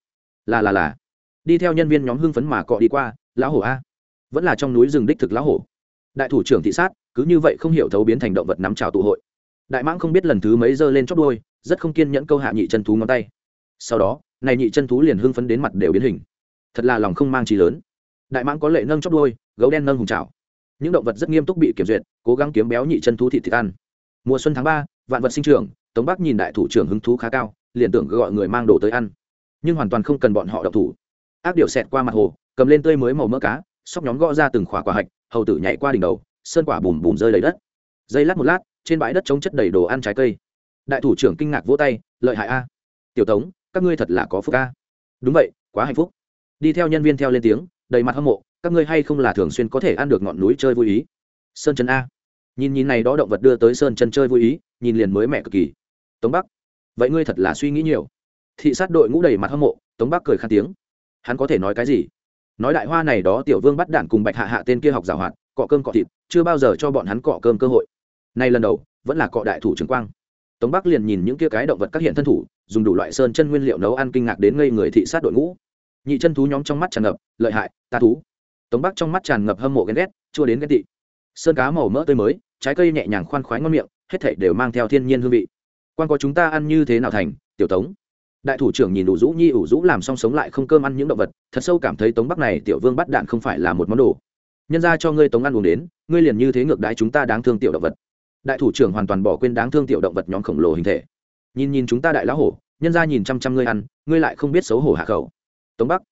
Là là là. Đi theo nhân viên nhóm hưng phấn mà cọ đi qua, lão hổ a, vẫn là trong núi rừng đích thực lão hổ. Đại thủ trưởng thị sát, cứ như vậy không hiểu thấu biến thành động vật nắm trào tụ hội. Đại mãng không biết lần thứ mấy giơ lên chót đôi rất không kiên nhẫn câu hạ nhị chân thú ngón tay. Sau đó, này nhị chân thú liền hưng phấn đến mặt đều biến hình. Thật là lòng không mang trí lớn. Đại mãng có lệ nâng chót đôi gấu đen nâng hùng trào những động vật rất nghiêm túc bị kiểm duyệt, cố gắng kiếm béo nhị chân thú thịt thịt ăn. Mùa xuân tháng ba, vạn vật sinh trưởng, tống bắc nhìn đại thủ trưởng hứng thú khá cao liền tưởng gọi người mang đồ tới ăn. Nhưng hoàn toàn không cần bọn họ độc thủ. Ác điệu xẹt qua mặt hồ, cầm lên tươi mới màu mỡ cá, sóc nhóm gõ ra từng khỏa quả hạch, hầu tử nhảy qua đỉnh đầu, sơn quả bùm bùm rơi lấy đất. Dây lát một lát, trên bãi đất trống chất đầy đồ ăn trái cây. Đại thủ trưởng kinh ngạc vỗ tay, lợi hại a. Tiểu tống, các ngươi thật là có phúc a. Đúng vậy, quá hạnh phúc. Đi theo nhân viên theo lên tiếng, đầy mặt hâm mộ, các ngươi hay không là thường xuyên có thể ăn được ngọn núi chơi vui ý? Sơn chân a. Nhìn nhìn này đó động vật đưa tới sơn chân chơi vui ý, nhìn liền mới mẹ cực kỳ. Tống bắc vậy ngươi thật là suy nghĩ nhiều. Thị sát đội ngũ đầy mặt hâm mộ, tống bắc cười khan tiếng. Hắn có thể nói cái gì? Nói đại hoa này đó tiểu vương bắt đản cùng bạch hạ hạ tên kia học giảo hoạt, cọ cơm cọ thịt, chưa bao giờ cho bọn hắn cọ cơm cơ hội. Nay lần đầu, vẫn là cọ đại thủ trường quang. Tống bắc liền nhìn những kia cái động vật các hiện thân thủ, dùng đủ loại sơn chân nguyên liệu nấu ăn kinh ngạc đến ngây người thị sát đội ngũ. Nhị chân thú nhóm trong mắt tràn ngập, lợi hại, ta thú. Tống bắc trong mắt tràn ngập hâm mộ ghen ghét, chua đến ghen tị. Sơn cá màu mỡ tươi mới, trái cây nhẹ nhàng khoan khoái ngon miệng, hết thảy đều mang theo thiên nhiên hương vị quan có chúng ta ăn như thế nào thành, tiểu tống? Đại thủ trưởng nhìn ủ rũ nhi, ủ rũ làm xong sống lại không cơm ăn những động vật, thật sâu cảm thấy tống bắc này tiểu vương bắt đạn không phải là một món đồ. Nhân ra cho ngươi tống ăn uống đến, ngươi liền như thế ngược đãi chúng ta đáng thương tiểu động vật. Đại thủ trưởng hoàn toàn bỏ quên đáng thương tiểu động vật nhóm khổng lồ hình thể. Nhìn nhìn chúng ta đại lão hổ, nhân ra nhìn chăm chăm ngươi ăn, ngươi lại không biết xấu hổ hạ khẩu. Tống bắc.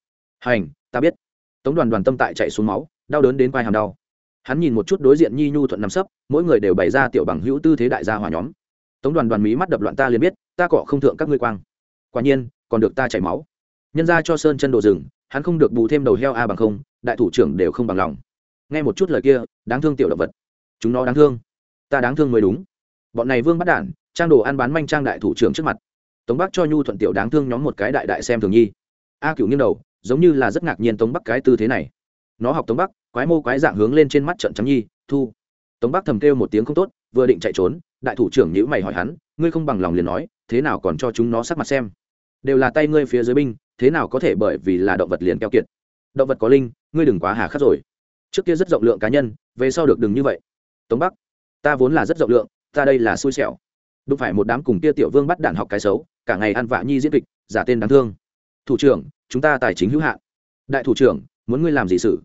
Hành, ta biết. Tống đoàn đoàn tâm tại chạy xuống máu, đau đớn đến vai hàm đau. Hắn nhìn một chút đối diện nhi nhu thuận nằm sấp, mỗi người đều bày ra tiểu bằng hữu tư thế đại gia hòa nhóm tống đoàn đoàn mí mắt đập loạn ta liền biết, ta cọ không thượng các ngươi quang. Quả nhiên, còn được ta chảy máu. Nhân ra cho sơn chân đồ rừng, hắn không được bù thêm đầu heo a bằng không, đại thủ trưởng đều không bằng lòng. Nghe một chút lời kia, đáng thương tiểu động vật. Chúng nó đáng thương. Ta đáng thương mới đúng. Bọn này vương bắt đản, trang đồ ăn bán manh trang đại thủ trưởng trước mặt. Tống bắc cho nhu thuận tiểu đáng thương nhóm một cái đại đại xem thường nhi. A cựu nghiêng đầu, giống như là rất ngạc nhiên tống bắc cái tư thế này. Nó học tống bắc, quái mô quái dạng hướng lên trên mắt trận trắng nhi, thu. Tống bắc thầm kêu một tiếng không tốt vừa định chạy trốn, đại thủ trưởng nhữ mày hỏi hắn, ngươi không bằng lòng liền nói, thế nào còn cho chúng nó sắc mặt xem? Đều là tay ngươi phía dưới binh, thế nào có thể bởi vì là động vật liền keo kiệt? Động vật có linh, ngươi đừng quá hà khắc rồi. Trước kia rất rộng lượng cá nhân, về sau được đừng như vậy. Tống bắc, ta vốn là rất rộng lượng, ta đây là xui xẻo. Đúng phải một đám cùng kia tiểu vương bắt đạn học cái xấu, cả ngày ăn vạ nhi diễn kịch, giả tên đáng thương. Thủ trưởng, chúng ta tài chính hữu hạn. Đại thủ trưởng, muốn ngươi làm gì xử?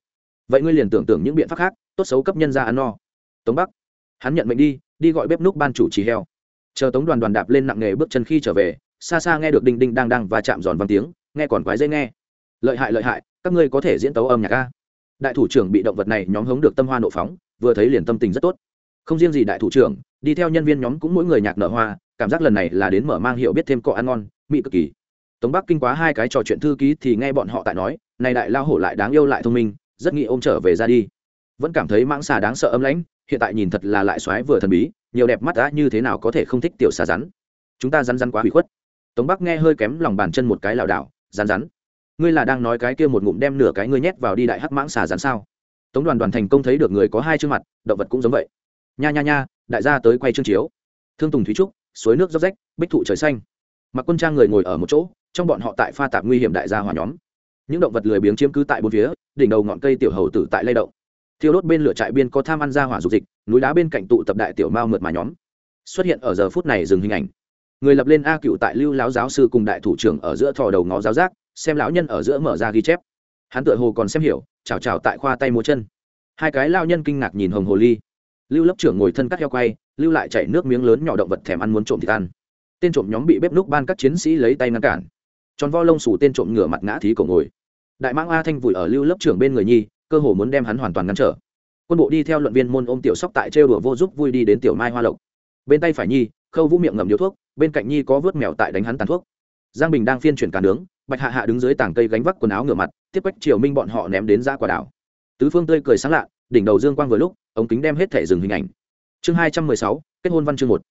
Vậy ngươi liền tưởng tượng những biện pháp khác, tốt xấu cấp nhân ra ăn no. Tống bắc hắn nhận mệnh đi đi gọi bếp núc ban chủ trì heo. Chờ tống đoàn đoàn đạp lên nặng nghề bước chân khi trở về, xa xa nghe được đinh đinh đang đang và chạm giòn vang tiếng, nghe còn quái dễ nghe. Lợi hại lợi hại, các ngươi có thể diễn tấu âm nhạc a. Đại thủ trưởng bị động vật này nhóm hống được tâm hoa nộ phóng, vừa thấy liền tâm tình rất tốt. Không riêng gì đại thủ trưởng, đi theo nhân viên nhóm cũng mỗi người nhạc nở hoa, cảm giác lần này là đến mở mang hiệu biết thêm cọ ăn ngon mỹ cực kỳ. Tống bắc kinh quá hai cái trò chuyện thư ký thì nghe bọn họ tại nói, này đại lao hổ lại đáng yêu lại thông minh, rất nghĩ ôm trở về ra đi. Vẫn cảm thấy mãng xà đáng sợ âm lãnh hiện tại nhìn thật là lại xoáy vừa thần bí, nhiều đẹp mắt đã như thế nào có thể không thích tiểu xà rắn? Chúng ta rắn rắn quá hủy khuất. Tống bắc nghe hơi kém lòng bàn chân một cái lảo đảo, rắn rắn. Ngươi là đang nói cái kia một ngụm đem nửa cái ngươi nhét vào đi đại hắc mãng xà rắn sao? Tống đoàn đoàn thành công thấy được người có hai chương mặt, động vật cũng giống vậy. Nha nha nha, đại gia tới quay chương chiếu. Thương tùng thúy trúc, suối nước dốc rách, bích thụ trời xanh. Mặc quân trang người ngồi ở một chỗ, trong bọn họ tại pha tạp nguy hiểm đại gia hòa nhóm. Những động vật lười biếng chiếm cứ tại bốn phía, đỉnh đầu ngọn cây tiểu hầu tử tại lay động thiêu đốt bên lửa trại biên có tham ăn ra hỏa dục dịch, núi đá bên cạnh tụ tập đại tiểu mao mượt mà nhóm. Xuất hiện ở giờ phút này dừng hình ảnh. Người lập lên a cựu tại lưu lão giáo sư cùng đại thủ trưởng ở giữa thò đầu ngó giáo giác, xem lão nhân ở giữa mở ra ghi chép. Hắn tựa hồ còn xem hiểu, chào chào tại khoa tay múa chân. Hai cái lao nhân kinh ngạc nhìn hồng hồ ly. Lưu lớp trưởng ngồi thân cắt heo quay, lưu lại chảy nước miếng lớn nhỏ động vật thèm ăn muốn trộm thịt ăn. Tên trộm nhóm bị bếp núc ban các chiến sĩ lấy tay ngăn cản. Tròn vo lông xù tên trộm ngửa mặt ngã thí cổ ngồi. Đại mãng a thanh vùi ở lưu lớp trưởng bên người nhi cơ hồ muốn đem hắn hoàn toàn ngăn trở. Quân bộ đi theo luận viên môn ôm tiểu sóc tại trêu đùa vô giúp vui đi đến tiểu mai hoa lộc. Bên tay phải nhi, khâu vũ miệng ngậm điếu thuốc, bên cạnh nhi có vớt mèo tại đánh hắn tàn thuốc. Giang bình đang phiên chuyển cả nướng, bạch hạ hạ đứng dưới tảng cây gánh vác quần áo ngửa mặt, tiếp quách triều minh bọn họ ném đến ra quả đảo. Tứ phương tươi cười sáng lạ, đỉnh đầu dương quang vừa lúc, ống kính đem hết thể dừng hình ảnh. Chương hai trăm mười sáu, kết hôn văn chương một.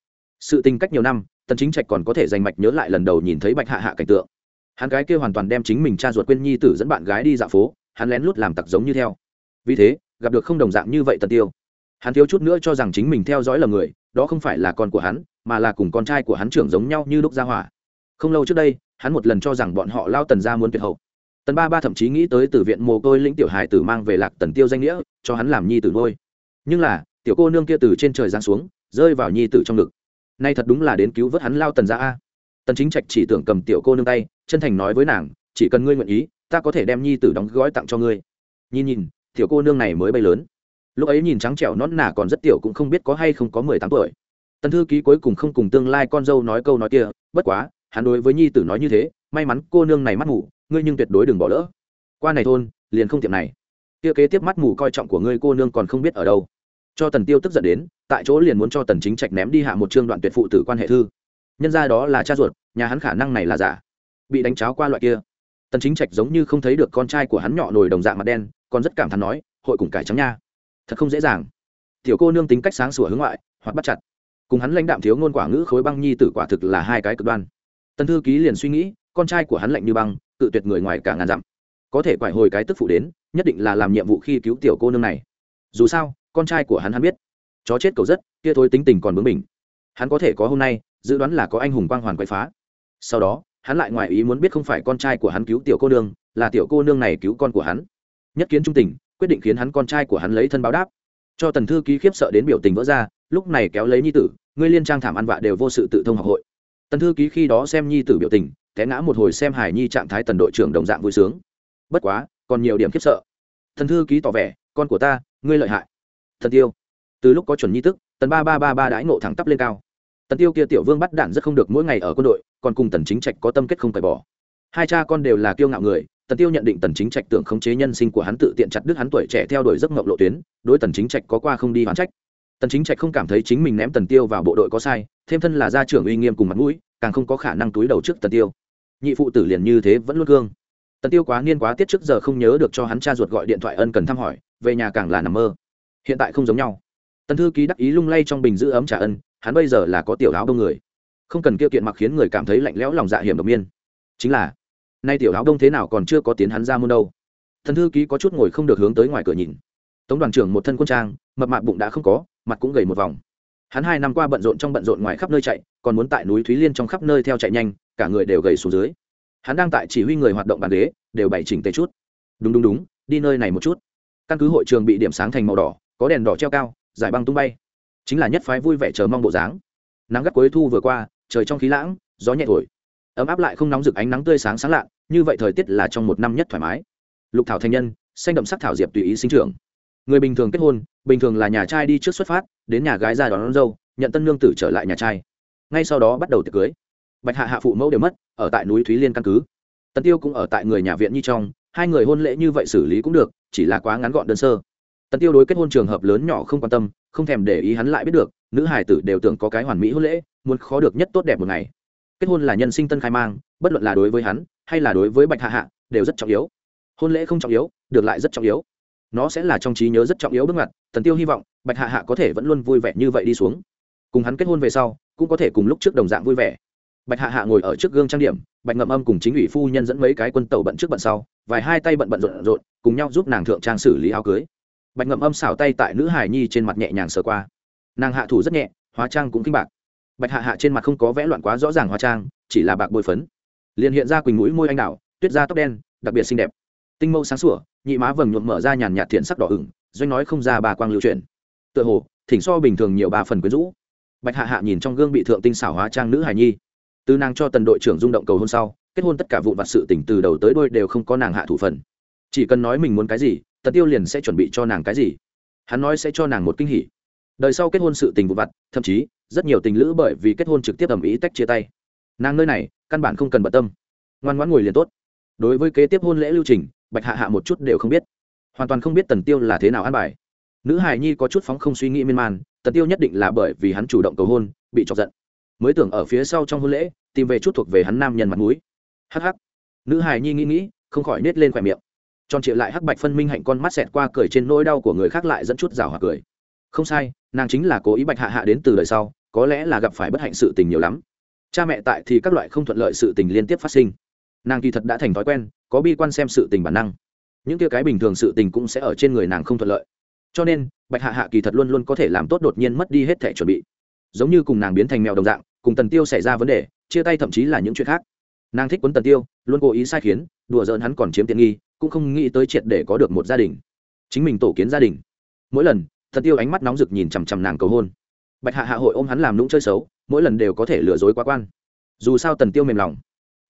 Sự tình cách nhiều năm, tần chính trạch còn có thể dành mạch nhớ lại lần đầu nhìn thấy bạch hạ hạ cảnh tượng. Hắn gái kia hoàn toàn đem chính mình cha ruột quên nhi tử dẫn bạn gái đi dạo phố hắn lén lút làm tặc giống như theo. Vì thế, gặp được không đồng dạng như vậy tần tiêu. Hắn thiếu chút nữa cho rằng chính mình theo dõi lầm người, đó không phải là con của hắn, mà là cùng con trai của hắn trưởng giống nhau như đúc gia hỏa. Không lâu trước đây, hắn một lần cho rằng bọn họ lao tần ra muốn tuyệt hậu. Tần ba ba thậm chí nghĩ tới từ viện mồ côi lĩnh tiểu hài tử mang về lạc tần tiêu danh nghĩa, cho hắn làm nhi tử nuôi. Nhưng là, tiểu cô nương kia từ trên trời giáng xuống, rơi vào nhi tử trong ngực. Nay thật đúng là đến cứu vớt hắn lao tần ra a. Tần chính trạch chỉ tưởng cầm tiểu cô nương tay, chân thành nói với nàng, chỉ cần ngươi nguyện ý ta có thể đem nhi tử đóng gói tặng cho ngươi. Nhìn nhìn, tiểu cô nương này mới bay lớn. Lúc ấy nhìn trắng trẻo nón nà còn rất tiểu cũng không biết có hay không có mười tám tuổi. Tần thư ký cuối cùng không cùng tương lai con dâu nói câu nói kia, bất quá, hắn đối với nhi tử nói như thế, may mắn cô nương này mắt mù, ngươi nhưng tuyệt đối đừng bỏ lỡ. Qua này thôn, liền không tiệm này. Kia kế tiếp mắt mù coi trọng của ngươi cô nương còn không biết ở đâu. Cho tần tiêu tức giận đến, tại chỗ liền muốn cho tần chính trạch ném đi hạ một chương đoạn tuyệt phụ tử quan hệ thư. Nhân ra đó là cha ruột, nhà hắn khả năng này là giả. Bị đánh cháo qua loại kia tần chính trạch giống như không thấy được con trai của hắn nhỏ nồi đồng dạng mặt đen, còn rất cảm thán nói, hội cùng cải trắng nha. Thật không dễ dàng. Tiểu cô nương tính cách sáng sủa hướng ngoại, hoặc bắt chặt. Cùng hắn lãnh đạm thiếu ngôn quả ngữ khối băng nhi tử quả thực là hai cái cực đoan. Tần thư ký liền suy nghĩ, con trai của hắn lạnh như băng, tự tuyệt người ngoài cả ngàn dặm. Có thể quải hồi cái tức phụ đến, nhất định là làm nhiệm vụ khi cứu tiểu cô nương này. Dù sao, con trai của hắn hắn biết. Chó chết cầu rất, kia thối tính tình còn bướng mình hắn có thể có hôm nay, dự đoán là có anh hùng quang hoàn quậy phá. Sau đó hắn lại ngoài ý muốn biết không phải con trai của hắn cứu tiểu cô nương, là tiểu cô nương này cứu con của hắn. Nhất kiến trung tình, quyết định khiến hắn con trai của hắn lấy thân báo đáp. Cho tần thư ký khiếp sợ đến biểu tình vỡ ra, lúc này kéo lấy nhi tử, ngươi liên trang thảm ăn vạ đều vô sự tự thông học hội. Tần thư ký khi đó xem nhi tử biểu tình, té ngã một hồi xem hải nhi trạng thái tần đội trưởng đồng dạng vui sướng. Bất quá, còn nhiều điểm khiếp sợ. Thần thư ký tỏ vẻ, con của ta, ngươi lợi hại. Thần tiêu. Từ lúc có chuẩn nhi tức, tần ba ba ba ba đãi ngộ thẳng tắp lên cao tần tiêu kia tiểu vương bắt đạn rất không được mỗi ngày ở quân đội, còn cùng tần chính trạch có tâm kết không phải bỏ. Hai cha con đều là kiêu ngạo người, tần tiêu nhận định tần chính trạch tưởng khống chế nhân sinh của hắn tự tiện chặt đứt hắn tuổi trẻ theo đuổi giấc mộng lộ tuyến, đối tần chính trạch có qua không đi hoán trách. Tần chính trạch không cảm thấy chính mình ném tần tiêu vào bộ đội có sai, thêm thân là gia trưởng uy nghiêm cùng mặt mũi, càng không có khả năng túi đầu trước tần tiêu. Nhị phụ tử liền như thế vẫn luôn gương. tần tiêu quá niên quá tiết trước giờ không nhớ được cho hắn cha ruột gọi điện thoại ân cần thăm hỏi, về nhà càng là nằm mơ. Hiện tại không giống nhau. Tần thư ký đắc ý lung lay trong bình giữ ấm trả ân hắn bây giờ là có tiểu áo đông người. Không cần kêu kiện mặc khiến người cảm thấy lạnh lẽo lòng dạ hiểm độc miên. Chính là, nay tiểu áo đông thế nào còn chưa có tiến hắn ra môn đâu. Thần thư ký có chút ngồi không được hướng tới ngoài cửa nhìn. Tống đoàn trưởng một thân quân trang, mập mạp bụng đã không có, mặt cũng gầy một vòng. Hắn hai năm qua bận rộn trong bận rộn ngoài khắp nơi chạy, còn muốn tại núi thúy liên trong khắp nơi theo chạy nhanh, cả người đều gầy xuống dưới. Hắn đang tại chỉ huy người hoạt động bàn ghế, đều bày chỉnh tề chút. Đúng đúng đúng, đi nơi này một chút. Căn cứ hội trường bị điểm sáng thành màu đỏ, có đèn đỏ treo cao, giải băng tung bay chính là nhất phái vui vẻ chờ mong bộ dáng. Nắng gắt cuối thu vừa qua trời trong khí lãng gió nhẹ thổi. Ấm áp lại không nóng rực ánh nắng tươi sáng sáng lạ như vậy thời tiết là trong một năm nhất thoải mái. Lục thảo thành nhân xanh đậm sắc thảo diệp tùy ý sinh trưởng. Người bình thường kết hôn bình thường là nhà trai đi trước xuất phát đến nhà gái ra đón, đón dâu nhận tân lương tử trở lại nhà trai. Ngay sau đó bắt đầu tiệc cưới. Bạch hạ hạ phụ mẫu đều mất ở tại núi thúy liên căn cứ. Tần tiêu cũng ở tại người nhà viện nhi trong hai người hôn lễ như vậy xử lý cũng được chỉ là quá ngắn gọn đơn sơ. Tần tiêu đối kết hôn trường hợp lớn nhỏ không quan tâm không thèm để ý hắn lại biết được, nữ hải tử đều tưởng có cái hoàn mỹ hôn lễ, muốn khó được nhất tốt đẹp một ngày. Kết hôn là nhân sinh tân khai mang, bất luận là đối với hắn, hay là đối với bạch hạ hạ, đều rất trọng yếu. Hôn lễ không trọng yếu, được lại rất trọng yếu. Nó sẽ là trong trí nhớ rất trọng yếu bước ngoặt, tần tiêu hy vọng bạch hạ hạ có thể vẫn luôn vui vẻ như vậy đi xuống. Cùng hắn kết hôn về sau, cũng có thể cùng lúc trước đồng dạng vui vẻ. Bạch hạ hạ ngồi ở trước gương trang điểm, bạch ngậm âm cùng chính ủy phu nhân dẫn mấy cái quân tàu bận trước bận sau, vài hai tay bận bận rộn rộn, cùng nhau giúp nàng thượng trang xử lý áo cưới bạch ngậm âm xảo tay tại nữ hải nhi trên mặt nhẹ nhàng sờ qua. Nàng hạ thủ rất nhẹ, hóa trang cũng kinh bạc. Bạch hạ hạ trên mặt không có vẽ loạn quá rõ ràng hóa trang, chỉ là bạc bôi phấn. Liền hiện ra quỳnh mũi môi anh đào, tuyết da tóc đen, đặc biệt xinh đẹp. Tinh mâu sáng sủa, nhị má vầng nhuộm mở ra nhàn nhạt thiện sắc đỏ ửng, doanh nói không ra bà quang lưu truyền tựa hồ, thỉnh so bình thường nhiều bà phần quyến rũ. Bạch hạ hạ nhìn trong gương bị thượng tinh xảo hóa trang nữ Hải nhi. Từ nàng cho tần đội trưởng rung động cầu hôn sau, kết hôn tất cả vụ vặt sự tỉnh từ đầu tới đôi đều không có nàng hạ thủ phần. Chỉ cần nói mình muốn cái gì tần tiêu liền sẽ chuẩn bị cho nàng cái gì? Hắn nói sẽ cho nàng một kinh hỉ. Đời sau kết hôn sự tình vụ vặt, thậm chí, rất nhiều tình lữ bởi vì kết hôn trực tiếp ầm ĩ tách chia tay. Nàng nơi này, căn bản không cần bận tâm. Ngoan ngoãn ngồi liền tốt. Đối với kế tiếp hôn lễ lưu trình, bạch hạ hạ một chút đều không biết. Hoàn toàn không biết tần tiêu là thế nào an bài. Nữ hài nhi có chút phóng không suy nghĩ miên man, tần tiêu nhất định là bởi vì hắn chủ động cầu hôn, bị chọc giận. Mới tưởng ở phía sau trong hôn lễ, tìm về chút thuộc về hắn nam nhân mặt mũi. Hắc hắc. Nữ hài nhi nghĩ nghĩ, không khỏi nết lên khỏe miệng tròn trịa lại hắc bạch phân minh hạnh con mắt xẹt qua cười trên nỗi đau của người khác lại dẫn chút rào hoặc cười. Không sai, nàng chính là cố ý bạch hạ hạ đến từ đời sau, có lẽ là gặp phải bất hạnh sự tình nhiều lắm. Cha mẹ tại thì các loại không thuận lợi sự tình liên tiếp phát sinh. Nàng kỳ thật đã thành thói quen, có bi quan xem sự tình bản năng. Những kia cái bình thường sự tình cũng sẽ ở trên người nàng không thuận lợi. Cho nên, bạch hạ hạ kỳ thật luôn luôn có thể làm tốt đột nhiên mất đi hết thể chuẩn bị. Giống như cùng nàng biến thành mèo đồng dạng, cùng tần tiêu xảy ra vấn đề, chia tay thậm chí là những chuyện khác. Nàng thích quấn tần tiêu, luôn cố ý sai khiến, đùa giỡn hắn còn chiếm tiện nghi cũng không nghĩ tới triệt để có được một gia đình. Chính mình tổ kiến gia đình. Mỗi lần tần tiêu ánh mắt nóng rực nhìn chằm chằm nàng cầu hôn. Bạch hạ hạ hội ôm hắn làm nũng chơi xấu, mỗi lần đều có thể lừa dối quá quan. Dù sao tần tiêu mềm lòng.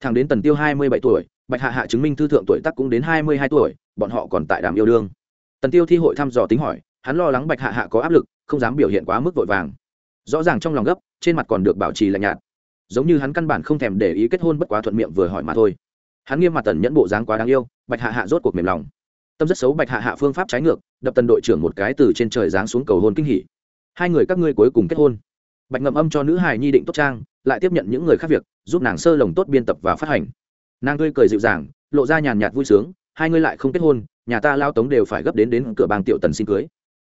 Thằng đến tần tiêu hai mươi bảy tuổi, bạch hạ hạ chứng minh thư thượng tuổi tác cũng đến hai mươi hai tuổi, bọn họ còn tại đàm yêu đương. Tần tiêu thi hội thăm dò tính hỏi, hắn lo lắng bạch hạ hạ có áp lực, không dám biểu hiện quá mức vội vàng. Rõ ràng trong lòng gấp, trên mặt còn được bảo trì lạnh nhạt. Giống như hắn căn bản không thèm để ý kết hôn bất quá thuận miệng vừa hỏi mà thôi hắn nghiêm mặt tần nhẫn bộ dáng quá đáng yêu, bạch hạ hạ rốt cuộc mềm lòng. Tâm rất xấu bạch hạ hạ phương pháp trái ngược, đập tần đội trưởng một cái từ trên trời giáng xuống cầu hôn kinh hỉ. Hai người các ngươi cuối cùng kết hôn. Bạch ngậm âm cho nữ hài nhi định tốt trang, lại tiếp nhận những người khác việc, giúp nàng sơ lồng tốt biên tập và phát hành. Nàng tươi cười dịu dàng, lộ ra nhàn nhạt vui sướng, hai ngươi lại không kết hôn, nhà ta lao tống đều phải gấp đến đến cửa bang tiểu tần xin cưới.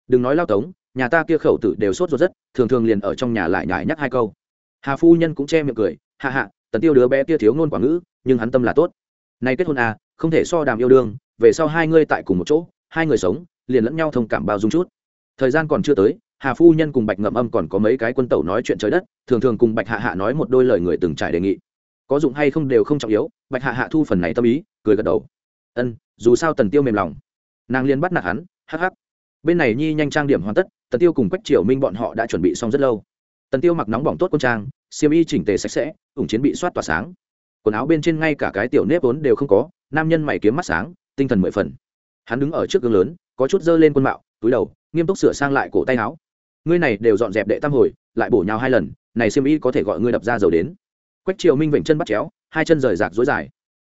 Đừng nói lao tống, nhà ta kia khẩu tử đều sốt ruột rất, thường thường liền ở trong nhà lại nhải nhắc hai câu. Hà phu nhân cũng che miệng cười, hạ hạ, tần tiêu đứa bé kia thiếu ngôn quả ngữ, nhưng hắn tâm là tốt nay kết hôn à không thể so đàm yêu đương, về sau hai ngươi tại cùng một chỗ, hai người sống, liền lẫn nhau thông cảm bao dung chút. Thời gian còn chưa tới, hà phu nhân cùng bạch ngậm âm còn có mấy cái quân tẩu nói chuyện trời đất, thường thường cùng bạch hạ hạ nói một đôi lời người từng trải đề nghị. Có dụng hay không đều không trọng yếu, bạch hạ hạ thu phần này tâm ý, cười gật đầu. Ân, dù sao tần tiêu mềm lòng. Nàng liên bắt nạt hắn, hắc hắc. Bên này nhi nhanh trang điểm hoàn tất, tần tiêu cùng quách triều minh bọn họ đã chuẩn bị xong rất lâu. Tần tiêu mặc nóng bỏng tốt quân trang, xiêm y chỉnh tề sạch sẽ, ủng chiến bị soát tỏa sáng quần áo bên trên ngay cả cái tiểu nếp vốn đều không có, nam nhân mày kiếm mắt sáng, tinh thần mười phần. Hắn đứng ở trước gương lớn, có chút dơ lên quân mạo, túi đầu, nghiêm túc sửa sang lại cổ tay áo. Ngươi này đều dọn dẹp đệ tam hồi, lại bổ nhào hai lần, này xiêm y có thể gọi ngươi đập ra dầu đến. Quách triều minh vểnh chân bắt chéo, hai chân rời rạc dối dài.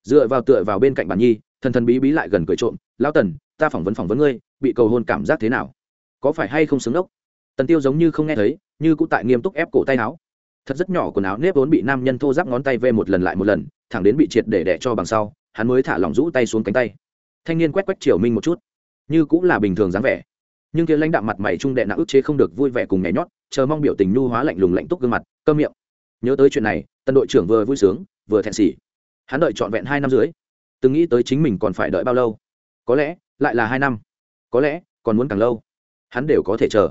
Dựa vào tựa vào bên cạnh bản nhi, thần thần bí bí lại gần cười trộm, lão tần, ta phỏng vấn phỏng vấn ngươi, bị cầu hôn cảm giác thế nào? Có phải hay không xứng đốc? Tần tiêu giống như không nghe thấy, như cũng tại nghiêm túc ép cổ tay áo thật rất nhỏ quần áo nếp vốn bị nam nhân thô giáp ngón tay vê một lần lại một lần, thẳng đến bị triệt để đẻ cho bằng sau, hắn mới thả lỏng rũ tay xuống cánh tay. Thanh niên quét quét triều minh một chút, như cũng là bình thường dáng vẻ. Nhưng kia lãnh đạm mặt mày trung đệ nặng ức chế không được vui vẻ cùng nhảy nhót, chờ mong biểu tình nhu hóa lạnh lùng lạnh túc gương mặt cơ miệng. Nhớ tới chuyện này, tân đội trưởng vừa vui sướng, vừa thẹn xỉ hắn đợi trọn vẹn hai năm dưới từng nghĩ tới chính mình còn phải đợi bao lâu? Có lẽ, lại là hai năm. Có lẽ, còn muốn càng lâu. Hắn đều có thể chờ.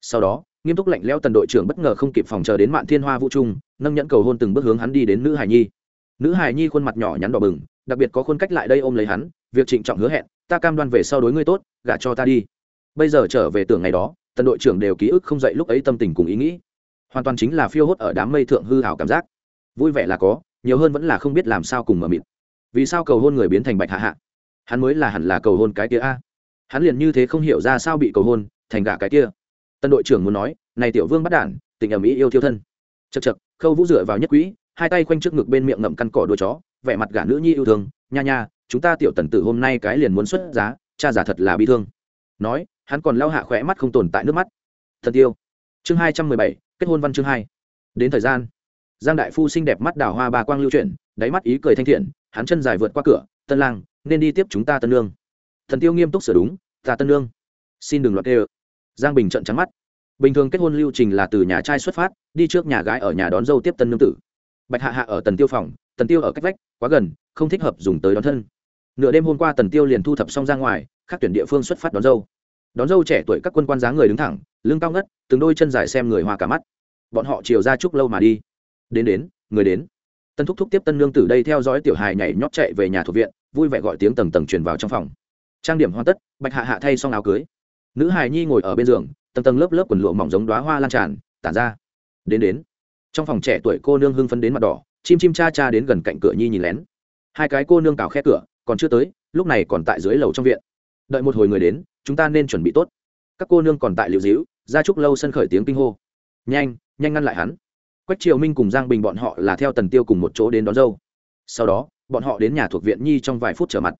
Sau đó nghiêm túc lạnh lẽo tần đội trưởng bất ngờ không kịp phòng chờ đến mạn thiên hoa vũ trung, nâng nhẫn cầu hôn từng bước hướng hắn đi đến nữ hải nhi. Nữ hải nhi khuôn mặt nhỏ nhắn đỏ bừng, đặc biệt có khuôn cách lại đây ôm lấy hắn, việc trịnh trọng hứa hẹn, ta cam đoan về sau đối ngươi tốt, gả cho ta đi. Bây giờ trở về tưởng ngày đó, tần đội trưởng đều ký ức không dậy lúc ấy tâm tình cùng ý nghĩ. Hoàn toàn chính là phiêu hốt ở đám mây thượng hư hảo cảm giác. Vui vẻ là có, nhiều hơn vẫn là không biết làm sao cùng mờ mịt. Vì sao cầu hôn người biến thành bạch hạ hạ? Hắn mới là hẳn là cầu hôn cái kia a. Hắn liền như thế không hiểu ra sao bị cầu hôn, thành gả cái kia tân đội trưởng muốn nói, này tiểu vương bắt đản, tình ẩm mỹ yêu thiêu thân. Chật chật khâu vũ dựa vào nhất quỹ, hai tay quanh trước ngực bên miệng ngậm căn cỏ đuôi chó, vẻ mặt gã nữ nhi yêu thương, nha nha, chúng ta tiểu tần tử hôm nay cái liền muốn xuất giá, cha giả thật là bi thương. Nói, hắn còn lao hạ khỏe mắt không tồn tại nước mắt. Thần tiêu. Chương hai trăm mười bảy, kết hôn văn chương hai. Đến thời gian, giang đại phu xinh đẹp mắt đào hoa ba quang lưu chuyển, đáy mắt ý cười thanh thiện, hắn chân dài vượt qua cửa, tân lang, nên đi tiếp chúng ta tân lương. Thần tiêu nghiêm túc sửa đúng, ta tân lương. Xin đừng loạt đê giang bình trận trắng mắt. Bình thường kết hôn lưu trình là từ nhà trai xuất phát, đi trước nhà gái ở nhà đón dâu tiếp tân nương tử. Bạch hạ hạ ở tần tiêu phòng, tần tiêu ở cách vách, quá gần, không thích hợp dùng tới đón thân. Nửa đêm hôm qua tần tiêu liền thu thập xong ra ngoài các tuyển địa phương xuất phát đón dâu. Đón dâu trẻ tuổi các quân quan dáng người đứng thẳng, lưng cao ngất, từng đôi chân dài xem người hoa cả mắt. Bọn họ chiều ra chúc lâu mà đi. Đến đến, người đến. Tân thúc thúc tiếp tân nương tử đây theo dõi tiểu hài nhảy nhót chạy về nhà thuộc viện, vui vẻ gọi tiếng tầng tầng truyền vào trong phòng. Trang điểm hoàn tất, bạch hạ hạ thay xong áo cưới nữ hài nhi ngồi ở bên giường, tầng tầng lớp lớp quần lụa mỏng giống đoá hoa lan tràn, tản ra. Đến đến. Trong phòng trẻ tuổi cô nương hưng phấn đến mặt đỏ, chim chim cha cha đến gần cạnh cửa nhi nhìn lén. Hai cái cô nương cào khe cửa, còn chưa tới, lúc này còn tại dưới lầu trong viện. Đợi một hồi người đến, chúng ta nên chuẩn bị tốt. Các cô nương còn tại liệu dĩu, ra chúc lâu sân khởi tiếng kinh hô. Nhanh nhanh ngăn lại hắn. Quách triều minh cùng giang bình bọn họ là theo tần tiêu cùng một chỗ đến đón dâu. Sau đó, bọn họ đến nhà thuộc viện nhi trong vài phút trở mặt.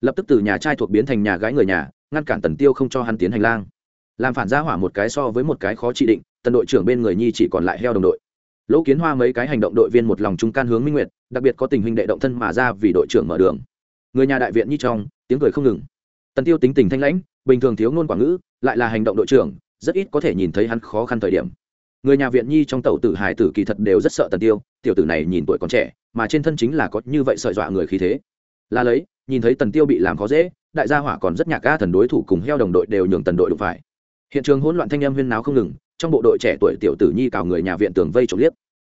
Lập tức từ nhà trai thuộc biến thành nhà gái người nhà ngăn cản tần tiêu không cho hắn tiến hành lang. Làm phản gia hỏa một cái so với một cái khó trị định, tần đội trưởng bên người nhi chỉ còn lại heo đồng đội. Lỗ kiến hoa mấy cái hành động đội viên một lòng trung can hướng minh nguyệt, đặc biệt có tình hình đệ động thân mà ra vì đội trưởng mở đường. Người nhà đại viện nhi trong, tiếng cười không ngừng. Tần tiêu tính tình thanh lãnh, bình thường thiếu ngôn quả ngữ, lại là hành động đội trưởng, rất ít có thể nhìn thấy hắn khó khăn thời điểm. Người nhà viện nhi trong tàu tử hải tử kỳ thật đều rất sợ tần tiêu, tiểu tử này nhìn tuổi còn trẻ, mà trên thân chính là có như vậy sợi dọa người khí thế là lấy, nhìn thấy tần tiêu bị làm khó dễ, đại gia hỏa còn rất nhạc ca thần đối thủ cùng heo đồng đội đều nhường tần đội đụng phải. Hiện trường hỗn loạn thanh âm huyên náo không ngừng, trong bộ đội trẻ tuổi tiểu tử nhi cào người nhà viện tường vây trộm liếc.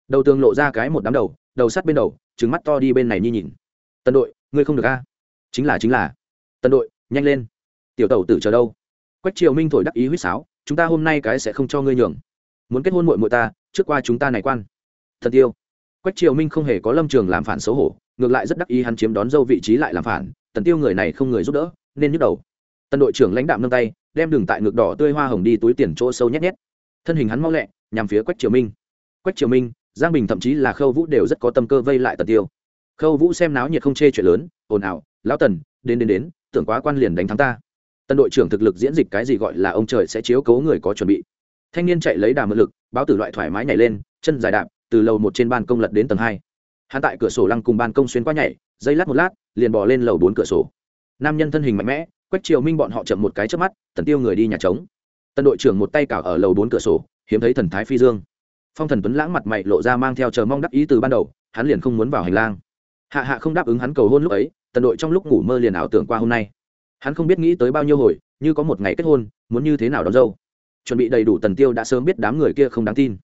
Đầu tường lộ ra cái một đám đầu đầu sắt bên đầu trứng mắt to đi bên này nhi nhìn. Tần đội, ngươi không được a? Chính là chính là. Tần đội, nhanh lên. Tiểu tẩu tử chờ đâu? Quách triều minh thổi đắc ý huýt sáo, chúng ta hôm nay cái sẽ không cho ngươi nhường. Muốn kết hôn muội muội ta, trước qua chúng ta này quan. Thần tiêu. Quách triều minh không hề có lâm trường làm phản xấu hổ ngược lại rất đắc ý hắn chiếm đón dâu vị trí lại làm phản, tần tiêu người này không người giúp đỡ, nên nhức đầu. Tần đội trưởng lãnh đạm nâng tay, đem đường tại ngực đỏ tươi hoa hồng đi túi tiền chỗ sâu nhét nhét. Thân hình hắn mau lẹ, nhằm phía quách triều minh. Quách triều minh, giang bình thậm chí là khâu vũ đều rất có tâm cơ vây lại tần tiêu. Khâu vũ xem náo nhiệt không chê chuyện lớn, ồn ào, lão tần, đến đến đến, tưởng quá quan liền đánh thắng ta. Tân đội trưởng thực lực diễn dịch cái gì gọi là ông trời sẽ chiếu cố người có chuẩn bị. Thanh niên chạy lấy đà mượn lực, báo tử loại thoải mái nhảy lên, chân dài đạp, từ lầu một trên ban công lật đến tầng hai hắn tại cửa sổ lăng cùng ban công xuyên qua nhảy, dây lát một lát, liền bỏ lên lầu bốn cửa sổ. Nam nhân thân hình mạnh mẽ, quách triều minh bọn họ chậm một cái trước mắt, tần tiêu người đi nhà trống. Tân đội trưởng một tay cào ở lầu bốn cửa sổ, hiếm thấy thần thái phi dương. Phong thần tuấn lãng mặt mày lộ ra mang theo chờ mong đắc ý từ ban đầu, hắn liền không muốn vào hành lang. Hạ hạ không đáp ứng hắn cầu hôn lúc ấy, tần đội trong lúc ngủ mơ liền ảo tưởng qua hôm nay. Hắn không biết nghĩ tới bao nhiêu hồi, như có một ngày kết hôn, muốn như thế nào đón dâu. Chuẩn bị đầy đủ tần tiêu đã sớm biết đám người kia không đáng tin.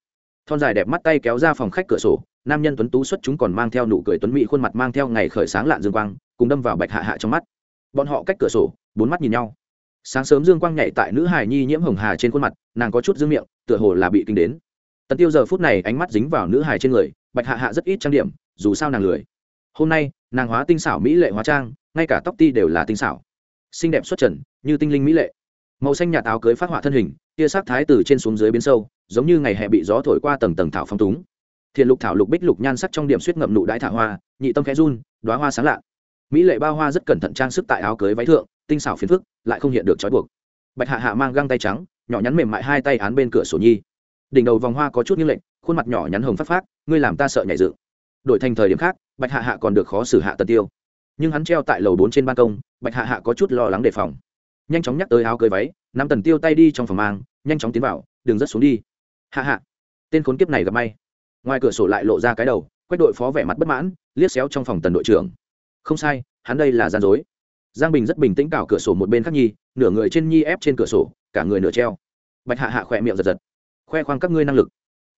Thon dài đẹp mắt tay kéo ra phòng khách cửa sổ nam nhân tuấn tú xuất chúng còn mang theo nụ cười tuấn mỹ, khuôn mặt mang theo ngày khởi sáng lạn dương quang, cùng đâm vào bạch hạ hạ trong mắt. Bọn họ cách cửa sổ, bốn mắt nhìn nhau. Sáng sớm dương quang nhảy tại nữ hài nhi nhiễm hồng hà trên khuôn mặt, nàng có chút dương miệng, tựa hồ là bị kinh đến. Tần tiêu giờ phút này ánh mắt dính vào nữ hài trên người, bạch hạ hạ rất ít trang điểm, dù sao nàng lười. Hôm nay, nàng hóa tinh xảo mỹ lệ hóa trang, ngay cả tóc ti đều là tinh xảo. Xinh đẹp xuất trần, như tinh linh mỹ lệ. Màu xanh nhạt áo cưới phát họa thân hình, tia sắc thái từ trên xuống dưới biến sâu, giống như ngày hè bị gió thổi qua tầng tầng thảo phong túng thiền lục thảo lục bích lục nhan sắc trong điểm suýt ngậm nụ đái thả hoa, nhị tâm khẽ run đoá hoa sáng lạ. Mỹ lệ bao hoa rất cẩn thận trang sức tại áo cưới váy thượng, tinh xảo phiền phức, lại không hiện được trói buộc. Bạch hạ hạ mang găng tay trắng, nhỏ nhắn mềm mại hai tay án bên cửa sổ nhi. Đỉnh đầu vòng hoa có chút như lệnh, khuôn mặt nhỏ nhắn hồng phát phát ngươi làm ta sợ nhảy dựng. Đổi thành thời điểm khác, bạch hạ hạ còn được khó xử hạ tần tiêu. Nhưng hắn treo tại lầu bốn trên ban công, bạch hạ hạ có chút lo lắng đề phòng. Nhanh chóng nhắc tới áo cưới váy, nắm tần tiêu tay đi trong phòng mang, nhanh chóng tiến vào, đừng rất xuống đi. Hạ hạ, tên khốn kiếp này gặp may ngoài cửa sổ lại lộ ra cái đầu quách đội phó vẻ mặt bất mãn, liếc xéo trong phòng tần đội trưởng. Không sai, hắn đây là gian dối. Giang bình rất bình tĩnh cào cửa sổ một bên khác nhi, nửa người trên nhi ép trên cửa sổ, cả người nửa treo. Bạch hạ hạ khỏe miệng giật giật. Khoe khoang các ngươi năng lực.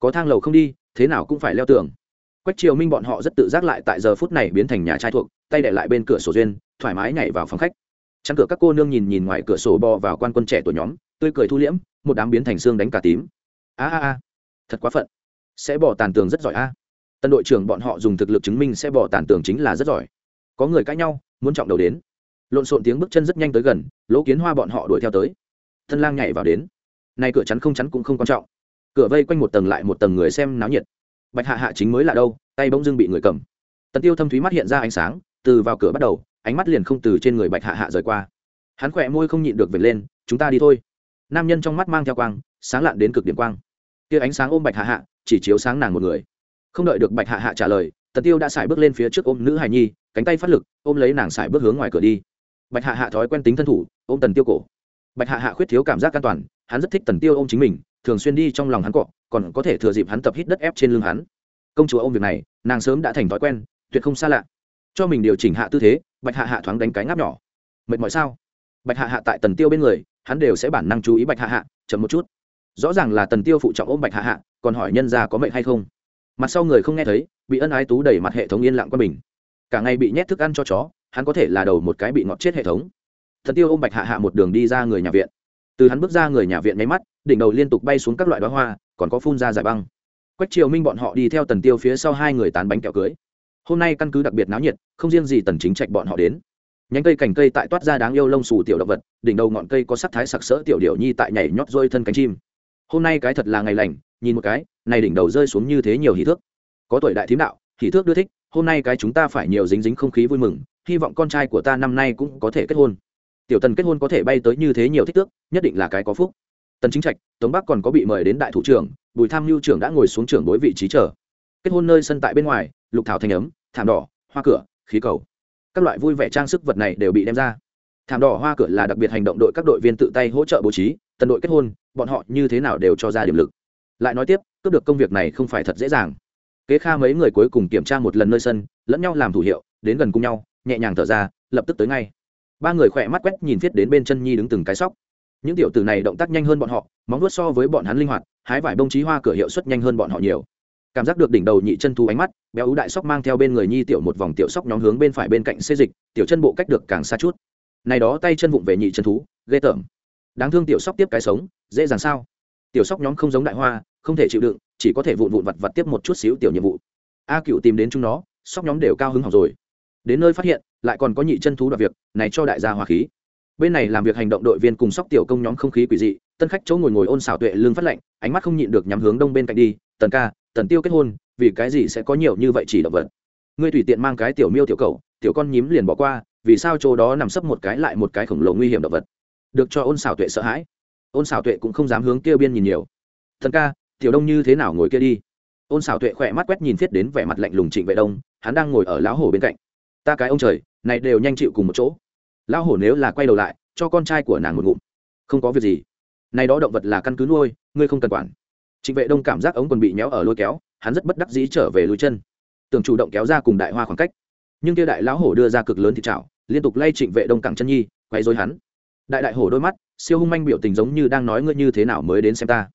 Có thang lầu không đi, thế nào cũng phải leo tường. Quách triều minh bọn họ rất tự giác lại tại giờ phút này biến thành nhà trai thuộc, tay để lại bên cửa sổ duyên, thoải mái nhảy vào phòng khách. Chắn cửa các cô nương nhìn nhìn ngoài cửa sổ bò vào quan quân trẻ tuổi nhóm, tươi cười thu liễm, một đám biến thành xương đánh cả tím. A a a. Thật quá phận sẽ bỏ tàn tường rất giỏi a. Tân đội trưởng bọn họ dùng thực lực chứng minh sẽ bỏ tàn tường chính là rất giỏi. Có người cãi nhau, muốn trọng đầu đến. Lộn xộn tiếng bước chân rất nhanh tới gần, lỗ kiến hoa bọn họ đuổi theo tới. Thân lang nhảy vào đến. Nay cửa chắn không chắn cũng không quan trọng. Cửa vây quanh một tầng lại một tầng người xem náo nhiệt. Bạch hạ hạ chính mới là đâu, tay bỗng dưng bị người cầm. Tần tiêu thâm thúy mắt hiện ra ánh sáng, từ vào cửa bắt đầu, ánh mắt liền không từ trên người bạch hạ hạ rời qua. Hắn khỏe môi không nhịn được vệt lên, chúng ta đi thôi. Nam nhân trong mắt mang theo quang, sáng lạn đến cực điểm quang. Kia ánh sáng ôm bạch hạ hạ chỉ chiếu sáng nàng một người. Không đợi được bạch hạ hạ trả lời, tần tiêu đã xài bước lên phía trước ôm nữ hài nhi, cánh tay phát lực, ôm lấy nàng xài bước hướng ngoài cửa đi. Bạch hạ hạ thói quen tính thân thủ, ôm tần tiêu cổ. Bạch hạ hạ khuyết thiếu cảm giác an toàn, hắn rất thích tần tiêu ôm chính mình, thường xuyên đi trong lòng hắn cọ, còn có thể thừa dịp hắn tập hít đất ép trên lưng hắn. Công chúa ôm việc này, nàng sớm đã thành thói quen, tuyệt không xa lạ. Cho mình điều chỉnh hạ tư thế, bạch hạ hạ thoáng đánh cái ngáp nhỏ. Mệt mỏi sao? Bạch hạ hạ tại tần tiêu bên người, hắn đều sẽ bản năng chú ý bạch hạ hạ, chậm một chút. Rõ ràng là tần tiêu phụ trọng ôm bạch hạ hạ còn hỏi nhân ra có mệnh hay không? Mặt sau người không nghe thấy, bị ân ái tú đẩy mặt hệ thống yên lặng qua mình cả ngày bị nhét thức ăn cho chó, hắn có thể là đầu một cái bị ngọt chết hệ thống. Thần tiêu ôm bạch hạ hạ một đường đi ra người nhà viện. Từ hắn bước ra người nhà viện nháy mắt, đỉnh đầu liên tục bay xuống các loại đoá hoa, còn có phun ra giải băng. Quách triều minh bọn họ đi theo tần tiêu phía sau hai người tán bánh kẹo cưới. Hôm nay căn cứ đặc biệt náo nhiệt, không riêng gì tần chính trạch bọn họ đến. Nhánh cây cành cây tại toát ra đáng yêu lông xù tiểu động vật, đỉnh đầu ngọn cây có sắc thái sặc sỡ tiểu điểu nhi tại nhảy nhót rôi thân cánh chim hôm nay cái thật là ngày lành, nhìn một cái, này đỉnh đầu rơi xuống như thế nhiều hỷ thước. Có tuổi đại thím đạo, hỷ thước đưa thích, hôm nay cái chúng ta phải nhiều dính dính không khí vui mừng, hy vọng con trai của ta năm nay cũng có thể kết hôn. Tiểu tần kết hôn có thể bay tới như thế nhiều thích tước, nhất định là cái có phúc. Tần chính trạch, tống bắc còn có bị mời đến đại thủ trưởng, bùi tham mưu trưởng đã ngồi xuống trưởng đối vị trí chờ. Kết hôn nơi sân tại bên ngoài, lục thảo thanh ấm, thảm đỏ, hoa cửa, khí cầu. Các loại vui vẻ trang sức vật này đều bị đem ra. Thảm đỏ, hoa cửa là đặc biệt hành động đội các đội viên tự tay hỗ trợ bố trí tần đội kết hôn, bọn họ như thế nào đều cho ra điểm lực. Lại nói tiếp, cướp được công việc này không phải thật dễ dàng. Kế kha mấy người cuối cùng kiểm tra một lần nơi sân, lẫn nhau làm thủ hiệu, đến gần cùng nhau, nhẹ nhàng thở ra, lập tức tới ngay. Ba người khỏe mắt quét nhìn viết đến bên chân nhi đứng từng cái sóc. Những tiểu tử này động tác nhanh hơn bọn họ, móng vuốt so với bọn hắn linh hoạt, hái vải bông trí hoa cửa hiệu suất nhanh hơn bọn họ nhiều. Cảm giác được đỉnh đầu nhị chân thu ánh mắt, béo ú đại sóc mang theo bên người nhi tiểu một vòng tiểu sóc nhóm hướng bên phải bên cạnh xê dịch, tiểu chân bộ cách được càng xa chút. Này đó tay chân vụng về nhị chân thú, ghê tởm đáng thương tiểu sóc tiếp cái sống, dễ dàng sao? Tiểu sóc nhóm không giống đại hoa, không thể chịu đựng, chỉ có thể vụn vụn vặt vặt tiếp một chút xíu tiểu nhiệm vụ. A cựu tìm đến chúng nó, sóc nhóm đều cao hứng học rồi. Đến nơi phát hiện, lại còn có nhị chân thú đoạt việc, này cho đại gia hòa khí. Bên này làm việc hành động đội viên cùng sóc tiểu công nhóm không khí quỷ dị, tân khách chỗ ngồi ngồi ôn xảo tuệ lương phát lệnh ánh mắt không nhịn được nhắm hướng đông bên cạnh đi, tần ca, tần tiêu kết hôn, vì cái gì sẽ có nhiều như vậy chỉ động vật? Ngươi tùy tiện mang cái tiểu miêu tiểu cầu tiểu con nhím liền bỏ qua, vì sao chỗ đó nằm sấp một cái lại một cái khổng lồ nguy hiểm động vật? Được cho ôn xảo tuệ sợ hãi. Ôn xảo tuệ cũng không dám hướng kia biên nhìn nhiều. Thần ca, tiểu đông như thế nào ngồi kia đi? Ôn xảo tuệ khỏe mắt quét nhìn thiết đến vẻ mặt lạnh lùng trịnh vệ đông, hắn đang ngồi ở lão hổ bên cạnh. Ta cái ông trời, này đều nhanh chịu cùng một chỗ. Lão hổ nếu là quay đầu lại, cho con trai của nàng một ngụm. Không có việc gì. Này đó động vật là căn cứ nuôi, ngươi không cần quản. Trịnh vệ đông cảm giác ống quần bị méo ở lôi kéo, hắn rất bất đắc dĩ trở về lùi chân. Tưởng chủ động kéo ra cùng đại hoa khoảng cách. Nhưng kia đại lão hổ đưa ra cực lớn thì chảo, liên tục lay trịnh vệ đông cẳng chân nhi quay dối hắn đại đại hổ đôi mắt, siêu hung manh biểu tình giống như đang nói ngươi như thế nào mới đến xem ta.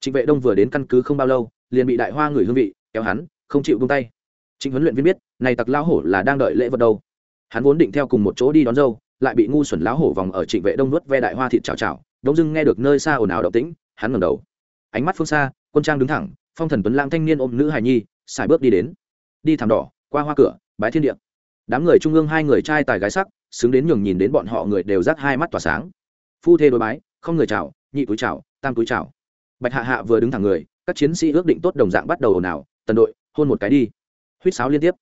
Trịnh vệ đông vừa đến căn cứ không bao lâu, liền bị đại hoa người hương vị kéo hắn, không chịu buông tay. Trịnh huấn luyện viên biết, này tặc lão hổ là đang đợi lễ vật đâu. Hắn vốn định theo cùng một chỗ đi đón dâu, lại bị ngu xuẩn lão hổ vòng ở trịnh vệ đông nuốt ve đại hoa thịt chào chào. đông dưng nghe được nơi xa ồn ào động tĩnh, hắn ngẩng đầu. Ánh mắt phương xa, quân trang đứng thẳng, phong thần tuấn lãng thanh niên ôm nữ hài nhi xài bước đi đến. Đi thảm đỏ, qua hoa cửa, bái thiên địa. Đám người trung ương hai người trai tài gái sắc xứng đến nhường nhìn đến bọn họ người đều rắc hai mắt tỏa sáng. Phu thê đối bái, không người chào, nhị túi chào, tam túi chào. Bạch hạ hạ vừa đứng thẳng người, các chiến sĩ ước định tốt đồng dạng bắt đầu ồn ào, tần đội, hôn một cái đi. Huýt sáo liên tiếp.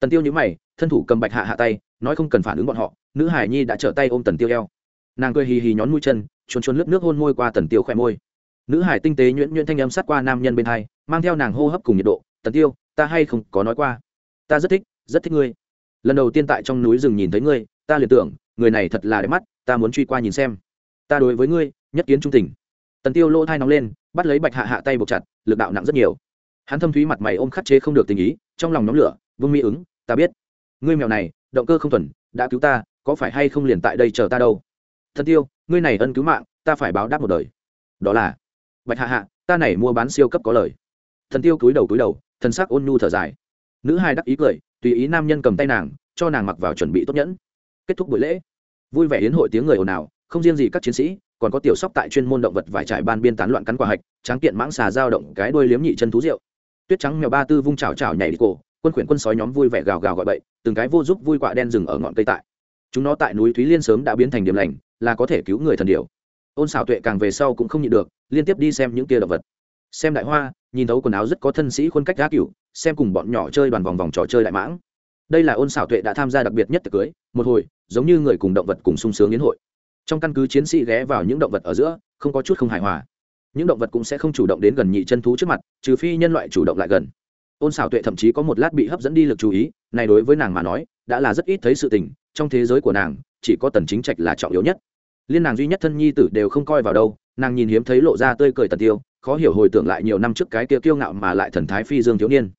Tần tiêu nhữ mày, thân thủ cầm bạch hạ hạ tay, nói không cần phản ứng bọn họ, nữ hải nhi đã trở tay ôm tần tiêu eo. Nàng cười hì hì nhón mũi chân, chuồn chuồn lướt nước hôn môi qua tần tiêu khoe môi. Nữ hải tinh tế nhuyễn nhuyễn thanh âm sát qua nam nhân bên hai, mang theo nàng hô hấp cùng nhiệt độ, tần tiêu, ta hay không có nói qua. Ta rất thích rất thích ngươi. Lần đầu tiên tại trong núi rừng nhìn thấy ngươi ta liền tưởng, người này thật là đẹp mắt, ta muốn truy qua nhìn xem. Ta đối với ngươi, nhất kiến trung tình. Tần tiêu lỗ thai nóng lên, bắt lấy bạch hạ hạ tay buộc chặt, lực đạo nặng rất nhiều. Hắn thâm thúy mặt mày ôm khắc chế không được tình ý, trong lòng nóng lửa, vương mỹ ứng, ta biết. Ngươi mèo này, động cơ không thuần, đã cứu ta, có phải hay không liền tại đây chờ ta đâu? Thần tiêu, ngươi này ân cứu mạng, ta phải báo đáp một đời. Đó là. Bạch hạ hạ, ta này mua bán siêu cấp có lời. Thần tiêu cúi đầu cúi đầu, thần sắc ôn nhu thở dài. Nữ hai đắc ý cười, tùy ý nam nhân cầm tay nàng, cho nàng mặc vào chuẩn bị tốt nhẫn kết thúc buổi lễ. Vui vẻ hiến hội tiếng người ồn ào, không riêng gì các chiến sĩ, còn có tiểu sóc tại chuyên môn động vật vải trải ban biên tán loạn cắn quả hạch, tráng kiện mãng xà dao động cái đuôi liếm nhị chân thú rượu. Tuyết trắng mèo ba tư vung chảo chảo nhảy đi cổ, quân khuyển quân sói nhóm vui vẻ gào gào gọi bậy, từng cái vô giúp vui quạ đen rừng ở ngọn cây tại. Chúng nó tại núi thúy liên sớm đã biến thành điểm lành, là có thể cứu người thần điều. Ôn xảo tuệ càng về sau cũng không nhịn được, liên tiếp đi xem những kia động vật. Xem đại hoa, nhìn thấu quần áo rất có thân sĩ khuôn cách đá cựu xem cùng bọn nhỏ chơi đoàn vòng vòng trò chơi đại mãng đây là ôn xảo tuệ đã tham gia đặc biệt nhất tiệc cưới, một hồi, giống như người cùng động vật cùng sung sướng yến hội. Trong căn cứ chiến sĩ ghé vào những động vật ở giữa, không có chút không hài hòa. Những động vật cũng sẽ không chủ động đến gần nhị chân thú trước mặt, trừ phi nhân loại chủ động lại gần. Ôn xảo tuệ thậm chí có một lát bị hấp dẫn đi lực chú ý, này đối với nàng mà nói, đã là rất ít thấy sự tình, trong thế giới của nàng, chỉ có tần chính trạch là trọng yếu nhất. Liên nàng duy nhất thân nhi tử đều không coi vào đâu, nàng nhìn hiếm thấy lộ ra tươi cười tần tiêu, khó hiểu hồi tưởng lại nhiều năm trước cái kia kiêu ngạo mà lại thần thái phi dương thiếu niên.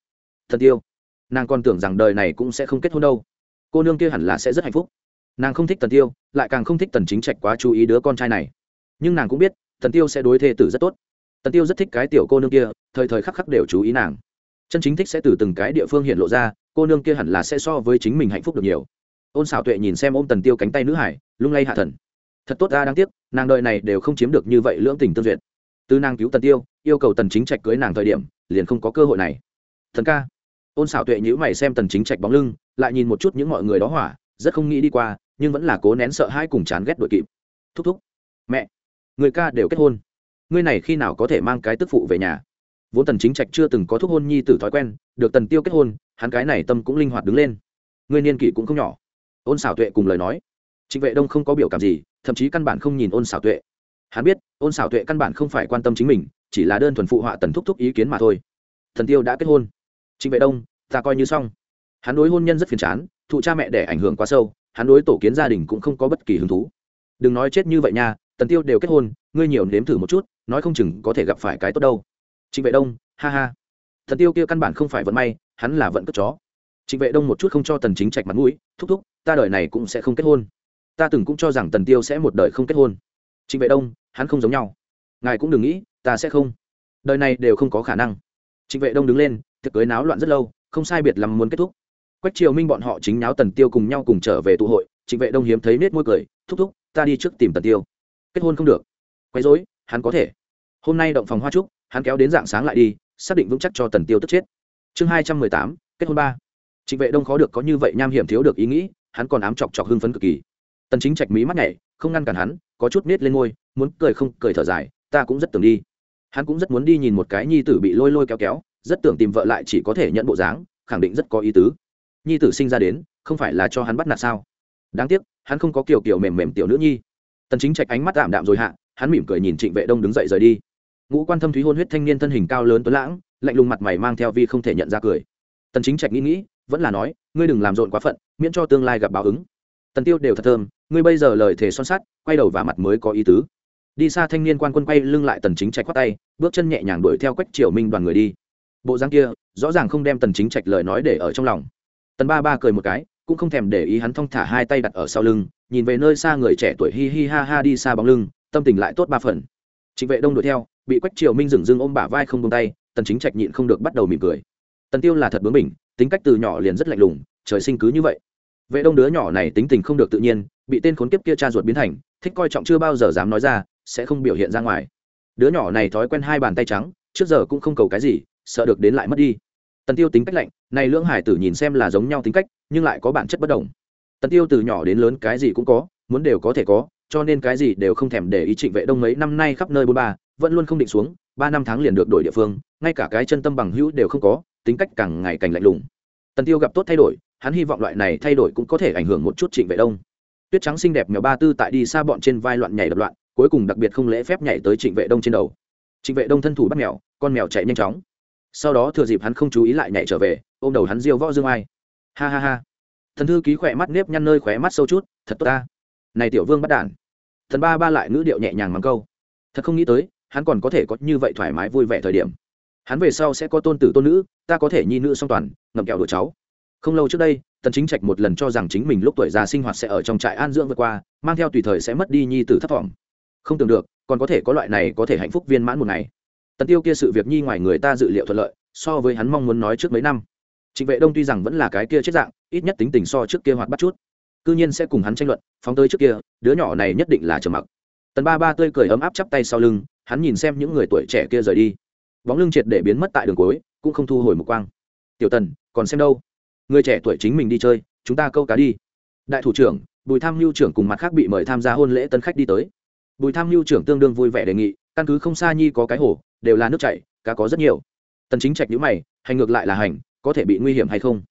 Thần tiêu nàng còn tưởng rằng đời này cũng sẽ không kết hôn đâu. Cô nương kia hẳn là sẽ rất hạnh phúc. Nàng không thích tần tiêu, lại càng không thích tần chính trạch quá chú ý đứa con trai này. Nhưng nàng cũng biết, tần tiêu sẽ đối thê tử rất tốt. Tần tiêu rất thích cái tiểu cô nương kia, thời thời khắc khắc đều chú ý nàng. Chân chính thích sẽ từ từng cái địa phương hiện lộ ra, cô nương kia hẳn là sẽ so với chính mình hạnh phúc được nhiều. Ôn xảo tuệ nhìn xem ôm tần tiêu cánh tay nữ hải, lung lay hạ thần. Thật tốt ra đáng tiếc, nàng đợi này đều không chiếm được như vậy lưỡng tình tương duyệt. Từ nàng cứu tần tiêu, yêu cầu tần chính trạch cưới nàng thời điểm, liền không có cơ hội này. Thần ca ôn xảo tuệ nhữ mày xem tần chính trạch bóng lưng, lại nhìn một chút những mọi người đó hỏa, rất không nghĩ đi qua, nhưng vẫn là cố nén sợ hãi cùng chán ghét đội kịp. Thúc thúc, mẹ, người ca đều kết hôn. Ngươi này khi nào có thể mang cái tức phụ về nhà? Vốn tần chính trạch chưa từng có thúc hôn nhi tử thói quen, được tần tiêu kết hôn, hắn cái này tâm cũng linh hoạt đứng lên. Ngươi niên kỷ cũng không nhỏ. Ôn xảo tuệ cùng lời nói. Trịnh vệ đông không có biểu cảm gì, thậm chí căn bản không nhìn ôn xảo tuệ. Hắn biết, ôn xảo tuệ căn bản không phải quan tâm chính mình, chỉ là đơn thuần phụ họa tần thúc thúc ý kiến mà thôi. Thần tiêu đã kết hôn trịnh vệ đông, ta coi như xong. Hắn đối hôn nhân rất phiền chán, thụ cha mẹ để ảnh hưởng quá sâu, hắn đối tổ kiến gia đình cũng không có bất kỳ hứng thú. Đừng nói chết như vậy nha, tần tiêu đều kết hôn, ngươi nhiều nếm thử một chút, nói không chừng có thể gặp phải cái tốt đâu. Trịnh vệ đông, ha ha. Thần tiêu kia căn bản không phải vận may, hắn là vận cất chó. Trịnh vệ đông một chút không cho tần chính trạch mặt mũi, thúc thúc, ta đời này cũng sẽ không kết hôn. Ta từng cũng cho rằng tần tiêu sẽ một đời không kết hôn. Trịnh vệ đông, hắn không giống nhau. Ngài cũng đừng nghĩ, ta sẽ không. Đời này đều không có khả năng. Trịnh vệ đông đứng lên tiệc cưới náo loạn rất lâu, không sai biệt lắm muốn kết thúc. Quách triều minh bọn họ chính náo tần tiêu cùng nhau cùng trở về tụ hội, trịnh vệ đông hiếm thấy nết môi cười, thúc thúc, ta đi trước tìm tần tiêu. Kết hôn không được. Quấy rối, hắn có thể. Hôm nay động phòng hoa trúc, hắn kéo đến dạng sáng lại đi, xác định vững chắc cho tần tiêu tức chết. Chương hai trăm mười tám, kết hôn ba. Trịnh vệ đông khó được có như vậy nham hiểm thiếu được ý nghĩ, hắn còn ám chọc chọc hưng phấn cực kỳ. Tần chính trạch mí mắt nhảy, không ngăn cản hắn, có chút nết lên ngôi muốn cười không, cười thở dài, ta cũng rất tưởng đi. Hắn cũng rất muốn đi nhìn một cái nhi tử bị lôi lôi kéo kéo rất tưởng tìm vợ lại chỉ có thể nhận bộ dáng, khẳng định rất có ý tứ. Nhi tử sinh ra đến, không phải là cho hắn bắt nạt sao? Đáng tiếc, hắn không có kiểu kiểu mềm mềm tiểu nữ nhi. Tần chính trạch ánh mắt tạm đạm rồi hạ, hắn mỉm cười nhìn trịnh vệ đông đứng dậy rời đi. Ngũ quan thâm thúy hôn huyết thanh niên thân hình cao lớn tuấn lãng, lạnh lùng mặt mày mang theo vi không thể nhận ra cười. Tần chính trạch nghĩ nghĩ, vẫn là nói, ngươi đừng làm rộn quá phận, miễn cho tương lai gặp báo ứng. Tần tiêu đều thật thơm, ngươi bây giờ lời thể son sắt, quay đầu và mặt mới có ý tứ. Đi xa thanh niên quan quân quay lưng lại tần chính trạch quát tay, bước chân nhẹ nhàng đuổi theo quách triều minh đoàn người đi bộ dáng kia, rõ ràng không đem tần chính trạch lời nói để ở trong lòng. Tần ba ba cười một cái, cũng không thèm để ý hắn thong thả hai tay đặt ở sau lưng, nhìn về nơi xa người trẻ tuổi hi hi ha ha đi xa bóng lưng, tâm tình lại tốt ba phần. Trịnh vệ đông đuổi theo, bị quách triều minh dừng dưng ôm bả vai không buông tay, tần chính trạch nhịn không được bắt đầu mỉm cười. Tần tiêu là thật bướng bỉnh, tính cách từ nhỏ liền rất lạnh lùng, trời sinh cứ như vậy. Vệ đông đứa nhỏ này tính tình không được tự nhiên, bị tên khốn kiếp kia cha ruột biến thành, thích coi trọng chưa bao giờ dám nói ra, sẽ không biểu hiện ra ngoài. Đứa nhỏ này thói quen hai bàn tay trắng, trước giờ cũng không cầu cái gì sợ được đến lại mất đi. Tần tiêu tính cách lạnh, này lưỡng hải tử nhìn xem là giống nhau tính cách, nhưng lại có bản chất bất đồng. Tần tiêu từ nhỏ đến lớn cái gì cũng có, muốn đều có thể có, cho nên cái gì đều không thèm để ý trịnh vệ đông mấy năm nay khắp nơi bốn ba, vẫn luôn không định xuống, ba năm tháng liền được đổi địa phương, ngay cả cái chân tâm bằng hữu đều không có, tính cách càng ngày càng lạnh lùng. Tần tiêu gặp tốt thay đổi, hắn hy vọng loại này thay đổi cũng có thể ảnh hưởng một chút trịnh vệ đông. Tuyết trắng xinh đẹp mèo ba tư tại đi xa bọn trên vai loạn nhảy đập loạn, cuối cùng đặc biệt không lễ phép nhảy tới trịnh vệ đông trên đầu. Trịnh vệ đông thân thủ bắt mèo, con mèo chạy nhanh chóng sau đó thừa dịp hắn không chú ý lại nhảy trở về, ôm đầu hắn diêu võ dương ai. Ha ha ha. Thần thư ký khỏe mắt nếp nhăn nơi khóe mắt sâu chút, thật tốt ta. Này tiểu vương bắt đản. Thần ba ba lại ngữ điệu nhẹ nhàng mắng câu. Thật không nghĩ tới, hắn còn có thể có như vậy thoải mái vui vẻ thời điểm. Hắn về sau sẽ có tôn tử tôn nữ, ta có thể nhi nữ song toàn, ngậm kẹo đùa cháu. Không lâu trước đây, tần chính trạch một lần cho rằng chính mình lúc tuổi già sinh hoạt sẽ ở trong trại an dưỡng vượt qua, mang theo tùy thời sẽ mất đi nhi tử thất vọng. Không tưởng được, còn có thể có loại này có thể hạnh phúc viên mãn một ngày tần tiêu kia sự việc nhi ngoài người ta dự liệu thuận lợi, so với hắn mong muốn nói trước mấy năm. Trịnh vệ đông tuy rằng vẫn là cái kia chết dạng, ít nhất tính tình so trước kia hoạt bắt chút. Cư nhiên sẽ cùng hắn tranh luận, phóng tới trước kia, đứa nhỏ này nhất định là trầm mặc. Tần ba ba tươi cười ấm áp chắp tay sau lưng, hắn nhìn xem những người tuổi trẻ kia rời đi. Bóng lưng triệt để biến mất tại đường cuối, cũng không thu hồi một quang. Tiểu tần, còn xem đâu? Người trẻ tuổi chính mình đi chơi, chúng ta câu cá đi. Đại thủ trưởng, bùi tham mưu trưởng cùng mặt khác bị mời tham gia hôn lễ tân khách đi tới. Bùi tham mưu trưởng tương đương vui vẻ đề nghị, căn cứ không xa nhi có cái hồ đều là nước chảy, cá có rất nhiều. Tần chính trạch nhíu mày hành ngược lại là hành, có thể bị nguy hiểm hay không?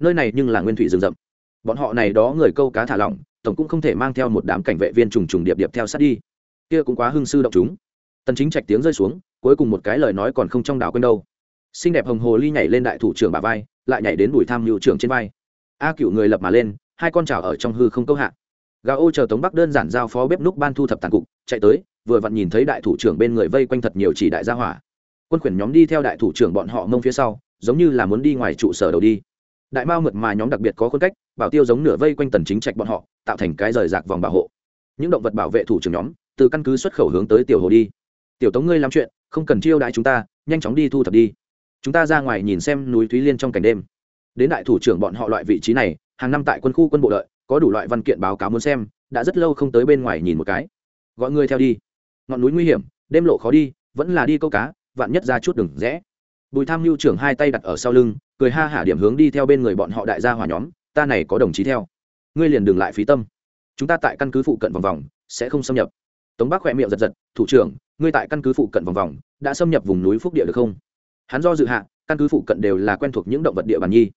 Nơi này nhưng là nguyên thủy rừng rậm. Bọn họ này đó người câu cá thả lỏng, tổng cũng không thể mang theo một đám cảnh vệ viên trùng trùng điệp điệp theo sát đi. Kia cũng quá hưng sư động chúng. Tần chính trạch tiếng rơi xuống, cuối cùng một cái lời nói còn không trong đảo quên đâu. Xinh đẹp hồng hồ ly nhảy lên đại thủ trưởng bà vai, lại nhảy đến bùi tham mưu trưởng trên vai. A cựu người lập mà lên, hai con chảo ở trong hư không câu hạ. Gà ô chờ tống bắc đơn giản giao phó bếp núc ban thu thập tàn cục, chạy tới vừa vặn nhìn thấy đại thủ trưởng bên người vây quanh thật nhiều chỉ đại gia hỏa. Quân khuyển nhóm đi theo đại thủ trưởng bọn họ mông phía sau, giống như là muốn đi ngoài trụ sở đầu đi. Đại mao mượt mà nhóm đặc biệt có khuôn cách, bảo tiêu giống nửa vây quanh tần chính trạch bọn họ, tạo thành cái rời rạc vòng bảo hộ. Những động vật bảo vệ thủ trưởng nhóm, từ căn cứ xuất khẩu hướng tới tiểu hồ đi. Tiểu tống ngươi làm chuyện, không cần chiêu đãi chúng ta, nhanh chóng đi thu thập đi. Chúng ta ra ngoài nhìn xem núi thúy liên trong cảnh đêm. Đến đại thủ trưởng bọn họ loại vị trí này, hàng năm tại quân khu quân bộ đợi, có đủ loại văn kiện báo cáo muốn xem, đã rất lâu không tới bên ngoài nhìn một cái. Gọi ngươi theo đi ngọn núi nguy hiểm, đêm lộ khó đi, vẫn là đi câu cá, vạn nhất ra chút đừng rẽ. Bùi tham mưu trưởng hai tay đặt ở sau lưng, cười ha hả điểm hướng đi theo bên người bọn họ đại gia hỏa nhóm, ta này có đồng chí theo. Ngươi liền đừng lại phí tâm. Chúng ta tại căn cứ phụ cận vòng vòng, sẽ không xâm nhập. Tống bác khỏe miệng giật giật, thủ trưởng, ngươi tại căn cứ phụ cận vòng vòng, đã xâm nhập vùng núi phúc địa được không? Hắn do dự hạ, căn cứ phụ cận đều là quen thuộc những động vật địa bàn nhi.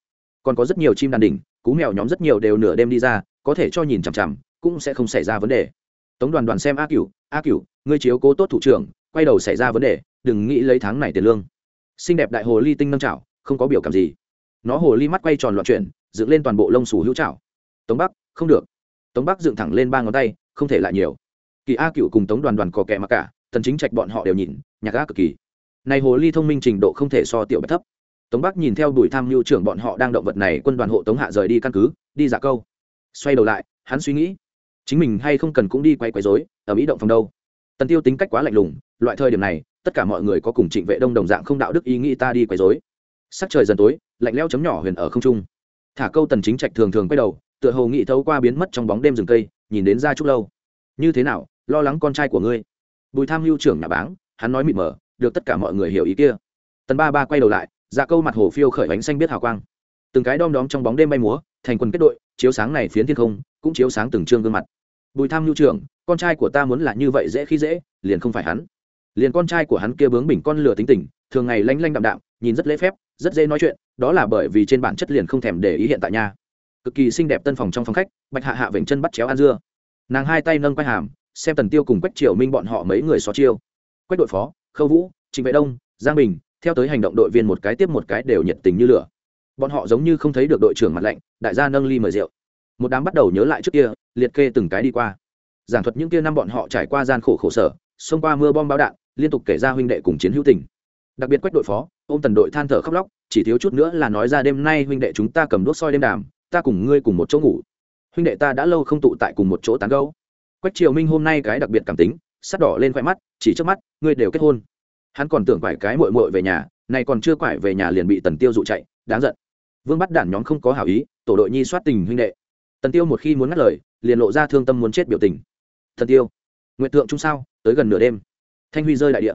Còn có rất nhiều chim đàn đỉnh, cú mèo nhóm rất nhiều đều nửa đêm đi ra, có thể cho nhìn chằm chằm, cũng sẽ không xảy ra vấn đề. Tống đoàn đoàn xem a cửu a cửu ngươi chiếu cố tốt thủ trưởng, quay đầu xảy ra vấn đề, đừng nghĩ lấy tháng này tiền lương. Xinh đẹp đại hồ ly tinh nâng chảo, không có biểu cảm gì. Nó hồ ly mắt quay tròn loạn chuyển, dựng lên toàn bộ lông xù hữu chảo. Tống bắc, không được. Tống bắc dựng thẳng lên ba ngón tay, không thể lại nhiều. Kỳ a cựu cùng tống đoàn đoàn cò kẹ mặc cả, tần chính trạch bọn họ đều nhìn, nhạc a cực kỳ. Này hồ ly thông minh trình độ không thể so tiểu bạch thấp. Tống bắc nhìn theo đuổi tham mưu trưởng bọn họ đang động vật này, quân đoàn hộ tống hạ rời đi căn cứ, đi giả câu. Xoay đầu lại, hắn suy nghĩ, chính mình hay không cần cũng đi quay quấy rối, ở mỹ động phòng đâu? Tần tiêu tính cách quá lạnh lùng, loại thời điểm này, tất cả mọi người có cùng trịnh vệ đông đồng dạng không đạo đức ý nghĩ ta đi quấy rối. Sắc trời dần tối, lạnh leo chấm nhỏ huyền ở không trung. Thả câu tần chính trạch thường thường quay đầu, tựa hồ nghĩ thấu qua biến mất trong bóng đêm rừng cây, nhìn đến ra chút lâu. Như thế nào, lo lắng con trai của ngươi? Bùi tham Hưu trưởng nhà báng, hắn nói mịt mờ, được tất cả mọi người hiểu ý kia. Tần ba ba quay đầu lại ra câu mặt hồ phiêu khởi bánh xanh biết hào quang. Từng cái đom đóm trong bóng đêm bay múa, thành quần kết đội, chiếu sáng này phiến thiên không, cũng chiếu sáng từng trương gương mặt. Bùi tham nhu trưởng con trai của ta muốn là như vậy dễ khi dễ, liền không phải hắn. Liền con trai của hắn kia bướng bình con lửa tính tình, thường ngày lanh lanh đạm đạm, nhìn rất lễ phép, rất dễ nói chuyện, đó là bởi vì trên bản chất liền không thèm để ý hiện tại nhà. cực kỳ xinh đẹp tân phòng trong phòng khách, bạch hạ hạ vểnh chân bắt chéo ăn dưa. Nàng hai tay nâng quay hàm, xem tần tiêu cùng quách triều minh bọn họ mấy người xó chiêu. Quách đội phó, khâu vũ, trịnh vệ đông, giang bình, theo tới hành động đội viên một cái tiếp một cái đều nhiệt tình như lửa. Bọn họ giống như không thấy được đội trưởng mặt lạnh, đại gia nâng ly mời rượu. Một đám bắt đầu nhớ lại trước kia, liệt kê từng cái đi qua giảng thuật những kia năm bọn họ trải qua gian khổ khổ sở, xông qua mưa bom bao đạn, liên tục kể ra huynh đệ cùng chiến hữu tình. Đặc biệt quách đội phó, ôm tần đội than thở khóc lóc, chỉ thiếu chút nữa là nói ra đêm nay huynh đệ chúng ta cầm đuốc soi đêm đàm, ta cùng ngươi cùng một chỗ ngủ. Huynh đệ ta đã lâu không tụ tại cùng một chỗ tán gấu quách triều minh hôm nay cái đặc biệt cảm tính sắt đỏ lên khoe mắt, chỉ trước mắt, ngươi đều kết hôn. Hắn còn tưởng quải cái mội mội về nhà này còn chưa quải về nhà liền bị tần tiêu dụ chạy, đáng giận. Vương bắt đản nhóm không có hảo ý, tổ đội nhi soát tình huynh đệ. Tần tiêu một khi muốn ngắt lời, liền lộ ra thương tâm muốn chết biểu tình thần tiêu. Nguyện tượng chung sao, tới gần nửa đêm. Thanh huy rơi đại địa.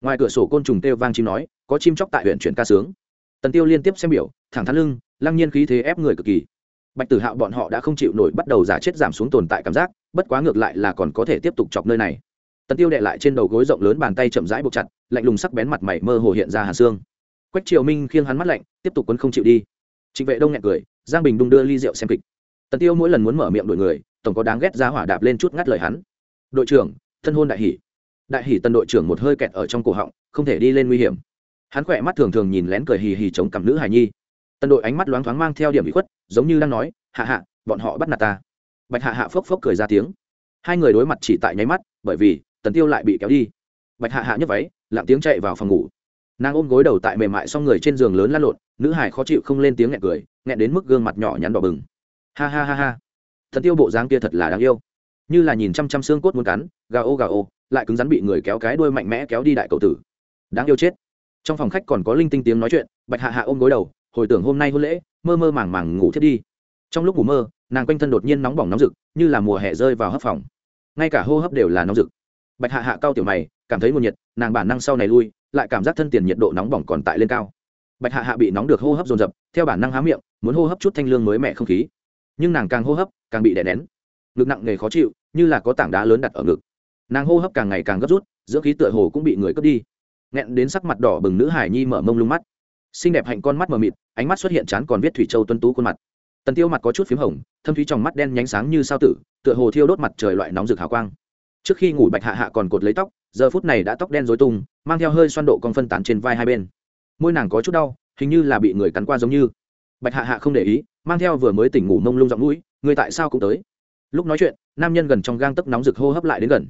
Ngoài cửa sổ côn trùng kêu vang chim nói, có chim chóc tại huyện chuyển ca sướng. Tần tiêu liên tiếp xem biểu, thẳng thắn lưng, lăng nhiên khí thế ép người cực kỳ. Bạch tử hạo bọn họ đã không chịu nổi bắt đầu giả chết giảm xuống tồn tại cảm giác, bất quá ngược lại là còn có thể tiếp tục chọc nơi này. Tần tiêu đệ lại trên đầu gối rộng lớn bàn tay chậm rãi buộc chặt, lạnh lùng sắc bén mặt mày mơ hồ hiện ra hàn xương. Quách triều minh khiêng hắn mắt lạnh, tiếp tục quấn không chịu đi. Trịnh vệ đông nhẹ cười, giang bình đung đưa ly rượu xem kịch. Tần tiêu mỗi lần muốn mở miệng đội người tổng có đáng ghét ra hỏa đạp lên chút ngắt lời hắn. Đội trưởng, thân hôn đại hỷ. Đại hỷ tân đội trưởng một hơi kẹt ở trong cổ họng, không thể đi lên nguy hiểm. Hắn khỏe mắt thường thường nhìn lén cười hì hì chống cằm nữ hài nhi. Tân đội ánh mắt loáng thoáng mang theo điểm bị khuất, giống như đang nói, hạ hạ, bọn họ bắt nạt ta. Bạch hạ hạ phốc phốc cười ra tiếng. Hai người đối mặt chỉ tại nháy mắt, bởi vì tần tiêu lại bị kéo đi. Bạch hạ hạ nhấc váy, lặng tiếng chạy vào phòng ngủ. Nàng ôm gối đầu tại mềm mại xong người trên giường lớn lăn lộn, nữ hải khó chịu không lên tiếng nghẹn cười, nghẹn đến mức gương mặt nhỏ nhắn đỏ bừng. Ha ha ha ha thần tiêu bộ dáng kia thật là đáng yêu. Như là nhìn chăm chăm xương cốt muốn cắn gà ô gà ô, lại cứng rắn bị người kéo cái đuôi mạnh mẽ kéo đi đại cầu tử. Đáng yêu chết. Trong phòng khách còn có linh tinh tiếng nói chuyện, bạch hạ hạ ôm gối đầu, hồi tưởng hôm nay hôn lễ, mơ mơ màng màng ngủ thiết đi. Trong lúc ngủ mơ, nàng quanh thân đột nhiên nóng bỏng nóng rực, như là mùa hè rơi vào hấp phòng. Ngay cả hô hấp đều là nóng rực. Bạch hạ hạ cao tiểu mày, cảm thấy nguồn nhiệt, nàng bản năng sau này lui, lại cảm giác thân tiền nhiệt độ nóng bỏng còn tại lên cao. Bạch hạ hạ bị nóng được hô hấp dồn dập, theo bản năng há miệng, muốn hô hấp chút thanh lương mới mẻ không khí. Nhưng nàng càng hô hấp càng bị đè nén. Ngực nặng nề khó chịu, như là có tảng đá lớn đặt ở ngực. Nàng hô hấp càng ngày càng gấp rút, dưỡng khí tựa hồ cũng bị người cướp đi. Nghẹn đến sắc mặt đỏ bừng nữ hải nhi mở mông lung mắt. Xinh đẹp hạnh con mắt mờ mịt, ánh mắt xuất hiện chán còn viết thủy châu tuân tú khuôn mặt. Tần tiêu mặt có chút p h í m hồng, thâm thúy trong mắt đen nhánh sáng như sao tử, tựa hồ thiêu đốt mặt trời loại nóng rực hào quang. Trước khi ngủ bạch hạ hạ còn cột lấy tóc, giờ phút này đã tóc đen dối tung, mang theo hơi xoan độ con phân tán trên vai hai bên. Môi nàng có chút đau, hình như là bị người cắn qua giống như. Bạch hạ hạ không để ý, mang theo vừa mới tỉnh ngủ mông lung giọng mũi người tại sao cũng tới? Lúc nói chuyện, nam nhân gần trong gang tấc nóng rực hô hấp lại đến gần.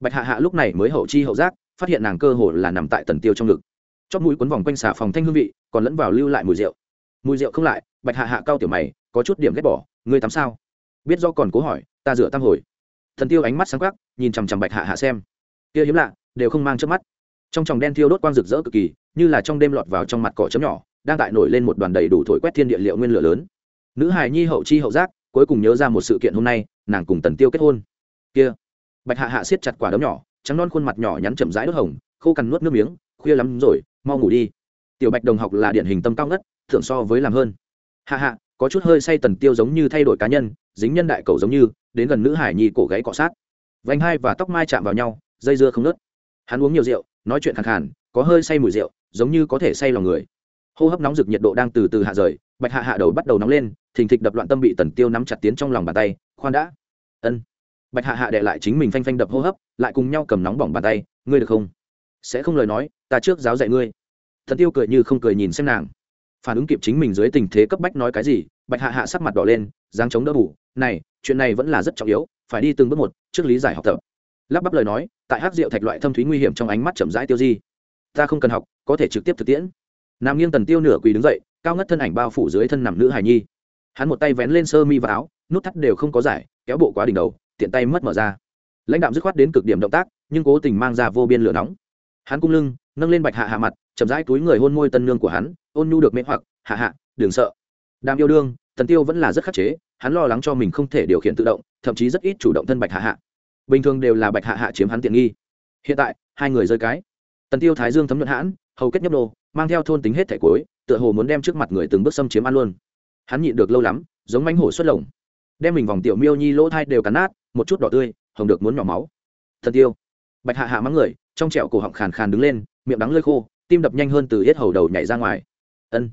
Bạch hạ hạ lúc này mới hậu chi hậu giác, phát hiện nàng cơ hồ là nằm tại tần tiêu trong ngực. Chót mũi quấn vòng quanh xà phòng thanh hương vị, còn lẫn vào lưu lại mùi rượu. Mùi rượu không lại, bạch hạ hạ cao tiểu mày, có chút điểm ghét bỏ, ngươi tắm sao? Biết do còn cố hỏi, ta rửa tam hồi. Thần tiêu ánh mắt sáng quắc, nhìn chằm chằm bạch hạ hạ xem. Kia hiếm lạ, đều không mang trước mắt. Trong tròng đen thiêu đốt quang rực rỡ cực kỳ, như là trong đêm lọt vào trong mặt cỏ chấm nhỏ, đang tại nổi lên một đoàn đầy đủ thổi quét thiên địa liệu nguyên lửa lớn. Nữ hài nhi hậu chi hậu giác cuối cùng nhớ ra một sự kiện hôm nay, nàng cùng tần tiêu kết hôn. Kia, bạch hạ hạ siết chặt quả đấm nhỏ, trắng non khuôn mặt nhỏ nhắn chậm rãi đốt hồng, khô cằn nuốt nước miếng, khuya lắm rồi, mau ngủ đi. Tiểu bạch đồng học là điển hình tâm cao ngất, thưởng so với làm hơn. Hạ hạ, có chút hơi say tần tiêu giống như thay đổi cá nhân, dính nhân đại cầu giống như, đến gần nữ hải nhi cổ gáy cọ sát. Vành hai và tóc mai chạm vào nhau, dây dưa không nớt hắn uống nhiều rượu, nói chuyện khàn khàn, có hơi say mùi rượu, giống như có thể say lòng người. Hô hấp nóng rực nhiệt độ đang từ từ hạ rời, bạch hạ hạ đầu bắt đầu nóng lên thình thịch đập loạn tâm bị tần tiêu nắm chặt tiến trong lòng bàn tay, khoan đã. Ân. Bạch hạ hạ đệ lại chính mình phanh phanh đập hô hấp, lại cùng nhau cầm nóng bỏng bàn tay, ngươi được không? Sẽ không lời nói, ta trước giáo dạy ngươi. Thần tiêu cười như không cười nhìn xem nàng. Phản ứng kịp chính mình dưới tình thế cấp bách nói cái gì, bạch hạ hạ sắc mặt đỏ lên, dáng chống đỡ bủ này, chuyện này vẫn là rất trọng yếu, phải đi từng bước một, trước lý giải học tập. Lắp bắp lời nói, tại hát rượu thạch loại thâm thúy nguy hiểm trong ánh mắt chậm rãi tiêu di. Ta không cần học, có thể trực tiếp thực tiễn. Nam nghiêng tần tiêu nửa quỳ đứng dậy, cao ngất thân ảnh bao phủ dưới thân nằm nữ hài nhi hắn một tay vén lên sơ mi và áo, nút thắt đều không có giải, kéo bộ quá đỉnh đầu, tiện tay mất mở ra. Lãnh đạo dứt khoát đến cực điểm động tác, nhưng cố tình mang ra vô biên lửa nóng. Hắn cung lưng, nâng lên bạch hạ hạ mặt, chậm rãi túi người hôn môi tân nương của hắn, ôn nhu được mê hoặc, hạ hạ, đừng sợ. Đàm yêu đương, tần tiêu vẫn là rất khắc chế, hắn lo lắng cho mình không thể điều khiển tự động, thậm chí rất ít chủ động thân bạch hạ hạ. Bình thường đều là bạch hạ hạ chiếm hắn tiện nghi. Hiện tại, hai người rơi cái. Tần tiêu thái dương thấm nhuận hãn, hầu kết nhấp nô, mang theo thôn tính hết thẻ cối tựa hồ muốn đem trước mặt người từng bước xâm chiếm ăn luôn hắn nhịn được lâu lắm, giống mánh hổ xuất lồng. Đem mình vòng tiểu miêu nhi lỗ thai đều cắn nát, một chút đỏ tươi, hồng được muốn nhỏ máu. Thần tiêu bạch hạ hạ mắng người, trong trẹo cổ họng khàn khàn đứng lên, miệng đắng lơi khô, tim đập nhanh hơn từ hết hầu đầu nhảy ra ngoài. Ân.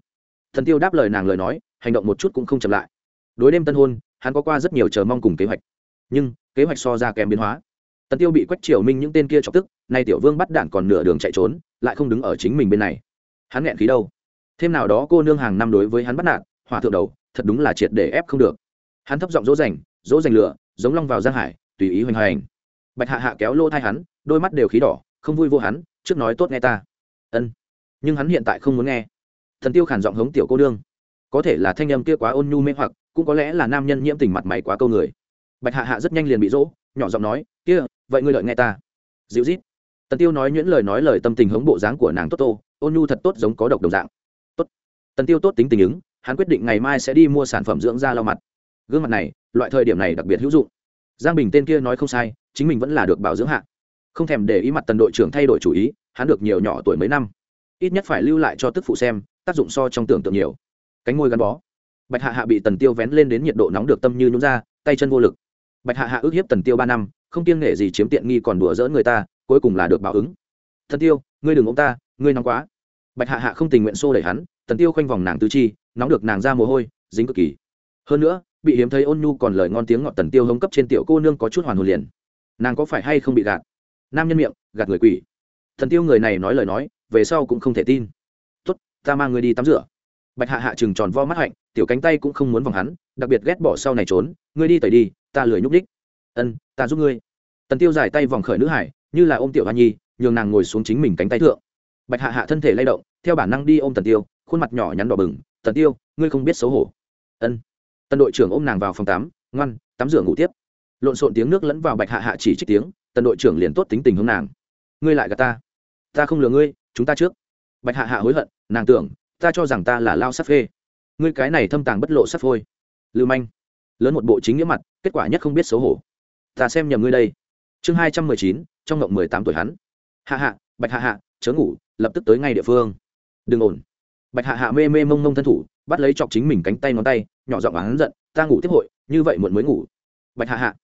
Thần tiêu đáp lời nàng lời nói, hành động một chút cũng không chậm lại. Đối đêm tân hôn, hắn có qua rất nhiều chờ mong cùng kế hoạch. Nhưng, kế hoạch so ra kèm biến hóa. Tần tiêu bị quách triều minh những tên kia chọc tức, nay tiểu vương bắt đạn còn nửa đường chạy trốn, lại không đứng ở chính mình bên này. Hắn nghẹn khí đâu? Thêm nào đó cô nương hàng năm đối với hắn bắt nạt hỏa thượng đầu thật đúng là triệt để ép không được. Hắn thấp giọng dỗ dành dỗ dành lửa giống long vào giang hải tùy ý hoành hành. Bạch hạ hạ kéo lô thai hắn đôi mắt đều khí đỏ không vui vô hắn trước nói tốt nghe ta. Ân. Nhưng hắn hiện tại không muốn nghe. Thần tiêu khản giọng hống tiểu cô đương, có thể là thanh âm kia quá ôn nhu mê hoặc cũng có lẽ là nam nhân nhiễm tình mặt mày quá câu người. Bạch hạ hạ rất nhanh liền bị dỗ nhỏ giọng nói kia vậy ngươi lợi nghe ta. Dịu rít tần tiêu nói nhuyễn lời nói lời tâm tình hống bộ dáng của nàng tốt tô ôn nhu thật tốt giống có độc đồng dạng. Tốt. Tần tiêu tốt tính tình ứng hắn quyết định ngày mai sẽ đi mua sản phẩm dưỡng da lau mặt. Gương mặt này, loại thời điểm này đặc biệt hữu dụng. Giang bình tên kia nói không sai, chính mình vẫn là được bảo dưỡng hạ. Không thèm để ý mặt tần đội trưởng thay đổi chủ ý, hắn được nhiều nhỏ tuổi mấy năm. Ít nhất phải lưu lại cho tức phụ xem, tác dụng so trong tưởng tượng nhiều. Cánh môi gắn bó. Bạch hạ hạ bị tần tiêu vén lên đến nhiệt độ nóng được tâm như nhún ra, tay chân vô lực. Bạch hạ hạ ước hiếp tần tiêu ba năm, không kiêng nghệ gì chiếm tiện nghi còn đùa dỡ người ta, cuối cùng là được báo ứng. Thần tiêu, ngươi đừng ông ta, ngươi nóng quá. Bạch hạ hạ không tình nguyện xô đẩy hắn, tần tiêu khoanh vòng nàng tứ chi nóng được nàng ra mồ hôi, dính cực kỳ. Hơn nữa, bị hiếm thấy ôn nhu còn lời ngon tiếng ngọt tần tiêu hống cấp trên tiểu cô nương có chút hoàn hồn liền. Nàng có phải hay không bị gạt? Nam nhân miệng, gạt người quỷ. Thần tiêu người này nói lời nói, về sau cũng không thể tin. Tốt, ta mang người đi tắm rửa. Bạch hạ hạ chừng tròn vo mắt hạnh, tiểu cánh tay cũng không muốn vòng hắn, đặc biệt ghét bỏ sau này trốn, ngươi đi tẩy đi, ta lười nhúc đích ân, ta giúp ngươi. Tần tiêu giải tay vòng khởi nữ hải, như là ôm tiểu hoa nhi, nhường nàng ngồi xuống chính mình cánh tay thượng. Bạch hạ hạ thân thể lay động, theo bản năng đi ôm tần tiêu, khuôn mặt nhỏ nhắn đỏ bừng tần tiêu, ngươi không biết xấu hổ. Ân. Tần đội trưởng ôm nàng vào phòng tắm, ngoan, tắm rửa ngủ tiếp. Lộn xộn tiếng nước lẫn vào bạch hạ hạ chỉ trích tiếng, tần đội trưởng liền tốt tính tình hướng nàng. Ngươi lại gạt ta. Ta không lừa ngươi, chúng ta trước. Bạch hạ hạ hối hận, nàng tưởng, ta cho rằng ta là lao sắc phê. Ngươi cái này thâm tàng bất lộ sắc phôi. Lưu manh. Lớn một bộ chính nghĩa mặt, kết quả nhất không biết xấu hổ. Ta xem nhầm ngươi đây. Chương hai trăm mười chín, trong ngộng mười tám tuổi hắn. Hạ hạ, bạch hạ hạ, chớ ngủ, lập tức tới ngay địa phương. Đừng ổn bạch hạ hạ mê mê mông mông thân thủ, bắt lấy chọc chính mình cánh tay ngón tay, nhỏ giọng hắn giận, ta ngủ tiếp hội, như vậy muộn mới ngủ. Bạch hạ hạ,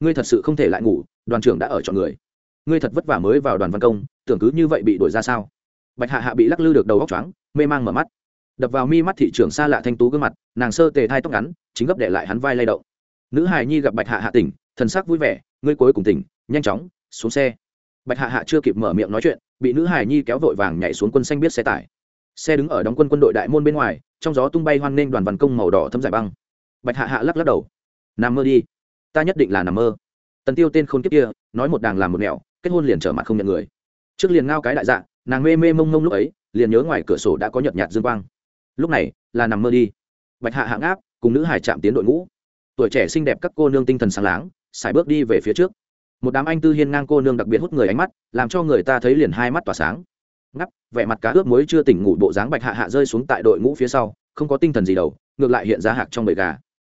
ngươi thật sự không thể lại ngủ, đoàn trưởng đã ở chọn người. Ngươi thật vất vả mới vào đoàn văn công, tưởng cứ như vậy bị đuổi ra sao? Bạch hạ hạ bị lắc lư được đầu góc choáng, mê mang mở mắt. Đập vào mi mắt thị trưởng xa lạ thanh tú gương mặt, nàng sơ tề thai tóc ngắn, chính gấp để lại hắn vai lay động. Nữ hài nhi gặp bạch hạ hạ tỉnh, thần sắc vui vẻ, ngươi cuối cùng tỉnh, nhanh chóng, xuống xe. Bạch hạ hạ chưa kịp mở miệng nói chuyện, bị nữ hài nhi kéo vội vàng nhảy xuống quân xanh biết xe tải xe đứng ở đóng quân quân đội đại môn bên ngoài, trong gió tung bay hoan nghênh đoàn văn công màu đỏ thấm giải băng. Bạch hạ hạ lắc lắc đầu. Nằm mơ đi. Ta nhất định là nằm mơ. Tần tiêu tên khôn kiếp kia, nói một đàng làm một nẻo, kết hôn liền trở mặt không nhận người. Trước liền ngao cái đại dạ nàng mê mê mông mông lúc ấy, liền nhớ ngoài cửa sổ đã có nhợt nhạt dương quang. Lúc này, là nằm mơ đi. Bạch hạ hạng áp cùng nữ hải chạm tiến đội ngũ. Tuổi trẻ xinh đẹp các cô nương tinh thần sáng láng xài bước đi về phía trước. Một đám anh tư hiên ngang cô nương đặc biệt hút người ánh mắt, làm cho người ta thấy liền hai mắt tỏa sáng ngắp, vẻ mặt cá ướp muối chưa tỉnh ngủ bộ dáng bạch hạ hạ rơi xuống tại đội ngũ phía sau, không có tinh thần gì đầu ngược lại hiện ra hạc trong bầy gà.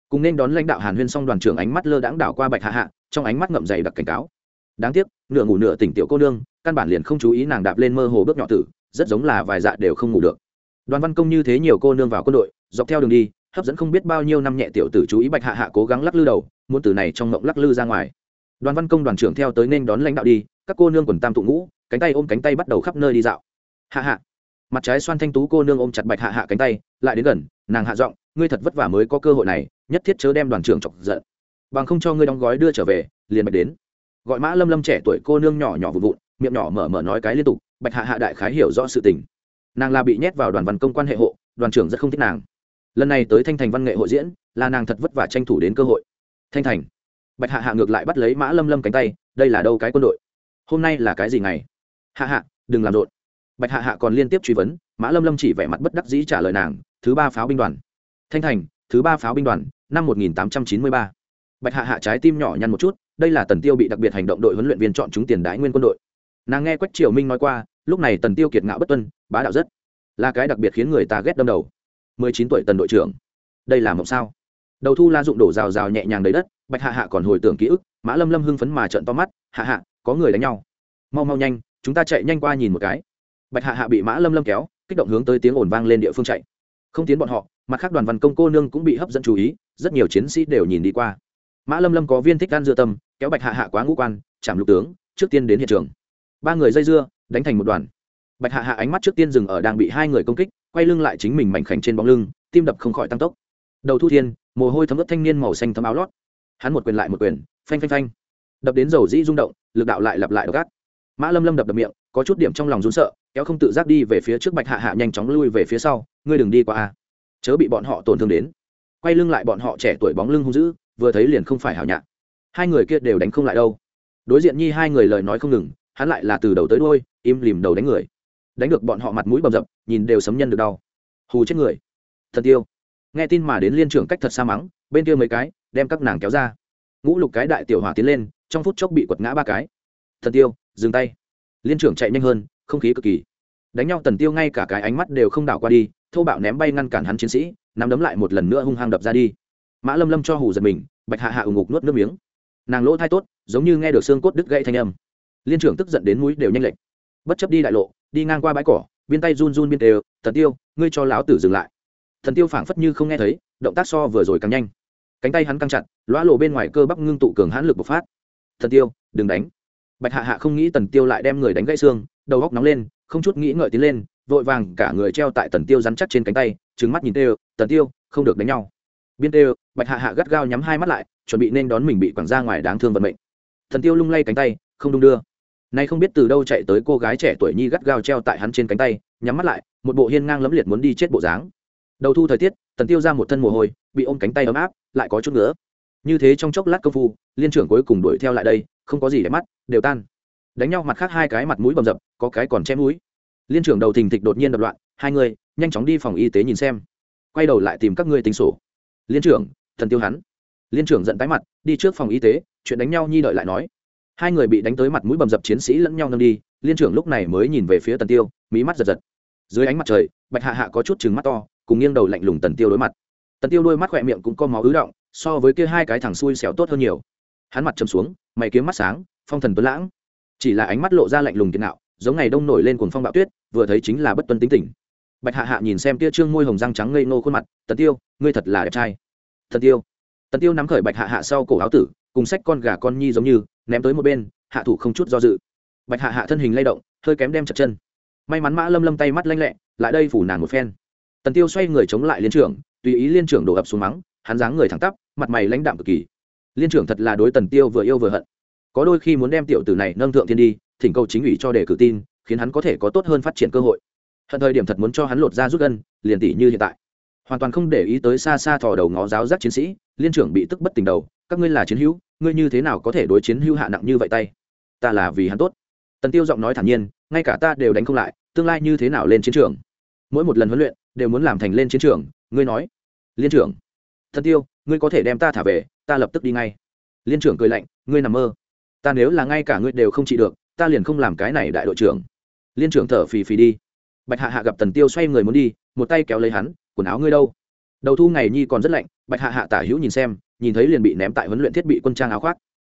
Cùng nên đón lãnh đạo hàn huyên xong đoàn trưởng ánh mắt lơ đãng đảo qua bạch hạ hạ, trong ánh mắt ngậm dày đặc cảnh cáo. Đáng tiếc, nửa ngủ nửa tỉnh tiểu cô nương, căn bản liền không chú ý nàng đạp lên mơ hồ bước nhỏ tử, rất giống là vài dạ đều không ngủ được. Đoàn văn công như thế nhiều cô nương vào quân đội, dọc theo đường đi, hấp dẫn không biết bao nhiêu năm nhẹ tiểu tử chú ý bạch hạ hạ cố gắng lắc lư đầu, muốn từ này trong ngộng lắc lư ra ngoài. Đoàn văn công đoàn trưởng theo tới nên đón lãnh đạo đi, các cô nương quần tam tụ ngũ cánh tay ôm cánh tay bắt đầu khắp nơi đi dạo. Hạ hạ. Mặt trái xoan thanh tú cô nương ôm chặt bạch hạ hạ cánh tay, lại đến gần, nàng hạ giọng, ngươi thật vất vả mới có cơ hội này, nhất thiết chớ đem đoàn trưởng chọc giận. Bằng không cho ngươi đóng gói đưa trở về, liền bạch đến. Gọi mã lâm lâm trẻ tuổi cô nương nhỏ nhỏ vụn vụn, miệng nhỏ mở mở nói cái liên tục, bạch hạ hạ đại khái hiểu rõ sự tình. Nàng là bị nhét vào đoàn văn công quan hệ hộ, đoàn trưởng rất không thích nàng. Lần này tới thanh thành văn nghệ hội diễn, là nàng thật vất vả tranh thủ đến cơ hội. Thanh thành. Bạch hạ hạ ngược lại bắt lấy mã lâm lâm cánh tay, đây là đâu cái quân đội? Hôm nay là cái gì ngày? Hạ hạ, đừng làm rộn. Bạch hạ hạ còn liên tiếp truy vấn, mã lâm lâm chỉ vẻ mặt bất đắc dĩ trả lời nàng, thứ ba pháo binh đoàn. Thanh thành, thứ ba pháo binh đoàn, năm một nghìn tám trăm chín mươi ba. Bạch hạ hạ trái tim nhỏ nhăn một chút, đây là tần tiêu bị đặc biệt hành động đội huấn luyện viên chọn chúng tiền đái nguyên quân đội. Nàng nghe quách triều minh nói qua, lúc này tần tiêu kiệt ngạo bất tuân, bá đạo rất. Là cái đặc biệt khiến người ta ghét đâm đầu. Mười chín tuổi tần đội trưởng. Đây là mộng sao? Đầu thu la dụng đổ rào rào nhẹ nhàng đầy đất, bạch hạ hạ còn hồi tưởng ký ức, mã lâm lâm hưng phấn mà trận to mắt, hạ hạ, có người đánh nhau. Mau mau nhanh chúng ta chạy nhanh qua nhìn một cái. Bạch hạ hạ bị mã lâm lâm kéo, kích động hướng tới tiếng ồn vang lên địa phương chạy. Không tiến bọn họ, mặt khác đoàn văn công cô nương cũng bị hấp dẫn chú ý, rất nhiều chiến sĩ đều nhìn đi qua. Mã lâm lâm có viên thích gan dưa tâm kéo bạch hạ hạ quá ngũ quan, chạm lục tướng, trước tiên đến hiện trường. Ba người dây dưa, đánh thành một đoàn. Bạch hạ hạ ánh mắt trước tiên dừng ở đang bị hai người công kích, quay lưng lại chính mình mảnh khảnh trên bóng lưng, tim đập không khỏi tăng tốc. Đầu thu thiên, mồ hôi thấm ướt thanh niên màu xanh thấm áo lót. Hắn một quyền lại một quyền, phanh phanh phanh. Đập đến dầu dĩ rung động, lực đạo lại lặp lại đ gắt mã lâm lâm đập đập miệng, có chút điểm trong lòng rún sợ, kéo không tự giác đi về phía trước bạch hạ hạ nhanh chóng lui về phía sau, ngươi đừng đi qua a. Chớ bị bọn họ tổn thương đến. Quay lưng lại bọn họ trẻ tuổi bóng lưng hung dữ, vừa thấy liền không phải hảo nhạc. Hai người kia đều đánh không lại đâu. Đối diện nhi hai người lời nói không ngừng, hắn lại là từ đầu tới đôi im lìm đầu đánh người. Đánh được bọn họ mặt mũi bầm dập, nhìn đều sấm nhân được đau. Hù chết người. Thần tiêu. Nghe tin mà đến liên trưởng cách thật xa mắng, bên kia mấy cái, đem các nàng kéo ra. Ngũ lục cái đại tiểu hỏa tiến lên, trong phút chốc bị quật ngã ba cái. Thần tiêu dừng tay. Liên trưởng chạy nhanh hơn, không khí cực kỳ. Đánh nhau tần tiêu ngay cả cái ánh mắt đều không đảo qua đi, thô bạo ném bay ngăn cản hắn chiến sĩ, nắm đấm lại một lần nữa hung hăng đập ra đi. Mã lâm lâm cho hù giật mình, bạch hạ hạ ủng ngục nuốt nước miếng. Nàng lỗ thai tốt, giống như nghe được xương cốt đứt gãy thanh âm. Liên trưởng tức giận đến mũi đều nhanh lệch. Bất chấp đi đại lộ, đi ngang qua bãi cỏ, biên tay run run biên đều thần tiêu, ngươi cho láo tử dừng lại. Thần tiêu phảng phất như không nghe thấy, động tác so vừa rồi càng nhanh. Cánh tay hắn căng chặt, lõa lộ bên ngoài cơ bắp ngưng tụ cường hãn lực bộc phát. Thần tiêu, đừng đánh bạch hạ hạ không nghĩ tần tiêu lại đem người đánh gãy xương, đầu góc nóng lên, không chút nghĩ ngợi tiến lên, vội vàng cả người treo tại tần tiêu rắn chắc trên cánh tay trứng mắt nhìn têu tần tiêu, không được đánh nhau. Biên têu bạch hạ hạ gắt gao nhắm hai mắt lại, chuẩn bị nên đón mình bị quẳng ra ngoài đáng thương vận mệnh. Thần tiêu lung lay cánh tay, không đung đưa. Nay không biết từ đâu chạy tới cô gái trẻ tuổi nhi gắt gao treo tại hắn trên cánh tay, nhắm mắt lại, một bộ hiên ngang lấm liệt muốn đi chết bộ dáng. Đầu thu thời tiết, tần tiêu ra một thân mồ hôi, bị ôm cánh tay ấm áp, lại có chút nữa như thế trong chốc lát công phu, liên trưởng cuối cùng đuổi theo lại đây không có gì để mắt, đều tan. Đánh nhau mặt khác hai cái mặt mũi bầm dập, có cái còn chém mũi. Liên trưởng đầu thình thịch đột nhiên đập loạn, hai người, nhanh chóng đi phòng y tế nhìn xem. Quay đầu lại tìm các ngươi tính sổ. Liên trưởng, thần tiêu hắn. Liên trưởng giận tái mặt, đi trước phòng y tế, chuyện đánh nhau nhi đợi lại nói. Hai người bị đánh tới mặt mũi bầm dập chiến sĩ lẫn nhau nâng đi, liên trưởng lúc này mới nhìn về phía tần tiêu, mí mắt giật giật. Dưới ánh mặt trời, bạch hạ hạ có chút trừng mắt to, cùng nghiêng đầu lạnh lùng tần tiêu đối mặt. Tần tiêu đôi mắt khỏe miệng cũng có máu ứ động, so với kia hai cái thằng xui xẻo tốt hơn nhiều hắn mặt trầm xuống, mày kiếm mắt sáng, phong thần tuấn lãng. Chỉ là ánh mắt lộ ra lạnh lùng kiệt nạo giống ngày đông nổi lên cuồng phong bạo tuyết, vừa thấy chính là bất tuân tính tình. Bạch hạ hạ nhìn xem tia trương môi hồng răng trắng ngây nô khuôn mặt, tần tiêu, ngươi thật là đẹp trai. Tần tiêu? Tần tiêu nắm khởi bạch hạ hạ sau cổ áo tử, cùng sách con gà con nhi giống như, ném tới một bên, hạ thủ không chút do dự. Bạch hạ hạ thân hình lay động, hơi kém đem chặt chân. May mắn mã lâm lâm tay mắt lanh lẹ, lại đây phủ nàng một phen. Tần tiêu xoay người chống lại liên trưởng, tùy ý liên trưởng đổ ập xuống mắng, hắn dáng người thẳng tắp, mặt mày lãnh đạm cực kỳ liên trưởng thật là đối tần tiêu vừa yêu vừa hận. Có đôi khi muốn đem tiểu tử này nâng thượng thiên đi, thỉnh cầu chính ủy cho đề cử tin, khiến hắn có thể có tốt hơn phát triển cơ hội. Hận thời điểm thật muốn cho hắn lột ra rút gân, liền tỷ như hiện tại. Hoàn toàn không để ý tới xa xa thò đầu ngó giáo giác chiến sĩ, liên trưởng bị tức bất tình đầu, các ngươi là chiến hữu, ngươi như thế nào có thể đối chiến hữu hạ nặng như vậy tay? Ta là vì hắn tốt. Tần tiêu giọng nói thản nhiên, ngay cả ta đều đánh không lại, tương lai như thế nào lên chiến trường? Mỗi một lần huấn luyện đều muốn làm thành lên chiến trường, ngươi nói. Liên trưởng thần tiêu, ngươi có thể đem ta thả về ta lập tức đi ngay. Liên trưởng cười lạnh, ngươi nằm mơ. Ta nếu là ngay cả ngươi đều không trị được, ta liền không làm cái này đại đội trưởng. Liên trưởng thở phì phì đi. Bạch hạ hạ gặp tần tiêu xoay người muốn đi, một tay kéo lấy hắn, quần áo ngươi đâu? Đầu thu ngày nhi còn rất lạnh, bạch hạ hạ tả hữu nhìn xem, nhìn thấy liền bị ném tại huấn luyện thiết bị quân trang áo khoác.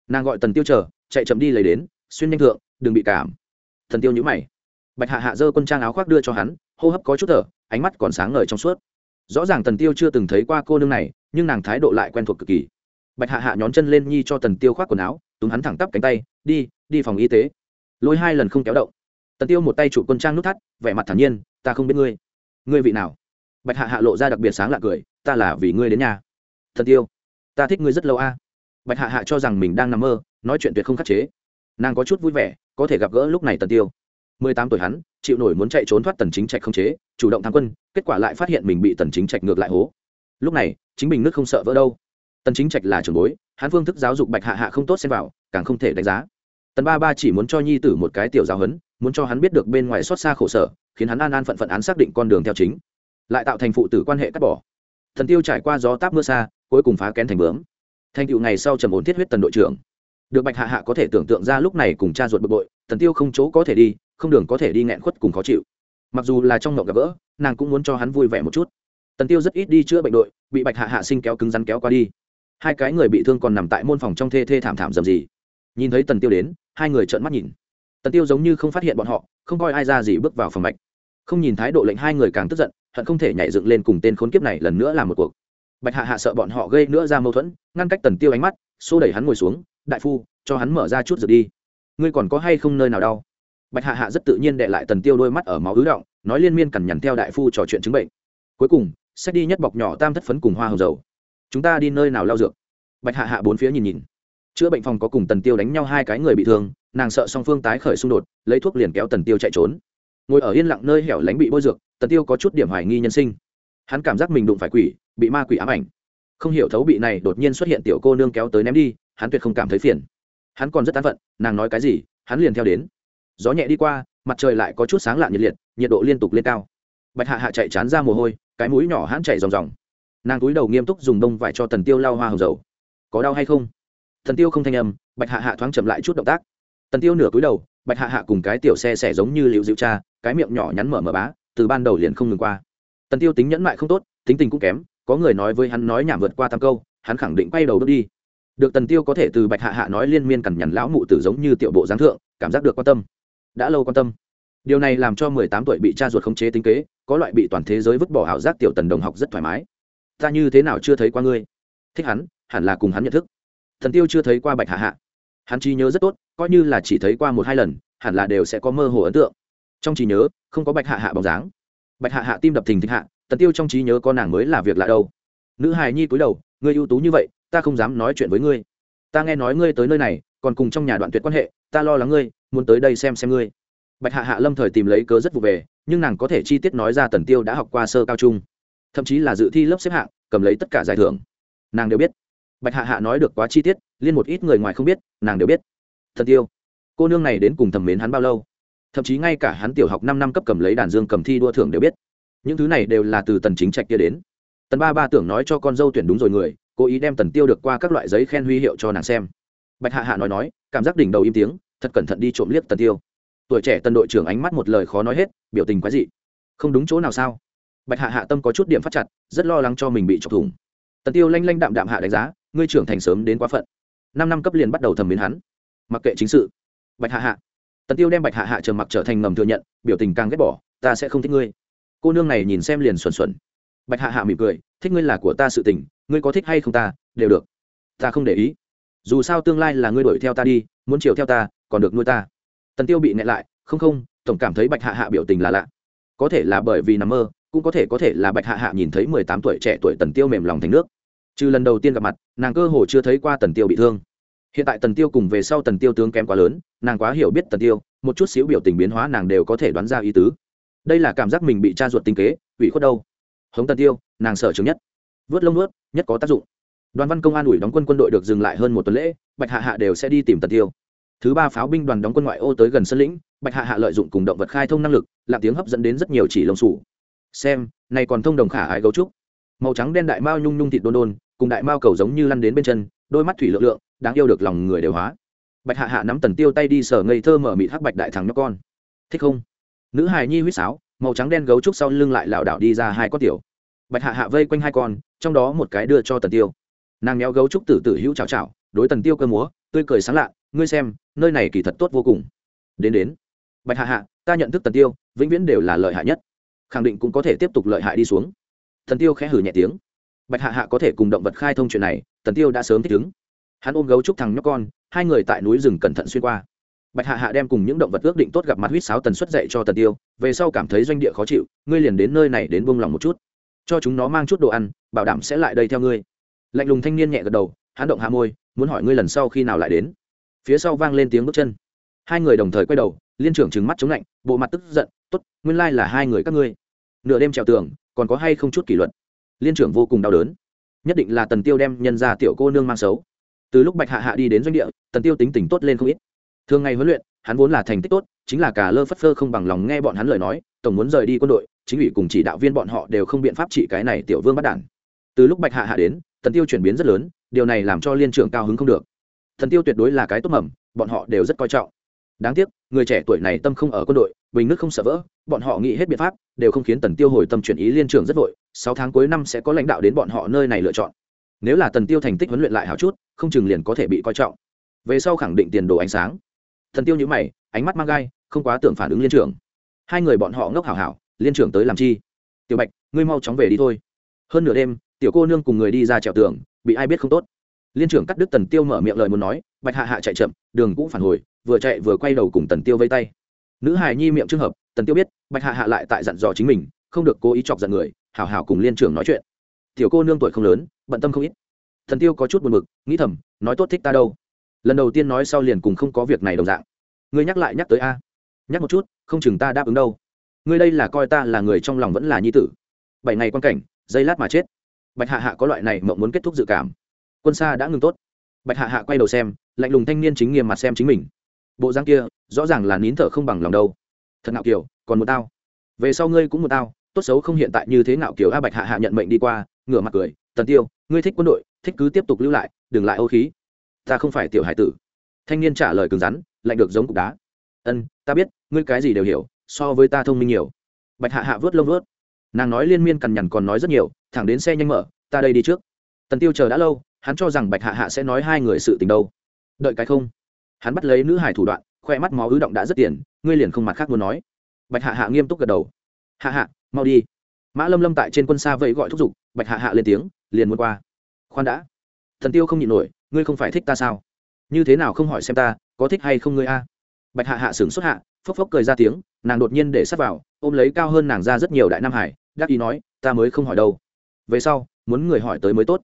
Nàng gọi tần tiêu chờ, chạy chậm đi lấy đến, xuyên nhanh thượng, đừng bị cảm. Thần tiêu nhữ mày. Bạch hạ hạ giơ quân trang áo khoác đưa cho hắn, hô hấp có chút thở, ánh mắt còn sáng ngời trong suốt. Rõ ràng tần tiêu chưa từng thấy qua cô nương này, nhưng nàng thái độ lại quen thuộc cực kỳ bạch hạ hạ nhón chân lên nhi cho tần tiêu khoác quần áo, túm hắn thẳng tắp cánh tay, đi đi phòng y tế. Lôi hai lần không kéo động. Tần tiêu một tay chụp quân trang nút thắt, vẻ mặt thản nhiên, ta không biết ngươi. Ngươi vị nào? Bạch hạ hạ lộ ra đặc biệt sáng lạ cười, ta là vì ngươi đến nhà. Thần tiêu, ta thích ngươi rất lâu a. Bạch hạ hạ cho rằng mình đang nằm mơ, nói chuyện tuyệt không khắc chế. Nàng có chút vui vẻ, có thể gặp gỡ lúc này tần tiêu. Mười tám tuổi hắn, chịu nổi muốn chạy trốn thoát tần chính trạch không chế, chủ động tham quân, kết quả lại phát hiện mình bị tần chính trạch ngược lại hố. Lúc này, chính mình nước không sợ vỡ đâu tần chính trạch là trưởng bối, hắn phương thức giáo dục bạch hạ hạ không tốt xem vào, càng không thể đánh giá. Tần ba ba chỉ muốn cho nhi tử một cái tiểu giáo huấn, muốn cho hắn biết được bên ngoài xót xa khổ sở, khiến hắn an an phận phận án xác định con đường theo chính. Lại tạo thành phụ tử quan hệ cắt bỏ. Thần tiêu trải qua gió táp mưa xa, cuối cùng phá kén thành bướm. Thành tựu ngày sau trầm ổn thiết huyết tần đội trưởng. Được bạch hạ hạ có thể tưởng tượng ra lúc này cùng cha ruột bực bội, tần tiêu không chỗ có thể đi, không đường có thể đi nghẹn khuất cùng khó chịu. Mặc dù là trong ngộng gặp gỡ, nàng cũng muốn cho hắn vui vẻ một chút. Tần tiêu rất ít đi chữa bệnh đội, bị bạch hạ hạ sinh kéo cứng rắn kéo qua đi hai cái người bị thương còn nằm tại môn phòng trong thê thê thảm thảm dầm gì. Nhìn thấy tần tiêu đến, hai người trợn mắt nhìn. Tần tiêu giống như không phát hiện bọn họ, không coi ai ra gì bước vào phòng mạch. Không nhìn thái độ lệnh hai người càng tức giận, hận không thể nhảy dựng lên cùng tên khốn kiếp này lần nữa làm một cuộc. Bạch hạ hạ sợ bọn họ gây nữa ra mâu thuẫn, ngăn cách tần tiêu ánh mắt, xô đẩy hắn ngồi xuống, đại phu, cho hắn mở ra chút rồi đi. Ngươi còn có hay không nơi nào đau? Bạch hạ hạ rất tự nhiên đệ lại tần tiêu đôi mắt ở máu ứ động, nói liên miên cằn nhằn theo đại phu trò chuyện chứng bệnh. Cuối cùng xét đi nhất bọc nhỏ tam thất phấn cùng hoa hồng dầu chúng ta đi nơi nào lao dược? Bạch hạ hạ bốn phía nhìn nhìn. Chữa bệnh phòng có cùng tần tiêu đánh nhau hai cái người bị thương, nàng sợ song phương tái khởi xung đột, lấy thuốc liền kéo tần tiêu chạy trốn. Ngồi ở yên lặng nơi hẻo lánh bị bôi dược, tần tiêu có chút điểm hoài nghi nhân sinh. Hắn cảm giác mình đụng phải quỷ, bị ma quỷ ám ảnh. Không hiểu thấu bị này đột nhiên xuất hiện tiểu cô nương kéo tới ném đi, hắn tuyệt không cảm thấy phiền. Hắn còn rất tán vận nàng nói cái gì, hắn liền theo đến. Gió nhẹ đi qua, mặt trời lại có chút sáng lạ nhiệt liệt, nhiệt độ liên tục lên cao. Bạch hạ hạ chạy chán ra mồ hôi, cái mũi nhỏ hắn chạy ròng ròng nàng túi đầu nghiêm túc dùng đông vải cho tần tiêu lau hoa hồng dầu. Có đau hay không? Thần tiêu không thanh âm, bạch hạ hạ thoáng chậm lại chút động tác. Tần tiêu nửa cúi đầu, bạch hạ hạ cùng cái tiểu xe xẻ giống như liệu dịu cha, cái miệng nhỏ nhắn mở mở bá, từ ban đầu liền không ngừng qua. Tần tiêu tính nhẫn mại không tốt, tính tình cũng kém, có người nói với hắn nói nhảm vượt qua tam câu, hắn khẳng định quay đầu bước đi. Được tần tiêu có thể từ bạch hạ hạ nói liên miên cằn nhằn lão mụ tử giống như tiểu bộ giáng thượng, cảm giác được quan tâm. Đã lâu quan tâm. Điều này làm cho mười tám tuổi bị cha ruột khống chế tính kế, có loại bị toàn thế giới vứt bỏ ảo giác tiểu tần đồng học rất thoải mái ta như thế nào chưa thấy qua ngươi? Thích hắn, hẳn là cùng hắn nhận thức. Thần tiêu chưa thấy qua bạch hạ hạ. Hắn trí nhớ rất tốt, coi như là chỉ thấy qua một hai lần, hẳn là đều sẽ có mơ hồ ấn tượng. Trong trí nhớ, không có bạch hạ hạ bóng dáng. Bạch hạ hạ tim đập thình thịch hạ tần tiêu trong trí nhớ có nàng mới là việc lạ đâu. Nữ hài nhi cúi đầu, ngươi ưu tú như vậy, ta không dám nói chuyện với ngươi. Ta nghe nói ngươi tới nơi này, còn cùng trong nhà đoạn tuyệt quan hệ, ta lo lắng ngươi, muốn tới đây xem xem ngươi. Bạch hạ hạ lâm thời tìm lấy cớ rất vụ về, nhưng nàng có thể chi tiết nói ra tần tiêu đã học qua sơ cao trung thậm chí là dự thi lớp xếp hạng, cầm lấy tất cả giải thưởng. Nàng đều biết. Bạch hạ hạ nói được quá chi tiết, liên một ít người ngoài không biết, nàng đều biết. Thần tiêu cô nương này đến cùng thầm mến hắn bao lâu? Thậm chí ngay cả hắn tiểu học năm năm cấp cầm lấy đàn dương cầm thi đua thưởng đều biết. Những thứ này đều là từ tần chính trạch kia đến. Tần ba ba tưởng nói cho con dâu tuyển đúng rồi người, cố ý đem tần tiêu được qua các loại giấy khen huy hiệu cho nàng xem. Bạch hạ hạ nói nói, cảm giác đỉnh đầu im tiếng, thật cẩn thận đi trộm liếc tần tiêu. Tuổi trẻ tần đội trưởng ánh mắt một lời khó nói hết, biểu tình quái dị. Không đúng chỗ nào sao? Bạch hạ hạ tâm có chút điểm phát chặt, rất lo lắng cho mình bị chọc thủng. Tần tiêu lanh lanh đạm đạm hạ đánh giá, ngươi trưởng thành sớm đến quá phận. Năm năm cấp liền bắt đầu thầm mến hắn. Mặc kệ chính sự. Bạch hạ hạ. Tần tiêu đem bạch hạ hạ trầm mặc trở thành ngầm thừa nhận, biểu tình càng ghét bỏ, ta sẽ không thích ngươi. Cô nương này nhìn xem liền xuẩn xuẩn. Bạch hạ hạ mỉm cười, thích ngươi là của ta sự tình, ngươi có thích hay không ta, đều được. Ta không để ý. Dù sao tương lai là ngươi đuổi theo ta đi, muốn chiều theo ta, còn được nuôi ta. Tần tiêu bị nhẹ lại, không không, tổng cảm thấy bạch hạ hạ biểu tình là lạ. Có thể là bởi vì nằm mơ cũng có thể có thể là bạch hạ hạ nhìn thấy mười tám tuổi trẻ tuổi tần tiêu mềm lòng thành nước. Trừ lần đầu tiên gặp mặt, nàng cơ hồ chưa thấy qua tần tiêu bị thương. Hiện tại tần tiêu cùng về sau tần tiêu tướng kém quá lớn, nàng quá hiểu biết tần tiêu, một chút xíu biểu tình biến hóa nàng đều có thể đoán ra ý tứ. Đây là cảm giác mình bị cha ruột tinh kế, ủy khuất đâu. Hống tần tiêu, nàng sợ chứng nhất. Vớt lông vớt, nhất có tác dụng. Đoàn văn công an ủi đóng quân quân đội được dừng lại hơn một tuần lễ, bạch hạ hạ đều sẽ đi tìm tần tiêu. Thứ ba pháo binh đoàn đóng quân ngoại ô tới gần sân lĩnh, bạch hạ hạ lợi dụng cùng động vật khai thông năng lực làm tiếng hấp dẫn đến rất nhiều chỉ lông sủ xem, này còn thông đồng khả ái gấu trúc. Màu trắng đen đại mao nhung nhung thịt đôn đôn, cùng đại mao cầu giống như lăn đến bên chân, đôi mắt thủy lượng lượng, đáng yêu được lòng người đều hóa. Bạch hạ hạ nắm tần tiêu tay đi sở ngây thơ mở mịt hắc bạch đại thằng nhóc con. Thích không? Nữ hài nhi huýt sáo, màu trắng đen gấu trúc sau lưng lại lảo đảo đi ra hai con tiểu. Bạch hạ hạ vây quanh hai con, trong đó một cái đưa cho tần tiêu. Nàng méo gấu trúc tử tử hữu chào chào đối tần tiêu cơ múa, tươi cười sáng lạ, ngươi xem, nơi này kỳ thật tốt vô cùng. Đến đến. Bạch hạ hạ, ta nhận thức tần tiêu, vĩnh viễn đều là lợi hại nhất khẳng định cũng có thể tiếp tục lợi hại đi xuống. Thần tiêu khẽ hử nhẹ tiếng. Bạch hạ hạ có thể cùng động vật khai thông chuyện này tần tiêu đã sớm thích ứng. Hắn ôm gấu trúc thằng nhóc con hai người tại núi rừng cẩn thận xuyên qua. Bạch hạ hạ đem cùng những động vật ước định tốt gặp mặt huýt sáo tần suất dạy cho tần tiêu về sau cảm thấy doanh địa khó chịu ngươi liền đến nơi này đến buông lòng một chút. Cho chúng nó mang chút đồ ăn bảo đảm sẽ lại đây theo ngươi. Lạnh lùng thanh niên nhẹ gật đầu hắn động hạ môi muốn hỏi ngươi lần sau khi nào lại đến. Phía sau vang lên tiếng bước chân. Hai người đồng thời quay đầu liên trưởng trừng mắt chống lạnh bộ mặt tức giận Tốt, nguyên lai là hai người các ngươi nửa đêm trèo tường, còn có hay không chút kỷ luật. Liên trưởng vô cùng đau đớn. Nhất định là tần tiêu đem nhân ra tiểu cô nương mang xấu. Từ lúc bạch hạ hạ đi đến doanh địa, tần tiêu tính tình tốt lên không ít. Thường ngày huấn luyện, hắn vốn là thành tích tốt, chính là cả lơ phất phơ không bằng lòng nghe bọn hắn lời nói, tổng muốn rời đi quân đội, chính ủy cùng chỉ đạo viên bọn họ đều không biện pháp trị cái này tiểu vương bắt đản. Từ lúc bạch hạ hạ đến, tần tiêu chuyển biến rất lớn, điều này làm cho liên trưởng cao hứng không được. Thần tiêu tuyệt đối là cái tốt mầm, bọn họ đều rất coi trọng. Đáng tiếc, người trẻ tuổi này tâm không ở quân đội bình nước không sợ vỡ, bọn họ nghĩ hết biện pháp, đều không khiến tần tiêu hồi tâm chuyển ý liên trường rất vội, sáu tháng cuối năm sẽ có lãnh đạo đến bọn họ nơi này lựa chọn. Nếu là tần tiêu thành tích huấn luyện lại hào chút, không chừng liền có thể bị coi trọng. Về sau khẳng định tiền đồ ánh sáng. Thần tiêu nhữ mày, ánh mắt mang gai, không quá tưởng phản ứng liên trưởng hai người bọn họ ngốc hảo hảo, liên trưởng tới làm chi? Tiểu bạch, ngươi mau chóng về đi thôi. Hơn nửa đêm, tiểu cô nương cùng người đi ra trèo tường, bị ai biết không tốt. Liên trưởng cắt đứt tần tiêu mở miệng lời muốn nói, bạch hạ hạ chạy chậm, đường cũng phản hồi, vừa chạy vừa quay đầu cùng tần tiêu vây tay nữ hài nhi miệng trường hợp, tần tiêu biết, bạch hạ hạ lại tại dặn dò chính mình, không được cố ý chọc giận người, hảo hảo cùng liên trưởng nói chuyện. Tiểu cô nương tuổi không lớn, bận tâm không ít. Thần tiêu có chút buồn bực, nghĩ thầm, nói tốt thích ta đâu. Lần đầu tiên nói sau liền cùng không có việc này đồng dạng. Ngươi nhắc lại nhắc tới a. Nhắc một chút, không chừng ta đáp ứng đâu. Ngươi đây là coi ta là người trong lòng vẫn là nhi tử. Bảy ngày quan cảnh giây lát mà chết. Bạch hạ hạ có loại này mộng muốn kết thúc dự cảm. Quân xa đã ngừng tốt. Bạch hạ hạ quay đầu xem, lạnh lùng thanh niên chính nghiêm mặt xem chính mình bộ răng kia, rõ ràng là nín thở không bằng lòng đâu. Thật ngạo kiều, còn một tao. Về sau ngươi cũng một tao, tốt xấu không hiện tại như thế ngạo kiều a bạch hạ hạ nhận mệnh đi qua, ngửa mặt cười, tần tiêu, ngươi thích quân đội, thích cứ tiếp tục lưu lại, đừng lại ô khí. Ta không phải tiểu hải tử. Thanh niên trả lời cứng rắn, lạnh được giống cục đá. Ân, ta biết, ngươi cái gì đều hiểu, so với ta thông minh nhiều. Bạch hạ hạ vớt lông vớt nàng nói liên miên cằn nhằn còn nói rất nhiều, thẳng đến xe nhanh mở, ta đây đi trước. Tần tiêu chờ đã lâu, hắn cho rằng bạch hạ hạ sẽ nói hai người sự tình đâu. Đợi cái không? Hắn bắt lấy nữ hải thủ đoạn, khoe mắt máu ứ động đã rất tiền, ngươi liền không mặt khác muốn nói. Bạch hạ hạ nghiêm túc gật đầu. Hạ hạ, mau đi. Mã lâm lâm tại trên quân xa vẫy gọi thúc giục, bạch hạ hạ lên tiếng, liền muốn qua. Khoan đã. Thần tiêu không nhịn nổi, ngươi không phải thích ta sao? Như thế nào không hỏi xem ta, có thích hay không ngươi a? Bạch hạ hạ sửng xuất hạ, phốc phốc cười ra tiếng, nàng đột nhiên để sắt vào, ôm lấy cao hơn nàng ra rất nhiều đại nam hải, đắc ý nói, ta mới không hỏi đâu. Về sau, muốn người hỏi tới mới tốt.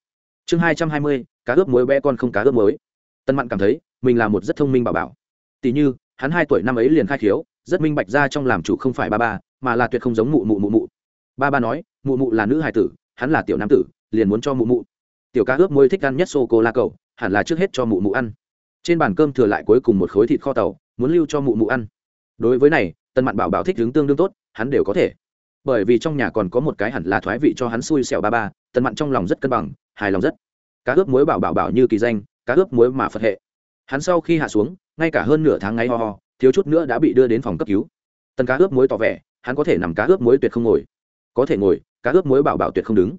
Chương hai trăm hai mươi, cá ướp muối bé con không cá ướp muối. Tân mặn cảm thấy mình là một rất thông minh bảo bảo. Tỷ như, hắn hai tuổi năm ấy liền khai khiếu, rất minh bạch ra trong làm chủ không phải ba ba, mà là tuyệt không giống mụ mụ mụ mụ. Ba ba nói, mụ mụ là nữ hài tử, hắn là tiểu nam tử, liền muốn cho mụ mụ. Tiểu ca ướp muối thích ăn nhất sô cô la cầu, hẳn là trước hết cho mụ mụ ăn. Trên bàn cơm thừa lại cuối cùng một khối thịt kho tàu, muốn lưu cho mụ mụ ăn. Đối với này tân mặn bảo bảo thích hướng tương đương tốt, hắn đều có thể. Bởi vì trong nhà còn có một cái hẳn là thoái vị cho hắn xui xẻo ba ba tân mặn trong lòng rất cân bằng, hài lòng rất. Cá ướp muối bảo bảo bảo như kỳ danh, cá ướp muối mà phật hệ hắn sau khi hạ xuống, ngay cả hơn nửa tháng ngay ho ho, thiếu chút nữa đã bị đưa đến phòng cấp cứu. Tần cá ướp muối tỏ vẻ, hắn có thể nằm cá ướp muối tuyệt không ngồi. Có thể ngồi, cá ướp muối bảo bảo tuyệt không đứng.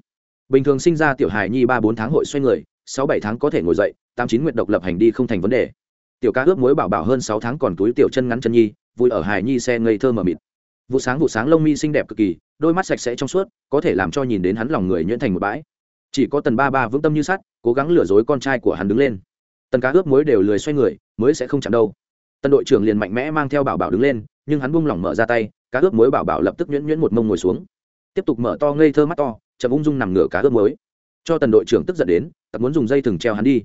Bình thường sinh ra tiểu hài nhi ba bốn tháng hội xoay người, sáu bảy tháng có thể ngồi dậy, tám chín nguyện độc lập hành đi không thành vấn đề. Tiểu cá ướp muối bảo bảo hơn sáu tháng còn túi tiểu chân ngắn chân nhi, vui ở hài nhi xe ngây thơ mờ mịt. Vụ sáng vụ sáng lông mi xinh đẹp cực kỳ, đôi mắt sạch sẽ trong suốt, có thể làm cho nhìn đến hắn lòng người nhuyễn thành một bãi. Chỉ có tần ba ba vững tâm như sắt, cố gắng lừa dối con trai của hắn đứng lên tần cá ướp muối đều lười xoay người, mới sẽ không chạm đâu. Tần đội trưởng liền mạnh mẽ mang theo bảo bảo đứng lên, nhưng hắn buông lỏng mở ra tay, cá ướp muối bảo bảo lập tức nhuyễn nhuyễn một mông ngồi xuống. Tiếp tục mở to ngây thơ mắt to, chậm ung dung nằm ngửa cá ướp muối. Cho tần đội trưởng tức giận đến tặc muốn dùng dây thừng treo hắn đi.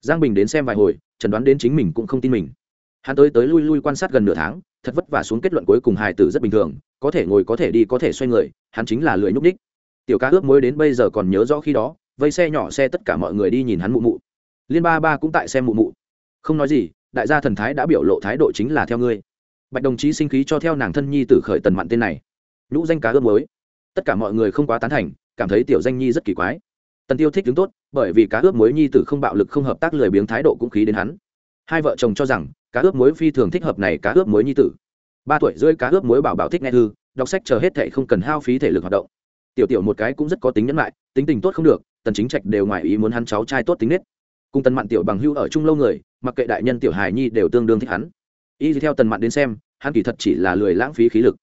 Giang bình đến xem vài hồi, chẩn đoán đến chính mình cũng không tin mình. Hắn tới tới lui lui quan sát gần nửa tháng, thật vất vả xuống kết luận cuối cùng hài tử rất bình thường, có thể ngồi có thể đi có thể xoay người, hắn chính là lười nhúc ních tiểu cá ướp muối đến bây giờ còn nhớ rõ khi đó, vây xe nhỏ xe tất cả mọi người đi nhìn hắn mụ mụ liên ba ba cũng tại xem mụ mụ. Không nói gì, đại gia thần thái đã biểu lộ thái độ chính là theo ngươi. Bạch đồng chí sinh khí cho theo nàng thân nhi tử khởi tần mặn tên này. Nhũ danh cá ướp muối. Tất cả mọi người không quá tán thành, cảm thấy tiểu danh nhi rất kỳ quái. Tần tiêu thích đứng tốt, bởi vì cá ướp muối nhi tử không bạo lực, không hợp tác lười biếng thái độ cũng khí đến hắn. Hai vợ chồng cho rằng, cá ướp muối phi thường thích hợp này cá ướp muối nhi tử. Ba tuổi rưỡi cá ướp muối bảo bảo thích nghe thư, đọc sách chờ hết thệ không cần hao phí thể lực hoạt động. Tiểu tiểu một cái cũng rất có tính nhẫn lại tính tình tốt không được, tần chính trạch đều ngoài ý muốn hắn cháu trai tốt tính nết cùng tần mạn tiểu bằng hưu ở chung lâu người, mặc kệ đại nhân tiểu hài nhi đều tương đương thích hắn. Y theo tần mạn đến xem, hắn kỳ thật chỉ là lười lãng phí khí lực.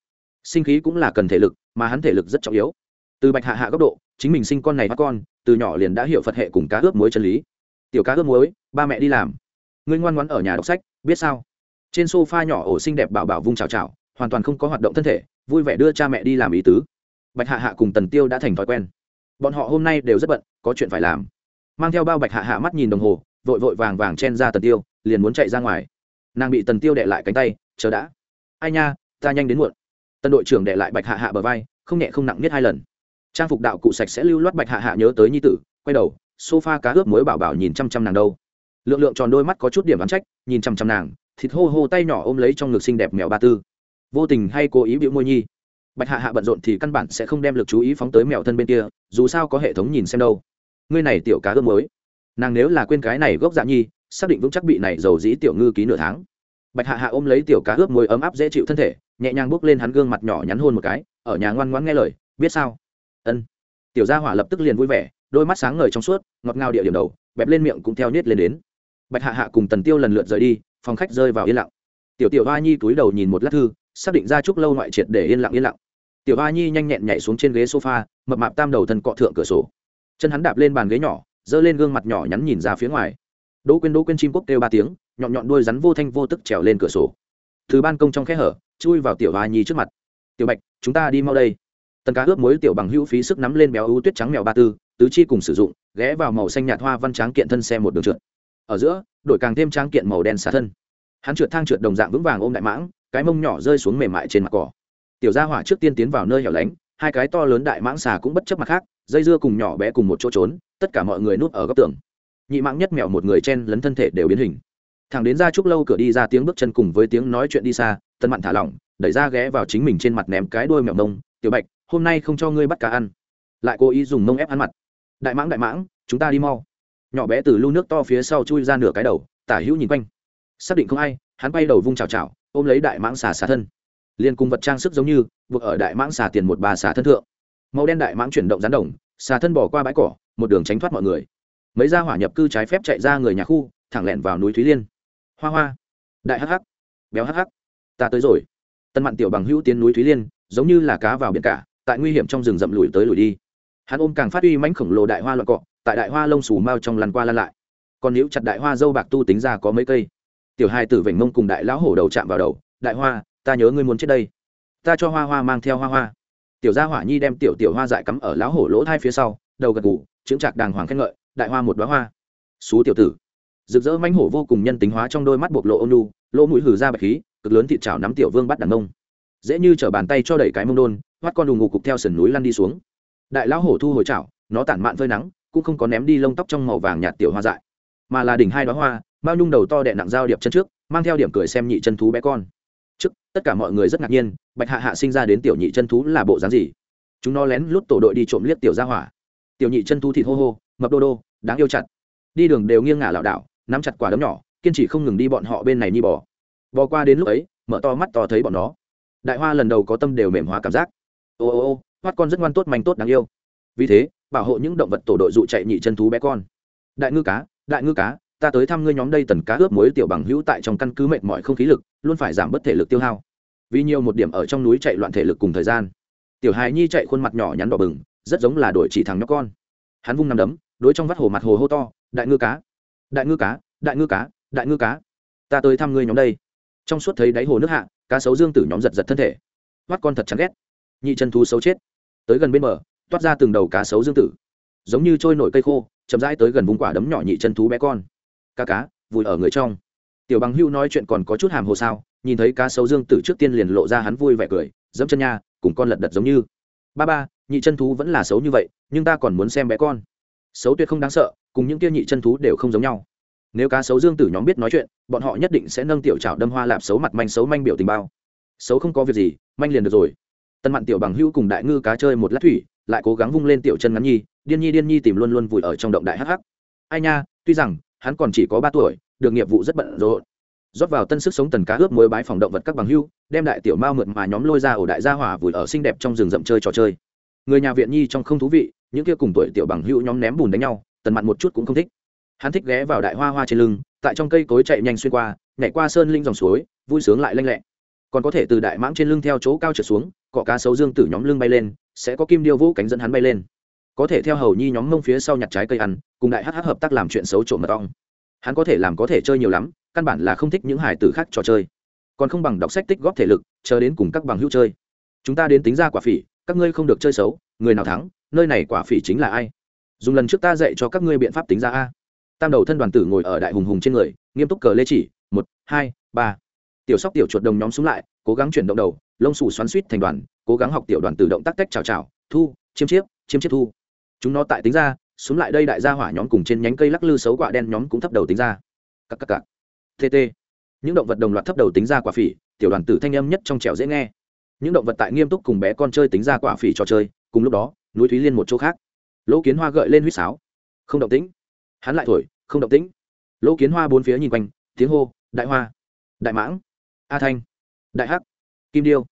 Sinh khí cũng là cần thể lực, mà hắn thể lực rất trọng yếu. Từ bạch hạ hạ góc độ, chính mình sinh con này bắt con, từ nhỏ liền đã hiểu phật hệ cùng cá ướp muối chân lý. Tiểu cá ướp muối, ba mẹ đi làm. Ngươi ngoan ngoãn ở nhà đọc sách, biết sao? Trên sofa nhỏ ổ xinh đẹp bảo bảo vung chào chào, hoàn toàn không có hoạt động thân thể, vui vẻ đưa cha mẹ đi làm ý tứ. Bạch hạ hạ cùng tần tiêu đã thành thói quen. Bọn họ hôm nay đều rất bận, có chuyện phải làm mang theo bao bạch hạ hạ mắt nhìn đồng hồ, vội vội vàng vàng chen ra tần tiêu, liền muốn chạy ra ngoài. Nàng bị tần tiêu đệ lại cánh tay, chờ đã. Ai nha, ta nhanh đến muộn. Tần đội trưởng đệ lại bạch hạ hạ bờ vai, không nhẹ không nặng biết hai lần. Trang phục đạo cụ sạch sẽ lưu loát bạch hạ hạ nhớ tới nhi tử, quay đầu, sofa cá ướp muối bảo bảo nhìn chăm chăm nàng đâu. Lượng lượng tròn đôi mắt có chút điểm ván trách, nhìn chăm chăm nàng, thịt hô hô tay nhỏ ôm lấy trong ngực xinh đẹp mèo ba tư. Vô tình hay cố ý bịu môi nhi? Bạch hạ hạ bận rộn thì căn bản sẽ không đem lực chú ý phóng tới mèo thân bên kia, dù sao có hệ thống nhìn xem đâu ngươi này tiểu cá ướp mới. Nàng nếu là quên cái này gốc dạ nhi, xác định vững chắc bị này dầu dĩ tiểu ngư ký nửa tháng. Bạch hạ hạ ôm lấy tiểu cá ướp môi ấm áp dễ chịu thân thể, nhẹ nhàng bước lên hắn gương mặt nhỏ nhắn hôn một cái, ở nhà ngoan ngoãn nghe lời, biết sao? Ân. Tiểu gia hỏa lập tức liền vui vẻ, đôi mắt sáng ngời trong suốt, ngọt ngào địa điểm đầu, bẹp lên miệng cũng theo nhét lên đến. Bạch hạ hạ cùng tần tiêu lần lượt rời đi, phòng khách rơi vào yên lặng. Tiểu tiểu hoa nhi túi đầu nhìn một lát thư, xác định ra chúc lâu ngoại triệt để yên lặng yên lặng. Tiểu hoa nhi nhanh nhẹn nhảy xuống trên ghế sofa, mập mạp tam đầu thân cọ thượng cửa sổ chân hắn đạp lên bàn ghế nhỏ, giơ lên gương mặt nhỏ nhắn nhìn ra phía ngoài. Đỗ quên đỗ quên chim cốc kêu ba tiếng, nhọn nhọn đuôi rắn vô thanh vô tức trèo lên cửa sổ. Từ ban công trong khe hở, chui vào tiểu hoa nhi trước mặt. Tiểu bạch, chúng ta đi mau đây. Tần cá ướp muối tiểu bằng hữu phí sức nắm lên béo ưu tuyết trắng mèo ba tư, tứ chi cùng sử dụng, ghé vào màu xanh nhạt hoa văn tráng kiện thân xe một đường trượt. Ở giữa đổi càng thêm tráng kiện màu đen xả thân. Hắn trượt thang trượt đồng dạng vững vàng ôm đại mãng, cái mông nhỏ rơi xuống mềm mại trên mặt cỏ. Tiểu gia hỏa trước tiên tiến vào nơi hẻo lánh hai cái to lớn đại mãng xà cũng bất chấp mặt khác, dây dưa cùng nhỏ bé cùng một chỗ trốn, tất cả mọi người núp ở góc tường. Nhị mãng nhất mèo một người chen lấn thân thể đều biến hình. Thằng đến ra chúc lâu cửa đi ra tiếng bước chân cùng với tiếng nói chuyện đi xa tân mặn thả lỏng, đẩy ra ghé vào chính mình trên mặt ném cái đuôi mèo mông, tiểu bạch, hôm nay không cho ngươi bắt cá ăn. Lại cố ý dùng mông ép ăn mặt. Đại mãng đại mãng, chúng ta đi mau. Nhỏ bé từ lu nước to phía sau chui ra nửa cái đầu, tả hữu nhìn quanh. Xác định không ai, hắn bay đầu vung chào chào ôm lấy đại mãng xà xà thân liền cùng vật trang sức giống như, buộc ở đại mãng xà tiền một bà xà thân thượng. Màu đen đại mãng chuyển động rán đồng, xà thân bỏ qua bãi cỏ, một đường tránh thoát mọi người. Mấy gia hỏa nhập cư trái phép chạy ra người nhà khu, thẳng lẹn vào núi thúy liên. Hoa hoa. Đại hắc hắc. Béo hắc hắc. Ta tới rồi. Tân mặn tiểu bằng hữu tiến núi thúy liên, giống như là cá vào biển cả, tại nguy hiểm trong rừng rậm lùi tới lùi đi. Hắn ôm càng phát uy mãnh khổng lồ đại hoa loạn cọ, tại đại hoa lông xù mau trong lăn qua lăn lại. Còn nếu chặt đại hoa dâu bạc tu tính ra có mấy cây. Tiểu hai tử vểnh mông cùng đại lão hổ đầu chạm vào đầu, đại hoa ta nhớ ngươi muốn chết đây. Ta cho hoa hoa mang theo hoa hoa. Tiểu gia hỏa nhi đem tiểu tiểu hoa dại cắm ở lão hổ lỗ thai phía sau đầu gật gù, chững chạc đàng hoàng khen ngợi đại hoa một đoá hoa. Xú tiểu tử. Rực rỡ mãnh hổ vô cùng nhân tính hóa trong đôi mắt bộc lộ ônu lỗ mũi hử ra bạch khí cực lớn thịt chảo nắm tiểu vương bắt đàn ông, dễ như chở bàn tay cho đẩy cái mông đôn hoắt con đùng ngục cục theo sườn núi lăn đi xuống. Đại lão hổ thu hồi chảo nó tản mạn phơi nắng cũng không có ném đi lông tóc trong màu vàng nhạt tiểu hoa dại mà là đỉnh hai đoá hoa bao nhung đầu to đẹ nặng dao điệp chân trước mang theo điểm cười xem nhị chân thú bé con tất cả mọi người rất ngạc nhiên, bạch hạ hạ sinh ra đến tiểu nhị chân thú là bộ dáng gì? Chúng nó lén lút tổ đội đi trộm liếc tiểu ra hỏa. Tiểu nhị chân thú thịt hô hô, mập đô đô, đáng yêu chặt. Đi đường đều nghiêng ngả lảo đảo, nắm chặt quả đấm nhỏ, kiên trì không ngừng đi bọn họ bên này như bò. Bò qua đến lúc ấy, mở to mắt to thấy bọn nó. Đại hoa lần đầu có tâm đều mềm hóa cảm giác. Ô ô ô hoắt con rất ngoan tốt, manh tốt, đáng yêu. Vì thế, bảo hộ những động vật tổ đội dụ chạy nhị chân thú bé con. Đại ngư cá, đại ngư cá ta tới thăm ngươi nhóm đây tần cá ướp muối tiểu bằng hữu tại trong căn cứ mệt mỏi không khí lực, luôn phải giảm bớt thể lực tiêu hao. Vì nhiều một điểm ở trong núi chạy loạn thể lực cùng thời gian. Tiểu hài nhi chạy khuôn mặt nhỏ nhắn đỏ bừng, rất giống là đổi chỉ thằng nhóc con. Hắn vung nằm đấm, đối trong vắt hồ mặt hồ hô to, đại ngư cá, đại ngư cá, đại ngư cá, đại ngư cá, ta tới thăm ngươi nhóm đây. Trong suốt thấy đáy hồ nước hạ, cá sấu dương tử nhóm giật giật thân thể. Mắt con thật chán ghét. Nhị chân thú xấu chết. Tới gần bên bờ, toát ra từng đầu cá sấu dương tử. Giống như trôi nổi cây khô, chậm rãi tới gần vùng quả đấm nhỏ nhị chân thú bé con cá cá, vùi ở người trong. Tiểu bằng hưu nói chuyện còn có chút hàm hồ sao, nhìn thấy cá sấu dương tử trước tiên liền lộ ra hắn vui vẻ cười, dẫm chân nha, cùng con lật đật giống như. Ba ba, nhị chân thú vẫn là xấu như vậy, nhưng ta còn muốn xem bé con. Xấu tuyệt không đáng sợ, cùng những kia nhị chân thú đều không giống nhau. Nếu cá sấu dương tử nhóm biết nói chuyện, bọn họ nhất định sẽ nâng tiểu trào đâm hoa lạp xấu mặt manh xấu manh biểu tình bao. Xấu không có việc gì, manh liền được rồi. Tân mặn tiểu bằng hưu cùng đại ngư cá chơi một lát thủy, lại cố gắng vung lên tiểu chân ngắn nhi, điên nhi điên nhi tìm luôn luôn vùi ở trong động đại hắc hắc. Ai nha, tuy rằng hắn còn chỉ có ba tuổi, được nghiệp vụ rất bận rộn. Rót vào tân sức sống tần cá ướp muối bái phòng động vật các bằng hưu, đem đại tiểu mao mượt mà nhóm lôi ra ổ đại gia hỏa vùi ở xinh đẹp trong rừng rậm chơi trò chơi. Người nhà viện nhi trong không thú vị, những kia cùng tuổi tiểu bằng hữu nhóm ném bùn đánh nhau, tần mặn một chút cũng không thích. Hắn thích ghé vào đại hoa hoa trên lưng, tại trong cây cối chạy nhanh xuyên qua, nhảy qua sơn linh dòng suối, vui sướng lại lanh lẹ. Còn có thể từ đại mãng trên lưng theo chỗ cao trượt xuống, cọ cá sấu dương tử nhóm lưng bay lên, sẽ có kim điêu vũ cánh dẫn hắn bay lên có thể theo hầu nhi nhóm mông phía sau nhặt trái cây ăn, cùng đại hh hợp tác làm chuyện xấu trộm mật ong. Hắn có thể làm có thể chơi nhiều lắm, căn bản là không thích những hải tử khác trò chơi. Còn không bằng đọc sách tích góp thể lực, chờ đến cùng các bằng hữu chơi. Chúng ta đến tính ra quả phỉ, các ngươi không được chơi xấu, người nào thắng, nơi này quả phỉ chính là ai? Dùng lần trước ta dạy cho các ngươi biện pháp tính ra a. Tam đầu thân đoàn tử ngồi ở đại hùng hùng trên người, nghiêm túc cờ lê chỉ, một, hai, ba. Tiểu sóc tiểu chuột đồng nhóm xuống lại, cố gắng chuyển động đầu, lông xù xoắn suýt thành đoàn, cố gắng học tiểu đoàn tử động tác tách chào chào, thu, chiêm chiếp chiêm chiếp thu chúng nó tại tính ra, xuống lại đây đại gia hỏa nhóm cùng trên nhánh cây lắc lư xấu quạ đen nhóm cũng thấp đầu tính ra. Cắc cắc cắc tt những động vật đồng loạt thấp đầu tính ra quả phỉ, tiểu đoàn tử thanh âm nhất trong trẻo dễ nghe. Những động vật tại nghiêm túc cùng bé con chơi tính ra quả phỉ trò chơi, cùng lúc đó, núi thúy liên một chỗ khác. Lỗ kiến hoa gợi lên huýt sáo. Không động tĩnh. Hắn lại thổi, không động tĩnh. Lỗ kiến hoa bốn phía nhìn quanh, tiếng hô, đại hoa, đại mãng, a thanh, đại hắc, kim điêu.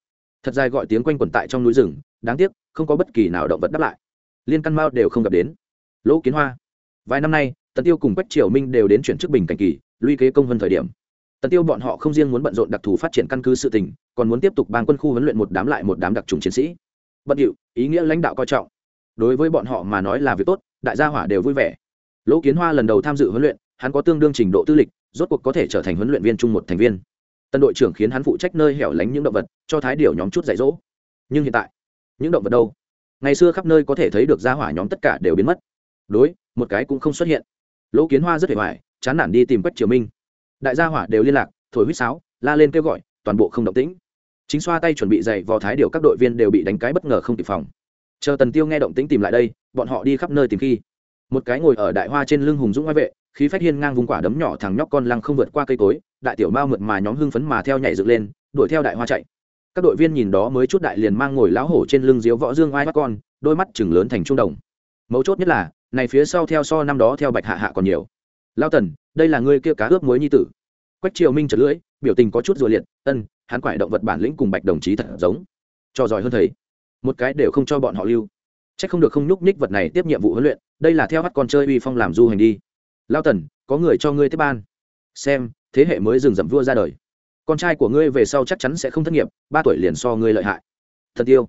Thật dài gọi tiếng quanh quẩn tại trong núi rừng, đáng tiếc, không có bất kỳ nào động vật đáp lại liên căn mao đều không gặp đến. Lỗ kiến hoa, vài năm nay, tần tiêu cùng quách triều minh đều đến chuyển chức bình cảnh kỳ luy kế công hơn thời điểm. Tần tiêu bọn họ không riêng muốn bận rộn đặc thù phát triển căn cứ sự tình, còn muốn tiếp tục ban quân khu huấn luyện một đám lại một đám đặc trùng chiến sĩ. Bận điệu, ý nghĩa lãnh đạo coi trọng. Đối với bọn họ mà nói là việc tốt, đại gia hỏa đều vui vẻ. Lỗ kiến hoa lần đầu tham dự huấn luyện, hắn có tương đương trình độ tư lịch, rốt cuộc có thể trở thành huấn luyện viên chung một thành viên. Tân đội trưởng khiến hắn phụ trách nơi hẻo lánh những động vật, cho thái điều nhóm chút dạy dỗ. Nhưng hiện tại, những động vật đâu? Ngày xưa khắp nơi có thể thấy được gia hỏa nhóm tất cả đều biến mất. Đối, một cái cũng không xuất hiện. Lỗ kiến hoa rất hề hoài, chán nản đi tìm quách triều minh. Đại gia hỏa đều liên lạc, thổi huýt sáo, la lên kêu gọi, toàn bộ không động tĩnh. Chính xoa tay chuẩn bị dậy vào thái điều các đội viên đều bị đánh cái bất ngờ không kịp phòng. Chờ tần tiêu nghe động tĩnh tìm lại đây, bọn họ đi khắp nơi tìm khi. Một cái ngồi ở đại hoa trên lưng hùng dũng ngoại vệ, khí phát hiên ngang vùng quả đấm nhỏ thằng nhóc con lăng không vượt qua cây cối, đại tiểu mao mượt mà nhóm hưng phấn mà theo nhảy dựng lên, đuổi theo đại hoa chạy các đội viên nhìn đó mới chút đại liền mang ngồi lão hổ trên lưng diếu võ dương oai bắt con, đôi mắt chừng lớn thành trung đồng. Mấu chốt nhất là, này phía sau theo so năm đó theo bạch hạ hạ còn nhiều. Lao tần, đây là ngươi kia cá ướp muối nhi tử. Quách triều minh chật lưỡi, biểu tình có chút rùa liệt, ân, hắn quải động vật bản lĩnh cùng bạch đồng chí thật giống. Cho giỏi hơn thầy. Một cái đều không cho bọn họ lưu. Chắc không được không nhúc nhích vật này tiếp nhiệm vụ huấn luyện, đây là theo bắt con chơi uy phong làm du hành đi. Lao tần, có người cho ngươi tiếp ban. Xem, thế hệ mới rừng rậm vua ra đời con trai của ngươi về sau chắc chắn sẽ không thất nghiệp, ba tuổi liền so ngươi lợi hại. Thật tiêu